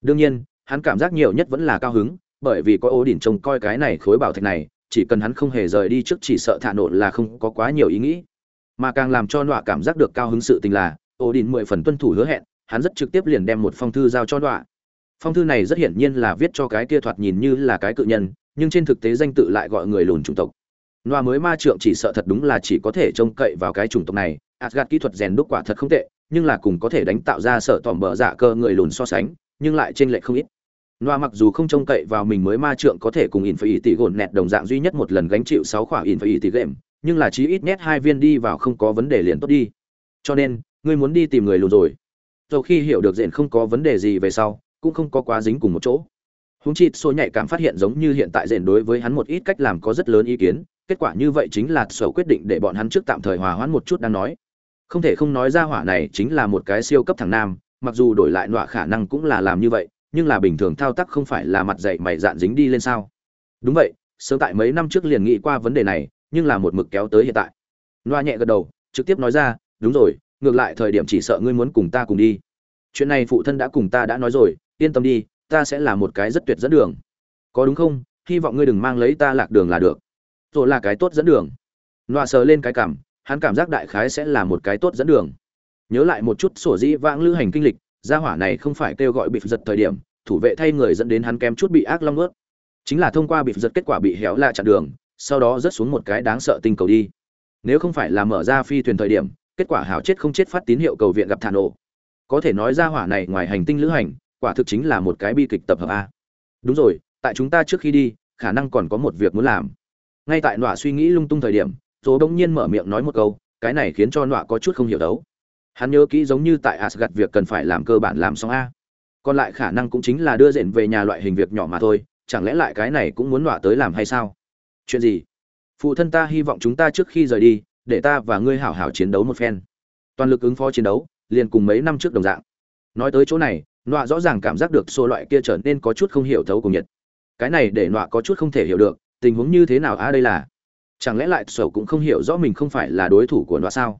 Đương nhiên, hắn cảm giác nhiều nhất vẫn là cao hứng, bởi vì có Odin trông coi cái này khối bảo thạch này, chỉ cần hắn không hề rời đi trước chỉ sợ thả nổ là không có quá nhiều ý nghĩ. Mà càng làm cho nọa cảm giác được cao hứng sự tình là, Odin mười phần tuân thủ hứa hẹn, hắn rất trực tiếp liền đem một phong thư giao cho nọa. Phong thư này rất hiển nhiên là viết cho cái kia thoạt nhìn như là cái cự nhân nhưng trên thực tế danh tự lại gọi người lùn chủng tộc. Nọa mới ma trượng chỉ sợ thật đúng là chỉ có thể trông cậy vào cái chủng tộc này asgad kỹ thuật rèn đúc quả thật không tệ nhưng là cùng có thể đánh tạo ra sợ tỏm bờ dạ cơ người lùn so sánh nhưng lại trên lệ không ít noa mặc dù không trông cậy vào mình mới ma trượng có thể cùng Infinity phải tỷ nẹt đồng dạng duy nhất một lần gánh chịu sáu khỏa Infinity phải tỷ game, nhưng là chí ít nhét hai viên đi vào không có vấn đề liền tốt đi. Cho nên, ngươi muốn đi tìm người lùn rồi. Sau khi hiểu được diện không có vấn đề gì về sau, cũng không có quá dính cùng một chỗ. Húng chi số nhạy cảm phát hiện giống như hiện tại diện đối với hắn một ít cách làm có rất lớn ý kiến, kết quả như vậy chính là sở quyết định để bọn hắn trước tạm thời hòa hoãn một chút đang nói. Không thể không nói ra hỏa này chính là một cái siêu cấp thằng nam, mặc dù đổi lại nọa khả năng cũng là làm như vậy nhưng là bình thường thao tác không phải là mặt dạy mày dạn dính đi lên sao? Đúng vậy, sớm tại mấy năm trước liền nghĩ qua vấn đề này, nhưng là một mực kéo tới hiện tại. Loa nhẹ gật đầu, trực tiếp nói ra, đúng rồi, ngược lại thời điểm chỉ sợ ngươi muốn cùng ta cùng đi. Chuyện này phụ thân đã cùng ta đã nói rồi, yên tâm đi, ta sẽ là một cái rất tuyệt dẫn đường. Có đúng không? Hy vọng ngươi đừng mang lấy ta lạc đường là được. Rồi là cái tốt dẫn đường. Loa sờ lên cái cảm, hắn cảm giác đại khái sẽ là một cái tốt dẫn đường. Nhớ lại một chút sổ dĩ vãng lữ hành kinh lịch gia hỏa này không phải kêu gọi bị giật thời điểm, thủ vệ thay người dẫn đến hắn kém chút bị ác long ướt. Chính là thông qua bị giật kết quả bị héo lạ chặn đường, sau đó rớt xuống một cái đáng sợ tinh cầu đi. Nếu không phải là mở ra phi thuyền thời điểm, kết quả hảo chết không chết phát tín hiệu cầu viện gặp thả nổ. Có thể nói ra hỏa này ngoài hành tinh lữ hành, quả thực chính là một cái bi kịch tập hợp a. Đúng rồi, tại chúng ta trước khi đi, khả năng còn có một việc muốn làm. Ngay tại nọa suy nghĩ lung tung thời điểm rồi đông nhiên mở miệng nói một câu, cái này khiến cho nọa có chút không hiểu đấu hắn nhớ kỹ giống như tại asgad việc cần phải làm cơ bản làm xong a. Còn lại khả năng cũng chính là đưa rện về nhà loại hình việc nhỏ mà thôi, chẳng lẽ lại cái này cũng muốn đọa tới làm hay sao? Chuyện gì? Phụ thân ta hy vọng chúng ta trước khi rời đi, để ta và ngươi hảo hảo chiến đấu một phen. Toàn lực ứng phó chiến đấu, liền cùng mấy năm trước đồng dạng. Nói tới chỗ này, nọa rõ ràng cảm giác được xô loại kia trở nên có chút không hiểu thấu cùng nhiệt. Cái này để nọa có chút không thể hiểu được, tình huống như thế nào a đây là? Chẳng lẽ lại sầu cũng không hiểu rõ mình không phải là đối thủ của nọa sao?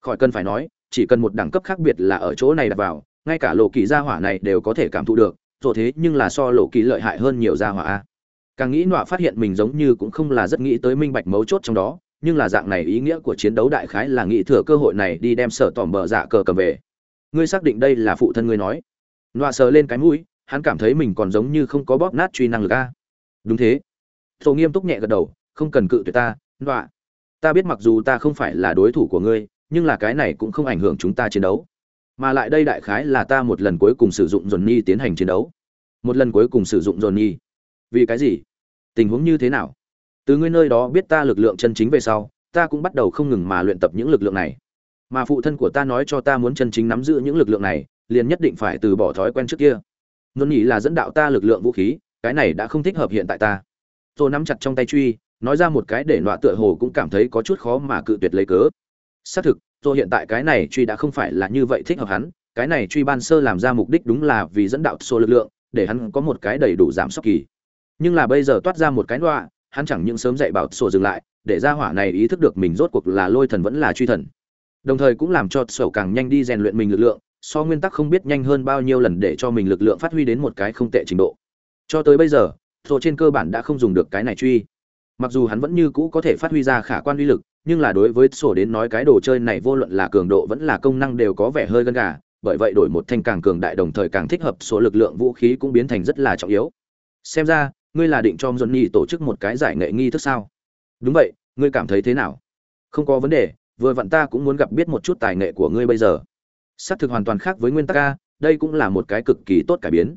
Khỏi cần phải nói chỉ cần một đẳng cấp khác biệt là ở chỗ này đặt vào, ngay cả lộ kỳ gia hỏa này đều có thể cảm thụ được rồi thế nhưng là so lộ kỳ lợi hại hơn nhiều gia hỏa a. Càng nghĩ nọa phát hiện mình giống như cũng không là rất nghĩ tới minh bạch mấu chốt trong đó, nhưng là dạng này ý nghĩa của chiến đấu đại khái là nghĩ thừa cơ hội này đi đem sở tỏm bờ dạ cờ cầm về. Ngươi xác định đây là phụ thân ngươi nói. Nọa sờ lên cái mũi, hắn cảm thấy mình còn giống như không có bóp nát truy năng lực a. Đúng thế. Thổ nghiêm túc nhẹ gật đầu, không cần cự tuyệt ta, nọa. Ta biết mặc dù ta không phải là đối thủ của ngươi nhưng là cái này cũng không ảnh hưởng chúng ta chiến đấu. Mà lại đây đại khái là ta một lần cuối cùng sử dụng dồn nhi tiến hành chiến đấu. Một lần cuối cùng sử dụng dồn nhi vì cái gì? Tình huống như thế nào? Từ ngươi nơi đó biết ta lực lượng chân chính về sau, ta cũng bắt đầu không ngừng mà luyện tập những lực lượng này. Mà phụ thân của ta nói cho ta muốn chân chính nắm giữ những lực lượng này, liền nhất định phải từ bỏ thói quen trước kia. Dồn nhi là dẫn đạo ta lực lượng vũ khí, cái này đã không thích hợp hiện tại ta. Tôi nắm chặt trong tay truy, nói ra một cái để nọa tựa hồ cũng cảm thấy có chút khó mà cự tuyệt lấy cớ xác thực tôi hiện tại cái này truy đã không phải là như vậy thích hợp hắn cái này truy ban sơ làm ra mục đích đúng là vì dẫn đạo số lực lượng để hắn có một cái đầy đủ giảm sốc kỳ. Nhưng là bây giờ toát ra một cái đoạ, hắn chẳng những sớm dạy bảo sổ dừng lại để ra hỏa này ý thức được mình rốt cuộc là lôi thần vẫn là truy thần. Đồng thời cũng làm cho sổ càng nhanh đi rèn luyện mình lực lượng so nguyên tắc không biết nhanh hơn bao nhiêu lần để cho mình lực lượng phát huy đến một cái không tệ trình độ. Cho tới bây giờ sổ trên cơ bản đã không dùng được cái này truy. Mặc dù hắn vẫn như cũ có thể phát huy ra khả quan uy lực nhưng là đối với sổ đến nói cái đồ chơi này vô luận là cường độ vẫn là công năng đều có vẻ hơi gân gà, bởi vậy đổi một thanh càng cường đại đồng thời càng thích hợp, số lực lượng vũ khí cũng biến thành rất là trọng yếu. Xem ra, ngươi là định cho johnny tổ chức một cái giải nghệ nghi thức sao? Đúng vậy, ngươi cảm thấy thế nào? Không có vấn đề, vừa vặn ta cũng muốn gặp biết một chút tài nghệ của ngươi bây giờ. Xác thực hoàn toàn khác với nguyên tắc a, đây cũng là một cái cực kỳ tốt cải biến.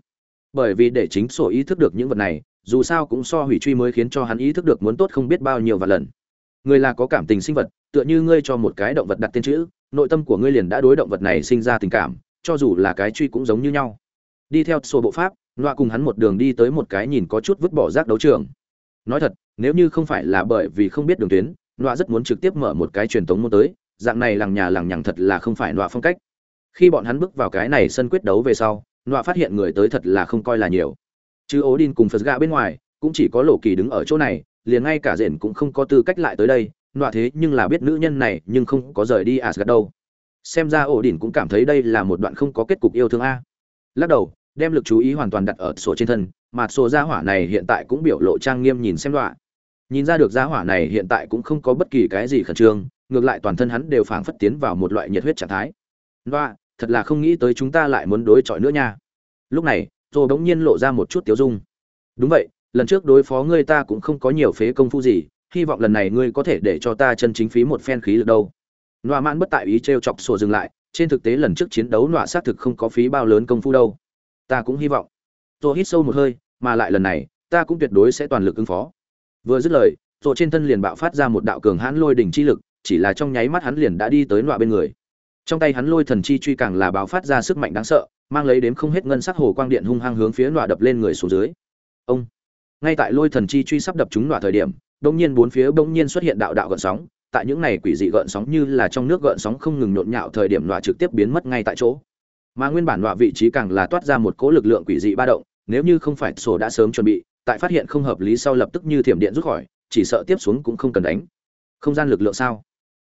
Bởi vì để chính sổ ý thức được những vật này, dù sao cũng so hủy truy mới khiến cho hắn ý thức được muốn tốt không biết bao nhiêu và lần người là có cảm tình sinh vật, tựa như ngươi cho một cái động vật đặt tên chữ, nội tâm của ngươi liền đã đối động vật này sinh ra tình cảm, cho dù là cái truy cũng giống như nhau. Đi theo sổ bộ pháp loa cùng hắn một đường đi tới một cái nhìn có chút vứt bỏ rác đấu trường. Nói thật, nếu như không phải là bởi vì không biết đường tuyến loa rất muốn trực tiếp mở một cái truyền thống môn tới, dạng này làng nhà làng nhằng thật là không phải loa phong cách. Khi bọn hắn bước vào cái này sân quyết đấu về sau loa phát hiện người tới thật là không coi là nhiều. Chứ ố đin cùng phật gà bên ngoài, cũng chỉ có lộ kỳ đứng ở chỗ này liền ngay cả rền cũng không có tư cách lại tới đây, nọa thế nhưng là biết nữ nhân này nhưng không có rời đi asgad đâu. Xem ra ổ đỉnh cũng cảm thấy đây là một đoạn không có kết cục yêu thương a. Lắc đầu, đem lực chú ý hoàn toàn đặt ở sổ trên thân, mà sổ gia hỏa này hiện tại cũng biểu lộ trang nghiêm nhìn xem đoạn nhìn ra được gia hỏa này hiện tại cũng không có bất kỳ cái gì khẩn trương, ngược lại toàn thân hắn đều phảng phất tiến vào một loại nhiệt huyết trạng thái. Đoạn thật là không nghĩ tới chúng ta lại muốn đối chọi nữa nha. Lúc này tôi bỗng nhiên lộ ra một chút tiếu dung. Đúng vậy lần trước đối phó ngươi ta cũng không có nhiều phế công phu gì, hy vọng lần này ngươi có thể để cho ta chân chính phí một phen khí lực đâu. Nọa mãn bất tại ý t r e o chọc sổ dừng lại, trên thực tế lần trước chiến đấu nọa xác thực không có phí bao lớn công phu đâu. Ta cũng hy vọng. Tôi hít sâu một hơi, mà lại lần này, ta cũng tuyệt đối sẽ toàn lực ứng phó. Vừa dứt lời rồi trên thân liền bạo phát ra một đạo cường hãn lôi đỉnh chi lực, chỉ là trong nháy mắt hắn liền đã đi tới nọa bên người. Trong tay hắn lôi thần chi truy càng là bạo phát ra sức mạnh đáng sợ, mang lấy đếm không hết ngân sắc hồ quang điện hung hăng hướng phía nọa đập lên người xuống dưới. Ông! Ngay tại lôi thần chi truy sắp đập chúng nọa thời điểm đông nhiên bốn phía bỗng nhiên xuất hiện đạo đạo gợn sóng. Tại những này quỷ dị gợn sóng như là trong nước gợn sóng không ngừng nhộn nhạo thời điểm nọa trực tiếp biến mất ngay tại chỗ. Mà nguyên bản nọa vị trí càng là toát ra một cỗ lực lượng quỷ dị ba động, nếu như không phải sổ đã sớm chuẩn bị, tại phát hiện không hợp lý sau lập tức như thiểm điện rút khỏi, chỉ sợ tiếp xuống cũng không cần đánh. Không gian lực lượng sao?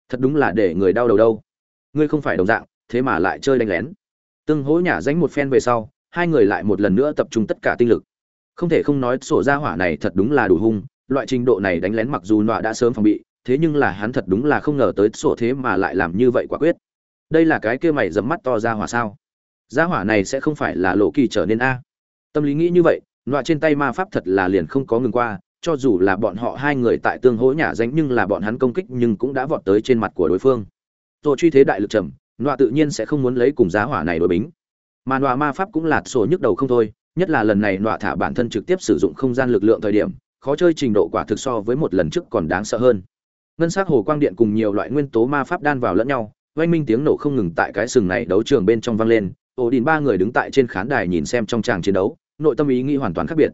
Thật đúng là để người đau đầu đâu. Ngươi không phải đồng dạng, thế mà lại chơi đánh lén. Tương hỗ nhả danh một phen về sau, hai người lại một lần nữa tập trung tất cả tinh lực không thể không nói sổ ra hỏa này thật đúng là đủ hung, loại trình độ này đánh lén mặc dù nọa đã sớm phòng bị, thế nhưng là hắn thật đúng là không ngờ tới sổ thế mà lại làm như vậy quả quyết. Đây là cái kia mày dấm mắt to ra hỏa sao? Ra hỏa này sẽ không phải là lộ kỳ trở nên a? Tâm lý nghĩ như vậy, nọa trên tay ma pháp thật là liền không có ngừng qua, cho dù là bọn họ hai người tại tương hỗ nhả danh nhưng là bọn hắn công kích nhưng cũng đã vọt tới trên mặt của đối phương. Rồi truy thế đại lực trầm, nọa tự nhiên sẽ không muốn lấy cùng giá hỏa này đối bính. Mà nọa ma pháp cũng lạt sổ nhức đầu không thôi nhất là lần này nọa thả bản thân trực tiếp sử dụng không gian lực lượng thời điểm, khó chơi trình độ quả thực so với một lần trước còn đáng sợ hơn. Ngân sắc hồ quang điện cùng nhiều loại nguyên tố ma pháp đan vào lẫn nhau, oanh minh tiếng nổ không ngừng tại cái sừng này đấu trường bên trong vang lên, ổ đình ba người đứng tại trên khán đài nhìn xem trong tràng chiến đấu, nội tâm ý nghĩ hoàn toàn khác biệt.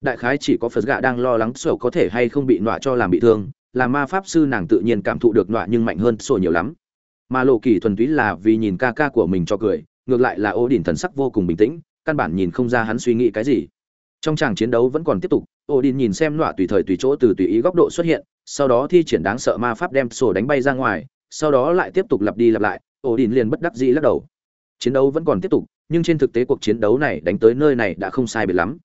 Đại khái chỉ có phật gạ đang lo lắng sổ có thể hay không bị nọa cho làm bị thương, là ma pháp sư nàng tự nhiên cảm thụ được nọa nhưng mạnh hơn sổ nhiều lắm. Mà lộ kỳ thuần túy là vì nhìn ca ca của mình cho cười, ngược lại là ổ đình thần sắc vô cùng bình tĩnh căn bản nhìn không ra hắn suy nghĩ cái gì. Trong tràng chiến đấu vẫn còn tiếp tục, Odin nhìn xem nọa tùy thời tùy chỗ từ tùy ý góc độ xuất hiện, sau đó thi triển đáng sợ ma pháp đem sổ đánh bay ra ngoài, sau đó lại tiếp tục lặp đi lặp lại, Odin liền bất đắc dĩ lắc đầu. Chiến đấu vẫn còn tiếp tục, nhưng trên thực tế cuộc chiến đấu này đánh tới nơi này đã không sai biệt lắm.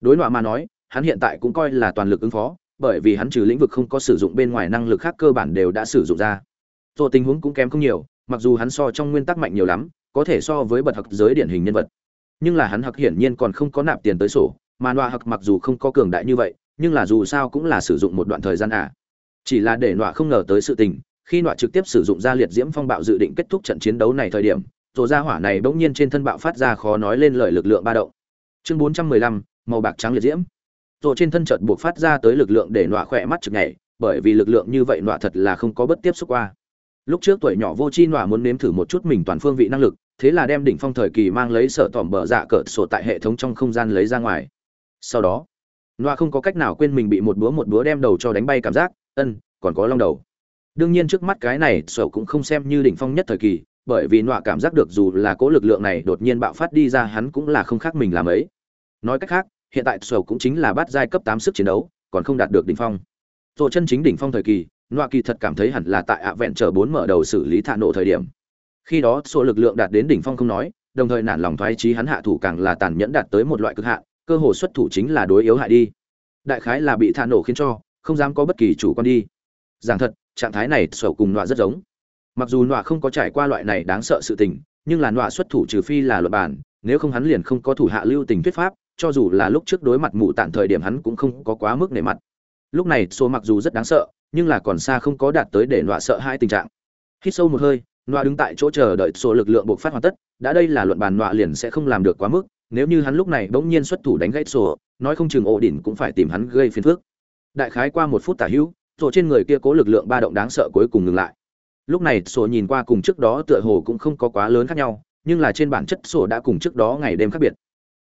Đối nọa mà nói, hắn hiện tại cũng coi là toàn lực ứng phó, bởi vì hắn trừ lĩnh vực không có sử dụng bên ngoài năng lực khác cơ bản đều đã sử dụng ra. Rồi tình huống cũng kém không nhiều, mặc dù hắn so trong nguyên tắc mạnh nhiều lắm, có thể so với bậc học giới điển hình nhân vật nhưng là hắn hặc hiển nhiên còn không có nạp tiền tới sổ mà nọa hặc mặc dù không có cường đại như vậy nhưng là dù sao cũng là sử dụng một đoạn thời gian à. chỉ là để nọa không ngờ tới sự tình khi nọa trực tiếp sử dụng ra liệt diễm phong bạo dự định kết thúc trận chiến đấu này thời điểm rồi ra hỏa này bỗng nhiên trên thân bạo phát ra khó nói lên lời lực lượng ba động. Chương 415, màu bạc trắng liệt diễm. Rồi trên thân chợt buộc phát ra tới lực lượng để nọa khỏe mắt trực nhảy, bởi vì lực lượng như vậy nọa thật là không có bất tiếp xúc qua. Lúc trước tuổi nhỏ vô chi nọa muốn nếm thử một chút mình toàn phương vị năng lực, thế là đem đỉnh phong thời kỳ mang lấy sở tỏm bờ dạ cỡ sổ tại hệ thống trong không gian lấy ra ngoài. Sau đó, nọa không có cách nào quên mình bị một búa một búa đem đầu cho đánh bay cảm giác, ân, còn có long đầu. Đương nhiên trước mắt cái này sở cũng không xem như đỉnh phong nhất thời kỳ, bởi vì nọa cảm giác được dù là cố lực lượng này đột nhiên bạo phát đi ra hắn cũng là không khác mình làm ấy nói cách khác hiện tại sở cũng chính là bát giai cấp tám sức chiến đấu còn không đạt được đỉnh phong rồi chân chính đỉnh phong thời kỳ nọa kỳ thật cảm thấy hẳn là tại ạ vẹn chờ bốn mở đầu xử lý thạ nộ thời điểm khi đó, số lực lượng đạt đến đỉnh phong không nói, đồng thời nản lòng thoái trí hắn hạ thủ càng là tàn nhẫn đạt tới một loại cực hạn, cơ hồ xuất thủ chính là đối yếu hại đi. Đại khái là bị thả nổ khiến cho, không dám có bất kỳ chủ quan đi. Giảng thật, trạng thái này sổ cùng nọa rất giống. Mặc dù nọa không có trải qua loại này đáng sợ sự tình, nhưng là nọa xuất thủ trừ phi là luật bản, nếu không hắn liền không có thủ hạ lưu tình thuyết pháp, cho dù là lúc trước đối mặt mụ tạm thời điểm hắn cũng không có quá mức nể mặt. Lúc này số mặc dù rất đáng sợ, nhưng là còn xa không có đạt tới để nọa sợ hai tình trạng. Hít sâu một hơi nọa đứng tại chỗ chờ đợi số lực lượng buộc phát hoàn tất, đã đây là luận bàn, nọa liền sẽ không làm được quá mức, nếu như hắn lúc này bỗng nhiên xuất thủ đánh gãy sổ, nói không chừng ổ đỉnh cũng phải tìm hắn gây phiền phức. Đại khái qua một phút tả hữu, sổ trên người kia cố lực lượng ba động đáng sợ cuối cùng ngừng lại. Lúc này sổ nhìn qua cùng trước đó tựa hồ cũng không có quá lớn khác nhau, nhưng là trên bản chất sổ đã cùng trước đó ngày đêm khác biệt.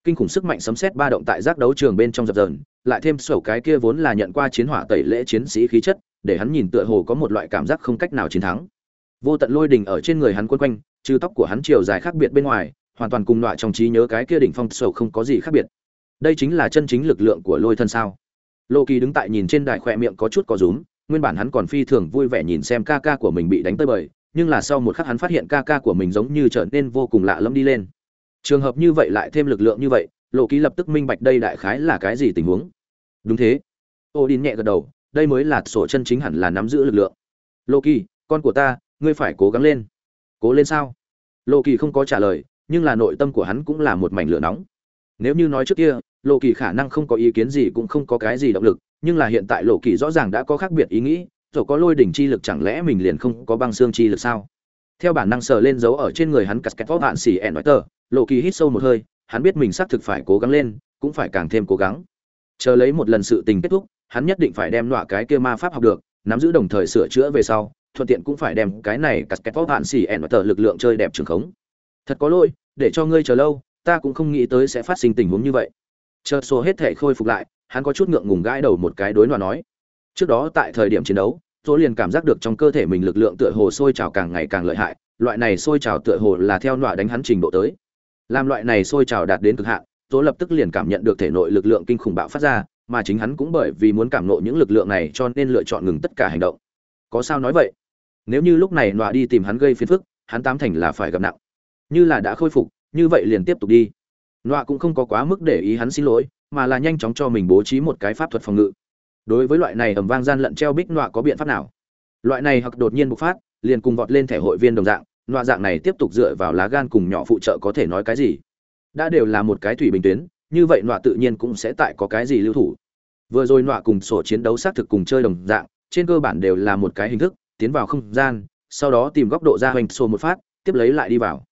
Kinh khủng sức mạnh sấm sét ba động tại giác đấu trường bên trong dập dờn, lại thêm sổ cái kia vốn là nhận qua chiến hỏa tẩy lễ chiến sĩ khí chất, để hắn nhìn tựa hồ có một loại cảm giác không cách nào chiến thắng vô tận lôi đỉnh ở trên người hắn quân quanh, trừ tóc của hắn chiều dài khác biệt bên ngoài, hoàn toàn cùng loại trong trí nhớ cái kia đỉnh phong sầu không có gì khác biệt. Đây chính là chân chính lực lượng của lôi thân sao? Lô kỳ đứng tại nhìn trên đài khỏe miệng có chút có rúm, nguyên bản hắn còn phi thường vui vẻ nhìn xem ca ca của mình bị đánh tới bời, nhưng là sau một khắc hắn phát hiện ca ca của mình giống như trở nên vô cùng lạ lẫm đi lên. Trường hợp như vậy lại thêm lực lượng như vậy lộ ký lập tức minh bạch đây đại khái là cái gì tình huống. Đúng thế. Ô đin nhẹ gật đầu, đây mới là sổ chân chính hẳn là nắm giữ lực lượng. Lộ kỳ, con của ta ngươi phải cố gắng lên. Cố lên sao? Lộ kỳ không có trả lời, nhưng là nội tâm của hắn cũng là một mảnh lửa nóng. Nếu như nói trước kia, lộ kỳ khả năng không có ý kiến gì cũng không có cái gì động lực, nhưng là hiện tại lộ kỳ rõ ràng đã có khác biệt ý nghĩ rồi có lôi đỉnh chi lực chẳng lẽ mình liền không có băng xương chi lực sao? Theo bản năng sờ lên dấu ở trên người hắn cắt kẹt vót hạn xỉ ẹn nói tờ, lộ kỳ hít sâu một hơi, hắn biết mình xác thực phải cố gắng lên, cũng phải càng thêm cố gắng. Chờ lấy một lần sự tình kết thúc, hắn nhất định phải đem loại cái kia ma pháp học được, nắm giữ đồng thời sửa chữa về sau thuận tiện cũng phải đem cái này cắt kẹt vóc hạn xỉ ẹn và tờ lực lượng chơi đẹp trường khống. Thật có lỗi, để cho ngươi chờ lâu, ta cũng không nghĩ tới sẽ phát sinh tình huống như vậy. Chờ sổ hết thể khôi phục lại, hắn có chút ngượng ngùng gãi đầu một cái đối loạn nói. Trước đó tại thời điểm chiến đấu tôi liền cảm giác được trong cơ thể mình lực lượng tựa hồ sôi trào càng ngày càng lợi hại, loại này sôi trào tựa hồ là theo nọa đánh hắn trình độ tới. Làm loại này sôi trào đạt đến cực hạn tôi lập tức liền cảm nhận được thể nội lực lượng kinh khủng bạo phát ra, mà chính hắn cũng bởi vì muốn cảm nộ những lực lượng này cho nên lựa chọn ngừng tất cả hành động. Có sao nói vậy? Nếu như lúc này nọa đi tìm hắn gây phiền phức, hắn tám thành là phải gặp nặng. Như là đã khôi phục, như vậy liền tiếp tục đi. Nọa cũng không có quá mức để ý hắn xin lỗi, mà là nhanh chóng cho mình bố trí một cái pháp thuật phòng ngự. Đối với loại này ẩm vang gian lận treo bích, nọa có biện pháp nào? Loại này hoặc đột nhiên bộc phát, liền cùng vọt lên thẻ hội viên đồng dạng, nọa dạng này tiếp tục dựa vào lá gan cùng nhỏ phụ trợ có thể nói cái gì? Đã đều là một cái thủy bình tuyến, như vậy nọa tự nhiên cũng sẽ tại có cái gì lưu thủ. Vừa rồi nọa cùng sổ chiến đấu xác thực cùng chơi đồng dạng, trên cơ bản đều là một cái hình thức tiến vào không gian, sau đó tìm góc độ ra hoành xô một phát, tiếp lấy lại đi vào.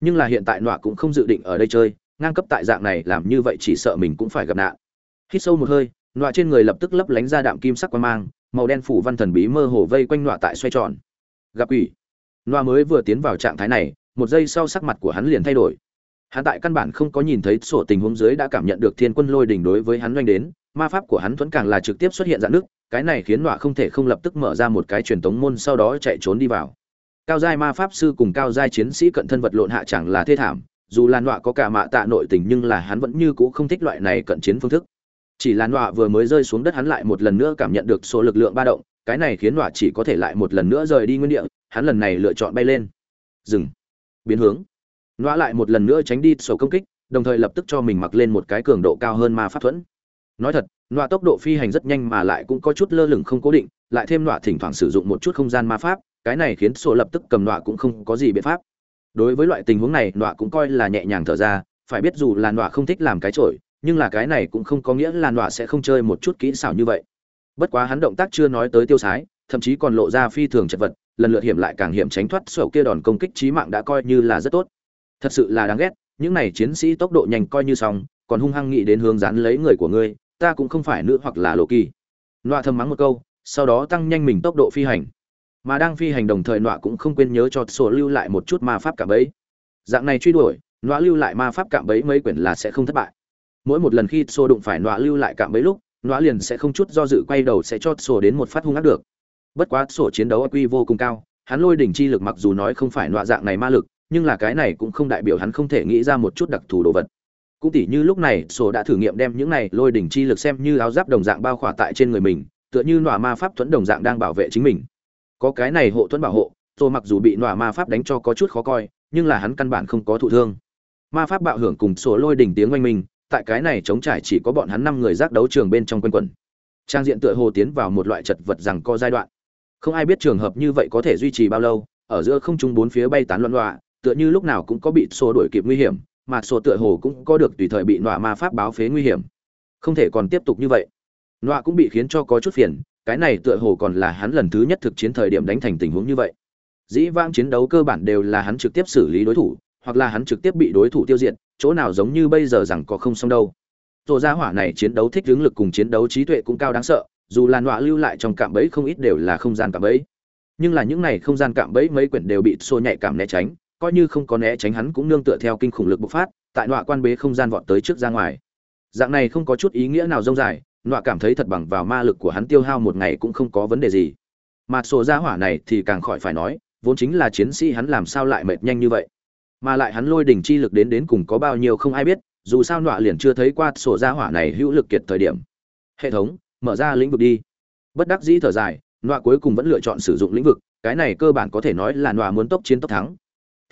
Nhưng là hiện tại nọa cũng không dự định ở đây chơi, ngang cấp tại dạng này làm như vậy chỉ sợ mình cũng phải gặp nạn. Hít sâu một hơi, nọa trên người lập tức lấp lánh ra đạm kim sắc quang mang, màu đen phủ văn thần bí mơ hồ vây quanh nọa tại xoay tròn. Gặp quỷ. Nọa mới vừa tiến vào trạng thái này, một giây sau sắc mặt của hắn liền thay đổi. Hắn tại căn bản không có nhìn thấy sổ tình huống dưới đã cảm nhận được thiên quân lôi đỉnh đối với hắn doanh đến, ma pháp của hắn vẫn càng là trực tiếp xuất hiện dạng nước cái này khiến nọa không thể không lập tức mở ra một cái truyền tống môn sau đó chạy trốn đi vào. Cao giai ma pháp sư cùng cao giai chiến sĩ cận thân vật lộn hạ chẳng là thê thảm, dù là nọa có cả mạ tạ nội tình nhưng là hắn vẫn như cũ không thích loại này cận chiến phương thức. Chỉ là nọa vừa mới rơi xuống đất hắn lại một lần nữa cảm nhận được số lực lượng ba động, cái này khiến nọa chỉ có thể lại một lần nữa rời đi nguyên địa, hắn lần này lựa chọn bay lên. Dừng. Biến hướng. Nọa lại một lần nữa tránh đi sổ công kích, đồng thời lập tức cho mình mặc lên một cái cường độ cao hơn ma pháp thuẫn nói thật, nọa tốc độ phi hành rất nhanh mà lại cũng có chút lơ lửng không cố định, lại thêm nọa thỉnh thoảng sử dụng một chút không gian ma pháp, cái này khiến sổ lập tức cầm nọa cũng không có gì biện pháp. Đối với loại tình huống này, nọa cũng coi là nhẹ nhàng thở ra, phải biết dù là nọa không thích làm cái trội nhưng là cái này cũng không có nghĩa là nọa sẽ không chơi một chút kỹ xảo như vậy. Bất quá hắn động tác chưa nói tới tiêu sái, thậm chí còn lộ ra phi thường chật vật, lần lượt hiểm lại càng hiểm tránh thoát sổ kia đòn công kích trí mạng đã coi như là rất tốt. Thật sự là đáng ghét, những này chiến sĩ tốc độ nhanh coi như xong còn hung hăng nghĩ đến hướng dán lấy người của ngươi, ta cũng không phải nữ hoặc là lộ kỳ. Nọa thầm mắng một câu, sau đó tăng nhanh mình tốc độ phi hành. Mà đang phi hành đồng thời nọa cũng không quên nhớ cho sổ lưu lại một chút ma pháp cạm bẫy. Dạng này truy đuổi, nọa lưu lại ma pháp cạm bẫy mấy quyển là sẽ không thất bại. Mỗi một lần khi sổ đụng phải nọa lưu lại cạm bẫy lúc, nọa liền sẽ không chút do dự quay đầu sẽ cho sổ đến một phát hung ác được. Bất quá sổ chiến đấu quy vô cùng cao, hắn lôi đỉnh chi lực mặc dù nói không phải nọa dạng này ma lực, nhưng là cái này cũng không đại biểu hắn không thể nghĩ ra một chút đặc thù đồ vật cũng tỉ như lúc này, sổ đã thử nghiệm đem những này lôi đỉnh chi lực xem như áo giáp đồng dạng bao khỏa tại trên người mình, tựa như nọa ma pháp thuẫn đồng dạng đang bảo vệ chính mình. Có cái này hộ thuẫn bảo hộ rồi mặc dù bị nọa ma pháp đánh cho có chút khó coi, nhưng là hắn căn bản không có thụ thương. Ma pháp bạo hưởng cùng sổ lôi đỉnh tiếng oanh minh, tại cái này chống trải chỉ có bọn hắn năm người giác đấu trường bên trong quanh quần trang diện tựa hồ tiến vào một loại chật vật rằng co giai đoạn. Không ai biết trường hợp như vậy có thể duy trì bao lâu, ở giữa không trung bốn phía bay tán loạn loạn, tựa như lúc nào cũng có bị xô đuổi kịp nguy hiểm mà sổ tựa hồ cũng có được tùy thời bị nọa ma pháp báo phế nguy hiểm. Không thể còn tiếp tục như vậy. Nọa cũng bị khiến cho có chút phiền, cái này tựa hồ còn là hắn lần thứ nhất thực chiến thời điểm đánh thành tình huống như vậy. Dĩ vãng chiến đấu cơ bản đều là hắn trực tiếp xử lý đối thủ, hoặc là hắn trực tiếp bị đối thủ tiêu diệt, chỗ nào giống như bây giờ rằng có không xong đâu. Tổ ra hỏa này chiến đấu thích hướng lực cùng chiến đấu trí tuệ cũng cao đáng sợ, dù là nọa lưu lại trong cạm bẫy không ít đều là không gian cạm bẫy. Nhưng là những này không gian cạm bẫy mấy quyển đều bị xô nhạy cảm né tránh coi như không có né tránh hắn cũng nương tựa theo kinh khủng lực bộc phát, tại nọa quan bế không gian vọt tới trước ra ngoài. Dạng này không có chút ý nghĩa nào rông dài, nọa cảm thấy thật bằng vào ma lực của hắn tiêu hao một ngày cũng không có vấn đề gì. Mà sổ ra hỏa này thì càng khỏi phải nói, vốn chính là chiến sĩ hắn làm sao lại mệt nhanh như vậy? Mà lại hắn lôi đỉnh chi lực đến đến cùng có bao nhiêu không ai biết, dù sao nọa liền chưa thấy qua sổ ra hỏa này hữu lực kiệt thời điểm. Hệ thống, mở ra lĩnh vực đi. Bất đắc dĩ thở dài, nọa cuối cùng vẫn lựa chọn sử dụng lĩnh vực, cái này cơ bản có thể nói là nọa muốn tốc chiến tốc thắng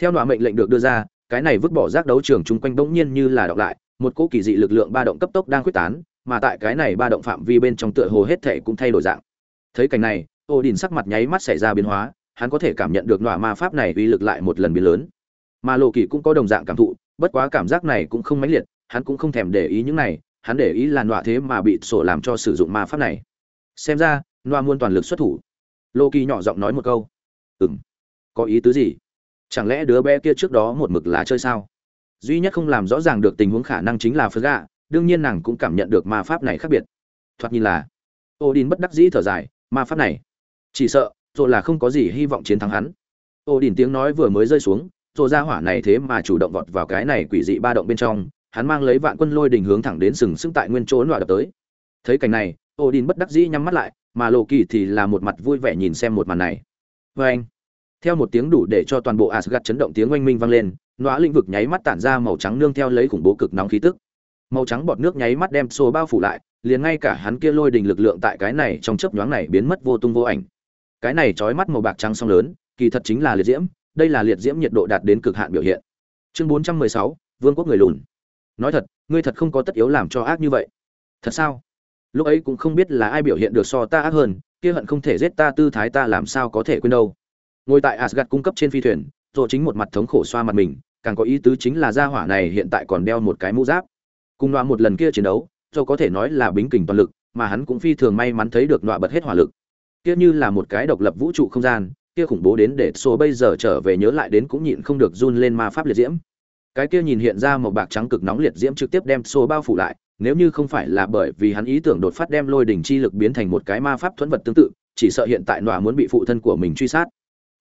theo nọa mệnh lệnh được đưa ra, cái này vứt bỏ rác đấu trường chung quanh bỗng nhiên như là đọc lại, một cỗ kỳ dị lực lượng ba động cấp tốc đang quyết tán, mà tại cái này ba động phạm vi bên trong tựa hồ hết thể cũng thay đổi dạng. Thấy cảnh này ô đình sắc mặt nháy mắt xảy ra biến hóa, hắn có thể cảm nhận được nọa ma pháp này uy lực lại một lần biến lớn. Mà lộ kỳ cũng có đồng dạng cảm thụ, bất quá cảm giác này cũng không mãnh liệt, hắn cũng không thèm để ý những này, hắn để ý là nọa thế mà bị sổ làm cho sử dụng ma pháp này. Xem ra, nọa muôn toàn lực xuất thủ. Lộ kỳ nhỏ giọng nói một câu. Ừng có ý tứ gì? Chẳng lẽ đứa bé kia trước đó một mực là chơi sao? Duy nhất không làm rõ ràng được tình huống khả năng chính là phật gà, đương nhiên nàng cũng cảm nhận được ma pháp này khác biệt. Thoạt nhìn là ô đình bất đắc dĩ thở dài, ma pháp này, chỉ sợ rồi là không có gì hy vọng chiến thắng hắn. Ô đình tiếng nói vừa mới rơi xuống rồi ra hỏa này thế mà chủ động vọt vào cái này quỷ dị ba động bên trong, hắn mang lấy vạn quân lôi đình hướng thẳng đến sừng sững tại nguyên chỗ nọa đập tới. Thấy cảnh này ô đình bất đắc dĩ nhắm mắt lại, mà lộ kỳ thì là một mặt vui vẻ nhìn xem một màn này. Vê anh theo một tiếng đủ để cho toàn bộ Asgard chấn động tiếng oanh minh vang lên, nọa lĩnh vực nháy mắt tản ra màu trắng nương theo lấy khủng bố cực nóng khí tức. Màu trắng bọt nước nháy mắt đem xô bao phủ lại, liền ngay cả hắn kia lôi đình lực lượng tại cái này trong chớp nhoáng này biến mất vô tung vô ảnh. Cái này chói mắt màu bạc trắng song lớn, kỳ thật chính là liệt diễm, đây là liệt diễm nhiệt độ đạt đến cực hạn biểu hiện. Chương 416, Vương quốc người lùn. Nói thật, ngươi thật không có tất yếu làm cho ác như vậy. Thật sao? Lúc ấy cũng không biết là ai biểu hiện được so ta ác hơn, kia hận không thể giết ta tư thái ta làm sao có thể quên đâu ngồi tại asgad cung cấp trên phi thuyền, rồi chính một mặt thống khổ xoa mặt mình, càng có ý tứ chính là gia hỏa này hiện tại còn đeo một cái mũ giáp. Cùng loa một lần kia chiến đấu, rồi có thể nói là bính kình toàn lực, mà hắn cũng phi thường may mắn thấy được loa bật hết hỏa lực. Kia như là một cái độc lập vũ trụ không gian, kia khủng bố đến để số bây giờ trở về nhớ lại đến cũng nhịn không được run lên ma pháp liệt diễm. Cái kia nhìn hiện ra một bạc trắng cực nóng liệt diễm trực tiếp đem số bao phủ lại, nếu như không phải là bởi vì hắn ý tưởng đột phát đem lôi đỉnh chi lực biến thành một cái ma pháp thuẫn vật tương tự, chỉ sợ hiện tại nọa muốn bị phụ thân của mình truy sát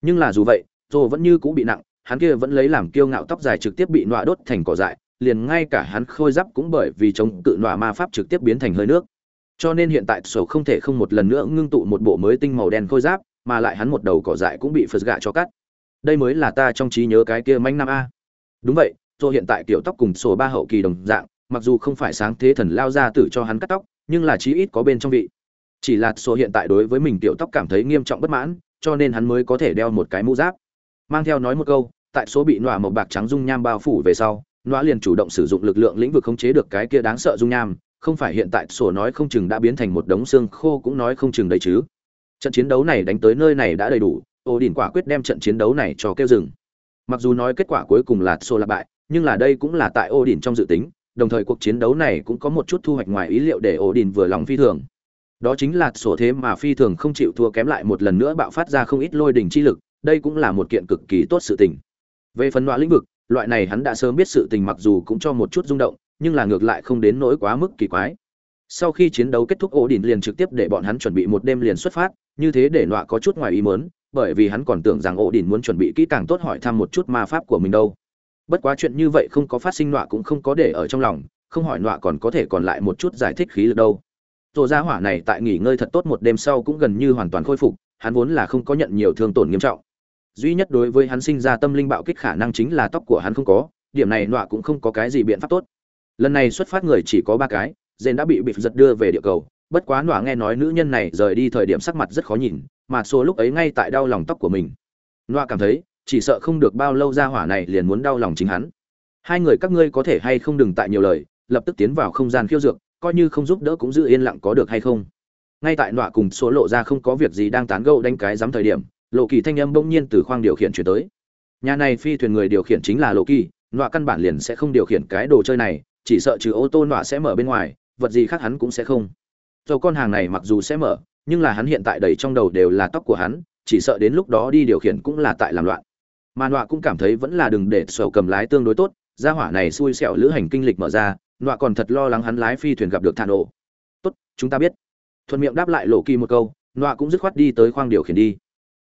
nhưng là dù vậy rồ vẫn như cũ bị nặng, hắn kia vẫn lấy làm kiêu ngạo tóc dài trực tiếp bị nọa đốt thành cỏ dại, liền ngay cả hắn khôi giáp cũng bởi vì chống cự nọa ma pháp trực tiếp biến thành hơi nước. Cho nên hiện tại sổ không thể không một lần nữa ngưng tụ một bộ mới tinh màu đen khôi giáp, mà lại hắn một đầu cỏ dại cũng bị phật gạ cho cắt. Đây mới là ta trong trí nhớ cái kia manh nam a. Đúng vậy do hiện tại kiểu tóc cùng sổ ba hậu kỳ đồng dạng, mặc dù không phải sáng thế thần lao ra tử cho hắn cắt tóc, nhưng là chí ít có bên trong vị. Chỉ là sổ hiện tại đối với mình tiểu tóc cảm thấy nghiêm trọng bất mãn cho nên hắn mới có thể đeo một cái mũ giáp. Mang theo nói một câu, tại số bị nọa một bạc trắng dung nham bao phủ về sau, nọa liền chủ động sử dụng lực lượng lĩnh vực khống chế được cái kia đáng sợ dung nham, không phải hiện tại sổ nói không chừng đã biến thành một đống xương khô cũng nói không chừng đấy chứ. Trận chiến đấu này đánh tới nơi này đã đầy đủ, ô đình quả quyết đem trận chiến đấu này cho kêu dừng. Mặc dù nói kết quả cuối cùng là sổ là bại, nhưng là đây cũng là tại ô đình trong dự tính, đồng thời cuộc chiến đấu này cũng có một chút thu hoạch ngoài ý liệu để ô đình vừa lòng phi thường đó chính là sổ thế mà phi thường không chịu thua kém lại một lần nữa bạo phát ra không ít lôi đình chi lực, đây cũng là một kiện cực kỳ tốt sự tình. Về phần loại lĩnh vực, loại này hắn đã sớm biết sự tình mặc dù cũng cho một chút rung động, nhưng là ngược lại không đến nỗi quá mức kỳ quái. Sau khi chiến đấu kết thúc, ổ đỉnh liền trực tiếp để bọn hắn chuẩn bị một đêm liền xuất phát, như thế để nọa có chút ngoài ý mớn bởi vì hắn còn tưởng rằng ổ đỉnh muốn chuẩn bị kỹ càng tốt hỏi thăm một chút ma pháp của mình đâu. Bất quá chuyện như vậy không có phát sinh, nọa cũng không có để ở trong lòng, không hỏi nọa còn có thể còn lại một chút giải thích khí lực đâu tổ gia hỏa này tại nghỉ ngơi thật tốt một đêm sau cũng gần như hoàn toàn khôi phục, hắn vốn là không có nhận nhiều thương tổn nghiêm trọng. Duy nhất đối với hắn sinh ra tâm linh bạo kích khả năng chính là tóc của hắn không có, điểm này nọa cũng không có cái gì biện pháp tốt. Lần này xuất phát người chỉ có ba cái, Zen đã bị bịp giật đưa về địa cầu, bất quá nọa nghe nói nữ nhân này rời đi thời điểm sắc mặt rất khó nhìn, mà số lúc ấy ngay tại đau lòng tóc của mình. Nọa cảm thấy, chỉ sợ không được bao lâu gia hỏa này liền muốn đau lòng chính hắn. Hai người các ngươi có thể hay không đừng tại nhiều lời, lập tức tiến vào không gian khiêu dược, coi như không giúp đỡ cũng giữ yên lặng có được hay không. Ngay tại nọa cùng số lộ ra không có việc gì đang tán gẫu đánh cái dám thời điểm, lộ kỳ thanh âm bỗng nhiên từ khoang điều khiển chuyển tới. Nhà này phi thuyền người điều khiển chính là lộ kỳ, nọa căn bản liền sẽ không điều khiển cái đồ chơi này, chỉ sợ trừ ô tô nọa sẽ mở bên ngoài, vật gì khác hắn cũng sẽ không. Dầu con hàng này mặc dù sẽ mở, nhưng là hắn hiện tại đầy trong đầu đều là tóc của hắn, chỉ sợ đến lúc đó đi điều khiển cũng là tại làm loạn. Mà nọa cũng cảm thấy vẫn là đừng để sầu cầm lái tương đối tốt, gia hỏa này xui xẻo lữ hành kinh lịch mở ra nọa còn thật lo lắng hắn lái phi thuyền gặp được thả nổ. Tốt, chúng ta biết. Thuận miệng đáp lại lộ kỳ một câu, nọa cũng dứt khoát đi tới khoang điều khiển đi.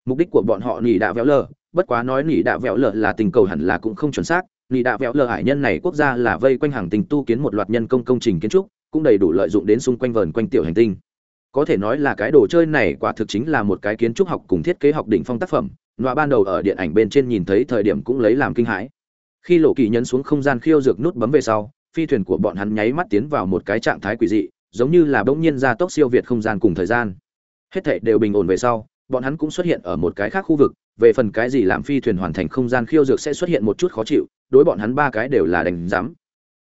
Mục đích của bọn họ nỉ đạo véo lờ, bất quá nói nỉ đạo véo lờ là tình cầu hẳn là cũng không chuẩn xác. Nỉ đạo véo lờ hải nhân này quốc gia là vây quanh hàng tình tu kiến một loạt nhân công công trình kiến trúc, cũng đầy đủ lợi dụng đến xung quanh vờn quanh tiểu hành tinh. Có thể nói là cái đồ chơi này quả thực chính là một cái kiến trúc học cùng thiết kế học đỉnh phong tác phẩm, nọa ban đầu ở điện ảnh bên trên nhìn thấy thời điểm cũng lấy làm kinh hãi. Khi lộ kỳ nhấn xuống không gian khiêu dược nút bấm về sau phi thuyền của bọn hắn nháy mắt tiến vào một cái trạng thái quỷ dị, giống như là bỗng nhiên ra tốc siêu việt không gian cùng thời gian. Hết thảy đều bình ổn về sau, bọn hắn cũng xuất hiện ở một cái khác khu vực, về phần cái gì làm phi thuyền hoàn thành không gian khiêu dược sẽ xuất hiện một chút khó chịu, đối bọn hắn ba cái đều là đánh giám.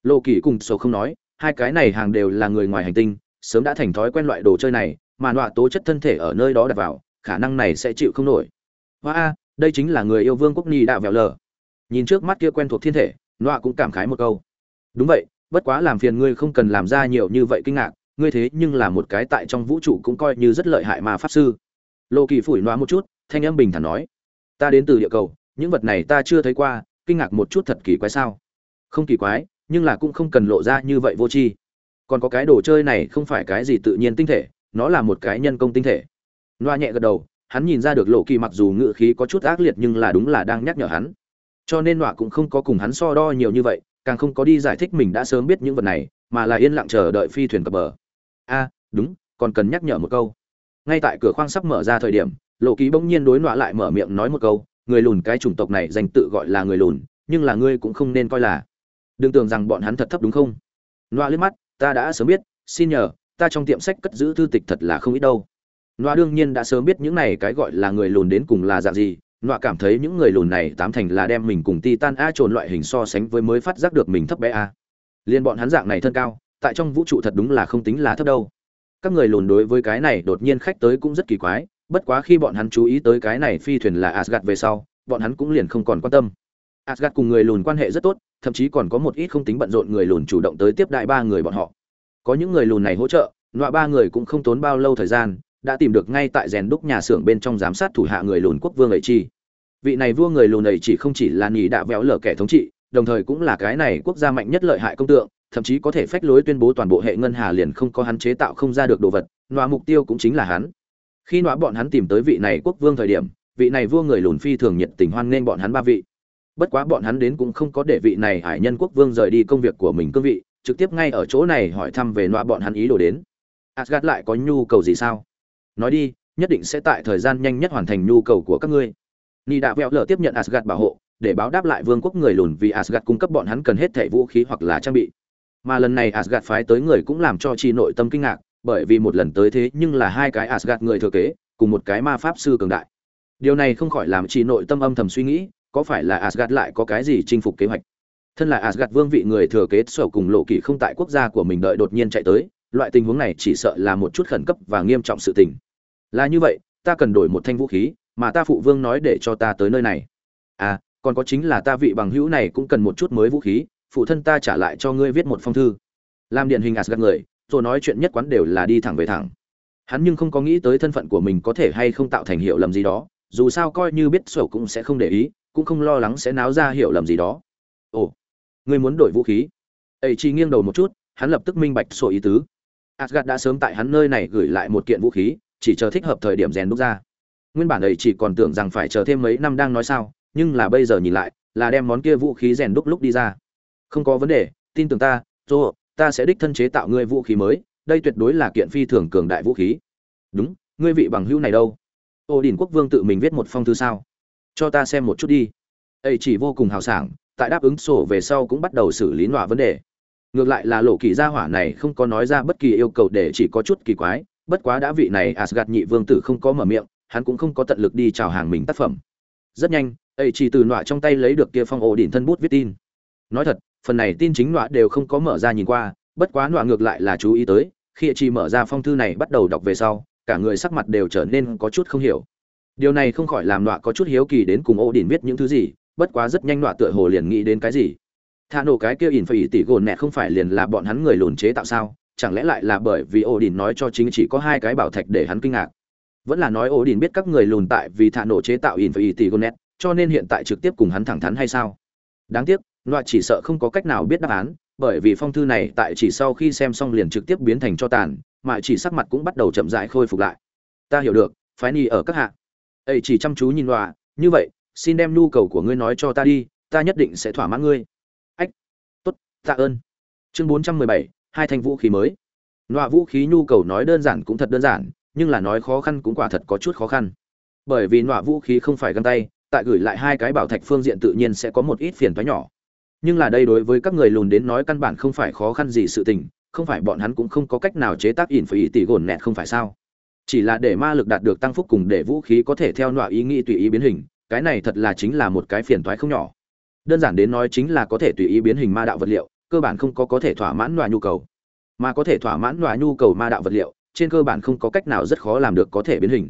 Lô kỳ cùng số không nói, hai cái này hàng đều là người ngoài hành tinh, sớm đã thành thói quen loại đồ chơi này, mà nọa tố chất thân thể ở nơi đó đặt vào, khả năng này sẽ chịu không nổi. Hoa a, đây chính là người yêu vương quốc nhi đạo vẹo lờ. Nhìn trước mắt kia quen thuộc thiên thể, nọa cũng cảm khái một câu đúng vậy, bất quá làm phiền ngươi không cần làm ra nhiều như vậy kinh ngạc, ngươi thế nhưng là một cái tại trong vũ trụ cũng coi như rất lợi hại mà pháp sư. Lô kỳ phủi loa một chút, thanh âm bình thản nói, ta đến từ địa cầu, những vật này ta chưa thấy qua, kinh ngạc một chút thật kỳ quái sao? Không kỳ quái, nhưng là cũng không cần lộ ra như vậy vô tri. Còn có cái đồ chơi này không phải cái gì tự nhiên tinh thể, nó là một cái nhân công tinh thể. Loa nhẹ gật đầu, hắn nhìn ra được lộ kỳ mặc dù ngự khí có chút ác liệt nhưng là đúng là đang nhắc nhở hắn. Cho nên loa cũng không có cùng hắn so đo nhiều như vậy càng không có đi giải thích mình đã sớm biết những vật này, mà là yên lặng chờ đợi phi thuyền cập bờ. A, đúng, còn cần nhắc nhở một câu. Ngay tại cửa khoang sắp mở ra thời điểm, lộ ký bỗng nhiên đối nọa lại mở miệng nói một câu, người lùn cái chủng tộc này dành tự gọi là người lùn, nhưng là ngươi cũng không nên coi là. Đừng tưởng rằng bọn hắn thật thấp đúng không? Nọa liếc mắt, ta đã sớm biết, xin nhờ, ta trong tiệm sách cất giữ thư tịch thật là không ít đâu. Nọa đương nhiên đã sớm biết những này cái gọi là người lùn đến cùng là dạng gì nọa cảm thấy những người lùn này tám thành là đem mình cùng titan a trồn loại hình so sánh với mới phát giác được mình thấp bé a. Liên bọn hắn dạng này thân cao, tại trong vũ trụ thật đúng là không tính là thấp đâu. Các người lùn đối với cái này đột nhiên khách tới cũng rất kỳ quái, bất quá khi bọn hắn chú ý tới cái này phi thuyền là asgad về sau, bọn hắn cũng liền không còn quan tâm. Asgad cùng người lùn quan hệ rất tốt, thậm chí còn có một ít không tính bận rộn người lùn chủ động tới tiếp đại ba người bọn họ. Có những người lùn này hỗ trợ, nọa ba người cũng không tốn bao lâu thời gian đã tìm được ngay tại rèn đúc nhà xưởng bên trong giám sát thủ hạ người lùn quốc vương ấy chi. Vị này vua người lùn ấy chỉ không chỉ là nhì đã véo lở kẻ thống trị, đồng thời cũng là cái này quốc gia mạnh nhất lợi hại công tượng, thậm chí có thể phách lối tuyên bố toàn bộ hệ ngân hà liền không có hắn chế tạo không ra được đồ vật, nọa mục tiêu cũng chính là hắn. Khi nọa bọn hắn tìm tới vị này quốc vương thời điểm, vị này vua người lùn phi thường nhiệt tình hoan nghênh bọn hắn ba vị. Bất quá bọn hắn đến cũng không có để vị này hải nhân quốc vương rời đi công việc của mình cương vị, trực tiếp ngay ở chỗ này hỏi thăm về nọa bọn hắn ý đồ đến. Asgad lại có nhu cầu gì sao? Nói đi, nhất định sẽ tại thời gian nhanh nhất hoàn thành nhu cầu của các ngươi. Ni đã vẹo lở tiếp nhận asgad bảo hộ, để báo đáp lại vương quốc người lùn vì asgad cung cấp bọn hắn cần hết thẻ vũ khí hoặc là trang bị. Mà lần này asgad phái tới người cũng làm cho chi nội tâm kinh ngạc, bởi vì một lần tới thế nhưng là hai cái asgad người thừa kế, cùng một cái ma pháp sư cường đại. Điều này không khỏi làm chi nội tâm âm thầm suy nghĩ, có phải là asgad lại có cái gì chinh phục kế hoạch? Thân là asgad vương vị người thừa kế sở cùng lộ kỳ không tại quốc gia của mình đợi đột nhiên chạy tới, loại tình huống này chỉ sợ là một chút khẩn cấp và nghiêm trọng sự tình là như vậy, ta cần đổi một thanh vũ khí, mà ta phụ vương nói để cho ta tới nơi này. À còn có chính là ta vị bằng hữu này cũng cần một chút mới vũ khí, phụ thân ta trả lại cho ngươi viết một phong thư. Làm điển hình asgad người, rồi nói chuyện nhất quán đều là đi thẳng về thẳng. Hắn nhưng không có nghĩ tới thân phận của mình có thể hay không tạo thành hiểu lầm gì đó, dù sao coi như biết sổ cũng sẽ không để ý, cũng không lo lắng sẽ náo ra hiểu lầm gì đó. Ồ, ngươi muốn đổi vũ khí? Ấy chi nghiêng đầu một chút, hắn lập tức minh bạch sổ ý tứ. Asgad đã sớm tại hắn nơi này gửi lại một kiện vũ khí chỉ chờ thích hợp thời điểm rèn đúc ra. Nguyên bản ấy chỉ còn tưởng rằng phải chờ thêm mấy năm đang nói sao, nhưng là bây giờ nhìn lại, là đem món kia vũ khí rèn đúc lúc đi ra. Không có vấn đề, tin tưởng ta dô ta sẽ đích thân chế tạo ngươi vũ khí mới, đây tuyệt đối là kiện phi thường cường đại vũ khí. Đúng, ngươi vị bằng hữu này đâu? Ô đình quốc vương tự mình viết một phong thư sao? Cho ta xem một chút đi. Ấy chỉ vô cùng hào sảng, tại đáp ứng sổ về sau cũng bắt đầu xử lý nọa vấn đề. Ngược lại là lộ kỳ gia hỏa này không có nói ra bất kỳ yêu cầu để chỉ có chút kỳ quái bất quá đã vị này Asgard nhị vương tử không có mở miệng, hắn cũng không có tận lực đi chào hàng mình tác phẩm. Rất nhanh ấy chỉ từ nọa trong tay lấy được kia phong ổ điển thân bút viết tin. Nói thật, phần này tin chính nọa đều không có mở ra nhìn qua, bất quá nọa ngược lại là chú ý tới, khi chỉ mở ra phong thư này bắt đầu đọc về sau, cả người sắc mặt đều trở nên có chút không hiểu. Điều này không khỏi làm nọa có chút hiếu kỳ đến cùng ổ điển viết những thứ gì, bất quá rất nhanh nọa tựa hồ liền nghĩ đến cái gì. Thả nổ cái kia ỉn phải tỷ gồn nẹ không phải liền là bọn hắn người lùn chế tạo sao? Chẳng lẽ lại là bởi vì ổ đình nói cho chính chỉ có hai cái bảo thạch để hắn kinh ngạc? Vẫn là nói ổ đình biết các người lùn tại vì thả nổ chế tạo ỉn và tỷ tì gonet, cho nên hiện tại trực tiếp cùng hắn thẳng thắn hay sao? Đáng tiếc loại chỉ sợ không có cách nào biết đáp án, bởi vì phong thư này tại chỉ sau khi xem xong liền trực tiếp biến thành cho tàn, mà chỉ sắc mặt cũng bắt đầu chậm rãi khôi phục lại. Ta hiểu được, phái ni ở các hạ. Ấy chỉ chăm chú nhìn loà như vậy, xin đem nhu cầu của ngươi nói cho ta đi, ta nhất định sẽ thỏa mãn ngươi. Ách, tốt, tạ ơn. Chương bốn trăm mười bảy hai thanh vũ khí mới. Nọa vũ khí nhu cầu nói đơn giản cũng thật đơn giản, nhưng là nói khó khăn cũng quả thật có chút khó khăn. Bởi vì nọa vũ khí không phải găng tay, tại gửi lại hai cái bảo thạch phương diện tự nhiên sẽ có một ít phiền toái nhỏ. Nhưng là đây đối với các người lùn đến nói căn bản không phải khó khăn gì sự tình, không phải bọn hắn cũng không có cách nào chế tác ỉn phải tỷ gồn nẹt không phải sao? Chỉ là để ma lực đạt được tăng phúc cùng để vũ khí có thể theo nọa ý nghĩ tùy ý biến hình, cái này thật là chính là một cái phiền toái không nhỏ. Đơn giản đến nói chính là có thể tùy ý biến hình ma đạo vật liệu cơ bản không có có thể thỏa mãn loại nhu cầu. Mà có thể thỏa mãn loại nhu cầu ma đạo vật liệu, trên cơ bản không có cách nào rất khó làm được có thể biến hình.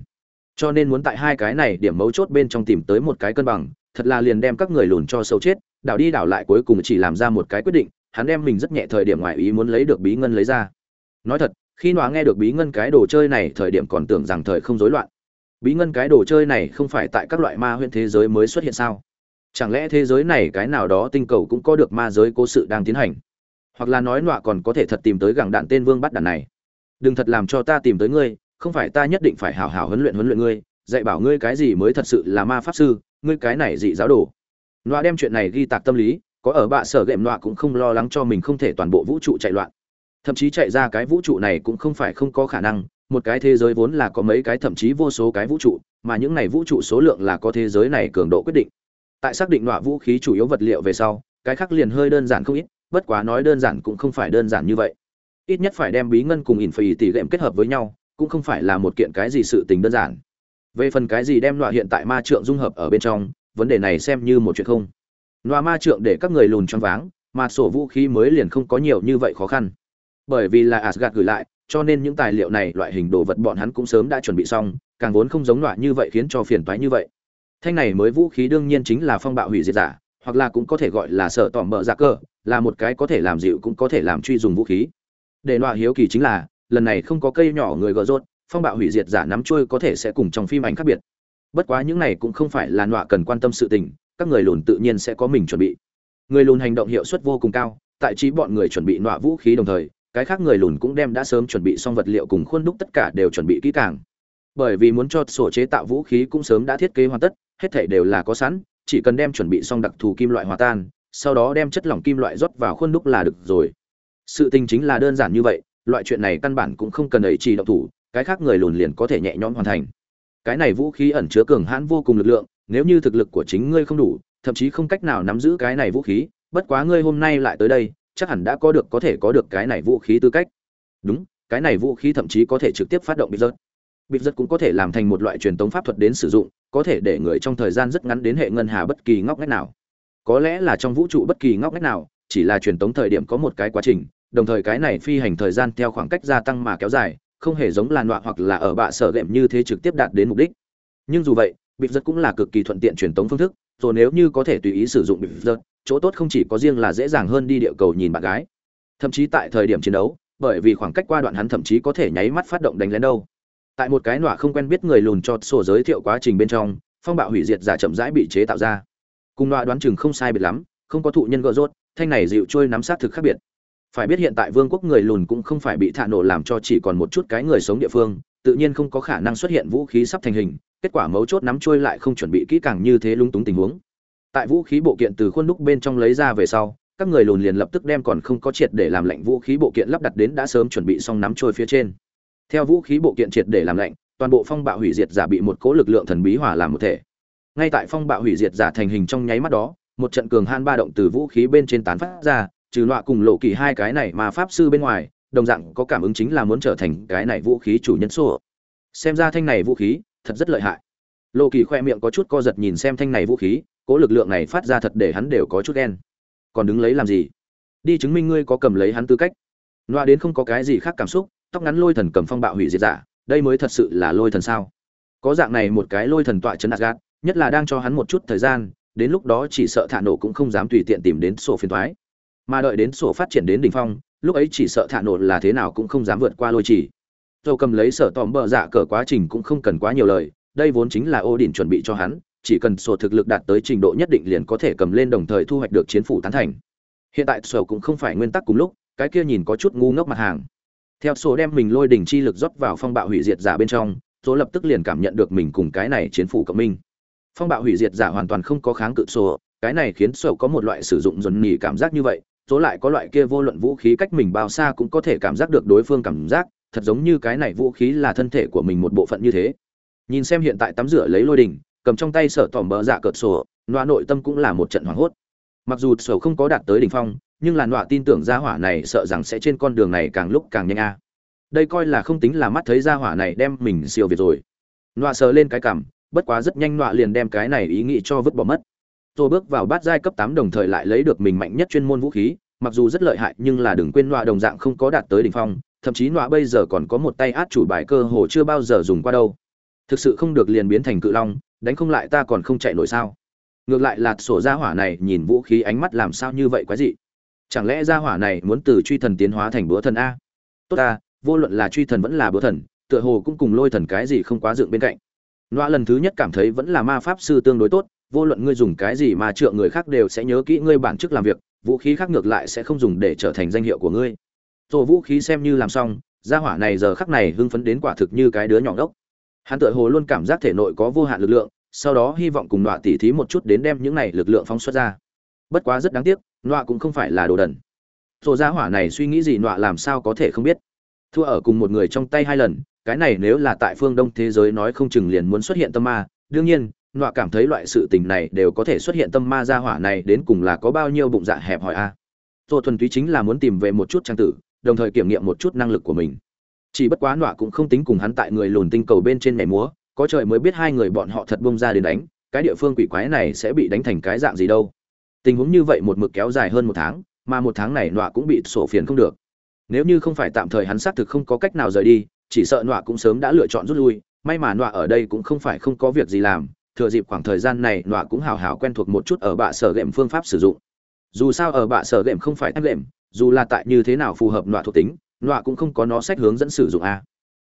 Cho nên muốn tại hai cái này điểm mấu chốt bên trong tìm tới một cái cân bằng, thật là liền đem các người lùn cho sâu chết, đảo đi đảo lại cuối cùng chỉ làm ra một cái quyết định, hắn đem mình rất nhẹ thời điểm ngoài ý muốn lấy được bí ngân lấy ra. Nói thật, khi nó nghe được bí ngân cái đồ chơi này thời điểm còn tưởng rằng thời không rối loạn. Bí ngân cái đồ chơi này không phải tại các loại ma huyễn thế giới mới xuất hiện sao? Chẳng lẽ thế giới này cái nào đó tinh cầu cũng có được ma giới cố sự đang tiến hành? Hoặc là nói nọa còn có thể thật tìm tới gẳng đạn tên vương bắt đàn này? Đừng thật làm cho ta tìm tới ngươi, không phải ta nhất định phải hào hào huấn luyện huấn luyện ngươi, dạy bảo ngươi cái gì mới thật sự là ma pháp sư, ngươi cái này dị giáo đồ. Nọa đem chuyện này ghi tạc tâm lý, có ở bạ sở gệm nọa cũng không lo lắng cho mình không thể toàn bộ vũ trụ chạy loạn. Thậm chí chạy ra cái vũ trụ này cũng không phải không có khả năng, một cái thế giới vốn là có mấy cái thậm chí vô số cái vũ trụ, mà những này vũ trụ số lượng là có thế giới này cường độ quyết định tại xác định nọa vũ khí chủ yếu vật liệu về sau cái khác liền hơi đơn giản không ít bất quá nói đơn giản cũng không phải đơn giản như vậy. Ít nhất phải đem bí ngân cùng ỉn phì tỷ gệm kết hợp với nhau cũng không phải là một kiện cái gì sự tình đơn giản. Về phần cái gì đem nọa hiện tại ma trượng dung hợp ở bên trong vấn đề này xem như một chuyện không. Nọa ma trượng để các người lùn choáng váng mà sổ vũ khí mới liền không có nhiều như vậy khó khăn. Bởi vì là Asgard gửi lại, cho nên những tài liệu này loại hình đồ vật bọn hắn cũng sớm đã chuẩn bị xong, càng vốn không giống loại như vậy khiến cho phiền toái như vậy. Thanh này mới vũ khí đương nhiên chính là phong bạo hủy diệt giả, hoặc là cũng có thể gọi là sợ tỏm mở giả cơ, là một cái có thể làm dịu cũng có thể làm truy dùng vũ khí. Để loại hiếu kỳ chính là, lần này không có cây nhỏ người gỡ rốt, phong bạo hủy diệt giả nắm trôi có thể sẽ cùng trong phim ảnh khác biệt. Bất quá những này cũng không phải là nọa cần quan tâm sự tình, các người lùn tự nhiên sẽ có mình chuẩn bị. Người lùn hành động hiệu suất vô cùng cao, tại trí bọn người chuẩn bị nọa vũ khí đồng thời, cái khác người lùn cũng đem đã sớm chuẩn bị xong vật liệu cùng khuôn đúc tất cả đều chuẩn bị kỹ càng bởi vì muốn cho sổ chế tạo vũ khí cũng sớm đã thiết kế hoàn tất hết thảy đều là có sẵn, chỉ cần đem chuẩn bị xong đặc thù kim loại hòa tan, sau đó đem chất lỏng kim loại rót vào khuôn đúc là được rồi. Sự tình chính là đơn giản như vậy, loại chuyện này căn bản cũng không cần ấy chỉ động thủ, cái khác người lùn liền có thể nhẹ nhõm hoàn thành. Cái này vũ khí ẩn chứa cường hãn vô cùng lực lượng, nếu như thực lực của chính ngươi không đủ, thậm chí không cách nào nắm giữ cái này vũ khí, bất quá ngươi hôm nay lại tới đây, chắc hẳn đã có được, có thể có được cái này vũ khí tư cách. Đúng, cái này vũ khí thậm chí có thể trực tiếp phát động bị rớt bị rớt cũng có thể làm thành một loại truyền tống pháp thuật đến sử dụng có thể để người trong thời gian rất ngắn đến hệ ngân hà bất kỳ ngóc ngách nào. Có lẽ là trong vũ trụ bất kỳ ngóc ngách nào, chỉ là truyền tống thời điểm có một cái quá trình, đồng thời cái này phi hành thời gian theo khoảng cách gia tăng mà kéo dài, không hề giống làn đọa hoặc là ở bạ sở đệm như thế trực tiếp đạt đến mục đích. Nhưng dù vậy, bịp giật cũng là cực kỳ thuận tiện truyền tống phương thức, rồi nếu như có thể tùy ý sử dụng bịp giật, chỗ tốt không chỉ có riêng là dễ dàng hơn đi địa cầu nhìn bạn gái. Thậm chí tại thời điểm chiến đấu, bởi vì khoảng cách qua đoạn hắn thậm chí có thể nháy mắt phát động đánh lén đâu tại một cái nọa không quen biết người lùn cho sổ giới thiệu quá trình bên trong, phong bạo hủy diệt giả chậm rãi bị chế tạo ra. Cùng nọa đoán chừng không sai biệt lắm, không có thụ nhân gỡ rốt, thanh này dịu trôi nắm sát thực khác biệt. Phải biết hiện tại vương quốc người lùn cũng không phải bị thả nổ làm cho chỉ còn một chút cái người sống địa phương, tự nhiên không có khả năng xuất hiện vũ khí sắp thành hình, kết quả mấu chốt nắm trôi lại không chuẩn bị kỹ càng như thế lung túng tình huống. Tại vũ khí bộ kiện từ khuôn đúc bên trong lấy ra về sau, các người lùn liền lập tức đem còn không có triệt để làm lạnh vũ khí bộ kiện lắp đặt đến đã sớm chuẩn bị xong nắm trôi phía trên theo vũ khí bộ kiện triệt để làm lạnh, toàn bộ phong bạo hủy diệt giả bị một cỗ lực lượng thần bí hỏa làm một thể. Ngay tại phong bạo hủy diệt giả thành hình trong nháy mắt đó, một trận cường han ba động từ vũ khí bên trên tán phát ra, trừ loại cùng lộ kỳ hai cái này mà pháp sư bên ngoài, đồng dạng có cảm ứng chính là muốn trở thành cái này vũ khí chủ nhân sổ. xem ra thanh này vũ khí, thật rất lợi hại. Lộ kỳ khoe miệng có chút co giật nhìn xem thanh này vũ khí, cỗ lực lượng này phát ra thật để hắn đều có chút ghen. Còn đứng lấy làm gì? Đi chứng minh ngươi có cầm lấy hắn tư cách. Loa đến không có cái gì khác cảm xúc tóc ngắn lôi thần cầm phong bạo hủy diệt giả, đây mới thật sự là lôi thần sao? Có dạng này một cái lôi thần tọa chấn asgad nhất là đang cho hắn một chút thời gian, đến lúc đó chỉ sợ thả nổ cũng không dám tùy tiện tìm đến sổ phiền thoái mà đợi đến sổ phát triển đến đỉnh phong, lúc ấy chỉ sợ thả nổ là thế nào cũng không dám vượt qua lôi chỉ. Dầu cầm lấy sở tòm bờ dạ cờ quá trình cũng không cần quá nhiều lời, đây vốn chính là ô đỉnh chuẩn bị cho hắn, chỉ cần sổ thực lực đạt tới trình độ nhất định liền có thể cầm lên đồng thời thu hoạch được chiến phủ tán thành. Hiện tại sổ cũng không phải nguyên tắc cùng lúc, cái kia nhìn có chút ngu ngốc mặt hàng theo số đem mình lôi đỉnh chi lực rót vào phong bạo hủy diệt giả bên trong số lập tức liền cảm nhận được mình cùng cái này chiến phủ cộng minh. Phong bạo hủy diệt giả hoàn toàn không có kháng cự số, cái này khiến sổ có một loại sử dụng dồn nhì cảm giác như vậy số lại có loại kia vô luận vũ khí cách mình bao xa cũng có thể cảm giác được đối phương cảm giác thật giống như cái này vũ khí là thân thể của mình một bộ phận như thế. Nhìn xem hiện tại tắm rửa lấy lôi đỉnh cầm trong tay sở tỏm bờ dạ cợt sổ loa nội tâm cũng là một trận hoảng hốt. Mặc dù sổ không có đạt tới đỉnh phong nhưng là nọa tin tưởng gia hỏa này sợ rằng sẽ trên con đường này càng lúc càng nhanh a. Đây coi là không tính là mắt thấy gia hỏa này đem mình siêu việt rồi. Nọa sờ lên cái cảm, bất quá rất nhanh nọa liền đem cái này ý nghĩ cho vứt bỏ mất. Tôi bước vào bát giai cấp tám đồng thời lại lấy được mình mạnh nhất chuyên môn vũ khí, mặc dù rất lợi hại nhưng là đừng quên nọa đồng dạng không có đạt tới đỉnh phong, thậm chí nọa bây giờ còn có một tay át chủ bài cơ hồ chưa bao giờ dùng qua đâu. Thực sự không được liền biến thành cự long, đánh không lại ta còn không chạy nổi sao. Ngược lại là sổ gia hỏa này nhìn vũ khí ánh mắt làm sao như vậy quái dị chẳng lẽ gia hỏa này muốn từ truy thần tiến hóa thành búa thần a? Tốt ta, vô luận là truy thần vẫn là búa thần, tựa hồ cũng cùng lôi thần cái gì không quá dựng bên cạnh. Loa lần thứ nhất cảm thấy vẫn là ma pháp sư tương đối tốt, vô luận ngươi dùng cái gì mà trượng người khác đều sẽ nhớ kỹ ngươi bản chức làm việc, vũ khí khác ngược lại sẽ không dùng để trở thành danh hiệu của ngươi. Rồi vũ khí xem như làm xong, gia hỏa này giờ khắc này hưng phấn đến quả thực như cái đứa nhỏ đốc hắn tựa hồ luôn cảm giác thể nội có vô hạn lực lượng, sau đó hy vọng cùng đọa tỉ thí một chút đến đem những này lực lượng phóng xuất ra. Bất quá rất đáng tiếc nọa cũng không phải là đồ đần. Rồi gia hỏa này suy nghĩ gì nọa làm sao có thể không biết. Thua ở cùng một người trong tay hai lần, cái này nếu là tại phương đông thế giới nói không chừng liền muốn xuất hiện tâm ma. Đương nhiên, nọa cảm thấy loại sự tình này đều có thể xuất hiện tâm ma gia hỏa này đến cùng là có bao nhiêu bụng dạ hẹp hỏi a. À. rồi thuần túy chính là muốn tìm về một chút trang tử, đồng thời kiểm nghiệm một chút năng lực của mình. Chỉ bất quá nọa cũng không tính cùng hắn tại người lùn tinh cầu bên trên mẻ múa, có trời mới biết hai người bọn họ thật bông ra đến đánh, cái địa phương quỷ quái này sẽ bị đánh thành cái dạng gì đâu tình huống như vậy một mực kéo dài hơn một tháng, mà một tháng này nọa cũng bị sổ phiền không được. Nếu như không phải tạm thời hắn xác thực không có cách nào rời đi, chỉ sợ nọa cũng sớm đã lựa chọn rút lui, may mà nọa ở đây cũng không phải không có việc gì làm, thừa dịp khoảng thời gian này nọa cũng hào hào quen thuộc một chút ở bạ sở ghệm phương pháp sử dụng. Dù sao ở bạ sở ghệm không phải thép ghệm dù là tại như thế nào phù hợp nọa thuộc tính, nọa cũng không có nó sách hướng dẫn sử dụng a.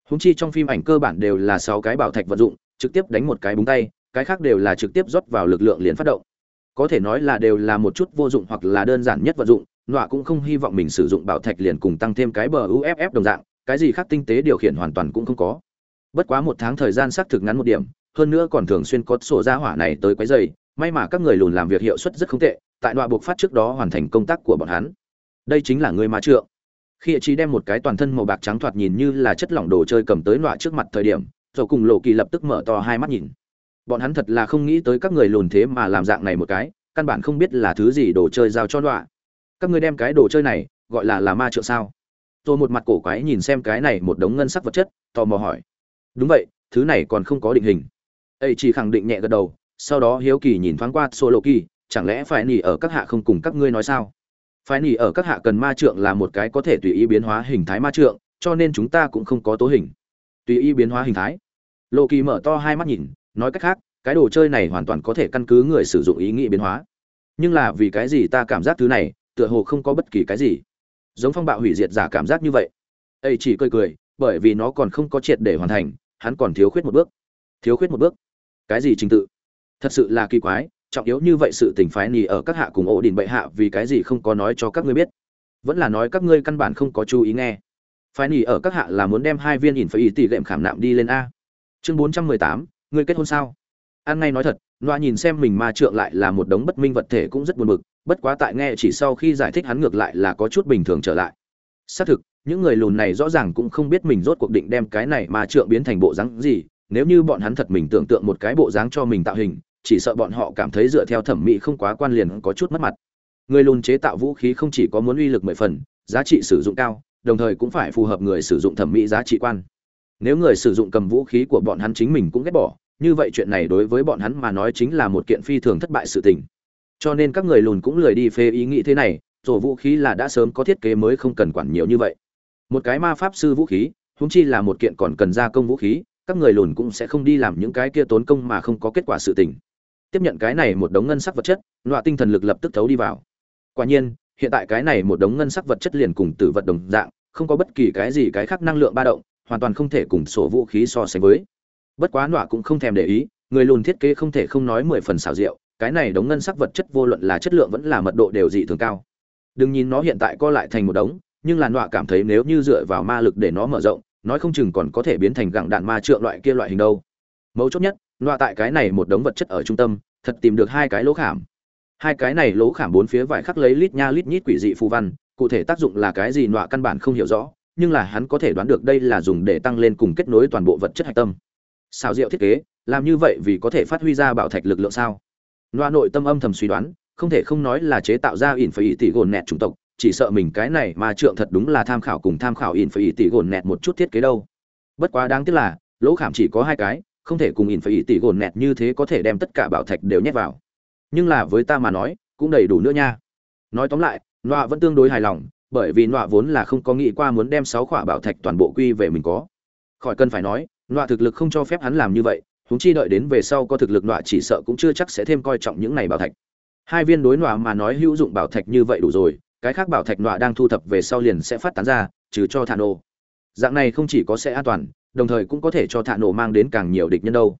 Húng chi trong phim ảnh cơ bản đều là sáu cái bảo thạch vận dụng, trực tiếp đánh một cái búng tay, cái khác đều là trực tiếp rót vào lực lượng liền phát động có thể nói là đều là một chút vô dụng hoặc là đơn giản nhất vật dụng, nọa cũng không hy vọng mình sử dụng bảo thạch liền cùng tăng thêm cái bờ uff đồng dạng, cái gì khác tinh tế điều khiển hoàn toàn cũng không có. Bất quá một tháng thời gian xác thực ngắn một điểm, hơn nữa còn thường xuyên có sổ ra hỏa này tới quấy dày may mà các người lùn làm việc hiệu suất rất không tệ, tại nọa buộc phát trước đó hoàn thành công tác của bọn hắn. Đây chính là người ma trượng. Khi chị đem một cái toàn thân màu bạc trắng thoạt nhìn như là chất lỏng đồ chơi cầm tới nọa trước mặt thời điểm, rồi cùng lộ kỳ lập tức mở to hai mắt nhìn bọn hắn thật là không nghĩ tới các người lùn thế mà làm dạng này một cái, căn bản không biết là thứ gì đồ chơi giao cho đọa. các ngươi đem cái đồ chơi này gọi là là ma trượng sao? Tôi một mặt cổ quái nhìn xem cái này một đống ngân sắc vật chất, tò mò hỏi. Đúng vậy, thứ này còn không có định hình. Ấy chỉ khẳng định nhẹ gật đầu, sau đó hiếu kỳ nhìn thoáng qua solo kỳ chẳng lẽ phải nỉ ở các hạ không cùng các ngươi nói sao? Phải nỉ ở các hạ cần ma trượng là một cái có thể tùy ý biến hóa hình thái ma trượng, cho nên chúng ta cũng không có tố hình. Tùy ý biến hóa hình thái. Lộ kỳ mở to hai mắt nhìn nói cách khác, cái đồ chơi này hoàn toàn có thể căn cứ người sử dụng ý nghĩ biến hóa. Nhưng là vì cái gì ta cảm giác thứ này, tựa hồ không có bất kỳ cái gì. Giống phong bạo hủy diệt giả cảm giác như vậy. Ấy chỉ cười cười, bởi vì nó còn không có triệt để hoàn thành, hắn còn thiếu khuyết một bước. Thiếu khuyết một bước. Cái gì trình tự? Thật sự là kỳ quái, trọng yếu như vậy sự tình phái nì ở các hạ cùng ổ đình bệ hạ vì cái gì không có nói cho các ngươi biết? Vẫn là nói các ngươi căn bản không có chú ý nghe. Phái nì ở các hạ là muốn đem hai viên ỉn phải ý tỷ lệm khảm nạm đi lên a. Chương bốn trăm mười tám ngươi kết hôn sao? An ngay nói thật, loa nhìn xem mình ma trượng lại là một đống bất minh vật thể cũng rất buồn bực, bất quá tại nghe chỉ sau khi giải thích hắn ngược lại là có chút bình thường trở lại. Xác thực, những người lùn này rõ ràng cũng không biết mình rốt cuộc định đem cái này ma trượng biến thành bộ dáng gì, nếu như bọn hắn thật mình tưởng tượng một cái bộ dáng cho mình tạo hình, chỉ sợ bọn họ cảm thấy dựa theo thẩm mỹ không quá quan liền có chút mất mặt. Người lùn chế tạo vũ khí không chỉ có muốn uy lực mười phần, giá trị sử dụng cao, đồng thời cũng phải phù hợp người sử dụng thẩm mỹ giá trị quan nếu người sử dụng cầm vũ khí của bọn hắn chính mình cũng ghét bỏ, như vậy chuyện này đối với bọn hắn mà nói chính là một kiện phi thường thất bại sự tình. Cho nên các người lùn cũng lười đi phê ý nghĩ thế này rồi vũ khí là đã sớm có thiết kế mới không cần quản nhiều như vậy. Một cái ma pháp sư vũ khí húng chi là một kiện còn cần gia công vũ khí, các người lùn cũng sẽ không đi làm những cái kia tốn công mà không có kết quả sự tình. Tiếp nhận cái này một đống ngân sắc vật chất loại tinh thần lực lập tức thấu đi vào. Quả nhiên, hiện tại cái này một đống ngân sắc vật chất liền cùng tử vật đồng dạng, không có bất kỳ cái gì cái khác năng lượng ba động hoàn toàn không thể cùng sổ vũ khí so sánh với. Bất quá nọa cũng không thèm để ý, người lùn thiết kế không thể không nói mười phần xảo diệu, cái này đống ngân sắc vật chất vô luận là chất lượng vẫn là mật độ đều dị thường cao. Đừng nhìn nó hiện tại co lại thành một đống, nhưng là nọa cảm thấy nếu như dựa vào ma lực để nó mở rộng, nói không chừng còn có thể biến thành gặng đạn ma trượng loại kia loại hình đâu. Mấu chốt nhất, nọa tại cái này một đống vật chất ở trung tâm, thật tìm được hai cái lỗ khảm. Hai cái này lỗ khảm bốn phía vải khắc lấy lít nha lít nhít quỷ dị phù văn, cụ thể tác dụng là cái gì nọa căn bản không hiểu rõ nhưng là hắn có thể đoán được đây là dùng để tăng lên cùng kết nối toàn bộ vật chất hạch tâm. Xào diệu thiết kế, làm như vậy vì có thể phát huy ra bảo thạch lực lượng sao? Loa nội tâm âm thầm suy đoán, không thể không nói là chế tạo ra ỉn phải ỉ tỷ gồn nẹt chủng tộc, chỉ sợ mình cái này mà trượng thật đúng là tham khảo cùng tham khảo ỉn phải ỉ tỷ gồn nẹt một chút thiết kế đâu. Bất quá đáng tiếc là, lỗ khảm chỉ có hai cái, không thể cùng ỉn phải ỉ tỷ gồn nẹt như thế có thể đem tất cả bảo thạch đều nhét vào. Nhưng là với ta mà nói, cũng đầy đủ nữa nha. Nói tóm lại, loa vẫn tương đối hài lòng bởi vì nọa vốn là không có nghĩ qua muốn đem sáu khỏa bảo thạch toàn bộ quy về mình có. Khỏi cần phải nói, nọa thực lực không cho phép hắn làm như vậy húng chi đợi đến về sau có thực lực nọa chỉ sợ cũng chưa chắc sẽ thêm coi trọng những này bảo thạch. Hai viên đối nọa mà nói hữu dụng bảo thạch như vậy đủ rồi, cái khác bảo thạch nọa đang thu thập về sau liền sẽ phát tán ra, trừ cho thả nổ dạng này không chỉ có sẽ an toàn, đồng thời cũng có thể cho thả nổ mang đến càng nhiều địch nhân đâu.